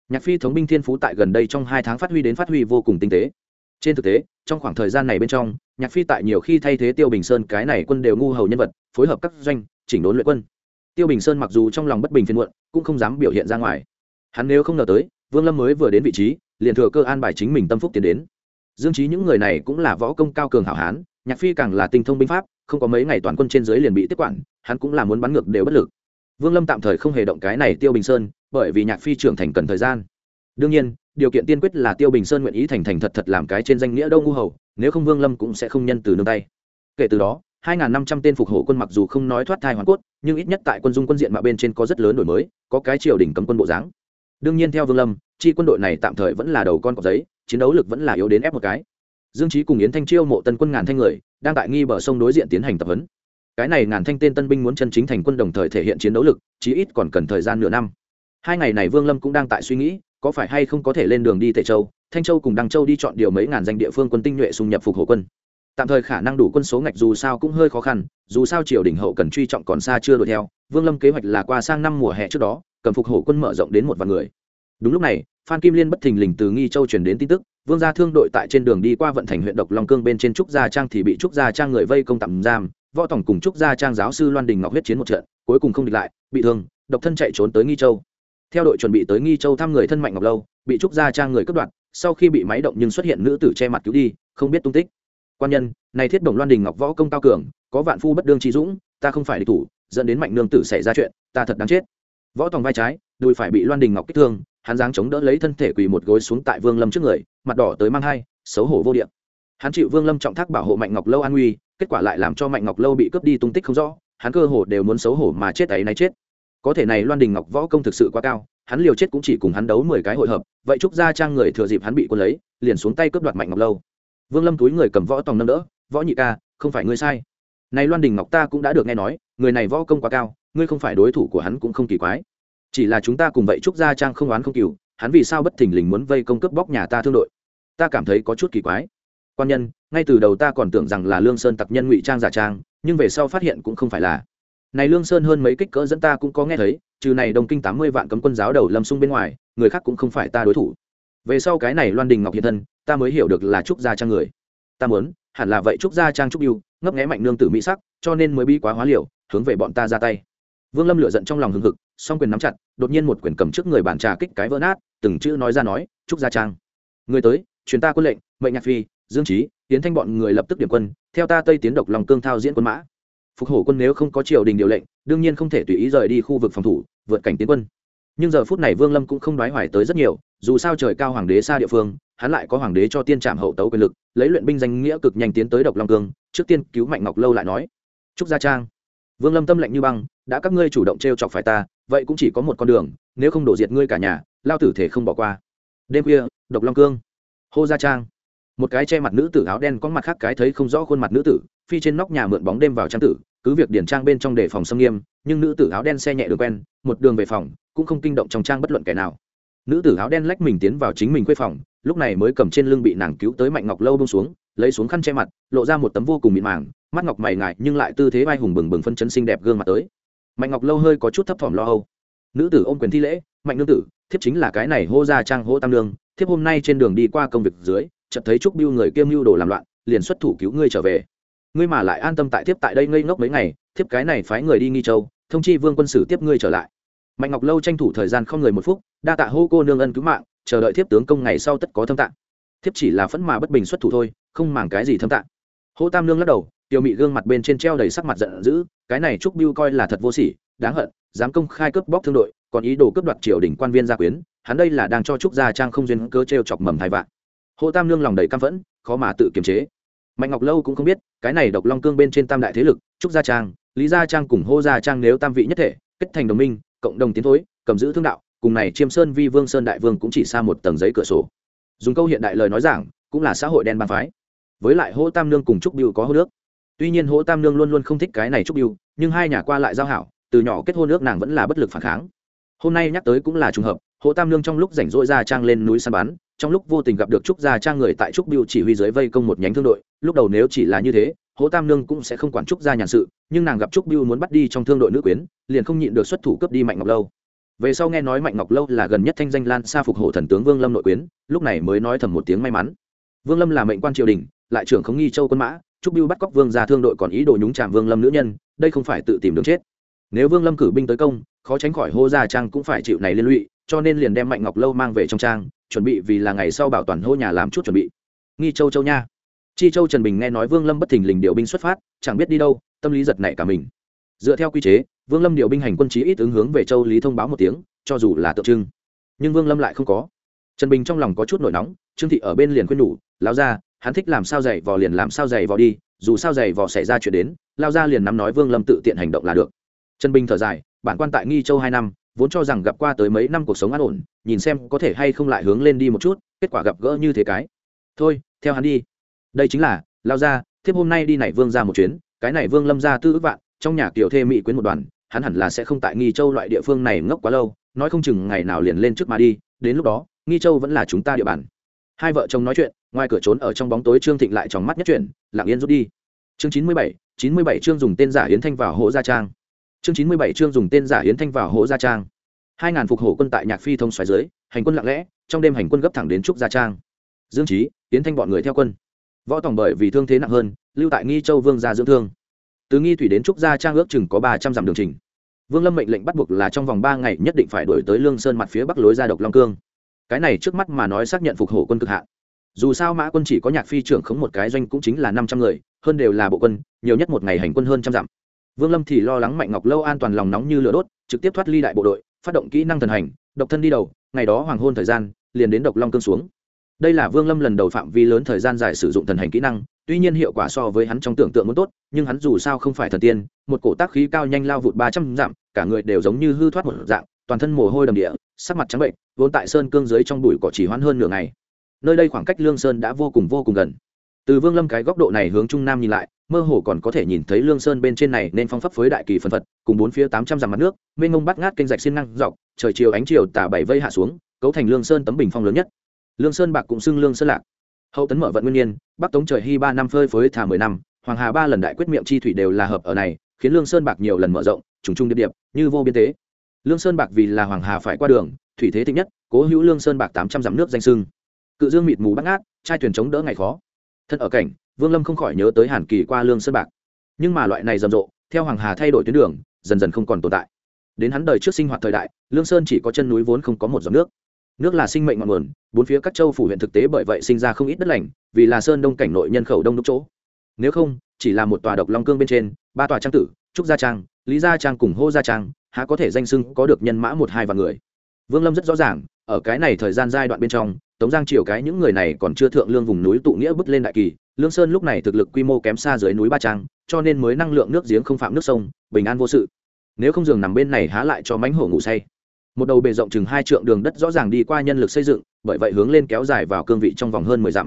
Nhạc phi thống binh thiên phú tại gần đây trong hai tháng phát huy đến phát huy vô cùng tinh tế. Trên thực tế, trong khoảng thời gian này bên trong, nhạc phi tại nhiều khi thay thế tiêu bình sơn cái này quân đều ngu hầu nhân vật, phối hợp các doanh, chỉnh đốn luyện quân. Tiêu bình sơn mặc dù trong lòng bất bình phiền muộn, cũng không dám biểu hiện ra ngoài. Hắn nếu không ngờ tới, vương lâm mới vừa đến vị trí, liền thừa cơ an bài chính mình tâm phúc tiến đến. Dương trí những người này cũng là võ công cao cường hảo hán nhạc phi càng là tinh thông binh pháp, không có mấy ngày toàn quân trên dưới liền bị tiếp quản, hắn cũng là muốn bắn ngược đều bất lực. Vương lâm tạm thời không hề động cái này tiêu bình sơn, bởi vì nhạc phi trưởng thành cần thời gian. Đương nhiên, điều kiện tiên quyết là tiêu bình sơn nguyện ý thành thành thật thật làm cái trên danh nghĩa đâu ngu hầu, nếu không vương lâm cũng sẽ không nhân từ nương tay. Kể từ đó, hai năm trăm tên phục hộ quân mặc dù không nói thoát thai hoàn cốt, nhưng ít nhất tại quân dung quân diện mà bên trên có rất lớn đổi mới, có cái triều đình cấm quân bộ dáng. Đương nhiên theo vương lâm, chi quân đội này tạm thời vẫn là đầu con cọp giấy, chiến đấu lực vẫn là yếu đến ép một cái dương trí cùng yến thanh chiêu mộ tân quân ngàn thanh người, đang tại nghi bờ sông đối diện tiến hành tập huấn. Cái này ngàn thanh tên tân binh muốn chân chính thành quân đồng thời thể hiện chiến đấu lực, chí ít còn cần thời gian nửa năm. Hai ngày này vương lâm cũng đang tại suy nghĩ, có phải hay không có thể lên đường đi tể châu, thanh châu cùng đăng châu đi chọn điều mấy ngàn danh địa phương quân tinh nhuệ xung nhập phục hộ quân. Tạm thời khả năng đủ quân số ngạch dù sao cũng hơi khó khăn, dù sao triều đình hậu cần truy trọng còn xa chưa đuổi theo, vương lâm kế hoạch là qua sang năm mùa hè trước đó, cầm phục hộ quân mở rộng đến một vạn người. Đúng lúc này, phan kim liên bất thình lình từ nghi châu truyền đến tin tức vương gia thương đội tại trên đường đi qua vận thành huyện độc long cương bên trên trúc gia trang thì bị trúc gia trang người vây công tạm giam. Võ tổng cùng trúc gia trang giáo sư loan đình ngọc huyết chiến một trận, cuối cùng không địch lại, bị thương, độc thân chạy trốn tới nghi châu. Theo đội chuẩn bị tới nghi châu thăm người thân mạnh ngọc lâu, bị trúc gia trang người cướp đoạt, sau khi bị máy động nhưng xuất hiện nữ tử che mặt cứu đi, không biết tung tích. Quan nhân, này thiết bổng loan đình ngọc võ công cao cường, có vạn phu bất đương trí dũng, ta không phải địch thủ, dẫn đến mạnh nương tử xảy ra chuyện, ta thật đáng chết. Võ tòng vai trái, đùi phải bị loan đình ngọc kích thương hắn dáng chống đỡ lấy thân thể quỳ một gối xuống tại vương lâm trước người, mặt đỏ tới mang hai, xấu hổ vô điện hắn chịu vương lâm trọng thác bảo hộ mạnh ngọc lâu an nguy, kết quả lại làm cho mạnh ngọc lâu bị cướp đi tung tích không rõ, hắn cơ hồ đều muốn xấu hổ mà chết ấy nay chết. Có thể này loan đình ngọc võ công thực sự quá cao, hắn liều chết cũng chỉ cùng hắn đấu mười cái hội hợp, vậy trúc gia trang người thừa dịp hắn bị quân lấy, liền xuống tay cướp đoạt mạnh ngọc lâu. Vương lâm túi người cầm võ tòng nâng đỡ, võ nhị ca, không phải ngươi sai. Này loan đình ngọc ta cũng đã được nghe nói, người này võ công quá cao, ngươi không phải đối thủ của hắn cũng không kỳ quái chỉ là chúng ta cùng vậy trúc gia trang không oán không cừu hắn vì sao bất thình lình muốn vây công cướp bóc nhà ta thương đội? Ta cảm thấy có chút kỳ quái. Quan nhân, ngay từ đầu ta còn tưởng rằng là lương sơn tặc nhân ngụy trang giả trang, nhưng về sau phát hiện cũng không phải là. Này lương sơn hơn mấy kích cỡ dẫn ta cũng có nghe thấy, trừ này đồng kinh tám mươi vạn cấm quân giáo đầu lâm xung bên ngoài, người khác cũng không phải ta đối thủ. Về sau cái này loan đình ngọc hiện thân, ta mới hiểu được là trúc gia trang người. Ta muốn, hẳn là vậy trúc gia trang trúc yêu ngấp nghé mạnh nương tử mỹ sắc, cho nên mới bi quá hóa liều, hướng về bọn ta ra tay. Vương lâm lựa giận trong lòng hừng hực song quyền nắm chặt, đột nhiên một quyền cầm trước người bàn trà kích cái vỡ nát, từng chữ nói ra nói, trúc gia trang, người tới chuyến ta quân lệnh, mệnh nhạc phi, dương trí, tiến thanh bọn người lập tức điểm quân, theo ta tây tiến độc lòng cương thao diễn quân mã. Phục hổ quân nếu không có triều đình điều lệnh, đương nhiên không thể tùy ý rời đi khu vực phòng thủ, vượt cảnh tiến quân. Nhưng giờ phút này vương lâm cũng không đoái hoài tới rất nhiều, dù sao trời cao hoàng đế xa địa phương, hắn lại có hoàng đế cho tiên trạm hậu tấu quyền lực, lấy luyện binh danh nghĩa cực nhanh tiến tới độc long cương, trước tiên cứu mạnh ngọc lâu lại nói, trúc gia trang vương lâm tâm lạnh như băng, đã các ngươi chủ động t r e o chọc phải ta, vậy cũng chỉ có một con đường, nếu không đổ diệt ngươi cả nhà, lao tử thể không bỏ qua. Đêm khuya, độc long cương, hô gia trang. Một cái che mặt nữ tử áo đen có mặt khác cái thấy không rõ khuôn mặt nữ tử, phi trên nóc nhà mượn bóng đêm vào trang tử, cứ việc điển trang bên trong đề phòng xâm nghiêm, nhưng nữ tử áo đen xe nhẹ đường quen, một đường về phòng, cũng không kinh động trong trang bất luận kẻ nào. Nữ tử áo đen lách mình tiến vào chính mình quê phòng, lúc này mới cầm trên lưng bị nàng cứu tới mạnh ngọc lâu bông xuống, lấy xuống khăn che mặt, lộ ra một tấm vô cùng mịn màng mắt ngọc mày ngại nhưng lại tư thế vai hùng bừng bừng phân chấn xinh đẹp gương mặt tới. Mạnh ngọc lâu hơi có chút thấp thỏm lo âu. Nữ tử ôm quyền thi lễ, mạnh nương tử, thiếp chính là cái này hô ra trang hô tam lương thiếp hôm nay trên đường đi qua công việc dưới, chợt thấy trúc biêu người kiêm mưu đồ làm loạn, liền xuất thủ cứu ngươi trở về. Ngươi mà lại an tâm tại thiếp tại đây ngây ngốc mấy ngày, thiếp cái này phái người đi nghi châu, thông chi vương quân sử tiếp ngươi trở lại. Mạnh ngọc lâu tranh thủ thời gian không người một phút, đa tạ hô cô nương ân cứu mạng, chờ đợi thiếp tướng công ngày sau tất có thâm tạng. Thiếp chỉ là phẫn mà bất bình xuất thủ thôi, không màng cái gì thâm tạng. Hô tam lương lắc đầu tiểu mị gương mặt bên trên treo đầy sắc mặt giận dữ, cái này trúc biêu coi là thật vô sỉ, đáng hận, dám công khai cướp bóc thương đội, còn ý đồ cướp đoạt triều đình quan viên gia quyến, hắn đây là đang cho trúc gia trang không duyên cơ t chọc mầm thai vạn. Hồ tam lương lòng đầy căm phẫn, khó mà tự kiềm chế. Mạnh ngọc lâu cũng không biết, cái này độc long cương bên trên tam đại thế lực, trúc gia trang, lý gia trang cùng hô gia trang nếu tam vị nhất thể, kết thành đồng minh, cộng đồng tiến thối, cầm giữ thương đạo, cùng này chiêm sơn vi vương sơn đại vương cũng chỉ xa một tầng giấy cửa sổ. Dùng câu hiện đại lời nói giảng, cũng là xã hội đen bàn phái. Với lại hô tam nương cùng trúc biêu có hô nước tuy nhiên hỗ tam nương luôn luôn không thích cái này trúc biêu nhưng hai nhà qua lại giao hảo, từ nhỏ kết hôn nước nàng vẫn là bất lực phản kháng. Hôm nay nhắc tới cũng là trùng hợp, hỗ tam nương trong lúc rảnh rỗi ra trang lên núi săn bắn, trong lúc vô tình gặp được trúc gia trang người tại trúc biêu chỉ huy dưới vây công một nhánh thương đội, lúc đầu nếu chỉ là như thế, hỗ tam nương cũng sẽ không quản trúc gia nhàn sự, nhưng nàng gặp trúc biêu muốn bắt đi trong thương đội nữ quyến, liền không nhịn được xuất thủ cướp đi mạnh ngọc lâu. Về sau nghe nói mạnh ngọc lâu là gần nhất thanh danh lan xa phục hộ thần tướng vương lâm nội quyến, lúc này mới nói thầm một tiếng may mắn. Vương lâm là mệnh quan triều đình, lại trưởng không nghi châu quân mã trúc biêu bắt cóc vương ra thương đội còn ý đồ nhúng chạm vương lâm nữ nhân, đây không phải tự tìm đường chết. Nếu vương lâm cử binh tới công, khó tránh khỏi hô gia trang cũng phải chịu này liên lụy, cho nên liền đem mạnh ngọc lâu mang về trong trang, chuẩn bị vì là ngày sau bảo toàn hô nhà làm chút chuẩn bị. Nghi châu châu nha. Chi châu trần bình nghe nói vương lâm bất thình lình điều binh xuất phát, chẳng biết đi đâu, tâm lý giật nảy cả mình. Dựa theo quy chế, vương lâm điều binh hành quân chí ít ứng hướng về châu lý thông báo một tiếng, cho dù là tượng trưng. Nhưng vương lâm lại không có. Trần bình trong lòng có chút nổi nóng, trương thị ở bên liền khuyên nhủ lao ra hắn thích làm sao dày vò liền làm sao dày vò đi, dù sao dày vò xảy ra chuyện đến, lao ra liền nắm nói vương lâm tự tiện hành động là được. Trần bình thở dài, bản quan tại nghi châu hai năm, vốn cho rằng gặp qua tới mấy năm cuộc sống an ổn, nhìn xem có thể hay không lại hướng lên đi một chút, kết quả gặp gỡ như thế cái. Thôi, theo hắn đi. Đây chính là, lao ra, thiếp hôm nay đi này vương ra một chuyến, cái này vương lâm ra tư ước vạn, trong nhà kiểu thê mỹ quyến một đoàn, hắn hẳn là sẽ không tại nghi châu loại địa phương này ngốc quá lâu, nói không chừng ngày nào liền lên trước mà đi, đến lúc đó, nghi châu vẫn là chúng ta địa bàn hai vợ chồng nói chuyện, ngoài cửa trốn ở trong bóng tối trương thịnh lại trong mắt nhất chuyện, lặng yên rút đi. Chương chín mươi bảy, chín mươi bảy chương dùng tên giả hiến thanh vào hộ gia trang. Chương chín mươi bảy chương dùng tên giả hiến thanh vào hộ gia trang. Hai ngàn phục hổ quân tại nhạc phi thông xoáy dưới, hành quân lặng lẽ, trong đêm hành quân gấp thẳng đến trúc gia trang. Dương trí hiến thanh bọn người theo quân. Võ tòng bởi vì thương thế nặng hơn, lưu tại nghi châu vương gia dưỡng thương. Từ nghi thủy đến trúc gia trang ước chừng có ba trăm dặm đường trình. Vương lâm mệnh lệnh bắt buộc là trong vòng ba ngày nhất định phải đổi tới lương sơn mặt phía bắc lối ra độc long cương cái này trước mắt mà nói xác nhận phục hổ quân cực hạn. Dù sao mã quân chỉ có nhạc phi trưởng khống một cái doanh cũng chính là năm trăm người, hơn đều là bộ quân, nhiều nhất một ngày hành quân hơn trăm dặm. Vương lâm thì lo lắng mạnh ngọc lâu an toàn lòng nóng như lửa đốt, trực tiếp thoát ly đại bộ đội, phát động kỹ năng thần hành, độc thân đi đầu, ngày đó hoàng hôn thời gian, liền đến độc long cương xuống. Đây là vương lâm lần đầu phạm vi lớn thời gian dài sử dụng thần hành kỹ năng, tuy nhiên hiệu quả so với hắn trong tưởng tượng muốn tốt, nhưng hắn dù sao không phải thần tiên, một cổ tác khí cao nhanh lao vụt ba trăm dặm, cả người đều giống như hư thoát một dạng, toàn thân mồ hôi đầm địa sắc mặt trắng bệnh, vốn tại sơn cương dưới trong bụi cỏ chỉ hoãn hơn nửa ngày. Nơi đây khoảng cách lương sơn đã vô cùng vô cùng gần. Từ vương lâm cái góc độ này hướng trung nam nhìn lại, mơ hồ còn có thể nhìn thấy lương sơn bên trên này nên phong pháp với đại kỳ phân phật, cùng bốn phía tám trăm dặm mặt nước, mênh ngông bắt ngát kênh rạch xiên năng dọc, trời chiều ánh chiều tả bảy vây hạ xuống, cấu thành lương sơn tấm bình phong lớn nhất. Lương sơn bạc cũng xưng lương sơn lạc. Hậu tấn mở vận nguyên nhiên, bắc tống trời hy ba năm phơi phới thả mười năm, hoàng hà ba lần đại quyết miệng chi thủy đều là hợp ở này, khiến lương sơn bạc nhiều lần mở rộng, trùng trung điệp điệp, như vô biên tế lương sơn bạc vì là hoàng hà phải qua đường, thủy thế thịnh nhất, cố hữu lương sơn bạc tám trăm dặm nước danh sưng. Cự dương mịt mù bắt ngát, trai thuyền chống đỡ ngày khó. Thân ở cảnh, vương lâm không khỏi nhớ tới hàn kỳ qua lương sơn bạc. Nhưng mà loại này rầm rộ, theo hoàng hà thay đổi tuyến đường, dần dần không còn tồn tại. Đến hắn đời trước sinh hoạt thời đại, lương sơn chỉ có chân núi vốn không có một giọt nước. Nước là sinh mệnh ngọn nguồn, bốn phía các châu phủ huyện thực tế bởi vậy sinh ra không ít đất lành, vì là sơn đông cảnh nội nhân khẩu đông đúc chỗ. Nếu không, chỉ là một tòa độc long cương bên trên, ba tòa trang tử, trúc gia trang, lý gia trang cùng hô gia trang há có thể danh sưng có được nhân mã một hai vạn người. Vương lâm rất rõ ràng, ở ở cái này thời gian giai đoạn bên trong, tống giang triều cái những người này còn chưa thượng lương vùng núi tụ nghĩa bứt lên đại kỳ, lương sơn lúc này thực lực quy mô kém xa dưới núi ba trang, cho nên mới năng lượng nước giếng không phạm nước sông, bình an vô sự. Nếu không giường nằm bên này há lại cho mánh hổ ngủ say. Một đầu bề rộng chừng hai trượng đường đất rõ ràng đi qua nhân lực xây dựng, bởi vậy hướng lên kéo dài vào cương vị trong vòng hơn mười dặm.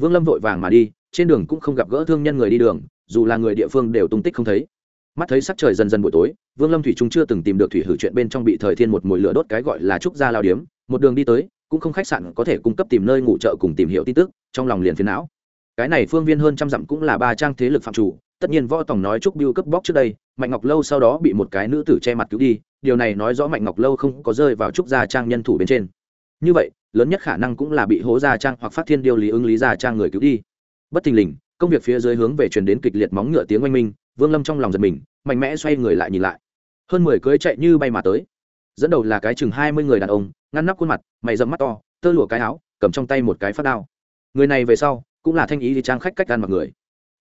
Vương lâm vội vàng mà đi, trên đường cũng không gặp gỡ thương nhân người đi đường, dù là người địa phương đều tung tích không thấy mắt thấy sắc trời dần dần buổi tối, vương lâm thủy trung chưa từng tìm được thủy hử chuyện bên trong bị thời thiên một mồi lửa đốt cái gọi là trúc gia lao điếm, một đường đi tới, cũng không khách sạn có thể cung cấp tìm nơi ngủ chợ cùng tìm hiểu tin tức, trong lòng liền phiền não. Cái này phương viên hơn trăm dặm cũng là ba trang thế lực phạm chủ, tất nhiên võ tòng nói trúc biêu cấp bóc trước đây, mạnh ngọc lâu sau đó bị một cái nữ tử che mặt cứu đi, điều này nói rõ mạnh ngọc lâu không có rơi vào trúc gia trang nhân thủ bên trên. Như vậy, lớn nhất khả năng cũng là bị hố gia trang hoặc phát thiên điêu lý ứng lý gia trang người cứu đi. Bất thình lình, công việc phía dưới hướng về truyền đến kịch liệt móng ngựa tiếng oanh minh vương lâm trong lòng giật mình, mạnh mẽ xoay người lại nhìn lại. Hơn mười cưới chạy như bay mà tới. Dẫn đầu là cái chừng hai mươi người đàn ông, ngăn nắp khuôn mặt, mày dẫm mắt to, tơ lụa cái áo, cầm trong tay một cái phát đao. Người này về sau, cũng là thanh ý thì trang khách cách gan mặc người.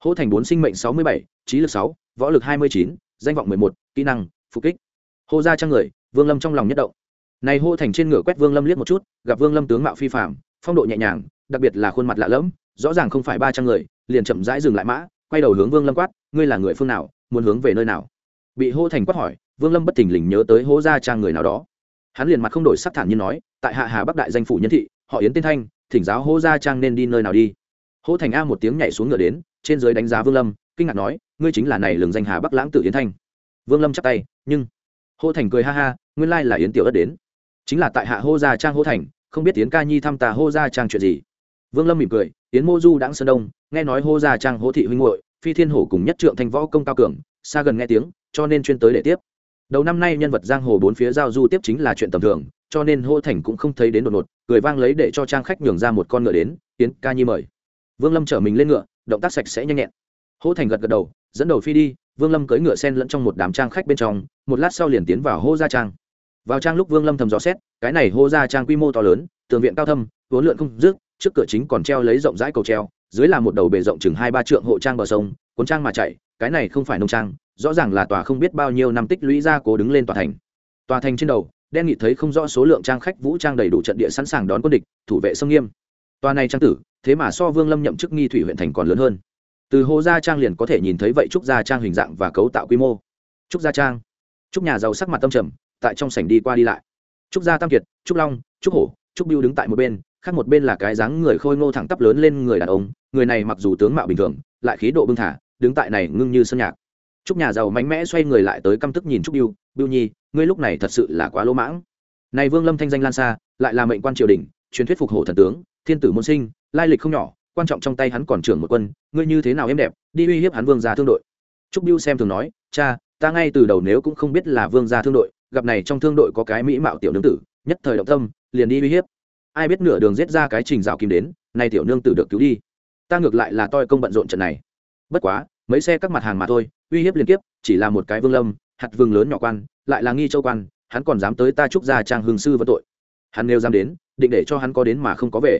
Hỗ thành bốn sinh mệnh sáu mươi bảy, trí lực sáu, võ lực hai mươi chín, danh vọng mười một, kỹ năng, phục kích. Hô ra trang người, vương lâm trong lòng nhất động. Này hô thành trên ngựa quét vương lâm liếc một chút, gặp vương lâm tướng mạo phi phạm phong độ nhẹ nhàng, đặc biệt là khuôn mặt lạ lẫm, rõ ràng không phải ba trăm người, liền chậm rãi dừng lại mã quay đầu hướng vương lâm quát, ngươi là người phương nào, muốn hướng về nơi nào? Bị hô thành quát hỏi, vương lâm bất thình lình nhớ tới hố gia trang người nào đó. Hắn liền mặt không đổi sắc thản như nói, tại hạ hà bắc đại danh phủ nhân thị, họ yến tên thanh, thỉnh giáo hố gia trang nên đi nơi nào đi? Hô thành a một tiếng nhảy xuống ngựa đến, trên dưới đánh giá vương lâm, kinh ngạc nói, ngươi chính là này lường danh hà bắc lãng tử yến thanh. Vương lâm chắp tay, nhưng hô thành cười ha ha, nguyên lai là yến tiểu đất đến. Chính là tại hạ hô gia trang hô thành, không biết yến ca nhi thăm tà hô gia trang chuyện gì? Vương lâm mỉm cười, yến mô du đãng sơn đông, nghe nói hô gia trang hô thị huynh hội phi thiên hổ cùng nhất trượng thanh võ công cao cường, xa gần nghe tiếng, cho nên chuyên tới để tiếp. Đầu năm nay nhân vật giang hồ bốn phía giao du tiếp chính là chuyện tầm thường, cho nên hô thành cũng không thấy đến đột ngột, cười vang lấy để cho trang khách nhường ra một con ngựa đến tiến ca nhi mời. Vương lâm chở mình lên ngựa, động tác sạch sẽ nhanh nhẹn. Hô thành gật gật đầu, dẫn đầu phi đi, vương lâm cưỡi ngựa sen lẫn trong một đám trang khách bên trong, một lát sau liền tiến vào hô gia trang. Vào trang lúc vương lâm thầm dò xét, cái này hô gia trang quy mô to lớn, tường viện cao thâm vốn lượn không dứt trước cửa chính còn treo lấy rộng rãi cầu treo, dưới là một đầu bề rộng chừng hai ba trượng hộ trang bờ sông, cuốn trang mà chạy, cái này không phải nông trang, rõ ràng là tòa không biết bao nhiêu năm tích lũy ra cố đứng lên tòa thành. Tòa thành trên đầu, đen nghị thấy không rõ số lượng trang khách vũ trang đầy đủ trận địa sẵn sàng đón quân địch, thủ vệ sông nghiêm. Tòa này trang tử, thế mà so vương lâm nhậm chức nghi thủy huyện thành còn lớn hơn. Từ hồ gia trang liền có thể nhìn thấy vậy trúc gia trang hình dạng và cấu tạo quy mô. Trúc gia trang, trúc nhà giàu sắc mặt tâm trầm, tại trong sảnh đi qua đi lại. Trúc gia tam kiệt, trúc long, trúc hổ, trúc biêu đứng tại một bên khác một bên là cái dáng người khôi ngô thẳng tắp lớn lên người đàn ông, người này mặc dù tướng mạo bình thường, lại khí độ bưng thả, đứng tại này ngưng như sơn nhạc. Trúc nhà giàu mạnh mẽ xoay người lại tới căm tức nhìn trúc biêu biêu nhi, ngươi lúc này thật sự là quá lỗ mãng. Này vương lâm thanh danh lan xa, lại là mệnh quan triều đình, truyền thuyết phục hổ thần tướng, thiên tử môn sinh, lai lịch không nhỏ, quan trọng trong tay hắn còn trưởng một quân, ngươi như thế nào em đẹp, đi uy hiếp hắn vương gia thương đội. Trúc biêu xem thường nói, cha, ta ngay từ đầu nếu cũng không biết là vương gia thương đội, gặp này trong thương đội có cái mỹ mạo tiểu nương tử, nhất thời động tâm, liền đi uy hiếp ai biết nửa đường giết ra cái trình rào kim đến, nay tiểu nương tử được cứu đi. Ta ngược lại là toi công bận rộn trận này. Bất quá, mấy xe các mặt hàng mà thôi, uy hiếp liên tiếp, chỉ là một cái vương lâm, hạt vương lớn nhỏ quan, lại là nghi châu quan, hắn còn dám tới ta trúc gia trang hương sư vẫn tội. Hắn nêu dám đến, định để cho hắn có đến mà không có về.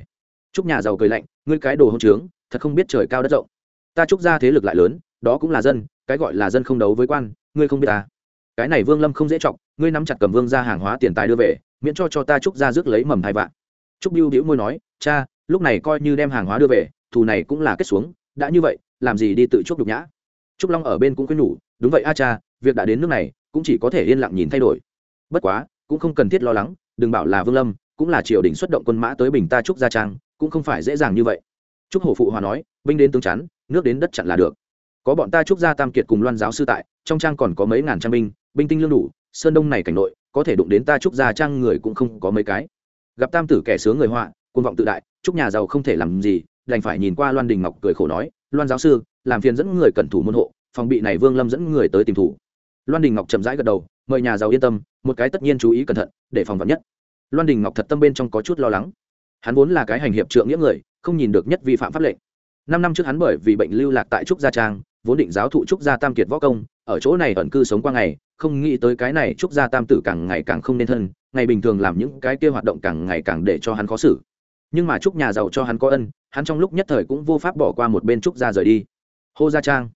Trúc nhà giàu cười lạnh, ngươi cái đồ hôn trướng, thật không biết trời cao đất rộng. Ta trúc gia thế lực lại lớn, đó cũng là dân, cái gọi là dân không đấu với quan, ngươi không biết ta. Cái này vương lâm không dễ chọc, ngươi nắm chặt cầm vương ra hàng hóa tiền tài đưa về, miễn cho cho ta trúc gia rước lấy mầm hai vạn trúc biêu đĩu môi nói, cha, lúc này coi như đem hàng hóa đưa về, thù này cũng là kết xuống, đã như vậy, làm gì đi tự chuốc nhục nhã? Trúc long ở bên cũng khuyên nhủ, đúng vậy a cha, việc đã đến nước này, cũng chỉ có thể yên lặng nhìn thay đổi. Bất quá, cũng không cần thiết lo lắng, đừng bảo là vương lâm, cũng là triều đình xuất động quân mã tới bình ta trúc gia trang, cũng không phải dễ dàng như vậy. Trúc hổ phụ hòa nói, binh đến tướng chắn, nước đến đất chặn là được. Có bọn ta trúc gia tam kiệt cùng loan giáo sư tại, trong trang còn có mấy ngàn trang binh binh tinh lương đủ, sơn đông này cảnh nội, có thể đụng đến ta trúc gia trang người cũng không có mấy cái gặp tam tử kẻ sướng người họa quân vọng tự đại trúc nhà giàu không thể làm gì, đành phải nhìn qua loan đình ngọc cười khổ nói, loan giáo sư, làm phiền dẫn người cẩn thủ môn hộ, phòng bị này vương lâm dẫn người tới tìm thủ. Loan đình ngọc chậm rãi gật đầu, mời nhà giàu yên tâm, một cái tất nhiên chú ý cẩn thận, để phòng vật nhất. Loan đình ngọc thật tâm bên trong có chút lo lắng. Hắn vốn là cái hành hiệp trượng nghĩa người, không nhìn được nhất vi phạm pháp lệnh. Năm năm trước hắn bởi vì bệnh lưu lạc tại trúc gia trang, vốn định giáo thụ trúc gia tam kiệt võ công ở chỗ này ẩn cư sống qua ngày, không nghĩ tới cái này trúc gia tam tử càng ngày càng không nên thân, ngày bình thường làm những cái kia hoạt động càng ngày càng để cho hắn khó xử. Nhưng mà trúc nhà giàu cho hắn có ân, hắn trong lúc nhất thời cũng vô pháp bỏ qua một bên trúc gia rời đi. Hô gia trang,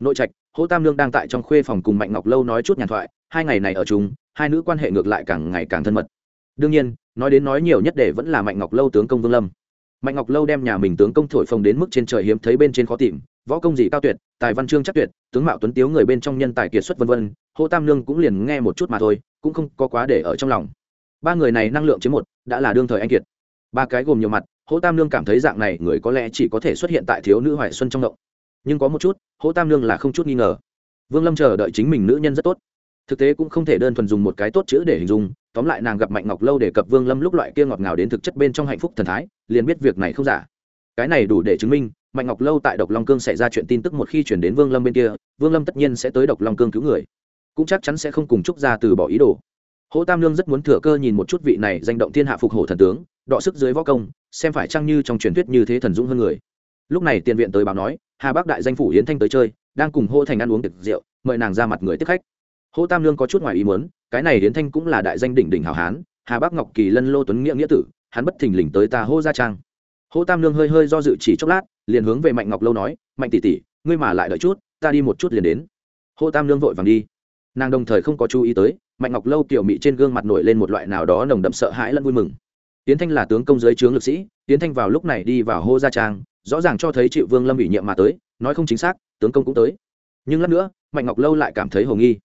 nội trạch, hô tam lương đang tại trong khuê phòng cùng mạnh ngọc lâu nói chút nhàn thoại, hai ngày này ở chung, hai nữ quan hệ ngược lại càng ngày càng thân mật. Đương nhiên, nói đến nói nhiều nhất để vẫn là mạnh ngọc lâu tướng công vương lâm. Mạnh ngọc lâu đem nhà mình tướng công thổi phồng đến mức trên trời hiếm thấy bên trên khó tìm võ công gì cao tuyệt, tài văn chương chắc tuyệt, tướng mạo tuấn tiếu người bên trong nhân tài kiệt xuất vân vân hô tam nương cũng liền nghe một chút mà thôi, cũng không có quá để ở trong lòng. Ba người này năng lượng chiếm một, đã là đương thời anh kiệt. Ba cái gồm nhiều mặt hô tam nương cảm thấy dạng này người có lẽ chỉ có thể xuất hiện tại thiếu nữ hoài xuân trong động. Nhưng có một chút hô tam nương là không chút nghi ngờ. Vương lâm chờ đợi chính mình nữ nhân rất tốt. Thực tế cũng không thể đơn thuần dùng một cái tốt chữ để hình dung, tóm lại nàng gặp mạnh ngọc lâu để cập vương lâm lúc loại kia ngọt ngào đến thực chất bên trong hạnh phúc thần thái, liền biết việc này không giả. Cái này đủ để chứng minh mạnh ngọc lâu tại độc long cương xảy ra chuyện tin tức một khi chuyển đến vương lâm bên kia, vương lâm tất nhiên sẽ tới độc long cương cứu người. Cũng chắc chắn sẽ không cùng trúc gia từ bỏ ý đồ. Hỗ tam lương rất muốn thừa cơ nhìn một chút vị này danh động thiên hạ phục hổ thần tướng, đọ sức dưới võ công, xem phải chăng như trong truyền thuyết như thế thần dũng hơn người. Lúc này tiền viện tới báo nói, hà bắc đại danh phủ yến thanh tới chơi, đang cùng hô thành ăn uống tiệc rượu, mời nàng ra mặt người tiếp khách. Hô tam lương có chút ngoài ý muốn, cái này yến thanh cũng là đại danh đỉnh đỉnh hảo hán, hà bắc ngọc kỳ lân lô tuấn nghĩa nghĩa tử, hắn bất thình lình tới ta hô gia trang. Hô tam lương hơi hơi do dự chỉ chốc lát liền hướng về mạnh ngọc lâu nói, mạnh tỷ tỷ, ngươi mà lại đợi chút, ta đi một chút liền đến. Hô tam lương vội vàng đi. Nàng đồng thời không có chú ý tới, mạnh ngọc lâu kiểu mị trên gương mặt nổi lên một loại nào đó nồng đậm sợ hãi lẫn vui mừng. Tiến thanh là tướng công giới trướng lực sĩ, tiến thanh vào lúc này đi vào hô gia trang, rõ ràng cho thấy triệu vương lâm ủy nhiệm mà tới, nói không chính xác, tướng công cũng tới. Nhưng lát nữa, mạnh ngọc lâu lại cảm thấy hồ nghi.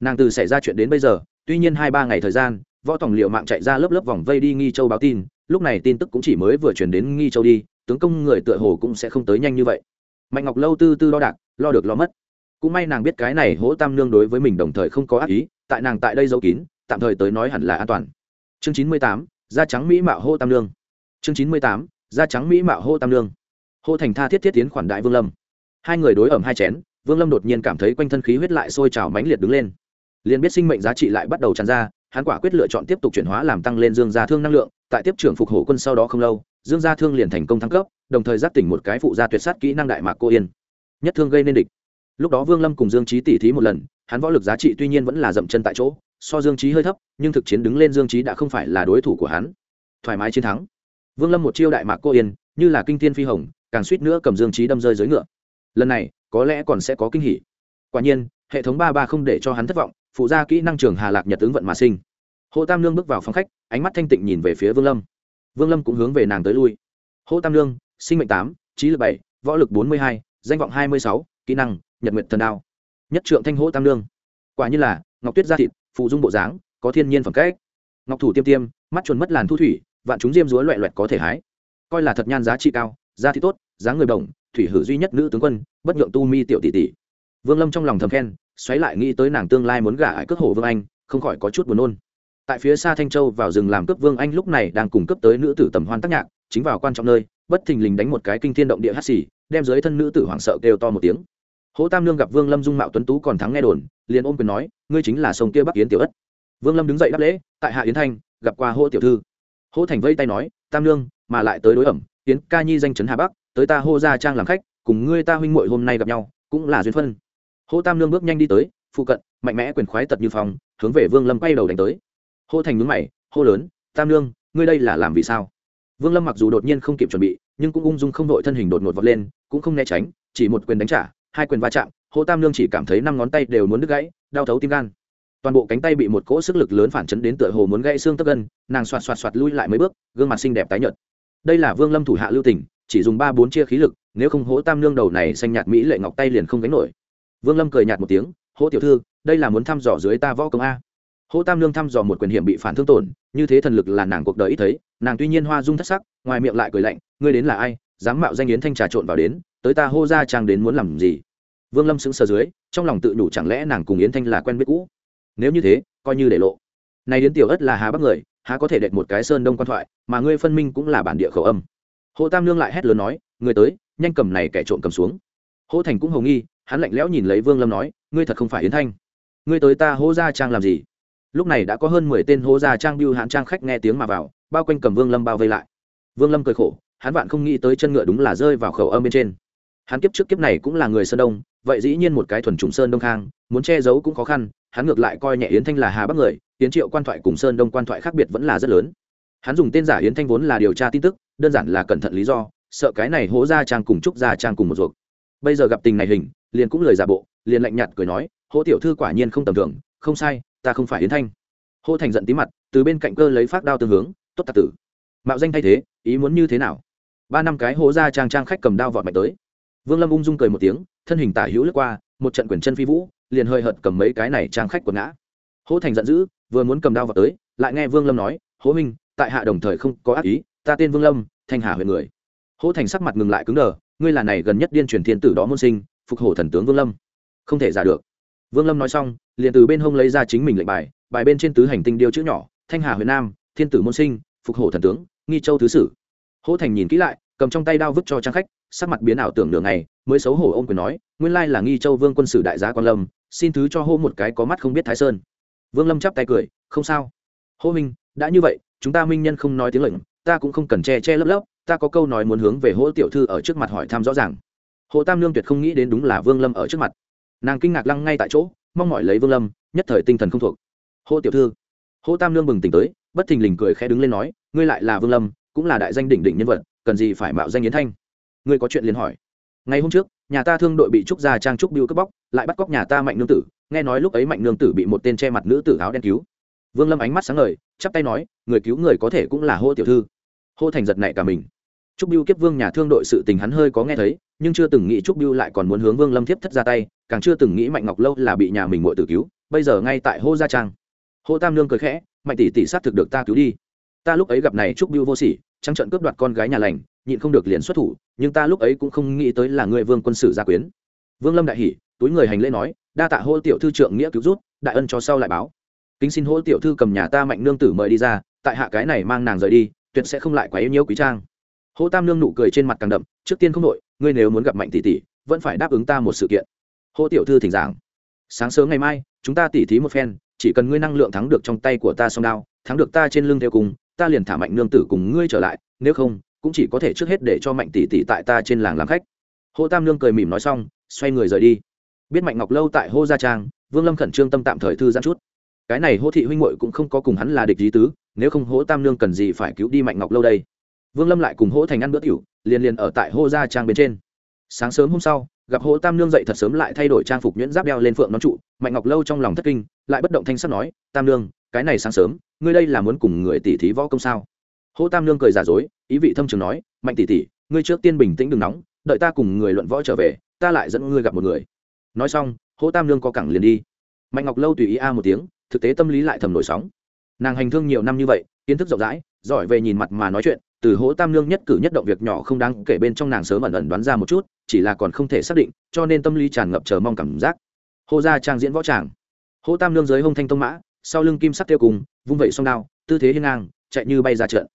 Nàng từ xảy ra chuyện đến bây giờ, tuy nhiên hai ba ngày thời gian, võ tổng liệu mạng chạy ra lớp lớp vòng vây đi nghi châu báo tin, lúc này tin tức cũng chỉ mới vừa chuyển đến nghi châu đi tướng công người tựa hồ cũng sẽ không tới nhanh như vậy. Mạnh ngọc lâu tư tư lo đạc, lo được lo mất. Cũng may nàng biết cái này hỗ tam nương đối với mình đồng thời không có ác ý, tại nàng tại đây giấu kín, tạm thời tới nói hẳn là an toàn. Chương chín mươi tám, da trắng mỹ mạo hô tam nương. Chương chín mươi tám, da trắng mỹ mạo hô tam nương. Hô thành tha thiết thiết tiến khoản đại vương lâm. Hai người đối ẩm hai chén, vương lâm đột nhiên cảm thấy quanh thân khí huyết lại sôi trào mãnh liệt đứng lên. Liền biết sinh mệnh giá trị lại bắt đầu tràn ra, hắn quả quyết lựa chọn tiếp tục chuyển hóa làm tăng lên dương gia thương năng lượng, tại tiếp trưởng phục hổ quân sau đó không lâu dương gia thương liền thành công thăng cấp, đồng thời giác tỉnh một cái phụ gia tuyệt sát kỹ năng đại mạc cô yên. Nhất thương gây nên địch. Lúc đó vương lâm cùng dương trí tỉ thí một lần, hắn võ lực giá trị tuy nhiên vẫn là dậm chân tại chỗ, so dương trí hơi thấp, nhưng thực chiến đứng lên dương trí đã không phải là đối thủ của hắn. Thoải mái chiến thắng. Vương lâm một chiêu đại mạc cô yên, như là kinh thiên phi hồng, càng suýt nữa cầm dương trí đâm rơi dưới ngựa. Lần này, có lẽ còn sẽ có kinh hỉ. Quả nhiên, hệ thống ba ba không để cho hắn thất vọng, phụ gia kỹ năng trường hà lạc nhật ứng vận mà sinh. Hộ tam lương bước vào phòng khách, ánh mắt thanh tịnh nhìn về phía vương lâm vương lâm cũng hướng về nàng tới lui. Hô tam lương sinh mệnh tám, trí lực bảy, võ lực bốn mươi hai, danh vọng hai mươi sáu, kỹ năng, nhật nguyện thần đao. Nhất trượng thanh hỗ tam lương quả như là, ngọc tuyết gia thịt, phụ dung bộ dáng, có thiên nhiên phẩm cách. Ngọc thủ tiêm tiêm, mắt chuồn mất làn thu thủy, vạn chúng diêm dúa loẹ loẹt có thể hái. Coi là thật nhan giá trị cao, giá thị tốt, dáng người bổng, thủy hử duy nhất nữ tướng quân, bất nhượng tu mi tiểu tỷ tỷ. Vương lâm trong lòng thầm khen, xoáy lại nghĩ tới nàng tương lai muốn gả ải cước hồ vương anh, không khỏi có chút buồn nôn tại phía xa thanh châu vào rừng làm cướp vương anh lúc này đang cùng cấp tới nữ tử tầm hoan tác nhạc, chính vào quan trọng nơi, bất thình lình đánh một cái kinh thiên động địa hát xì, đem dưới thân nữ tử hoảng sợ kêu to một tiếng. Hỗ tam lương gặp vương lâm dung mạo tuấn tú còn thắng nghe đồn, liền ôm quyền nói, ngươi chính là sông kia bắc yến tiểu ất. Vương lâm đứng dậy đáp lễ, tại hạ yến thanh, gặp qua hỗ tiểu thư. Hỗ thành vây tay nói, tam lương mà lại tới đối ẩm, yến ca nhi danh chấn hà bắc, tới ta hô ra trang làm khách, cùng ngươi ta huynh muội hôm nay gặp nhau, cũng là duyên phân. Hỗ tam lương bước nhanh đi tới, phụ cận, mạnh mẽ quyền khoái tật như phòng hướng về vương lâm quay đầu đánh tới hô thành nhúng mày, hô lớn, tam lương ngươi đây là làm vì sao? Vương lâm mặc dù đột nhiên không kịp chuẩn bị, nhưng cũng ung dung không đội thân hình đột ngột vọt lên, cũng không né tránh, chỉ một quyền đánh trả, hai quyền va chạm, hô tam lương chỉ cảm thấy năm ngón tay đều muốn đứt gãy, đau thấu tim gan. Toàn bộ cánh tay bị một cỗ sức lực lớn phản chấn đến tựa hồ muốn gãy xương tấc gân, nàng xoạt xoạt xoạt lui lại mấy bước, gương mặt xinh đẹp tái nhợt. Đây là vương lâm thủ hạ lưu tỉnh chỉ dùng ba bốn chia khí lực, nếu không hỗ tam lương đầu này xanh nhạt mỹ lệ ngọc tay liền không gánh nổi. Vương lâm cười nhạt một tiếng, hỗ tiểu thư, đây là muốn thăm dò dưới ta võ công a hỗ tam lương thăm dò một quyền hiểm bị phản thương tổn, như thế thần lực là nàng cuộc đời ít thấy, nàng tuy nhiên hoa dung thất sắc, ngoài miệng lại cười lạnh, ngươi đến là ai? Dám mạo danh yến thanh trà trộn vào đến, tới ta hô ra trang đến muốn làm gì? Vương lâm sững sờ dưới, trong lòng tự đủ chẳng lẽ nàng cùng yến thanh là quen biết cũ? Nếu như thế, coi như để lộ. Này đến tiểu ất là hà bắc người, há có thể đệt một cái sơn đông quan thoại, mà ngươi phân minh cũng là bản địa khẩu âm. Hồ tam lương lại hét lớn nói người tới, nhanh cầm này kẻ trộm cầm xuống. Hỗ thành cũng hầu nghi, hắn lạnh lẽo nhìn lấy vương lâm nói, ngươi thật không phải yến thanh. Ngươi tới ta hô ra trang làm gì? Lúc này đã có hơn mười tên hố gia trang biêu hãn trang khách nghe tiếng mà vào, bao quanh cầm vương lâm bao vây lại. Vương lâm cười khổ, hắn vạn không nghĩ tới chân ngựa đúng là rơi vào khẩu âm bên trên. Hắn kiếp trước kiếp này cũng là người sơn đông, vậy dĩ nhiên một cái thuần trùng sơn đông khang, muốn che giấu cũng khó khăn, hắn ngược lại coi nhẹ yến thanh là hà bắc người, yến triệu quan thoại cùng sơn đông quan thoại khác biệt vẫn là rất lớn. Hắn dùng tên giả yến thanh vốn là điều tra tin tức, đơn giản là cẩn thận lý do, sợ cái này hố ra trang cùng trúc ra trang cùng một ruột. Bây giờ gặp tình này hình, liền cũng lời giả bộ, liền lạnh nhạt cười nói hỗ tiểu thư quả nhiên không tầm thường, không sai ta không phải yến thanh hô thành giận tí mặt từ bên cạnh cơ lấy phát đao tương hướng tốt tạc tử mạo danh thay thế ý muốn như thế nào ba năm cái hố ra trang trang khách cầm đao vọt mạnh tới vương lâm ung dung cười một tiếng thân hình tả hữu lướt qua một trận quyển chân phi vũ liền hơi hợt cầm mấy cái này trang khách quật ngã hỗ thành giận dữ vừa muốn cầm đao vào tới lại nghe vương lâm nói hố minh tại hạ đồng thời không có ác ý ta tên vương lâm thanh hà huyện người hỗ thành sắc mặt ngừng lại cứng đờ ngươi là này gần nhất điên truyền thiên tử đó môn sinh phục hổ thần tướng vương lâm không thể giả được vương lâm nói xong liền từ bên hông lấy ra chính mình lệnh bài bài bên trên tứ hành tinh điêu chữ nhỏ, thanh hà huyền nam, thiên tử môn sinh, phục hổ thần tướng, nghi châu thứ sử. Hỗ thành nhìn kỹ lại, cầm trong tay đao vứt cho trang khách, sắc mặt biến ảo tưởng đường này mới xấu hổ ông quyền nói, nguyên lai là nghi châu vương quân sử đại giá quan lâm, xin thứ cho hô một cái có mắt không biết thái sơn. Vương lâm chắp tay cười, không sao. Hô minh đã như vậy, chúng ta minh nhân không nói tiếng lệnh, ta cũng không cần che che lấp lấp, ta có câu nói muốn hướng về hỗ tiểu thư ở trước mặt hỏi thăm rõ ràng. Hồ tam lương tuyệt không nghĩ đến đúng là vương lâm ở trước mặt. Nàng kinh ngạc lăng ngay tại chỗ mong mỏi lấy vương lâm, nhất thời tinh thần không thuộc. Hô tiểu thư. Hô tam lương bừng tỉnh tới, bất thình lình cười khẽ đứng lên nói, ngươi lại là vương lâm, cũng là đại danh đỉnh đỉnh nhân vật, cần gì phải mạo danh yến thanh? Ngươi có chuyện liền hỏi. Ngày hôm trước, nhà ta thương đội bị trúc gia trang trúc biêu cướp bóc, lại bắt cóc nhà ta mạnh nương tử, nghe nói lúc ấy mạnh nương tử bị một tên che mặt nữ tử áo đen cứu. Vương lâm ánh mắt sáng ngời, chắp tay nói, người cứu người có thể cũng là hô tiểu thư. Hô thành giật này cả mình. Trúc biêu kiếp vương nhà thương đội sự tình hắn hơi có nghe thấy nhưng chưa từng nghĩ trúc biêu lại còn muốn hướng vương lâm thiếp thất ra tay, càng chưa từng nghĩ mạnh ngọc lâu là bị nhà mình muội tử cứu, bây giờ ngay tại hô gia trang. Hô tam nương cười khẽ, mạnh tỷ tỷ sát thực được ta cứu đi. Ta lúc ấy gặp này trúc biêu vô sỉ, trắng trận cướp đoạt con gái nhà lành, nhịn không được liền xuất thủ, nhưng ta lúc ấy cũng không nghĩ tới là người vương quân sử gia quyến. Vương lâm đại hỉ, túi người hành lễ nói, đa tạ hô tiểu thư trượng nghĩa cứu rút đại ân cho sau lại báo. Kính xin hô tiểu thư cầm nhà ta mạnh nương tử mời đi ra, tại hạ cái này mang nàng rời đi, tuyệt sẽ không lại quá yêu nhiễu quý trang hô tam nương nụ cười trên mặt càng đậm, trước tiên không đội ngươi nếu muốn gặp mạnh tỷ tỷ, vẫn phải đáp ứng ta một sự kiện. Hô tiểu thư thỉnh giảng. Sáng sớm ngày mai, chúng ta tỉ thí một phen, chỉ cần ngươi năng lượng thắng được trong tay của ta song đao, thắng được ta trên lưng theo cùng, ta liền thả mạnh nương tử cùng ngươi trở lại, nếu không, cũng chỉ có thể trước hết để cho mạnh tỷ tỷ tại ta trên làng làm khách. Hô tam nương cười mỉm nói xong, xoay người rời đi. Biết mạnh ngọc lâu tại hô gia trang, vương lâm khẩn trương tâm tạm thời thư giãn chút. Cái này hô thị huynh muội cũng không có cùng hắn là địch lý tứ, nếu không Hồ tam nương cần gì phải cứu đi mạnh ngọc lâu đây? Vương lâm lại cùng Hỗ thành ăn bữa tiểu, liền liền ở tại hô gia trang bên trên. Sáng sớm hôm sau, gặp Hỗ tam nương dậy thật sớm lại thay đổi trang phục nhuyễn giáp đeo lên phượng nón trụ, mạnh ngọc lâu trong lòng thất kinh, lại bất động thanh sắt nói, tam nương, cái này sáng sớm, ngươi đây là muốn cùng người tỷ thí võ công sao? Hỗ tam nương cười giả dối, ý vị thâm trường nói, mạnh tỷ tỷ, ngươi trước tiên bình tĩnh đừng nóng, đợi ta cùng người luận võ trở về, ta lại dẫn ngươi gặp một người. Nói xong, Hỗ tam nương có cẳng liền đi. Mạnh ngọc lâu tùy ý a một tiếng, thực tế tâm lý lại thầm nổi sóng. Nàng hành thương nhiều năm như vậy, kiến thức rộng rãi, giỏi về nhìn mặt mà nói chuyện từ hỗ tam lương nhất cử nhất động việc nhỏ không đáng kể bên trong nàng sớm ẩn ẩn đoán ra một chút, chỉ là còn không thể xác định, cho nên tâm lý tràn ngập chờ mong cảm giác. Hô ra trang diễn võ tràng. Hỗ tam lương dưới hông thanh tông mã, sau lưng kim sắc tiêu cùng, vung vẩy song đao, tư thế hiên ngang, chạy như bay ra trận.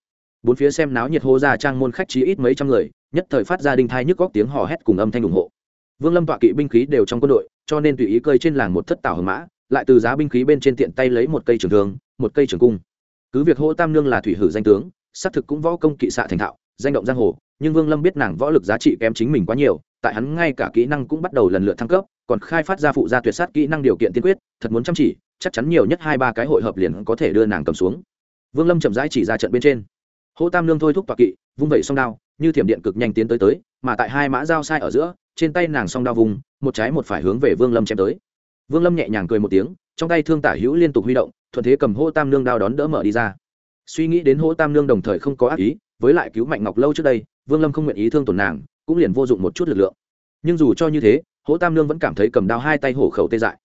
Bốn phía xem náo nhiệt hô ra trang môn khách chí ít mấy trăm người, nhất thời phát ra đinh thai nhức góc tiếng hò hét cùng âm thanh ủng hộ. Vương lâm tọa kỵ binh khí đều trong quân đội, cho nên tùy ý cơi trên làng một thất tảo hờ mã, lại từ giá binh khí bên trên tiện tay lấy một cây trường thương, một cây trường cung. Cứ việc hô tam nương là thủy hử danh tướng xác thực cũng võ công kỵ xạ thành thạo, danh động giang hồ, nhưng vương lâm biết nàng võ lực giá trị kém chính mình quá nhiều, tại hắn ngay cả kỹ năng cũng bắt đầu lần lượt thăng cấp, còn khai phát ra phụ gia tuyệt sát kỹ năng điều kiện tiên quyết, thật muốn chăm chỉ, chắc chắn nhiều nhất hai ba cái hội hợp liền có thể đưa nàng cầm xuống. Vương lâm chậm rãi chỉ ra trận bên trên. Hô tam nương thôi thúc tọa kỵ, vung vẩy song đao, như thiểm điện cực nhanh tiến tới tới, mà tại hai mã dao sai ở giữa, trên tay nàng song đao vùng, một trái một phải hướng về vương lâm chém tới. Vương lâm nhẹ nhàng cười một tiếng, trong tay thương tả hữu liên tục huy động, thuận thế cầm hô tam nương đao đón đỡ mở đi ra suy nghĩ đến hỗ tam nương đồng thời không có ác ý, với lại cứu mạnh ngọc lâu trước đây, vương lâm không nguyện ý thương tổn nàng, cũng liền vô dụng một chút lực lượng. Nhưng dù cho như thế, hỗ tam nương vẫn cảm thấy cầm đao hai tay hổ khẩu tê dại.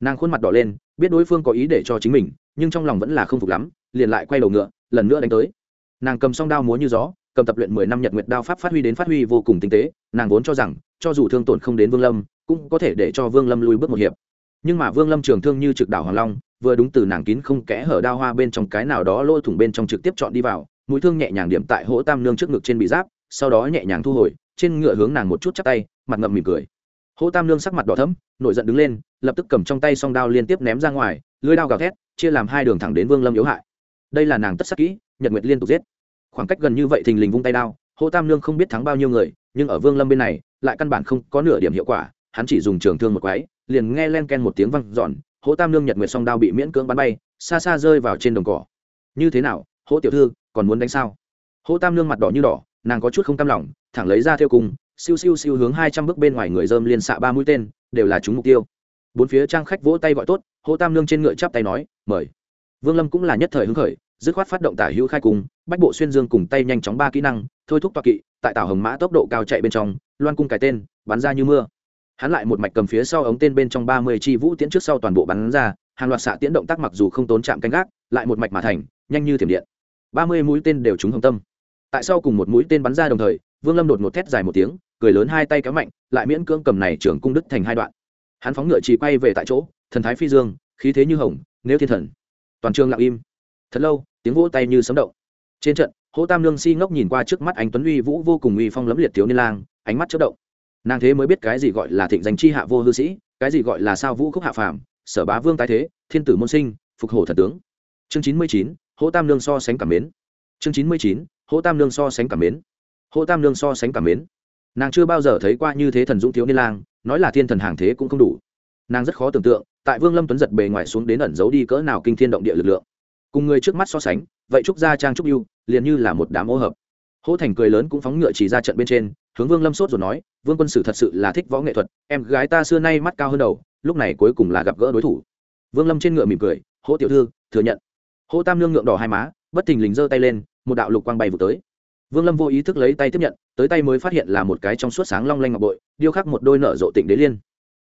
Nàng khuôn mặt đỏ lên, biết đối phương có ý để cho chính mình, nhưng trong lòng vẫn là không phục lắm, liền lại quay đầu ngựa, lần nữa đánh tới. Nàng cầm song đao múa như gió, cầm tập luyện mười năm nhật nguyệt đao pháp phát huy đến phát huy vô cùng tinh tế, nàng vốn cho rằng, cho dù thương tổn không đến vương lâm, cũng có thể để cho vương lâm lui bước một hiệp. Nhưng mà vương lâm trường thương như trực đảo hoàng long vừa đúng từ nàng kín không kẽ hở đao hoa bên trong cái nào đó lôi thủng bên trong trực tiếp chọn đi vào, mũi thương nhẹ nhàng điểm tại hỗ tam nương trước ngực trên bị giáp, sau đó nhẹ nhàng thu hồi, trên ngựa hướng nàng một chút chắc tay, mặt ngậm mỉm cười. Hỗ tam nương sắc mặt đỏ thấm nổi giận đứng lên, lập tức cầm trong tay song đao liên tiếp ném ra ngoài lưới đao gào thét, chia làm hai đường thẳng đến vương lâm yếu hại. Đây là nàng tất sắc kỹ, nhật nguyệt liên tục giết. Khoảng cách gần như vậy thình lình vung tay đao, hỗ tam nương không biết thắng bao nhiêu người, nhưng ở vương lâm bên này, lại căn bản không có nửa điểm hiệu quả, hắn chỉ dùng trường thương một quái, liền nghe len ken một tiếng văng giòn hỗ tam nương nhật nguyệt song đao bị miễn cưỡng bắn bay, xa xa rơi vào trên đồng cỏ. Như thế nào, hỗ tiểu thư, còn muốn đánh sao? Hỗ tam nương mặt đỏ như đỏ, nàng có chút không cam lòng, thẳng lấy ra theo cùng, siêu siêu siêu hướng hai trăm bước bên ngoài người dơm liên xạ ba mũi tên, đều là chúng mục tiêu. Bốn phía trang khách vỗ tay gọi tốt, hỗ tam nương trên ngựa chắp tay nói, mời. Vương lâm cũng là nhất thời hứng khởi, dứt khoát phát động tả hữu khai cung bách bộ xuyên dương cùng tay nhanh chóng ba kỹ năng, thôi thúc toa kỵ, tại tảo hồng mã tốc độ cao chạy bên trong, loan cung cái tên, bắn ra như mưa hắn lại một mạch cầm phía sau ống tên bên trong ba mươi chi vũ tiễn trước sau toàn bộ bắn ra, hàng loạt xạ tiễn động tác mặc dù không tốn chạm canh gác, lại một mạch mà thành, nhanh như thiểm điện. Ba mươi mũi tên đều trúng hồng tâm. Tại sau cùng một mũi tên bắn ra đồng thời, vương lâm đột một thét dài một tiếng, cười lớn hai tay kéo mạnh, lại miễn cưỡng cầm này trưởng cung đứt thành hai đoạn. Hắn phóng ngựa chỉ quay về tại chỗ, thần thái phi dương, khí thế như hồng, nếu thiên thần. Toàn trường lặng im. Thật lâu, tiếng vỗ tay như sấm động. Trên trận, hỗ tam lương si ngốc nhìn qua trước mắt anh tuấn uy vũ vô cùng uy phong lẫm liệt thiếu niên lang, ánh mắt chất động nàng thế mới biết cái gì gọi là thịnh danh chi hạ vô hư sĩ, cái gì gọi là sao vũ khúc hạ phàm, sở bá vương tái thế, thiên tử môn sinh, phục hổ thần tướng. Chương chín mươi chín, hỗ tam lương so sánh cảm mến. Chương chín mươi chín, hỗ tam lương so sánh cảm mến. Hỗ tam lương so sánh cảm mến. Nàng chưa bao giờ thấy qua như thế thần dũng thiếu niên lang, nói là thiên thần hàng thế cũng không đủ. Nàng rất khó tưởng tượng, tại vương lâm tuấn giật bề ngoài xuống đến ẩn giấu đi cỡ nào kinh thiên động địa lực lượng. Cùng người trước mắt so sánh, vậy trúc gia trang trúc yêu liền như là một đám ô hợp. Hỗ thành cười lớn cũng phóng ngựa chỉ ra trận bên trên hướng vương lâm sốt rồi nói, vương quân sử thật sự là thích võ nghệ thuật, em gái ta xưa nay mắt cao hơn đầu, lúc này cuối cùng là gặp gỡ đối thủ. Vương lâm trên ngựa mỉm cười, hỗ tiểu thư, thừa nhận. Hỗ tam lương ngượng đỏ hai má, bất thình lình giơ tay lên, một đạo lục quang bay vụ tới. Vương lâm vô ý thức lấy tay tiếp nhận, tới tay mới phát hiện là một cái trong suốt sáng long lanh ngọc bội, điêu khắc một đôi nở rộ tịnh đế liên.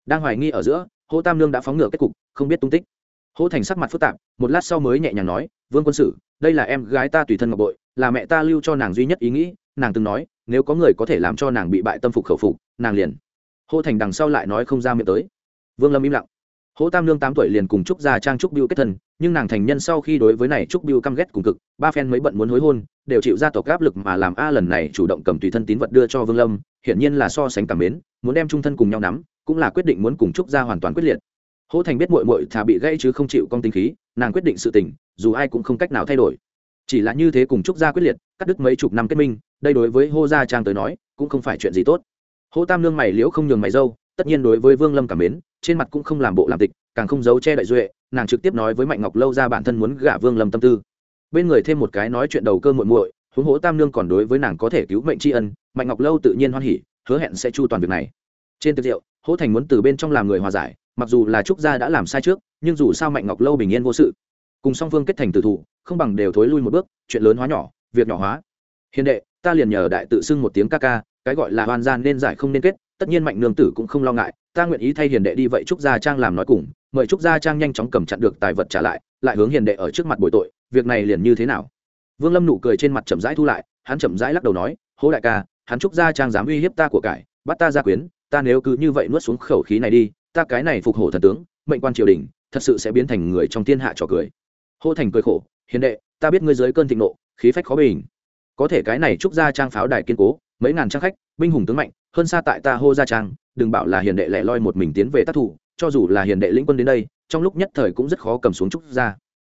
Đang hoài nghi ở giữa, hỗ tam lương đã phóng ngựa kết cục, không biết tung tích. Hỗ thành sắc mặt phức tạp, một lát sau mới nhẹ nhàng nói, vương quân sử, đây là em gái ta tùy thân ngọc bội, là mẹ ta lưu cho nàng duy nhất ý nghĩ nàng từng nói, nếu có người có thể làm cho nàng bị bại tâm phục khẩu phục, nàng liền hô thành đằng sau lại nói không ra miệng tới. Vương lâm im lặng. Hỗ tam lương tám tuổi liền cùng trúc gia trang trúc biêu kết thân, nhưng nàng thành nhân sau khi đối với này trúc biêu căm ghét cùng cực, ba phen mới bận muốn hối hôn, đều chịu gia tộc áp lực mà làm a lần này chủ động cầm tùy thân tín vật đưa cho vương lâm, hiển nhiên là so sánh cảm mến, muốn đem trung thân cùng nhau nắm, cũng là quyết định muốn cùng trúc gia hoàn toàn quyết liệt. Hỗ thành biết mội mội thà bị gãy chứ không chịu con tính khí, nàng quyết định sự tình, dù ai cũng không cách nào thay đổi. Chỉ là như thế cùng trúc gia quyết liệt, cắt đứt mấy chục năm kết minh đây đối với hô gia trang tới nói, cũng không phải chuyện gì tốt. Hô tam lương mày liễu không nhường mày dâu, tất nhiên đối với vương lâm cảm mến, trên mặt cũng không làm bộ làm tịch, càng không giấu che đại duệ, nàng trực tiếp nói với mạnh ngọc lâu ra bản thân muốn gả vương lâm tâm tư. Bên người thêm một cái nói chuyện đầu cơ muội muội, huống hố tam lương còn đối với nàng có thể cứu mệnh tri ân, mạnh ngọc lâu tự nhiên hoan hỉ, hứa hẹn sẽ chu toàn việc này. Trên tiệc rượu hỗ thành muốn từ bên trong làm người hòa giải, mặc dù là trúc gia đã làm sai trước, nhưng dù sao mạnh ngọc lâu bình yên vô sự. Cùng song phương kết thành tử thủ, không bằng đều thối lui một bước, chuyện lớn hóa nhỏ, việc nhỏ hóa. Hiền đệ ta liền nhờ đại tự xưng một tiếng ca ca, cái gọi là hoan gian nên giải không nên kết, tất nhiên mạnh nương tử cũng không lo ngại, ta nguyện ý thay hiền đệ đi vậy trúc gia trang làm nói cùng, mời trúc gia trang nhanh chóng cầm chặn được tài vật trả lại lại hướng hiền đệ ở trước mặt bồi tội, việc này liền như thế nào? Vương lâm nụ cười trên mặt chậm rãi thu lại, hắn chậm rãi lắc đầu nói, hô đại ca, hắn trúc gia trang dám uy hiếp ta của cải, bắt ta ra quyến, ta nếu cứ như vậy nuốt xuống khẩu khí này đi, ta cái này phục hổ thần tướng, mệnh quan triều đình, thật sự sẽ biến thành người trong thiên hạ trò cười. Hô thành cười khổ, hiền đệ, ta biết ngươi dưới cơn thịnh nộ, khí phách khó bình có thể cái này trúc gia trang pháo đài kiên cố, mấy ngàn trang khách, binh hùng tướng mạnh, hơn xa tại ta hô gia trang, đừng bảo là hiền đệ lẻ loi một mình tiến về tác thủ, cho dù là hiền đệ lĩnh quân đến đây, trong lúc nhất thời cũng rất khó cầm xuống trúc gia.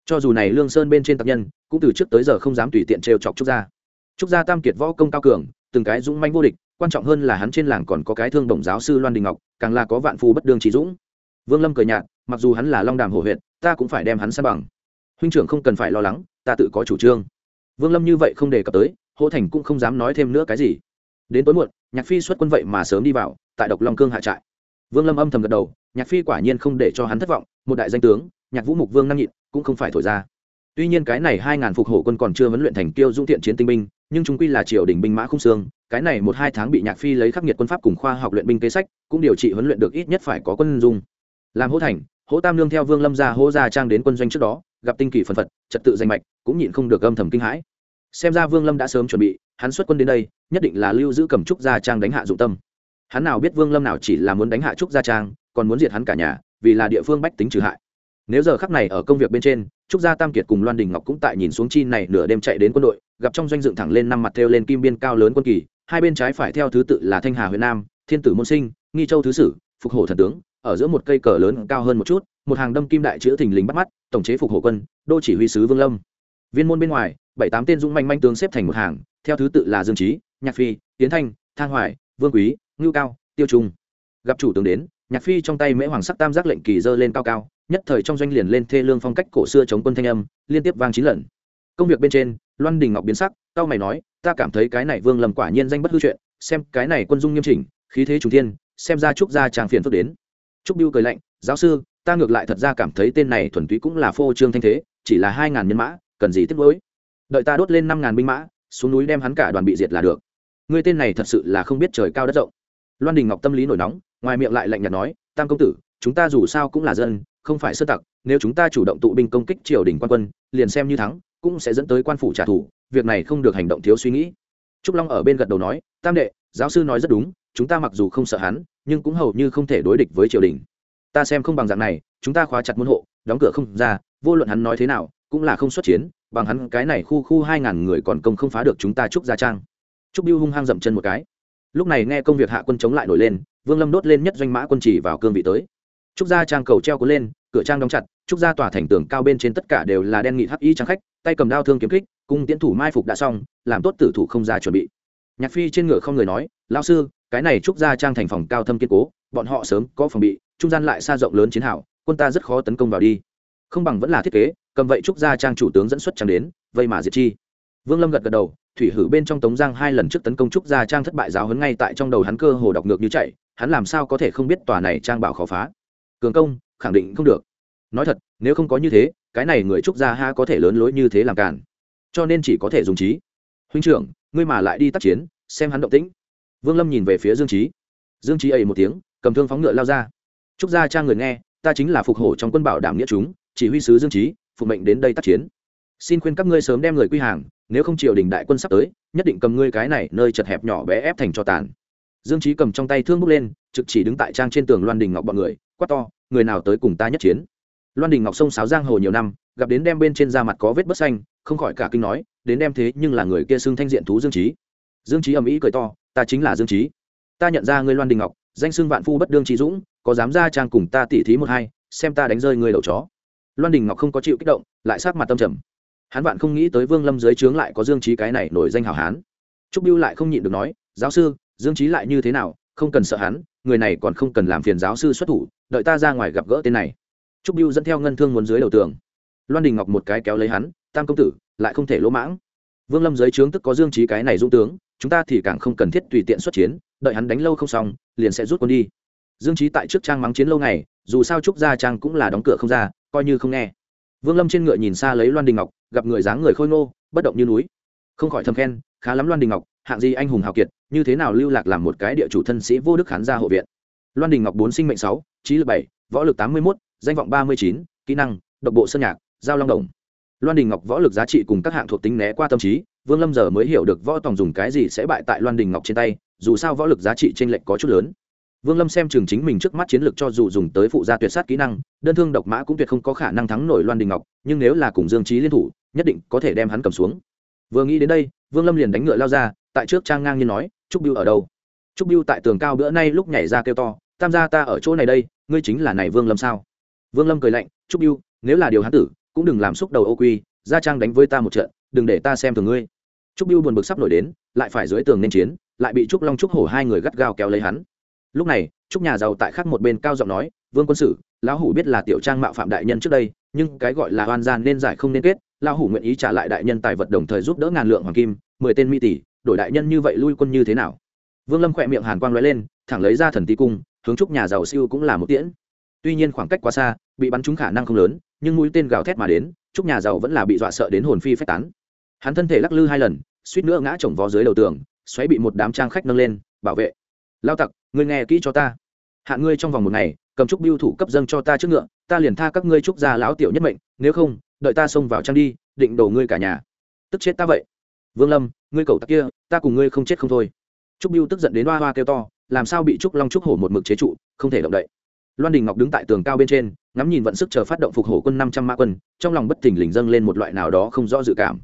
Cho dù này lương sơn bên trên tập nhân, cũng từ trước tới giờ không dám tùy tiện trêu chọc trúc gia. Trúc gia tam kiệt võ công cao cường, từng cái dũng manh vô địch, quan trọng hơn là hắn trên làng còn có cái thương đồng giáo sư loan đình ngọc, càng là có vạn phu bất đương trí dũng. Vương lâm cười nhạt, mặc dù hắn là long đàm hổ huyện, ta cũng phải đem hắn sa bằng. Huynh trưởng không cần phải lo lắng, ta tự có chủ trương vương lâm như vậy không đề cập tới, hỗ thành cũng không dám nói thêm nữa cái gì. Đến tối muộn, nhạc phi xuất quân vậy mà sớm đi vào, tại độc long cương hạ trại. Vương lâm âm thầm gật đầu, nhạc phi quả nhiên không để cho hắn thất vọng, một đại danh tướng, nhạc vũ mục vương năng nhịn, cũng không phải thổi ra. Tuy nhiên cái này hai ngàn phục hổ quân còn chưa vấn luyện thành tiêu dung thiện chiến tinh binh, nhưng chúng quy là triều đình binh mã không xương, cái này một hai tháng bị nhạc phi lấy khắc nghiệt quân pháp cùng khoa học luyện binh kế sách, cũng điều trị huấn luyện được ít nhất phải có quân dung. Làm hỗ thành, hỗ tam lương theo vương lâm ra hỗ gia trang đến quân doanh trước đó, gặp tinh kỳ phần phật, trật tự danh mạch cũng nhịn không được âm thầm kinh hãi. Xem ra vương lâm đã sớm chuẩn bị, hắn xuất quân đến đây, nhất định là lưu giữ cầm trúc gia trang đánh hạ dụng tâm. Hắn nào biết vương lâm nào chỉ là muốn đánh hạ trúc gia trang, còn muốn diệt hắn cả nhà, vì là địa phương bách tính trừ hại. Nếu giờ khắc này ở công việc bên trên, trúc gia tam kiệt cùng loan đình ngọc cũng tại nhìn xuống chi này nửa đêm chạy đến quân đội, gặp trong doanh dựng thẳng lên năm mặt theo lên kim biên cao lớn quân kỳ, hai bên trái phải theo thứ tự là thanh hà huyện nam, thiên tử môn sinh, nghi châu thứ sử, phục hổ thần tướng, ở giữa một cây cờ lớn cao hơn một chút, một hàng đâm kim đại chữ thình lình bắt mắt, tổng chế phục hổ quân, đô chỉ huy sứ vương lâm viên môn bên ngoài, bảy tám tên dũng manh manh tướng xếp thành một hàng, theo thứ tự là dương trí nhạc phi, tiến thanh, thang hoài, vương quý, ngưu cao, tiêu trung. Gặp chủ tướng đến, nhạc phi trong tay mễ hoàng sắc tam giác lệnh kỳ dơ lên cao cao, nhất thời trong doanh liền lên thê lương phong cách cổ xưa chống quân thanh âm, liên tiếp vang chín lần. Công việc bên trên, loan đình ngọc biến sắc, cao mày nói, ta cảm thấy cái này vương lầm quả nhiên danh bất hư chuyện, xem cái này quân dung nghiêm chỉnh, khí thế trùng thiên, xem ra trúc gia tràng phiền phức đến. Trúc biêu cười lạnh, giáo sư, ta ngược lại thật ra cảm thấy tên này thuần túy cũng là phô trương thanh thế, chỉ là hai ngàn nhân mã cần gì tiếp nối, đợi ta đốt lên năm ngàn binh mã xuống núi đem hắn cả đoàn bị diệt là được. Ngươi tên này thật sự là không biết trời cao đất rộng. Loan đình ngọc tâm lý nổi nóng ngoài miệng lại lạnh nhạt nói tam công tử chúng ta dù sao cũng là dân không phải sơ tặc nếu chúng ta chủ động tụ binh công kích triều đình quan quân liền xem như thắng cũng sẽ dẫn tới quan phủ trả thù việc này không được hành động thiếu suy nghĩ. Trúc long ở bên gật đầu nói tam đệ giáo sư nói rất đúng chúng ta mặc dù không sợ hắn nhưng cũng hầu như không thể đối địch với triều đình. Ta xem không bằng dạng này chúng ta khóa chặt môn hộ đóng cửa không ra vô luận hắn nói thế nào cũng là không xuất chiến, bằng hắn cái này khu khu hai ngàn người còn công không phá được chúng ta trúc gia trang. Trúc biêu hung hăng dậm chân một cái. Lúc này nghe công việc hạ quân chống lại nổi lên, vương lâm đốt lên nhất doanh mã quân chỉ vào cương vị tới. Trúc gia trang cầu treo cuốn lên, cửa trang đóng chặt, trúc gia tỏa thành tường cao bên trên tất cả đều là đen nghị hắc y trang khách, tay cầm đao thương kiếm kích, cung tiến thủ mai phục đã xong, làm tốt tử thủ không ra chuẩn bị. Nhạc phi trên ngựa không người nói lao sư, cái này trúc gia trang thành phòng cao thâm kiên cố, bọn họ sớm có phòng bị, trung gian lại xa rộng lớn chiến hảo quân ta rất khó tấn công vào đi. Không bằng vẫn là thiết kế cầm vậy trúc gia trang chủ tướng dẫn xuất trang đến, vây mà diệt chi. Vương lâm gật gật đầu, thủy hử bên trong tống giang hai lần trước tấn công trúc gia trang thất bại giáo hấn ngay tại trong đầu hắn cơ hồ đọc ngược như chạy, hắn làm sao có thể không biết tòa này trang bảo khó phá. Cường công, khẳng định không được. Nói thật, nếu không có như thế, cái này người trúc gia ha có thể lớn lối như thế làm cản cho nên chỉ có thể dùng trí. Huynh trưởng, ngươi mà lại đi tác chiến, xem hắn động tĩnh. Vương lâm nhìn về phía dương trí dương trí ầy một tiếng, cầm thương phóng ngựa lao ra. Trúc gia trang người nghe, ta chính là phục hổ trong quân bảo đảm nghĩa chúng, chỉ huy sứ dương trí phụ mệnh đến đây tác chiến. Xin khuyên các ngươi sớm đem người quy hàng, nếu không triều đình đại quân sắp tới, nhất định cầm ngươi cái này nơi chật hẹp nhỏ bé ép thành cho tàn. Dương trí cầm trong tay thương bước lên, trực chỉ đứng tại trang trên tường loan đình ngọc bọn người, quát to, người nào tới cùng ta nhất chiến? Loan đình ngọc sông sáo giang hồ nhiều năm, gặp đến đem bên trên da mặt có vết bớt xanh, không khỏi cả kinh nói, đến đem thế nhưng là người kia xưng thanh diện thú dương trí dương trí ầm ĩ cười to, ta chính là dương trí ta nhận ra ngươi loan đình ngọc, danh xưng vạn phu bất đương trí dũng, có dám ra trang cùng ta tỉ thí một hai, xem ta đánh rơi người đầu chó loan đình ngọc không có chịu kích động, lại sát mặt tâm trầm. Hắn vạn không nghĩ tới vương lâm dưới trướng lại có dương trí cái này nổi danh hảo hán. Trúc biêu lại không nhịn được nói, giáo sư, dương trí lại như thế nào? Không cần sợ hắn, người này còn không cần làm phiền giáo sư xuất thủ, đợi ta ra ngoài gặp gỡ tên này. Trúc biêu dẫn theo ngân thương muốn dưới đầu tường. Loan đình ngọc một cái kéo lấy hắn, tam công tử, lại không thể lỗ mãng. Vương lâm dưới trướng tức có dương trí cái này dũng tướng, chúng ta thì càng không cần thiết tùy tiện xuất chiến, đợi hắn đánh lâu không xong, liền sẽ rút quân đi. Dương trí tại trước trang mắng chiến lâu ngày, dù sao trúc gia trang cũng là đóng cửa không ra coi như không nghe. Vương lâm trên ngựa nhìn xa lấy loan đình ngọc, gặp người dáng người khôi ngô, bất động như núi. Không khỏi thầm khen, khá lắm loan đình ngọc, hạng gì anh hùng hào kiệt, như thế nào lưu lạc làm một cái địa chủ thân sĩ vô đức khán gia hộ viện. Loan đình ngọc bốn sinh mệnh sáu, trí lực bảy, võ lực tám mươi một danh vọng ba mươi chín, kỹ năng, độc bộ sơn nhạc, giao long đồng. Loan đình ngọc võ lực giá trị cùng các hạng thuộc tính né qua tâm trí, vương lâm giờ mới hiểu được võ tòng dùng cái gì sẽ bại tại loan đình ngọc trên tay, dù sao võ lực giá trị t r ê n lệch có chút lớn vương lâm xem chừng chính mình trước mắt chiến lược cho dù dùng tới phụ gia tuyệt sát kỹ năng, đơn thương độc mã cũng tuyệt không có khả năng thắng nổi loan đình ngọc, nhưng nếu là cùng dương Chí liên thủ, nhất định có thể đem hắn cầm xuống. Vừa nghĩ đến đây, vương lâm liền đánh ngựa lao ra, tại trước trang ngang như nói, trúc biêu ở đâu? Trúc biêu tại tường cao bữa nay lúc nhảy ra kêu to, tam gia ta ở chỗ này đây, ngươi chính là này vương lâm sao vương lâm cười lạnh, trúc biêu nếu là điều hắn tử, cũng đừng làm xúc đầu ô quy ra trang đánh với ta một trận, đừng để ta xem thường ngươi. Trúc biêu buồn bực sắp nổi đến, lại phải dưới tường nên chiến, lại bị trúc long trúc hổ hai người gắt gao kéo lấy hắn lúc này trúc nhà giàu tại khác một bên cao giọng nói, vương quân sử lão hủ biết là tiểu trang mạo phạm đại nhân trước đây, nhưng cái gọi là oan gian nên giải không nên kết, lão hủ nguyện ý trả lại đại nhân tài vật đồng thời giúp đỡ ngàn lượng hoàng kim, mười tên mỹ tỷ, đổi đại nhân như vậy lui quân như thế nào? Vương lâm khỏe miệng hàn quang lóe lên, thẳng lấy ra thần tí cung, hướng trúc nhà giàu siêu cũng là một tiễn. Tuy nhiên khoảng cách quá xa, bị bắn trúng khả năng không lớn, nhưng mũi tên gào thét mà đến trúc nhà giàu vẫn là bị dọa sợ đến hồn phi phách tán. Hắn thân thể lắc lư hai lần, suýt nữa ngã chồng vó dưới đầu tường, xoáy bị một đám trang khách nâng lên, bảo vệ lao tặc, ngươi nghe kỹ cho ta. Hạn ngươi trong vòng một ngày, cầm trúc biêu thủ cấp dâng cho ta trước ngựa, ta liền tha các ngươi trúc gia lão tiểu nhất mệnh, nếu không, đợi ta xông vào trang đi, định đổ ngươi cả nhà. Tức chết ta vậy. Vương lâm, ngươi cầu tặc kia, ta cùng ngươi không chết không thôi. Trúc biêu tức giận đến hoa hoa kêu to, làm sao bị trúc long trúc hổ một mực chế trụ, không thể động đậy. Loan đình ngọc đứng tại tường cao bên trên, ngắm nhìn vận sức chờ phát động phục hổ quân năm trăm mã quân, trong lòng bất thình lình dâng lên một loại nào đó không rõ dự cảm.